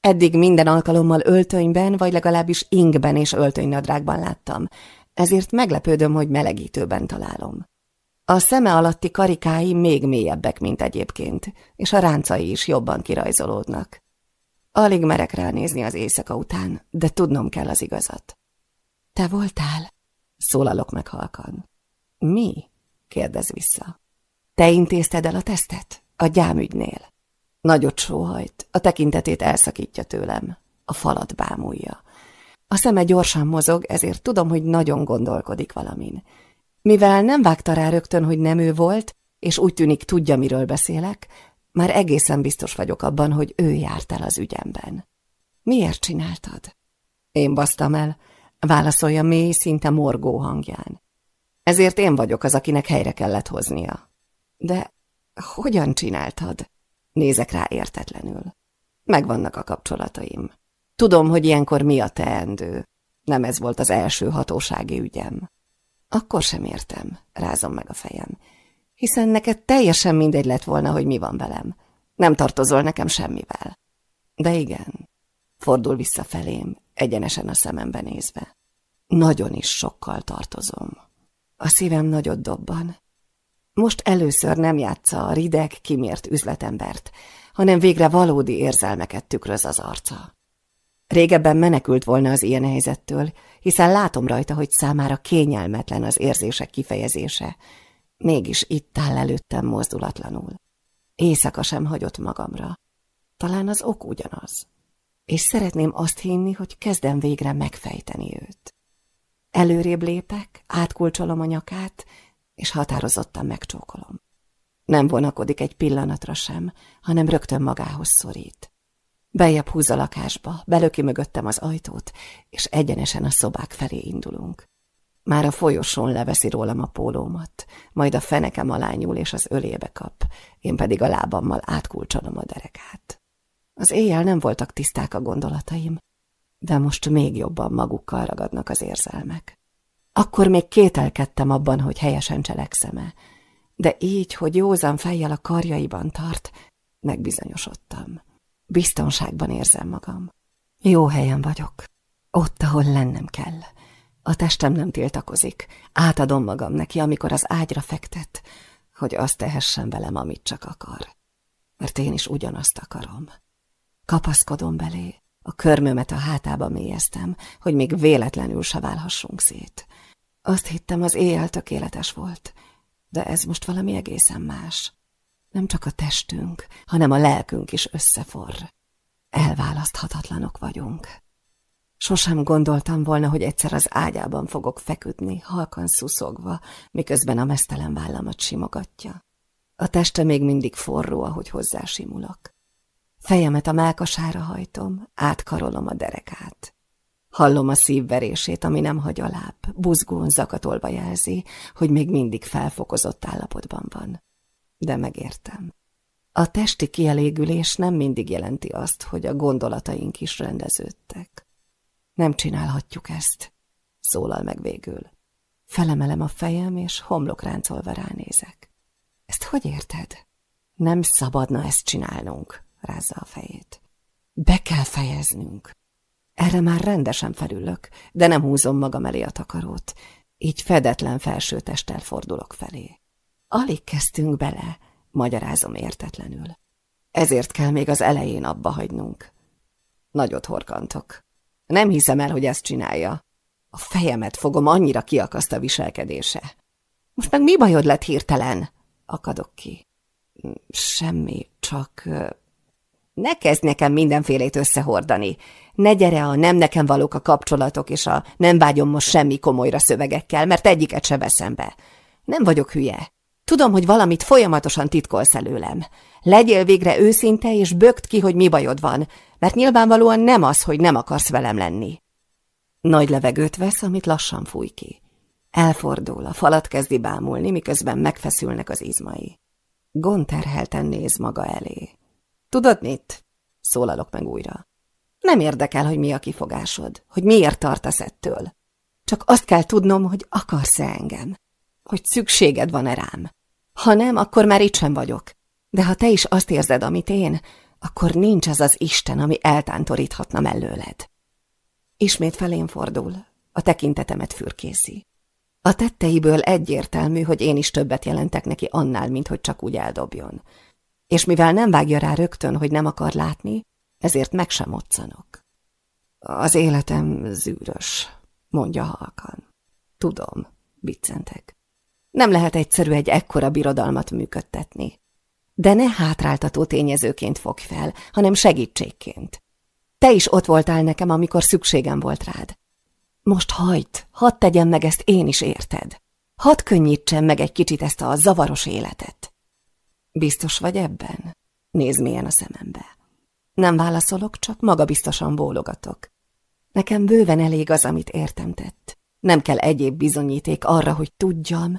Eddig minden alkalommal öltönyben, vagy legalábbis ingben és öltönynadrágban láttam, ezért meglepődöm, hogy melegítőben találom. A szeme alatti karikái még mélyebbek, mint egyébként, és a ráncai is jobban kirajzolódnak. Alig merek ránézni az éjszaka után, de tudnom kell az igazat. Te voltál? Szólalok meg halkan. Mi? kérdez vissza. Te intézted el a tesztet? A gyámügynél. Nagyot sóhajt, a tekintetét elszakítja tőlem. A falat bámulja. A szeme gyorsan mozog, ezért tudom, hogy nagyon gondolkodik valamin. Mivel nem vágta rá rögtön, hogy nem ő volt, és úgy tűnik tudja, miről beszélek, már egészen biztos vagyok abban, hogy ő járt el az ügyemben. Miért csináltad? Én basztam el, válaszolja mély, szinte morgó hangján. Ezért én vagyok az, akinek helyre kellett hoznia. De hogyan csináltad? Nézek rá értetlenül. Megvannak a kapcsolataim. Tudom, hogy ilyenkor mi a teendő. Nem ez volt az első hatósági ügyem. Akkor sem értem, rázom meg a fejem. Hiszen neked teljesen mindegy lett volna, hogy mi van velem. Nem tartozol nekem semmivel. De igen, fordul vissza felém, egyenesen a szemembe nézve. Nagyon is sokkal tartozom. A szívem nagyot dobban. Most először nem játsza a rideg, kimért üzletembert, hanem végre valódi érzelmeket tükröz az arca. Régebben menekült volna az ilyen helyzettől, hiszen látom rajta, hogy számára kényelmetlen az érzések kifejezése. Mégis itt áll előttem mozdulatlanul. Éjszaka sem hagyott magamra. Talán az ok ugyanaz és szeretném azt hinni, hogy kezdem végre megfejteni őt. Előrébb lépek, átkulcsolom a nyakát, és határozottan megcsókolom. Nem vonakodik egy pillanatra sem, hanem rögtön magához szorít. Bejebb húz a lakásba, belöki mögöttem az ajtót, és egyenesen a szobák felé indulunk. Már a folyosón leveszi rólam a pólómat, majd a fenekem alá nyúl és az ölébe kap, én pedig a lábammal átkulcsolom a derekát. Az éjjel nem voltak tiszták a gondolataim, de most még jobban magukkal ragadnak az érzelmek. Akkor még kételkedtem abban, hogy helyesen cselekszem-e, De így, hogy józan fejjel a karjaiban tart, megbizonyosodtam. Biztonságban érzem magam. Jó helyen vagyok. Ott, ahol lennem kell. A testem nem tiltakozik. Átadom magam neki, amikor az ágyra fektet, hogy azt tehessen velem, amit csak akar. Mert én is ugyanazt akarom. Kapaszkodom belé, a körmömet a hátába mélyeztem, hogy még véletlenül se válhassunk szét. Azt hittem, az éjjel tökéletes volt, de ez most valami egészen más. Nem csak a testünk, hanem a lelkünk is összeforr. Elválaszthatatlanok vagyunk. Sosem gondoltam volna, hogy egyszer az ágyában fogok feküdni, halkan szuszogva, miközben a mesztelen vállamat simogatja. A teste még mindig forró, ahogy hozzásimulok. Fejemet a melkasára hajtom, átkarolom a derekát. Hallom a szívverését, ami nem hagy alább, buzgón zakatolva jelzi, hogy még mindig felfokozott állapotban van. De megértem. A testi kielégülés nem mindig jelenti azt, hogy a gondolataink is rendeződtek. Nem csinálhatjuk ezt, szólal meg végül. Felemelem a fejem, és homlokráncolva ránézek. Ezt hogy érted? Nem szabadna ezt csinálnunk, rázza a fejét. Be kell fejeznünk. Erre már rendesen felülök, de nem húzom magam elé a takarót, így fedetlen felsőtesttel fordulok felé. Alig kezdtünk bele, magyarázom értetlenül. Ezért kell még az elején abba hagynunk. Nagyot horkantok. Nem hiszem el, hogy ezt csinálja. A fejemet fogom, annyira kiakaszt a viselkedése. Most meg mi bajod lett hirtelen? Akadok ki. Semmi, csak... Ne kezd nekem mindenfélét összehordani. Ne gyere a nem nekem valók a kapcsolatok, és a nem vágyom most semmi komolyra szövegekkel, mert egyiket se veszem be. Nem vagyok hülye. Tudom, hogy valamit folyamatosan titkolsz előlem. Legyél végre őszinte, és bögt ki, hogy mi bajod van, mert nyilvánvalóan nem az, hogy nem akarsz velem lenni. Nagy levegőt vesz, amit lassan fúj ki. Elfordul, a falat kezdi bámulni, miközben megfeszülnek az izmai. Gonterhelten néz maga elé. Tudod mit? Szólalok meg újra. Nem érdekel, hogy mi a kifogásod, hogy miért tartasz ettől. Csak azt kell tudnom, hogy akarsz-e engem, hogy szükséged van-e rám. Ha nem, akkor már itt sem vagyok. De ha te is azt érzed, amit én, akkor nincs az az Isten, ami eltántoríthatna mellőled. Ismét felén fordul, a tekintetemet fürkészi. A tetteiből egyértelmű, hogy én is többet jelentek neki annál, mint hogy csak úgy eldobjon. És mivel nem vágja rá rögtön, hogy nem akar látni, ezért meg sem moccanok. Az életem zűrös, mondja halkan. Tudom, biccentek. Nem lehet egyszerű egy ekkora birodalmat működtetni. De ne hátráltató tényezőként fog fel, hanem segítségként. Te is ott voltál nekem, amikor szükségem volt rád. Most hajt, hadd tegyem meg ezt én is érted. Hadd könnyítsem meg egy kicsit ezt a zavaros életet. Biztos vagy ebben? Nézd mélyen a szemembe. Nem válaszolok, csak magabiztosan bólogatok. Nekem bőven elég az, amit értem tett. Nem kell egyéb bizonyíték arra, hogy tudjam,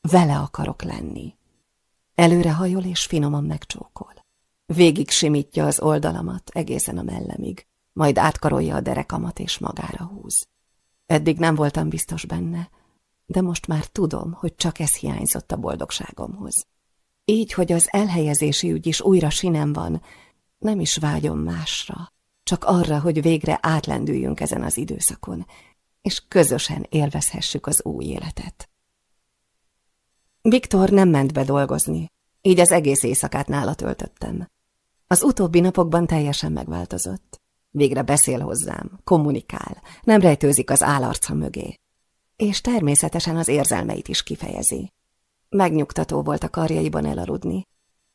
vele akarok lenni. Előre hajol és finoman megcsókol. Végig simítja az oldalamat egészen a mellemig, majd átkarolja a derekamat és magára húz. Eddig nem voltam biztos benne, de most már tudom, hogy csak ez hiányzott a boldogságomhoz. Így, hogy az elhelyezési ügy is újra sinem van, nem is vágyom másra, csak arra, hogy végre átlendüljünk ezen az időszakon, és közösen élvezhessük az új életet. Viktor nem ment be dolgozni, így az egész éjszakát nála töltöttem. Az utóbbi napokban teljesen megváltozott. Végre beszél hozzám, kommunikál, nem rejtőzik az állarca mögé. És természetesen az érzelmeit is kifejezi. Megnyugtató volt a karjaiban elaludni,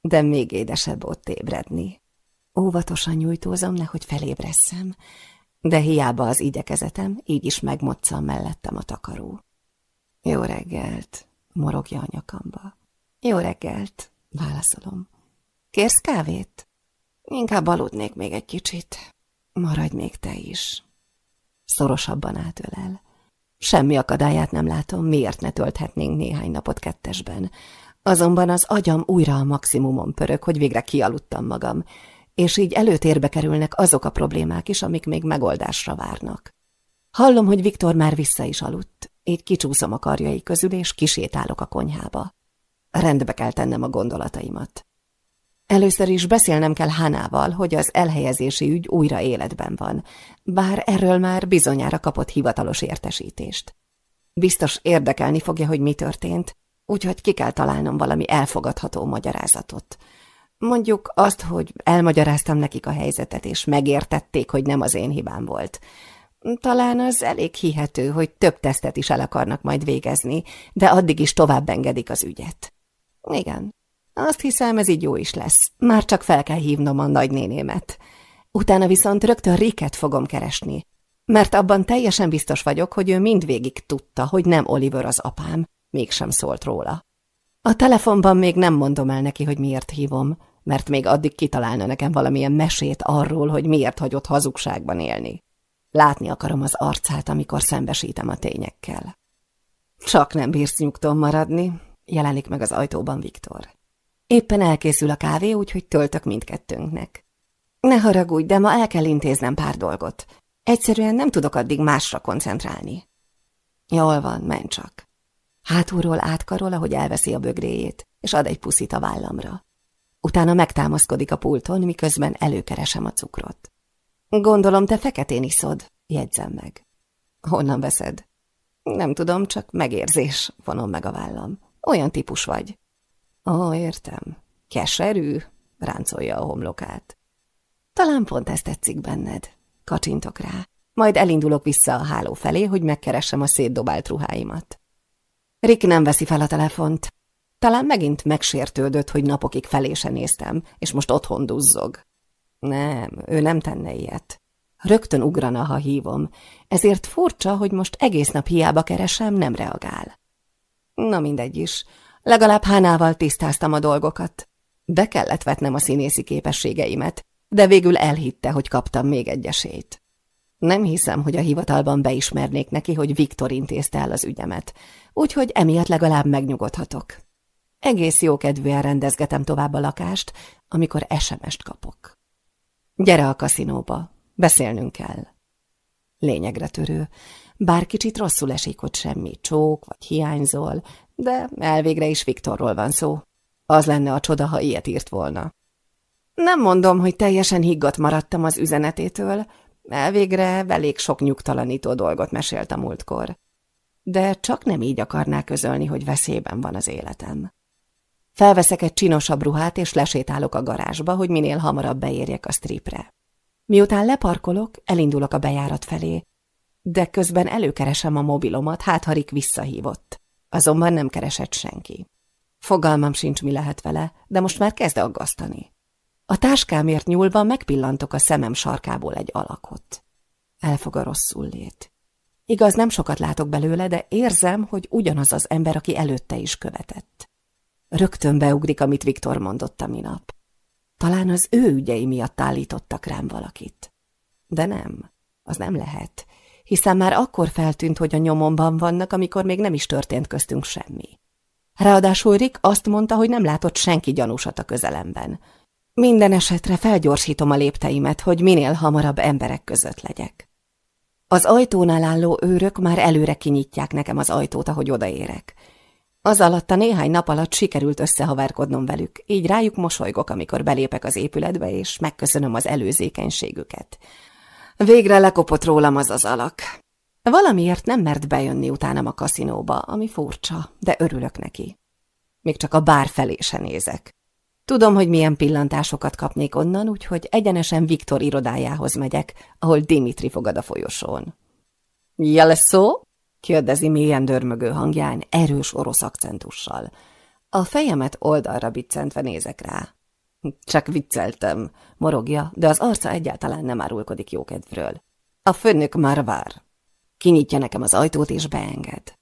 de még édesebb ott ébredni. Óvatosan nyújtózom, nehogy felébresszem, de hiába az igyekezetem, így is megmoccam mellettem a takaró. Jó reggelt, morogja a nyakamba. Jó reggelt, válaszolom. Kérsz kávét? Inkább aludnék még egy kicsit. Maradj még te is. Szorosabban átölel. Semmi akadályát nem látom, miért ne tölthetnénk néhány napot kettesben. Azonban az agyam újra a maximumon pörög, hogy végre kialudtam magam, és így előtérbe kerülnek azok a problémák is, amik még megoldásra várnak. Hallom, hogy Viktor már vissza is aludt, így kicsúszom a karjai közül, és kisétálok a konyhába. Rendbe kell tennem a gondolataimat. Először is beszélnem kell Hánával, hogy az elhelyezési ügy újra életben van, bár erről már bizonyára kapott hivatalos értesítést. Biztos érdekelni fogja, hogy mi történt, úgyhogy ki kell találnom valami elfogadható magyarázatot. Mondjuk azt, hogy elmagyaráztam nekik a helyzetet, és megértették, hogy nem az én hibám volt. Talán az elég hihető, hogy több tesztet is el akarnak majd végezni, de addig is tovább engedik az ügyet. Igen, azt hiszem, ez így jó is lesz. Már csak fel kell hívnom a nagynénémet. Utána viszont rögtön Riket fogom keresni, mert abban teljesen biztos vagyok, hogy ő mindvégig tudta, hogy nem Oliver az apám, mégsem szólt róla. A telefonban még nem mondom el neki, hogy miért hívom, mert még addig kitalálna nekem valamilyen mesét arról, hogy miért hagyott hazugságban élni. Látni akarom az arcát, amikor szembesítem a tényekkel. Csak nem bírsz nyugton maradni, jelenik meg az ajtóban Viktor. Éppen elkészül a kávé, úgyhogy töltök mindkettőnknek. Ne haragudj, de ma el kell intéznem pár dolgot. Egyszerűen nem tudok addig másra koncentrálni. Jól van, menj csak. Hátulról átkarol, ahogy elveszi a bögréjét, és ad egy puszit a vállamra. Utána megtámaszkodik a pulton, miközben előkeresem a cukrot. Gondolom, te feketén iszod, jegyzem meg. Honnan veszed? Nem tudom, csak megérzés, vonom meg a vállam. Olyan típus vagy. Ó, értem. Keserű? ráncolja a homlokát. Talán pont ezt tetszik benned. Kacsintok rá. Majd elindulok vissza a háló felé, hogy megkeressem a szétdobált ruháimat. Rick nem veszi fel a telefont. Talán megint megsértődött, hogy napokig felé se néztem, és most otthon duzzog. Nem, ő nem tenne ilyet. Rögtön ugrana, ha hívom, ezért furcsa, hogy most egész nap hiába keresem, nem reagál. Na mindegy is, legalább Hánával tisztáztam a dolgokat. Be kellett vetnem a színészi képességeimet, de végül elhitte, hogy kaptam még egy esélyt. Nem hiszem, hogy a hivatalban beismernék neki, hogy Viktor intézte el az ügyemet, úgyhogy emiatt legalább megnyugodhatok. Egész jó kedvűen rendezgetem tovább a lakást, amikor SMS-t kapok. Gyere a kaszinóba, beszélnünk kell. Lényegre törő, bár kicsit rosszul esik, hogy semmi csók vagy hiányzol, de elvégre is Viktorról van szó. Az lenne a csoda, ha ilyet írt volna. Nem mondom, hogy teljesen higgadt maradtam az üzenetétől, elvégre elég sok nyugtalanító dolgot mesélt a múltkor. De csak nem így akarná közölni, hogy veszélyben van az életem. Felveszek egy csinosabb ruhát, és lesétálok a garázsba, hogy minél hamarabb beérjek a stripre. Miután leparkolok, elindulok a bejárat felé, de közben előkeresem a mobilomat, hát Harik visszahívott. Azonban nem keresett senki. Fogalmam sincs, mi lehet vele, de most már kezd aggasztani. A táskámért nyúlva megpillantok a szemem sarkából egy alakot. Elfog a rosszul lét. Igaz, nem sokat látok belőle, de érzem, hogy ugyanaz az ember, aki előtte is követett. Rögtön beugrik, amit Viktor mondott a minap. Talán az ő ügyei miatt állítottak rám valakit. De nem, az nem lehet, hiszen már akkor feltűnt, hogy a nyomomban vannak, amikor még nem is történt köztünk semmi. Ráadásul Rick azt mondta, hogy nem látott senki gyanúsat a közelemben. Minden esetre felgyorsítom a lépteimet, hogy minél hamarabb emberek között legyek. Az ajtónál álló őrök már előre kinyitják nekem az ajtót, ahogy odaérek. Az alatt a néhány nap alatt sikerült összehaverkodnom velük, így rájuk mosolygok, amikor belépek az épületbe, és megköszönöm az előzékenységüket. Végre lekopott rólam az az alak. Valamiért nem mert bejönni utánam a kaszinóba, ami furcsa, de örülök neki. Még csak a bár felé se nézek. Tudom, hogy milyen pillantásokat kapnék onnan, úgyhogy egyenesen Viktor irodájához megyek, ahol Dimitri fogad a folyosón. – Jeleszó? – kérdezi mélyen dörmögő hangján, erős orosz akcentussal. A fejemet oldalra biccentve nézek rá. Csak vicceltem, morogja, de az arca egyáltalán nem árulkodik jókedvről. A főnök már vár. Kinyitja nekem az ajtót és beenged.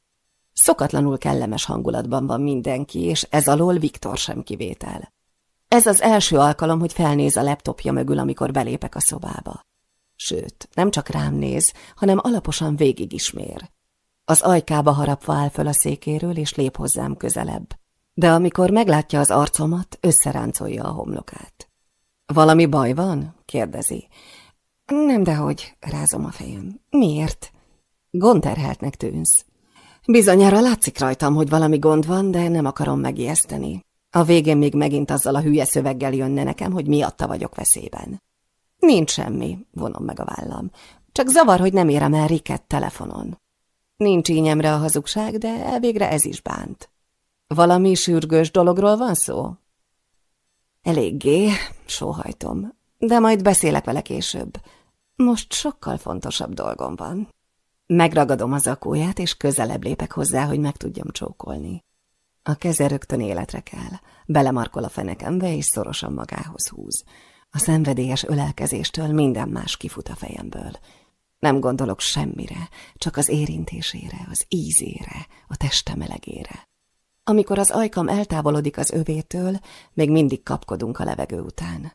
Szokatlanul kellemes hangulatban van mindenki, és ez alól Viktor sem kivétel. Ez az első alkalom, hogy felnéz a laptopja mögül, amikor belépek a szobába. Sőt, nem csak rám néz, hanem alaposan végig ismér. Az ajkába harapva áll föl a székéről, és lép hozzám közelebb. De amikor meglátja az arcomat, összeráncolja a homlokát. Valami baj van? kérdezi. Nem, dehogy, rázom a fejem. Miért? Gonterheltnek tűnsz. Bizonyára látszik rajtam, hogy valami gond van, de nem akarom megijeszteni. A végén még megint azzal a hülye szöveggel jönne nekem, hogy miatta vagyok veszélyben. Nincs semmi, vonom meg a vállam. Csak zavar, hogy nem érem el Riket telefonon. Nincs ínyemre a hazugság, de elvégre ez is bánt. Valami sürgős dologról van szó? Eléggé, sóhajtom, de majd beszélek vele később. Most sokkal fontosabb dolgom van. Megragadom az akóját, és közelebb lépek hozzá, hogy meg tudjam csókolni. A keze rögtön életre kell, belemarkol a fenekembe, és szorosan magához húz. A szenvedélyes ölelkezéstől minden más kifut a fejemből. Nem gondolok semmire, csak az érintésére, az ízére, a teste melegére. Amikor az ajkam eltávolodik az övétől, még mindig kapkodunk a levegő után.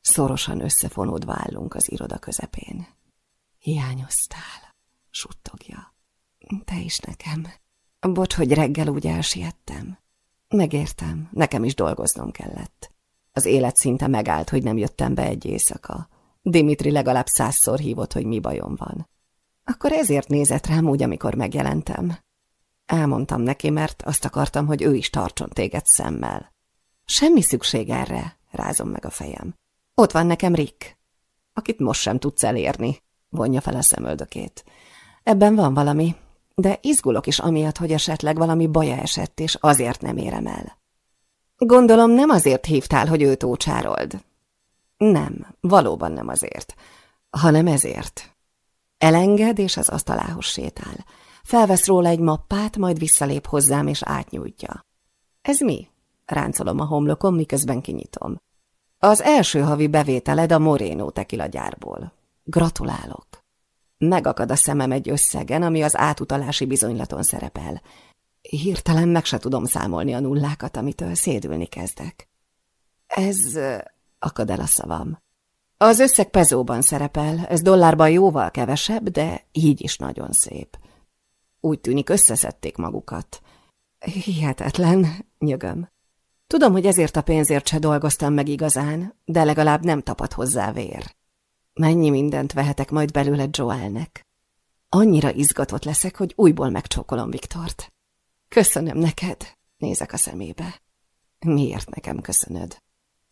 Szorosan összefonódva állunk az iroda közepén. Hiányoztál, suttogja. Te is nekem. Bocs, hogy reggel úgy elsiettem. Megértem, nekem is dolgoznom kellett. Az élet szinte megállt, hogy nem jöttem be egy éjszaka. Dimitri legalább százszor hívott, hogy mi bajom van. Akkor ezért nézett rám úgy, amikor megjelentem. Elmondtam neki, mert azt akartam, hogy ő is tartson téged szemmel. Semmi szükség erre, rázom meg a fejem. Ott van nekem Rick, akit most sem tudsz elérni, vonja fel a szemöldökét. Ebben van valami, de izgulok is amiatt, hogy esetleg valami baja esett, és azért nem érem el. Gondolom nem azért hívtál, hogy őt ócsárold. Nem, valóban nem azért, hanem ezért. Elenged, és az asztalához sétál. Felvesz róla egy mappát, majd visszalép hozzám, és átnyújtja. Ez mi? Ráncolom a homlokom, miközben kinyitom. Az első havi bevételed a Moreno tekila gyárból. Gratulálok. Megakad a szemem egy összegen, ami az átutalási bizonylaton szerepel. Hirtelen meg se tudom számolni a nullákat, amitől szédülni kezdek. Ez... akad el a szavam. Az összeg pezóban szerepel, ez dollárban jóval kevesebb, de így is nagyon szép. Úgy tűnik összeszedték magukat. Hihetetlen, nyögöm. Tudom, hogy ezért a pénzért se dolgoztam meg igazán, de legalább nem tapad hozzá vér. Mennyi mindent vehetek majd belőle Joelnek. Annyira izgatott leszek, hogy újból megcsókolom Viktort. Köszönöm neked, nézek a szemébe. Miért nekem köszönöd?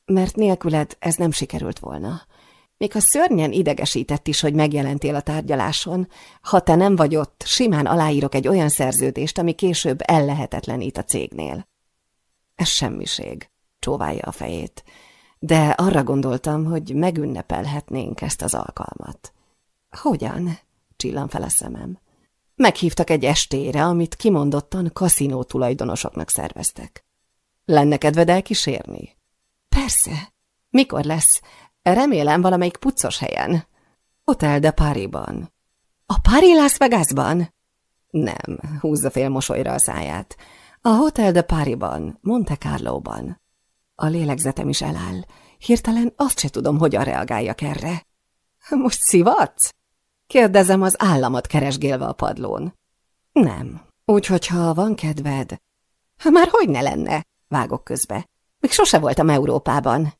Mert nélküled ez nem sikerült volna. Még ha szörnyen idegesített is, hogy megjelentél a tárgyaláson, ha te nem vagy ott, simán aláírok egy olyan szerződést, ami később ellehetetlenít a cégnél. Ez semmiség, csóválja a fejét de arra gondoltam, hogy megünnepelhetnénk ezt az alkalmat. Hogyan? csillan fel a szemem. Meghívtak egy estére, amit kimondottan kaszinó tulajdonosoknak szerveztek. Lenne kedved elkísérni? Persze. Mikor lesz? Remélem valamelyik puccos helyen. Hotel de Paris-ban. A Paris Las Vegasban? Nem, húzza fél mosolyra a száját. A Hotel de Paris-ban, Monte Carlo-ban. A lélegzetem is eláll. Hirtelen azt se tudom, hogyan reagáljak erre. Most szivatsz? Kérdezem az államat keresgélve a padlón. Nem. Úgyhogy, ha van kedved... Már hogy ne lenne? Vágok közbe. Még sose voltam Európában.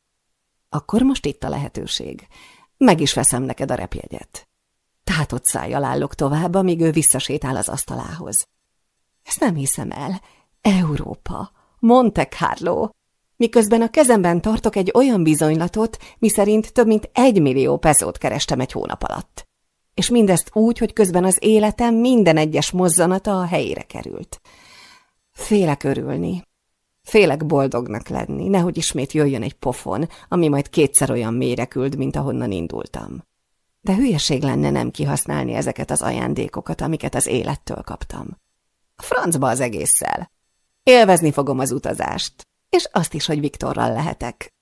Akkor most itt a lehetőség. Meg is veszem neked a repjegyet. Tehát ott szájjal állok tovább, amíg ő visszasétál az asztalához. Ezt nem hiszem el. Európa. Monte Carlo miközben a kezemben tartok egy olyan bizonylatot, miszerint több mint egy millió pezót kerestem egy hónap alatt. És mindezt úgy, hogy közben az életem minden egyes mozzanata a helyére került. Félek örülni. Félek boldognak lenni, nehogy ismét jöjjön egy pofon, ami majd kétszer olyan mélyre küld, mint ahonnan indultam. De hülyeség lenne nem kihasználni ezeket az ajándékokat, amiket az élettől kaptam. A francba az egésszel. Élvezni fogom az utazást, és azt is, hogy Viktorral lehetek.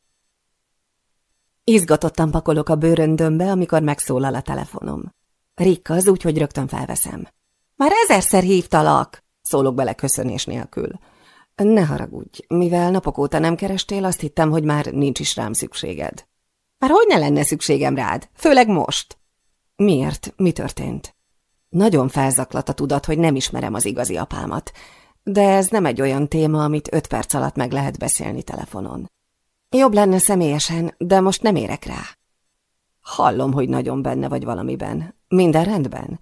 Izgatottan pakolok a bőröndömbe, amikor megszólal a telefonom. Rick az úgy, hogy rögtön felveszem. Már ezerszer hívtalak, szólok bele köszönés nélkül. Ne haragudj, mivel napok óta nem kerestél, azt hittem, hogy már nincs is rám szükséged. Már hogy ne lenne szükségem rád, főleg most? Miért? Mi történt? Nagyon felzaklat a tudat, hogy nem ismerem az igazi apámat, de ez nem egy olyan téma, amit öt perc alatt meg lehet beszélni telefonon. Jobb lenne személyesen, de most nem érek rá. Hallom, hogy nagyon benne vagy valamiben. Minden rendben?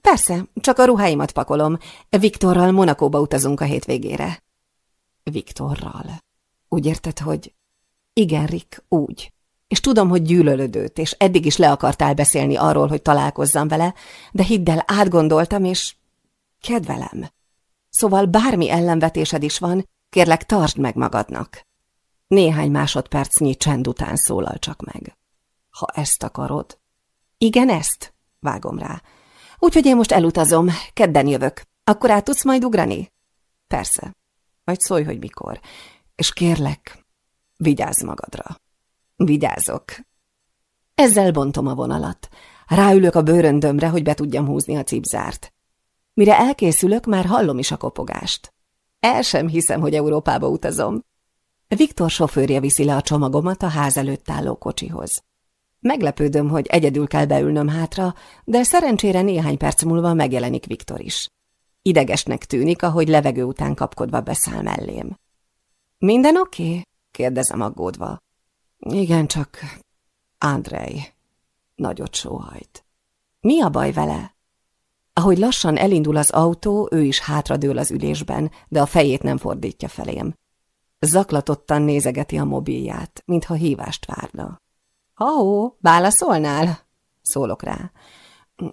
Persze, csak a ruháimat pakolom. Viktorral Monakóba utazunk a hétvégére. Viktorral. Úgy érted, hogy... Igen, Rick, úgy. És tudom, hogy gyűlölöd őt, és eddig is le akartál beszélni arról, hogy találkozzam vele, de hidd el, átgondoltam, és kedvelem. Szóval bármi ellenvetésed is van, kérlek tartsd meg magadnak. Néhány másodpercnyi csend után szólal csak meg. Ha ezt akarod. Igen, ezt? Vágom rá. Úgyhogy én most elutazom, kedden jövök. Akkor át tudsz majd ugrani? Persze. Majd szólj, hogy mikor. És kérlek, vigyázz magadra. Vigyázok. Ezzel bontom a vonalat. Ráülök a bőröndömre, hogy be tudjam húzni a cipzárt. Mire elkészülök, már hallom is a kopogást. El sem hiszem, hogy Európába utazom. Viktor sofőrje viszi le a csomagomat a ház előtt álló kocsihoz. Meglepődöm, hogy egyedül kell beülnöm hátra, de szerencsére néhány perc múlva megjelenik Viktor is. Idegesnek tűnik, ahogy levegő után kapkodva beszáll mellém. Minden oké? Okay? kérdezem aggódva. Igen, csak Andrei nagyot sóhajt. Mi a baj vele? Ahogy lassan elindul az autó, ő is hátradől az ülésben, de a fejét nem fordítja felém. Zaklatottan nézegeti a mobilját, mintha hívást várna. Ha-hó, válaszolnál? Szólok rá.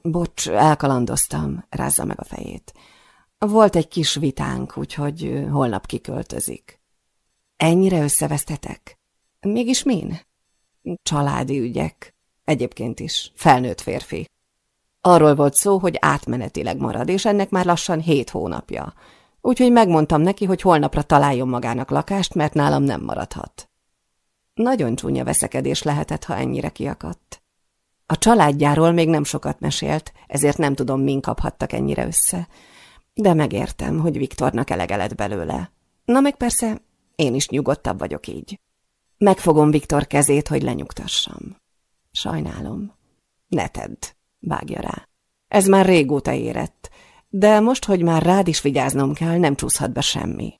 Bocs, elkalandoztam, rázza meg a fejét. Volt egy kis vitánk, úgyhogy holnap kiköltözik. Ennyire összevesztetek? Mégis min? Családi ügyek. Egyébként is. Felnőtt férfi. Arról volt szó, hogy átmenetileg marad, és ennek már lassan hét hónapja. Úgyhogy megmondtam neki, hogy holnapra találjon magának lakást, mert nálam nem maradhat. Nagyon csúnya veszekedés lehetett, ha ennyire kiakadt. A családjáról még nem sokat mesélt, ezért nem tudom, min kaphattak ennyire össze. De megértem, hogy Viktornak elege lett belőle. Na meg persze, én is nyugodtabb vagyok így. Megfogom Viktor kezét, hogy lenyugtassam. Sajnálom. Ne tedd, vágja rá. Ez már régóta érett, de most, hogy már rád is vigyáznom kell, nem csúszhat be semmi.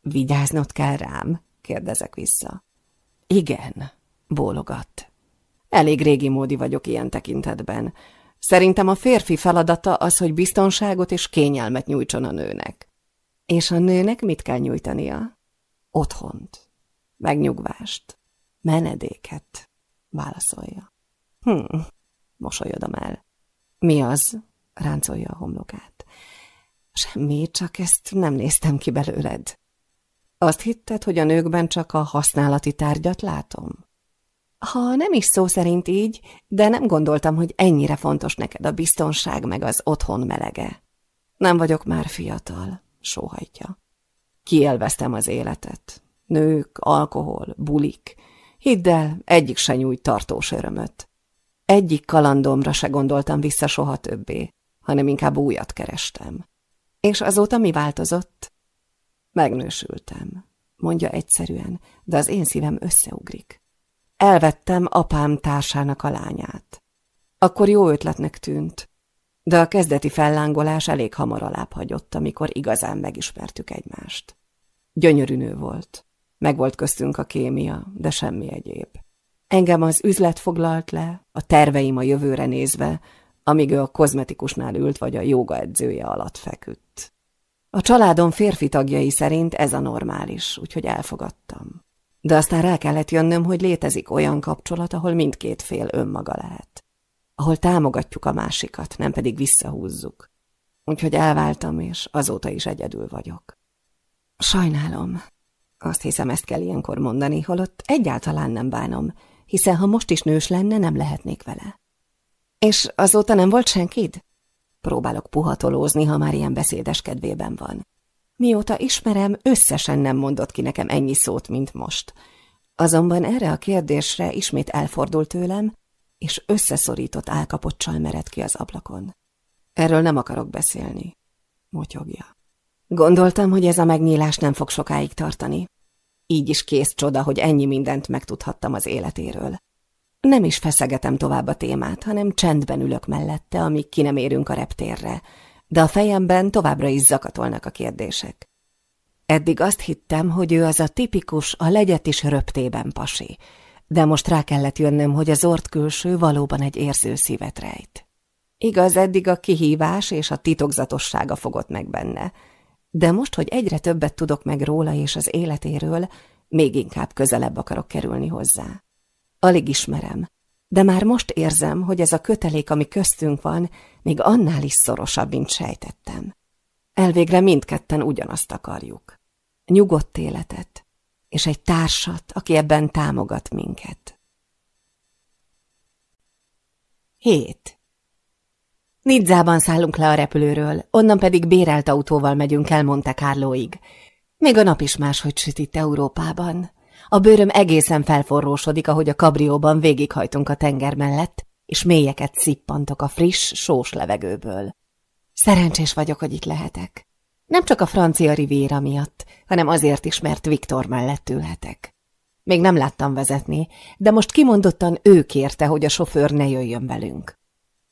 Vigyáznod kell rám? kérdezek vissza. Igen, bólogat. Elég régi módi vagyok ilyen tekintetben. Szerintem a férfi feladata az, hogy biztonságot és kényelmet nyújtson a nőnek. És a nőnek mit kell nyújtania? Otthont, megnyugvást, menedéket, válaszolja. Hm, mosolyodom el. Mi az? ráncolja a homlokát. Semmi, csak ezt nem néztem ki belőled. Azt hitted, hogy a nőkben csak a használati tárgyat látom? Ha nem is szó szerint így, de nem gondoltam, hogy ennyire fontos neked a biztonság meg az otthon melege. Nem vagyok már fiatal, sóhajtja. Kielveztem az életet. Nők, alkohol, bulik. Hidd el, egyik se nyújt tartós örömöt. Egyik kalandomra se gondoltam vissza soha többé, hanem inkább újat kerestem. És azóta mi változott? Megnősültem, mondja egyszerűen, de az én szívem összeugrik. Elvettem apám társának a lányát. Akkor jó ötletnek tűnt, de a kezdeti fellángolás elég hamar alább hagyott, amikor igazán megismertük egymást. Gyönyörű nő volt. Megvolt köztünk a kémia, de semmi egyéb. Engem az üzlet foglalt le, a terveim a jövőre nézve, amíg ő a kozmetikusnál ült, vagy a joga edzője alatt feküdt. A családom férfi tagjai szerint ez a normális, úgyhogy elfogadtam. De aztán rá kellett jönnöm, hogy létezik olyan kapcsolat, ahol mindkét fél önmaga lehet. Ahol támogatjuk a másikat, nem pedig visszahúzzuk. Úgyhogy elváltam, és azóta is egyedül vagyok. Sajnálom. Azt hiszem, ezt kell ilyenkor mondani, holott egyáltalán nem bánom, hiszen ha most is nős lenne, nem lehetnék vele. És azóta nem volt senkid? Próbálok puhatolózni, ha már ilyen beszédes kedvében van. Mióta ismerem, összesen nem mondott ki nekem ennyi szót, mint most. Azonban erre a kérdésre ismét elfordult tőlem, és összeszorított álkapocsal mered ki az ablakon. Erről nem akarok beszélni, motyogja. Gondoltam, hogy ez a megnyílás nem fog sokáig tartani. Így is kész csoda, hogy ennyi mindent megtudhattam az életéről. Nem is feszegetem tovább a témát, hanem csendben ülök mellette, amíg ki nem érünk a reptérre, de a fejemben továbbra is zakatolnak a kérdések. Eddig azt hittem, hogy ő az a tipikus, a legyet is röptében pasi, de most rá kellett jönnöm, hogy az ort külső valóban egy érző szívet rejt. Igaz, eddig a kihívás és a titokzatossága fogott meg benne. De most, hogy egyre többet tudok meg róla és az életéről, még inkább közelebb akarok kerülni hozzá. Alig ismerem, de már most érzem, hogy ez a kötelék, ami köztünk van, még annál is szorosabb, mint sejtettem. Elvégre mindketten ugyanazt akarjuk. Nyugodt életet, és egy társat, aki ebben támogat minket. 7. Nidzában szállunk le a repülőről, onnan pedig bérelt autóval megyünk el Monte Carloig. Még a nap is máshogy süt itt Európában. A bőröm egészen felforrósodik, ahogy a kabrióban végighajtunk a tenger mellett, és mélyeket szippantok a friss, sós levegőből. Szerencsés vagyok, hogy itt lehetek. Nem csak a francia rivéra miatt, hanem azért is, mert Viktor mellett ülhetek. Még nem láttam vezetni, de most kimondottan ő kérte, hogy a sofőr ne jöjjön velünk.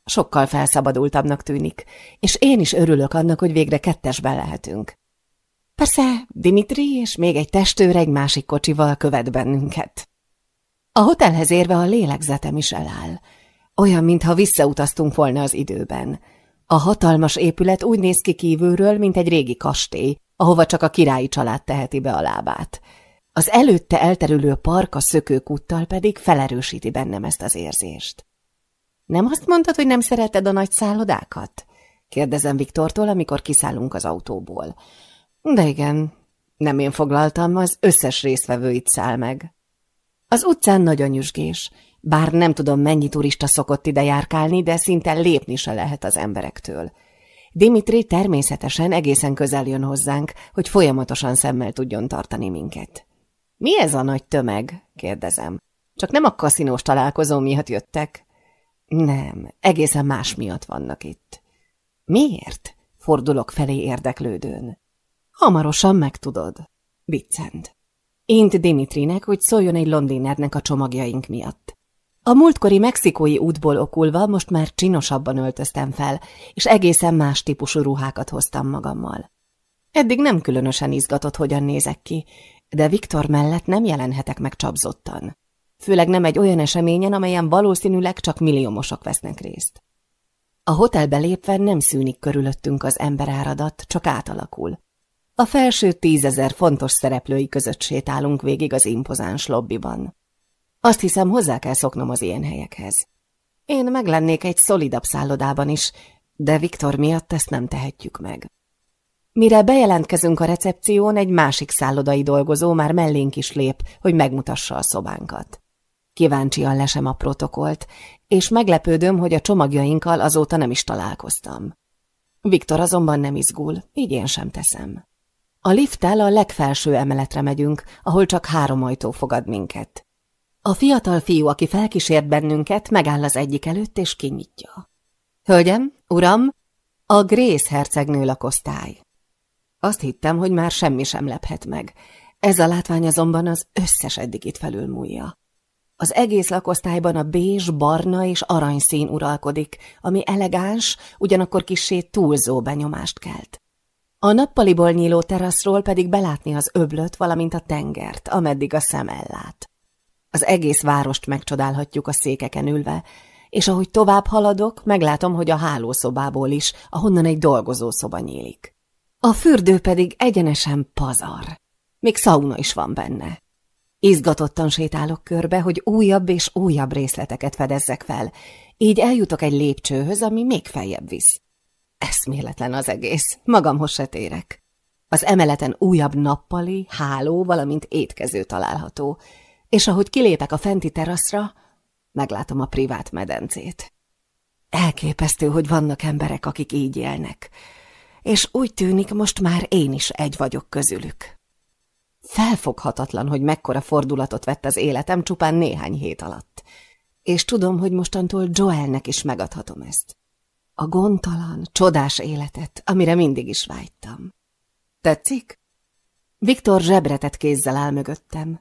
Sokkal felszabadultabbnak tűnik, és én is örülök annak, hogy végre kettesben lehetünk. Persze, Dimitri és még egy testőr egy másik kocsival követ bennünket. A hotelhez érve a lélegzetem is eláll. Olyan, mintha visszautaztunk volna az időben. A hatalmas épület úgy néz ki kívülről, mint egy régi kastély, ahova csak a királyi család teheti be a lábát. Az előtte elterülő park a szökőkúttal pedig felerősíti bennem ezt az érzést. Nem azt mondtad, hogy nem szereted a nagy szállodákat? kérdezem Viktortól, amikor kiszállunk az autóból. De igen, nem én foglaltam, az összes résztvevő itt száll meg. Az utcán nagyon nyüzsgés, bár nem tudom, mennyi turista szokott ide járkálni, de szinte lépni se lehet az emberektől. Dimitri természetesen egészen közel jön hozzánk, hogy folyamatosan szemmel tudjon tartani minket. Mi ez a nagy tömeg? kérdezem. Csak nem a kaszinós találkozó miatt jöttek? Nem, egészen más miatt vannak itt. Miért? Fordulok felé érdeklődőn. Hamarosan megtudod. Viccent. Int Dimitrinek, hogy szóljon egy londinernek a csomagjaink miatt. A múltkori mexikói útból okulva most már csinosabban öltöztem fel, és egészen más típusú ruhákat hoztam magammal. Eddig nem különösen izgatott, hogyan nézek ki, de Viktor mellett nem jelenhetek meg csapzottan. Főleg nem egy olyan eseményen, amelyen valószínűleg csak milliómosok vesznek részt. A hotelbe lépve nem szűnik körülöttünk az emberáradat, csak átalakul. A felső tízezer fontos szereplői között sétálunk végig az impozáns lobbiban. Azt hiszem, hozzá kell szoknom az ilyen helyekhez. Én meglennék egy szolidabb szállodában is, de Viktor miatt ezt nem tehetjük meg. Mire bejelentkezünk a recepción, egy másik szállodai dolgozó már mellénk is lép, hogy megmutassa a szobánkat. Kíváncsian lesem a protokolt, és meglepődöm, hogy a csomagjainkkal azóta nem is találkoztam. Viktor azonban nem izgul, így én sem teszem. A lifttel a legfelső emeletre megyünk, ahol csak három ajtó fogad minket. A fiatal fiú, aki felkísért bennünket, megáll az egyik előtt és kinyitja. Hölgyem, uram, a Grész hercegnő lakosztály. Azt hittem, hogy már semmi sem lephet meg. Ez a látvány azonban az összes eddigit felülmúlja. Az egész lakosztályban a bézs, barna és aranyszín uralkodik, ami elegáns, ugyanakkor kissé túlzó benyomást kelt. A nappaliból nyíló teraszról pedig belátni az öblöt, valamint a tengert, ameddig a szem ellát. Az egész várost megcsodálhatjuk a székeken ülve, és ahogy tovább haladok, meglátom, hogy a hálószobából is, ahonnan egy dolgozószoba nyílik. A fürdő pedig egyenesen pazar. Még szauna is van benne. Izgatottan sétálok körbe, hogy újabb és újabb részleteket fedezzek fel, így eljutok egy lépcsőhöz, ami még feljebb visz. Eszméletlen az egész, magamhoz se térek. Az emeleten újabb nappali, háló, valamint étkező található, és ahogy kilépek a fenti teraszra, meglátom a privát medencét. Elképesztő, hogy vannak emberek, akik így élnek, és úgy tűnik, most már én is egy vagyok közülük. Felfoghatatlan, hogy mekkora fordulatot vett az életem csupán néhány hét alatt, és tudom, hogy mostantól Joelnek is megadhatom ezt. A gondtalan, csodás életet, amire mindig is vágytam. Tetszik? Viktor zsebretett kézzel áll mögöttem.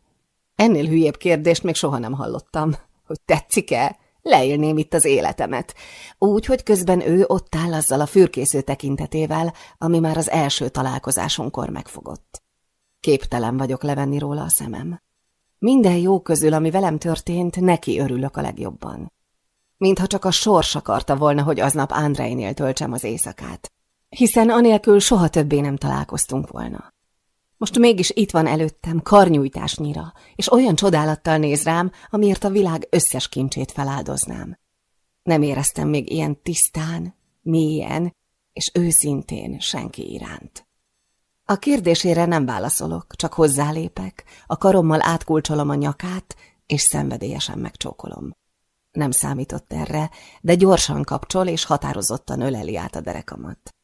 Ennél hülyébb kérdést még soha nem hallottam. Hogy tetszik-e? Leélném itt az életemet. Úgy, hogy közben ő ott áll azzal a fürkésző tekintetével, ami már az első találkozásunkkor megfogott. Képtelen vagyok levenni róla a szemem. Minden jó közül, ami velem történt, neki örülök a legjobban. Mintha csak a sors akarta volna, hogy aznap Andreinél töltsem az éjszakát, hiszen anélkül soha többé nem találkoztunk volna. Most mégis itt van előttem, karnyújtásnyira, és olyan csodálattal néz rám, amiért a világ összes kincsét feláldoznám. Nem éreztem még ilyen tisztán, mélyen és őszintén senki iránt. A kérdésére nem válaszolok, csak hozzálépek, a karommal átkulcsolom a nyakát, és szenvedélyesen megcsókolom. Nem számított erre, de gyorsan kapcsol, és határozottan öleli át a derekamat.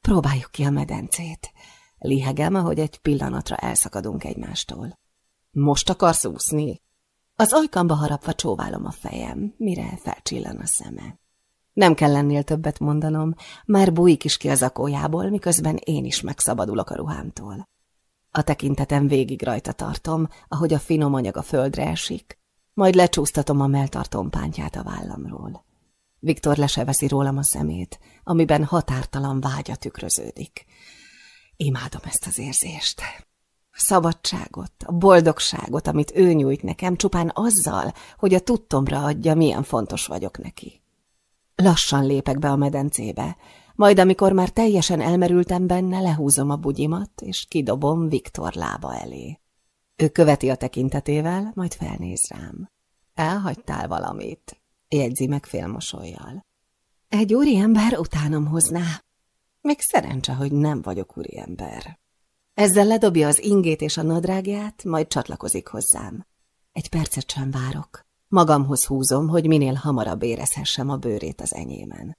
Próbáljuk ki a medencét. Lihegem, ahogy egy pillanatra elszakadunk egymástól. Most akarsz úszni? Az ajkamba harapva csóválom a fejem, mire felcsillan a szeme. Nem kell lennél többet mondanom, már bújik is ki az akójából, miközben én is megszabadulok a ruhámtól. A tekintetem végig rajta tartom, ahogy a finom anyag a földre esik, majd lecsúsztatom a melltartóm pántját a vállamról. Viktor leseveszi rólam a szemét, amiben határtalan vágya tükröződik. Imádom ezt az érzést. A szabadságot, a boldogságot, amit ő nyújt nekem, csupán azzal, hogy a tudtomra adja, milyen fontos vagyok neki. Lassan lépek be a medencébe, majd amikor már teljesen elmerültem benne, lehúzom a bugyimat, és kidobom Viktor lába elé. Ő követi a tekintetével, majd felnéz rám. Elhagytál valamit, jegyzi meg félmosolyjal. Egy úriember utánam hozná. Még szerencse, hogy nem vagyok úriember. Ezzel ledobja az ingét és a nadrágját, majd csatlakozik hozzám. Egy percet sem várok. Magamhoz húzom, hogy minél hamarabb érezhessem a bőrét az enyémen.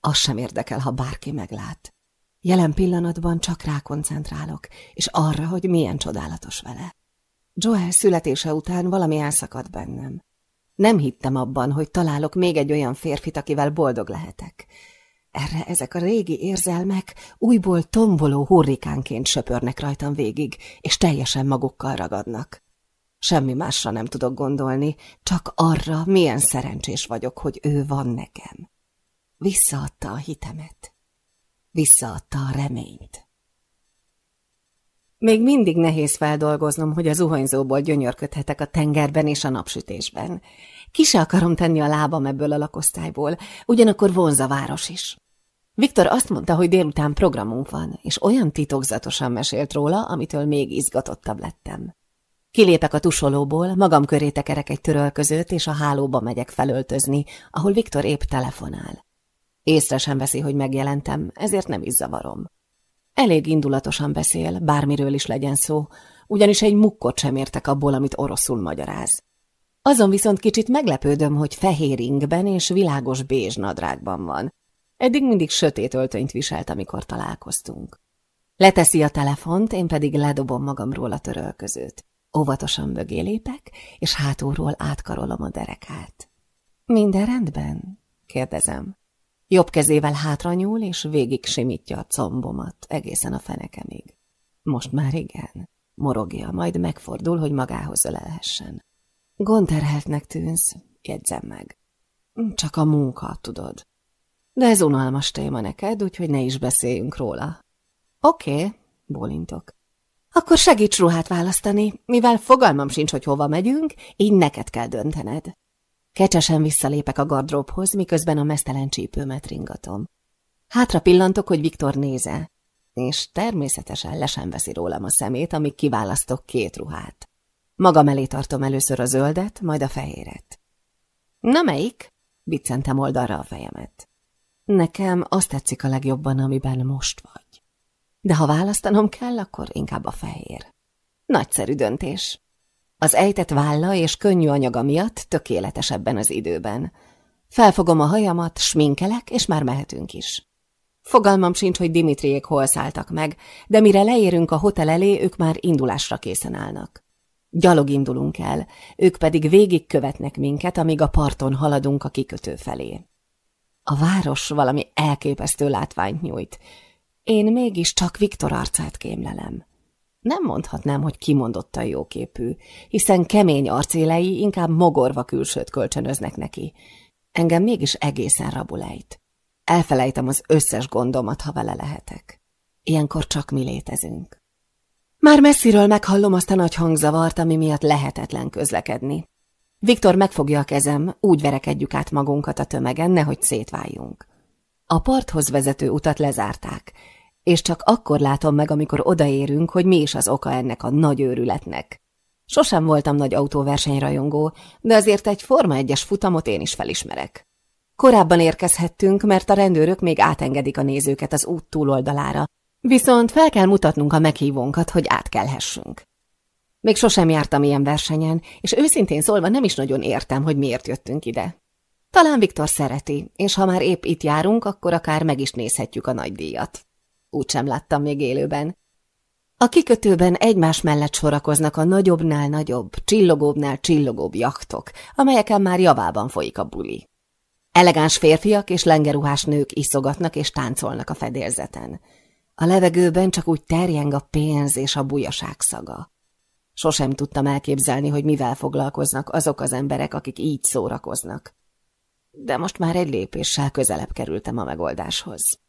Az sem érdekel, ha bárki meglát. Jelen pillanatban csak rá koncentrálok, és arra, hogy milyen csodálatos vele. Joel születése után valami elszakadt bennem. Nem hittem abban, hogy találok még egy olyan férfit, akivel boldog lehetek. Erre ezek a régi érzelmek újból tomboló hurrikánként söpörnek rajtam végig, és teljesen magukkal ragadnak. Semmi másra nem tudok gondolni, csak arra, milyen szerencsés vagyok, hogy ő van nekem. Visszaadta a hitemet. Visszaadta a reményt. Még mindig nehéz feldolgoznom, hogy a zuhanyzóból gyönyörködhetek a tengerben és a napsütésben. Ki se akarom tenni a lábam ebből a lakosztályból, ugyanakkor vonz a város is. Viktor azt mondta, hogy délután programunk van, és olyan titokzatosan mesélt róla, amitől még izgatottabb lettem. Kilépek a tusolóból, magam köré tekerek egy törölközőt, és a hálóba megyek felöltözni, ahol Viktor épp telefonál. Észre sem veszi, hogy megjelentem, ezért nem is zavarom. Elég indulatosan beszél, bármiről is legyen szó, ugyanis egy mukkot sem értek abból, amit oroszul magyaráz. Azon viszont kicsit meglepődöm, hogy fehér ingben és világos bézs nadrágban van. Eddig mindig sötét öltönyt viselt, amikor találkoztunk. Leteszi a telefont, én pedig ledobom magamról a törölközőt. Óvatosan mögé lépek, és hátulról átkarolom a derekát. Minden rendben? kérdezem. Jobb kezével hátra nyúl, és végig simítja a combomat egészen a fenekemig. Most már igen. Morogja, majd megfordul, hogy magához ölelhessen. Gondterheltnek tűnsz, jegyzem meg. Csak a munka, tudod. De ez unalmas téma neked, úgyhogy ne is beszéljünk róla. Oké, okay, bólintok. Akkor segíts ruhát választani, mivel fogalmam sincs, hogy hova megyünk, így neked kell döntened. Kecsesen visszalépek a gardróbhoz, miközben a mesztelen csípőmet ringatom. Hátra pillantok, hogy Viktor néze, és természetesen le veszi rólam a szemét, amíg kiválasztok két ruhát. Magam elé tartom először a zöldet, majd a fehéret. Na melyik? Biccentem oldalra a fejemet. Nekem azt tetszik a legjobban, amiben most vagy. De ha választanom kell, akkor inkább a fehér. Nagyszerű döntés. Az ejtett válla és könnyű anyaga miatt tökéletes ebben az időben. Felfogom a hajamat, sminkelek, és már mehetünk is. Fogalmam sincs, hogy Dimitriék hol szálltak meg, de mire leérünk a hotel elé, ők már indulásra készen állnak. Gyalog indulunk el, ők pedig végig követnek minket, amíg a parton haladunk a kikötő felé. A város valami elképesztő látványt nyújt. Én mégis csak Viktor arcát kémlelem. Nem mondhatnám, hogy kimondottan jóképű, hiszen kemény arcélei inkább mogorva külsőt kölcsönöznek neki. Engem mégis egészen rabulejt. Elfelejtem az összes gondomat, ha vele lehetek. Ilyenkor csak mi létezünk. Már messziről meghallom azt a nagy hangzavart, ami miatt lehetetlen közlekedni. Viktor megfogja a kezem, úgy verekedjük át magunkat a tömegen, nehogy szétváljunk. A parthoz vezető utat lezárták, és csak akkor látom meg, amikor odaérünk, hogy mi is az oka ennek a nagy őrületnek. Sosem voltam nagy autóversenyrajongó, de azért egy Forma 1-es futamot én is felismerek. Korábban érkezhettünk, mert a rendőrök még átengedik a nézőket az út túloldalára, viszont fel kell mutatnunk a meghívónkat, hogy átkelhessünk. Még sosem jártam ilyen versenyen, és őszintén szólva nem is nagyon értem, hogy miért jöttünk ide. Talán Viktor szereti, és ha már épp itt járunk, akkor akár meg is nézhetjük a nagy díjat. Úgy sem láttam még élőben. A kikötőben egymás mellett sorakoznak a nagyobbnál nagyobb, csillogóbbnál csillogóbb jachtok, amelyeken már javában folyik a buli. Elegáns férfiak és lengeruhás nők iszogatnak és táncolnak a fedélzeten. A levegőben csak úgy terjeng a pénz és a bujaság szaga. Sosem tudtam elképzelni, hogy mivel foglalkoznak azok az emberek, akik így szórakoznak. De most már egy lépéssel közelebb kerültem a megoldáshoz.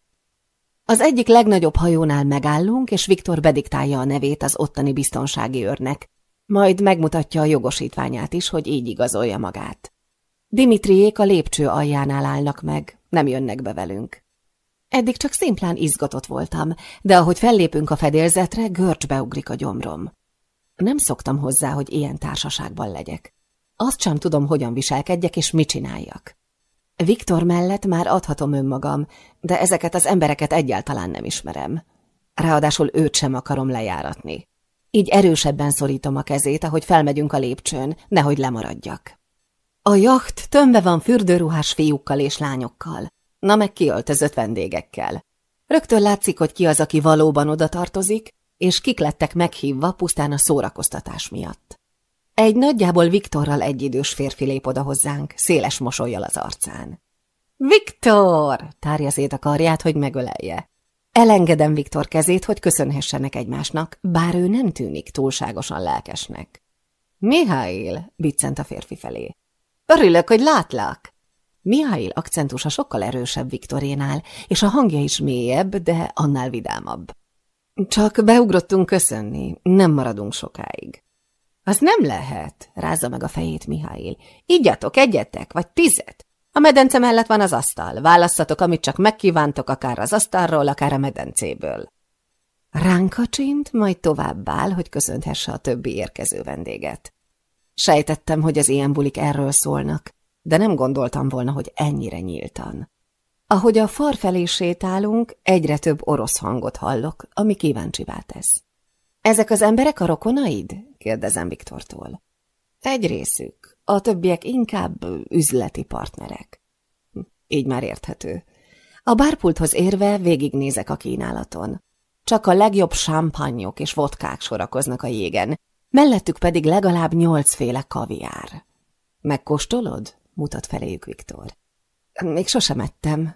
Az egyik legnagyobb hajónál megállunk, és Viktor bediktálja a nevét az ottani biztonsági őrnek, majd megmutatja a jogosítványát is, hogy így igazolja magát. Dimitriék a lépcső aljánál állnak meg, nem jönnek be velünk. Eddig csak szimplán izgatott voltam, de ahogy fellépünk a fedélzetre, görcs beugrik a gyomrom. Nem szoktam hozzá, hogy ilyen társaságban legyek. Azt sem tudom, hogyan viselkedjek és mit csináljak. Viktor mellett már adhatom önmagam, de ezeket az embereket egyáltalán nem ismerem. Ráadásul őt sem akarom lejáratni. Így erősebben szorítom a kezét, ahogy felmegyünk a lépcsőn, nehogy lemaradjak. A jacht tömve van fürdőruhás fiúkkal és lányokkal, na meg kiöltözött vendégekkel. Rögtön látszik, hogy ki az, aki valóban oda tartozik, és kik lettek meghívva pusztán a szórakoztatás miatt. Egy nagyjából Viktorral egyidős férfi lép oda hozzánk, széles mosolyjal az arcán. Viktor! tárja szét a karját, hogy megölelje. Elengedem Viktor kezét, hogy köszönhessenek egymásnak, bár ő nem tűnik túlságosan lelkesnek. Mihály, biccent a férfi felé. Örülök, hogy látlak! Mihály akcentusa sokkal erősebb Viktorénál, és a hangja is mélyebb, de annál vidámabb. Csak beugrottunk köszönni, nem maradunk sokáig. Az nem lehet, rázza meg a fejét Mihály. Ígyatok egyetek, vagy tizet. A medence mellett van az asztal. Válasszatok, amit csak megkívántok, akár az asztalról, akár a medencéből. Ránkacsint, majd továbbáll, hogy köszönthesse a többi érkező vendéget. Sejtettem, hogy az ilyen bulik erről szólnak, de nem gondoltam volna, hogy ennyire nyíltan. Ahogy a far felé sétálunk, egyre több orosz hangot hallok, ami kíváncsivá tesz. Ezek az emberek a rokonaid? Kérdezem Viktortól. Egy részük, a többiek inkább üzleti partnerek. Így már érthető. A bárpulthoz érve végignézek a kínálaton. Csak a legjobb sámpanyok és vodkák sorakoznak a jégen, mellettük pedig legalább nyolcféle kaviár. Megkóstolod? mutat feléjük Viktor. Még sosem ettem.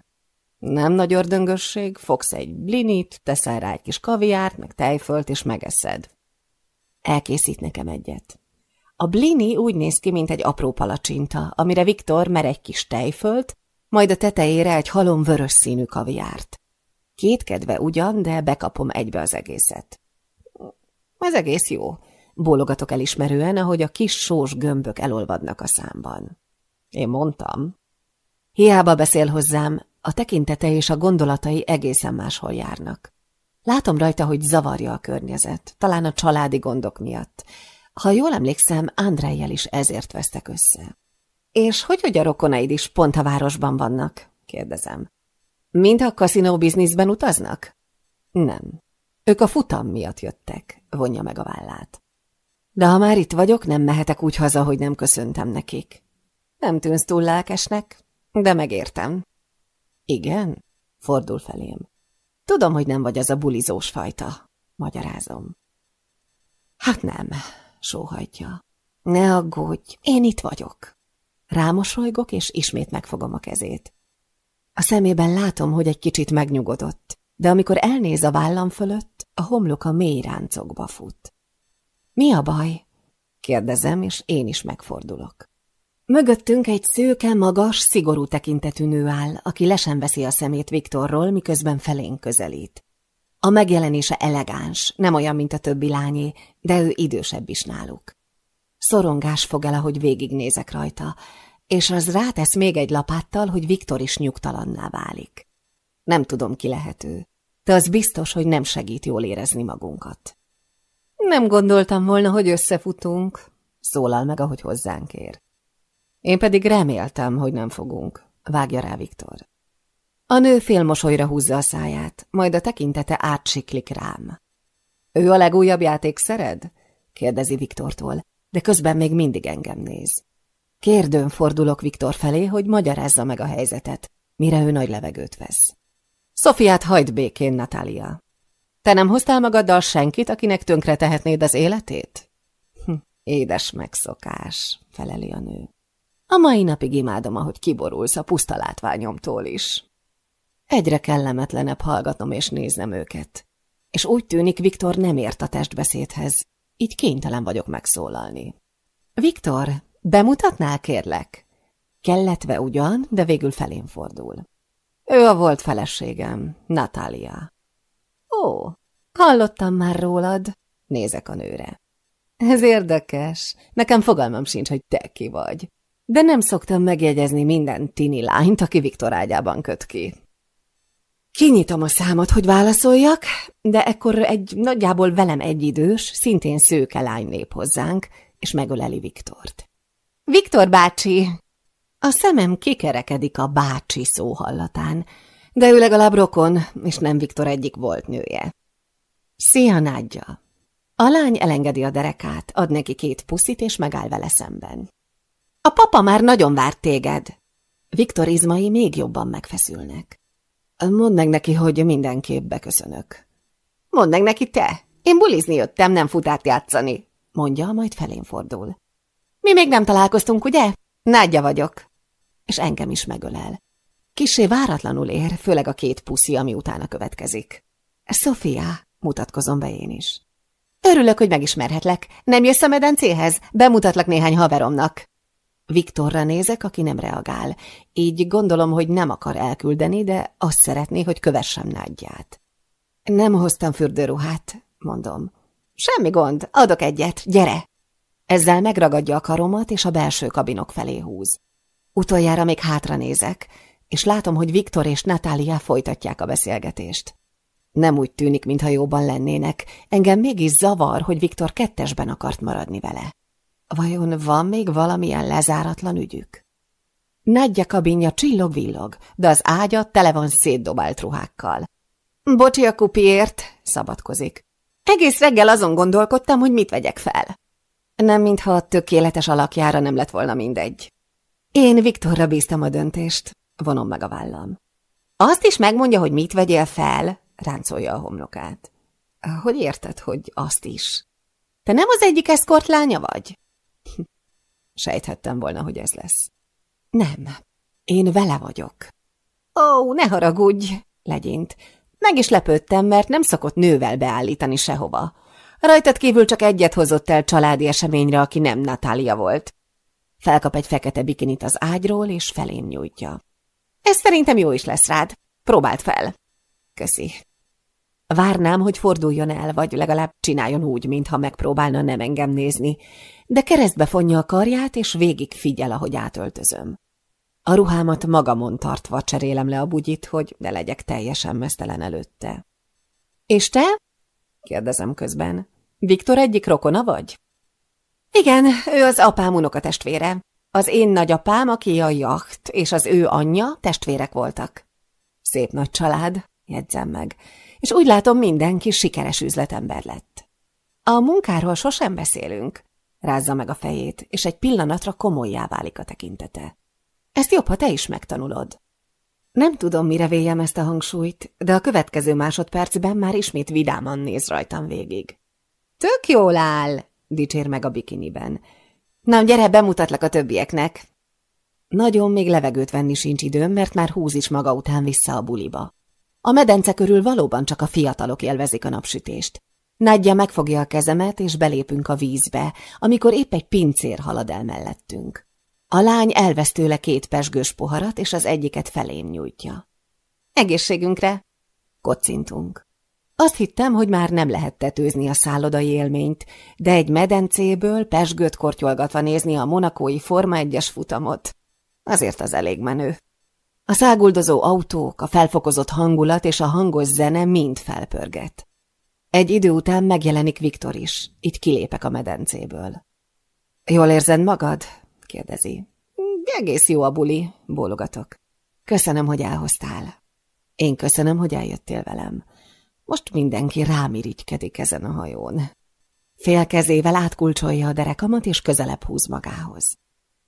Nem nagy ördöngösség, fogsz egy blinit, teszel rá egy kis kaviárt, meg tejfölt, és megeszed. Elkészít nekem egyet. A blini úgy néz ki, mint egy apró palacsinta, amire Viktor mer egy kis tejfölt, majd a tetejére egy halom vörös színű kaviárt. Kétkedve ugyan, de bekapom egybe az egészet. Ez egész jó. Bólogatok elismerően, ahogy a kis sós gömbök elolvadnak a számban. Én mondtam. Hiába beszél hozzám, a tekintete és a gondolatai egészen máshol járnak. Látom rajta, hogy zavarja a környezet, talán a családi gondok miatt. Ha jól emlékszem, Andrejjel is ezért vesztek össze. És hogy, hogy a rokonaid is pont a városban vannak? kérdezem. Mind a kaszinó bizniszben utaznak? Nem. Ők a futam miatt jöttek, vonja meg a vállát. De ha már itt vagyok, nem mehetek úgy haza, hogy nem köszöntem nekik. Nem tűnsz túl lelkesnek, de megértem. Igen? Fordul felém. Tudom, hogy nem vagy az a bulizós fajta, magyarázom. Hát nem, sóhajtja. Ne aggódj, én itt vagyok. Rámosolygok, és ismét megfogom a kezét. A szemében látom, hogy egy kicsit megnyugodott, de amikor elnéz a vállam fölött, a homlok a mély ráncokba fut. Mi a baj? kérdezem, és én is megfordulok. Mögöttünk egy szőke, magas, szigorú tekintetű nő áll, aki lesen veszi a szemét Viktorról, miközben felénk közelít. A megjelenése elegáns, nem olyan, mint a többi lányé, de ő idősebb is náluk. Szorongás fog el, ahogy végignézek rajta, és az rátesz még egy lapáttal, hogy Viktor is nyugtalanná válik. Nem tudom, ki lehető, de az biztos, hogy nem segít jól érezni magunkat. Nem gondoltam volna, hogy összefutunk, szólal meg, ahogy hozzánk ér. Én pedig reméltem, hogy nem fogunk, vágja rá Viktor. A nő félmosolyra húzza a száját, majd a tekintete átsiklik rám. Ő a legújabb játékszered? kérdezi Viktortól, de közben még mindig engem néz. Kérdőn fordulok Viktor felé, hogy magyarázza meg a helyzetet, mire ő nagy levegőt vesz. Szofiát hagyd békén, Natália. Te nem hoztál magaddal senkit, akinek tönkre tehetnéd az életét? Hm, édes megszokás, feleli a nő. A mai napig imádom, ahogy kiborulsz a puszta látványomtól is. Egyre kellemetlenebb hallgatnom és néznem őket. És úgy tűnik, Viktor nem ért a testbeszédhez, így kénytelen vagyok megszólalni. Viktor, bemutatnál, kérlek? Kelletve ugyan, de végül felén fordul. Ő a volt feleségem, Natália. Ó, hallottam már rólad, nézek a nőre. Ez érdekes, nekem fogalmam sincs, hogy te ki vagy. De nem szoktam megjegyezni minden tini lányt, aki Viktor ágyában köt ki. Kinyitom a számot, hogy válaszoljak, de ekkor egy nagyjából velem egyidős, szintén szőke lány lép hozzánk, és megöleli Viktort. Viktor bácsi! A szemem kikerekedik a bácsi szó hallatán, de ő legalább rokon, és nem Viktor egyik volt nője. Szia, nádja! A lány elengedi a derekát, ad neki két puszit, és megáll vele szemben. A papa már nagyon várt téged. Viktor izmai még jobban megfeszülnek. Mondd meg neki, hogy mindenképp beköszönök. Mondd meg neki te. Én bulizni jöttem, nem futárt játszani, mondja, majd felén fordul. Mi még nem találkoztunk, ugye? Nádja vagyok. És engem is megölel. Kisé váratlanul ér, főleg a két puszi, ami utána következik. Sofia, mutatkozom be én is. Örülök, hogy megismerhetlek. Nem jössz a medencéhez? Bemutatlak néhány haveromnak. Viktorra nézek, aki nem reagál. Így gondolom, hogy nem akar elküldeni, de azt szeretné, hogy kövessem nádját. Nem hoztam fürdőruhát, mondom. Semmi gond, adok egyet, gyere! Ezzel megragadja a karomat, és a belső kabinok felé húz. Utoljára még hátra nézek, és látom, hogy Viktor és Natália folytatják a beszélgetést. Nem úgy tűnik, mintha jóban lennének, engem mégis zavar, hogy Viktor kettesben akart maradni vele. Vajon van még valamilyen lezáratlan ügyük? Nagyja kabinja csillog-villog, de az ágya tele van szétdobált ruhákkal. Bocsi a kupiért, szabadkozik. Egész reggel azon gondolkodtam, hogy mit vegyek fel. Nem mintha a tökéletes alakjára nem lett volna mindegy. Én Viktorra bíztam a döntést, vonom meg a vállam. Azt is megmondja, hogy mit vegyél fel, ráncolja a homlokát. Hogy érted, hogy azt is? Te nem az egyik eszkort lánya vagy? (laughs) Sejthettem volna, hogy ez lesz. Nem, én vele vagyok. Ó, ne haragudj, legyint. Meg is lepődtem, mert nem szokott nővel beállítani sehova. Rajtad kívül csak egyet hozott el családi eseményre, aki nem Natália volt. Felkap egy fekete bikinit az ágyról, és felén nyújtja. Ez szerintem jó is lesz rád. Próbáld fel. Köszi. Várnám, hogy forduljon el, vagy legalább csináljon úgy, mintha megpróbálna nem engem nézni, de keresztbe fonja a karját, és végig figyel, ahogy átöltözöm. A ruhámat magamon tartva cserélem le a bugyit, hogy ne legyek teljesen mesztelen előtte. – És te? – kérdezem közben. – Viktor egyik rokona vagy? – Igen, ő az apám unokatestvére. Az én nagyapám, aki a jacht, és az ő anyja testvérek voltak. Szép nagy család, jegyzem meg, és úgy látom mindenki sikeres üzletember lett. A munkáról sosem beszélünk, rázza meg a fejét, és egy pillanatra komolyá válik a tekintete. Ezt jobb, ha te is megtanulod. Nem tudom, mire véljem ezt a hangsúlyt, de a következő másodpercben már ismét vidáman néz rajtam végig. Tök jól áll, dicsér meg a bikiniben. Na, gyere, bemutatlak a többieknek. Nagyon még levegőt venni sincs időm, mert már húz is maga után vissza a buliba. A medence körül valóban csak a fiatalok élvezik a napsütést. Nagyja megfogja a kezemet, és belépünk a vízbe, amikor épp egy pincér halad el mellettünk. A lány elvesz tőle két pesgős poharat, és az egyiket felém nyújtja. Egészségünkre! Kocintunk. Azt hittem, hogy már nem lehet tetőzni a szállodai élményt, de egy medencéből pesgőt kortyolgatva nézni a monakói Forma egyes futamot, azért az elég menő. A száguldozó autók, a felfokozott hangulat és a hangos zene mind felpörget. Egy idő után megjelenik Viktor is, így kilépek a medencéből. Jól érzed magad? kérdezi. Egész jó a buli, bólogatok. Köszönöm, hogy elhoztál. Én köszönöm, hogy eljöttél velem. Most mindenki rám irigykedik ezen a hajón. Fél kezével átkulcsolja a derekamat, és közelebb húz magához.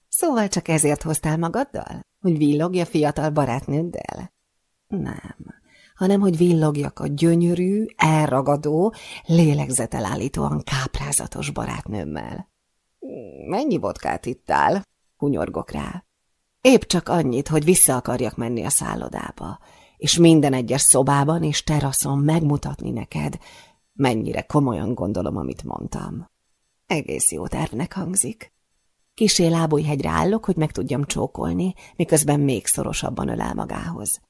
Szóval csak ezért hoztál magaddal? Hogy villogja fiatal barátnőddel? Nem, hanem hogy villogjak a gyönyörű, elragadó, lélegzetelállítóan káprázatos barátnőmmel. Mennyi vodkát ittál? Hunyorgok rá. Épp csak annyit, hogy vissza akarjak menni a szállodába, és minden egyes szobában és teraszon megmutatni neked, mennyire komolyan gondolom, amit mondtam. Egész jó tervnek hangzik. Kisé lábújhegyre állok, hogy meg tudjam csókolni, miközben még szorosabban ölel magához.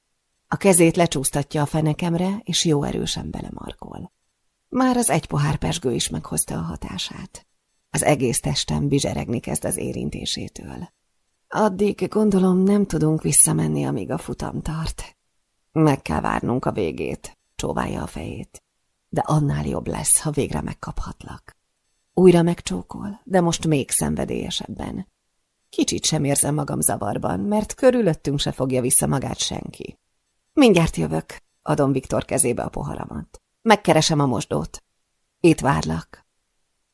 A kezét lecsúsztatja a fenekemre, és jó erősen belemarkol. Már az egy pohár pesgő is meghozta a hatását. Az egész testem bizseregni kezd az érintésétől. Addig gondolom nem tudunk visszamenni, amíg a futam tart. Meg kell várnunk a végét, csóválja a fejét. De annál jobb lesz, ha végre megkaphatlak. Újra megcsókol, de most még szenvedélyesebben. Kicsit sem érzem magam zavarban, mert körülöttünk se fogja vissza magát senki. Mindjárt jövök, adom Viktor kezébe a poharamat. Megkeresem a mosdót. Itt várlak.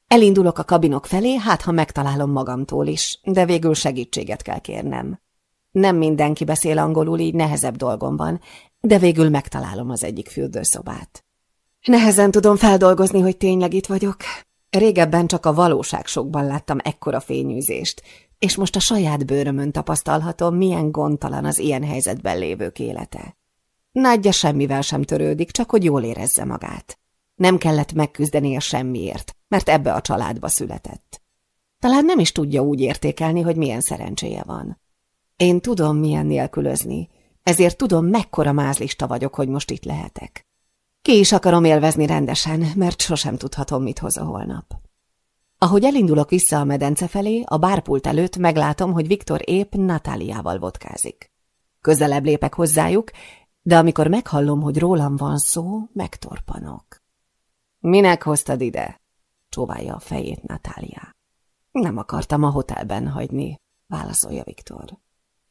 Elindulok a kabinok felé, hát ha megtalálom magamtól is, de végül segítséget kell kérnem. Nem mindenki beszél angolul, így nehezebb dolgom van, de végül megtalálom az egyik fürdőszobát. Nehezen tudom feldolgozni, hogy tényleg itt vagyok. Régebben csak a valóság sokban láttam ekkora fényűzést, és most a saját bőrömön tapasztalhatom, milyen gondtalan az ilyen helyzetben lévők élete. Nádja semmivel sem törődik, csak hogy jól érezze magát. Nem kellett megküzdeni a semmiért, mert ebbe a családba született. Talán nem is tudja úgy értékelni, hogy milyen szerencséje van. Én tudom, milyen nélkülözni, ezért tudom, mekkora mázlista vagyok, hogy most itt lehetek. Ki is akarom élvezni rendesen, mert sosem tudhatom, mit hoz a holnap. Ahogy elindulok vissza a medence felé, a bárpult előtt meglátom, hogy Viktor épp Natáliával vodkázik. Közelebb lépek hozzájuk, de amikor meghallom, hogy rólam van szó, megtorpanok. Minek hoztad ide? Csóválja a fejét Natália. Nem akartam a hotelben hagyni, válaszolja Viktor.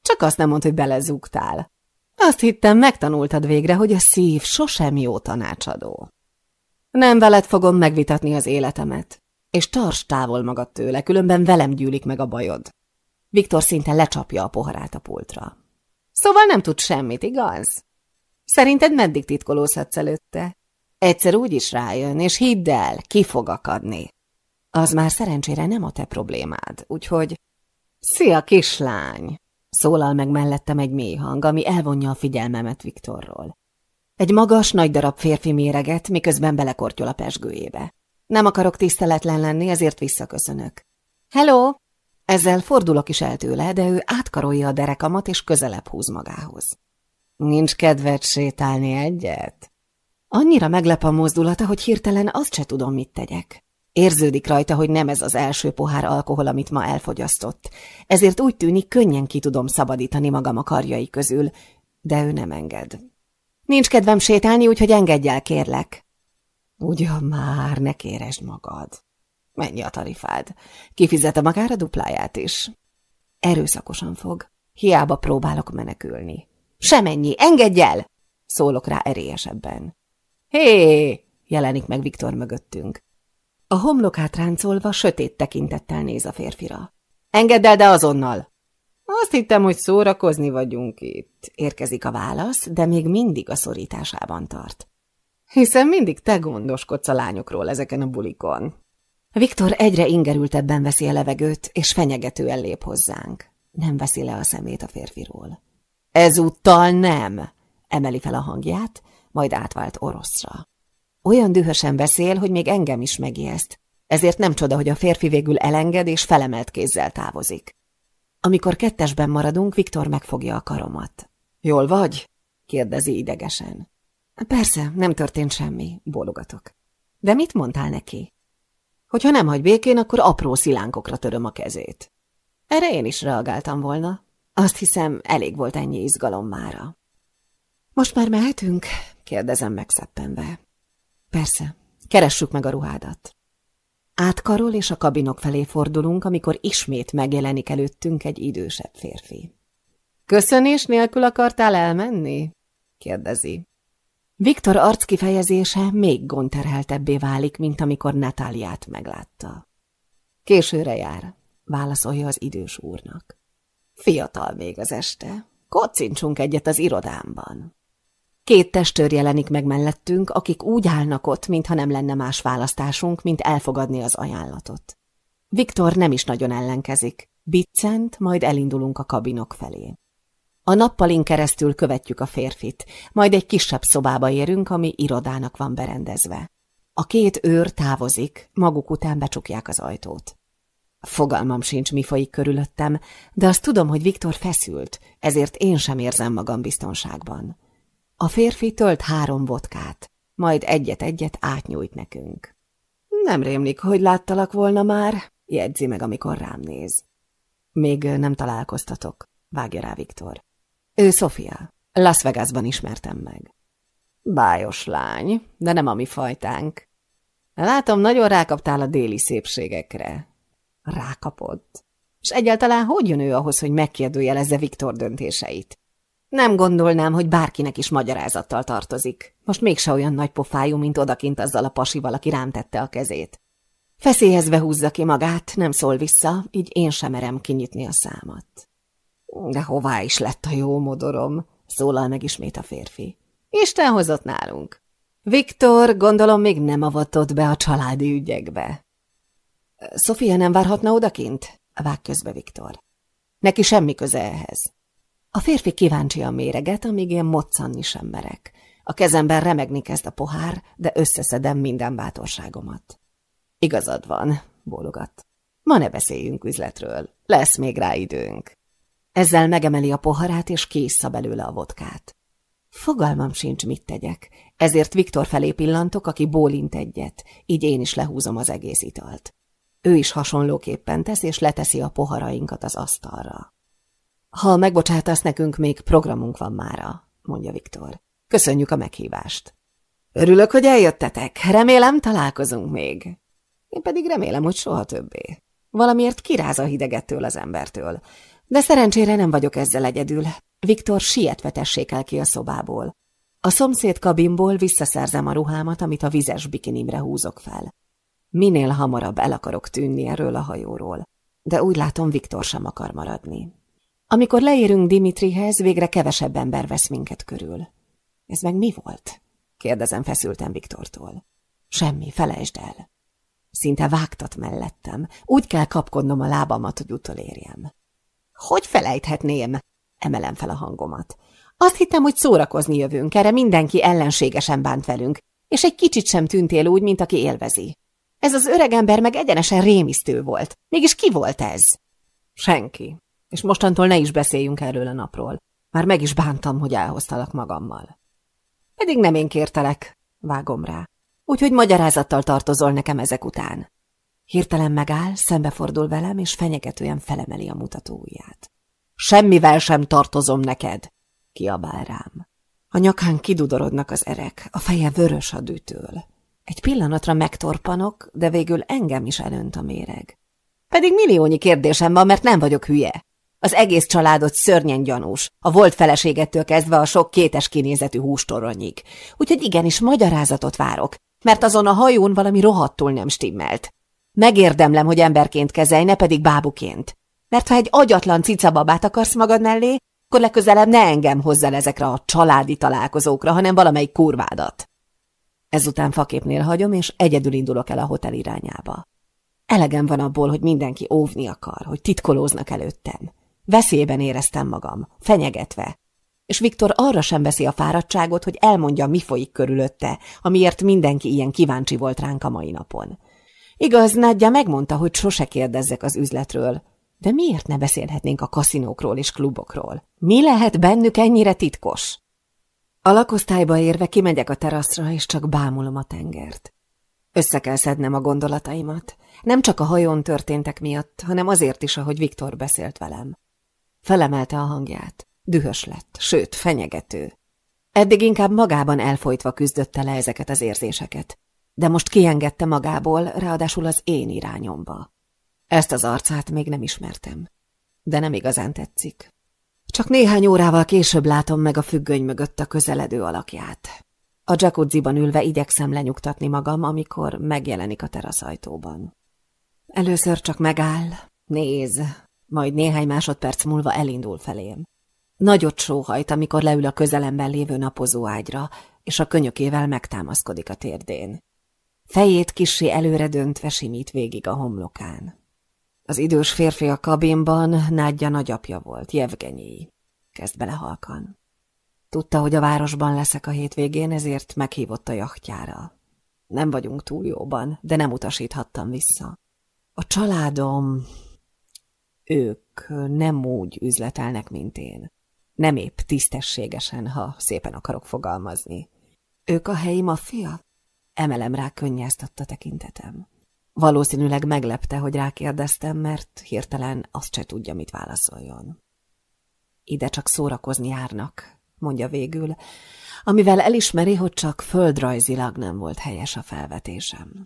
Csak azt nem mondd, hogy belezúgtál. Azt hittem, megtanultad végre, hogy a szív sosem jó tanácsadó. Nem veled fogom megvitatni az életemet, és tarts távol magad tőle, különben velem gyűlik meg a bajod. Viktor szinte lecsapja a poharát a pultra. Szóval nem tud semmit, igaz? Szerinted meddig titkolózhatsz előtte? Egyszer úgy is rájön, és hidd el, ki fog akadni. Az már szerencsére nem a te problémád, úgyhogy... Szia, kislány! Szólal meg mellettem egy mély hang, ami elvonja a figyelmemet Viktorról. Egy magas, nagy darab férfi méreget, miközben belekortyol a pesgőjébe. Nem akarok tiszteletlen lenni, ezért visszaköszönök. Hello! Ezzel fordulok is el tőle, de ő átkarolja a derekamat, és közelebb húz magához. Nincs kedved sétálni egyet? Annyira meglep a mozdulata, hogy hirtelen azt se tudom, mit tegyek. Érződik rajta, hogy nem ez az első pohár alkohol, amit ma elfogyasztott. Ezért úgy tűnik, könnyen ki tudom szabadítani magam a karjai közül, de ő nem enged. Nincs kedvem sétálni, úgyhogy engedj el, kérlek. Ugyan már, ne kéresd magad. Mennyi a tarifád? Kifizet a magára dupláját is. Erőszakosan fog. Hiába próbálok menekülni. Semennyi, engedj el! Szólok rá erélyesebben. Hé! jelenik meg Viktor mögöttünk. A homlokát ráncolva sötét tekintettel néz a férfira. Engedd el, de azonnal! Azt hittem, hogy szórakozni vagyunk itt. Érkezik a válasz, de még mindig a szorításában tart. Hiszen mindig te gondoskodsz a lányokról ezeken a bulikon. Viktor egyre ingerültebben veszi a levegőt, és fenyegetően lép hozzánk. Nem veszi le a szemét a férfiról. Ezúttal nem, emeli fel a hangját, majd átvált oroszra. Olyan dühösen beszél, hogy még engem is megijeszt, ezért nem csoda, hogy a férfi végül elenged és felemelt kézzel távozik. Amikor kettesben maradunk, Viktor megfogja a karomat. Jól vagy? kérdezi idegesen. Persze, nem történt semmi, bólogatok. De mit mondtál neki? Hogyha nem hagy békén, akkor apró szilánkokra töröm a kezét. Erre én is reagáltam volna. Azt hiszem, elég volt ennyi izgalom mára. Most már mehetünk? kérdezem megszeppenve. Persze, keressük meg a ruhádat. Átkarol és a kabinok felé fordulunk, amikor ismét megjelenik előttünk egy idősebb férfi. Köszönés nélkül akartál elmenni? kérdezi. Viktor arckifejezése még gondterheltebbé válik, mint amikor Natáliát meglátta. Későre jár, válaszolja az idős úrnak. Fiatal még az este. Kocincsunk egyet az irodámban. Két testőr jelenik meg mellettünk, akik úgy állnak ott, mintha nem lenne más választásunk, mint elfogadni az ajánlatot. Viktor nem is nagyon ellenkezik. Biccent, majd elindulunk a kabinok felé. A nappalin keresztül követjük a férfit, majd egy kisebb szobába érünk, ami irodának van berendezve. A két őr távozik, maguk után becsukják az ajtót. Fogalmam sincs, mi folyik körülöttem, de azt tudom, hogy Viktor feszült, ezért én sem érzem magam biztonságban. A férfi tölt három vodkát, majd egyet-egyet átnyújt nekünk. Nem rémlik, hogy láttalak volna már, jegyzi meg, amikor rám néz. Még nem találkoztatok, vágja rá Viktor. Ő Sofia. Las Vegasban ismertem meg. Bájos lány, de nem a mi fajtánk. Látom, nagyon rákaptál a déli szépségekre. Rákapott. És egyáltalán hogy jön ő ahhoz, hogy megkérdőjelezze Viktor döntéseit? Nem gondolnám, hogy bárkinek is magyarázattal tartozik. Most mégse olyan nagy pofájú, mint odakint azzal a pasival, aki rám tette a kezét. Feszélyezve húzza ki magát, nem szól vissza, így én sem merem kinyitni a számat. De hová is lett a jó modorom? Szólal meg ismét a férfi. Isten hozott nálunk. Viktor, gondolom, még nem avatott be a családi ügyekbe. Sofia nem várhatna odakint? Vág közbe Viktor. Neki semmi köze ehhez. A férfi kíváncsian méreget, amíg én moccanni sem merek. A kezemben remegni kezd a pohár, de összeszedem minden bátorságomat. Igazad van, bólogat. Ma ne beszéljünk üzletről. Lesz még rá időnk. Ezzel megemeli a poharát, és készsza belőle a vodkát. Fogalmam sincs, mit tegyek, ezért Viktor felé pillantok, aki bólint egyet, így én is lehúzom az egész italt. Ő is hasonlóképpen tesz, és leteszi a poharainkat az asztalra. Ha megbocsátasz nekünk, még programunk van mára, mondja Viktor. Köszönjük a meghívást. Örülök, hogy eljöttetek. Remélem, találkozunk még. Én pedig remélem, hogy soha többé. Valamiért kiráz a hidegettől az embertől. De szerencsére nem vagyok ezzel egyedül. Viktor sietve tessék el ki a szobából. A szomszéd kabinból visszaszerzem a ruhámat, amit a vizes bikinimre húzok fel. Minél hamarabb el akarok tűnni erről a hajóról, de úgy látom Viktor sem akar maradni. Amikor leérünk Dimitrihez, végre kevesebb ember vesz minket körül. Ez meg mi volt? kérdezem feszülten Viktortól. Semmi, felejtsd el. Szinte vágtat mellettem. Úgy kell kapkodnom a lábamat, hogy utolérjem. Hogy felejthetném? Emelem fel a hangomat. Azt hittem, hogy szórakozni jövünk, erre mindenki ellenségesen bánt velünk, és egy kicsit sem tűntél úgy, mint aki élvezi. Ez az öregember meg egyenesen rémisztő volt. Mégis ki volt ez? Senki. És mostantól ne is beszéljünk erről a napról. Már meg is bántam, hogy elhoztalak magammal. Pedig nem én kértelek, vágom rá. Úgyhogy magyarázattal tartozol nekem ezek után. Hirtelen megáll, szembefordul velem, és fenyegetően felemeli a mutatóujját. Semmivel sem tartozom neked, kiabál rám. A nyakán kidudorodnak az erek, a feje vörös a dűtől. Egy pillanatra megtorpanok, de végül engem is elönt a méreg. Pedig milliónyi kérdésem van, mert nem vagyok hülye. Az egész családot szörnyen gyanús, a volt feleségettől kezdve a sok kétes kinézetű hústoronyig. Úgyhogy igenis magyarázatot várok, mert azon a hajón valami rohadtul nem stimmelt. Megérdemlem, hogy emberként kezelj, ne pedig bábuként. Mert ha egy agyatlan cicababát akarsz magad mellé, akkor legközelebb ne engem hozzá ezekre a családi találkozókra, hanem valamelyik kurvádat. Ezután faképnél hagyom, és egyedül indulok el a hotel irányába. Elegem van abból, hogy mindenki óvni akar, hogy titkolóznak előttem. Veszélyben éreztem magam, fenyegetve. És Viktor arra sem veszi a fáradtságot, hogy elmondja, mi folyik körülötte, amiért mindenki ilyen kíváncsi volt ránk a mai napon. Igaz, Nadja megmondta, hogy sose kérdezzek az üzletről, de miért ne beszélhetnénk a kaszinókról és klubokról? Mi lehet bennük ennyire titkos? A lakosztályba érve kimegyek a teraszra, és csak bámulom a tengert. Össze kell szednem a gondolataimat. Nem csak a hajón történtek miatt, hanem azért is, ahogy Viktor beszélt velem. Felemelte a hangját. Dühös lett, sőt, fenyegető. Eddig inkább magában elfolytva küzdötte le ezeket az érzéseket, de most kiengedte magából, ráadásul az én irányomba. Ezt az arcát még nem ismertem, de nem igazán tetszik. Csak néhány órával később látom meg a függöny mögött a közeledő alakját. A jacuzziban ülve igyekszem lenyugtatni magam, amikor megjelenik a teraszajtóban. Először csak megáll, néz, majd néhány másodperc múlva elindul felém. Nagyot sóhajt, amikor leül a közelemben lévő napozó ágyra, és a könyökével megtámaszkodik a térdén. Fejét kissé előre döntve simít végig a homlokán. Az idős férfi a kabinban nádja nagyapja volt, Jevgenyi. Kezd bele halkan. Tudta, hogy a városban leszek a hétvégén, ezért meghívott a jachtjára. Nem vagyunk túl jóban, de nem utasíthattam vissza. A családom... Ők nem úgy üzletelnek, mint én. Nem épp tisztességesen, ha szépen akarok fogalmazni. Ők a helyi maffia? Emelem rá könnyeztatta tekintetem. Valószínűleg meglepte, hogy rákérdeztem, mert hirtelen azt se tudja, mit válaszoljon. Ide csak szórakozni járnak, mondja végül, amivel elismeri, hogy csak földrajzilag nem volt helyes a felvetésem.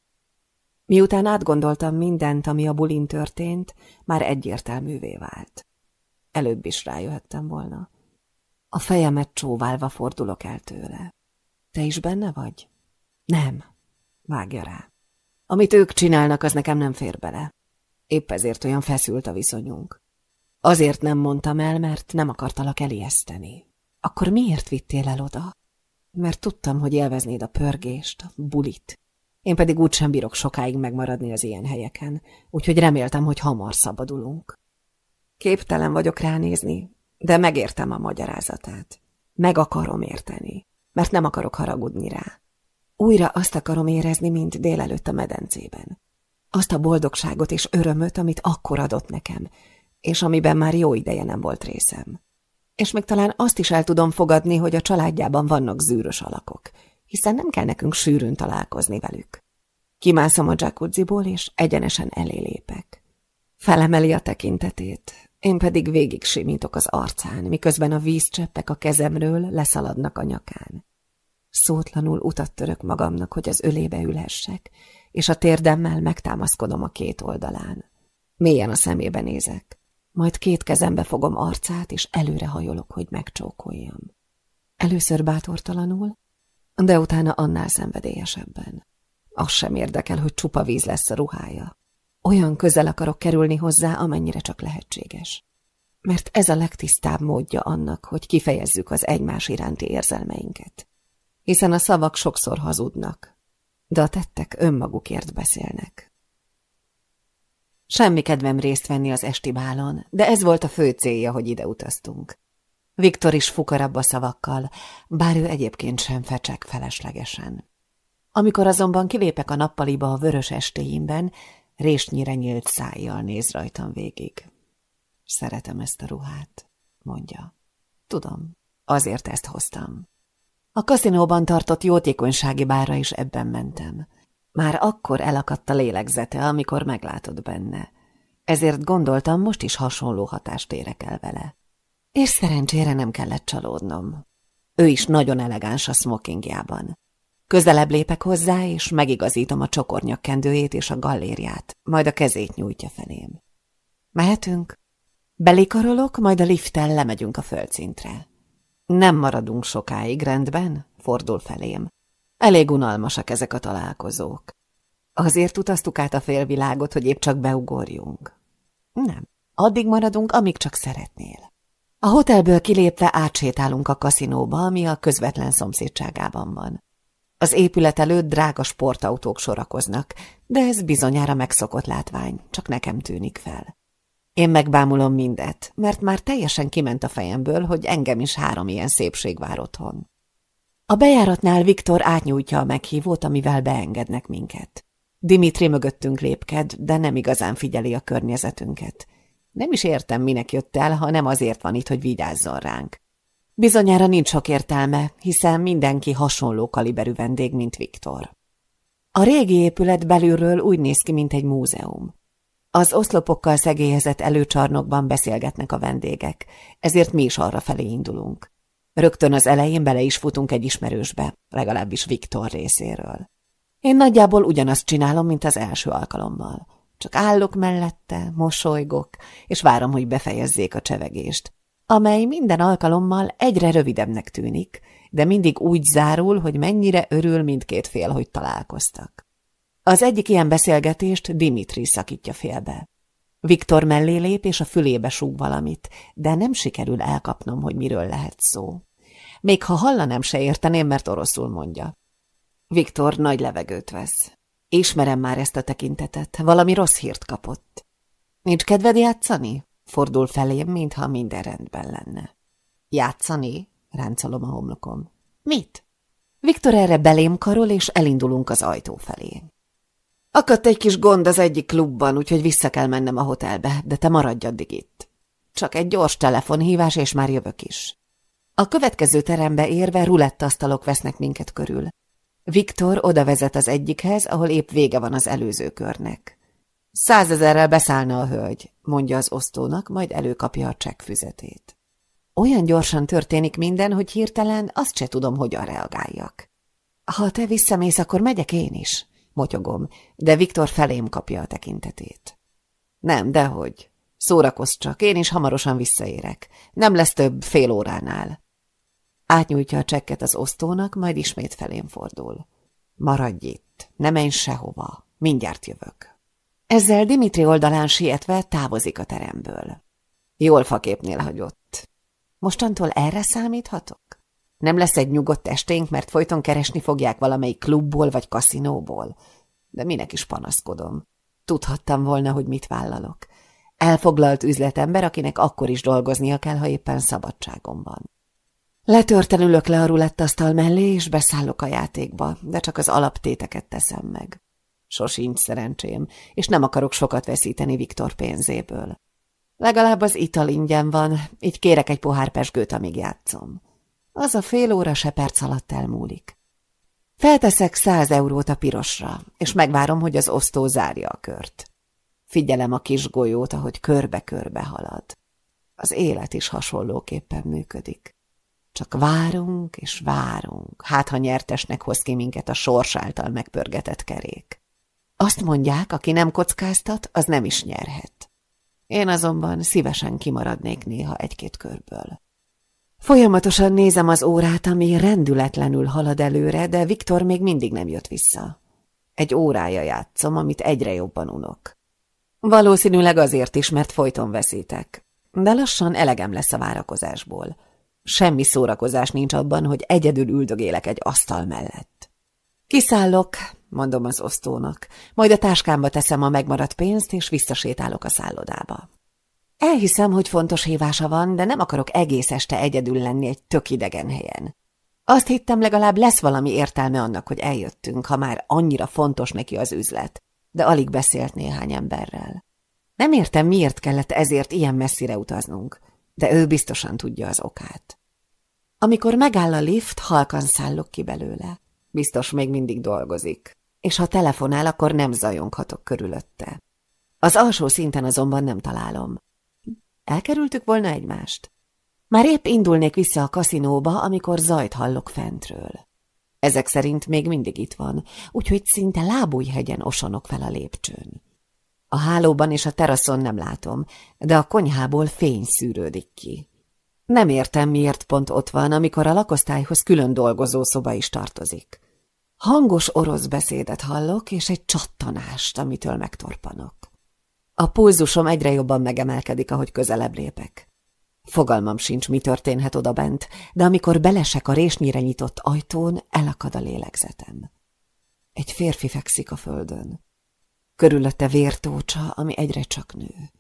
Miután átgondoltam mindent, ami a bulin történt, már egyértelművé vált. Előbb is rájöhettem volna. A fejemet csóválva fordulok el tőle. Te is benne vagy? Nem, vágja rá. Amit ők csinálnak, az nekem nem fér bele. Épp ezért olyan feszült a viszonyunk. Azért nem mondtam el, mert nem akartalak elijeszteni. Akkor miért vittél el oda? Mert tudtam, hogy élveznéd a pörgést, a bulit. Én pedig úgysem bírok sokáig megmaradni az ilyen helyeken, úgyhogy reméltem, hogy hamar szabadulunk. Képtelen vagyok ránézni, de megértem a magyarázatát. Meg akarom érteni, mert nem akarok haragudni rá. Újra azt akarom érezni, mint délelőtt a medencében. Azt a boldogságot és örömöt, amit akkor adott nekem, és amiben már jó ideje nem volt részem. És még talán azt is el tudom fogadni, hogy a családjában vannak zűrös alakok, hiszen nem kell nekünk sűrűn találkozni velük. Kimászom a jacuzziból, és egyenesen elé lépek. Felemeli a tekintetét, én pedig végig simítok az arcán, miközben a vízcseppek a kezemről leszaladnak a nyakán. Szótlanul utat török magamnak, hogy az ölébe ülhessek, és a térdemmel megtámaszkodom a két oldalán. Mélyen a szemébe nézek, majd két kezembe fogom arcát, és előre hajolok, hogy megcsókoljam. Először bátortalanul, de utána annál szenvedélyesebben. Az sem érdekel, hogy csupa víz lesz a ruhája. Olyan közel akarok kerülni hozzá, amennyire csak lehetséges. Mert ez a legtisztább módja annak, hogy kifejezzük az egymás iránti érzelmeinket hiszen a szavak sokszor hazudnak, de a tettek önmagukért beszélnek. Semmi kedvem részt venni az esti bálon, de ez volt a fő célja, hogy ide utaztunk. Viktor is fukarabb a szavakkal, bár ő egyébként sem fecsek feleslegesen. Amikor azonban kilépek a nappaliba a vörös estéimben, résnyire nyílt szájjal néz rajtam végig. Szeretem ezt a ruhát, mondja. Tudom, azért ezt hoztam. A kaszinóban tartott jótékonysági bára is ebben mentem. Már akkor elakadt a lélegzete, amikor meglátod benne. Ezért gondoltam, most is hasonló hatást érek el vele. És szerencsére nem kellett csalódnom. Ő is nagyon elegáns a smokingjában. Közelebb lépek hozzá, és megigazítom a csokornyakkendőjét és a gallériát, majd a kezét nyújtja felém. Mehetünk? Belikarolok, majd a lifttel lemegyünk a földszintre. Nem maradunk sokáig, rendben? Fordul felém. Elég unalmasak ezek a találkozók. Azért utaztuk át a félvilágot, hogy épp csak beugorjunk. Nem. Addig maradunk, amíg csak szeretnél. A hotelből kilépve átsétálunk a kaszinóba, ami a közvetlen szomszédságában van. Az épület előtt drága sportautók sorakoznak, de ez bizonyára megszokott látvány, csak nekem tűnik fel. Én megbámulom mindet, mert már teljesen kiment a fejemből, hogy engem is három ilyen szépség vár otthon. A bejáratnál Viktor átnyújtja a meghívót, amivel beengednek minket. Dimitri mögöttünk lépked, de nem igazán figyeli a környezetünket. Nem is értem, minek jött el, ha nem azért van itt, hogy vigyázzon ránk. Bizonyára nincs sok értelme, hiszen mindenki hasonló kaliberű vendég, mint Viktor. A régi épület belülről úgy néz ki, mint egy múzeum. Az oszlopokkal szegélyezett előcsarnokban beszélgetnek a vendégek, ezért mi is arra felé indulunk. Rögtön az elején bele is futunk egy ismerősbe, legalábbis Viktor részéről. Én nagyjából ugyanazt csinálom, mint az első alkalommal. Csak állok mellette, mosolygok, és várom, hogy befejezzék a csevegést, amely minden alkalommal egyre rövidebbnek tűnik, de mindig úgy zárul, hogy mennyire örül mindkét fél, hogy találkoztak. Az egyik ilyen beszélgetést Dimitri szakítja félbe. Viktor mellé lép, és a fülébe súg valamit, de nem sikerül elkapnom, hogy miről lehet szó. Még ha hallanám, se érteném, mert oroszul mondja. Viktor nagy levegőt vesz. Ismerem már ezt a tekintetet, valami rossz hírt kapott. Nincs kedved játszani? Fordul felém, mintha minden rendben lenne. Játszani? Ráncolom a homlokom. Mit? Viktor erre belém karol, és elindulunk az ajtó felé. Akadt egy kis gond az egyik klubban, úgyhogy vissza kell mennem a hotelbe, de te maradj addig itt. Csak egy gyors telefonhívás, és már jövök is. A következő terembe érve rulettasztalok vesznek minket körül. Viktor oda vezet az egyikhez, ahol épp vége van az előző körnek. Százezerrel beszállna a hölgy, mondja az osztónak, majd előkapja a csekkfüzetét. Olyan gyorsan történik minden, hogy hirtelen azt se tudom, hogyan reagáljak. Ha te visszamész, akkor megyek én is, motyogom, de Viktor felém kapja a tekintetét. Nem, dehogy. Szórakozz csak, én is hamarosan visszaérek. Nem lesz több fél óránál. Átnyújtja a csekket az osztónak, majd ismét felém fordul. Maradj itt, ne menj sehova, mindjárt jövök. Ezzel Dimitri oldalán sietve távozik a teremből. Jól faképnél hagyott. Mostantól erre számíthatok? Nem lesz egy nyugodt esténk, mert folyton keresni fogják valamelyik klubból vagy kaszinóból. De minek is panaszkodom. Tudhattam volna, hogy mit vállalok. Elfoglalt üzletember, akinek akkor is dolgoznia kell, ha éppen szabadságom van. Letörten ülök le a rulettasztal mellé, és beszállok a játékba, de csak az alaptéteket teszem meg. Sosincs szerencsém, és nem akarok sokat veszíteni Viktor pénzéből. Legalább az ital ingyen van, így kérek egy pohár pesgőt, amíg játszom. Az a fél óra se perc alatt elmúlik. Felteszek száz eurót a pirosra, és megvárom, hogy az osztó zárja a kört. Figyelem a kis golyót, ahogy körbe-körbe halad. Az élet is hasonlóképpen működik. Csak várunk és várunk, hát ha nyertesnek hoz ki minket a sors által megpörgetett kerék. Azt mondják, aki nem kockáztat, az nem is nyerhet. Én azonban szívesen kimaradnék néha egy-két körből. Folyamatosan nézem az órát, ami rendületlenül halad előre, de Viktor még mindig nem jött vissza. Egy órája játszom, amit egyre jobban unok. Valószínűleg azért is, mert folyton veszítek. De lassan elegem lesz a várakozásból. Semmi szórakozás nincs abban, hogy egyedül üldögélek egy asztal mellett. Kiszállok, mondom az osztónak, majd a táskámba teszem a megmaradt pénzt, és visszasétálok a szállodába. Elhiszem, hogy fontos hívása van, de nem akarok egész este egyedül lenni egy tök idegen helyen. Azt hittem, legalább lesz valami értelme annak, hogy eljöttünk, ha már annyira fontos neki az üzlet, de alig beszélt néhány emberrel. Nem értem, miért kellett ezért ilyen messzire utaznunk, de ő biztosan tudja az okát. Amikor megáll a lift, halkan szállok ki belőle. Biztos még mindig dolgozik, és ha telefonál, akkor nem zajonghatok körülötte. Az alsó szinten azonban nem találom. Elkerültük volna egymást? Már épp indulnék vissza a kaszinóba, amikor zajt hallok fentről. Ezek szerint még mindig itt van, úgyhogy szinte lábújhegyen osonok fel a lépcsőn. A hálóban és a teraszon nem látom, de a konyhából fény szűrődik ki. Nem értem, miért pont ott van, amikor a lakosztályhoz külön dolgozó szoba is tartozik. Hangos orosz beszédet hallok, és egy csattanást, amitől megtorpanok. A pulzusom egyre jobban megemelkedik, ahogy közelebb lépek. Fogalmam sincs, mi történhet oda bent, de amikor belesek a résnyire nyitott ajtón, elakad a lélegzetem. Egy férfi fekszik a földön. Körülötte vértócsa, ami egyre csak nő.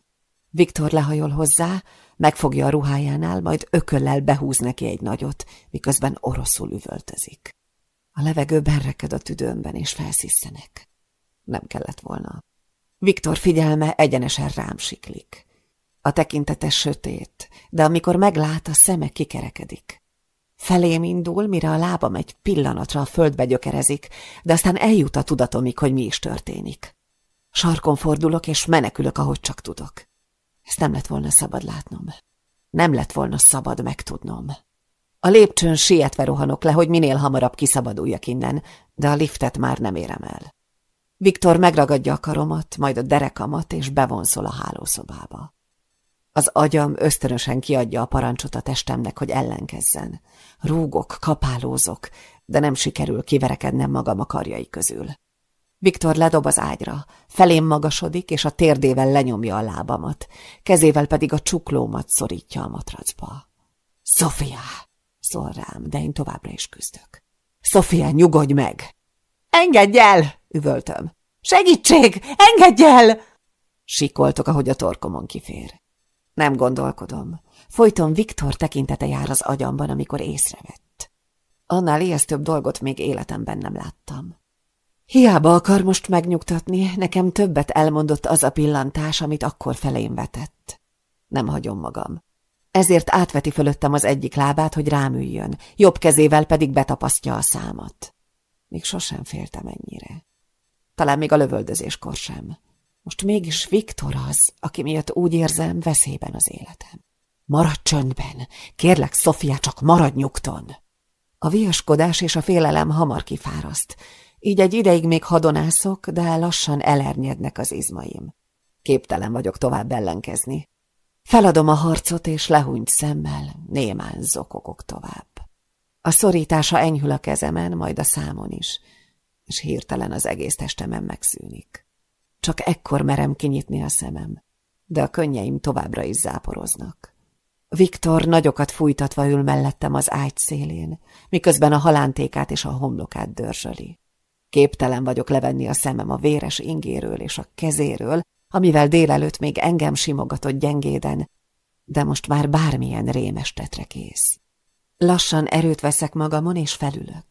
Viktor lehajol hozzá, megfogja a ruhájánál, majd ököllel behúz neki egy nagyot, miközben oroszul üvöltözik. A levegő berreked a tüdőmben, és felszisszenek. Nem kellett volna. Viktor figyelme egyenesen rám siklik. A tekintete sötét, de amikor meglát, a szeme kikerekedik. Felém indul, mire a lábam egy pillanatra a földbe gyökerezik, de aztán eljut a tudatomig, hogy mi is történik. Sarkon fordulok, és menekülök, ahogy csak tudok. Ezt nem lett volna szabad látnom. Nem lett volna szabad megtudnom. A lépcsőn sietve rohanok le, hogy minél hamarabb kiszabaduljak innen, de a liftet már nem érem el. Viktor megragadja a karomat, majd a derekamat, és bevonszol a hálószobába. Az agyam ösztönösen kiadja a parancsot a testemnek, hogy ellenkezzen. Rúgok, kapálózok, de nem sikerül kiverekednem magam a karjai közül. Viktor ledob az ágyra, felém magasodik, és a térdével lenyomja a lábamat, kezével pedig a csuklómat szorítja a matracba. Sofia! szól rám, de én továbbra is küzdök. Sofia, nyugodj meg! Engedj el! üvöltöm. Segítség! Engedj el! Sikoltok, ahogy a torkomon kifér. Nem gondolkodom. Folyton Viktor tekintete jár az agyamban, amikor észrevett. Annál több dolgot még életemben nem láttam. Hiába akar most megnyugtatni, nekem többet elmondott az a pillantás, amit akkor felém vetett. Nem hagyom magam. Ezért átveti fölöttem az egyik lábát, hogy rámüljön, jobb kezével pedig betapasztja a számat. Még sosem féltem ennyire. Talán még a lövöldözéskor sem. Most mégis Viktor az, aki miatt úgy érzem veszélyben az életem. Maradj csöndben! Kérlek, Szofia, csak maradj nyugton! A viaskodás és a félelem hamar kifáraszt, így egy ideig még hadonászok, de lassan elernyednek az izmaim. Képtelen vagyok tovább ellenkezni. Feladom a harcot, és lehúnyt szemmel, némán zokogok tovább. A szorítása enyhül a kezemen, majd a számon is, és hirtelen az egész testemen megszűnik. Csak ekkor merem kinyitni a szemem, de a könnyeim továbbra is záporoznak. Viktor nagyokat fújtatva ül mellettem az ágy szélén, miközben a halántékát és a homlokát dörzsöli. Képtelen vagyok levenni a szemem a véres ingéről és a kezéről, amivel délelőtt még engem simogatott gyengéden, de most már bármilyen rémes tetre kész. Lassan erőt veszek magamon, és felülök.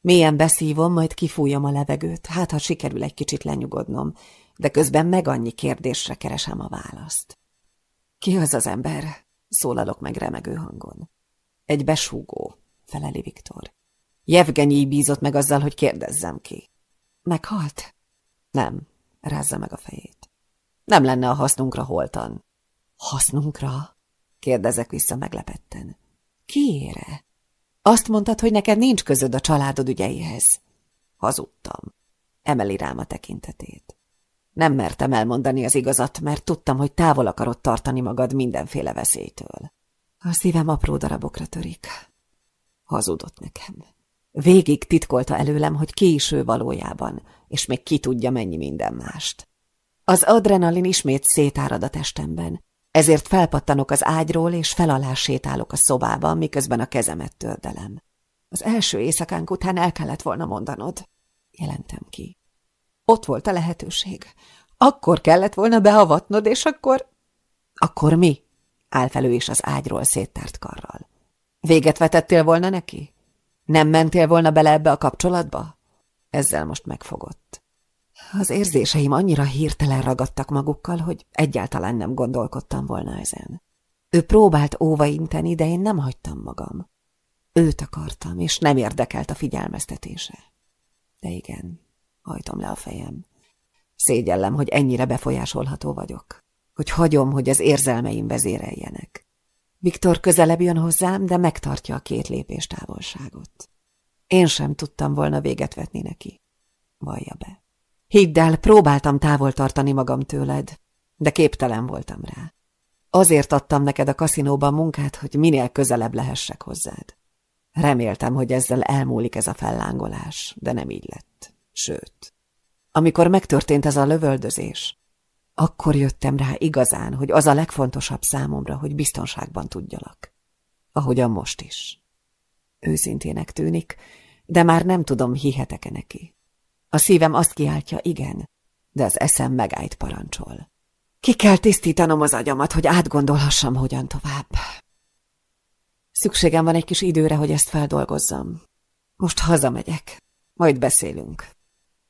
Mélyen beszívom, majd kifújom a levegőt, hát ha sikerül egy kicsit lenyugodnom, de közben meg annyi kérdésre keresem a választ. Ki az az ember? Szólalok meg remegő hangon. Egy besúgó, feleli Viktor. Jevgenyi bízott meg azzal, hogy kérdezzem ki. Meghalt? Nem, rázza meg a fejét. Nem lenne a hasznunkra holtan. Hasznunkra? Kérdezek vissza meglepetten. Kiére? Azt mondtad, hogy neked nincs közöd a családod ügyeihez. Hazudtam. Emeli rám a tekintetét. Nem mertem elmondani az igazat, mert tudtam, hogy távol akarod tartani magad mindenféle veszélytől. A szívem apró darabokra törik. Hazudott nekem. Végig titkolta előlem, hogy ki is ő valójában, és még ki tudja mennyi minden mást. Az adrenalin ismét szétárad a testemben, ezért felpattanok az ágyról, és felalá sétálok a szobában, miközben a kezemet tördelem. Az első éjszakánk után el kellett volna mondanod, jelentem ki. Ott volt a lehetőség. Akkor kellett volna beavatnod, és akkor... Akkor mi? Áll felő is az ágyról széttárt karral. Véget vetettél volna neki? Nem mentél volna bele ebbe a kapcsolatba? Ezzel most megfogott. Az érzéseim annyira hirtelen ragadtak magukkal, hogy egyáltalán nem gondolkodtam volna ezen. Ő próbált óvainteni, de én nem hagytam magam. Őt akartam, és nem érdekelt a figyelmeztetése. De igen, hajtom le a fejem. Szégyellem, hogy ennyire befolyásolható vagyok. Hogy hagyom, hogy az érzelmeim vezéreljenek. Viktor közelebb jön hozzám, de megtartja a két lépés távolságot. Én sem tudtam volna véget vetni neki. Vallja be. Hidd el, próbáltam távol tartani magam tőled, de képtelen voltam rá. Azért adtam neked a kaszinóban munkát, hogy minél közelebb lehessek hozzád. Reméltem, hogy ezzel elmúlik ez a fellángolás, de nem így lett. Sőt, amikor megtörtént ez a lövöldözés, akkor jöttem rá igazán, hogy az a legfontosabb számomra, hogy biztonságban tudjalak. Ahogyan most is. Őszintének tűnik, de már nem tudom, hihetek-e neki. A szívem azt kiáltja, igen, de az eszem megállt parancsol. Ki kell tisztítanom az agyamat, hogy átgondolhassam, hogyan tovább. Szükségem van egy kis időre, hogy ezt feldolgozzam. Most hazamegyek, majd beszélünk.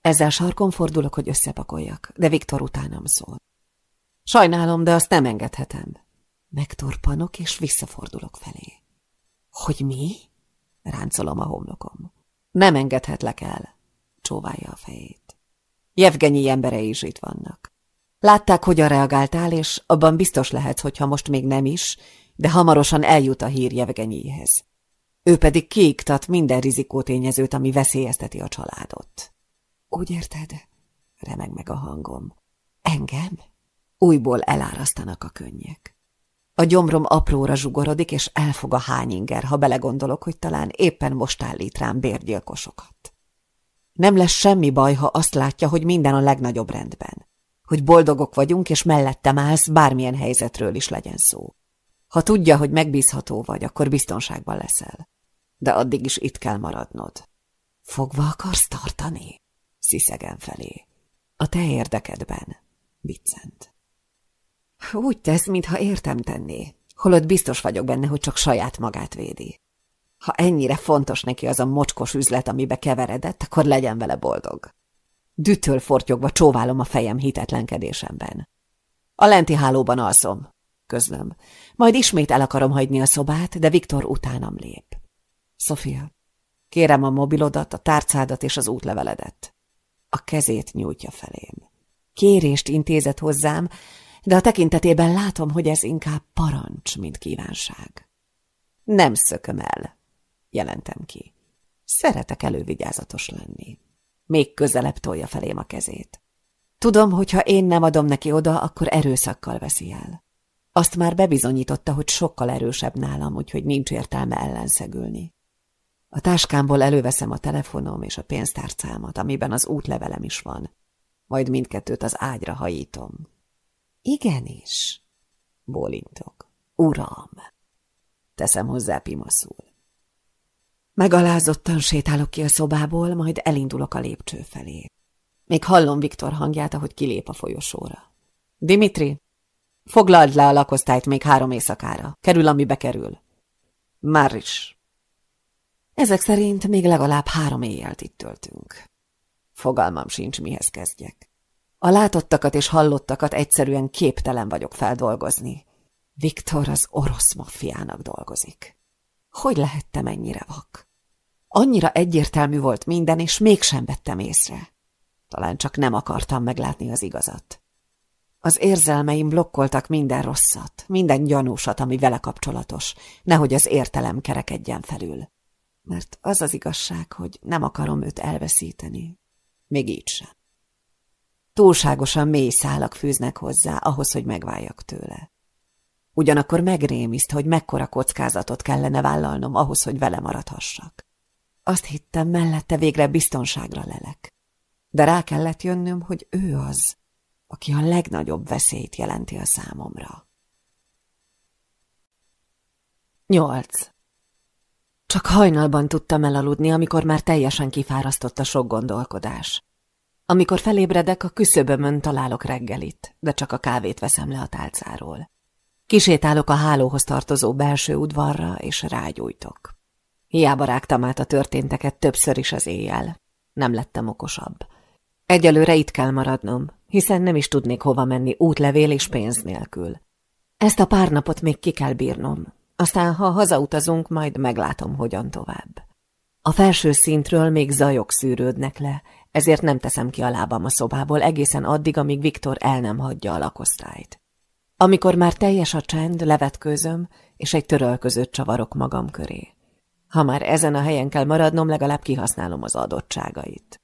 Ezzel sarkon fordulok, hogy összepakoljak, de Viktor utánam szól. Sajnálom, de azt nem engedhetem. Megtorpanok, és visszafordulok felé. Hogy mi? Ráncolom a homlokom. Nem engedhetlek el, csóválja a fejét. Jevgenyi emberei is itt vannak. Látták, hogyan reagáltál, és abban biztos lehetsz, hogyha most még nem is, de hamarosan eljut a hír Jevgenyihez. Ő pedig kiiktat minden rizikótényezőt, ami veszélyezteti a családot. Úgy érted? Remeg meg a hangom. Engem? Újból elárasztanak a könnyek. A gyomrom apróra zsugorodik, és elfog a hányinger, ha belegondolok, hogy talán éppen most állít rám bérgyilkosokat. Nem lesz semmi baj, ha azt látja, hogy minden a legnagyobb rendben. Hogy boldogok vagyunk, és mellettem állsz, bármilyen helyzetről is legyen szó. Ha tudja, hogy megbízható vagy, akkor biztonságban leszel. De addig is itt kell maradnod. Fogva akarsz tartani? Sziszegen felé. A te érdekedben. Viccent. Úgy tesz, mintha értem tenné, holott biztos vagyok benne, hogy csak saját magát védi. Ha ennyire fontos neki az a mocskos üzlet, amibe keveredett, akkor legyen vele boldog. Dütől fortyogva csóválom a fejem hitetlenkedésemben. A lenti hálóban alszom, közlöm. Majd ismét el akarom hagyni a szobát, de Viktor utánam lép. Sofia, kérem a mobilodat, a tárcádat és az útleveledet. A kezét nyújtja felém. Kérést intézett hozzám, de a tekintetében látom, hogy ez inkább parancs, mint kívánság. Nem szököm el, jelentem ki. Szeretek elővigyázatos lenni. Még közelebb tolja felém a kezét. Tudom, hogy ha én nem adom neki oda, akkor erőszakkal veszi el. Azt már bebizonyította, hogy sokkal erősebb nálam, úgyhogy nincs értelme ellenszegülni. A táskámból előveszem a telefonom és a pénztárcámat, amiben az útlevelem is van. Majd mindkettőt az ágyra hajítom. Igenis, bólintok. Uram! Teszem hozzá pimaszul. Megalázottan sétálok ki a szobából, majd elindulok a lépcső felé. Még hallom Viktor hangját, ahogy kilép a folyosóra. Dimitri, foglald le a lakosztályt még három éjszakára. Kerül, amibe kerül. Már is. Ezek szerint még legalább három éjjelt itt töltünk. Fogalmam sincs, mihez kezdjek. A látottakat és hallottakat egyszerűen képtelen vagyok feldolgozni. Viktor az orosz maffiának dolgozik. Hogy lehettem ennyire vak? Annyira egyértelmű volt minden, és mégsem vettem észre. Talán csak nem akartam meglátni az igazat. Az érzelmeim blokkoltak minden rosszat, minden gyanúsat, ami vele kapcsolatos, nehogy az értelem kerekedjen felül. Mert az az igazság, hogy nem akarom őt elveszíteni. Még így sem. Túlságosan mély szálak fűznek hozzá, ahhoz, hogy megváljak tőle. Ugyanakkor megrémiszt, hogy mekkora kockázatot kellene vállalnom ahhoz, hogy vele maradhassak. Azt hittem, mellette végre biztonságra lelek. De rá kellett jönnöm, hogy ő az, aki a legnagyobb veszélyt jelenti a számomra. 8. Csak hajnalban tudtam elaludni, amikor már teljesen kifárasztott a sok gondolkodás. Amikor felébredek, a küszöbömön találok reggelit, de csak a kávét veszem le a tálcáról. Kisétálok a hálóhoz tartozó belső udvarra, és rágyújtok. Hiába rágtam át a történteket többször is az éjjel. Nem lettem okosabb. Egyelőre itt kell maradnom, hiszen nem is tudnék hova menni útlevél és pénz nélkül. Ezt a pár napot még ki kell bírnom, aztán ha hazautazunk, majd meglátom, hogyan tovább. A felső szintről még zajok szűrődnek le, ezért nem teszem ki a lábam a szobából egészen addig, amíg Viktor el nem hagyja a lakosztályt. Amikor már teljes a csend, levetkőzöm, és egy törölközőt csavarok magam köré. Ha már ezen a helyen kell maradnom, legalább kihasználom az adottságait.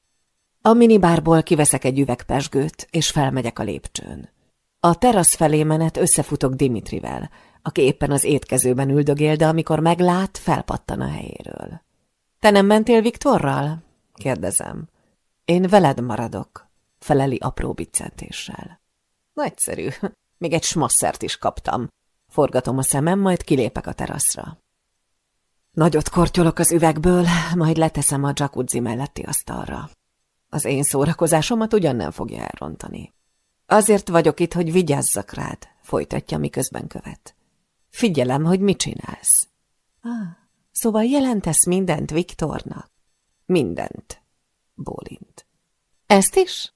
A minibárból kiveszek egy üvegpesgőt, és felmegyek a lépcsőn. A terasz felé menet összefutok Dimitrivel, aki éppen az étkezőben üldögél, de amikor meglát, felpattan a helyéről. – Te nem mentél Viktorral? – kérdezem. Én veled maradok, feleli apró biccentéssel. Nagyszerű, még egy smasszert is kaptam. Forgatom a szemem, majd kilépek a teraszra. Nagyot kortyolok az üvegből, majd leteszem a jacuzzi melletti asztalra. Az én szórakozásomat ugyan nem fogja elrontani. Azért vagyok itt, hogy vigyázzak rád, folytatja, miközben követ. Figyelem, hogy mit csinálsz. Ah, szóval jelentesz mindent Viktornak? Mindent, bólint. Ezt is?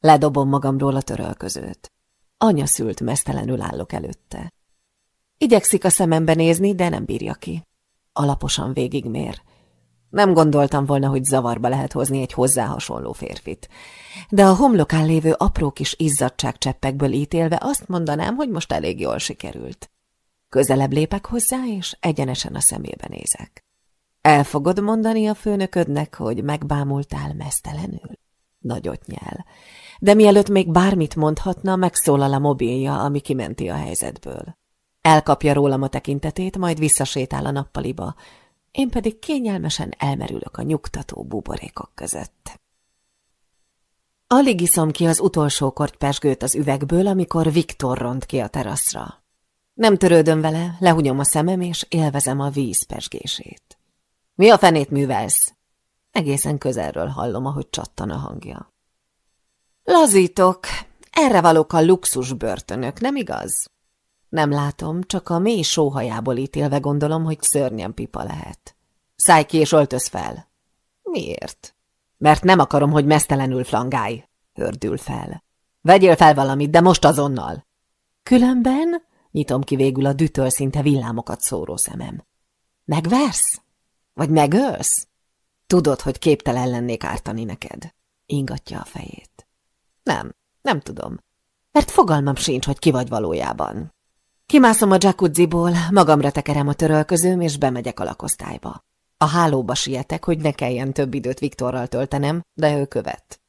Ledobom magamról a törölközőt. Anya szült mesztelenül állok előtte. Igyekszik a szemembe nézni, de nem bírja ki. Alaposan végigmér. Nem gondoltam volna, hogy zavarba lehet hozni egy hozzá hasonló férfit. De a homlokán lévő apró kis izzadságcseppekből ítélve azt mondanám, hogy most elég jól sikerült. Közelebb lépek hozzá, és egyenesen a szemébe nézek. El fogod mondani a főnöködnek, hogy megbámultál mesztelenül? Nagyot nyel. De mielőtt még bármit mondhatna, megszólal a mobilja, ami kimenti a helyzetből. Elkapja rólam a tekintetét, majd visszasétál a nappaliba, én pedig kényelmesen elmerülök a nyugtató buborékok között. Alig iszom ki az utolsó kortypesgőt az üvegből, amikor Viktor ront ki a teraszra. Nem törődöm vele, lehunyom a szemem, és élvezem a víz pesgését. Mi a fenét művelsz? Egészen közelről hallom, ahogy csattan a hangja. Lazítok, erre valók a luxus börtönök, nem igaz? Nem látom, csak a mély sóhajából ítélve gondolom, hogy szörnyen pipa lehet. Szállj ki és öltöz fel. Miért? Mert nem akarom, hogy mesztelenül flangálj, hördül fel. Vegyél fel valamit, de most azonnal. Különben nyitom ki végül a dütöl szinte villámokat szóró szemem. Megversz? Vagy megölsz? Tudod, hogy képtelen lennék ártani neked. Ingatja a fejét. Nem, nem tudom. Mert fogalmam sincs, hogy ki vagy valójában. Kimászom a jacuzziból, magamra tekerem a törölközőm, és bemegyek a lakosztályba. A hálóba sietek, hogy ne kelljen több időt Viktorral töltenem, de ő követ.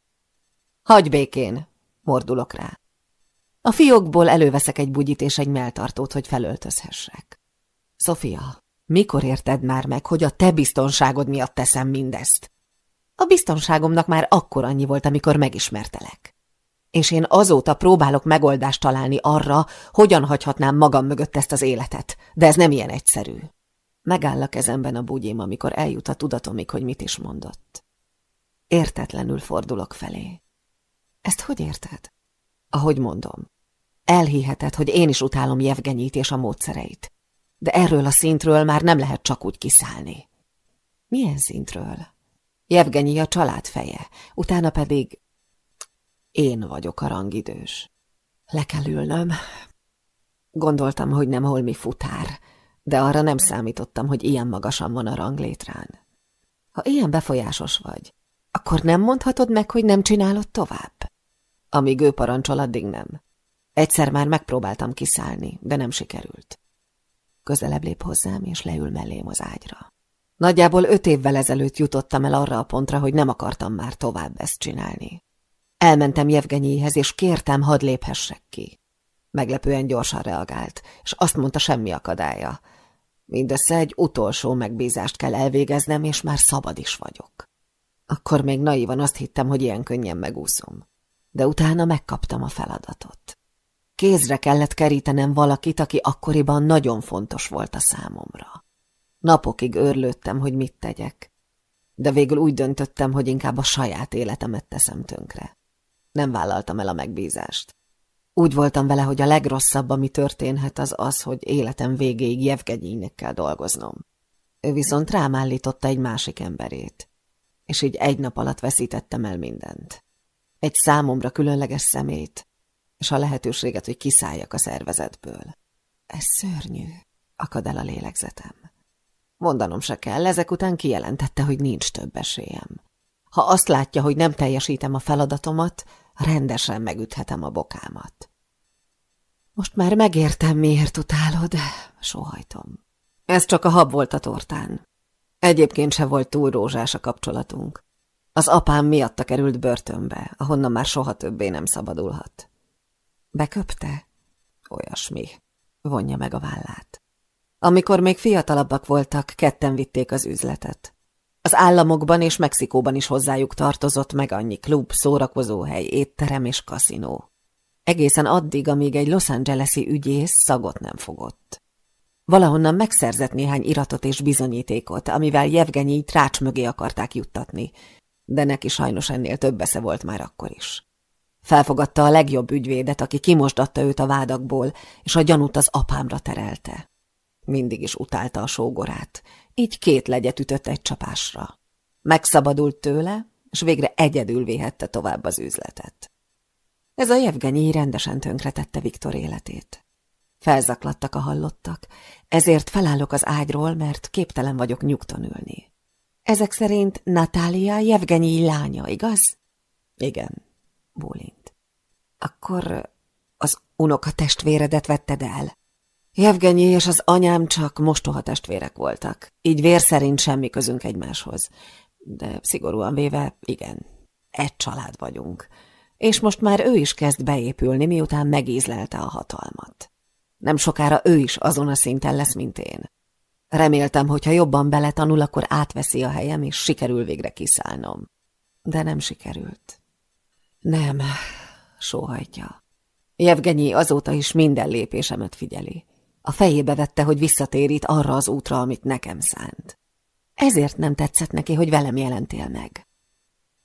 Hagy békén, mordulok rá. A fiókból előveszek egy bugyit és egy melltartót, hogy felöltözhessek. Sofia, mikor érted már meg, hogy a te biztonságod miatt teszem mindezt? A biztonságomnak már akkor annyi volt, amikor megismertelek és én azóta próbálok megoldást találni arra, hogyan hagyhatnám magam mögött ezt az életet, de ez nem ilyen egyszerű. Megáll a kezemben a bugyim, amikor eljut a tudatomig, hogy mit is mondott. Értetlenül fordulok felé. Ezt hogy érted? Ahogy mondom. Elhiheted, hogy én is utálom Jevgenyit és a módszereit. De erről a szintről már nem lehet csak úgy kiszállni. Milyen szintről? Jevgenyi a család feje, utána pedig én vagyok a rangidős. Le kell ülnöm. Gondoltam, hogy nem holmi futár, de arra nem számítottam, hogy ilyen magasan van a ranglétrán. Ha ilyen befolyásos vagy, akkor nem mondhatod meg, hogy nem csinálod tovább? Amíg ő parancsol, addig nem. Egyszer már megpróbáltam kiszállni, de nem sikerült. Közelebb lép hozzám, és leül mellém az ágyra. Nagyjából öt évvel ezelőtt jutottam el arra a pontra, hogy nem akartam már tovább ezt csinálni. Elmentem Jevgenyéhez, és kértem, hadd léphessek ki. Meglepően gyorsan reagált, és azt mondta, semmi akadálya. Mindössze egy utolsó megbízást kell elvégeznem, és már szabad is vagyok. Akkor még naívan azt hittem, hogy ilyen könnyen megúszom. De utána megkaptam a feladatot. Kézre kellett kerítenem valakit, aki akkoriban nagyon fontos volt a számomra. Napokig őrlődtem, hogy mit tegyek, de végül úgy döntöttem, hogy inkább a saját életemet teszem tönkre. Nem vállaltam el a megbízást. Úgy voltam vele, hogy a legrosszabb, ami történhet, az az, hogy életem végéig Jevgenyének kell dolgoznom. Ő viszont rám állította egy másik emberét, és így egy nap alatt veszítettem el mindent. Egy számomra különleges szemét, és a lehetőséget, hogy kiszálljak a szervezetből. Ez szörnyű, akad el a lélegzetem. Mondanom se kell, ezek után kijelentette, hogy nincs több esélyem. Ha azt látja, hogy nem teljesítem a feladatomat, rendesen megüthetem a bokámat. Most már megértem, miért utálod, sohajtom. Ez csak a hab volt a tortán. Egyébként se volt túl rózsás a kapcsolatunk. Az apám miatta került börtönbe, ahonnan már soha többé nem szabadulhat. Beköpte? Olyasmi. Vonja meg a vállát. Amikor még fiatalabbak voltak, ketten vitték az üzletet. Az államokban és Mexikóban is hozzájuk tartozott meg annyi klub, szórakozóhely, étterem és kaszinó. Egészen addig, amíg egy Los Angeles-i ügyész szagot nem fogott. Valahonnan megszerzett néhány iratot és bizonyítékot, amivel Jevgenyi trács mögé akarták juttatni, de neki sajnos ennél több esze volt már akkor is. Felfogadta a legjobb ügyvédet, aki kimosdatta őt a vádakból, és a gyanút az apámra terelte. Mindig is utálta a sógorát, így két legyet ütött egy csapásra. Megszabadult tőle, és végre egyedül véhette tovább az üzletet. Ez a Jevgenyi rendesen tönkretette Viktor életét. Felzaklattak a hallottak, ezért felállok az ágyról, mert képtelen vagyok nyugton ülni. Ezek szerint Natália Jevgenyi lánya, igaz? Igen, bólint. Akkor az unoka testvéredet vetted el? Jevgenyi és az anyám csak mostoha testvérek voltak, így vér szerint semmi közünk egymáshoz. De szigorúan véve, igen, egy család vagyunk. És most már ő is kezd beépülni, miután megízlelte a hatalmat. Nem sokára ő is azon a szinten lesz, mint én. Reméltem, hogy ha jobban beletanul, akkor átveszi a helyem, és sikerül végre kiszállnom. De nem sikerült. Nem, sóhajtja. Jevgenyi azóta is minden lépésemet figyeli. A fejébe vette, hogy visszatérít arra az útra, amit nekem szánt. Ezért nem tetszett neki, hogy velem jelentél meg.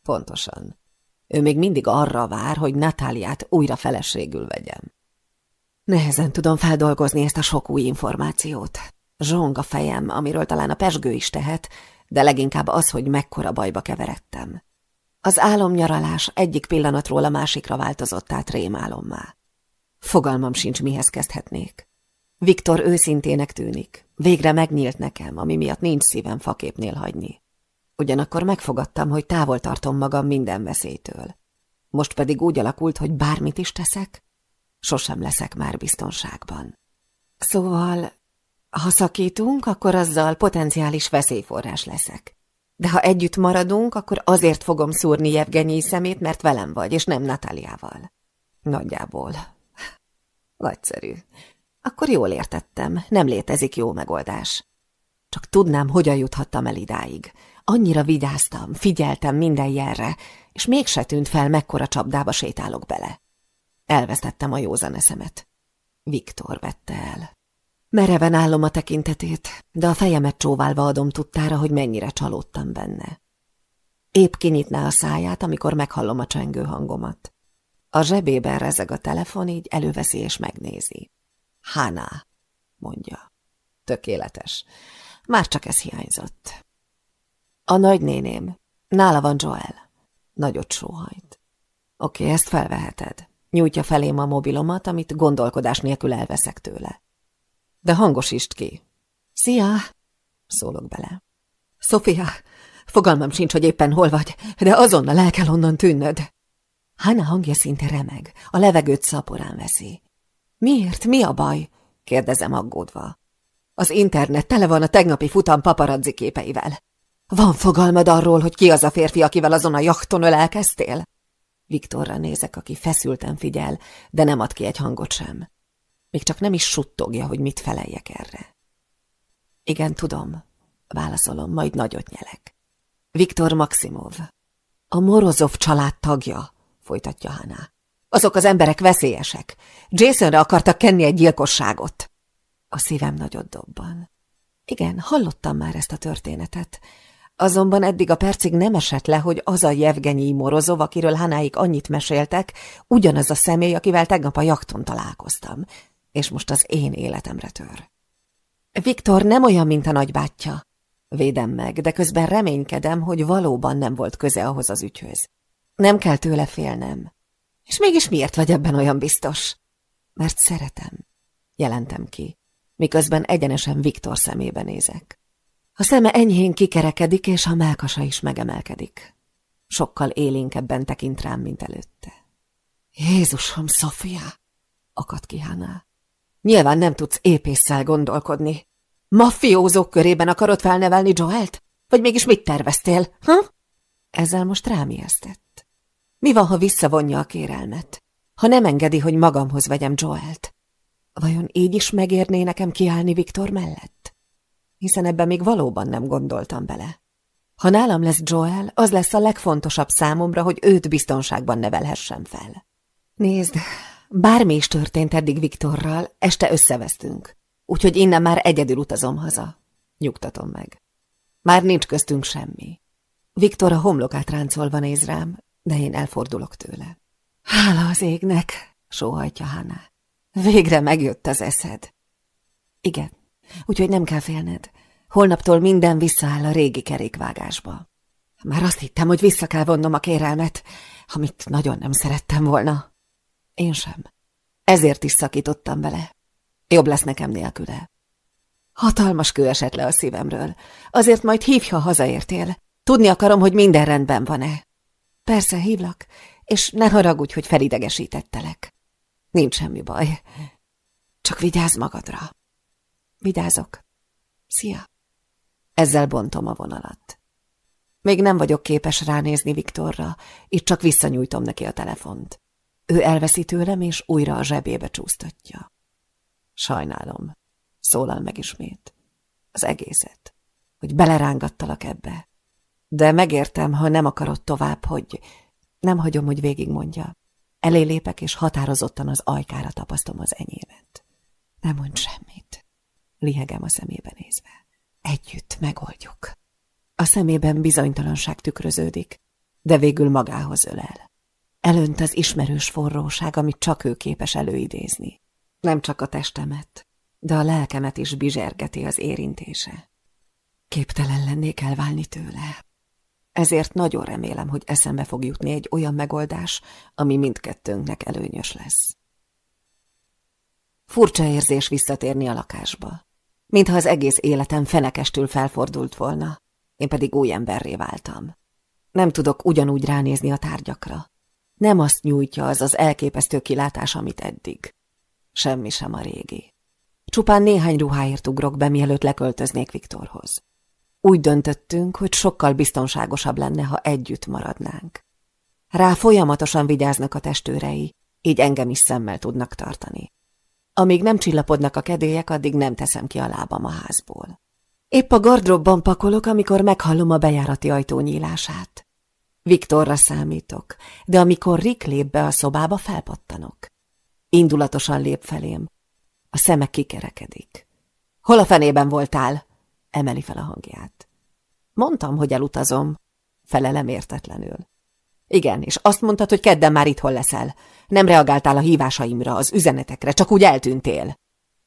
Pontosan. Ő még mindig arra vár, hogy Natáliát újra feleségül vegyem. Nehezen tudom feldolgozni ezt a sok új információt. Zsong a fejem, amiről talán a pesgő is tehet, de leginkább az, hogy mekkora bajba keveredtem. Az álomnyaralás egyik pillanatról a másikra változott át rémálommá. Fogalmam sincs, mihez kezdhetnék. Viktor őszintének tűnik. Végre megnyílt nekem, ami miatt nincs szívem faképnél hagyni. Ugyanakkor megfogadtam, hogy távol tartom magam minden veszélytől. Most pedig úgy alakult, hogy bármit is teszek, sosem leszek már biztonságban. Szóval, ha szakítunk, akkor azzal potenciális veszélyforrás leszek. De ha együtt maradunk, akkor azért fogom szúrni Jevgenyi szemét, mert velem vagy, és nem Natáliával. Nagyjából. Nagyszerű. Akkor jól értettem, nem létezik jó megoldás. Csak tudnám, hogyan juthattam el idáig. Annyira vigyáztam, figyeltem minden jelre, és mégse tűnt fel, mekkora csapdába sétálok bele. Elvesztettem a józan eszemet. Viktor vette el. Mereven állom a tekintetét, de a fejemet csóválva adom tudtára, hogy mennyire csalódtam benne. Épp kinyitná a száját, amikor meghallom a csengő hangomat. A zsebében rezeg a telefon, így előveszi és megnézi. Hana, mondja. Tökéletes. Már csak ez hiányzott. A nagynéném. Nála van Joel. Nagyot sóhajt. Oké, ezt felveheted. Nyújtja felém a mobilomat, amit gondolkodás nélkül elveszek tőle. De hangosítsd ki. Szia! Szólok bele. Sofia, fogalmam sincs, hogy éppen hol vagy, de azonnal el kell onnan tűnnöd. Hanna hangja szinte remeg, a levegőt szaporán veszi. Miért? Mi a baj? kérdezem aggódva. Az internet tele van a tegnapi futam paparazzi képeivel. Van fogalmad arról, hogy ki az a férfi, akivel azon a jachton ölelkeztél? Viktorra nézek, aki feszülten figyel, de nem ad ki egy hangot sem. Még csak nem is suttogja, hogy mit feleljek erre. Igen, tudom, válaszolom, majd nagyot nyelek. Viktor Maximov. A Morozov család tagja, folytatja Hana. Azok az emberek veszélyesek. Jasonre akartak kenni egy gyilkosságot. A szívem nagyot dobban. Igen, hallottam már ezt a történetet. Azonban eddig a percig nem esett le, hogy az a Jevgenyi Morozov, akiről Hanáik annyit meséltek, ugyanaz a személy, akivel tegnap a jakton találkoztam, és most az én életemre tör. Viktor nem olyan, mint a nagybátyja. Védem meg, de közben reménykedem, hogy valóban nem volt köze ahhoz az ügyhöz. Nem kell tőle félnem. És mégis miért vagy ebben olyan biztos? Mert szeretem, jelentem ki, miközben egyenesen Viktor szemébe nézek. A szeme enyhén kikerekedik, és a melkasa is megemelkedik. Sokkal élénkebben tekint rám, mint előtte. Jézusom, Sofia! akad ki Hannah. Nyilván nem tudsz épésszel gondolkodni. Mafiózók körében akarod felnevelni Joelt? Vagy mégis mit terveztél, ha? Ezzel most rám ijesztett. Mi van, ha visszavonja a kérelmet? Ha nem engedi, hogy magamhoz vegyem Joelt? Vajon így is megérné nekem kiállni Viktor mellett? Hiszen ebben még valóban nem gondoltam bele. Ha nálam lesz Joel, az lesz a legfontosabb számomra, hogy őt biztonságban nevelhessem fel. Nézd, bármi is történt eddig Viktorral, este összevesztünk. Úgyhogy innen már egyedül utazom haza. Nyugtatom meg. Már nincs köztünk semmi. Viktor a homlokát ráncolva néz rám, de én elfordulok tőle. Hála az égnek, sóhajtja Hanna. Végre megjött az eszed. Igen, úgyhogy nem kell félned. Holnaptól minden visszaáll a régi kerékvágásba. Már azt hittem, hogy vissza kell vonnom a kérelmet, amit nagyon nem szerettem volna. Én sem. Ezért is szakítottam vele. Jobb lesz nekem nélküle. Hatalmas kő esett le a szívemről. Azért majd hívj, ha hazaértél. Tudni akarom, hogy minden rendben van-e. Persze, hívlak, és ne haragudj, hogy felidegesítettelek. Nincs semmi baj. Csak vigyázz magadra. Vigyázok. Szia. Ezzel bontom a vonalat. Még nem vagyok képes ránézni Viktorra, itt csak visszanyújtom neki a telefont. Ő elveszi tőlem, és újra a zsebébe csúsztatja. Sajnálom, szólal meg ismét. Az egészet, hogy belerángattalak ebbe. De megértem, ha nem akarod tovább, hogy nem hagyom, hogy végigmondja. Elé lépek, és határozottan az ajkára tapasztom az enyémet. Nem mond semmit. Lihegem a szemébe nézve. Együtt megoldjuk. A szemében bizonytalanság tükröződik, de végül magához ölel. Elönt az ismerős forróság, amit csak ő képes előidézni. Nem csak a testemet, de a lelkemet is bizsergeti az érintése. Képtelen lennék elválni tőle. Ezért nagyon remélem, hogy eszembe fog jutni egy olyan megoldás, ami mindkettőnknek előnyös lesz. Furcsa érzés visszatérni a lakásba. Mintha az egész életem fenekestül felfordult volna, én pedig új emberré váltam. Nem tudok ugyanúgy ránézni a tárgyakra. Nem azt nyújtja az az elképesztő kilátás, amit eddig. Semmi sem a régi. Csupán néhány ruháért ugrok be, mielőtt leköltöznék Viktorhoz. Úgy döntöttünk, hogy sokkal biztonságosabb lenne, ha együtt maradnánk. Rá folyamatosan vigyáznak a testőrei, így engem is szemmel tudnak tartani. Amíg nem csillapodnak a kedélyek, addig nem teszem ki a lábam a házból. Épp a gardróbban pakolok, amikor meghallom a bejárati ajtó nyílását. Viktorra számítok, de amikor Rick lép be a szobába, felpattanok. Indulatosan lép felém. A szeme kikerekedik. Hol a fenében voltál? Emeli fel a hangját. Mondtam, hogy elutazom. Felelem értetlenül. Igen, és azt mondtad, hogy kedden már itthon leszel. Nem reagáltál a hívásaimra, az üzenetekre, csak úgy eltűntél.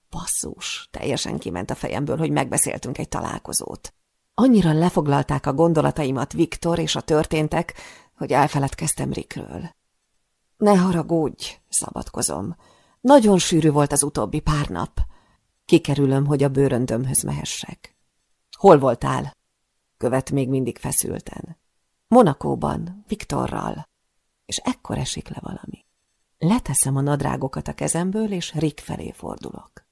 Basszus, teljesen kiment a fejemből, hogy megbeszéltünk egy találkozót. Annyira lefoglalták a gondolataimat Viktor és a történtek, hogy elfeledkeztem Rikről. Ne haragudj, szabadkozom. Nagyon sűrű volt az utóbbi pár nap. Kikerülöm, hogy a bőröndömhöz mehessek. Hol voltál? Követ még mindig feszülten. Monakóban, Viktorral. És ekkor esik le valami. Leteszem a nadrágokat a kezemből, és Rick felé fordulok.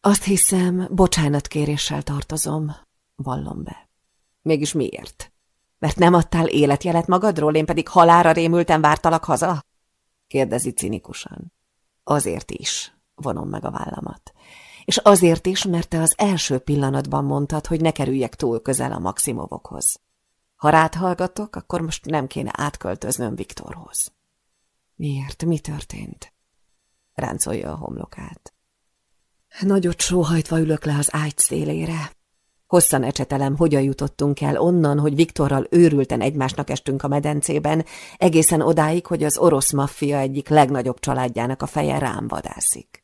Azt hiszem, bocsánatkéréssel tartozom, vallom be. Mégis miért? Mert nem adtál életjelet magadról, én pedig halára rémülten vártalak haza? Kérdezi cinikusan. Azért is, vonom meg a vállamat. És azért is, mert te az első pillanatban mondtad, hogy ne kerüljek túl közel a Maximovokhoz. Ha rád hallgatok, akkor most nem kéne átköltöznöm Viktorhoz. Miért? Mi történt? Ráncolja a homlokát. Nagyot sóhajtva ülök le az ágy szélére. Hosszan ecsetelem, hogyan jutottunk el onnan, hogy Viktorral őrülten egymásnak estünk a medencében, egészen odáig, hogy az orosz maffia egyik legnagyobb családjának a feje rám vadászik.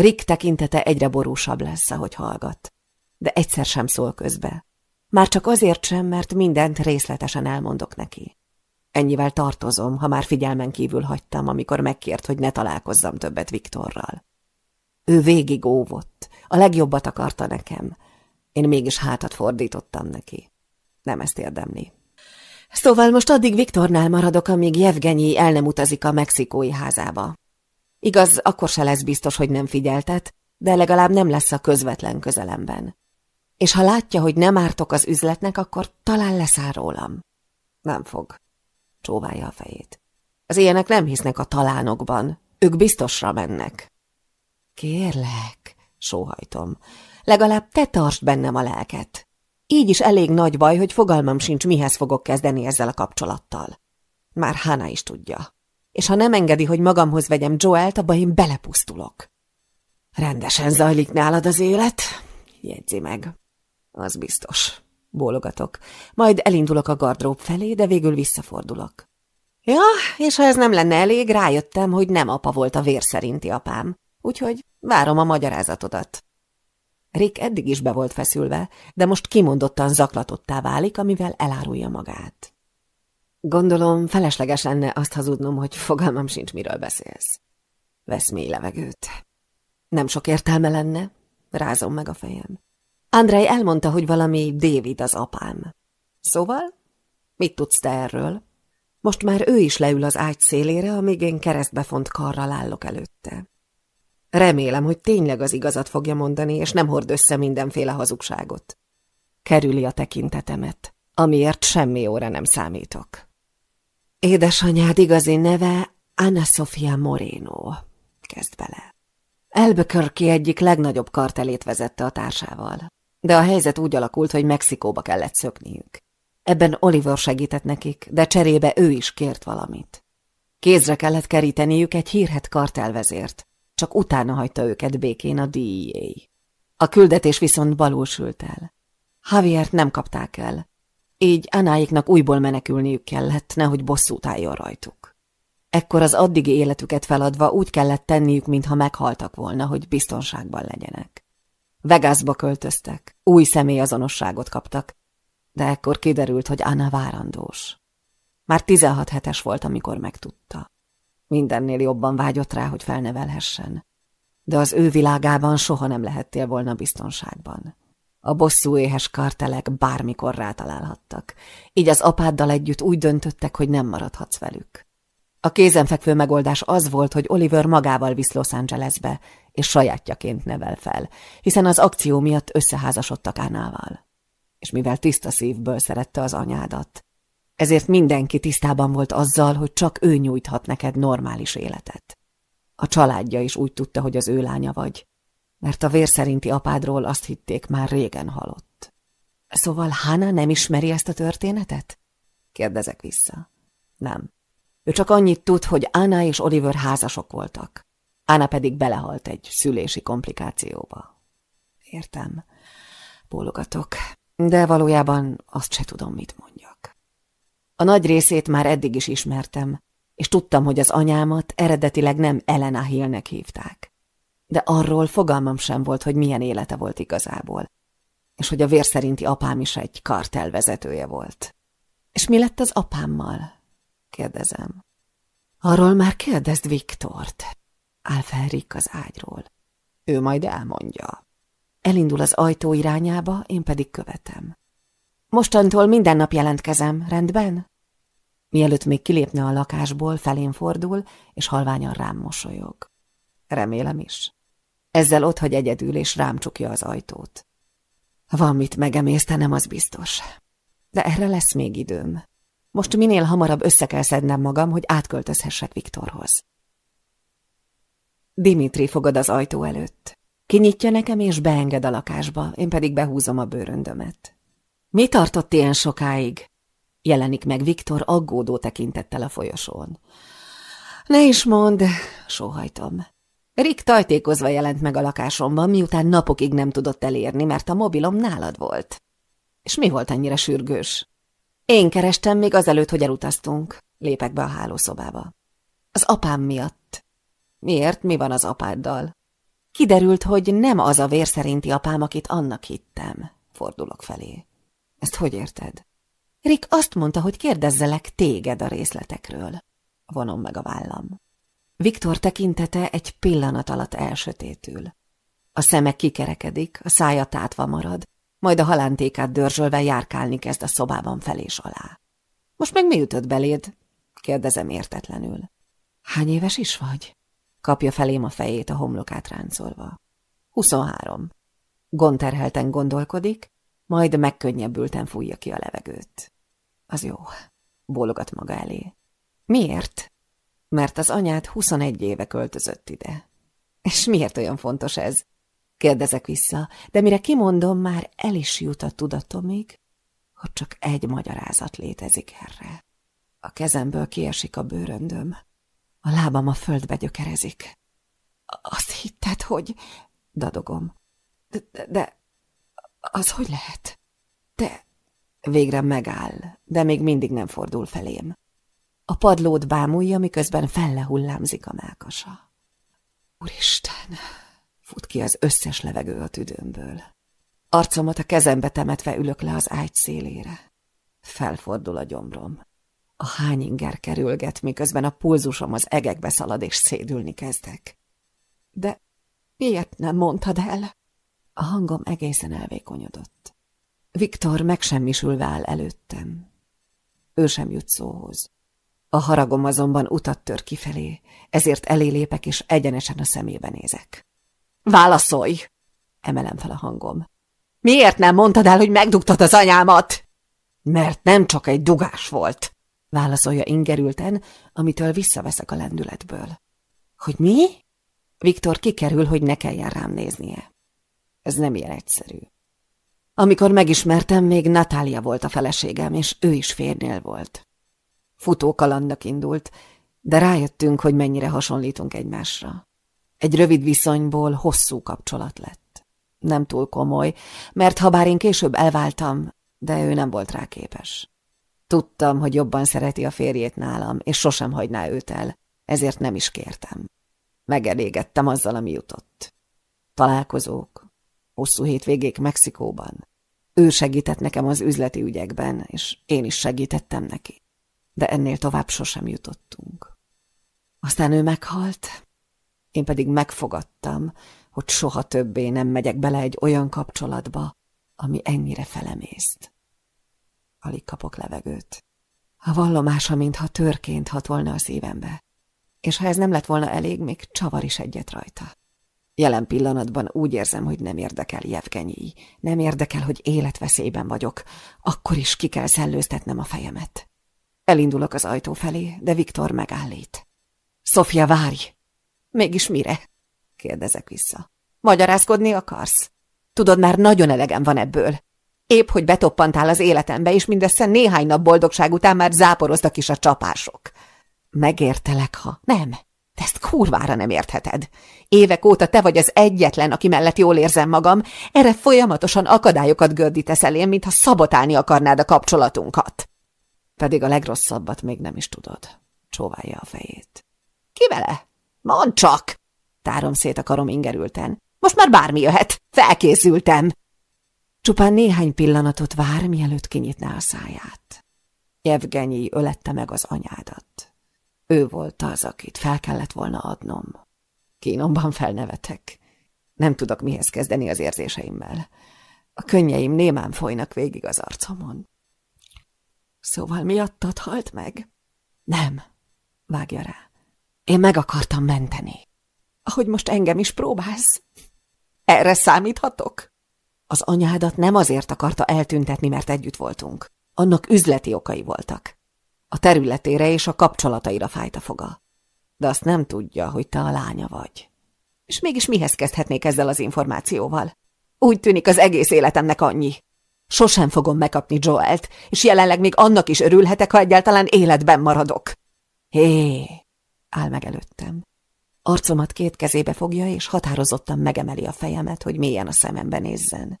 Rick tekintete egyre borúsabb lesz, ahogy hallgat, de egyszer sem szól közbe. Már csak azért sem, mert mindent részletesen elmondok neki. Ennyivel tartozom, ha már figyelmen kívül hagytam, amikor megkért, hogy ne találkozzam többet Viktorral. Ő végig óvott, a legjobbat akarta nekem. Én mégis hátat fordítottam neki. Nem ezt érdemli. Szóval most addig Viktornál maradok, amíg Jevgenyi el nem utazik a mexikói házába. Igaz, akkor se lesz biztos, hogy nem figyeltet, de legalább nem lesz a közvetlen közelemben. És ha látja, hogy nem ártok az üzletnek, akkor talán leszáll rólam. Nem fog. Csóválja a fejét. Az ilyenek nem hisznek a talánokban. Ők biztosra mennek. Kérlek, sóhajtom, legalább te tartsd bennem a lelket. Így is elég nagy baj, hogy fogalmam sincs, mihez fogok kezdeni ezzel a kapcsolattal. Már Hana is tudja. És ha nem engedi, hogy magamhoz vegyem Joelt, abba én belepusztulok. Rendesen zajlik nálad az élet, jegyzi meg. Az biztos. Bólogatok. Majd elindulok a gardrób felé, de végül visszafordulok. Ja, és ha ez nem lenne elég, rájöttem, hogy nem apa volt a vér szerinti apám úgyhogy várom a magyarázatodat. Rick eddig is be volt feszülve, de most kimondottan zaklatottá válik, amivel elárulja magát. Gondolom, felesleges lenne azt hazudnom, hogy fogalmam sincs, miről beszélsz. Vesz mély levegőt. Nem sok értelme lenne, Rázom meg a fejem. Andrei elmondta, hogy valami David az apám. Szóval? Mit tudsz te erről? Most már ő is leül az ágy szélére, amíg én keresztbefont karral állok előtte. Remélem, hogy tényleg az igazat fogja mondani, és nem hord össze mindenféle hazugságot. Kerüli a tekintetemet, amiért semmi óra nem számítok. Édesanyád igazi neve Anna Sofia Moreno. Kezd bele. Elbökörki egyik legnagyobb kartelét vezette a társával, de a helyzet úgy alakult, hogy Mexikóba kellett szökniük. Ebben Oliver segített nekik, de cserébe ő is kért valamit. Kézre kellett keríteniük egy hírhet kartelvezért, csak utána hagyta őket békén a DEA. A küldetés viszont balul sült el. Javiert nem kapták el, így Anáiknak újból menekülniük kellett, nehogy bosszút álljon rajtuk. Ekkor az addigi életüket feladva úgy kellett tenniük, mintha meghaltak volna, hogy biztonságban legyenek. Vegasba költöztek, új személyazonosságot kaptak, de ekkor kiderült, hogy Anna várandós. Már 16 hetes volt, amikor megtudta. Mindennél jobban vágyott rá, hogy felnevelhessen. De az ő világában soha nem lehettél volna biztonságban. A bosszú éhes kartelek bármikor rátalálhattak, így az apáddal együtt úgy döntöttek, hogy nem maradhatsz velük. A kézenfekvő megoldás az volt, hogy Oliver magával visz Los Angelesbe, és sajátjaként nevel fel, hiszen az akció miatt összeházasodtak Ánával. És mivel tiszta szívből szerette az anyádat, ezért mindenki tisztában volt azzal, hogy csak ő nyújthat neked normális életet. A családja is úgy tudta, hogy az ő lánya vagy, mert a vér szerinti apádról azt hitték, már régen halott. Szóval Hana nem ismeri ezt a történetet? Kérdezek vissza. Nem. Ő csak annyit tud, hogy Anna és Oliver házasok voltak. Anna pedig belehalt egy szülési komplikációba. Értem. Bólogatok. De valójában azt se tudom, mit mondjak. A nagy részét már eddig is ismertem, és tudtam, hogy az anyámat eredetileg nem Elena Hillnek hívták de arról fogalmam sem volt, hogy milyen élete volt igazából, és hogy a vér szerinti apám is egy kartel vezetője volt. És mi lett az apámmal? kérdezem. Arról már kérdezd Viktort. Áll fel Rick az ágyról. Ő majd elmondja. Elindul az ajtó irányába, én pedig követem. Mostantól minden nap jelentkezem, rendben? Mielőtt még kilépne a lakásból, felén fordul, és halványan rám mosolyog. Remélem is. Ezzel otthagy egyedül, és rám csukja az ajtót. Van mit megemésztenem, az biztos. De erre lesz még időm. Most minél hamarabb össze kell szednem magam, hogy átköltözhessek Viktorhoz. Dimitri fogad az ajtó előtt. Kinyitja nekem, és beenged a lakásba, én pedig behúzom a bőröndömet. Mi tartott ilyen sokáig? Jelenik meg Viktor aggódó tekintettel a folyosón. Ne is mondd, sóhajtom. Rick tajtékozva jelent meg a lakásomban, miután napokig nem tudott elérni, mert a mobilom nálad volt. És mi volt annyira sürgős? Én kerestem még azelőtt, hogy elutaztunk. Lépek be a hálószobába. Az apám miatt. Miért? Mi van az apáddal? Kiderült, hogy nem az a vér szerinti apám, akit annak hittem. Fordulok felé. Ezt hogy érted? Rick azt mondta, hogy kérdezzelek téged a részletekről. Vonom meg a vállam. Viktor tekintete egy pillanat alatt elsötétül. A szeme kikerekedik, a szája tátva marad, majd a halántékát dörzsölve járkálni kezd a szobában fel alá. Most meg mi ütött beléd? kérdezem értetlenül. Hány éves is vagy? Kapja felém a fejét a homlokát ráncolva. Huszonhárom. Gonterhelten gondolkodik, majd megkönnyebbülten fújja ki a levegőt. Az jó. Bólogat maga elé. Miért? Mert az anyát 21 éve költözött ide. És miért olyan fontos ez? Kérdezek vissza, de mire kimondom, már el is jut a tudatomig, hogy csak egy magyarázat létezik erre. A kezemből kiesik a bőröndöm, a lábam a földbe gyökerezik. Azt hitted, hogy... dadogom. De, de, de az hogy lehet? De... Végre megáll, de még mindig nem fordul felém. A padlót bámulja, miközben fellehullámzik a melkasa. Úristen! Fut ki az összes levegő a tüdőmből. Arcomat a kezembe temetve ülök le az ágy szélére. Felfordul a gyomrom. A hányinger kerülget, miközben a pulzusom az egekbe szalad és szédülni kezdek. De miért nem mondtad el? A hangom egészen elvékonyodott. Viktor megsemmisülve áll előttem. Ő sem jut szóhoz. A haragom azonban utat tör kifelé, ezért elélépek és egyenesen a szemébe nézek. Válaszolj! Emelem fel a hangom. Miért nem mondtad el, hogy megdugtad az anyámat? Mert nem csak egy dugás volt, válaszolja ingerülten, amitől visszaveszek a lendületből. Hogy mi? Viktor kikerül, hogy ne kelljen rám néznie. Ez nem ilyen egyszerű. Amikor megismertem, még Natália volt a feleségem, és ő is férnél volt. Futókalandnak indult, de rájöttünk, hogy mennyire hasonlítunk egymásra. Egy rövid viszonyból hosszú kapcsolat lett. Nem túl komoly, mert ha bár én később elváltam, de ő nem volt rá képes. Tudtam, hogy jobban szereti a férjét nálam, és sosem hagyná őt el, ezért nem is kértem. Megelégettem azzal, ami jutott. Találkozók, hosszú hétvégék Mexikóban. Ő segített nekem az üzleti ügyekben, és én is segítettem neki. De ennél tovább sosem jutottunk. Aztán ő meghalt, én pedig megfogadtam, hogy soha többé nem megyek bele egy olyan kapcsolatba, ami ennyire felemészt. Alig kapok levegőt. A vallomása, mintha törként hat volna a szívembe. És ha ez nem lett volna elég, még csavar is egyet rajta. Jelen pillanatban úgy érzem, hogy nem érdekel Jevgenyi, nem érdekel, hogy életveszélyben vagyok, akkor is ki kell szellőztetnem a fejemet. Elindulok az ajtó felé, de Viktor megállít. Sofia, várj! Mégis mire? kérdezek vissza. Magyarázkodni akarsz? Tudod, már nagyon elegem van ebből. Épp, hogy betoppantál az életembe, és mindössze néhány nap boldogság után már záporoztak is a csapások. Megértelek, ha nem. De ezt kurvára nem értheted. Évek óta te vagy az egyetlen, aki mellett jól érzem magam, erre folyamatosan akadályokat gördítesz elém, mintha szabotálni akarnád a kapcsolatunkat. Pedig a legrosszabbat még nem is tudod. Csóválja a fejét. Ki vele? Mondd csak! Tárom szét a karom ingerülten. Most már bármi jöhet. Felkészültem. Csupán néhány pillanatot vár, mielőtt kinyitná a száját. Evgenyi ölette meg az anyádat. Ő volt az, akit fel kellett volna adnom. Kínomban felnevetek. Nem tudok mihez kezdeni az érzéseimmel. A könnyeim némán folynak végig az arcomon. Szóval miattad halt meg? Nem, vágja rá. Én meg akartam menteni. Ahogy most engem is próbálsz. Erre számíthatok? Az anyádat nem azért akarta eltüntetni, mert együtt voltunk. Annak üzleti okai voltak. A területére és a kapcsolataira fájt a foga. De azt nem tudja, hogy te a lánya vagy. És mégis mihez kezdhetnék ezzel az információval? Úgy tűnik az egész életemnek annyi. Sosem fogom megkapni Joelt, és jelenleg még annak is örülhetek, ha egyáltalán életben maradok. Hé, áll meg előttem. Arcomat két kezébe fogja, és határozottan megemeli a fejemet, hogy mélyen a szemembe nézzen.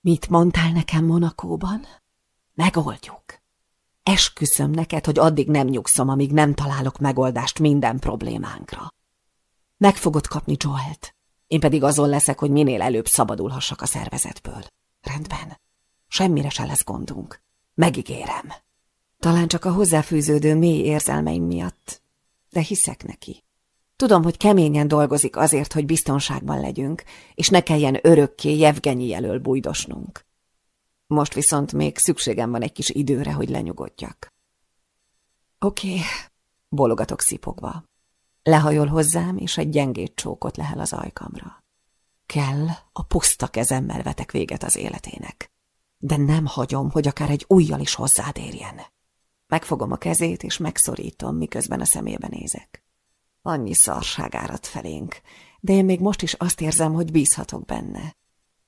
Mit mondtál nekem Monakóban? Megoldjuk. Esküszöm neked, hogy addig nem nyugszom, amíg nem találok megoldást minden problémánkra. Meg fogod kapni Joelt. Én pedig azon leszek, hogy minél előbb szabadulhassak a szervezetből. Rendben. Semmire se lesz gondunk. Megígérem. Talán csak a hozzáfűződő mély érzelmeim miatt, de hiszek neki. Tudom, hogy keményen dolgozik azért, hogy biztonságban legyünk, és ne kelljen örökké Jevgenyi elől bújdosnunk. Most viszont még szükségem van egy kis időre, hogy lenyugodjak. Oké, bologatok szipogva. Lehajol hozzám, és egy gyengét csókot lehel az ajkamra. Kell, a puszta kezemmel vetek véget az életének. De nem hagyom, hogy akár egy ujjal is hozzád érjen. Megfogom a kezét, és megszorítom, miközben a szemébe nézek. Annyi szarság árad felénk, de én még most is azt érzem, hogy bízhatok benne.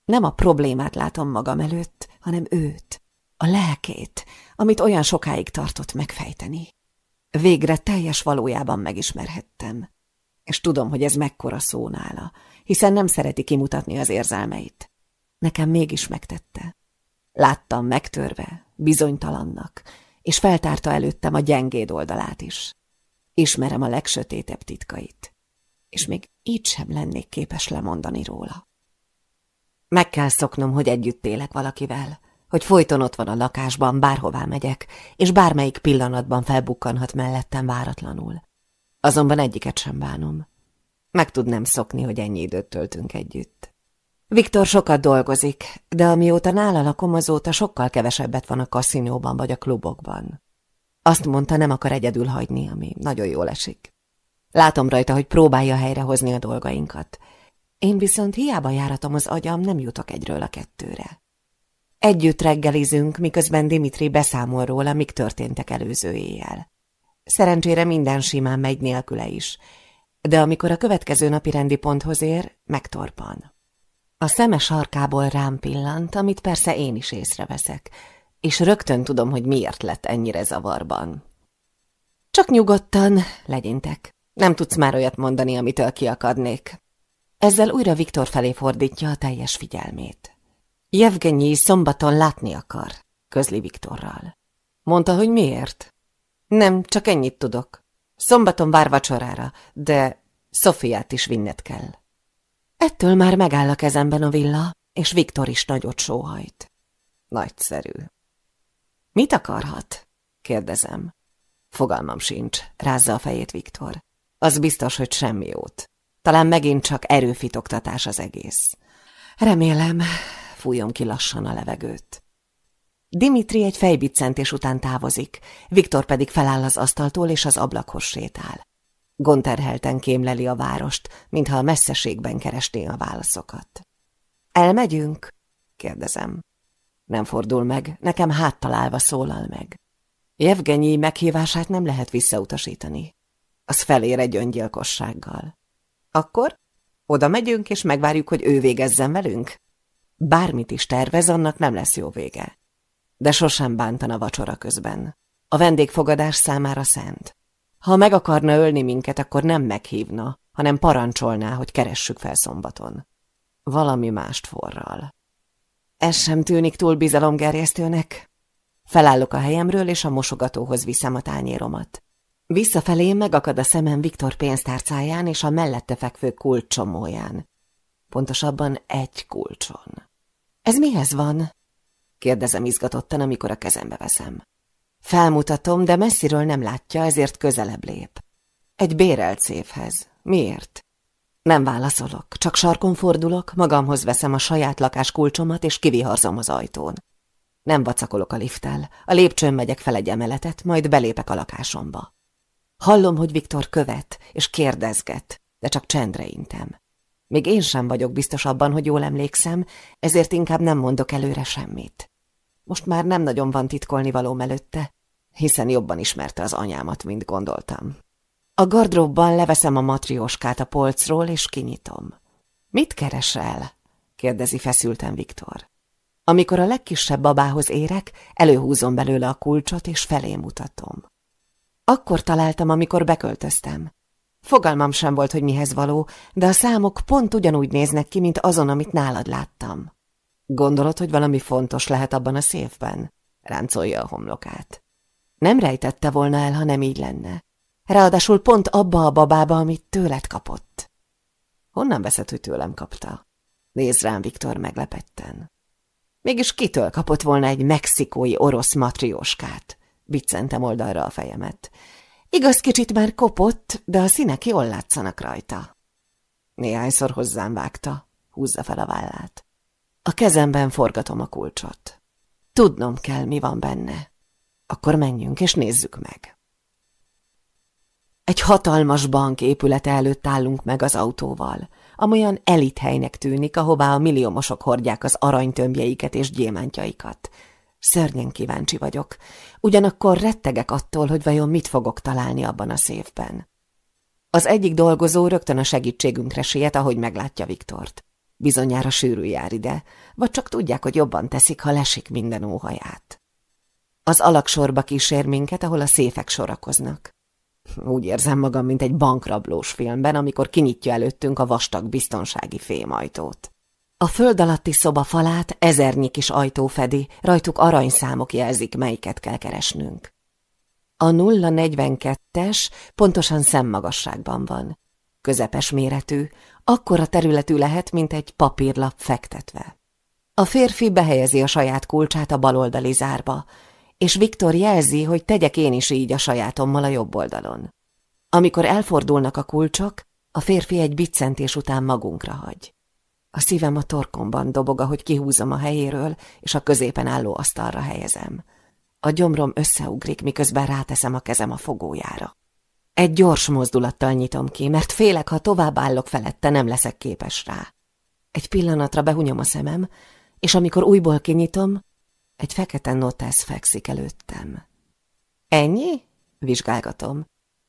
Nem a problémát látom magam előtt, hanem őt, a lelkét, amit olyan sokáig tartott megfejteni. Végre teljes valójában megismerhettem. És tudom, hogy ez mekkora szó nála, hiszen nem szereti kimutatni az érzelmeit. Nekem mégis megtette. Láttam megtörve, bizonytalannak, és feltárta előttem a gyengéd oldalát is. Ismerem a legsötétebb titkait, és még így sem lennék képes lemondani róla. Meg kell szoknom, hogy együtt élek valakivel, hogy folyton ott van a lakásban, bárhová megyek, és bármelyik pillanatban felbukkanhat mellettem váratlanul. Azonban egyiket sem bánom. Meg tudnám szokni, hogy ennyi időt töltünk együtt. Viktor sokat dolgozik, de amióta nála lakom, azóta sokkal kevesebbet van a kaszinóban vagy a klubokban. Azt mondta, nem akar egyedül hagyni, ami nagyon jól esik. Látom rajta, hogy próbálja helyrehozni a dolgainkat. Én viszont hiába járatom az agyam, nem jutok egyről a kettőre. Együtt reggelizünk, miközben Dimitri beszámol róla, mik történtek előző éjjel. Szerencsére minden simán megy nélküle is, de amikor a következő napi rendi ponthoz ér, megtorpan. A szeme sarkából rám pillant, amit persze én is észreveszek, és rögtön tudom, hogy miért lett ennyire zavarban. Csak nyugodtan, legyintek. Nem tudsz már olyat mondani, amitől kiakadnék. Ezzel újra Viktor felé fordítja a teljes figyelmét. Jevgenyi szombaton látni akar, közli Viktorral. Mondta, hogy miért? Nem, csak ennyit tudok. Szombaton vár vacsorára, de Szofiát is vinned kell. Ettől már megáll a kezemben a villa, és Viktor is nagyot sóhajt. Nagyszerű. Mit akarhat? kérdezem. Fogalmam sincs, rázza a fejét Viktor. Az biztos, hogy semmi jót. Talán megint csak erőfitoktatás az egész. Remélem, fújom ki lassan a levegőt. Dimitri egy fejbiccentés után távozik, Viktor pedig feláll az asztaltól és az ablakhoz sétál. Gonterhelten kémleli a várost, mintha a messzeségben keresné a válaszokat. Elmegyünk? kérdezem. Nem fordul meg, nekem háttalálva szólal meg. Jevgenyi meghívását nem lehet visszautasítani. Az felér egy öngyilkossággal. Akkor oda megyünk, és megvárjuk, hogy ő végezzen velünk? Bármit is tervez, annak nem lesz jó vége. De sosem bántana vacsora közben. A vendégfogadás számára szent. Ha meg akarna ölni minket, akkor nem meghívna, hanem parancsolná, hogy keressük fel szombaton. Valami mást forral. Ez sem tűnik túl bizalomgerjesztőnek. Felállok a helyemről, és a mosogatóhoz viszem a tányéromat. Visszafelé megakad a szemem Viktor pénztárcáján és a mellette fekvő kulcsomóján. Pontosabban egy kulcson. Ez mihez van? kérdezem izgatottan, amikor a kezembe veszem. Felmutatom, de messziről nem látja, ezért közelebb lép. Egy bérelt széfhez. Miért? Nem válaszolok, csak sarkon fordulok, magamhoz veszem a saját lakás kulcsomat, és kiviharzom az ajtón. Nem vacakolok a lifttel, a lépcsőn megyek fel egy emeletet, majd belépek a lakásomba. Hallom, hogy Viktor követ, és kérdezget, de csak csendre intem. Még én sem vagyok biztos abban, hogy jól emlékszem, ezért inkább nem mondok előre semmit. Most már nem nagyon van titkolni valóm előtte, hiszen jobban ismerte az anyámat, mint gondoltam. A gardróbban leveszem a matrioskát a polcról, és kinyitom. Mit keresel? kérdezi feszülten Viktor. Amikor a legkisebb babához érek, előhúzom belőle a kulcsot, és felé mutatom. Akkor találtam, amikor beköltöztem. Fogalmam sem volt, hogy mihez való, de a számok pont ugyanúgy néznek ki, mint azon, amit nálad láttam. Gondolod, hogy valami fontos lehet abban a széfben? Ráncolja a homlokát. Nem rejtette volna el, ha nem így lenne. Ráadásul pont abba a babába, amit tőled kapott. Honnan veszed, hogy tőlem kapta? Néz rám Viktor meglepetten. Mégis kitől kapott volna egy mexikói orosz matrióskát? Biccentem oldalra a fejemet. Igaz, kicsit már kopott, de a színek jól látszanak rajta. Néhányszor hozzám vágta, húzza fel a vállát. A kezemben forgatom a kulcsot. Tudnom kell, mi van benne. Akkor menjünk és nézzük meg. Egy hatalmas bank épülete előtt állunk meg az autóval, amolyan elithelynek tűnik, ahová a milliómosok hordják az aranytömbjeiket és gyémántjaikat. Szörnyen kíváncsi vagyok, ugyanakkor rettegek attól, hogy vajon mit fogok találni abban a széfben. Az egyik dolgozó rögtön a segítségünkre siet, ahogy meglátja Viktort. Bizonyára sűrű jár ide, vagy csak tudják, hogy jobban teszik, ha lesik minden óhaját. Az alaksorba kísér minket, ahol a széfek sorakoznak. Úgy érzem magam, mint egy bankrablós filmben, amikor kinyitja előttünk a vastag biztonsági fémajtót. A föld alatti szoba falát ezernyi kis ajtó fedi, rajtuk aranyszámok jelzik, melyiket kell keresnünk. A 042-es pontosan szemmagasságban van. Közepes méretű, akkora területű lehet, mint egy papírlap fektetve. A férfi behelyezi a saját kulcsát a baloldali zárba, és Viktor jelzi, hogy tegyek én is így a sajátommal a jobb oldalon. Amikor elfordulnak a kulcsok, a férfi egy biccentés után magunkra hagy. A szívem a torkomban dobog, ahogy kihúzom a helyéről, és a középen álló asztalra helyezem. A gyomrom összeugrik, miközben ráteszem a kezem a fogójára. Egy gyors mozdulattal nyitom ki, mert félek, ha tovább állok felette, nem leszek képes rá. Egy pillanatra behunyom a szemem, és amikor újból kinyitom, egy fekete notász fekszik előttem. Ennyi? Vizsgálgatom.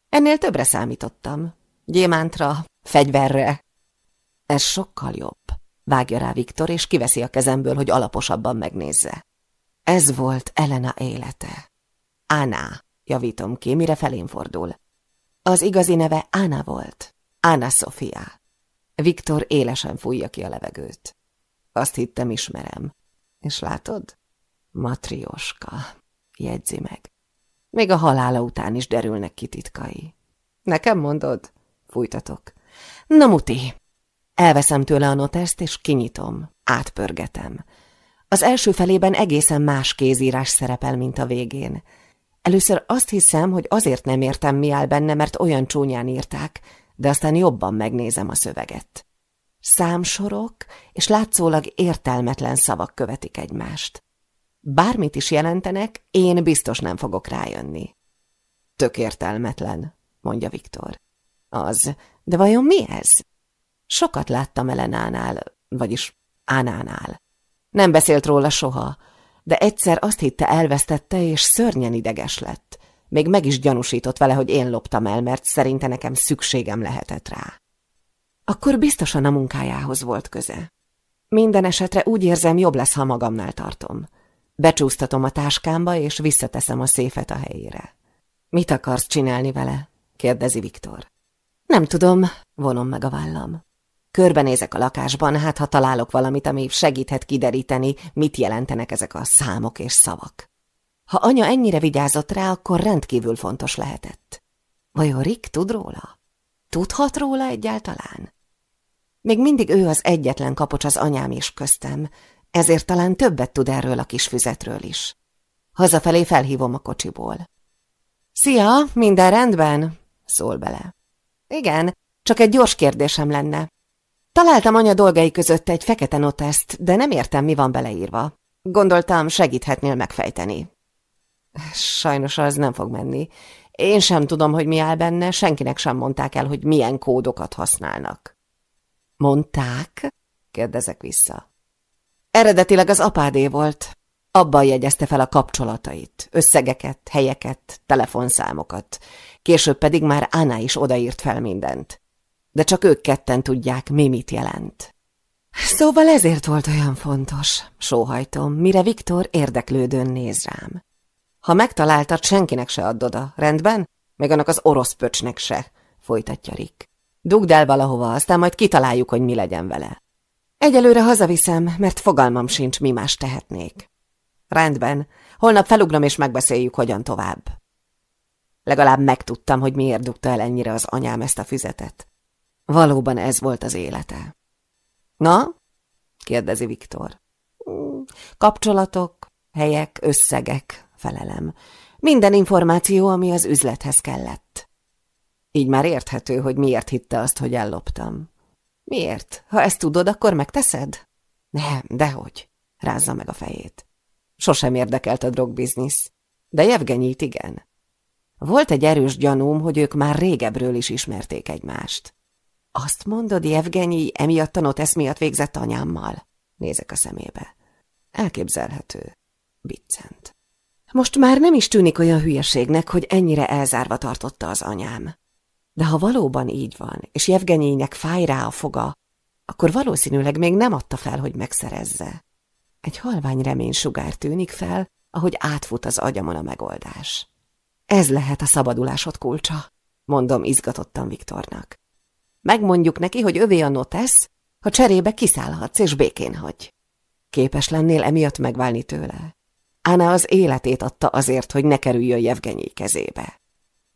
Ennél többre számítottam. Gyémántra, fegyverre. Ez sokkal jobb. Vágja rá Viktor, és kiveszi a kezemből, hogy alaposabban megnézze. Ez volt Elena élete. Áná, javítom ki, mire felén fordul. Az igazi neve Ána volt. Ána Sofia. Viktor élesen fújja ki a levegőt. Azt hittem ismerem. És látod? Matrioska, jegyzi meg. Még a halála után is derülnek ki titkai. Nekem mondod? Fújtatok. Na muti! Elveszem tőle a noteszt, és kinyitom, átpörgetem. Az első felében egészen más kézírás szerepel, mint a végén. Először azt hiszem, hogy azért nem értem, mi áll benne, mert olyan csúnyán írták, de aztán jobban megnézem a szöveget. Számsorok és látszólag értelmetlen szavak követik egymást. Bármit is jelentenek, én biztos nem fogok rájönni. Tök értelmetlen, mondja Viktor. Az, de vajon mi ez? Sokat láttam Elenánál, vagyis Ánánál. Nem beszélt róla soha, de egyszer azt hitte elvesztette, és szörnyen ideges lett. Még meg is gyanúsított vele, hogy én loptam el, mert szerinte nekem szükségem lehetett rá. Akkor biztosan a munkájához volt köze. Minden esetre úgy érzem, jobb lesz, ha magamnál tartom. Becsúsztatom a táskámba, és visszateszem a széfet a helyére. Mit akarsz csinálni vele? kérdezi Viktor. Nem tudom, vonom meg a vállam. Körbenézek a lakásban, hát ha találok valamit, ami segíthet kideríteni, mit jelentenek ezek a számok és szavak. Ha anya ennyire vigyázott rá, akkor rendkívül fontos lehetett. Vajon Rick tud róla? Tudhat róla egyáltalán? Még mindig ő az egyetlen kapocs az anyám is köztem, ezért talán többet tud erről a kis füzetről is. Hazafelé felhívom a kocsiból. Szia, minden rendben? szól bele. Igen, csak egy gyors kérdésem lenne. Találtam anya dolgai között egy fekete noteszt, de nem értem, mi van beleírva. Gondoltam, segíthetnél megfejteni. Sajnos az nem fog menni. Én sem tudom, hogy mi áll benne, senkinek sem mondták el, hogy milyen kódokat használnak. Mondták? kérdezek vissza. Eredetileg az apádé volt. Abban jegyezte fel a kapcsolatait, összegeket, helyeket, telefonszámokat. Később pedig már Anna is odaírt fel mindent de csak ők ketten tudják, mi mit jelent. Szóval ezért volt olyan fontos, sóhajtom, mire Viktor érdeklődőn néz rám. Ha megtaláltad, senkinek se add oda, rendben? Meg annak az orosz pöcsnek se, folytatja Rick. Dugd el valahova, aztán majd kitaláljuk, hogy mi legyen vele. Egyelőre hazaviszem, mert fogalmam sincs, mi más tehetnék. Rendben, holnap felugrom és megbeszéljük, hogyan tovább. Legalább megtudtam, hogy miért dugta el ennyire az anyám ezt a füzetet. Valóban ez volt az élete. Na? kérdezi Viktor. Kapcsolatok, helyek, összegek, felelem. Minden információ, ami az üzlethez kellett. Így már érthető, hogy miért hitte azt, hogy elloptam. Miért? Ha ezt tudod, akkor megteszed? Nem, dehogy, rázza meg a fejét. Sosem érdekelt a drogbiznisz, de Jevgenyit igen. Volt egy erős gyanúm, hogy ők már régebről is ismerték egymást. Azt mondod, Jevgenyi emiatt a notesz miatt végzett anyámmal? Nézek a szemébe. Elképzelhető. Biccent. Most már nem is tűnik olyan hülyeségnek, hogy ennyire elzárva tartotta az anyám. De ha valóban így van, és Jevgenyének fáj rá a foga, akkor valószínűleg még nem adta fel, hogy megszerezze. Egy halvány reménysugár tűnik fel, ahogy átfut az agyamon a megoldás. Ez lehet a szabadulásod kulcsa, mondom izgatottan Viktornak. Megmondjuk neki, hogy övé a notesz, ha cserébe kiszállhatsz és békén hagy. Képes lennél emiatt megválni tőle? Ána az életét adta azért, hogy ne kerüljön Jevgenyi kezébe.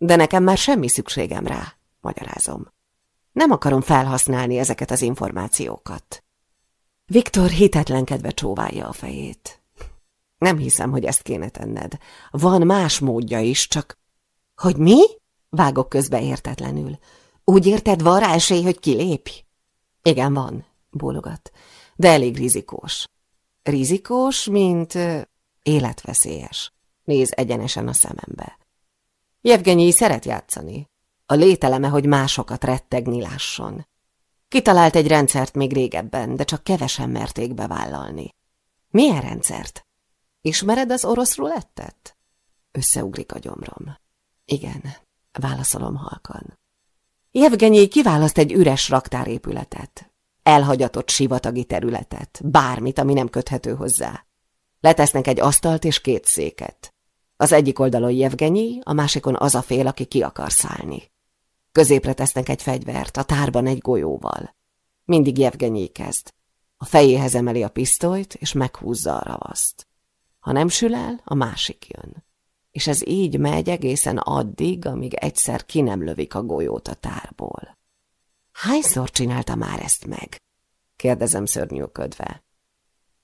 De nekem már semmi szükségem rá, magyarázom. Nem akarom felhasználni ezeket az információkat. Viktor hitetlenkedve csóválja a fejét. Nem hiszem, hogy ezt kéne tenned. Van más módja is, csak... Hogy mi? Vágok közbe értetlenül. Úgy érted, van rá esély, hogy kilépj? Igen, van. bólogat, de elég rizikós. Rizikós, mint életveszélyes. Néz egyenesen a szemembe. Jevgenyi szeret játszani. A lételeme, hogy másokat rettegni lásson. Kitalált egy rendszert még régebben, de csak kevesen merték bevállalni. Milyen rendszert? Ismered az orosz rulettet? Összeugrik a gyomrom. Igen, válaszolom halkan. Jevgenyi kiválaszt egy üres raktárépületet, elhagyatott sivatagi területet, bármit, ami nem köthető hozzá. Letesznek egy asztalt és két széket. Az egyik oldalon Jevgenyi, a másikon az a fél, aki ki akar szállni. Középre tesznek egy fegyvert, a tárban egy golyóval. Mindig Jevgenyi kezd. A fejéhez emeli a pisztolyt, és meghúzza a ravaszt. Ha nem sül el, a másik jön. És ez így megy egészen addig, amíg egyszer ki nem lövik a golyót a tárból. Hányszor csinálta már ezt meg? kérdezem szörnyűködve.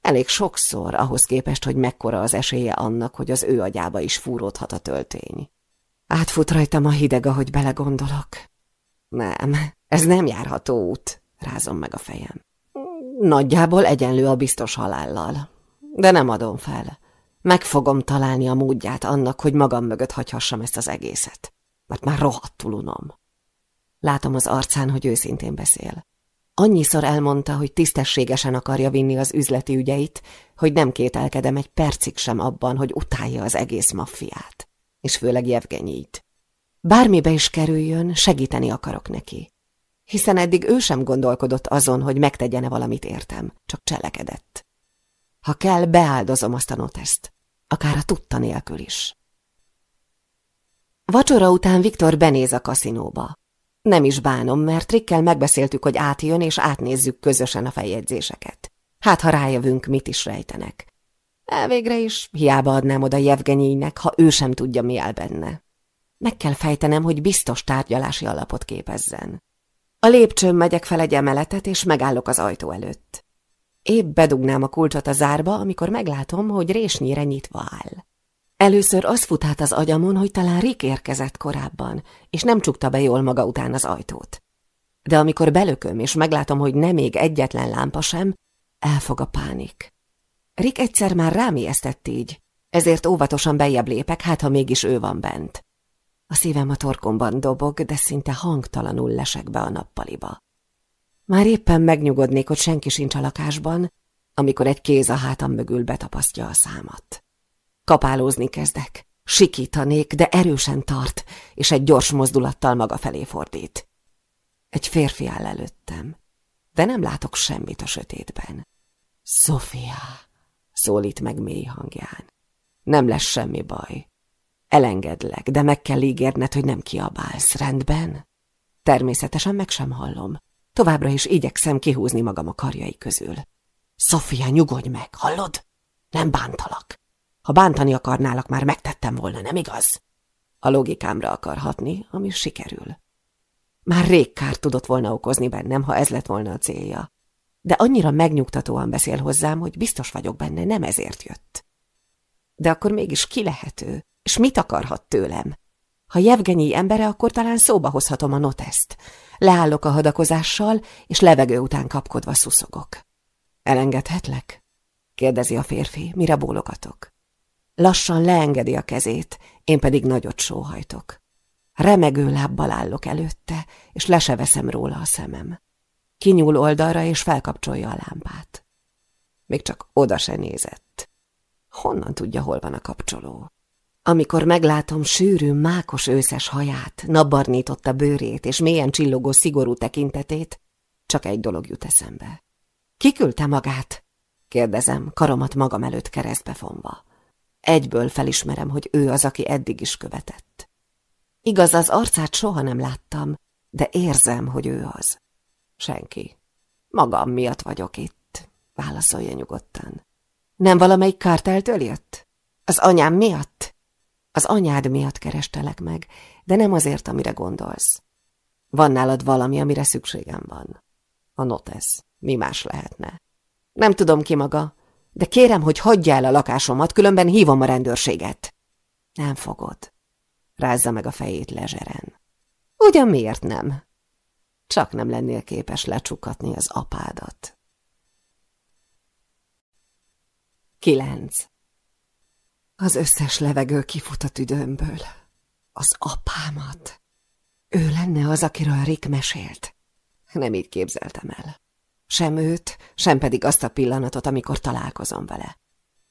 Elég sokszor, ahhoz képest, hogy mekkora az esélye annak, hogy az ő agyába is fúródhat a töltény. Átfut rajtam a hideg, ahogy belegondolok. Nem, ez nem járható út, rázom meg a fejem. Nagyjából egyenlő a biztos halállal. De nem adom fel. Meg fogom találni a módját annak, hogy magam mögött hagyhassam ezt az egészet. Mert már rohadtul unom. Látom az arcán, hogy őszintén beszél. Annyiszor elmondta, hogy tisztességesen akarja vinni az üzleti ügyeit, hogy nem kételkedem egy percig sem abban, hogy utálja az egész maffiát. És főleg Jevgenyit. Bármibe is kerüljön, segíteni akarok neki. Hiszen eddig ő sem gondolkodott azon, hogy megtegyene valamit értem, csak cselekedett. Ha kell, beáldozom azt a noteszt, akár a tudta nélkül is. Vacsora után Viktor benéz a kaszinóba. Nem is bánom, mert Trikkel megbeszéltük, hogy átjön, és átnézzük közösen a feljegyzéseket. Hát, ha rájövünk, mit is rejtenek. Elvégre is hiába adnám oda Jevgenyének, ha ő sem tudja, mi áll benne. Meg kell fejtenem, hogy biztos tárgyalási alapot képezzen. A lépcsőn megyek fel egy emeletet, és megállok az ajtó előtt. Épp bedugnám a kulcsot a zárba, amikor meglátom, hogy résnyire nyitva áll. Először az fut át az agyamon, hogy talán Rick érkezett korábban, és nem csukta be jól maga után az ajtót. De amikor belököm, és meglátom, hogy nem még egyetlen lámpa sem, elfog a pánik. Rick egyszer már rám ijesztett így, ezért óvatosan bejebb lépek, hát ha mégis ő van bent. A szívem a torkomban dobog, de szinte hangtalanul lesek be a nappaliba. Már éppen megnyugodnék, hogy senki sincs a lakásban, amikor egy kéz a hátam mögül betapasztja a számat. Kapálózni kezdek. Sikítanék, de erősen tart, és egy gyors mozdulattal maga felé fordít. Egy férfi áll előttem, de nem látok semmit a sötétben. Sofia, szólít meg mély hangján. Nem lesz semmi baj. Elengedlek, de meg kell ígérned, hogy nem kiabálsz, rendben? Természetesen meg sem hallom. Továbbra is igyekszem kihúzni magam a karjai közül. Sofia, nyugodj meg, hallod? Nem bántalak. Ha bántani akarnálak, már megtettem volna, nem igaz? A logikámra akar hatni, ami sikerül. Már rég kárt tudott volna okozni bennem, ha ez lett volna a célja. De annyira megnyugtatóan beszél hozzám, hogy biztos vagyok benne, nem ezért jött. De akkor mégis ki lehető, és mit akarhat tőlem? Ha Jevgenyi embere, akkor talán szóba hozhatom a noteszt. Leállok a hadakozással, és levegő után kapkodva szuszogok. Elengedhetlek? kérdezi a férfi, mire bólogatok. Lassan leengedi a kezét, én pedig nagyot sóhajtok. Remegő lábbal állok előtte, és le se veszem róla a szemem. Kinyúl oldalra, és felkapcsolja a lámpát. Még csak oda se nézett. Honnan tudja, hol van a kapcsoló? Amikor meglátom sűrű, mákos őszes haját, napbarnította bőrét és mélyen csillogó szigorú tekintetét, csak egy dolog jut eszembe. Kiküldte magát? kérdezem, karomat magam előtt keresztbe fonva. Egyből felismerem, hogy ő az, aki eddig is követett. Igaz, az arcát soha nem láttam, de érzem, hogy ő az. Senki. Magam miatt vagyok itt, válaszolja nyugodtan. Nem valamelyik kárteltől jött? Az anyám miatt? Az anyád miatt kerestelek meg, de nem azért, amire gondolsz. Van nálad valami, amire szükségem van. A notes. Mi más lehetne? Nem tudom ki maga, de kérem, hogy hagyja el a lakásomat, különben hívom a rendőrséget. Nem fogod. Rázza meg a fejét lezseren. Ugyan miért nem? Csak nem lennél képes lecsukatni az apádat. 9. Az összes levegő kifut a tüdőmből. Az apámat. Ő lenne az, akiről Rick mesélt. Nem így képzeltem el. Sem őt, sem pedig azt a pillanatot, amikor találkozom vele.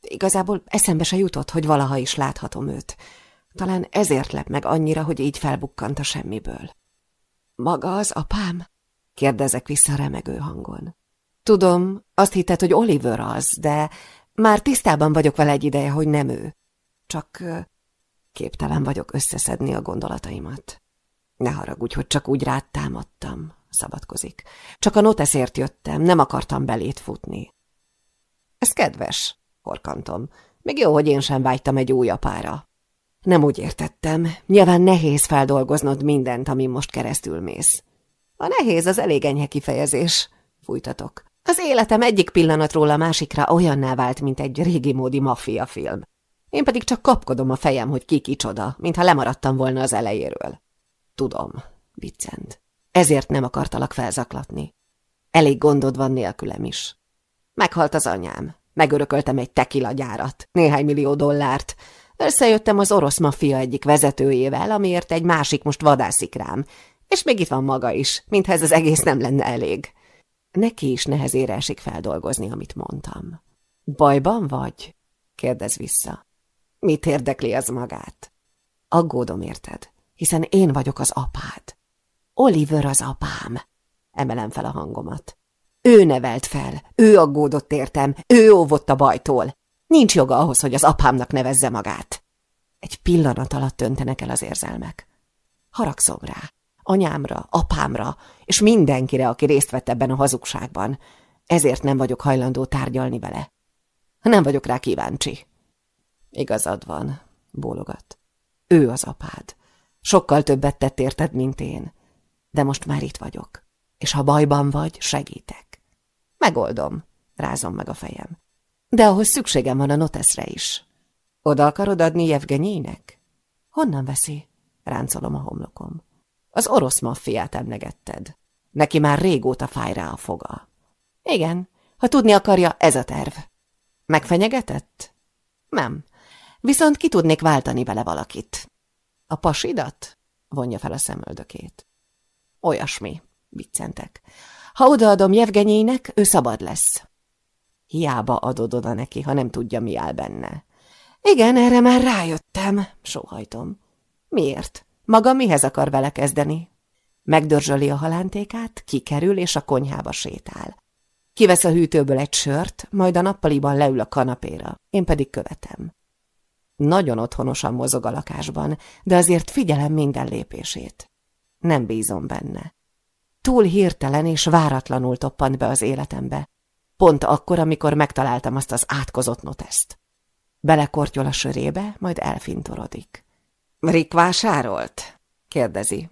Igazából eszembe se jutott, hogy valaha is láthatom őt. Talán ezért lep meg annyira, hogy így felbukkant a semmiből. Maga az apám? kérdezek vissza remegő hangon. Tudom, azt hitted, hogy Oliver az, de már tisztában vagyok vele egy ideje, hogy nem ő. Csak képtelen vagyok összeszedni a gondolataimat. Ne haragudj, hogy csak úgy rád támadtam, szabadkozik. Csak a noteszért jöttem, nem akartam belét futni. Ez kedves, horkantom. Még jó, hogy én sem vágytam egy új apára. Nem úgy értettem. Nyilván nehéz feldolgoznod mindent, amin most keresztül mész. A nehéz az elég enyhe kifejezés, fújtatok. Az életem egyik pillanatról a másikra olyanná vált, mint egy régi módi maffia film. Én pedig csak kapkodom a fejem, hogy ki kicsoda, mintha lemaradtam volna az elejéről. Tudom, viccent. Ezért nem akartalak felzaklatni. Elég gondod van nélkülem is. Meghalt az anyám. Megörököltem egy tekila gyárat, néhány millió dollárt. Összejöttem az orosz maffia egyik vezetőjével, amiért egy másik most vadászik rám. És még itt van maga is, mintha ez az egész nem lenne elég. Neki is nehezére esik feldolgozni, amit mondtam. Bajban vagy? kérdez vissza. Mit érdekli az magát? Aggódom érted, hiszen én vagyok az apád. Oliver az apám. Emelem fel a hangomat. Ő nevelt fel, ő aggódott értem, ő óvott a bajtól. Nincs joga ahhoz, hogy az apámnak nevezze magát. Egy pillanat alatt öntenek el az érzelmek. Haragszom rá anyámra, apámra, és mindenkire, aki részt vett ebben a hazugságban. Ezért nem vagyok hajlandó tárgyalni vele. Nem vagyok rá kíváncsi. Igazad van, bólogat. Ő az apád. Sokkal többet tett érted, mint én. De most már itt vagyok. És ha bajban vagy, segítek. Megoldom, rázom meg a fejem. De ahhoz szükségem van a noteszre is. Oda akarod adni Jevgenyének? Honnan veszi? Ráncolom a homlokom. Az orosz maffiát emlegetted. Neki már régóta fáj rá a foga. Igen, ha tudni akarja, ez a terv. Megfenyegetett? Nem. Viszont ki tudnék váltani vele valakit. A pasidat? Vonja fel a szemöldökét. Olyasmi, viccentek. Ha odaadom Jevgenyének, ő szabad lesz. Hiába adod oda neki, ha nem tudja, mi áll benne. Igen, erre már rájöttem, sóhajtom. Miért? Maga mihez akar vele kezdeni? Megdörzsöli a halántékát, kikerül és a konyhába sétál. Kivesz a hűtőből egy sört, majd a nappaliban leül a kanapéra, én pedig követem. Nagyon otthonosan mozog a lakásban, de azért figyelem minden lépését. Nem bízom benne. Túl hirtelen és váratlanul toppant be az életembe. Pont akkor, amikor megtaláltam azt az átkozott noteszt. Belekortyol a sörébe, majd elfintorodik. Rick vásárolt? kérdezi.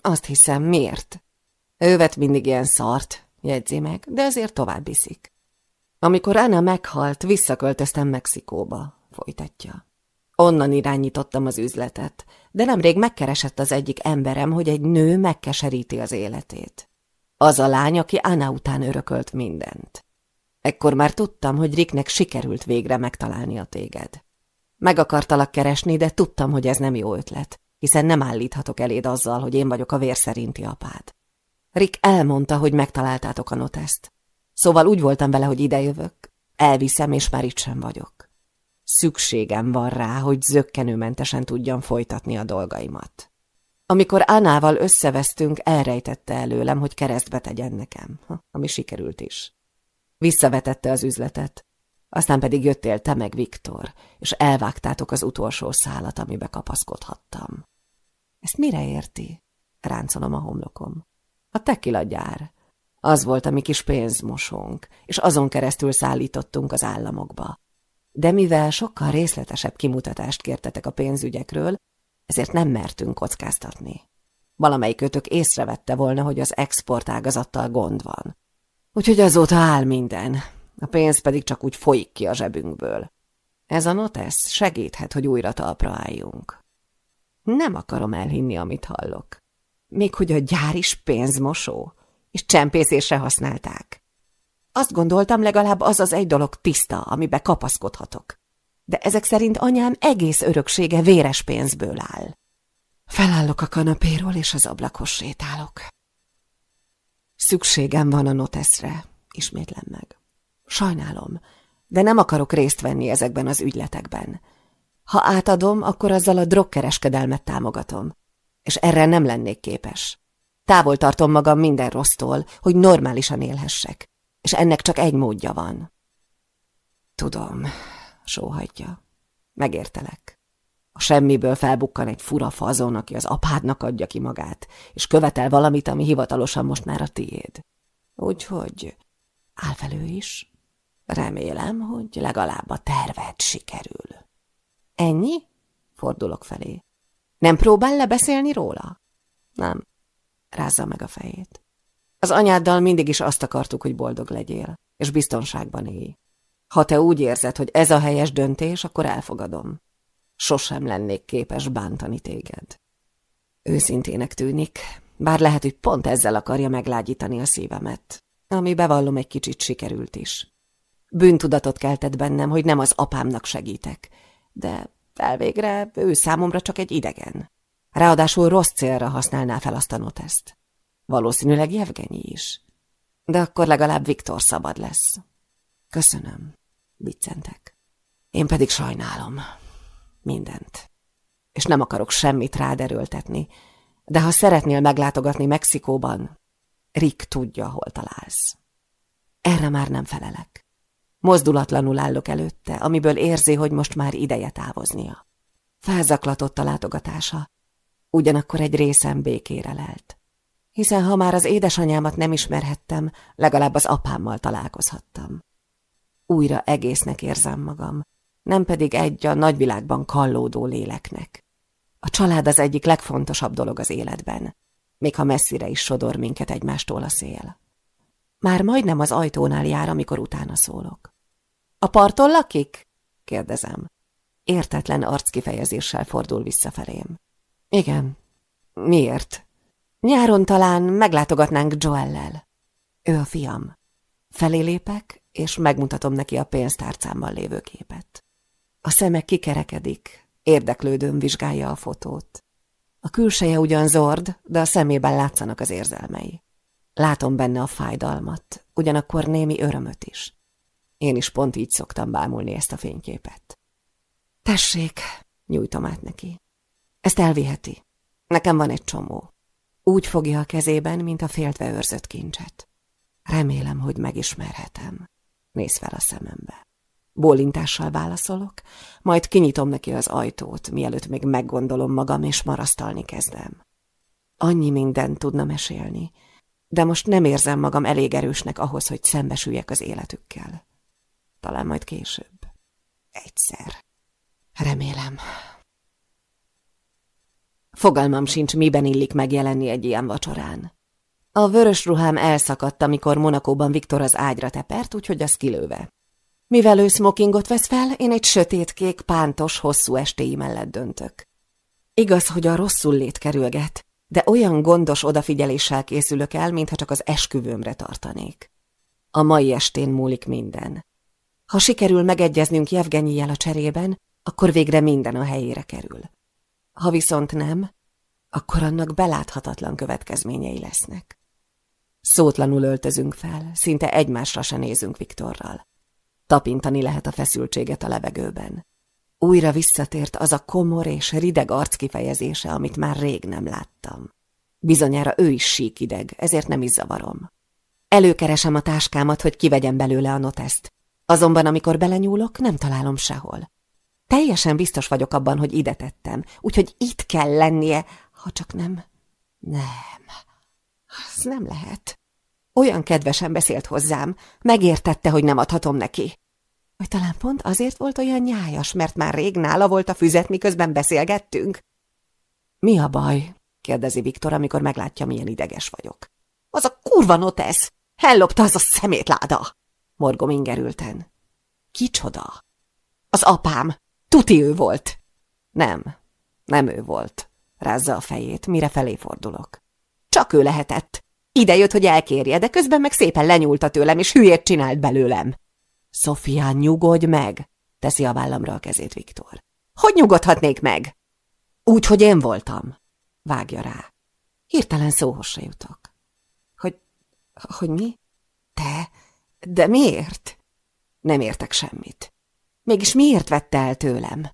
Azt hiszem, miért? Ő vett mindig ilyen szart, jegyzi meg, de azért tovább viszik. Amikor Anna meghalt, visszaköltöztem Mexikóba, folytatja. Onnan irányítottam az üzletet, de nemrég megkeresett az egyik emberem, hogy egy nő megkeseríti az életét. Az a lány, aki Anna után örökölt mindent. Ekkor már tudtam, hogy Ricknek sikerült végre megtalálni a téged. Meg akartalak keresni, de tudtam, hogy ez nem jó ötlet, hiszen nem állíthatok eléd azzal, hogy én vagyok a vér szerinti apád. Rick elmondta, hogy megtaláltátok a noteszt. Szóval úgy voltam vele, hogy idejövök, elviszem, és már itt sem vagyok. Szükségem van rá, hogy zöggenőmentesen tudjam folytatni a dolgaimat. Amikor Anával összevesztünk, elrejtette előlem, hogy keresztbe tegyen nekem, ami sikerült is. Visszavetette az üzletet, aztán pedig jöttél te meg, Viktor, és elvágtátok az utolsó szálat, amibe kapaszkodhattam. Ezt mire érti? Ráncolom a homlokom. A tekila gyár. Az volt a mi kis pénzmosónk, és azon keresztül szállítottunk az államokba. De mivel sokkal részletesebb kimutatást kértetek a pénzügyekről, ezért nem mertünk kockáztatni. Valamelyik kötök észrevette volna, hogy az exportágazattal gond van. Úgyhogy azóta áll minden, a pénz pedig csak úgy folyik ki a zsebünkből. Ez a notesz segíthet, hogy újra talpra álljunk. Nem akarom elhinni, amit hallok. Még hogy a gyár is pénzmosó, és csempészésre használták. Azt gondoltam, legalább az az egy dolog tiszta, amibe kapaszkodhatok. De ezek szerint anyám egész öröksége véres pénzből áll. Felállok a kanapéról, és az ablakhoz sétálok. Szükségem van a noteszre, ismétlem meg. Sajnálom, de nem akarok részt venni ezekben az ügyletekben. Ha átadom, akkor azzal a drogkereskedelmet támogatom, és erre nem lennék képes. Távol tartom magam minden rossztól, hogy normálisan élhessek, és ennek csak egy módja van. Tudom, sóhajtja. Megértelek. A semmiből felbukkan egy fura fazon, aki az apádnak adja ki magát, és követel valamit, ami hivatalosan most már a tiéd. Úgyhogy áll felő is. Remélem, hogy legalább a terved sikerül. Ennyi? Fordulok felé. Nem próbál lebeszélni róla? Nem. Rázza meg a fejét. Az anyáddal mindig is azt akartuk, hogy boldog legyél, és biztonságban élj. Ha te úgy érzed, hogy ez a helyes döntés, akkor elfogadom. Sosem lennék képes bántani téged. Őszintének tűnik, bár lehet, hogy pont ezzel akarja meglágyítani a szívemet, ami bevallom egy kicsit sikerült is. Bűntudatot keltett bennem, hogy nem az apámnak segítek, de elvégre ő számomra csak egy idegen. Ráadásul rossz célra használná fel azt a noteszt. Valószínűleg Jevgenyi is. De akkor legalább Viktor szabad lesz. Köszönöm, viccentek. Én pedig sajnálom. Mindent. És nem akarok semmit rád erőltetni, de ha szeretnél meglátogatni Mexikóban, Rick tudja, hol találsz. Erre már nem felelek. Mozdulatlanul állok előtte, amiből érzi, hogy most már ideje távoznia. Felzaklatott a látogatása, ugyanakkor egy részem békére lelt. Hiszen ha már az édesanyámat nem ismerhettem, legalább az apámmal találkozhattam. Újra egésznek érzem magam, nem pedig egy a nagyvilágban kallódó léleknek. A család az egyik legfontosabb dolog az életben, még ha messzire is sodor minket egymástól a szél. Már majdnem az ajtónál jár, amikor utána szólok. A parton lakik? kérdezem. Értetlen arckifejezéssel fordul vissza felém. Igen. Miért? Nyáron talán meglátogatnánk Joellel. Ő a fiam. Felé lépek, és megmutatom neki a pénztárcámmal lévő képet. A szeme kikerekedik, érdeklődőn vizsgálja a fotót. A külseje ugyan zord, de a szemében látszanak az érzelmei. Látom benne a fájdalmat, ugyanakkor némi örömöt is. Én is pont így szoktam bámulni ezt a fényképet. Tessék, nyújtom át neki. Ezt elviheti. Nekem van egy csomó. Úgy fogja a kezében, mint a féltve őrzött kincset. Remélem, hogy megismerhetem. Néz fel a szemembe. Bólintással válaszolok, majd kinyitom neki az ajtót, mielőtt még meggondolom magam, és marasztalni kezdem. Annyi mindent tudna mesélni, de most nem érzem magam elég erősnek ahhoz, hogy szembesüljek az életükkel. Talán majd később. Egyszer. Remélem. Fogalmam sincs, miben illik megjelenni egy ilyen vacsorán. A vörös ruhám elszakadt, amikor Monakóban Viktor az ágyra tepert, úgyhogy az kilőve. Mivel ő smokingot vesz fel, én egy sötétkék, pántos, hosszú estéi mellett döntök. Igaz, hogy a rosszul lét kerülget, de olyan gondos odafigyeléssel készülök el, mintha csak az esküvőmre tartanék. A mai estén múlik minden. Ha sikerül megegyeznünk Jevgenyijel a cserében, akkor végre minden a helyére kerül. Ha viszont nem, akkor annak beláthatatlan következményei lesznek. Szótlanul öltözünk fel, szinte egymásra se nézünk Viktorral. Tapintani lehet a feszültséget a levegőben. Újra visszatért az a komor és rideg arc kifejezése, amit már rég nem láttam. Bizonyára ő is síkideg, ezért nem is zavarom. Előkeresem a táskámat, hogy kivegyem belőle a noteszt, Azonban, amikor belenyúlok, nem találom sehol. Teljesen biztos vagyok abban, hogy ide tettem, úgyhogy itt kell lennie, ha csak nem... Nem, az nem lehet. Olyan kedvesen beszélt hozzám, megértette, hogy nem adhatom neki. Vagy talán pont azért volt olyan nyájas, mert már rég nála volt a füzet, miközben beszélgettünk. Mi a baj? kérdezi Viktor, amikor meglátja, milyen ideges vagyok. Az a kurva notesz! Ellopta az a szemétláda! morgom ingerülten. Kicsoda? Az apám. Tuti ő volt. Nem, nem ő volt. Rázza a fejét, mire felé fordulok. Csak ő lehetett. Ide jött, hogy elkérje, de közben meg szépen lenyúlta tőlem, és hülyét csinált belőlem. Sofia, nyugodj meg, teszi a vállamra a kezét Viktor. Hogy nyugodhatnék meg? Úgy, hogy én voltam. Vágja rá. Hirtelen szóhoz se jutok. Hogy, hogy mi? Te? De miért? Nem értek semmit. Mégis miért vette el tőlem?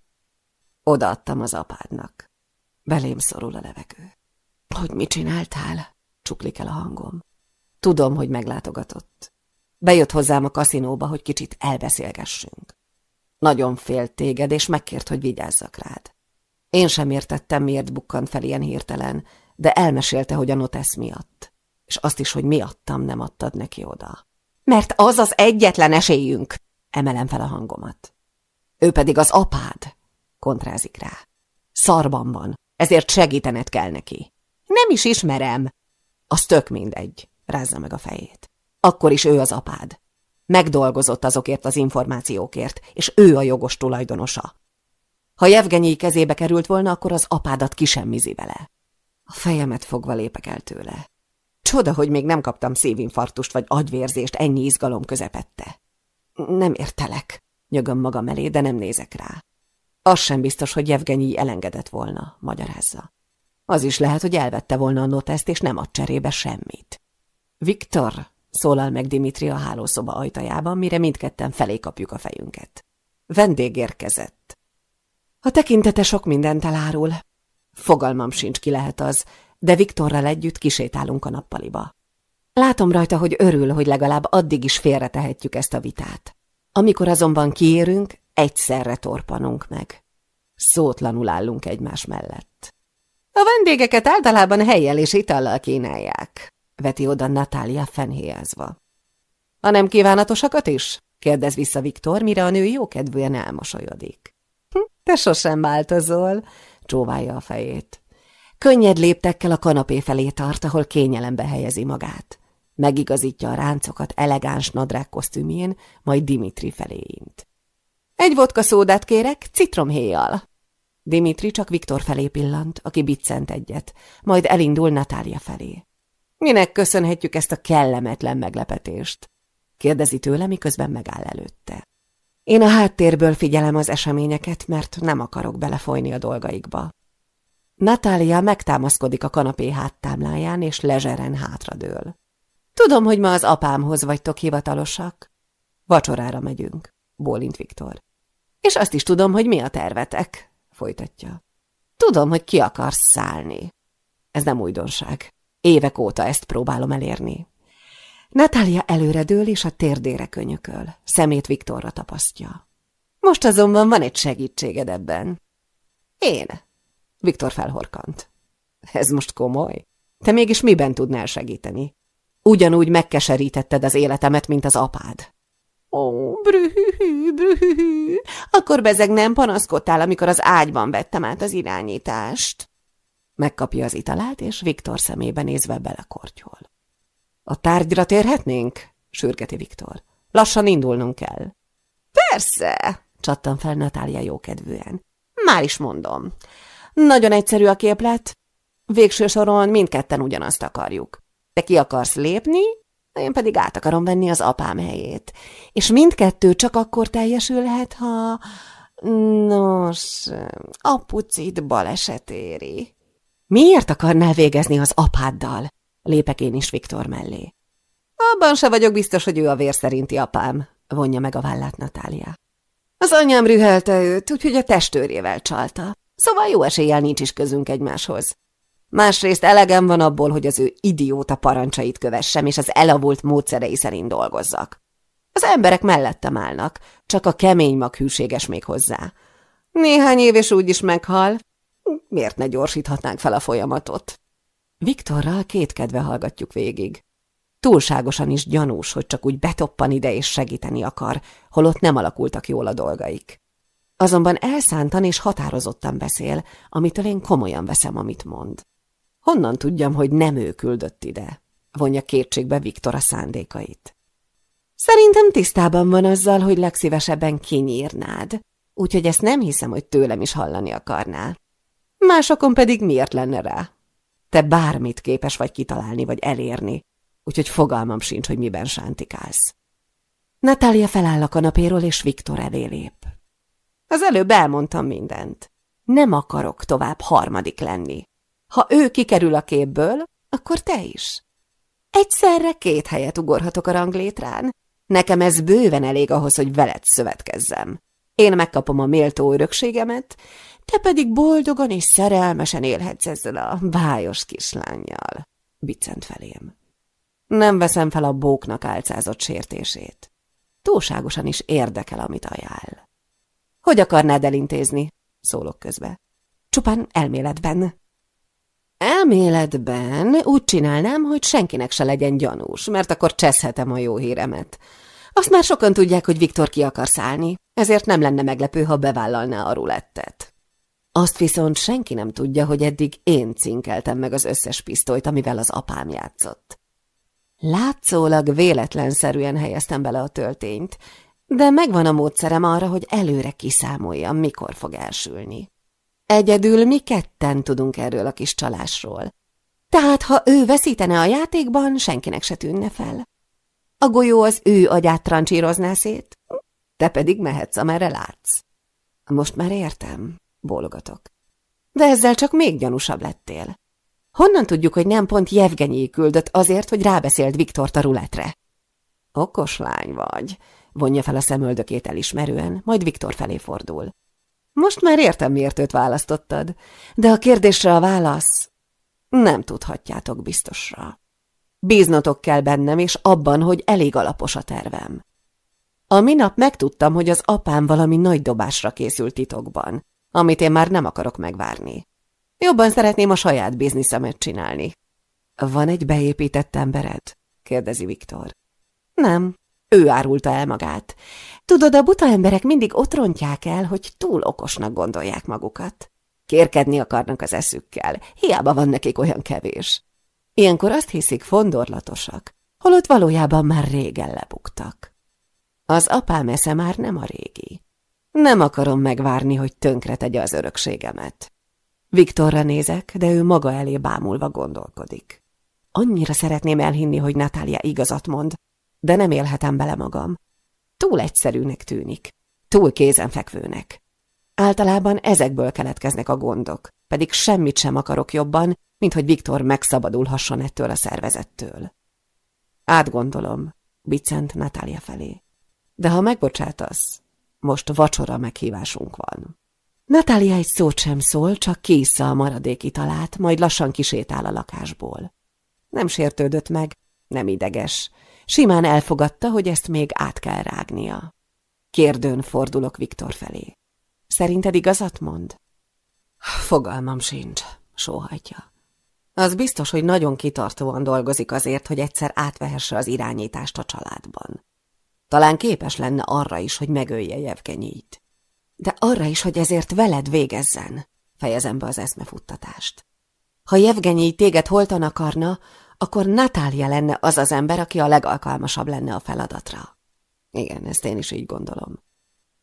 Odaadtam az apádnak. Belém szorul a levegő. Hogy mit csináltál? Csuklik el a hangom. Tudom, hogy meglátogatott. Bejött hozzám a kaszinóba, hogy kicsit elbeszélgessünk. Nagyon félt téged, és megkért, hogy vigyázzak rád. Én sem értettem, miért bukkant fel ilyen hirtelen, de elmesélte, hogy a notesz miatt. És azt is, hogy miattam nem adtad neki oda. Mert az az egyetlen esélyünk, emelem fel a hangomat. Ő pedig az apád, kontrázik rá. Szarban van, ezért segítened kell neki. Nem is ismerem. Az tök mindegy, rázza meg a fejét. Akkor is ő az apád. Megdolgozott azokért az információkért, és ő a jogos tulajdonosa. Ha Jevgenyi kezébe került volna, akkor az apádat kisemmizi vele. A fejemet fogva lépek el tőle. Csoda, hogy még nem kaptam szívinfarktust vagy agyvérzést ennyi izgalom közepette. Nem értelek, nyögöm magam elé, de nem nézek rá. Az sem biztos, hogy Jevgenyi elengedett volna, magyarázza. Az is lehet, hogy elvette volna a noteszt, és nem ad cserébe semmit. Viktor, szólal meg Dimitri a hálószoba ajtajában, mire mindketten felé kapjuk a fejünket. Vendég érkezett. A tekintete sok mindent elárul. Fogalmam sincs, ki lehet az, de Viktorral együtt kisétálunk a nappaliba. Látom rajta, hogy örül, hogy legalább addig is félretehetjük ezt a vitát. Amikor azonban kiérünk, egyszerre torpanunk meg. Szótlanul állunk egymás mellett. A vendégeket általában helyjel és itallal kínálják, veti oda Natália fenhéjázva. A nem kívánatosakat is? kérdez vissza Viktor, mire a nő jókedvűen elmosolyodik. Hm, te sosem változol, csóválja a fejét. Könnyed léptekkel a kanapé felé tart, ahol kényelembe helyezi magát. Megigazítja a ráncokat elegáns nadrág kosztümjén, majd Dimitri felé int. Egy vodka szódát kérek, citromhéjjal. Dimitri csak Viktor felé pillant, aki biccent egyet, majd elindul Natália felé. Minek köszönhetjük ezt a kellemetlen meglepetést? kérdezi tőle, miközben megáll előtte. Én a háttérből figyelem az eseményeket, mert nem akarok belefolyni a dolgaikba. Natália megtámaszkodik a kanapé háttámláján, és lezseren hátradől. Tudom, hogy ma az apámhoz vagytok hivatalosak. Vacsorára megyünk, bólint Viktor. És azt is tudom, hogy mi a tervetek, folytatja. Tudom, hogy ki akarsz szállni. Ez nem újdonság. Évek óta ezt próbálom elérni. Natália előredől és a térdére könyököl. Szemét Viktorra tapasztja. Most azonban van egy segítséged ebben. Én. Viktor felhorkant. Ez most komoly? Te mégis miben tudnál segíteni? Ugyanúgy megkeserítetted az életemet, mint az apád. Ó, brühű, brühű. Akkor bezeg nem panaszkodtál, amikor az ágyban vettem át az irányítást. Megkapja az italát, és Viktor szemébe nézve belekortyol. A tárgyra térhetnénk? sürgeti Viktor. Lassan indulnunk kell. Persze, csattan fel Natália jókedvűen. Már is mondom. Nagyon egyszerű a képlet. Végső soron mindketten ugyanazt akarjuk. Te ki akarsz lépni, én pedig át akarom venni az apám helyét. És mindkettő csak akkor teljesülhet, ha... Nos, apucit baleset éri. Miért akarnál végezni az apáddal? Lépek én is Viktor mellé. Abban se vagyok biztos, hogy ő a vér szerinti apám, vonja meg a vállát Natália. Az anyám rühelte őt, úgyhogy a testőrével csalta. Szóval jó eséllyel nincs is közünk egymáshoz. Másrészt elegem van abból, hogy az ő idióta parancsait kövessem, és az elavult módszerei szerint dolgozzak. Az emberek mellettem állnak, csak a kemény mag hűséges még hozzá. Néhány év és úgy is meghal. Miért ne gyorsíthatnánk fel a folyamatot? Viktorral kétkedve hallgatjuk végig. Túlságosan is gyanús, hogy csak úgy betoppan ide és segíteni akar, holott nem alakultak jól a dolgaik. Azonban elszántan és határozottan beszél, amitől én komolyan veszem, amit mond. Honnan tudjam, hogy nem ő küldött ide? Vonja kétségbe Viktor a szándékait. Szerintem tisztában van azzal, hogy legszívesebben kinyírnád, úgyhogy ezt nem hiszem, hogy tőlem is hallani akarná. Másokon pedig miért lenne rá? Te bármit képes vagy kitalálni vagy elérni, úgyhogy fogalmam sincs, hogy miben sántikálsz. Natália feláll a kanapéról, és Viktor elé lép. Az előbb elmondtam mindent. Nem akarok tovább harmadik lenni. Ha ő kikerül a képből, akkor te is. Egyszerre két helyet ugorhatok a ranglétrán. Nekem ez bőven elég ahhoz, hogy veled szövetkezzem. Én megkapom a méltó örökségemet, te pedig boldogan és szerelmesen élhetsz ezzel a bájos kislányjal, biccent felém. Nem veszem fel a bóknak álcázott sértését. Túlságosan is érdekel, amit ajánl. Hogy akarnád elintézni? Szólok közbe. Csupán elméletben. Elméletben úgy csinálnám, hogy senkinek se legyen gyanús, mert akkor cseszhetem a jó híremet. Azt már sokan tudják, hogy Viktor ki akar szállni, ezért nem lenne meglepő, ha bevállalná a rulettet. Azt viszont senki nem tudja, hogy eddig én cinkeltem meg az összes pisztolyt, amivel az apám játszott. Látszólag véletlenszerűen helyeztem bele a töltényt, de megvan a módszerem arra, hogy előre kiszámoljam, mikor fog elsülni. Egyedül mi ketten tudunk erről a kis csalásról. Tehát, ha ő veszítene a játékban, senkinek se tűnne fel. A golyó az ő agyát trancsírozná szét, te pedig mehetsz, amerre látsz. Most már értem, bólogatok. De ezzel csak még gyanúsabb lettél. Honnan tudjuk, hogy nem pont Jevgenyi küldött azért, hogy rábeszélt Viktort a ruletre? Okos lány vagy, vonja fel a szemöldökét elismerően, majd Viktor felé fordul. Most már értem, miért őt választottad, de a kérdésre a válasz nem tudhatjátok biztosra. Bíznotok kell bennem, és abban, hogy elég alapos a tervem. A minap megtudtam, hogy az apám valami nagy dobásra készült titokban, amit én már nem akarok megvárni. Jobban szeretném a saját bizniszemet csinálni. Van egy beépített embered? kérdezi Viktor. Nem, ő árulta el magát. Tudod, a buta emberek mindig ott rontják el, hogy túl okosnak gondolják magukat. Kérkedni akarnak az eszükkel, hiába van nekik olyan kevés. Ilyenkor azt hiszik fondorlatosak, holott valójában már régen lebuktak. Az apám esze már nem a régi. Nem akarom megvárni, hogy tönkre tegye az örökségemet. Viktorra nézek, de ő maga elé bámulva gondolkodik. Annyira szeretném elhinni, hogy Natália igazat mond, de nem élhetem bele magam. Túl egyszerűnek tűnik, túl kézenfekvőnek. Általában ezekből keletkeznek a gondok, pedig semmit sem akarok jobban, mint hogy Viktor megszabadulhasson ettől a szervezettől. Átgondolom, Bicent Natália felé. De ha megbocsátasz, most vacsora meghívásunk van. Natália egy szót sem szól, csak készsze a maradék italát, majd lassan kisétál a lakásból. Nem sértődött meg, nem ideges. Simán elfogadta, hogy ezt még át kell rágnia. Kérdőn fordulok Viktor felé. Szerinted igazat mond? Fogalmam sincs, sóhajtja. Az biztos, hogy nagyon kitartóan dolgozik azért, hogy egyszer átvehesse az irányítást a családban. Talán képes lenne arra is, hogy megölje Jevgenyit. De arra is, hogy ezért veled végezzen, fejezem be az eszmefuttatást. Ha Jevgenyi téged holtan akarna, akkor Natália lenne az az ember, aki a legalkalmasabb lenne a feladatra. Igen, ezt én is így gondolom.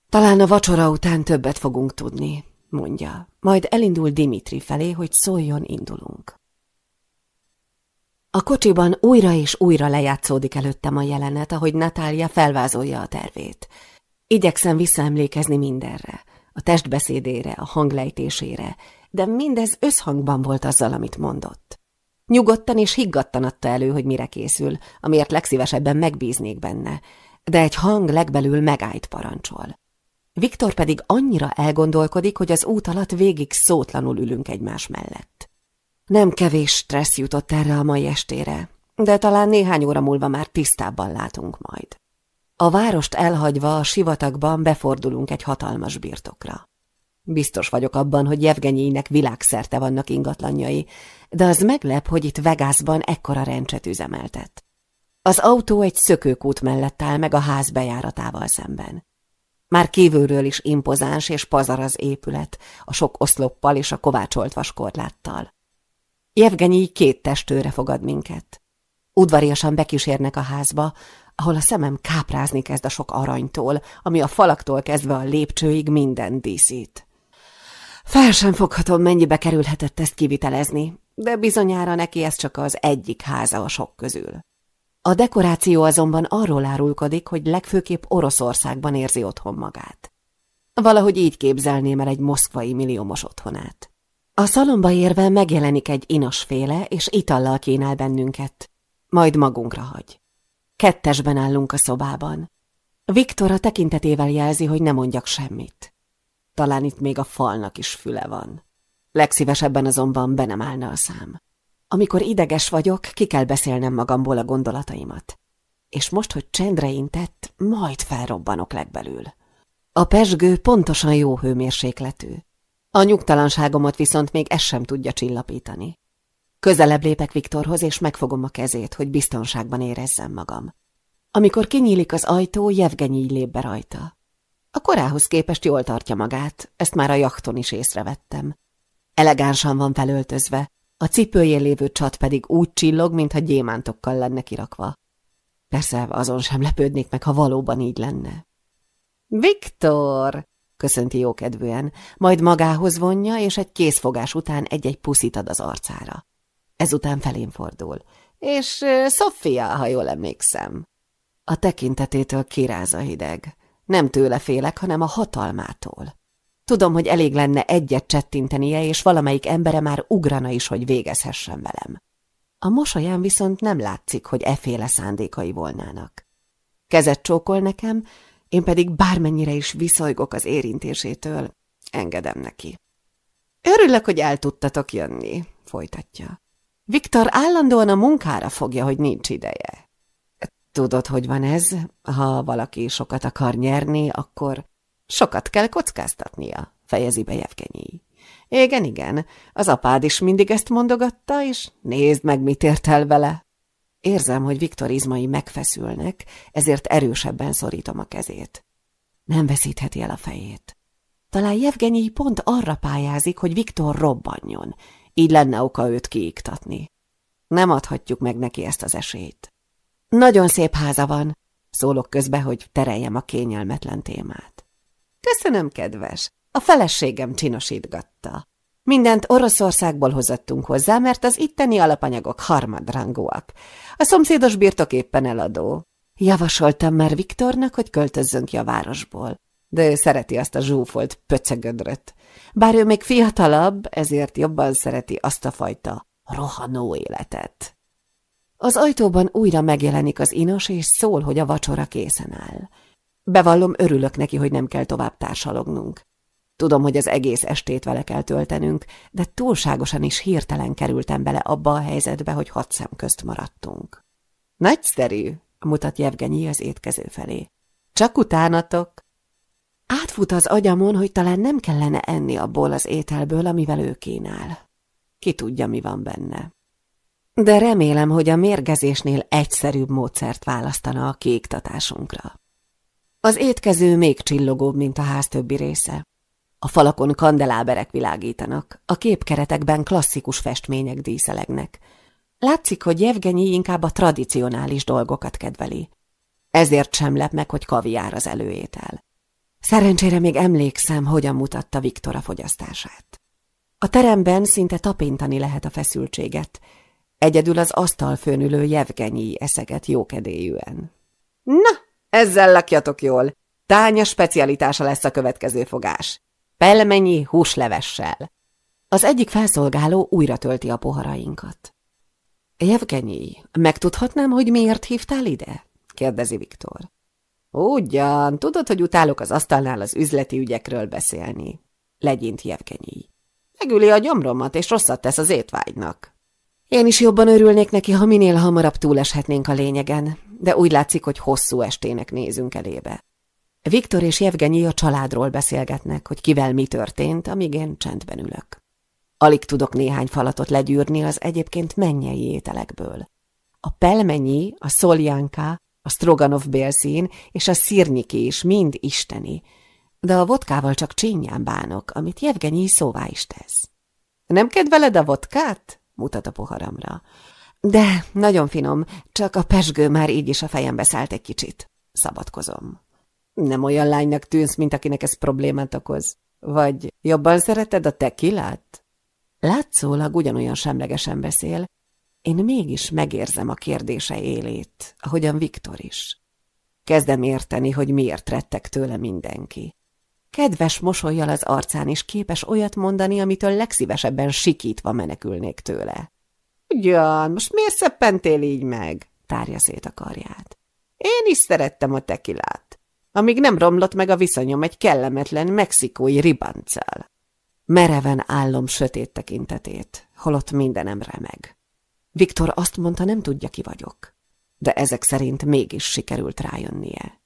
Talán a vacsora után többet fogunk tudni, mondja, majd elindul Dimitri felé, hogy szóljon, indulunk. A kocsiban újra és újra lejátszódik előttem a jelenet, ahogy Natália felvázolja a tervét. Igyekszem visszaemlékezni mindenre, a testbeszédére, a hanglejtésére, de mindez összhangban volt azzal, amit mondott. Nyugodtan és higgadtan adta elő, hogy mire készül, amiért legszívesebben megbíznék benne, de egy hang legbelül megállt parancsol. Viktor pedig annyira elgondolkodik, hogy az út alatt végig szótlanul ülünk egymás mellett. Nem kevés stressz jutott erre a mai estére, de talán néhány óra múlva már tisztábban látunk majd. A várost elhagyva a sivatagban befordulunk egy hatalmas birtokra. Biztos vagyok abban, hogy Jevgenyének világszerte vannak ingatlanjai, de az meglep, hogy itt Vegasban ekkora rencset üzemeltet. Az autó egy szökőkút mellett áll meg a ház bejáratával szemben. Már kívülről is impozáns és pazar az épület, a sok oszloppal és a kovácsolt vaskorláttal. Jevgenyi két testőre fogad minket. Udvariasan bekísérnek a házba, ahol a szemem káprázni kezd a sok aranytól, ami a falaktól kezdve a lépcsőig minden díszít. Fel sem foghatom, mennyibe kerülhetett ezt kivitelezni, de bizonyára neki ez csak az egyik háza a sok közül. A dekoráció azonban arról árulkodik, hogy legfőképp Oroszországban érzi otthon magát. Valahogy így képzelném el egy moszkvai milliómos otthonát. A szalomba érve megjelenik egy inosféle, és itallal kínál bennünket. Majd magunkra hagy. Kettesben állunk a szobában. Viktor a tekintetével jelzi, hogy ne mondjak semmit. Talán itt még a falnak is füle van. Legszívesebben azonban be nem állna a szám. Amikor ideges vagyok, ki kell beszélnem magamból a gondolataimat. És most, hogy csendre intett, majd felrobbanok legbelül. A pesgő pontosan jó hőmérsékletű. A nyugtalanságomat viszont még ez sem tudja csillapítani. Közelebb lépek Viktorhoz, és megfogom a kezét, hogy biztonságban érezzem magam. Amikor kinyílik az ajtó, Jevgenyi lép be rajta. A korához képest jól tartja magát, ezt már a jachton is észrevettem. Elegánsan van felöltözve, a cipőjén lévő csat pedig úgy csillog, mintha gyémántokkal lenne kirakva. Persze azon sem lepődnék meg, ha valóban így lenne. Viktor! köszönti jókedvűen, majd magához vonja, és egy készfogás után egy-egy puszit ad az arcára. Ezután felén fordul. És Sofia, ha jól emlékszem. A tekintetétől kiráz a hideg. Nem tőle félek, hanem a hatalmától. Tudom, hogy elég lenne egyet csettintenie, és valamelyik embere már ugrana is, hogy végezhessen velem. A mosolyán viszont nem látszik, hogy eféle szándékai volnának. Kezet csókol nekem, én pedig bármennyire is viszolygok az érintésétől, engedem neki. Örülök, hogy el tudtatok jönni, folytatja. Viktor állandóan a munkára fogja, hogy nincs ideje. Tudod, hogy van ez? Ha valaki sokat akar nyerni, akkor sokat kell kockáztatnia, fejezi be Jevgenyi. Igen, igen, az apád is mindig ezt mondogatta, és nézd meg, mit ért el vele. Érzem, hogy Viktor izmai megfeszülnek, ezért erősebben szorítom a kezét. Nem veszítheti el a fejét. Talán Jevgenyi pont arra pályázik, hogy Viktor robbanjon, így lenne oka őt kiiktatni. Nem adhatjuk meg neki ezt az esélyt. Nagyon szép háza van, szólok közbe, hogy tereljem a kényelmetlen témát. Köszönöm, kedves, a feleségem csinosítgatta. Mindent Oroszországból hozattunk hozzá, mert az itteni alapanyagok harmadrangúak. A szomszédos birtok éppen eladó. Javasoltam már Viktornak, hogy költözzön ki a városból, de ő szereti azt a zsúfolt pöcegödröt. Bár ő még fiatalabb, ezért jobban szereti azt a fajta rohanó életet. Az ajtóban újra megjelenik az inos, és szól, hogy a vacsora készen áll. Bevallom, örülök neki, hogy nem kell tovább társalognunk. Tudom, hogy az egész estét vele kell töltenünk, de túlságosan is hirtelen kerültem bele abba a helyzetbe, hogy hat szem közt maradtunk. Nagyszerű, mutat Jevgenyi az étkező felé. Csak utánatok. Átfut az agyamon, hogy talán nem kellene enni abból az ételből, amivel ő kínál. Ki tudja, mi van benne. De remélem, hogy a mérgezésnél egyszerűbb módszert választana a kiiktatásunkra. Az étkező még csillogóbb, mint a ház többi része. A falakon kandeláberek világítanak, a képkeretekben klasszikus festmények díszelegnek. Látszik, hogy Jevgenyi inkább a tradicionális dolgokat kedveli. Ezért sem lep meg, hogy kaviár az előétel. Szerencsére még emlékszem, hogyan mutatta Viktor a fogyasztását. A teremben szinte tapintani lehet a feszültséget. Egyedül az asztal főnülő Jevgenyi eszeget jókedélyűen. Na, ezzel lakjatok jól. Tánya specialitása lesz a következő fogás. Pelmenyi húslevessel. Az egyik felszolgáló újra tölti a poharainkat. Jevgenyi, megtudhatnám, hogy miért hívtál ide? kérdezi Viktor. Ugyan, tudod, hogy utálok az asztalnál az üzleti ügyekről beszélni. Legyint Jevgenyi. Megüli a gyomromat, és rosszat tesz az étvágynak. Én is jobban örülnék neki, ha minél hamarabb túleshetnénk a lényegen, de úgy látszik, hogy hosszú estének nézünk elébe. Viktor és Jevgenyi a családról beszélgetnek, hogy kivel mi történt, amíg én csendben ülök. Alig tudok néhány falatot legyűrni az egyébként mennyei ételekből. A pelmenyi, a szoljanka, a stroganov bélszín és a szirnyiki is mind isteni, de a vodkával csak csinyán bánok, amit Jevgenyi szóvá is tesz. Nem kedveled a vodkát? mutat a poharamra. De, nagyon finom, csak a pesgő már így is a fejembe szállt egy kicsit. Szabadkozom. Nem olyan lánynak tűnsz, mint akinek ez problémát okoz. Vagy jobban szereted a tekilát? Látszólag ugyanolyan semlegesen beszél, én mégis megérzem a kérdése élét, ahogyan Viktor is. Kezdem érteni, hogy miért rettek tőle mindenki. Kedves mosolyjal az arcán is képes olyat mondani, amitől legszívesebben sikítva menekülnék tőle. Ugyan, most miért szeppentél így meg? tárja szét a karját. Én is szerettem a tekilát, amíg nem romlott meg a viszonyom egy kellemetlen mexikói ribanccal. Mereven állom sötét tekintetét, holott mindenem remeg. Viktor azt mondta, nem tudja, ki vagyok. De ezek szerint mégis sikerült rájönnie.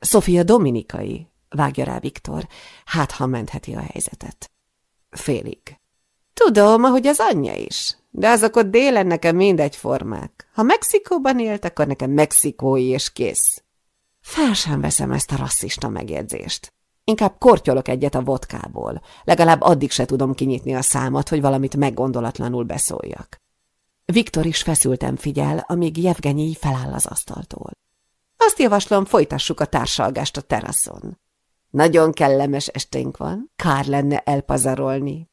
Sofia dominikai, vágja rá Viktor, hát ha mentheti a helyzetet. Félig. Tudom, ahogy az anyja is, de azok ott délen nekem mindegyformák. Ha Mexikóban élt, akkor nekem mexikói és kész. Fel sem veszem ezt a rasszista megjegyzést. Inkább kortyolok egyet a vodkából, legalább addig se tudom kinyitni a számat, hogy valamit meggondolatlanul beszóljak. Viktor is feszülten figyel, amíg Jevgenyi feláll az asztaltól. Azt javaslom, folytassuk a társalgást a teraszon. Nagyon kellemes esténk van, kár lenne elpazarolni.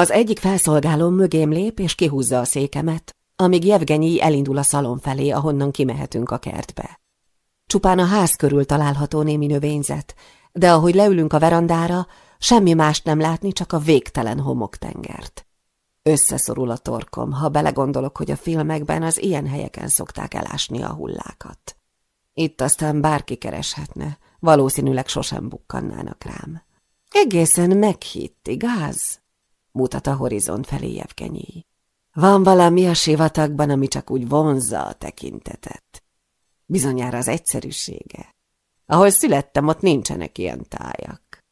Az egyik felszolgáló mögém lép, és kihúzza a székemet, amíg Jevgenyi elindul a szalon felé, ahonnan kimehetünk a kertbe. Csupán a ház körül található némi növényzet, de ahogy leülünk a verandára, semmi mást nem látni, csak a végtelen homoktengert. Összeszorul a torkom, ha belegondolok, hogy a filmekben az ilyen helyeken szokták elásni a hullákat. Itt aztán bárki kereshetne, valószínűleg sosem bukkannának rám. Egészen meghitt, igaz? Mutat a horizont felé Jevgenyi. Van valami a sivatagban, ami csak úgy vonzza a tekintetet. Bizonyára az egyszerűsége. Ahol születtem, ott nincsenek ilyen tájak.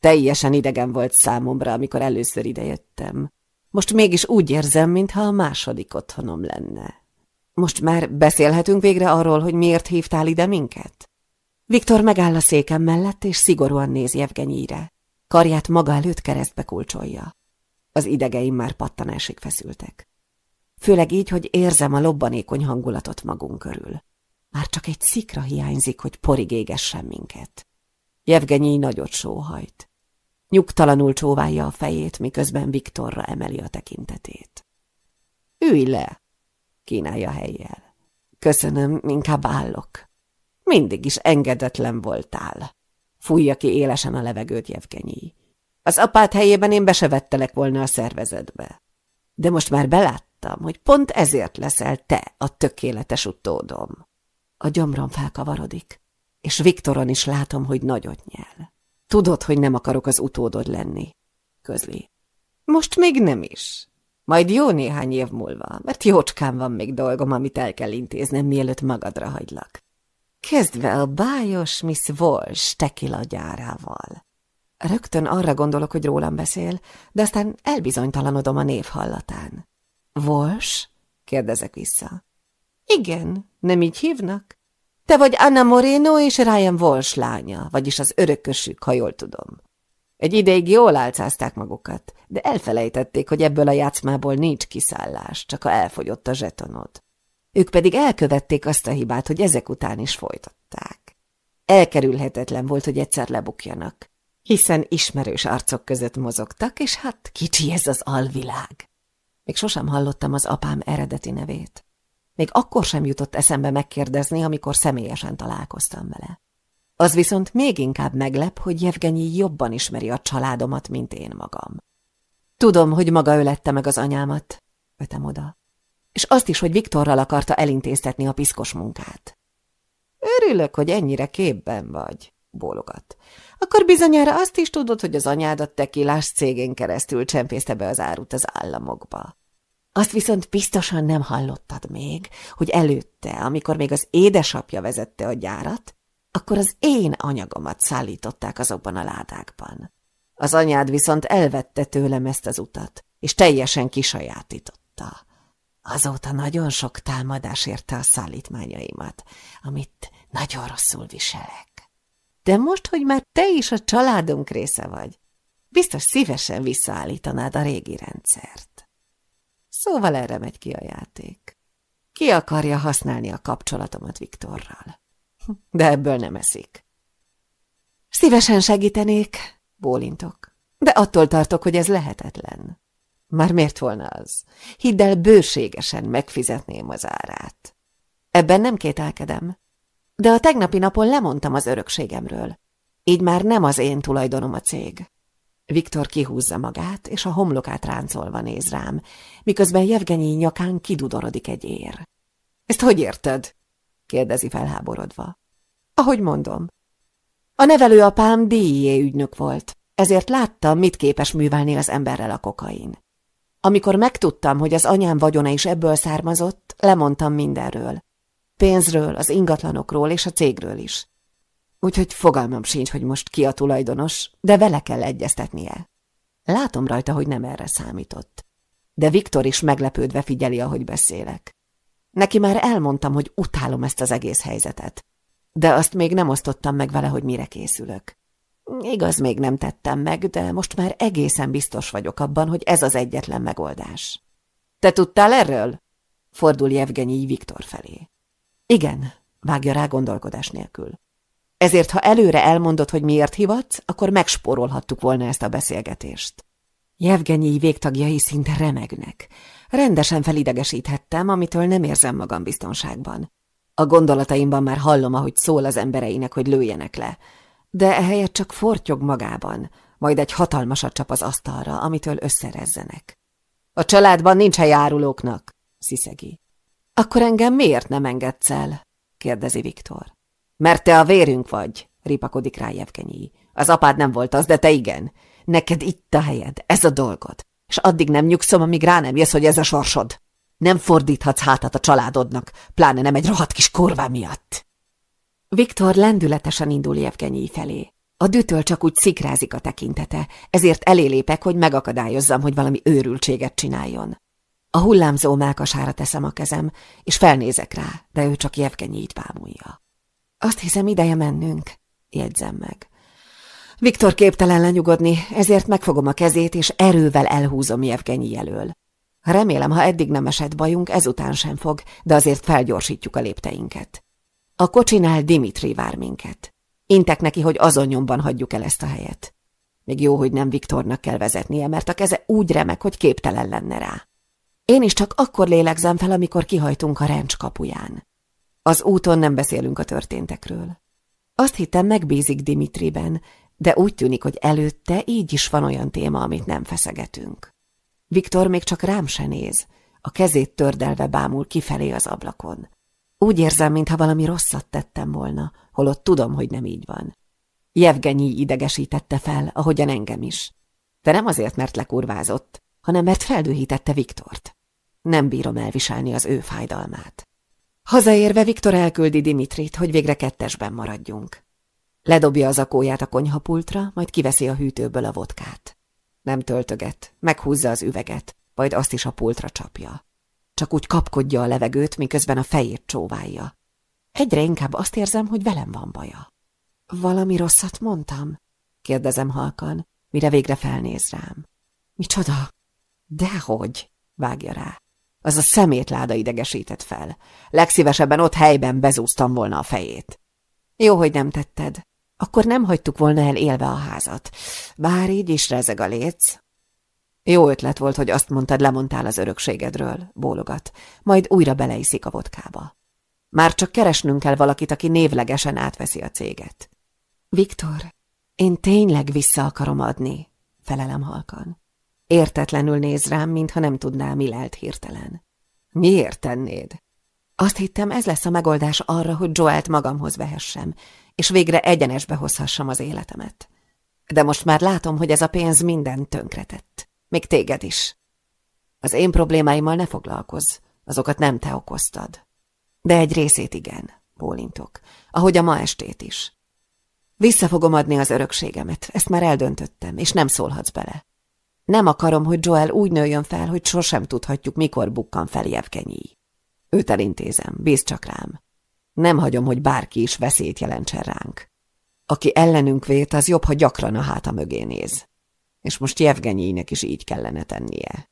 Teljesen idegen volt számomra, amikor először idejöttem. Most mégis úgy érzem, mintha a második otthonom lenne. Most már beszélhetünk végre arról, hogy miért hívtál ide minket? Viktor megáll a székem mellett, és szigorúan néz Jevgenyire. Karját maga előtt keresztbe kulcsolja. Az idegeim már pattanásig feszültek. Főleg így, hogy érzem a lobbanékony hangulatot magunk körül. Már csak egy szikra hiányzik, hogy porig égessen minket. Jevgenyi nagyot sóhajt. Nyugtalanul csóválja a fejét, miközben Viktorra emeli a tekintetét. Ülj le, kínálja helyjel. Köszönöm, inkább állok. Mindig is engedetlen voltál. Fújja ki élesen a levegőt Jevgenyi. Az apát helyében én be volna a szervezetbe. De most már beláttam, hogy pont ezért leszel te a tökéletes utódom. A gyomrom felkavarodik, és Viktoron is látom, hogy nagyot nyel. Tudod, hogy nem akarok az utódod lenni, közli. Most még nem is. Majd jó néhány év múlva, mert jócskán van még dolgom, amit el kell intéznem, mielőtt magadra hagylak. Kezdve a bájos Miss Walsh tekila gyárával. Rögtön arra gondolok, hogy rólam beszél, de aztán elbizonytalanodom a név hallatán. Walsh? kérdezek vissza. Igen, nem így hívnak? Te vagy Anna Moreno és Ryan Walsh lánya, vagyis az örökösük, ha jól tudom. Egy ideig jól álcázták magukat, de elfelejtették, hogy ebből a játszmából nincs kiszállás, csak ha elfogyott a zsetonod. Ők pedig elkövették azt a hibát, hogy ezek után is folytatták. Elkerülhetetlen volt, hogy egyszer lebukjanak, hiszen ismerős arcok között mozogtak, és hát kicsi ez az alvilág. Még sosem hallottam az apám eredeti nevét. Még akkor sem jutott eszembe megkérdezni, amikor személyesen találkoztam vele. Az viszont még inkább meglep, hogy Jevgenyi jobban ismeri a családomat, mint én magam. Tudom, hogy maga ölette meg az anyámat, ötem oda. És azt is, hogy Viktorral akarta elintéztetni a piszkos munkát. Örülök, hogy ennyire képben vagy, bólogat. Akkor bizonyára azt is tudod, hogy az anyádat tekilás cégén keresztül csempészte be az árut az államokba. Azt viszont biztosan nem hallottad még, hogy előtte, amikor még az édesapja vezette a gyárat, akkor az én anyagomat szállították azokban a ládákban. Az anyád viszont elvette tőlem ezt az utat, és teljesen kisajátította. Azóta nagyon sok támadás érte a szállítmányaimat, amit nagyon rosszul viselek. De most, hogy már te is a családunk része vagy, biztos szívesen visszaállítanád a régi rendszert. Szóval erre megy ki a játék. Ki akarja használni a kapcsolatomat Viktorral? De ebből nem eszik. Szívesen segítenék, bólintok, de attól tartok, hogy ez lehetetlen. Már miért volna az? Hidd el, bőségesen megfizetném az árát. Ebben nem kételkedem. De a tegnapi napon lemondtam az örökségemről. Így már nem az én tulajdonom a cég. Viktor kihúzza magát, és a homlokát ráncolva néz rám, miközben Jevgenyi nyakán kidudorodik egy ér. Ezt hogy érted? kérdezi felháborodva. Ahogy mondom. A nevelőapám DIE ügynök volt, ezért láttam, mit képes művelni az emberrel a kokain. Amikor megtudtam, hogy az anyám vagyona is ebből származott, lemondtam mindenről. Pénzről, az ingatlanokról és a cégről is. Úgyhogy fogalmam sincs, hogy most ki a tulajdonos, de vele kell egyeztetnie. Látom rajta, hogy nem erre számított. De Viktor is meglepődve figyeli, ahogy beszélek. Neki már elmondtam, hogy utálom ezt az egész helyzetet. De azt még nem osztottam meg vele, hogy mire készülök. Igaz, még nem tettem meg, de most már egészen biztos vagyok abban, hogy ez az egyetlen megoldás. Te tudtál erről? Fordul Jevgenyi Viktor felé. Igen, vágja rá gondolkodás nélkül. Ezért, ha előre elmondod, hogy miért hivatsz, akkor megspórolhattuk volna ezt a beszélgetést. Jevgenyi végtagjai szinte remegnek. Rendesen felidegesíthettem, amitől nem érzem magam biztonságban. A gondolataimban már hallom, ahogy szól az embereinek, hogy lőjenek le. De ehelyett csak fortyog magában, majd egy hatalmasat csap az asztalra, amitől összerezzenek. A családban nincs hely árulóknak, sziszegi. Akkor engem miért nem engedsz el? kérdezi Viktor. Mert te a vérünk vagy, ripakodik rá Jevgenyi. Az apád nem volt az, de te igen. Neked itt a helyed, ez a dolgod. És addig nem nyugszom, amíg rá nem jössz, hogy ez a sorsod. Nem fordíthatsz hátat a családodnak, pláne nem egy rohadt kis korvá miatt. Viktor lendületesen indul Jevgenyi felé. A dütől csak úgy szikrázik a tekintete, ezért elélépek, hogy megakadályozzam, hogy valami őrültséget csináljon. A hullámzó mákasára teszem a kezem, és felnézek rá, de ő csak Jevgenyit bámulja. Azt hiszem, ideje mennünk, jegyzem meg. Viktor képtelen lenyugodni, ezért megfogom a kezét, és erővel elhúzom Jevgenyi elől. Remélem, ha eddig nem esett bajunk, ezután sem fog, de azért felgyorsítjuk a lépteinket. A kocsinál Dimitri vár minket. Intek neki, hogy azon nyomban hagyjuk el ezt a helyet. Még jó, hogy nem Viktornak kell vezetnie, mert a keze úgy remek, hogy képtelen lenne rá. Én is csak akkor lélegzem fel, amikor kihajtunk a rencs kapuján. Az úton nem beszélünk a történtekről. Azt hittem, megbízik Dimitriben, de úgy tűnik, hogy előtte így is van olyan téma, amit nem feszegetünk. Viktor még csak rám se néz, a kezét tördelve bámul kifelé az ablakon. Úgy érzem, mintha valami rosszat tettem volna, holott tudom, hogy nem így van. Jevgenyi idegesítette fel, ahogyan engem is. De nem azért, mert lekurvázott, hanem mert feldühítette Viktort. Nem bírom elviselni az ő fájdalmát. Hazaérve Viktor elküldi Dimitrit, hogy végre kettesben maradjunk. Ledobja az akóját a konyhapultra, majd kiveszi a hűtőből a vodkát. Nem töltöget, meghúzza az üveget, majd azt is a pultra csapja. Csak úgy kapkodja a levegőt, miközben a fejét csóválja. Egyre inkább azt érzem, hogy velem van baja. Valami rosszat mondtam? kérdezem halkan, mire végre felnéz rám. Micsoda? Dehogy, vágja rá. Az a szemétláda idegesített fel. Legszívesebben ott helyben bezúztam volna a fejét. Jó, hogy nem tetted. Akkor nem hagytuk volna el élve a házat. Bár így is rezeg a léc. Jó ötlet volt, hogy azt mondtad, lemondtál az örökségedről, bólogat, majd újra beleiszik a vodkába. Már csak keresnünk kell valakit, aki névlegesen átveszi a céget. Viktor, én tényleg vissza akarom adni, felelem halkan. Értetlenül néz rám, mintha nem tudná, mi lelt hirtelen. Miért tennéd? Azt hittem, ez lesz a megoldás arra, hogy Joelt magamhoz vehessem, és végre egyenesbe hozhassam az életemet. De most már látom, hogy ez a pénz minden tönkretett. Még téged is. Az én problémáimmal ne foglalkozz, azokat nem te okoztad. De egy részét igen, bólintok, ahogy a ma estét is. Vissza fogom adni az örökségemet, ezt már eldöntöttem, és nem szólhatsz bele. Nem akarom, hogy Joel úgy nőjön fel, hogy sosem tudhatjuk, mikor bukkan fel Jevkenyi. Őt elintézem, bíz csak rám. Nem hagyom, hogy bárki is veszélyt jelentsen ránk. Aki ellenünk vét, az jobb, ha gyakran a háta mögé néz. És most Jevgenyének is így kellene tennie.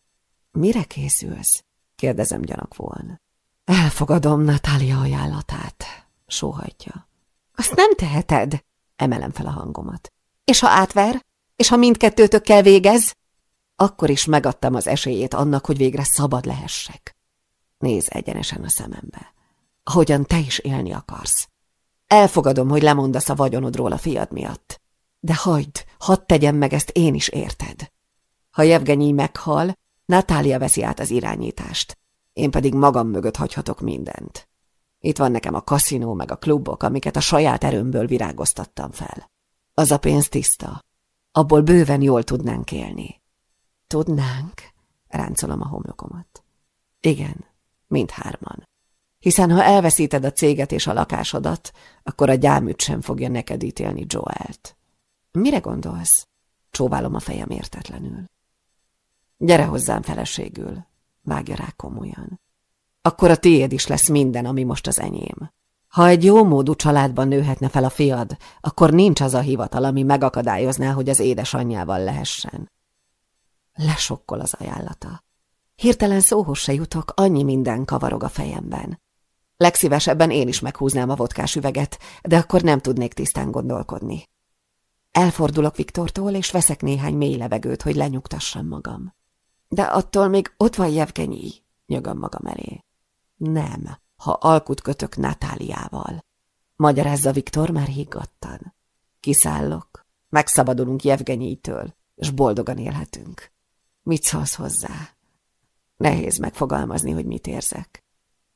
Mire készülsz? kérdezem gyanakvóan. Elfogadom Natália ajánlatát, sóhajtja. Azt nem teheted, emelem fel a hangomat. És ha átver? És ha mindkettőtökkel végez? Akkor is megadtam az esélyét annak, hogy végre szabad lehessek. Néz egyenesen a szemembe. Hogyan te is élni akarsz. Elfogadom, hogy lemondasz a vagyonodról a fiad miatt. De hagyd, hadd tegyem meg ezt én is érted. Ha Jevgenyi meghal, Natália veszi át az irányítást. Én pedig magam mögött hagyhatok mindent. Itt van nekem a kaszinó meg a klubok, amiket a saját erőmből virágoztattam fel. Az a pénz tiszta. Abból bőven jól tudnánk élni. Tudnánk? Ráncolom a homlokomat. Igen, mindhárman. Hiszen ha elveszíted a céget és a lakásodat, akkor a gyámüt sem fogja neked ítélni Joelt. Mire gondolsz? Csóválom a fejem értetlenül. Gyere hozzám feleségül, vágja rá komolyan. Akkor a tiéd is lesz minden, ami most az enyém. Ha egy jó módú családban nőhetne fel a fiad, akkor nincs az a hivatal, ami megakadályozná, hogy az édesanyjával lehessen. Lesokkol az ajánlata. Hirtelen szóhoz se jutok, annyi minden kavarog a fejemben. Legszívesebben én is meghúznám a vodkás üveget, de akkor nem tudnék tisztán gondolkodni. Elfordulok Viktortól, és veszek néhány mély levegőt, hogy lenyugtassam magam. De attól még ott van Jevgenyi, nyögöm magam elé. Nem, ha alkut kötök Natáliával. Magyarázza Viktor már higgadtan. Kiszállok, megszabadulunk Jevgenyitől, és boldogan élhetünk. Mit szólsz hozzá? Nehéz megfogalmazni, hogy mit érzek.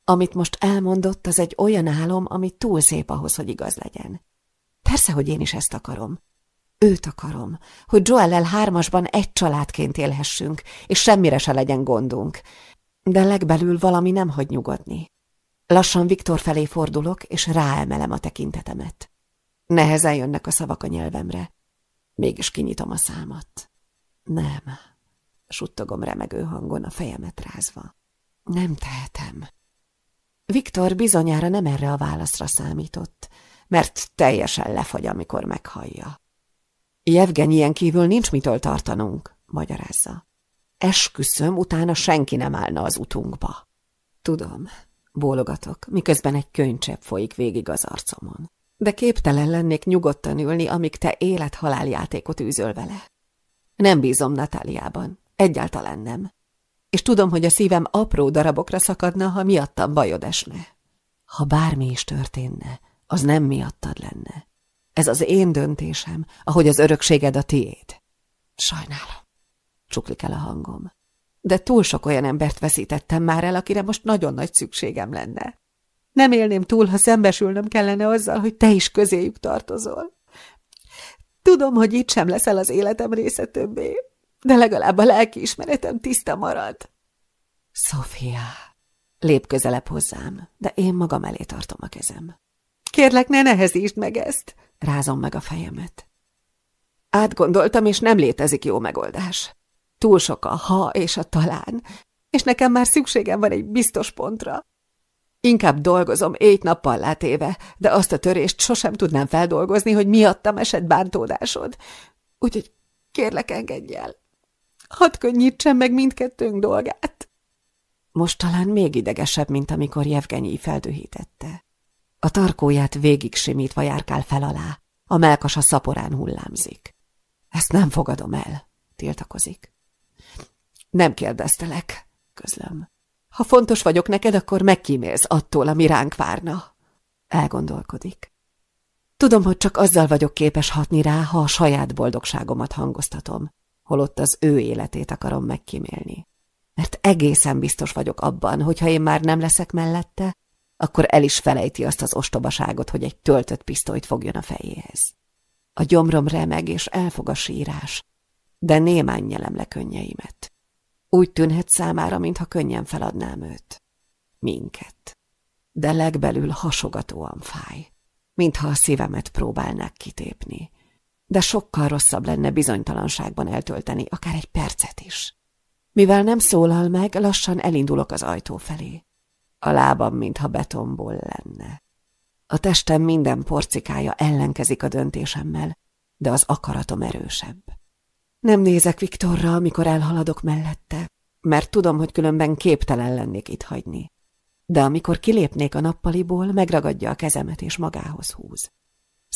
Amit most elmondott, az egy olyan álom, ami túl szép ahhoz, hogy igaz legyen. Persze, hogy én is ezt akarom. Őt akarom, hogy Joellel hármasban egy családként élhessünk, és semmire se legyen gondunk. De legbelül valami nem hagy nyugodni. Lassan Viktor felé fordulok, és ráemelem a tekintetemet. Nehezen jönnek a szavak a nyelvemre. Mégis kinyitom a számat. Nem, suttogom remegő hangon a fejemet rázva. Nem tehetem. Viktor bizonyára nem erre a válaszra számított, mert teljesen lefagy, amikor meghallja. Jevgenyien kívül nincs mitől tartanunk, magyarázza. Esküszöm, utána senki nem állna az utunkba. Tudom, bólogatok, miközben egy könycsepp folyik végig az arcomon. De képtelen lennék nyugodtan ülni, amíg te élet-halál játékot űzöl vele. Nem bízom Natáliában, egyáltalán nem. És tudom, hogy a szívem apró darabokra szakadna, ha miattam bajod esne. Ha bármi is történne, az nem miattad lenne. Ez az én döntésem, ahogy az örökséged a tiéd. Sajnálom. Csuklik el a hangom. De túl sok olyan embert veszítettem már el, akire most nagyon nagy szükségem lenne. Nem élném túl, ha szembesülnöm kellene azzal, hogy te is közéjük tartozol. Tudom, hogy itt sem leszel az életem része többé, de legalább a lelkiismeretem tiszta marad. Sofia, lép közelebb hozzám, de én magam elé tartom a kezem. Kérlek, ne nehezítsd meg ezt, rázom meg a fejemet. Átgondoltam, és nem létezik jó megoldás. Túl sok a ha és a talán, és nekem már szükségem van egy biztos pontra. Inkább dolgozom éjt-nappal látéve, de azt a törést sosem tudnám feldolgozni, hogy miattam esett bántódásod. Úgyhogy kérlek, engedj el. Hadd könnyítsem meg mindkettőnk dolgát. Most talán még idegesebb, mint amikor Jevgenyi feldühítette. A tarkóját végig simítva járkál fel alá, a melkas a szaporán hullámzik. Ezt nem fogadom el, tiltakozik. Nem kérdeztelek, közlöm. Ha fontos vagyok neked, akkor megkímélsz attól, ami ránk várna. Elgondolkodik. Tudom, hogy csak azzal vagyok képes hatni rá, ha a saját boldogságomat hangoztatom, holott az ő életét akarom megkímélni. Mert egészen biztos vagyok abban, hogy ha én már nem leszek mellette, akkor el is felejti azt az ostobaságot, hogy egy töltött pisztolyt fogjon a fejéhez. A gyomrom remeg, és elfog a sírás, de némán nyelem le könnyeimet. Úgy tűnhet számára, mintha könnyen feladnám őt. Minket. De legbelül hasogatóan fáj, mintha a szívemet próbálnák kitépni. De sokkal rosszabb lenne bizonytalanságban eltölteni akár egy percet is. Mivel nem szólal meg, lassan elindulok az ajtó felé. A lábam, mintha betonból lenne. A testem minden porcikája ellenkezik a döntésemmel, de az akaratom erősebb. Nem nézek Viktorra, amikor elhaladok mellette, mert tudom, hogy különben képtelen lennék itt hagyni. De amikor kilépnék a nappaliból, megragadja a kezemet és magához húz.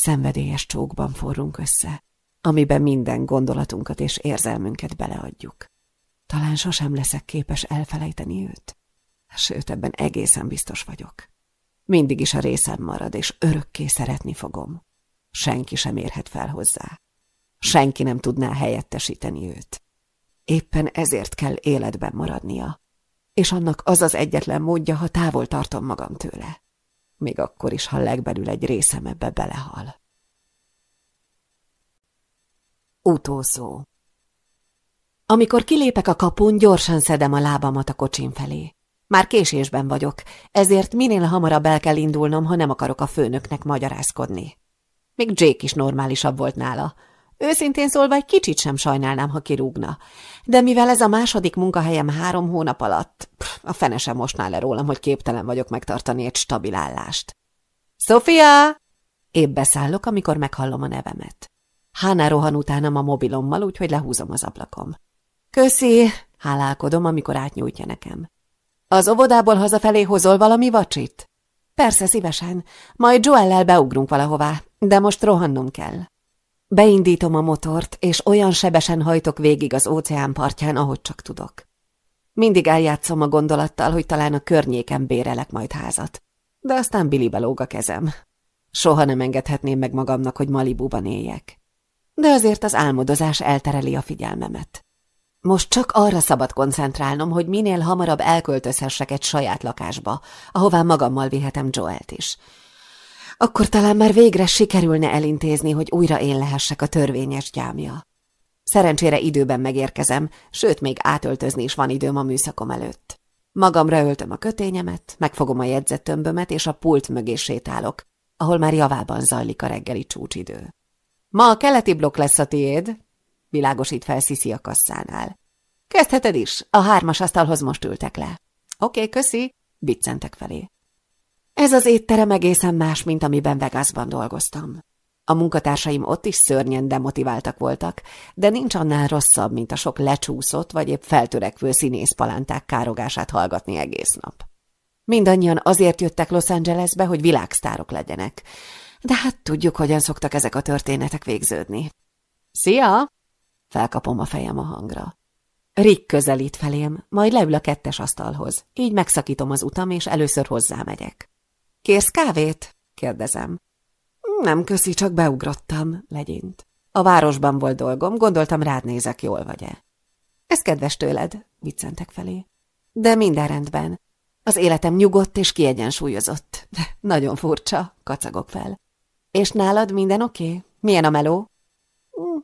Szenvedélyes csókban forrunk össze, amiben minden gondolatunkat és érzelmünket beleadjuk. Talán sosem leszek képes elfelejteni őt. Sőt, ebben egészen biztos vagyok. Mindig is a részem marad, és örökké szeretni fogom. Senki sem érhet fel hozzá. Senki nem tudná helyettesíteni őt. Éppen ezért kell életben maradnia. És annak az az egyetlen módja, ha távol tartom magam tőle. Még akkor is, ha legbelül egy részem ebbe belehal. Utószó Amikor kilépek a kapun, gyorsan szedem a lábamat a kocsim felé. Már késésben vagyok, ezért minél hamarabb el kell indulnom, ha nem akarok a főnöknek magyarázkodni. Még Jake is normálisabb volt nála. Őszintén szólva egy kicsit sem sajnálnám, ha kirúgna. De mivel ez a második munkahelyem három hónap alatt, pff, a fene sem mostná le rólam, hogy képtelen vagyok megtartani egy stabil állást. Sofia! Épp beszállok, amikor meghallom a nevemet. Hána rohan utánam a mobilommal, úgyhogy lehúzom az ablakom. Köszi! Hálálkodom, amikor átnyújtja nekem. Az óvodából hazafelé hozol valami vacsit? Persze, szívesen. Majd Joellel beugrunk valahová, de most rohannom kell. Beindítom a motort, és olyan sebesen hajtok végig az óceán partján, ahogy csak tudok. Mindig eljátszom a gondolattal, hogy talán a környéken bérelek majd házat. De aztán Billy belóg a kezem. Soha nem engedhetném meg magamnak, hogy Malibuban éljek. De azért az álmodozás eltereli a figyelmemet. Most csak arra szabad koncentrálnom, hogy minél hamarabb elköltözhessek egy saját lakásba, ahová magammal vihetem Joelt is. Akkor talán már végre sikerülne elintézni, hogy újra én lehessek a törvényes gyámja. Szerencsére időben megérkezem, sőt, még átöltözni is van időm a műszakom előtt. Magamra öltöm a kötényemet, megfogom a jegyzettömbömet, és a pult mögé sétálok, ahol már javában zajlik a reggeli csúcsidő. Ma a keleti blokk lesz a tiéd, világosít fel Sziszi a kasszánál. Kezdheted is, a hármas asztalhoz most ültek le. Oké, okay, köszi, biccentek felé. Ez az étterem egészen más, mint amiben Vegasban dolgoztam. A munkatársaim ott is szörnyen demotiváltak voltak, de nincs annál rosszabb, mint a sok lecsúszott vagy épp feltörekvő színészpalánták károgását hallgatni egész nap. Mindannyian azért jöttek Los Angelesbe, hogy világsztárok legyenek. De hát tudjuk, hogyan szoktak ezek a történetek végződni. Szia! Felkapom a fejem a hangra. Rick közelít felém, majd leül a kettes asztalhoz. Így megszakítom az utam, és először hozzámegyek. Kérsz kávét? kérdezem. Nem köszi, csak beugrottam, legyint. A városban volt dolgom, gondoltam rád nézek, jól vagy-e. Ez kedves tőled, viccentek felé. De minden rendben. Az életem nyugodt és kiegyensúlyozott. Nagyon furcsa, kacagok fel. És nálad minden oké? Okay? Milyen a meló? Hm,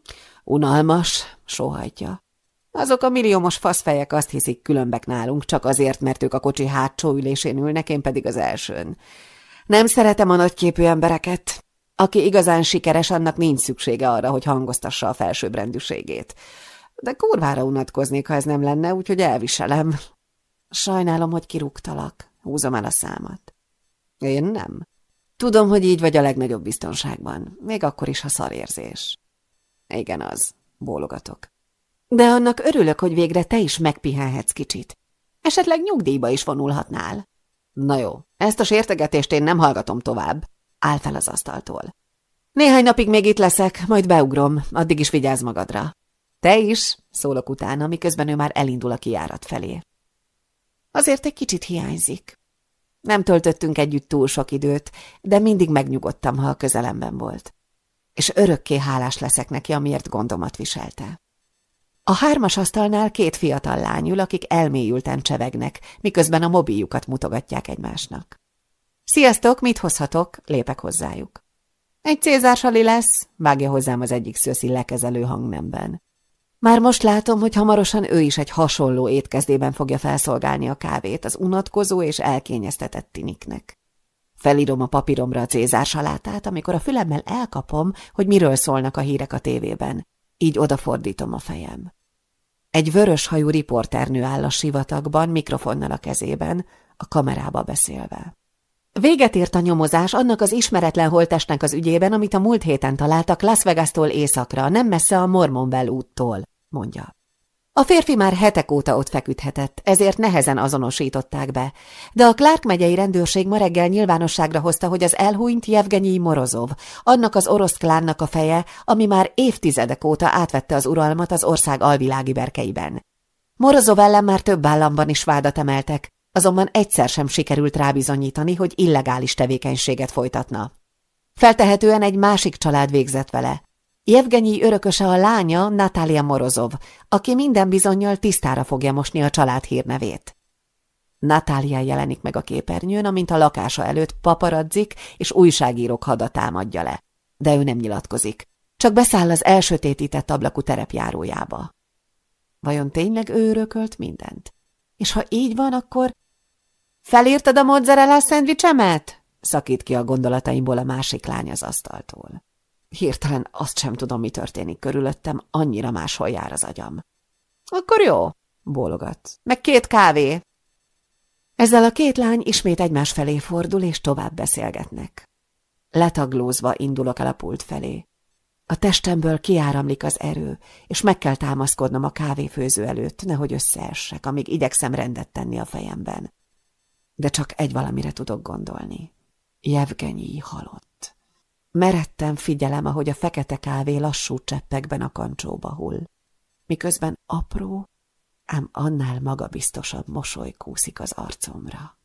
Unalmas, sóhajtja. Azok a milliómos faszfejek azt hiszik különbek nálunk, csak azért, mert ők a kocsi hátsó ülésén ülnek, én pedig az elsőn. Nem szeretem a nagyképű embereket. Aki igazán sikeres, annak nincs szüksége arra, hogy hangoztassa a felsőbbrendűségét. De kurvára unatkoznék, ha ez nem lenne, úgyhogy elviselem. Sajnálom, hogy kirúgtalak. Húzom el a számat. Én nem. Tudom, hogy így vagy a legnagyobb biztonságban, még akkor is, ha szarérzés. Igen, az. Bólogatok. De annak örülök, hogy végre te is megpihenhetsz kicsit. Esetleg nyugdíjba is vonulhatnál. Na jó, ezt a sértegetést én nem hallgatom tovább. Áll fel az asztaltól. Néhány napig még itt leszek, majd beugrom, addig is vigyázz magadra. Te is, szólok utána, miközben ő már elindul a kijárat felé. Azért egy kicsit hiányzik. Nem töltöttünk együtt túl sok időt, de mindig megnyugodtam, ha a közelemben volt és örökké hálás leszek neki, amiért gondomat viselte. A hármas asztalnál két fiatal lány ül, akik elmélyülten csevegnek, miközben a mobiljukat mutogatják egymásnak. Sziasztok, mit hozhatok? Lépek hozzájuk. Egy cézársali lesz, vágja hozzám az egyik szőszi lekezelő hangnemben. Már most látom, hogy hamarosan ő is egy hasonló étkezdében fogja felszolgálni a kávét az unatkozó és elkényeztetett tiniknek. Felírom a papíromra a cézár salátát, amikor a fülemmel elkapom, hogy miről szólnak a hírek a tévében. Így odafordítom a fejem. Egy vörös hajú riporternő áll a sivatagban, mikrofonnal a kezében, a kamerába beszélve. Véget ért a nyomozás annak az ismeretlen holtestnek az ügyében, amit a múlt héten találtak Las Vegas-tól északra, nem messze a Mormonbell úttól, mondja. A férfi már hetek óta ott feküdhetett, ezért nehezen azonosították be, de a Clark megyei rendőrség ma reggel nyilvánosságra hozta, hogy az elhúnyt Jevgenyi Morozov, annak az orosz klánnak a feje, ami már évtizedek óta átvette az uralmat az ország alvilági berkeiben. Morozov ellen már több államban is vádat emeltek, azonban egyszer sem sikerült rábizonyítani, hogy illegális tevékenységet folytatna. Feltehetően egy másik család végzett vele. Jevgenyi örököse a lánya Natália Morozov, aki minden bizonyal tisztára fogja mosni a család hírnevét. Natália jelenik meg a képernyőn, amint a lakása előtt paparadzik és újságírók hada támadja le. De ő nem nyilatkozik. Csak beszáll az elsötétített ablakú terepjárójába. Vajon tényleg ő örökölt mindent? És ha így van, akkor... Felírtad a mozzarella szendvicsemet? Szakít ki a gondolataimból a másik lány az asztaltól. Hirtelen azt sem tudom, mi történik körülöttem, annyira máshol jár az agyam. Akkor jó, bólogat. Meg két kávé. Ezzel a két lány ismét egymás felé fordul, és tovább beszélgetnek. Letaglózva indulok el a pult felé. A testemből kiáramlik az erő, és meg kell támaszkodnom a kávéfőző előtt, nehogy összeessek, amíg igyekszem rendet tenni a fejemben. De csak egy valamire tudok gondolni. Jevgenyi halott. Meretten figyelem, ahogy a fekete kávé lassú cseppekben a kancsóba hull, miközben apró, ám annál magabiztosabb mosoly kúszik az arcomra.